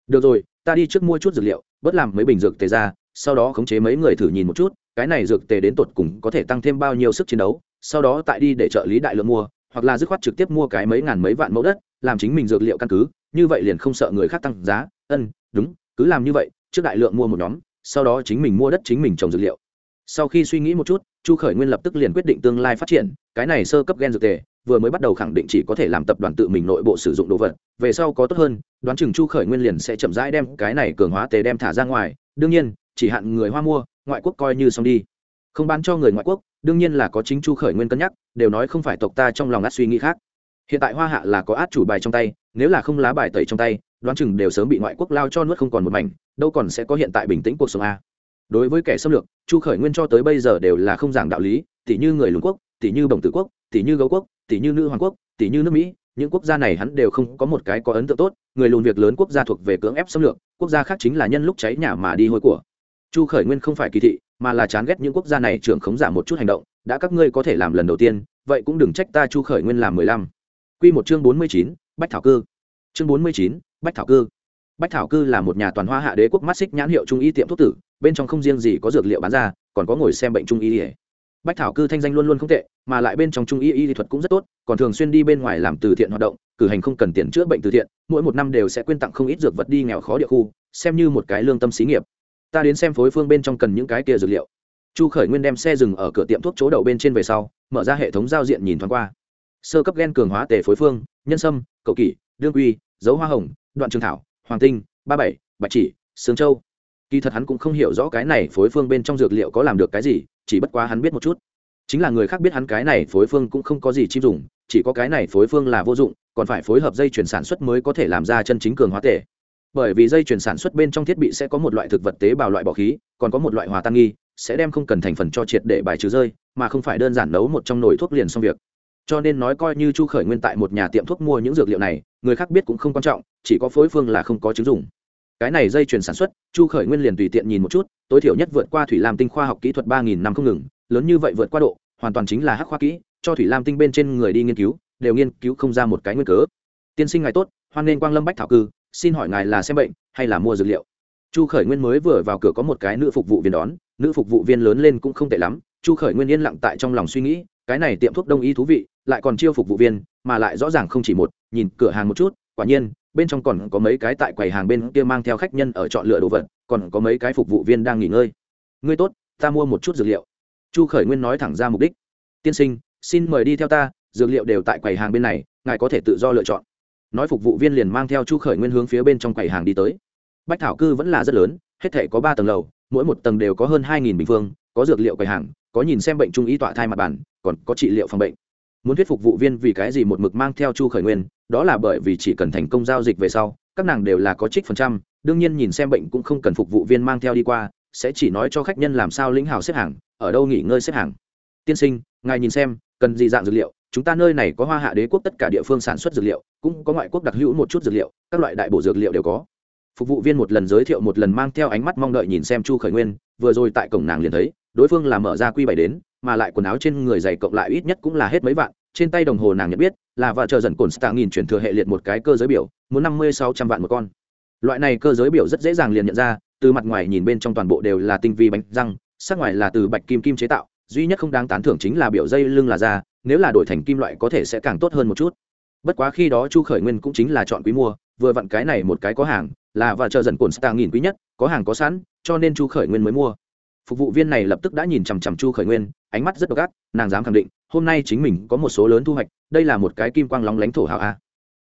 Được rồi, ta đi trước mua chút dược liệu, bớt làm mấy bình dược tề ra, sau đó khống chế mấy người thử nhìn một chút, cái này dược tề đến tột cùng có thể tăng thêm bao nhiêu sức chiến đấu, sau đó tại đi để trợ lý đại lượng mua, hoặc là dứt khoát trực tiếp mua cái mấy ngàn mấy vạn mẫu đất, làm chính mình dược liệu căn cứ, như vậy liền không sợ người khác tăng giá. Ân, đúng, cứ làm như vậy, trước đại lượng mua một nhóm, sau đó chính mình mua đất chính mình trồng dược liệu sau khi suy nghĩ một chút, chu khởi nguyên lập tức liền quyết định tương lai phát triển, cái này sơ cấp gen dược tề, vừa mới bắt đầu khẳng định chỉ có thể làm tập đoàn tự mình nội bộ sử dụng đồ vật, về sau có tốt hơn, đoán chừng chu khởi nguyên liền sẽ chậm rãi đem cái này cường hóa tề đem thả ra ngoài, đương nhiên, chỉ hạn người hoa mua, ngoại quốc coi như xong đi. Không bán cho người ngoại quốc, đương nhiên là có chính chu khởi nguyên cân nhắc, đều nói không phải tộc ta trong lòng át suy nghĩ khác. Hiện tại hoa hạ là có át chủ bài trong tay, nếu là không lá bài tẩy trong tay, đoán chừng đều sớm bị ngoại quốc lao cho nuốt không còn một mảnh, đâu còn sẽ có hiện tại bình tĩnh cuộc sống a đối với kẻ xâm lược, chu khởi nguyên cho tới bây giờ đều là không giảng đạo lý tỷ như người lùng quốc tỷ như bồng tử quốc tỷ như gấu quốc tỷ như nữ hoàng quốc tỷ như nước mỹ, những quốc gia này hắn đều không có một cái có ấn tượng tốt, người lùn việc lớn quốc gia thuộc về cưỡng ép xâm lược, quốc gia khác chính là nhân lúc cháy nhà mà đi hôi của. Chu khởi nguyên không phải kỳ thị, mà là chán ghét những quốc gia này trưởng khống giảm một chút hành động, đã các ngươi có thể làm lần đầu tiên, vậy cũng đừng trách ta chu khởi nguyên làm mười lăm. Q một chương bốn mươi chín, bách thảo cư. Chương bốn mươi chín, bách thảo cư. Bách thảo cư là một nhà toàn hoa hạ đế quốc mắt xích nhãn hiệu trung y tiệm thuốc tử bên trong không riêng gì có dược liệu bán ra, còn có ngồi xem bệnh trung y ỉa bách thảo cư thanh danh luôn luôn không tệ, mà lại bên trong trung y y thuật cũng rất tốt, còn thường xuyên đi bên ngoài làm từ thiện hoạt động, cử hành không cần tiền chữa bệnh từ thiện, mỗi một năm đều sẽ quyên tặng không ít dược vật đi nghèo khó địa khu, xem như một cái lương tâm xí nghiệp. Ta đến xem phối phương bên trong cần những cái kia dược liệu. Chu khởi nguyên đem xe dừng ở cửa tiệm thuốc chỗ đậu bên trên về sau, mở ra hệ thống giao diện nhìn thoáng qua. Sơ cấp gen cường hóa tề phối phương, nhân sâm cậu kỷ, đương quy, dấu hoa hồng, đoạn trường thảo, hoàng tinh, ba bảy, bạch chỉ, sương châu kỳ thật hắn cũng không hiểu rõ cái này phối phương bên trong dược liệu có làm được cái gì, chỉ bất quá hắn biết một chút. Chính là người khác biết hắn cái này phối phương cũng không có gì chim dùng, chỉ có cái này phối phương là vô dụng, còn phải phối hợp dây chuyển sản xuất mới có thể làm ra chân chính cường hóa tể bởi vì dây chuyển sản xuất bên trong thiết bị sẽ có một loại thực vật tế bào loại bỏ khí, còn có một loại hòa tan nghi, sẽ đem không cần thành phần cho triệt để bài trừ rơi, mà không phải đơn giản nấu một trong nồi thuốc liền xong việc. Cho nên nói coi như chu khởi nguyên tại một nhà tiệm thuốc mua những dược liệu này, người khác biết cũng không quan trọng, chỉ có phối phương là không có chứng dùng cái này dây chuyển sản xuất, chu khởi nguyên liền tùy tiện nhìn một chút, tối thiểu nhất vượt qua thủy lam tinh khoa học kỹ thuật ba nghìn năm không ngừng, lớn như vậy vượt qua độ, hoàn toàn chính là hắc khoa kỹ, cho thủy lam tinh bên trên người đi nghiên cứu, đều nghiên cứu không ra một cái nguyên cớ. Tiên sinh ngài tốt, hoan nghênh quang lâm bách thảo cư, xin hỏi ngài là xem bệnh hay là mua dược liệu? Chu khởi nguyên mới vừa vào cửa có một cái nữ phục vụ viên đón, nữ phục vụ viên lớn lên cũng không tệ lắm, chu khởi nguyên yên lặng tại trong lòng suy nghĩ, cái này tiệm thuốc đông y thú vị, lại còn chiêu phục vụ viên, mà lại rõ ràng không chỉ một, nhìn cửa hàng một chút, quả nhiên bên trong còn có mấy cái tại quầy hàng bên kia mang theo khách nhân ở chọn lựa đồ vật, còn có mấy cái phục vụ viên đang nghỉ ngơi. Ngươi tốt, ta mua một chút dược liệu. Chu khởi nguyên nói thẳng ra mục đích. Tiên sinh, xin mời đi theo ta, dược liệu đều tại quầy hàng bên này, ngài có thể tự do lựa chọn. Nói phục vụ viên liền mang theo chu khởi nguyên hướng phía bên trong quầy hàng đi tới. Bách thảo cư vẫn là rất lớn, hết thể có ba tầng lầu, mỗi một tầng đều có hơn hai bình phương, có dược liệu quầy hàng, có nhìn xem bệnh trung y tọa thai mặt bản còn có trị liệu phòng bệnh muốn thuyết phục vụ viên vì cái gì một mực mang theo chu khởi nguyên, đó là bởi vì chỉ cần thành công giao dịch về sau, các nàng đều là có trích phần trăm, đương nhiên nhìn xem bệnh cũng không cần phục vụ viên mang theo đi qua, sẽ chỉ nói cho khách nhân làm sao lĩnh hào xếp hàng, ở đâu nghỉ ngơi xếp hàng. Tiên sinh, ngài nhìn xem, cần gì dạng dược liệu, chúng ta nơi này có hoa hạ đế quốc tất cả địa phương sản xuất dược liệu, cũng có ngoại quốc đặc hữu một chút dược liệu, các loại đại bổ dược liệu đều có. Phục vụ viên một lần giới thiệu một lần mang theo ánh mắt mong đợi nhìn xem chu khởi nguyên, vừa rồi tại cổng nàng liền thấy, đối phương là mở ra quy bảy đến, mà lại quần áo trên người dày cộng lại ít nhất cũng là hết mấy vạn trên tay đồng hồ nàng nhận biết, là và chờ dần cồn stạ nghìn chuyển thừa hệ liệt một cái cơ giới biểu, muốn năm mươi sáu trăm vạn một con. Loại này cơ giới biểu rất dễ dàng liền nhận ra, từ mặt ngoài nhìn bên trong toàn bộ đều là tinh vi bánh răng, sắc ngoài là từ bạch kim kim chế tạo, duy nhất không đáng tán thưởng chính là biểu dây lưng là da, nếu là đổi thành kim loại có thể sẽ càng tốt hơn một chút. Bất quá khi đó chu khởi nguyên cũng chính là chọn quý mua, vừa vặn cái này một cái có hàng, là và chờ dần cồn stạ nghìn quý nhất, có hàng có sẵn, cho nên chu khởi nguyên mới mua. Phục vụ viên này lập tức đã nhìn chằm chằm chu khởi nguyên ánh mắt rất độc ác, nàng dám khẳng định, hôm nay chính mình có một số lớn thu hoạch, đây là một cái kim quang lóng lánh thổ hào a.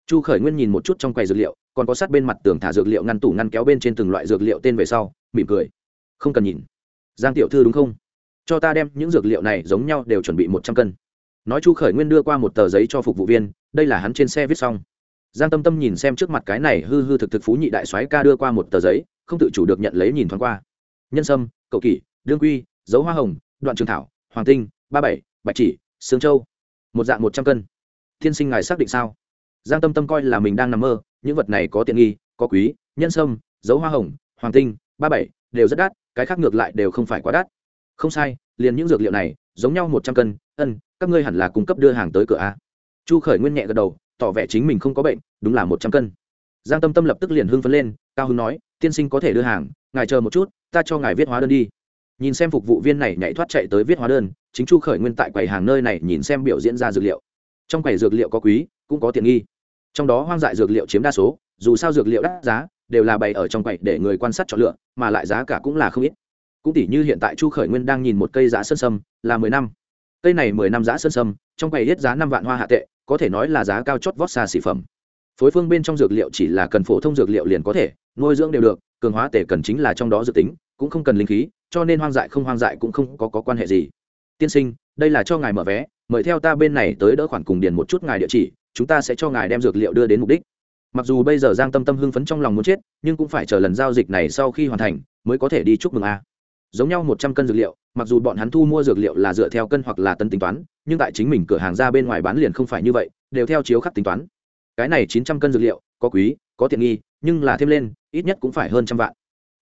Chu khởi nguyên nhìn một chút trong quầy dược liệu, còn có sát bên mặt tường thả dược liệu ngăn tủ ngăn kéo bên trên từng loại dược liệu tên về sau, mỉm cười. Không cần nhìn. Giang tiểu thư đúng không? Cho ta đem những dược liệu này giống nhau đều chuẩn bị một trăm cân. Nói chu khởi nguyên đưa qua một tờ giấy cho phục vụ viên, đây là hắn trên xe viết xong. Giang tâm tâm nhìn xem trước mặt cái này hư hư thực thực phú nhị đại soái ca đưa qua một tờ giấy, không tự chủ được nhận lấy nhìn thoáng qua. Nhân sâm, cậu kỷ, đương quy, dấu hoa hồng, đoạn trường thảo hoàng tinh, ba bảy, bạch chỉ, sương châu. Một dạng một trăm cân. Thiên sinh ngài xác định sao? Giang tâm tâm coi là mình đang nằm mơ, những vật này có tiện nghi, có quý, nhân sâm, dấu hoa hồng, hoàng tinh, ba bảy, đều rất đắt, cái khác ngược lại đều không phải quá đắt. Không sai, liền những dược liệu này, giống nhau một trăm cân, ân, các ngươi hẳn là cung cấp đưa hàng tới cửa a. Chu khởi nguyên nhẹ gật đầu, tỏ vẻ chính mình không có bệnh, đúng là một trăm cân. Giang tâm tâm lập tức liền hưng phấn lên, cao hưng nói, tiên sinh có thể đưa hàng, ngài chờ một chút, ta cho ngài viết hóa đơn đi nhìn xem phục vụ viên này nhảy thoát chạy tới viết hóa đơn, chính chu khởi nguyên tại quầy hàng nơi này nhìn xem biểu diễn ra dược liệu. Trong quầy dược liệu có quý, cũng có tiện nghi. Trong đó hoang dại dược liệu chiếm đa số, dù sao dược liệu đắt giá, đều là bày ở trong quầy để người quan sát chọn lựa, mà lại giá cả cũng là không ít. Cũng tỷ như hiện tại chu khởi nguyên đang nhìn một cây giá sơn sâm, là mười năm. Cây này mười năm giá sơn sâm, trong quầy hết giá năm vạn hoa hạ tệ, có thể nói là giá cao chót vót xa xỉ phẩm. Phối phương bên trong dược liệu chỉ là cần phổ thông dược liệu liền có thể, nuôi dưỡng đều được, cường hóa tể cần chính là trong đó dự tính cũng không cần linh khí cho nên hoang dại không hoang dại cũng không có, có quan hệ gì. Tiên sinh đây là cho ngài mở vé mời theo ta bên này tới đỡ khoản cùng điền một chút ngài địa chỉ chúng ta sẽ cho ngài đem dược liệu đưa đến mục đích. Mặc dù bây giờ giang tâm tâm hưng phấn trong lòng muốn chết nhưng cũng phải chờ lần giao dịch này sau khi hoàn thành mới có thể đi chúc mừng a. Giống nhau một trăm cân dược liệu mặc dù bọn hắn thu mua dược liệu là dựa theo cân hoặc là tân tính toán nhưng tại chính mình cửa hàng ra bên ngoài bán liền không phải như vậy đều theo chiếu khắc tính toán. Cái này chín trăm cân dược liệu có quý có tiện nghi nhưng là thêm lên ít nhất cũng phải hơn trăm vạn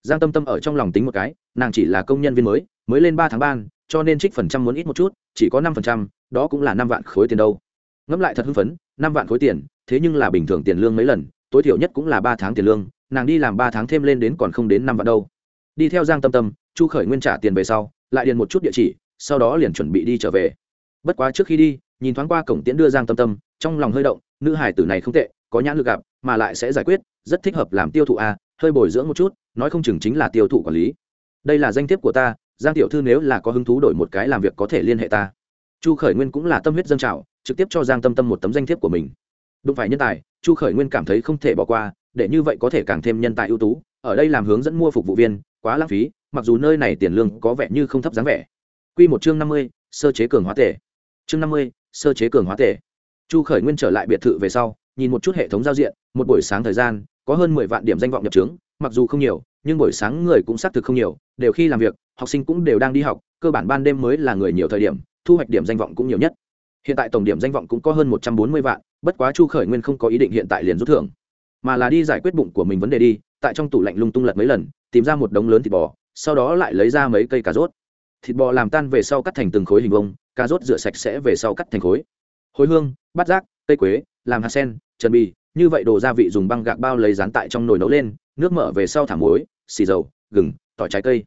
giang tâm tâm ở trong lòng tính một cái, nàng chỉ là công nhân viên mới mới lên ba tháng ban, cho nên trích phần trăm muốn ít một chút, chỉ có năm phần trăm, đó cũng là năm vạn khối tiền đâu. Ngẫm lại thật hưng phấn, năm vạn khối tiền, thế nhưng là bình thường tiền lương mấy lần, tối thiểu nhất cũng là ba tháng tiền lương, nàng đi làm ba tháng thêm lên đến còn không đến năm vạn đâu. Đi theo giang tâm tâm, chu khởi nguyên trả tiền về sau, lại điền một chút địa chỉ, sau đó liền chuẩn bị đi trở về. Bất quá trước khi đi, nhìn thoáng qua cổng tiễn đưa giang tâm tâm, trong lòng hơi động, nữ hải tử này không tệ, có nhãn lực gặp, mà lại sẽ giải quyết, rất thích hợp làm tiêu thụ a hơi bồi dưỡng một chút nói không chừng chính là tiêu thụ quản lý. Đây là danh thiếp của ta, giang tiểu thư nếu là có hứng thú đổi một cái làm việc có thể liên hệ ta. Chu khởi nguyên cũng là tâm huyết dân trào, trực tiếp cho giang tâm tâm một tấm danh thiếp của mình. Đúng phải nhân tài, chu khởi nguyên cảm thấy không thể bỏ qua, để như vậy có thể càng thêm nhân tài ưu tú, ở đây làm hướng dẫn mua phục vụ viên, quá lãng phí, mặc dù nơi này tiền lương có vẻ như không thấp dáng vẻ. Q một chương năm mươi, sơ chế cường hóa tể. Chương năm mươi, sơ chế cường hóa tể. Chu khởi nguyên trở lại biệt thự về sau, nhìn một chút hệ thống giao diện, một buổi sáng thời gian, có hơn mười vạn điểm danh vọng nhập trướng mặc dù không nhiều, nhưng buổi sáng người cũng xác thực không nhiều, đều khi làm việc, học sinh cũng đều đang đi học, cơ bản ban đêm mới là người nhiều thời điểm, thu hoạch điểm danh vọng cũng nhiều nhất. Hiện tại tổng điểm danh vọng cũng có hơn một trăm bốn mươi vạn, bất quá chu khởi nguyên không có ý định hiện tại liền rút thưởng, mà là đi giải quyết bụng của mình vấn đề đi, tại trong tủ lạnh lung tung lật mấy lần, tìm ra một đống lớn thịt bò, sau đó lại lấy ra mấy cây cà rốt. Thịt bò làm tan về sau cắt thành từng khối hình vông cà rốt rửa sạch sẽ về sau cắt thành khối. Hồi hương, bát giác, cây quế, làm hạt sen, trần bì, như vậy đồ gia vị dùng băng gạc bao lấy rán tại trong nồi nấu lên nước mở về sau thả muối, xì dầu, gừng, tỏi trái cây.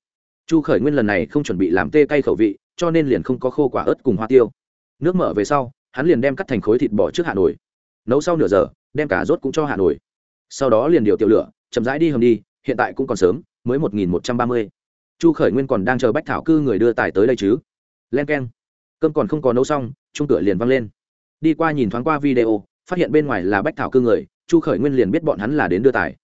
Chu khởi nguyên lần này không chuẩn bị làm tê cay khẩu vị, cho nên liền không có khô quả ớt cùng hoa tiêu. Nước mở về sau, hắn liền đem cắt thành khối thịt bò trước hạ nồi. Nấu sau nửa giờ, đem cả rốt cũng cho hạ nồi. Sau đó liền điều tiểu lửa, chậm rãi đi hầm đi, hiện tại cũng còn sớm, mới một nghìn một trăm ba mươi. Chu khởi nguyên còn đang chờ bách thảo cư người đưa tài tới đây chứ? Len k e n cơm còn không có nấu xong chung cửa liền văng lên. Đi qua nhìn thoáng qua video, phát hiện bên ngoài là bách thảo cư người, chu khởi nguyên liền biết bọn hắn là đến đưa tài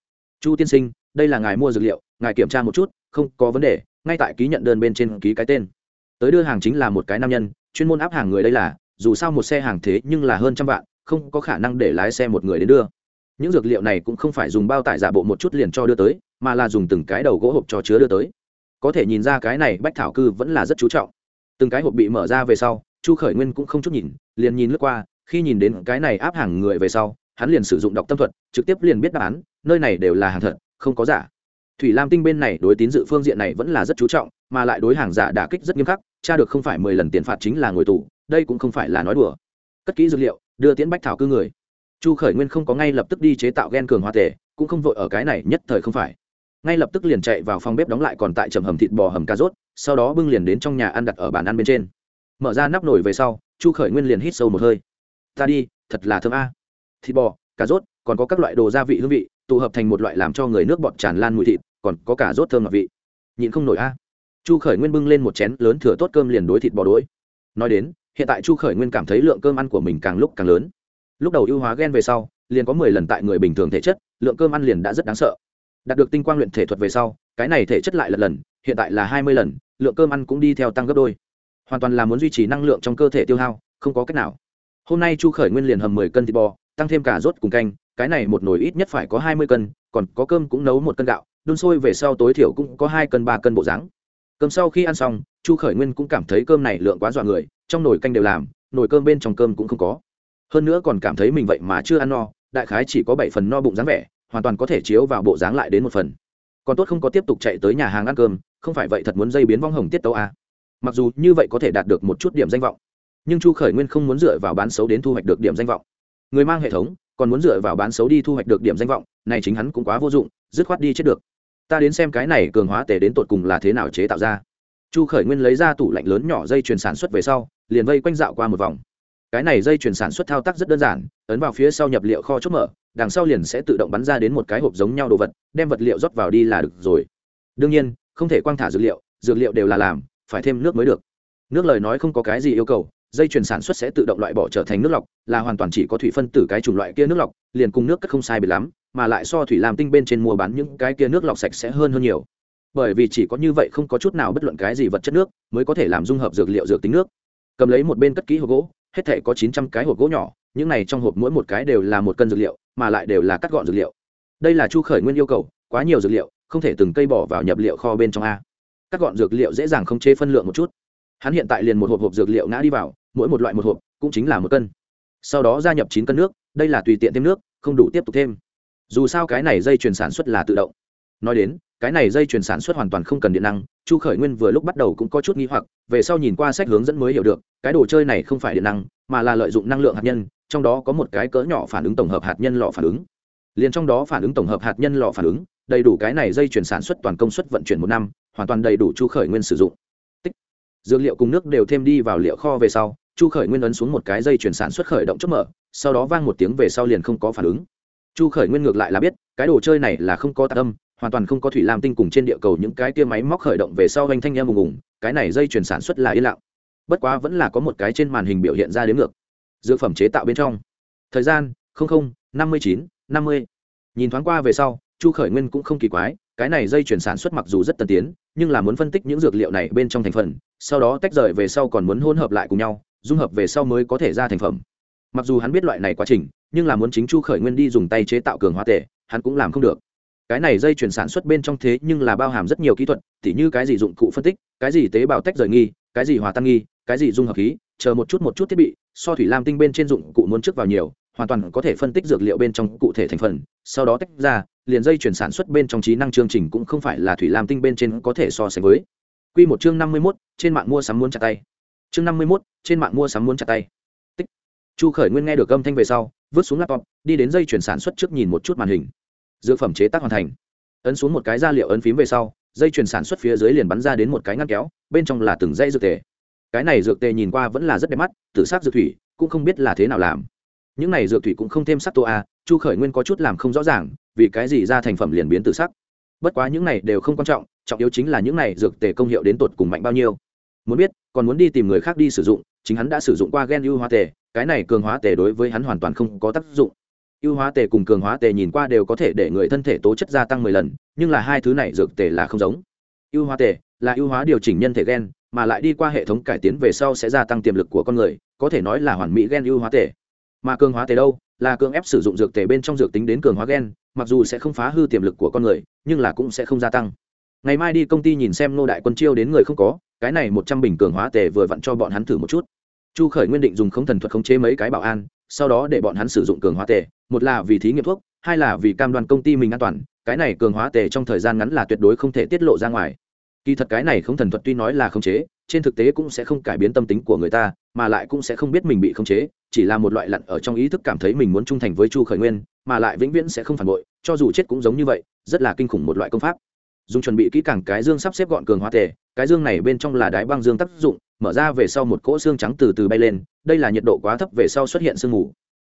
chu tiên sinh, đây là ngài mua dược liệu, ngài kiểm tra một chút, không có vấn đề, ngay tại ký nhận đơn bên trên ký cái tên. Tới đưa hàng chính là một cái nam nhân, chuyên môn áp hàng người đây là, dù sao một xe hàng thế nhưng là hơn trăm vạn, không có khả năng để lái xe một người đến đưa. Những dược liệu này cũng không phải dùng bao tải giả bộ một chút liền cho đưa tới, mà là dùng từng cái đầu gỗ hộp cho chứa đưa tới. Có thể nhìn ra cái này bách thảo cư vẫn là rất chú trọng. Từng cái hộp bị mở ra về sau, chu khởi nguyên cũng không chút nhìn, liền nhìn lướt qua, khi nhìn đến cái này áp hàng người về sau, hắn liền sử dụng đọc tâm thuật, trực tiếp liền biết đáp án nơi này đều là hàng thật, không có giả. Thủy lam tinh bên này đối tín dự phương diện này vẫn là rất chú trọng, mà lại đối hàng giả đả kích rất nghiêm khắc cha được không phải mười lần tiền phạt chính là ngồi tù, đây cũng không phải là nói đùa. Cất kỹ dữ liệu, đưa tiễn bách thảo cư người. Chu khởi nguyên không có ngay lập tức đi chế tạo g e n cường hoa tề, cũng không vội ở cái này nhất thời không phải. Ngay lập tức liền chạy vào phòng bếp đóng lại còn tại trầm hầm thịt bò hầm cà rốt, sau đó bưng liền đến trong nhà ăn đặt ở bàn ăn bên trên. Mở ra nắp nồi về sau, chu khởi nguyên liền hít sâu một hơi. Ta đi, thật là thơm a. Thịt bò, cà rốt, còn có các loại đồ gia vị hương vị tụ hợp thành một loại làm cho người nước bọt tràn lan mùi thịt, còn có cả rốt thơm ngọt vị. Nhịn không nổi a. Chu khởi nguyên bưng lên một chén lớn thừa tốt cơm liền đối thịt bò đối. nói đến, hiện tại chu khởi nguyên cảm thấy lượng cơm ăn của mình càng lúc càng lớn. Lúc đầu ưu hóa g e n về sau, liền có mười lần tại người bình thường thể chất, lượng cơm ăn liền đã rất đáng sợ. Đạt được tinh quang luyện thể thuật về sau, cái này thể chất lại lần lần, hiện tại là hai mươi lần, lượng cơm ăn cũng đi theo tăng gấp đôi. Hoàn toàn là muốn duy trì năng lượng trong cơ thể tiêu hao, không có cách nào. Hôm nay chu khởi nguyên liền hầm mười cân thịt bò, tăng thêm cả rốt cùng canh cái này một nồi ít nhất phải có hai mươi cân, còn có cơm cũng nấu một cân gạo, đun sôi về sau tối thiểu cũng có hai cân, ba cân bộ dáng. Cơm sau khi ăn xong, chu khởi nguyên cũng cảm thấy cơm này lượng quá dọa người, trong nồi canh đều làm, nồi cơm bên trong cơm cũng không có. Hơn nữa còn cảm thấy mình vậy mà chưa ăn no, đại khái chỉ có bảy phần no bụng dáng vẻ, hoàn toàn có thể chiếu vào bộ dáng lại đến một phần. Còn tốt không có tiếp tục chạy tới nhà hàng ăn cơm, không phải vậy thật muốn dây biến vong hồng tiết tấu a. Mặc dù như vậy có thể đạt được một chút điểm danh vọng, nhưng chu khởi nguyên không muốn dựa vào bán xấu đến thu hoạch được điểm danh vọng. Người mang hệ thống còn muốn dựa vào bán xấu đi thu hoạch được điểm danh vọng, này chính hắn cũng quá vô dụng, dứt khoát đi chết được. Ta đến xem cái này cường hóa tể đến tột cùng là thế nào chế tạo ra. Chu khởi nguyên lấy ra tủ lạnh lớn nhỏ dây chuyền sản xuất về sau, liền vây quanh dạo qua một vòng. Cái này dây chuyền sản xuất thao tác rất đơn giản, ấn vào phía sau nhập liệu kho chốt mở, đằng sau liền sẽ tự động bắn ra đến một cái hộp giống nhau đồ vật, đem vật liệu rót vào đi là được rồi. Đương nhiên, không thể quang thả dược liệu dược liệu đều là làm, phải thêm nước mới được. Nước lời nói không có cái gì yêu cầu dây chuyền sản xuất sẽ tự động loại bỏ trở thành nước lọc, là hoàn toàn chỉ có thủy phân tử cái chủng loại kia nước lọc, liền cùng nước cất không sai biệt lắm, mà lại so thủy làm tinh bên trên mua bán những cái kia nước lọc sạch sẽ hơn hơn nhiều. Bởi vì chỉ có như vậy không có chút nào bất luận cái gì vật chất nước mới có thể làm dung hợp dược liệu dược tính nước. Cầm lấy một bên cất kỹ hộp gỗ, hết thể có chín trăm cái hộp gỗ nhỏ, những này trong hộp mỗi một cái đều là một cân dược liệu, mà lại đều là cắt gọn dược liệu. Đây là chu khởi nguyên yêu cầu, quá nhiều dược liệu, không thể từng cây bỏ vào nhập liệu kho bên trong a. Cắt gọn dược liệu dễ dàng không chế phân lượng một chút. Hắn hiện tại liền một hộp hộp dược liệu ngã đi vào mỗi một loại một hộp cũng chính là một cân. Sau đó gia nhập chín cân nước, đây là tùy tiện thêm nước, không đủ tiếp tục thêm. Dù sao cái này dây chuyển sản xuất là tự động. Nói đến, cái này dây chuyển sản xuất hoàn toàn không cần điện năng, chu khởi nguyên vừa lúc bắt đầu cũng có chút nghi hoặc, về sau nhìn qua sách hướng dẫn mới hiểu được, cái đồ chơi này không phải điện năng, mà là lợi dụng năng lượng hạt nhân, trong đó có một cái cỡ nhỏ phản ứng tổng hợp hạt nhân lò phản ứng. Liền trong đó phản ứng tổng hợp hạt nhân lò phản ứng, đầy đủ cái này dây chuyển sản xuất toàn công suất vận chuyển một năm, hoàn toàn đầy đủ chu khởi nguyên sử dụng. Tích. dược liệu cùng nước đều thêm đi vào liệu kho về sau chu khởi nguyên ấn xuống một cái dây chuyển sản xuất khởi động chốt mở, sau đó vang một tiếng về sau liền không có phản ứng. Chu khởi nguyên ngược lại là biết, cái đồ chơi này là không có tạc âm, hoàn toàn không có thủy lam tinh cùng trên địa cầu những cái tia máy móc khởi động về sau anh thanh em ùng ùng cái này dây chuyển sản xuất là yên lặng. Bất quá vẫn là có một cái trên màn hình biểu hiện ra đến ngược. Dược phẩm chế tạo bên trong. Thời gian năm mươi chín, năm mươi. Nhìn thoáng qua về sau, chu khởi nguyên cũng không kỳ quái, cái này dây chuyển sản xuất mặc dù rất tân tiến, nhưng là muốn phân tích những dược liệu này bên trong thành phần, sau đó tách rời về sau còn muốn hỗn hợp lại cùng nhau dung hợp về sau mới có thể ra thành phẩm. Mặc dù hắn biết loại này quá trình, nhưng là muốn chính chu khởi nguyên đi dùng tay chế tạo cường hóa tể hắn cũng làm không được. Cái này dây chuyển sản xuất bên trong thế nhưng là bao hàm rất nhiều kỹ thuật, tỉ như cái gì dụng cụ phân tích, cái gì tế bào tách rời nghi, cái gì hòa tan nghi, cái gì dung hợp khí, chờ một chút một chút thiết bị, so thủy lam tinh bên trên dụng cụ muốn trước vào nhiều, hoàn toàn có thể phân tích dược liệu bên trong cụ thể thành phần, sau đó tách ra, liền dây chuyển sản xuất bên trong trí năng chương trình cũng không phải là thủy lam tinh bên trên có thể so sánh với. Quy một chương năm mươi mốt, trên mạng mua sắm muốn chặt tay. Chương năm mươi mốt trên mạng mua sắm muốn chặt tay. Tích. Chu khởi nguyên nghe được âm thanh về sau, vứt xuống laptop, đi đến dây chuyển sản xuất trước nhìn một chút màn hình. Dược phẩm chế tác hoàn thành. Ấn xuống một cái da liệu ấn phím về sau, dây chuyển sản xuất phía dưới liền bắn ra đến một cái ngăn kéo, bên trong là từng dây dược tề. Cái này dược tề nhìn qua vẫn là rất đẹp mắt, tự sắc dược thủy, cũng không biết là thế nào làm. Những này dược thủy cũng không thêm sắc tô a, chu khởi nguyên có chút làm không rõ ràng, vì cái gì ra thành phẩm liền biến tự sắc. Bất quá những này đều không quan trọng trọng yếu chính là những này dược tề công hiệu đến tột cùng mạnh bao nhiêu. Muốn biết, còn muốn đi tìm người khác đi sử dụng chính hắn đã sử dụng qua gen ưu hóa tề, cái này cường hóa tề đối với hắn hoàn toàn không có tác dụng. Ưu hóa tề cùng cường hóa tề nhìn qua đều có thể để người thân thể tố chất gia tăng mười lần, nhưng là hai thứ này dược tề là không giống. Ưu hóa tề là ưu hóa điều chỉnh nhân thể gen, mà lại đi qua hệ thống cải tiến về sau sẽ gia tăng tiềm lực của con người, có thể nói là hoàn mỹ gen ưu hóa tề. Mà cường hóa tề đâu? Là cường ép sử dụng dược tề bên trong dược tính đến cường hóa gen, mặc dù sẽ không phá hư tiềm lực của con người, nhưng là cũng sẽ không gia tăng. Ngày mai đi công ty nhìn xem nô đại quân chiêu đến người không có, cái này một trăm bình cường hóa tề vừa vặn cho bọn hắn thử một chút chu khởi nguyên định dùng không thần thuật khống chế mấy cái bảo an, sau đó để bọn hắn sử dụng cường hóa tề, một là vì thí nghiệm thuốc, hai là vì cam đoan công ty mình an toàn, cái này cường hóa tề trong thời gian ngắn là tuyệt đối không thể tiết lộ ra ngoài. Kỳ thật cái này không thần thuật tuy nói là khống chế, trên thực tế cũng sẽ không cải biến tâm tính của người ta, mà lại cũng sẽ không biết mình bị khống chế, chỉ là một loại lặn ở trong ý thức cảm thấy mình muốn trung thành với chu khởi nguyên, mà lại vĩnh viễn sẽ không phản bội, cho dù chết cũng giống như vậy, rất là kinh khủng một loại công pháp. Dùng chuẩn bị kỹ càng cái dương sắp xếp gọn cường hóa tề, cái dương này bên trong là đái băng dương tác dụng mở ra về sau một cỗ xương trắng từ từ bay lên, đây là nhiệt độ quá thấp về sau xuất hiện sương mù.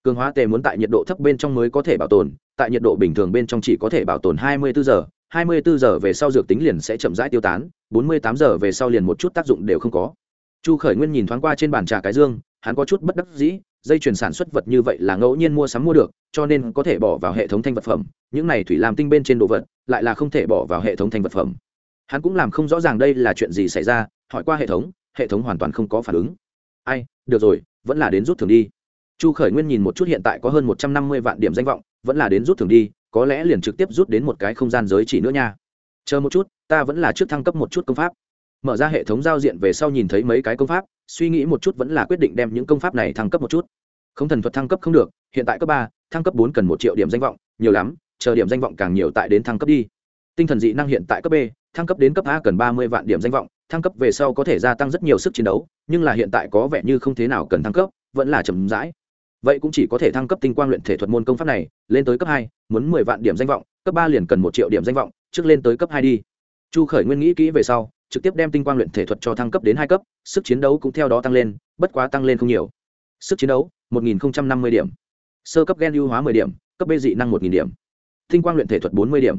Cường hóa tề muốn tại nhiệt độ thấp bên trong mới có thể bảo tồn, tại nhiệt độ bình thường bên trong chỉ có thể bảo tồn 24 giờ 24 giờ về sau dược tính liền sẽ chậm rãi tiêu tán 48 giờ về sau liền một chút tác dụng đều không có. Chu khởi nguyên nhìn thoáng qua trên bàn trà cái dương, hắn có chút bất đắc dĩ, dây chuyển sản xuất vật như vậy là ngẫu nhiên mua sắm mua được, cho nên có thể bỏ vào hệ thống thanh vật phẩm, những này thủy làm tinh bên trên đồ vật, lại là không thể bỏ vào hệ thống thanh vật phẩm. Hắn cũng làm không rõ ràng đây là chuyện gì xảy ra, hỏi qua hệ thống hệ thống hoàn toàn không có phản ứng. Ai, được rồi, vẫn là đến rút thưởng đi. Chu khởi nguyên nhìn một chút hiện tại có hơn một trăm năm mươi vạn điểm danh vọng, vẫn là đến rút thưởng đi, có lẽ liền trực tiếp rút đến một cái không gian giới chỉ nữa nha. Chờ một chút, ta vẫn là trước thăng cấp một chút công pháp. Mở ra hệ thống giao diện về sau nhìn thấy mấy cái công pháp, suy nghĩ một chút vẫn là quyết định đem những công pháp này thăng cấp một chút. Không thần thuật thăng cấp không được, hiện tại cấp ba, thăng cấp bốn cần một triệu điểm danh vọng, nhiều lắm, chờ điểm danh vọng càng nhiều tại đến thăng cấp đi. Tinh thần dị năng hiện tại cấp b, thăng cấp đến cấp a cần ba mươi vạn điểm danh vọng thăng cấp về sau có thể gia tăng rất nhiều sức chiến đấu, nhưng là hiện tại có vẻ như không thế nào cần thăng cấp, vẫn là chậm rãi. Vậy cũng chỉ có thể thăng cấp tinh quang luyện thể thuật môn công pháp này, lên tới cấp hai, muốn mười vạn điểm danh vọng, cấp ba liền cần một triệu điểm danh vọng, trước lên tới cấp hai đi. Chu khởi nguyên nghĩ kỹ về sau, trực tiếp đem tinh quang luyện thể thuật cho thăng cấp đến hai cấp, sức chiến đấu cũng theo đó tăng lên, bất quá tăng lên không nhiều. Sức chiến đấu, một nghìn năm mươi điểm. Sơ cấp gen ưu hóa mười điểm, cấp b dị năng một nghìn điểm. Tinh quang luyện thể thuật bốn mươi điểm.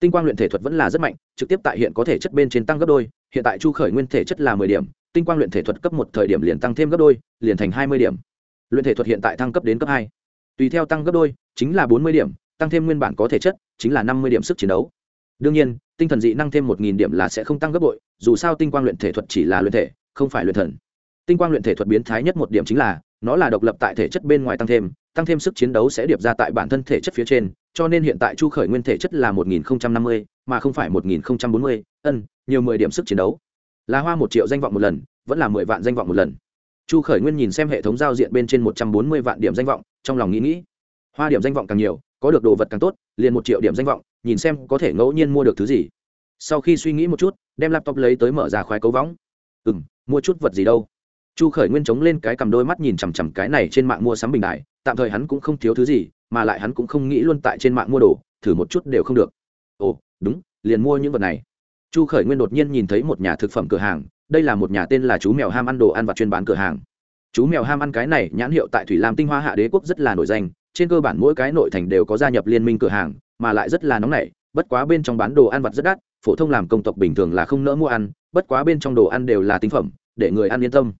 Tinh quang luyện thể thuật vẫn là rất mạnh, trực tiếp tại hiện có thể chất bên trên tăng gấp đôi hiện tại chu khởi nguyên thể chất là mười điểm, tinh quang luyện thể thuật cấp một thời điểm liền tăng thêm gấp đôi, liền thành hai mươi điểm. Luyện thể thuật hiện tại thăng cấp đến cấp hai. Tùy theo tăng gấp đôi, chính là bốn mươi điểm, tăng thêm nguyên bản có thể chất, chính là năm mươi điểm sức chiến đấu. Đương nhiên, tinh thần dị năng thêm một nghìn điểm là sẽ không tăng gấp bội, dù sao tinh quang luyện thể thuật chỉ là luyện thể, không phải luyện thần. Tinh quang luyện thể thuật biến thái nhất một điểm chính là nó là độc lập tại thể chất bên ngoài tăng thêm tăng thêm sức chiến đấu sẽ điệp ra tại bản thân thể chất phía trên, cho nên hiện tại chu khởi nguyên thể chất là một nghìn năm mươi, mà không phải một nghìn bốn mươi, ân, nhiều mười điểm sức chiến đấu. Là hoa một triệu danh vọng một lần, vẫn là mười vạn danh vọng một lần. Chu khởi nguyên nhìn xem hệ thống giao diện bên trên một trăm bốn mươi vạn điểm danh vọng, trong lòng nghĩ nghĩ. Hoa điểm danh vọng càng nhiều, có được đồ vật càng tốt, liền một triệu điểm danh vọng, nhìn xem có thể ngẫu nhiên mua được thứ gì. Sau khi suy nghĩ một chút, đem laptop lấy tới mở ra khoái cấu võng. Ừ m mua chút vật gì đâu? Chu khởi nguyên chống lên cái cầm đôi mắt nhìn chằm chằm cái này trên mạng mua sắm bình đại, tạm thời hắn cũng không thiếu thứ gì, mà lại hắn cũng không nghĩ luôn tại trên mạng mua đồ, thử một chút đều không được. Ồ, đúng, liền mua những vật này. Chu khởi nguyên đột nhiên nhìn thấy một nhà thực phẩm cửa hàng, đây là một nhà tên là chú mèo ham ăn đồ ăn và chuyên bán cửa hàng. Chú mèo ham ăn cái này nhãn hiệu tại thủy lam tinh hoa hạ đế quốc rất là nổi danh, trên cơ bản mỗi cái nội thành đều có gia nhập liên minh cửa hàng, mà lại rất là nóng nảy, bất quá bên trong bán đồ ăn vặt rất đắt, phổ thông làm công tộc bình thường là không nỡ mua ăn, bất quá bên trong đồ ăn đều là tinh phẩm, để người ăn yên tâm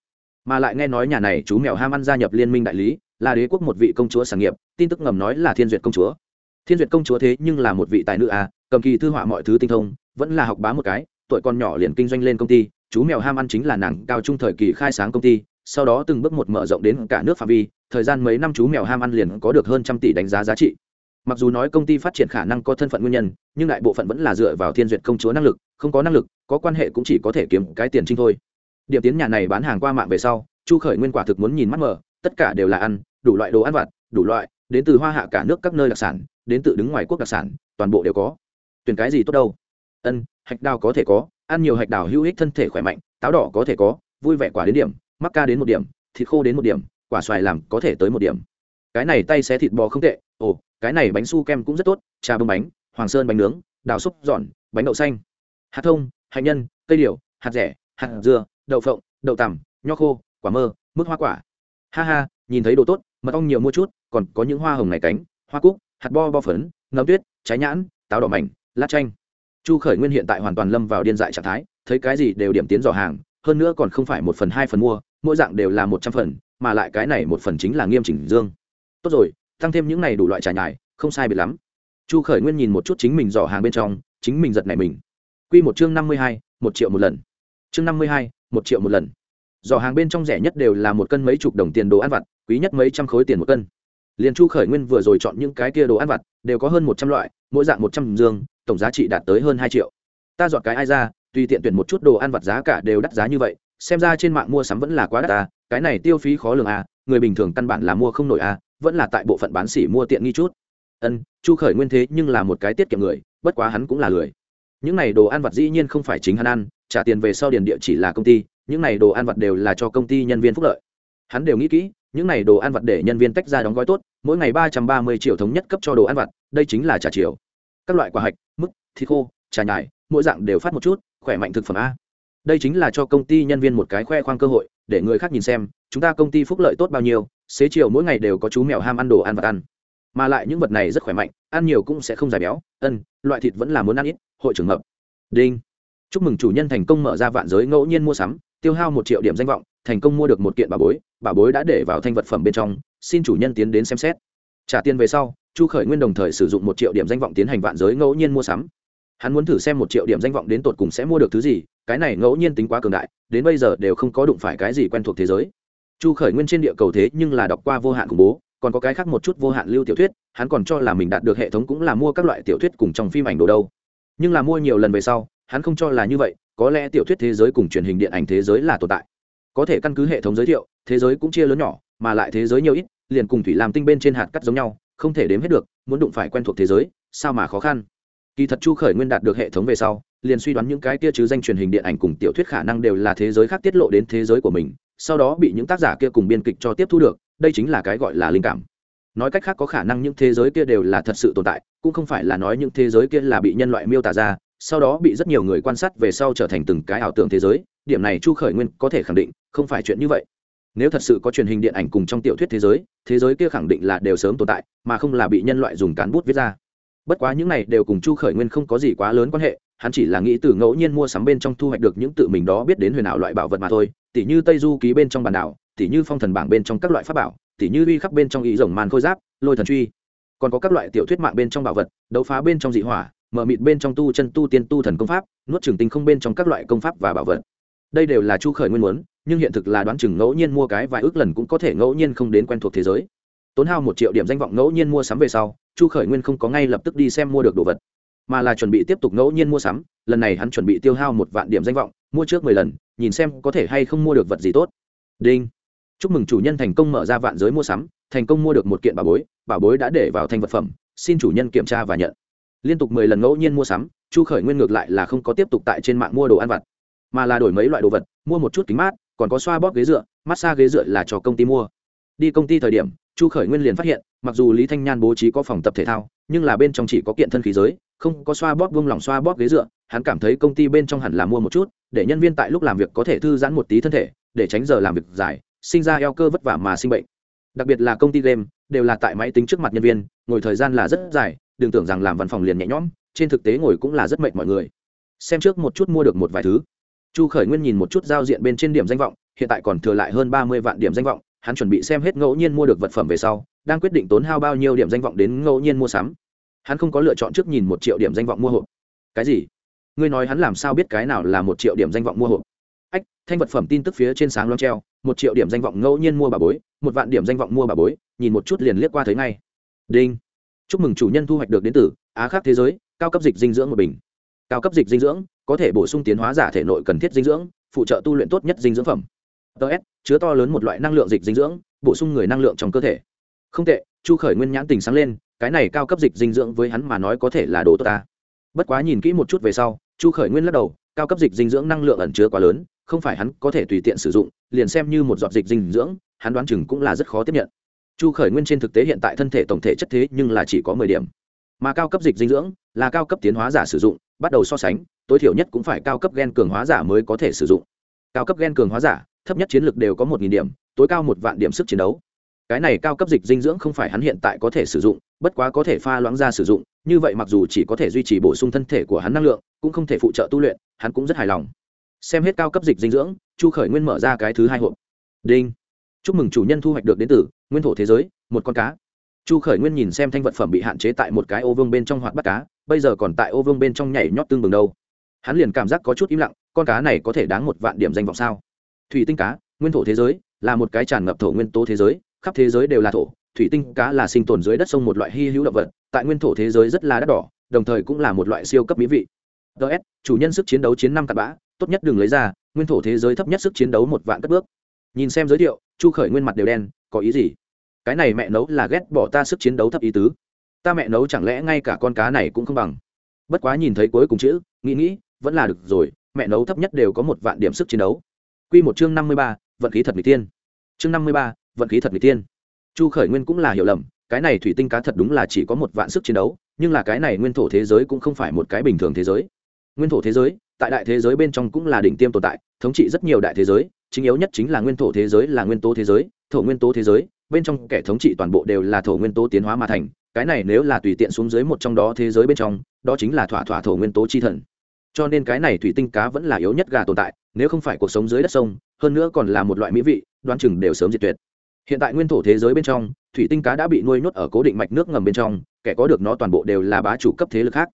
mà lại nghe nói nhà này chú mèo ham ăn gia nhập liên minh đại lý, là đế quốc một vị công chúa sản nghiệp, tin tức ngầm nói là thiên duyệt công chúa. Thiên duyệt công chúa thế nhưng là một vị tài nữ à cầm kỳ thư họa mọi thứ tinh thông, vẫn là học bá một cái, tuổi con nhỏ liền kinh doanh lên công ty, chú mèo ham ăn chính là nàng cao trung thời kỳ khai sáng công ty, sau đó từng bước một mở rộng đến cả nước phạm vi, thời gian mấy năm chú mèo ham ăn liền có được hơn trăm tỷ đánh giá giá trị. Mặc dù nói công ty phát triển khả năng có thân phận nguyên nhân, nhưng đại bộ phận vẫn là dựa vào thiên duyệt công chúa năng lực, không có năng lực, có quan hệ cũng chỉ có thể kiếm cái tiền trinh thôi điểm tiến nhà này bán hàng qua mạng về sau, chu khởi nguyên quả thực muốn nhìn mắt mở, tất cả đều là ăn, đủ loại đồ ăn vặt, đủ loại, đến từ hoa hạ cả nước các nơi đặc sản, đến từ đứng ngoài quốc đặc sản, toàn bộ đều có. Tuyển cái gì tốt đâu? Ân, hạch đào có thể có, ăn nhiều hạch đào hữu ích thân thể khỏe mạnh, táo đỏ có thể có, vui vẻ quả đến điểm, mắc ca đến một điểm, thịt khô đến một điểm, quả xoài làm có thể tới một điểm. Cái này tay xé thịt bò không tệ, ồ, cái này bánh su kem cũng rất tốt, trà bông bánh, hoàng sơn bánh nướng, đào xúc giòn, bánh đậu xanh. Hạt thông hạnh nhân, cây điều, hạt rẻ, hạt dưa đậu phộng, đậu tằm, nho khô, quả mơ mức hoa quả. Ha ha, nhìn thấy đồ tốt, mật ong nhiều mua chút, còn có những hoa hồng này cánh, hoa cúc, hạt bo bo phấn ngấm tuyết, trái nhãn, táo đỏ mảnh, lát chanh. Chu khởi nguyên hiện tại hoàn toàn lâm vào điên dại trạng thái, thấy cái gì đều điểm tiến dò hàng, hơn nữa còn không phải một phần, hai phần mua, mỗi dạng đều là một trăm phần, mà lại cái này một phần chính là nghiêm chỉnh dương. Tốt rồi, tăng thêm những này đủ loại trà nhài không sai biệt lắm. Chu khởi nguyên nhìn một chút chính mình dò hàng bên trong, chính mình giật này mình. Q một chương năm mươi hai, một triệu một lần. Chương năm mươi hai một triệu một lần. Giỏ hàng bên trong rẻ nhất đều là một cân mấy chục đồng tiền đồ ăn vặt, quý nhất mấy trăm khối tiền một cân. Liền chu khởi nguyên vừa rồi chọn những cái kia đồ ăn vặt, đều có hơn một trăm loại, mỗi dạng một trăm dương, tổng giá trị đạt tới hơn hai triệu. Ta dọn cái ai ra, tùy tiện tuyển một chút đồ ăn vặt giá cả đều đắt giá như vậy, xem ra trên mạng mua sắm vẫn là quá đắt à cái này tiêu phí khó lường à người bình thường căn bản là mua không nổi à vẫn là tại bộ phận bán xỉ mua tiện nghi chút. Ân, chu khởi nguyên thế nhưng là một cái tiết kiệm người, bất quá hắn cũng là lười. Những này đồ ăn vặt dĩ nhiên không phải chính hắn ăn trả tiền về sau điền địa chỉ là công ty, những này đồ ăn vặt đều là cho công ty nhân viên phúc lợi. Hắn đều nghĩ kỹ, những này đồ ăn vặt để nhân viên tách ra đóng gói tốt, mỗi ngày ba trăm ba mươi triệu thống nhất cấp cho đồ ăn vặt, đây chính là trả chiều các loại quả hạch mức thịt khô, trà nhài mỗi dạng đều phát một chút, khỏe mạnh thực phẩm a. Đây chính là cho công ty nhân viên một cái khoe khoang cơ hội, để người khác nhìn xem, chúng ta công ty phúc lợi tốt bao nhiêu, xế chiều mỗi ngày đều có chú mèo ham ăn đồ ăn vặt ăn. Mà lại những vật này rất khỏe mạnh, ăn nhiều cũng sẽ không dài béo, ân, loại thịt vẫn là muốn ăn ít, hội trưởng mập. Đinh chúc mừng chủ nhân thành công mở ra vạn giới ngẫu nhiên mua sắm, tiêu hao một triệu điểm danh vọng, thành công mua được một kiện bà bối bà bối đã để vào thanh vật phẩm bên trong, xin chủ nhân tiến đến xem xét. Trả tiền về sau, chu khởi nguyên đồng thời sử dụng một triệu điểm danh vọng tiến hành vạn giới ngẫu nhiên mua sắm. Hắn muốn thử xem một triệu điểm danh vọng đến tột cùng sẽ mua được thứ gì, cái này ngẫu nhiên tính quá cường đại, đến bây giờ đều không có đụng phải cái gì quen thuộc thế giới. Chu khởi nguyên trên địa cầu thế nhưng là đọc qua vô hạn khủng bố, còn có cái khác một chút vô hạn lưu tiểu thuyết, hắn còn cho là mình đạt được hệ thống cũng là mua các loại tiểu thuyết cùng trong phim ảnh đồ đâu. Nhưng là mua nhiều lần về sau hắn không cho là như vậy, có lẽ tiểu thuyết thế giới cùng truyền hình điện ảnh thế giới là tồn tại. Có thể căn cứ hệ thống giới thiệu, thế giới cũng chia lớn nhỏ, mà lại thế giới nhiều ít, liền cùng thủy làm tinh bên trên hạt cắt giống nhau, không thể đếm hết được, muốn đụng phải quen thuộc thế giới, sao mà khó khăn? Kỳ thật chu khởi nguyên đạt được hệ thống về sau, liền suy đoán những cái kia chứ danh truyền hình điện ảnh cùng tiểu thuyết khả năng đều là thế giới khác tiết lộ đến thế giới của mình, sau đó bị những tác giả kia cùng biên kịch cho tiếp thu được, đây chính là cái gọi là linh cảm. Nói cách khác có khả năng những thế giới kia đều là thật sự tồn tại, cũng không phải là nói những thế giới kia là bị nhân loại miêu tả ra sau đó bị rất nhiều người quan sát về sau trở thành từng cái ảo tưởng thế giới. Điểm này chu khởi nguyên có thể khẳng định, không phải chuyện như vậy. Nếu thật sự có truyền hình điện ảnh cùng trong tiểu thuyết thế giới thế giới kia khẳng định là đều sớm tồn tại, mà không là bị nhân loại dùng cán bút viết ra. Bất quá những này đều cùng chu khởi nguyên không có gì quá lớn quan hệ, hắn chỉ là nghĩ từ ngẫu nhiên mua sắm bên trong thu hoạch được những tự mình đó biết đến huyền ảo loại bảo vật mà thôi, tỉ như tây du ký bên trong bản đảo, tỉ như phong thần bảng bên trong các loại pháp bảo, tỉ như uy khắc bên trong ý rồng màn khôi giáp, lôi thần truy. Còn có các loại tiểu thuyết mạng bên trong bảo vật, đấu phá bên trong dị hỏa mở mịt bên trong tu chân tu tiên tu thần công pháp, nuốt trường tinh không bên trong các loại công pháp và bảo vật. Đây đều là chu khởi nguyên muốn, nhưng hiện thực là đoán chừng ngẫu nhiên mua cái vài ước lần cũng có thể ngẫu nhiên không đến quen thuộc thế giới. Tốn hao một triệu điểm danh vọng ngẫu nhiên mua sắm về sau, chu khởi nguyên không có ngay lập tức đi xem mua được đồ vật, mà là chuẩn bị tiếp tục ngẫu nhiên mua sắm. Lần này hắn chuẩn bị tiêu hao một vạn điểm danh vọng, mua trước mười lần, nhìn xem có thể hay không mua được vật gì tốt. Đinh. Chúc mừng chủ nhân thành công mở ra vạn giới mua sắm, thành công mua được một kiện bảo bối bảo bối đã để vào thành vật phẩm, xin chủ nhân kiểm tra và nhận liên tục mười lần ngẫu nhiên mua sắm, chu khởi nguyên ngược lại là không có tiếp tục tại trên mạng mua đồ ăn vặt, mà là đổi mấy loại đồ vật, mua một chút kính mát, còn có xoa bóp ghế dựa massage ghế dựa là cho công ty mua. Đi công ty thời điểm, chu khởi nguyên liền phát hiện, mặc dù lý thanh nhan bố trí có phòng tập thể thao, nhưng là bên trong chỉ có kiện thân khí giới, không có xoa bóp vung lòng xoa bóp ghế dựa, hắn cảm thấy công ty bên trong hẳn là mua một chút, để nhân viên tại lúc làm việc có thể thư giãn một tí thân thể, để tránh giờ làm việc dài, sinh ra eo cơ vất vả mà sinh bệnh. Đặc biệt là công ty game, đều là tại máy tính trước mặt nhân viên, ngồi thời gian là rất dài đừng tưởng rằng làm văn phòng liền nhẹ nhõm, trên thực tế ngồi cũng là rất mệt mọi người. Xem trước một chút mua được một vài thứ. Chu khởi nguyên nhìn một chút giao diện bên trên điểm danh vọng, hiện tại còn thừa lại hơn ba mươi vạn điểm danh vọng, hắn chuẩn bị xem hết ngẫu nhiên mua được vật phẩm về sau, đang quyết định tốn hao bao nhiêu điểm danh vọng đến ngẫu nhiên mua sắm. Hắn không có lựa chọn trước nhìn một triệu điểm danh vọng mua hộp. Cái gì? Ngươi nói hắn làm sao biết cái nào là một triệu điểm danh vọng mua hộp? Ách, thanh vật phẩm tin tức phía trên sáng loang treo, một triệu điểm danh vọng ngẫu nhiên mua bà bối, một vạn điểm danh vọng mua bà bối, nhìn một chút liền liếc qua thấy ngay. Đinh chúc mừng chủ nhân thu hoạch được đến từ á khác thế giới, cao cấp dịch dinh dưỡng một bình. Cao cấp dịch dinh dưỡng, có thể bổ sung tiến hóa giả thể nội cần thiết dinh dưỡng, phụ trợ tu luyện tốt nhất dinh dưỡng phẩm. Ts chứa to lớn một loại năng lượng dịch dinh dưỡng, bổ sung người năng lượng trong cơ thể. Không tệ, chu khởi nguyên nhãn tình sáng lên, cái này cao cấp dịch dinh dưỡng với hắn mà nói có thể là đồ tốt ta. Bất quá nhìn kỹ một chút về sau, chu khởi nguyên lắc đầu, cao cấp dịch dinh dưỡng năng lượng ẩn chứa quá lớn, không phải hắn có thể tùy tiện sử dụng, liền xem như một giọt dịch dinh dưỡng, hắn đoán chừng cũng là rất khó tiếp nhận chu khởi nguyên trên thực tế hiện tại thân thể tổng thể chất thế nhưng là chỉ có mười điểm. Mà cao cấp dịch dinh dưỡng là cao cấp tiến hóa giả sử dụng, bắt đầu so sánh, tối thiểu nhất cũng phải cao cấp gen cường hóa giả mới có thể sử dụng. Cao cấp gen cường hóa giả, thấp nhất chiến lược đều có một nghìn điểm, tối cao một vạn điểm sức chiến đấu. Cái này cao cấp dịch dinh dưỡng không phải hắn hiện tại có thể sử dụng, bất quá có thể pha loãng ra sử dụng, như vậy mặc dù chỉ có thể duy trì bổ sung thân thể của hắn năng lượng, cũng không thể phụ trợ tu luyện, hắn cũng rất hài lòng. Xem hết cao cấp dịch dinh dưỡng, chu khởi nguyên mở ra cái thứ hai hộp. Đinh. Chúc mừng chủ nhân thu hoạch được đến từ nguyên thổ thế giới, một con cá. Chu khởi nguyên nhìn xem thanh vật phẩm bị hạn chế tại một cái ô vương bên trong hoạt bắt cá, bây giờ còn tại ô vương bên trong nhảy nhót tương bừng đâu. Hắn liền cảm giác có chút im lặng, con cá này có thể đáng một vạn điểm danh vọng sao? Thủy tinh cá, nguyên thổ thế giới, là một cái tràn ngập thổ nguyên tố thế giới, khắp thế giới đều là thổ. Thủy tinh cá là sinh tồn dưới đất sông một loại hy hữu động vật, tại nguyên thổ thế giới rất là đắt đỏ, đồng thời cũng là một loại siêu cấp mỹ vị. Ts chủ nhân sức chiến đấu chiến năm cặp bã, tốt nhất đừng lấy ra, nguyên thổ thế giới thấp nhất sức chiến đấu một vạn cất bước. Nhìn xem giới thiệu, chu khởi nguyên mặt đều đen, có ý gì? Cái này mẹ nấu là ghét bỏ ta sức chiến đấu thấp ý tứ. Ta mẹ nấu chẳng lẽ ngay cả con cá này cũng không bằng? Bất quá nhìn thấy cuối cùng chữ, nghĩ nghĩ, vẫn là được rồi, mẹ nấu thấp nhất đều có một vạn điểm sức chiến đấu. Q một chương năm mươi ba, vận khí thật mỹ tiên chương năm mươi ba, vận khí thật mỹ tiên chu khởi nguyên cũng là hiểu lầm, cái này thủy tinh cá thật đúng là chỉ có một vạn sức chiến đấu, nhưng là cái này nguyên thổ thế giới cũng không phải một cái bình thường thế giới. Nguyên thổ thế giới, tại đại thế giới bên trong cũng là đỉnh tiêm tồn tại, thống trị rất nhiều đại thế giới, chính yếu nhất chính là nguyên thổ thế giới là nguyên tố thế giới, thổ nguyên tố thế giới bên trong kẻ thống trị toàn bộ đều là thổ nguyên tố tiến hóa mà thành, cái này nếu là tùy tiện xuống dưới một trong đó thế giới bên trong, đó chính là thỏa thỏa thổ nguyên tố chi thần. Cho nên cái này thủy tinh cá vẫn là yếu nhất gà tồn tại, nếu không phải cuộc sống dưới đất sông, hơn nữa còn là một loại mỹ vị, đoán chừng đều sớm diệt tuyệt. Hiện tại nguyên thổ thế giới bên trong, thủy tinh cá đã bị nuôi nhốt ở cố định mạch nước ngầm bên trong, kẻ có được nó toàn bộ đều là bá chủ cấp thế lực khác.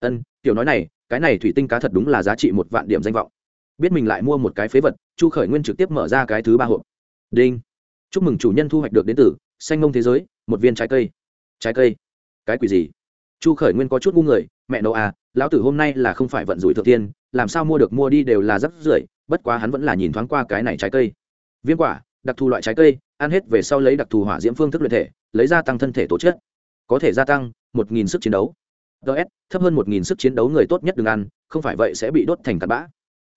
Ân, tiểu nói này, cái này thủy tinh cá thật đúng là giá trị một vạn điểm danh vọng. Biết mình lại mua một cái phế vật, chu khởi nguyên trực tiếp mở ra cái thứ ba hộp. Đinh chúc mừng chủ nhân thu hoạch được đến từ xanh ngông thế giới, một viên trái cây. Trái cây? Cái quỷ gì? Chu khởi nguyên có chút ngu người, mẹ nấu à lão tử hôm nay là không phải vận rủi thượng tiên, làm sao mua được mua đi đều là rất rưởi, bất quá hắn vẫn là nhìn thoáng qua cái này trái cây. Viêm quả, đặc thù loại trái cây, ăn hết về sau lấy đặc thù hỏa diễm phương thức luyện thể, lấy ra tăng thân thể tổ chức có thể gia tăng một nghìn sức chiến đấu. Ts thấp hơn một nghìn sức chiến đấu người tốt nhất đừng ăn, không phải vậy sẽ bị đốt thành tạt bã.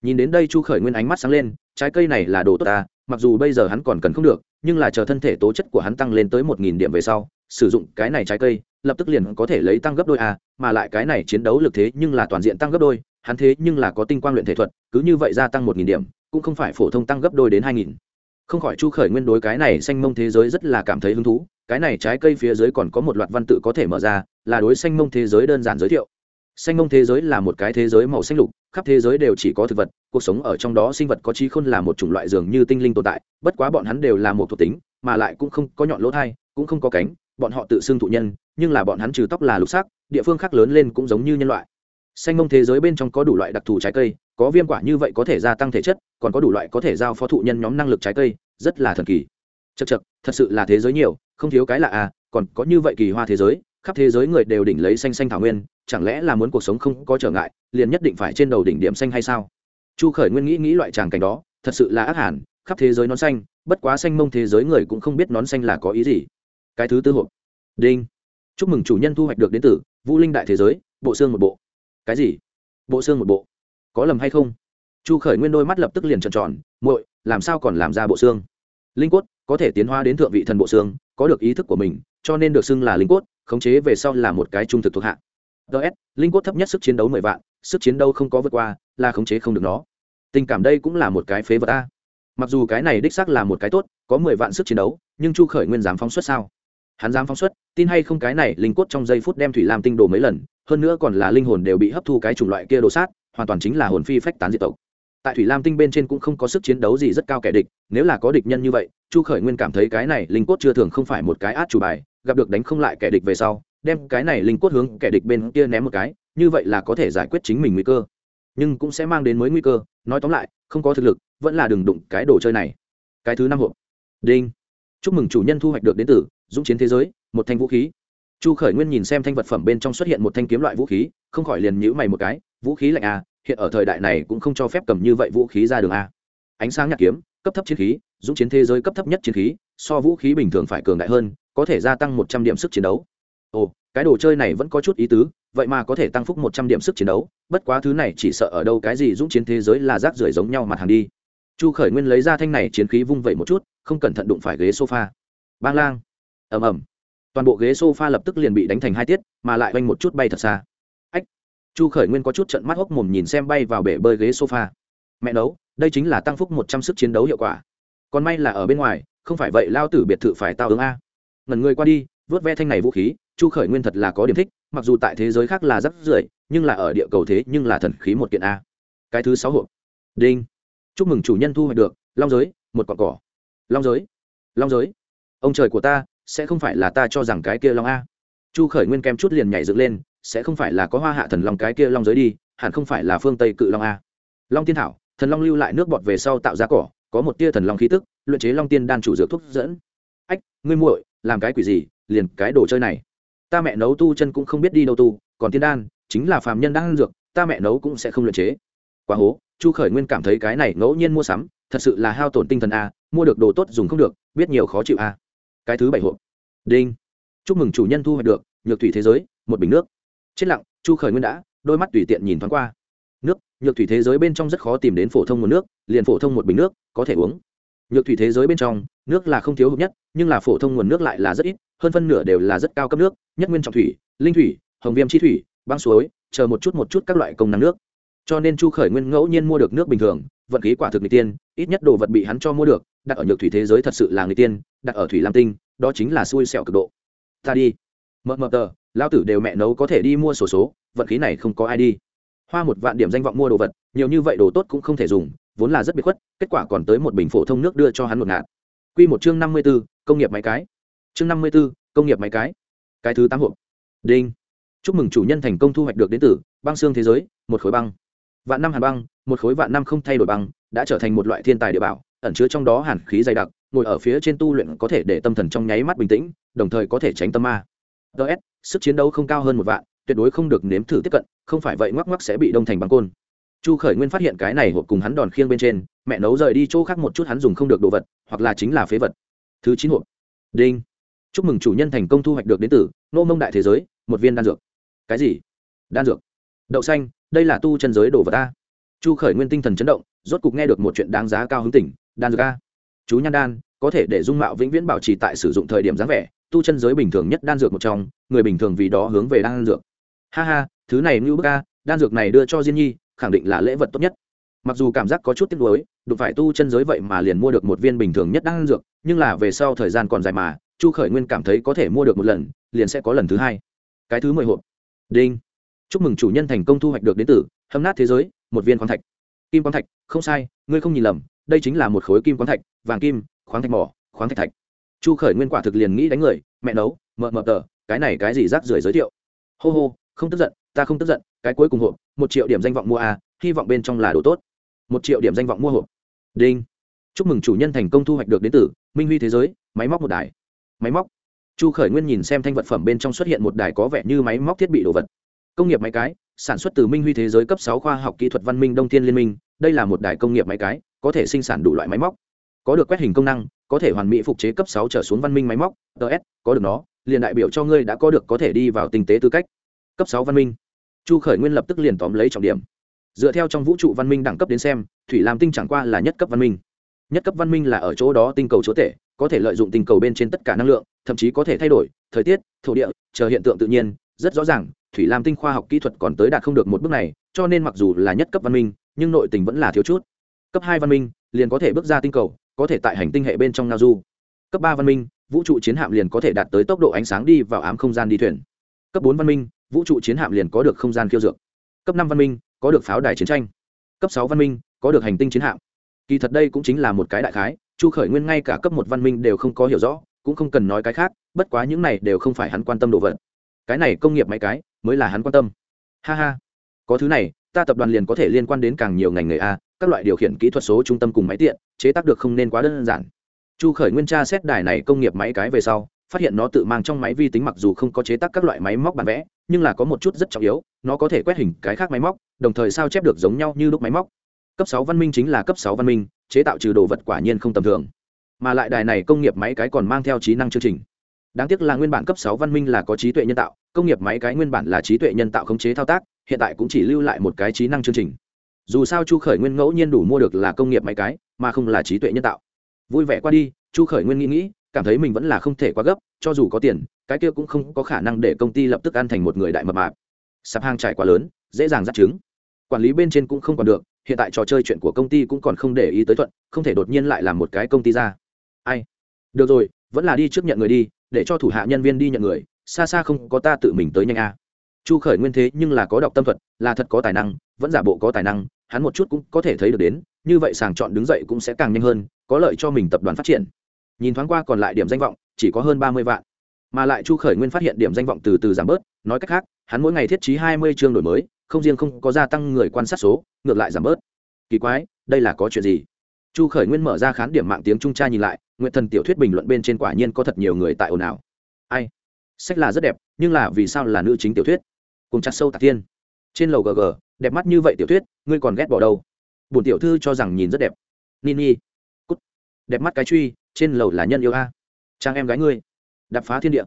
Nhìn đến đây chu khởi nguyên ánh mắt sáng lên, trái cây này là đồ tốt ta mặc dù bây giờ hắn còn cần không được nhưng là chờ thân thể tố chất của hắn tăng lên tới một nghìn điểm về sau, sử dụng cái này trái cây, lập tức liền có thể lấy tăng gấp đôi a mà lại cái này chiến đấu lực thế nhưng là toàn diện tăng gấp đôi, hắn thế nhưng là có tinh quang luyện thể thuật, cứ như vậy gia tăng một nghìn điểm, cũng không phải phổ thông tăng gấp đôi đến hai nghìn. Không khỏi chu khởi nguyên đối cái này xanh mông thế giới rất là cảm thấy hứng thú, cái này trái cây phía dưới còn có một loạt văn tự có thể mở ra, là đối xanh mông thế giới đơn giản giới thiệu xanh mông thế giới là một cái thế giới màu xanh lục, khắp thế giới đều chỉ có thực vật, cuộc sống ở trong đó sinh vật có trí khôn là một chủng loại dường như tinh linh tồn tại, bất quá bọn hắn đều là một thuộc tính, mà lại cũng không có nhọn lỗ thai, cũng không có cánh, bọn họ tự xưng thụ nhân, nhưng là bọn hắn trừ tóc là lục sắc, địa phương khác lớn lên cũng giống như nhân loại. Xanh mông thế giới bên trong có đủ loại đặc thù trái cây, có viêm quả như vậy có thể gia tăng thể chất, còn có đủ loại có thể giao phó thụ nhân nhóm năng lực trái cây, rất là thần kỳ. Chật chật thật sự là thế giới nhiều, không thiếu cái lạ à còn có như vậy kỳ hoa thế giới, khắp thế giới người đều đỉnh lấy xanh xanh thảo nguyên chẳng lẽ là muốn cuộc sống không có trở ngại, liền nhất định phải trên đầu đỉnh điểm xanh hay sao? Chu khởi nguyên nghĩ nghĩ loại tràng cảnh đó, thật sự là ác hẳn, khắp thế giới nón xanh, bất quá xanh mông thế giới người cũng không biết nón xanh là có ý gì. Cái thứ tư hộp. Đinh. Chúc mừng chủ nhân thu hoạch được đến từ vũ linh đại thế giới, bộ xương một bộ. Cái gì? Bộ xương một bộ. Có lầm hay không? Chu khởi nguyên đôi mắt lập tức liền tròn tròn, muội, làm sao còn làm ra bộ xương? Linh cốt có thể tiến hóa đến thượng vị thần bộ xương, có được ý thức của mình, cho nên được xưng là linh cốt, khống chế về sau là một cái trung thực thuộc hạ ts linh cốt thấp nhất sức chiến đấu mười vạn, sức chiến đấu không có vượt qua, là khống chế không được nó. Tình cảm đây cũng là một cái phế vật a. Mặc dù cái này đích xác là một cái tốt, có mười vạn sức chiến đấu, nhưng chu khởi nguyên dám phóng xuất sao? Hắn dám phóng xuất, tin hay không cái này, linh cốt trong giây phút đem thủy lam tinh đồ mấy lần, hơn nữa còn là linh hồn đều bị hấp thu cái chủng loại kia đồ sát, hoàn toàn chính là hồn phi phách tán diệt tộc. Tại thủy lam tinh bên trên cũng không có sức chiến đấu gì rất cao kẻ địch, nếu là có địch nhân như vậy, chu khởi nguyên cảm thấy cái này linh cốt chưa thường không phải một cái át chủ bài, gặp được đánh không lại kẻ địch về sau đem cái này linh cốt hướng kẻ địch bên kia ném một cái, như vậy là có thể giải quyết chính mình nguy cơ. Nhưng cũng sẽ mang đến mới nguy cơ, nói tóm lại, không có thực lực, vẫn là đừng đụng cái đồ chơi này. Cái thứ năm hộp. Đinh. Chúc mừng chủ nhân thu hoạch được đến từ dũng chiến thế giới, một thanh vũ khí. Chu khởi nguyên nhìn xem thanh vật phẩm bên trong xuất hiện một thanh kiếm loại vũ khí, không khỏi liền nhữ mày một cái, vũ khí lạnh à hiện ở thời đại này cũng không cho phép cầm như vậy vũ khí ra đường a ánh sáng nhạc kiếm, cấp thấp chiến khí, dũng chiến thế giới cấp thấp nhất chiến khí, so vũ khí bình thường phải cường đại hơn, có thể gia tăng một trăm điểm sức chiến đấu ồ, cái đồ chơi này vẫn có chút ý tứ, vậy mà có thể tăng phúc một trăm điểm sức chiến đấu, bất quá thứ này chỉ sợ ở đâu cái gì dũng chiến thế giới là rác rưởi giống nhau mặt hàng đi. Chu khởi nguyên lấy ra thanh này chiến khí vung vẩy một chút, không cẩn thận đụng phải ghế sofa. Bang lang. Ầm ầm. Toàn bộ ghế sofa lập tức liền bị đánh thành hai tiết, mà lại oanh một chút bay thật xa. Ách. Chu khởi nguyên có chút trận mắt hốc mồm nhìn xem bay vào bể bơi ghế sofa. Mẹ nấu, đây chính là tăng phúc một trăm sức chiến đấu hiệu quả. Còn may là ở bên ngoài, không phải vậy, lao tử biệt thự phải tao ứng a. Ngẩn người qua đi vớt ve thanh này vũ khí, chu khởi nguyên thật là có điểm thích, mặc dù tại thế giới khác là rất rưởi nhưng là ở địa cầu thế nhưng là thần khí một kiện a. Cái thứ sáu hộp. Đinh. Chúc mừng chủ nhân thu hoạch được, long giới, một cọn cỏ. Long giới. Long giới. Ông trời của ta, sẽ không phải là ta cho rằng cái kia long a. Chu khởi nguyên kem chút liền nhảy dựng lên, sẽ không phải là có hoa hạ thần long cái kia long giới đi, hẳn không phải là phương tây cự long a. Long tiên thảo, thần long lưu lại nước bọt về sau tạo ra cỏ, có một tia thần long khí tức, luyện chế long tiên đan chủ dược thuốc dẫn. Ách, ngươi muội, làm cái quỷ gì? Liền cái đồ chơi này. Ta mẹ nấu tu chân cũng không biết đi đâu tu, còn tiên đan, chính là phàm nhân đang ăn dược, ta mẹ nấu cũng sẽ không luyện chế. Quá hố, chu khởi nguyên cảm thấy cái này ngẫu nhiên mua sắm, thật sự là hao tổn tinh thần a, mua được đồ tốt dùng không được, biết nhiều khó chịu a. Cái thứ bảy hộp. Đinh. Chúc mừng chủ nhân thu hoạch được, nhược thủy thế giới, một bình nước. Chết lặng, chu khởi nguyên đã, đôi mắt tùy tiện nhìn thoáng qua. Nước, nhược thủy thế giới bên trong rất khó tìm đến phổ thông nguồn nước, liền phổ thông một bình nước, có thể uống. Nhược thủy thế giới bên trong nước là không thiếu hụt nhất nhưng là phổ thông nguồn nước lại là rất ít hơn phân nửa đều là rất cao cấp nước nhất nguyên trọng thủy linh thủy hồng viêm chi thủy băng suối chờ một chút một chút các loại công năng nước. Cho nên chu khởi nguyên ngẫu nhiên mua được nước bình thường vận khí quả thực người tiên ít nhất đồ vật bị hắn cho mua được đặt ở nhược thủy thế giới thật sự là người tiên đặt ở thủy lam tinh đó chính là xui xẻo cực độ. Ta đi. Mờ mờ tờ lao tử đều mẹ nấu có thể đi mua sổ số, số vận khí này không có ai đi. Hoa một vạn điểm danh vọng mua đồ vật nhiều như vậy đồ tốt cũng không thể dùng vốn là rất biệt khuất kết quả còn tới một bình phổ thông nước đưa cho hắn một ngạt. Quy một chương năm mươi b ố công nghiệp máy cái. Chương năm mươi b ố công nghiệp máy cái. Cái thứ tám hộp. Đinh. Chúc mừng chủ nhân thành công thu hoạch được đến từ băng xương thế giới một khối băng. Vạn năm hàn băng một khối vạn năm không thay đổi băng đã trở thành một loại thiên tài địa bảo ẩn chứa trong đó hàn khí dày đặc ngồi ở phía trên tu luyện có thể để tâm thần trong nháy mắt bình tĩnh đồng thời có thể tránh tâm ma. DS, sức chiến đấu không cao hơn một vạn tuyệt đối không được nếm thử tiếp cận không phải vậy ngoắc ngoắc sẽ bị đông thành băng côn chu khởi nguyên phát hiện cái này hộp cùng hắn đòn khiêng bên trên, mẹ nấu rời đi chỗ khác một chút hắn dùng không được đồ vật, hoặc là chính là phế vật. Thứ chín hộp. Đinh. Chúc mừng chủ nhân thành công thu hoạch được đến từ nô mông đại thế giới, một viên đan dược. Cái gì? Đan dược. Đậu xanh, đây là tu chân giới đồ vật ta chu khởi nguyên tinh thần chấn động, rốt cục nghe được một chuyện đáng giá cao hứng tỉnh, đan dược a. Chú nhan đan, có thể để dung mạo vĩnh viễn bảo trì tại sử dụng thời điểm dáng vẻ, tu chân giới bình thường nhất đan dược một trong, người bình thường vì đó hướng về đan dược. Ha ha, thứ này như bức a, đan dược này đưa cho diên nhi khẳng định là lễ vật tốt nhất. Mặc dù cảm giác có chút tiếc nuối, đụng phải tu chân giới vậy mà liền mua được một viên bình thường nhất đang dược, nhưng là về sau thời gian còn dài mà, chu khởi nguyên cảm thấy có thể mua được một lần, liền sẽ có lần thứ hai. Cái thứ mười hộp. Đinh. Chúc mừng chủ nhân thành công thu hoạch được đến từ hâm nát thế giới, một viên khoáng thạch. Kim khoáng thạch, không sai, ngươi không nhìn lầm, đây chính là một khối kim khoáng thạch, vàng kim, khoáng thạch mỏ, khoáng thạch thạch. Chu khởi nguyên quả thực liền nghĩ đánh người, mẹ nấu, mợ mợ tờ, cái này cái gì rác rưởi giới thiệu? Hô hô, không tức giận ta không tức giận cái cuối cùng hộp một triệu điểm danh vọng mua a à, hy vọng bên trong là đồ tốt. Một triệu điểm danh vọng mua hộp. Đinh. Chúc mừng chủ nhân thành công thu hoạch được đến từ minh huy thế giới máy móc một đài. Máy móc. Chu khởi nguyên nhìn xem thanh vật phẩm bên trong xuất hiện một đài có vẻ như máy móc thiết bị đồ vật. Công nghiệp máy cái sản xuất từ minh huy thế giới cấp sáu khoa học kỹ thuật văn minh đông thiên liên minh đây là một đài công nghiệp máy cái có thể sinh sản đủ loại máy móc. Có được quét hình công năng có thể hoàn mỹ phục chế cấp sáu trở xuống văn minh máy móc ts có được nó liền đại biểu cho ngươi đã có được có thể đi vào tinh tế tư cách cấp sáu văn minh. Chu khởi nguyên lập tức liền tóm lấy trọng điểm. Dựa theo trong vũ trụ văn minh đẳng cấp đến xem, thủy lam tinh chẳng qua là nhất cấp văn minh. Nhất cấp văn minh là ở chỗ đó tinh cầu chúa tể, có thể lợi dụng tinh cầu bên trên tất cả năng lượng, thậm chí có thể thay đổi, thời tiết, thổ địa, chờ hiện tượng tự nhiên, rất rõ ràng, thủy lam tinh khoa học kỹ thuật còn tới đạt không được một bước này, cho nên mặc dù là nhất cấp văn minh, nhưng nội tình vẫn là thiếu chút. Cấp hai văn minh, liền có thể bước ra tinh cầu, có thể tại hành tinh hệ bên trong ngao du. Cấp ba văn minh, vũ trụ chiến hạm liền có thể đạt tới tốc độ ánh sáng đi vào ám không gian đi thuyền. Cấp bốn văn minh vũ trụ chiến hạm liền có được không gian khiêu dược. Cấp năm văn minh, có được pháo đài chiến tranh. Cấp sáu văn minh, có được hành tinh chiến hạm. Kỳ thật đây cũng chính là một cái đại khái, chu khởi nguyên ngay cả cấp một văn minh đều không có hiểu rõ, cũng không cần nói cái khác, bất quá những này đều không phải hắn quan tâm đồ vật. Cái này công nghiệp máy cái, mới là hắn quan tâm. Ha ha. Có thứ này, ta tập đoàn liền có thể liên quan đến càng nhiều ngành nghề a, các loại điều khiển kỹ thuật số trung tâm cùng máy tiện, chế tác được không nên quá đơn giản. Chu khởi nguyên tra xét đài này công nghiệp máy cái về sau, phát hiện nó tự mang trong máy vi tính mặc dù không có chế tác các loại máy móc bản vẽ nhưng là có một chút rất trọng yếu, nó có thể quét hình cái khác máy móc, đồng thời sao chép được giống nhau như lúc máy móc. Cấp sáu văn minh chính là cấp sáu văn minh, chế tạo trừ đồ vật quả nhiên không tầm thường. Mà lại đài này công nghiệp máy cái còn mang theo trí năng chương trình. Đáng tiếc là nguyên bản cấp sáu văn minh là có trí tuệ nhân tạo, công nghiệp máy cái nguyên bản là trí tuệ nhân tạo khống chế thao tác, hiện tại cũng chỉ lưu lại một cái trí năng chương trình. Dù sao chu khởi nguyên ngẫu nhiên đủ mua được là công nghiệp máy cái, mà không là trí tuệ nhân tạo. Vui vẻ qua đi, chu khởi nguyên nghĩ nghĩ cảm thấy mình vẫn là không thể quá gấp, cho dù có tiền, cái kia cũng không có khả năng để công ty lập tức ăn thành một người đại mập mạp. Sạp hàng trải quá lớn, dễ dàng dắt chứng quản lý bên trên cũng không còn được, hiện tại trò chơi chuyện của công ty cũng còn không để ý tới thuận, không thể đột nhiên lại làm một cái công ty ra. Ai? Được rồi, vẫn là đi trước nhận người đi, để cho thủ hạ nhân viên đi nhận người, xa xa không có ta tự mình tới nhanh a. Chu khởi nguyên thế nhưng là có đọc tâm thuật là thật có tài năng, vẫn giả bộ có tài năng, hắn một chút cũng có thể thấy được đến, như vậy sàng chọn đứng dậy cũng sẽ càng nhanh hơn, có lợi cho mình tập đoàn phát triển nhìn thoáng qua còn lại điểm danh vọng, chỉ có hơn ba mươi vạn. Mà lại chu khởi nguyên phát hiện điểm danh vọng từ từ giảm bớt, nói cách khác, hắn mỗi ngày thiết trí hai mươi chương đổi mới, không riêng không có gia tăng người quan sát số, ngược lại giảm bớt. Kỳ quái, đây là có chuyện gì? Chu khởi nguyên mở ra khán điểm mạng tiếng trung tra nhìn lại nguyện thần tiểu thuyết bình luận bên trên quả nhiên có thật nhiều người tại ồn ào. Ai? Sách là rất đẹp, nhưng là vì sao là nữ chính tiểu thuyết? Cùng chặt sâu tạc tiên. Trên lầu gg đẹp mắt như vậy tiểu thuyết, ngươi còn ghét bỏ đâu? Bổn tiểu thư cho rằng nhìn rất đẹp. Nini. Cút. Đẹp mắt cái truy trên lầu là nhân yêu a. Trang em gái ngươi đập phá thiên địa.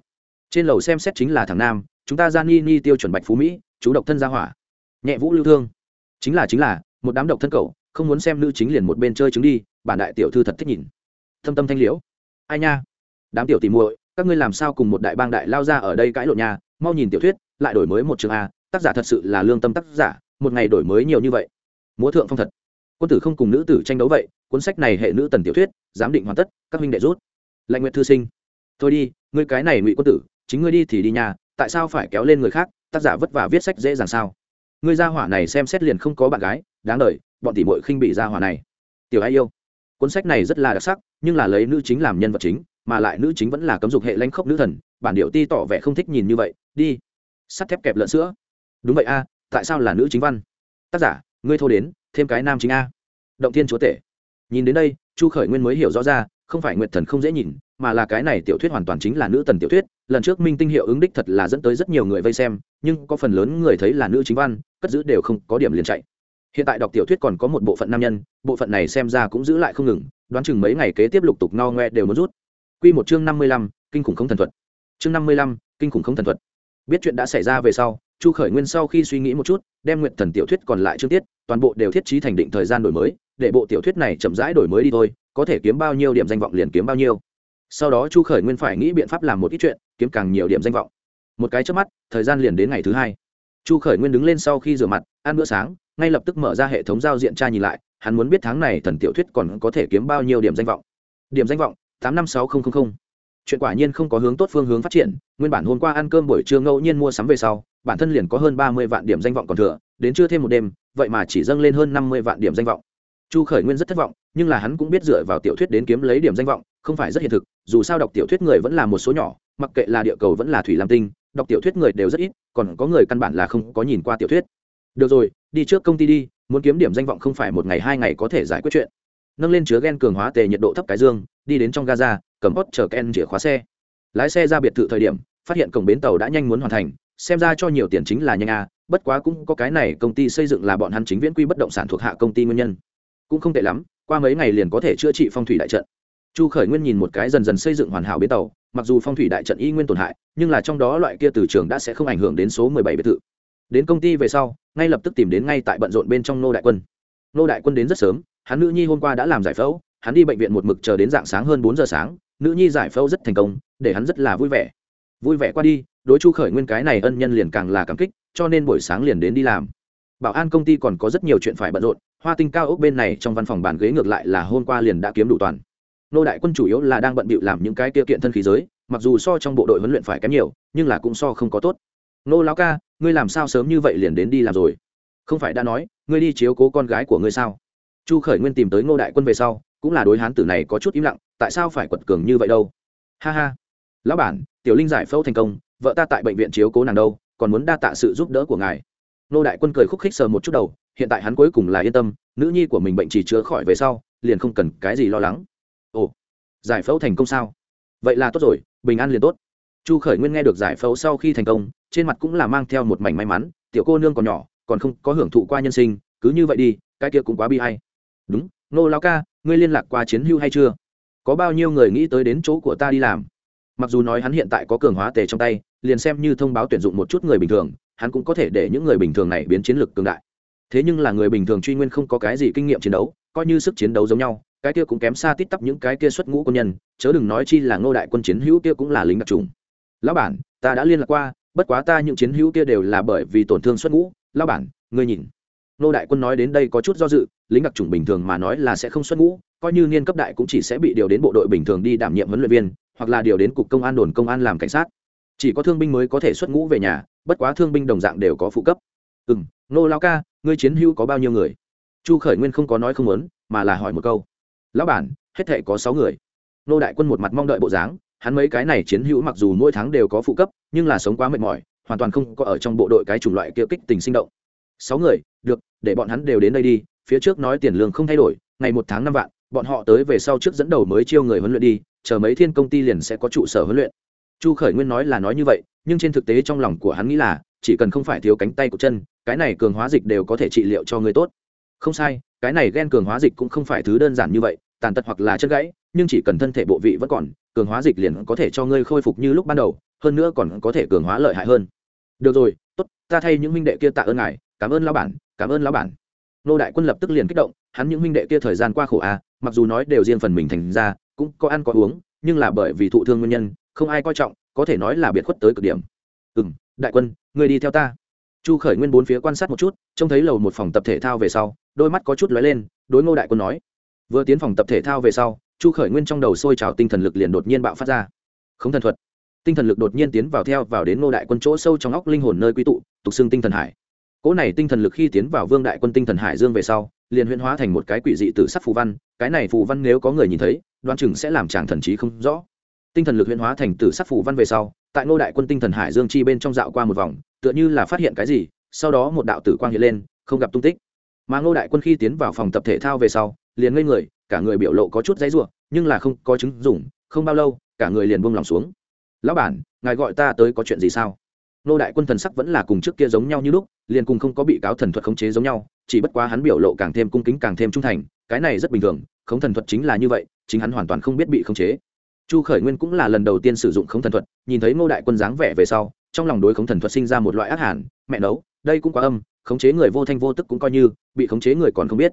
Trên lầu xem xét chính là thằng nam, chúng ta ra ni tiêu chuẩn bạch phú mỹ, chú độc thân gia hỏa. Nhẹ vũ lưu thương. Chính là chính là, một đám độc thân cậu, không muốn xem nữ chính liền một bên chơi trứng đi, bản đại tiểu thư thật thích nhìn. Thâm tâm thanh liễu. Ai nha? Đám tiểu tìm muội, các ngươi làm sao cùng một đại bang đại lao ra ở đây cãi lộn nhà mau nhìn tiểu thuyết, lại đổi mới một chương a, tác giả thật sự là lương tâm tác giả, một ngày đổi mới nhiều như vậy. Múa thượng phong thật quân tử không cùng nữ tử tranh đấu vậy, cuốn sách này hệ nữ tần tiểu thuyết, giám định hoàn tất, các minh đệ rút. Lạnh nguyện thư sinh, thôi đi, ngươi cái này ngụy quân tử, chính ngươi đi thì đi nhà, tại sao phải kéo lên người khác, tác giả vất vả viết sách dễ dàng sao? Ngươi gia hỏa này xem xét liền không có bạn gái, đáng đời, bọn tỷ muội khinh bị gia hỏa này. Tiểu ai yêu, cuốn sách này rất là đặc sắc, nhưng là lấy nữ chính làm nhân vật chính, mà lại nữ chính vẫn là cấm dục hệ lãnh khốc nữ thần, bản điệu ti tỏ vẻ không thích nhìn như vậy, đi. Sắt thép kẹp lợn sữa. Đúng vậy a, tại sao là nữ chính văn? Tác giả, ngươi thô đến thêm cái nam chính a. Động thiên chúa tể. Nhìn đến đây, chu khởi nguyên mới hiểu rõ ra, không phải nguyệt thần không dễ nhìn, mà là cái này tiểu thuyết hoàn toàn chính là nữ tần tiểu thuyết. Lần trước minh tinh hiệu ứng đích thật là dẫn tới rất nhiều người vây xem, nhưng có phần lớn người thấy là nữ chính văn, cất giữ đều không có điểm liền chạy. Hiện tại đọc tiểu thuyết còn có một bộ phận nam nhân, bộ phận này xem ra cũng giữ lại không ngừng, đoán chừng mấy ngày kế tiếp lục tục no ngoe đều muốn rút. Q một chương năm mươi lăm, kinh khủng không thần thuật. Chương năm mươi lăm, kinh khủng không thần thuật. Biết chuyện đã xảy ra về sau, chu khởi nguyên sau khi suy nghĩ một chút, đem nguyện thần tiểu thuyết còn lại chương tiết toàn bộ đều thiết trí thành định thời gian đổi mới, để bộ tiểu thuyết này chậm rãi đổi mới đi thôi, có thể kiếm bao nhiêu điểm danh vọng liền kiếm bao nhiêu. Sau đó chu khởi nguyên phải nghĩ biện pháp làm một ít chuyện, kiếm càng nhiều điểm danh vọng. Một cái trước mắt, thời gian liền đến ngày thứ hai. Chu khởi nguyên đứng lên sau khi rửa mặt, ăn bữa sáng, ngay lập tức mở ra hệ thống giao diện tra nhìn lại, hắn muốn biết tháng này thần tiểu thuyết còn có thể kiếm bao nhiêu điểm danh vọng. Điểm danh vọng, tám năm sáu nghìn chuyện quả nhiên không có hướng tốt phương hướng phát triển, nguyên bản hôm qua ăn cơm buổi trưa ngẫu nhiên mua sắm về sau, bản thân liền có hơn ba mươi vạn điểm danh vọng còn thừa, đến chưa thêm một đêm vậy mà chỉ dâng lên hơn năm mươi vạn điểm danh vọng. Chu khởi nguyên rất thất vọng, nhưng là hắn cũng biết dựa vào tiểu thuyết đến kiếm lấy điểm danh vọng, không phải rất hiện thực, dù sao đọc tiểu thuyết người vẫn là một số nhỏ, mặc kệ là địa cầu vẫn là thủy lam tinh, đọc tiểu thuyết người đều rất ít, còn có người căn bản là không có nhìn qua tiểu thuyết. Được rồi, đi trước công ty đi, muốn kiếm điểm danh vọng không phải một ngày hai ngày có thể giải quyết chuyện. Nâng lên chứa gen cường hóa tề nhiệt độ thấp cái dương, đi đến trong gaza, cầm hot chở ken chìa khóa xe. Lái xe ra biệt thự thời điểm, phát hiện cổng bến tàu đã nhanh muốn hoàn thành, xem ra cho nhiều tiền chính là nhanh a bất quá cũng có cái này công ty xây dựng là bọn hắn chính viễn quy bất động sản thuộc hạ công ty nguyên nhân. Cũng không tệ lắm, qua mấy ngày liền có thể chữa trị phong thủy đại trận. Chu khởi nguyên nhìn một cái dần dần xây dựng hoàn hảo bến tàu, mặc dù phong thủy đại trận y nguyên tổn hại, nhưng là trong đó loại kia từ trường đã sẽ không ảnh hưởng đến số mười bảy biệt thự. Đến công ty về sau, ngay lập tức tìm đến ngay tại bận rộn bên trong nô đại quân. Nô đại quân đến rất sớm, hắn nữ nhi hôm qua đã làm giải phẫu, hắn đi bệnh viện một mực chờ đến dạng sáng hơn bốn giờ sáng, nữ nhi giải phẫu rất thành công, để hắn rất là vui vẻ. Vui vẻ qua đi đối chu khởi nguyên cái này ân nhân liền càng là cảm kích, cho nên buổi sáng liền đến đi làm. Bảo an công ty còn có rất nhiều chuyện phải bận rộn, hoa tinh cao ốc bên này trong văn phòng bàn ghế ngược lại là hôm qua liền đã kiếm đủ toàn. Nô đại quân chủ yếu là đang bận bịu làm những cái tiêu kiện thân khí giới, mặc dù so trong bộ đội huấn luyện phải kém nhiều, nhưng là cũng so không có tốt. Nô lão ca, ngươi làm sao sớm như vậy liền đến đi làm rồi? Không phải đã nói, ngươi đi chiếu cố con gái của ngươi sao? Chu khởi nguyên tìm tới ngô đại quân về sau, cũng là đối hán tử này có chút im lặng, tại sao phải quật cường như vậy đâu? Ha ha. Lão bản, tiểu linh giải phẫu thành công vợ ta tại bệnh viện chiếu cố nàng đâu, còn muốn đa tạ sự giúp đỡ của ngài. Nô đại quân cười khúc khích sờ một chút đầu, hiện tại hắn cuối cùng là yên tâm, nữ nhi của mình bệnh chỉ chữa khỏi về sau, liền không cần cái gì lo lắng. Ồ, giải phẫu thành công sao? Vậy là tốt rồi, bình an liền tốt. Chu khởi nguyên nghe được giải phẫu sau khi thành công, trên mặt cũng là mang theo một mảnh may mắn, tiểu cô nương còn nhỏ, còn không có hưởng thụ qua nhân sinh, cứ như vậy đi, cái kia cũng quá bi hay. Đúng, nô lao ca, ngươi liên lạc qua chiến hưu hay chưa? Có bao nhiêu người nghĩ tới đến chỗ của ta đi làm? Mặc dù nói hắn hiện tại có cường hóa tề trong tay liền xem như thông báo tuyển dụng một chút người bình thường, hắn cũng có thể để những người bình thường này biến chiến lược cường đại. Thế nhưng là người bình thường truy nguyên không có cái gì kinh nghiệm chiến đấu, coi như sức chiến đấu giống nhau, cái kia cũng kém xa tít tắp những cái kia xuất ngũ quân nhân, chớ đừng nói chi là ngô đại quân chiến hữu kia cũng là lính đặc trùng. Lão bản, ta đã liên lạc qua, bất quá ta những chiến hữu kia đều là bởi vì tổn thương xuất ngũ. Lão bản, ngươi nhìn. Nô đại quân nói đến đây có chút do dự, lính đặc trùng bình thường mà nói là sẽ không xuất ngũ, coi như niên cấp đại cũng chỉ sẽ bị điều đến bộ đội bình thường đi đảm nhiệm huấn luyện viên, hoặc là điều đến cục công an đồn công an làm cảnh sát chỉ có thương binh mới có thể xuất ngũ về nhà, bất quá thương binh đồng dạng đều có phụ cấp. Ừ m nô lao ca, ngươi chiến hữu có bao nhiêu người? Chu khởi nguyên không có nói không muốn, mà là hỏi một câu. Lão bản, hết thệ có sáu người. Nô đại quân một mặt mong đợi bộ dáng, hắn mấy cái này chiến hữu mặc dù mỗi tháng đều có phụ cấp, nhưng là sống quá mệt mỏi, hoàn toàn không có ở trong bộ đội cái chủng loại kia kích tình sinh động. Sáu người, được, để bọn hắn đều đến đây đi, phía trước nói tiền lương không thay đổi, ngày một tháng năm vạn, bọn họ tới về sau trước dẫn đầu mới chiêu người huấn luyện đi, chờ mấy thiên công ty liền sẽ có trụ sở huấn luyện chu khởi nguyên nói là nói như vậy nhưng trên thực tế trong lòng của hắn nghĩ là chỉ cần không phải thiếu cánh tay của chân cái này cường hóa dịch đều có thể trị liệu cho người tốt. Không sai cái này ghen cường hóa dịch cũng không phải thứ đơn giản như vậy tàn tật hoặc là chân gãy nhưng chỉ cần thân thể bộ vị vẫn còn cường hóa dịch liền có thể cho ngươi khôi phục như lúc ban đầu hơn nữa còn có thể cường hóa lợi hại hơn. Được rồi tốt ta thay những huynh đệ kia tạ ơn ngài cảm ơn lão bản cảm ơn lão bản. Nô đại quân lập tức liền kích động hắn những huynh đệ kia thời gian qua khổ à, mặc dù nói đều riêng phần mình thành ra cũng có ăn có uống nhưng là bởi vì thụ thương nguyên nhân không ai coi trọng, có thể nói là biệt khuất tới cực điểm. Ừ m đại quân, người đi theo ta. Chu khởi nguyên bốn phía quan sát một chút, trông thấy lầu một phòng tập thể thao về sau, đôi mắt có chút lóe lên, đối ngô đại quân nói. Vừa tiến phòng tập thể thao về sau, chu khởi nguyên trong đầu sôi trào tinh thần lực liền đột nhiên bạo phát ra. Không thần thuật. Tinh thần lực đột nhiên tiến vào theo vào đến ngô đại quân chỗ sâu trong óc linh hồn nơi quy tụ, tục xưng tinh thần hải. Cỗ này tinh thần lực khi tiến vào vương đại quân tinh thần hải dương về sau, liền huyễn hóa thành một cái quỷ dị tử sắc phù văn. Cái này phù văn nếu có người nhìn thấy đoan chừng sẽ làm chàng thần trí không rõ tinh thần lực huyễn hóa thành tử sắc phủ văn về sau, tại ngô đại quân tinh thần hải dương chi bên trong dạo qua một vòng, tựa như là phát hiện cái gì, sau đó một đạo tử quang hiện lên, không gặp tung tích. Mà ngô đại quân khi tiến vào phòng tập thể thao về sau, liền ngây người, cả người biểu lộ có chút dãy ruộng nhưng là không có chứng dùng không bao lâu, cả người liền buông lòng xuống. Lão bản, ngài gọi ta tới có chuyện gì sao? Nô đại quân thần sắc vẫn là cùng trước kia giống nhau như lúc, liền cùng không có bị cáo thần thuật khống chế giống nhau, chỉ bất quá hắn biểu lộ càng thêm cung kính càng thêm trung thành, cái này rất bình thường, khống thần thuật chính là như vậy, chính hắn hoàn toàn không biết bị khống chế chu khởi nguyên cũng là lần đầu tiên sử dụng khống thần thuật, nhìn thấy ngô đại quân dáng vẻ về sau, trong lòng đối khống thần thuật sinh ra một loại ác hàn. mẹ nấu, đây cũng quá âm, khống chế người vô thanh vô tức cũng coi như, bị khống chế người còn không biết.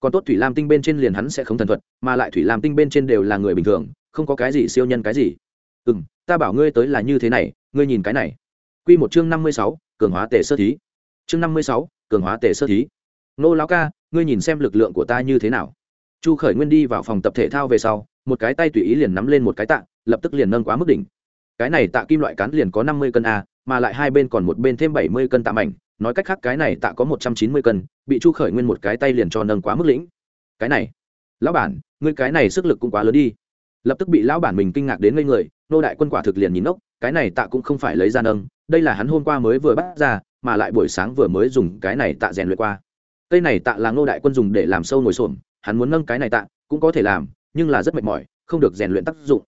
Còn tốt thủy lam tinh bên trên liền hắn sẽ không thần thuật, mà lại thủy lam tinh bên trên đều là người bình thường, không có cái gì siêu nhân cái gì. Ừ m ta bảo ngươi tới là như thế này, ngươi nhìn cái này. Q một chương năm mươi sáu, cường hóa tề sơ thí. Chương năm mươi sáu, cường hóa tề sơ thí. Nô lão ca, ngươi nhìn xem lực lượng của ta như thế nào. Chu khởi nguyên đi vào phòng tập thể thao về sau một cái tay tùy ý liền nắm lên một cái tạ, lập tức liền nâng quá mức đỉnh. Cái này tạ kim loại cán liền có năm mươi cân a, mà lại hai bên còn một bên thêm bảy mươi cân tạ mảnh. Nói cách khác, cái này tạ có một trăm chín mươi cân, bị chu khởi nguyên một cái tay liền cho nâng quá mức lĩnh. Cái này, lão bản, ngươi cái này sức lực cũng quá lớn đi. Lập tức bị lão bản mình kinh ngạc đến ngây người, nô đại quân quả thực liền nhìn ốc, cái này tạ cũng không phải lấy ra nâng. Đây là hắn hôm qua mới vừa bắt ra, mà lại buổi sáng vừa mới dùng cái này tạ rèn luyện qua. Cây này tạ là nô đại quân dùng để làm sâu ngồi xổm, hắn muốn nâng cái này tạ, cũng có thể làm nhưng là rất mệt mỏi, không được rèn luyện tác dụng.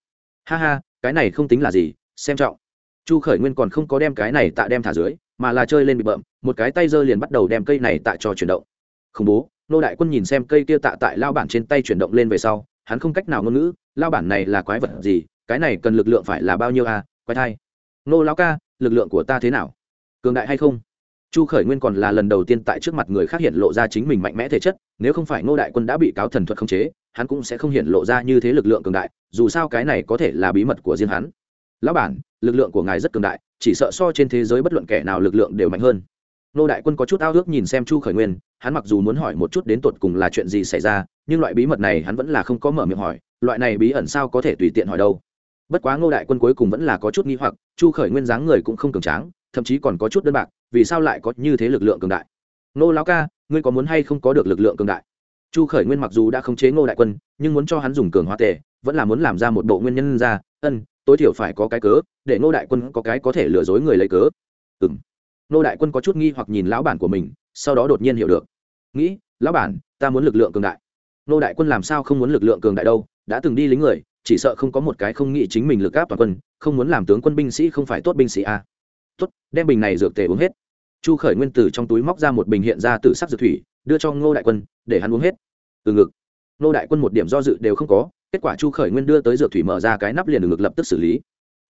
Ha ha, cái này không tính là gì, xem trọng. Chu khởi nguyên còn không có đem cái này tạ đem thả dưới, mà là chơi lên bị bợm, một cái tay giơ liền bắt đầu đem cây này tạ cho chuyển động. Khủng bố, nô đại quân nhìn xem cây kia tạ tại lao bản trên tay chuyển động lên về sau, hắn không cách nào ngôn ngữ, lao bản này là quái vật gì, cái này cần lực lượng phải là bao nhiêu à quái thai. Nô lao ca, lực lượng của ta thế nào? Cường đại hay không? Chu khởi nguyên còn là lần đầu tiên tại trước mặt người khác hiện lộ ra chính mình mạnh mẽ thể chất, nếu không phải ngô đại quân đã bị cáo thần thuật khống chế hắn cũng sẽ không hiện lộ ra như thế lực lượng cường đại, dù sao cái này có thể là bí mật của riêng hắn. Lão bản, lực lượng của ngài rất cường đại, chỉ sợ so trên thế giới bất luận kẻ nào lực lượng đều mạnh hơn. Nô đại quân có chút ao ước nhìn xem chu khởi nguyên, hắn mặc dù muốn hỏi một chút đến tột cùng là chuyện gì xảy ra, nhưng loại bí mật này hắn vẫn là không có mở miệng hỏi, loại này bí ẩn sao có thể tùy tiện hỏi đâu. Bất quá ngô đại quân cuối cùng vẫn là có chút nghi hoặc, chu khởi nguyên dáng người cũng không cường tráng, thậm chí còn có chút đơn bạc, vì sao lại có như thế lực lượng cường đại? Nô lão ca, ngươi có muốn hay không có được lực lượng cường đại? Chu khởi nguyên mặc dù đã khống chế ngô đại quân, nhưng muốn cho hắn dùng cường hóa tề, vẫn là muốn làm ra một bộ nguyên nhân ra. Ân, tối thiểu phải có cái cớ, để ngô đại quân có cái có thể lừa dối người lấy cớ. Ừ m ngô đại quân có chút nghi hoặc nhìn lão bản của mình, sau đó đột nhiên hiểu được. Nghĩ, lão bản, ta muốn lực lượng cường đại. Ngô đại quân làm sao không muốn lực lượng cường đại đâu, đã từng đi lính người, chỉ sợ không có một cái không nghĩ chính mình lực áp toàn quân, không muốn làm tướng quân binh sĩ không phải tốt binh sĩ a à. tốt, đem bình này dược tề uống hết. Chu khởi nguyên tử trong túi móc ra một bình hiện ra từ sắc dược thủy đưa cho ngô đại quân, để hắn uống hết. Từ ngực. Ngô đại quân một điểm do dự đều không có, kết quả chu khởi nguyên đưa tới dược thủy mở ra cái nắp liền ngực lập tức xử lý.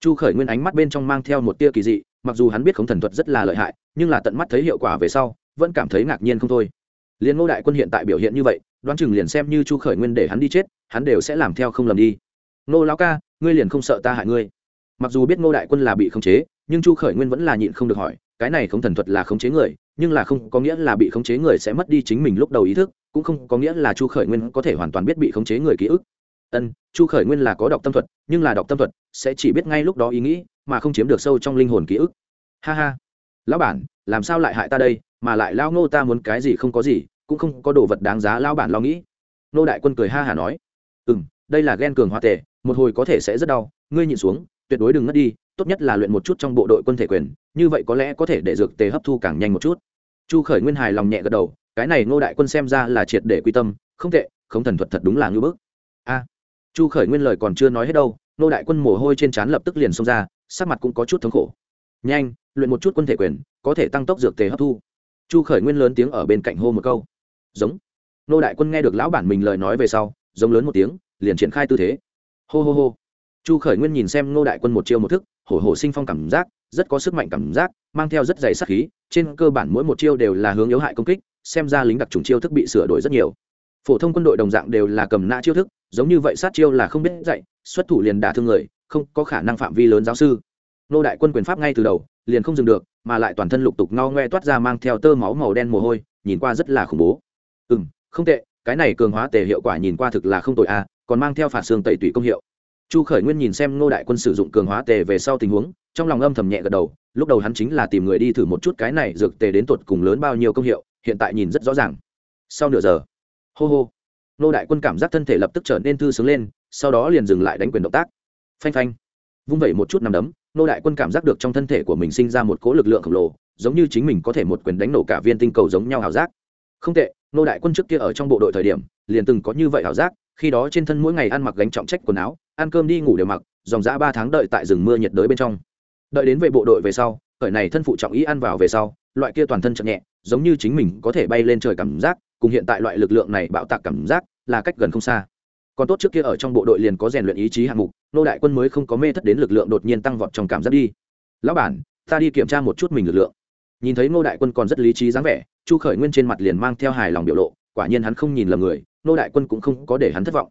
Chu khởi nguyên ánh mắt bên trong mang theo một tia kỳ dị, mặc dù hắn biết không thần thuật rất là lợi hại, nhưng là tận mắt thấy hiệu quả về sau, vẫn cảm thấy ngạc nhiên không thôi. Liền ngô đại quân hiện tại biểu hiện như vậy, đoán chừng liền xem như chu khởi nguyên để hắn đi chết, hắn đều sẽ làm theo không lầm đi. Ngô lão ca, ngươi liền không sợ ta hại ngươi. Mặc dù biết ngô đại quân là bị khống chế, nhưng chu khởi nguyên vẫn là nhịn không được hỏi cái này không thần thuật là khống chế người, nhưng là không có nghĩa là bị khống chế người sẽ mất đi chính mình lúc đầu ý thức, cũng không có nghĩa là chu khởi nguyên có thể hoàn toàn biết bị khống chế người ký ức. Ân, chu khởi nguyên là có đọc tâm thuật, nhưng là đọc tâm thuật sẽ chỉ biết ngay lúc đó ý nghĩ, mà không chiếm được sâu trong linh hồn ký ức. Ha ha. Lão bản, làm sao lại hại ta đây, mà lại lao ngô ta muốn cái gì không có gì, cũng không có đồ vật đáng giá lao bản lo nghĩ. Nô đại quân cười ha hả nói. Ừ m đây là ghen cường hoa tệ một hồi có thể sẽ rất đau, ngươi nhịn xuống tuyệt đối đừng ngất đi, tốt nhất là luyện một chút trong bộ đội quân thể quyền, như vậy có lẽ có thể để dược tề hấp thu càng nhanh một chút. Chu khởi nguyên hài lòng nhẹ gật đầu, cái này ngô đại quân xem ra là triệt để quy tâm, không tệ không thần thuật thật đúng là ngưỡng bức. A. Chu khởi nguyên lời còn chưa nói hết đâu, Ngô đại quân mồ hôi trên trán lập tức liền xông ra, sắc mặt cũng có chút thống khổ. Nhanh, luyện một chút quân thể quyền, có thể tăng tốc dược tề hấp thu. Chu khởi nguyên lớn tiếng ở bên cạnh hô một câu. Giống. Ngô đại quân nghe được lão bản mình lời nói về sau, giống lớn một tiếng, liền triển khai tư thế. Hô hô hô chu khởi nguyên nhìn xem Ngô đại quân một chiêu một thức, hổ hổ sinh phong cảm giác, rất có sức mạnh cảm giác, mang theo rất dày sắc khí, trên cơ bản mỗi một chiêu đều là hướng yếu hại công kích, xem ra lính đặc trùng chiêu thức bị sửa đổi rất nhiều. Phổ thông quân đội đồng dạng đều là cầm nã chiêu thức, giống như vậy sát chiêu là không biết dạy, xuất thủ liền đả thương người, không có khả năng phạm vi lớn giáo sư. Nô đại quân quyền pháp ngay từ đầu, liền không dừng được, mà lại toàn thân lục tục ngao ngoe toát ra mang theo tơ máu màu đen mồ hôi, nhìn qua rất là khủng bố. Ừ m không tệ, cái này cường hóa tề hiệu quả nhìn qua thực là không tội a à, còn mang theo phản xương tẩy tủy công hiệu chu khởi nguyên nhìn xem nô đại quân sử dụng cường hóa tề về sau tình huống, trong lòng âm thầm nhẹ gật đầu, lúc đầu hắn chính là tìm người đi thử một chút cái này dược tề đến tột cùng lớn bao nhiêu công hiệu, hiện tại nhìn rất rõ ràng. Sau nửa giờ, hô hô nô đại quân cảm giác thân thể lập tức trở nên thư sướng lên, sau đó liền dừng lại đánh quyền động tác. Phanh phanh, vung vẩy một chút nằm đấm nô đại quân cảm giác được trong thân thể của mình sinh ra một cỗ lực lượng khổng lồ, giống như chính mình có thể một quyền đánh nổ cả viên tinh cầu giống nhau ảo giác. Không tệ nô đại quân trước kia ở trong bộ đội thời điểm, liền từng có như vậy ảo giác, khi đó trên thân mỗi ngày ăn mặc gánh trọng trách quần áo ăn cơm đi ngủ đều mặc, dòng dã ba tháng đợi tại rừng mưa nhiệt đới bên trong. Đợi đến về bộ đội về sau khởi này thân phụ trọng ý ăn vào về sau, loại kia toàn thân chậm nhẹ, giống như chính mình có thể bay lên trời cảm giác, cùng hiện tại loại lực lượng này bạo tạc cảm giác, là cách gần không xa. Còn tốt trước kia ở trong bộ đội liền có rèn luyện ý chí hạng mục, nô đại quân mới không có mê thất đến lực lượng đột nhiên tăng vọt trong cảm giác đi. Lão bản, ta đi kiểm tra một chút mình lực lượng. Nhìn thấy nô đại quân còn rất lý trí dáng vẻ, chu khởi nguyên trên mặt liền mang theo hài lòng biểu lộ, quả nhiên hắn không nhìn lầm người, nô đại quân cũng không có để hắn thất vọng.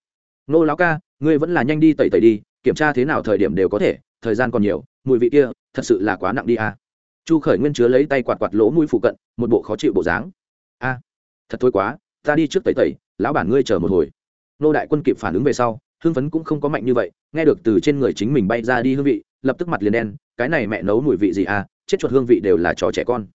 Nô lão ca ngươi vẫn là nhanh đi tẩy tẩy đi, kiểm tra thế nào thời điểm đều có thể, thời gian còn nhiều, mùi vị kia, thật sự là quá nặng đi à. chu khởi nguyên chứa lấy tay quạt quạt lỗ mũi phụ cận, một bộ khó chịu bộ dáng. A, thật thôi quá, ta đi trước tẩy tẩy, lão bản ngươi chờ một hồi. Nô đại quân kịp phản ứng về sau hương phấn cũng không có mạnh như vậy, nghe được từ trên người chính mình bay ra đi hương vị, lập tức mặt liền đen, cái này mẹ nấu mùi vị gì à chết chuột hương vị đều là trò trẻ con.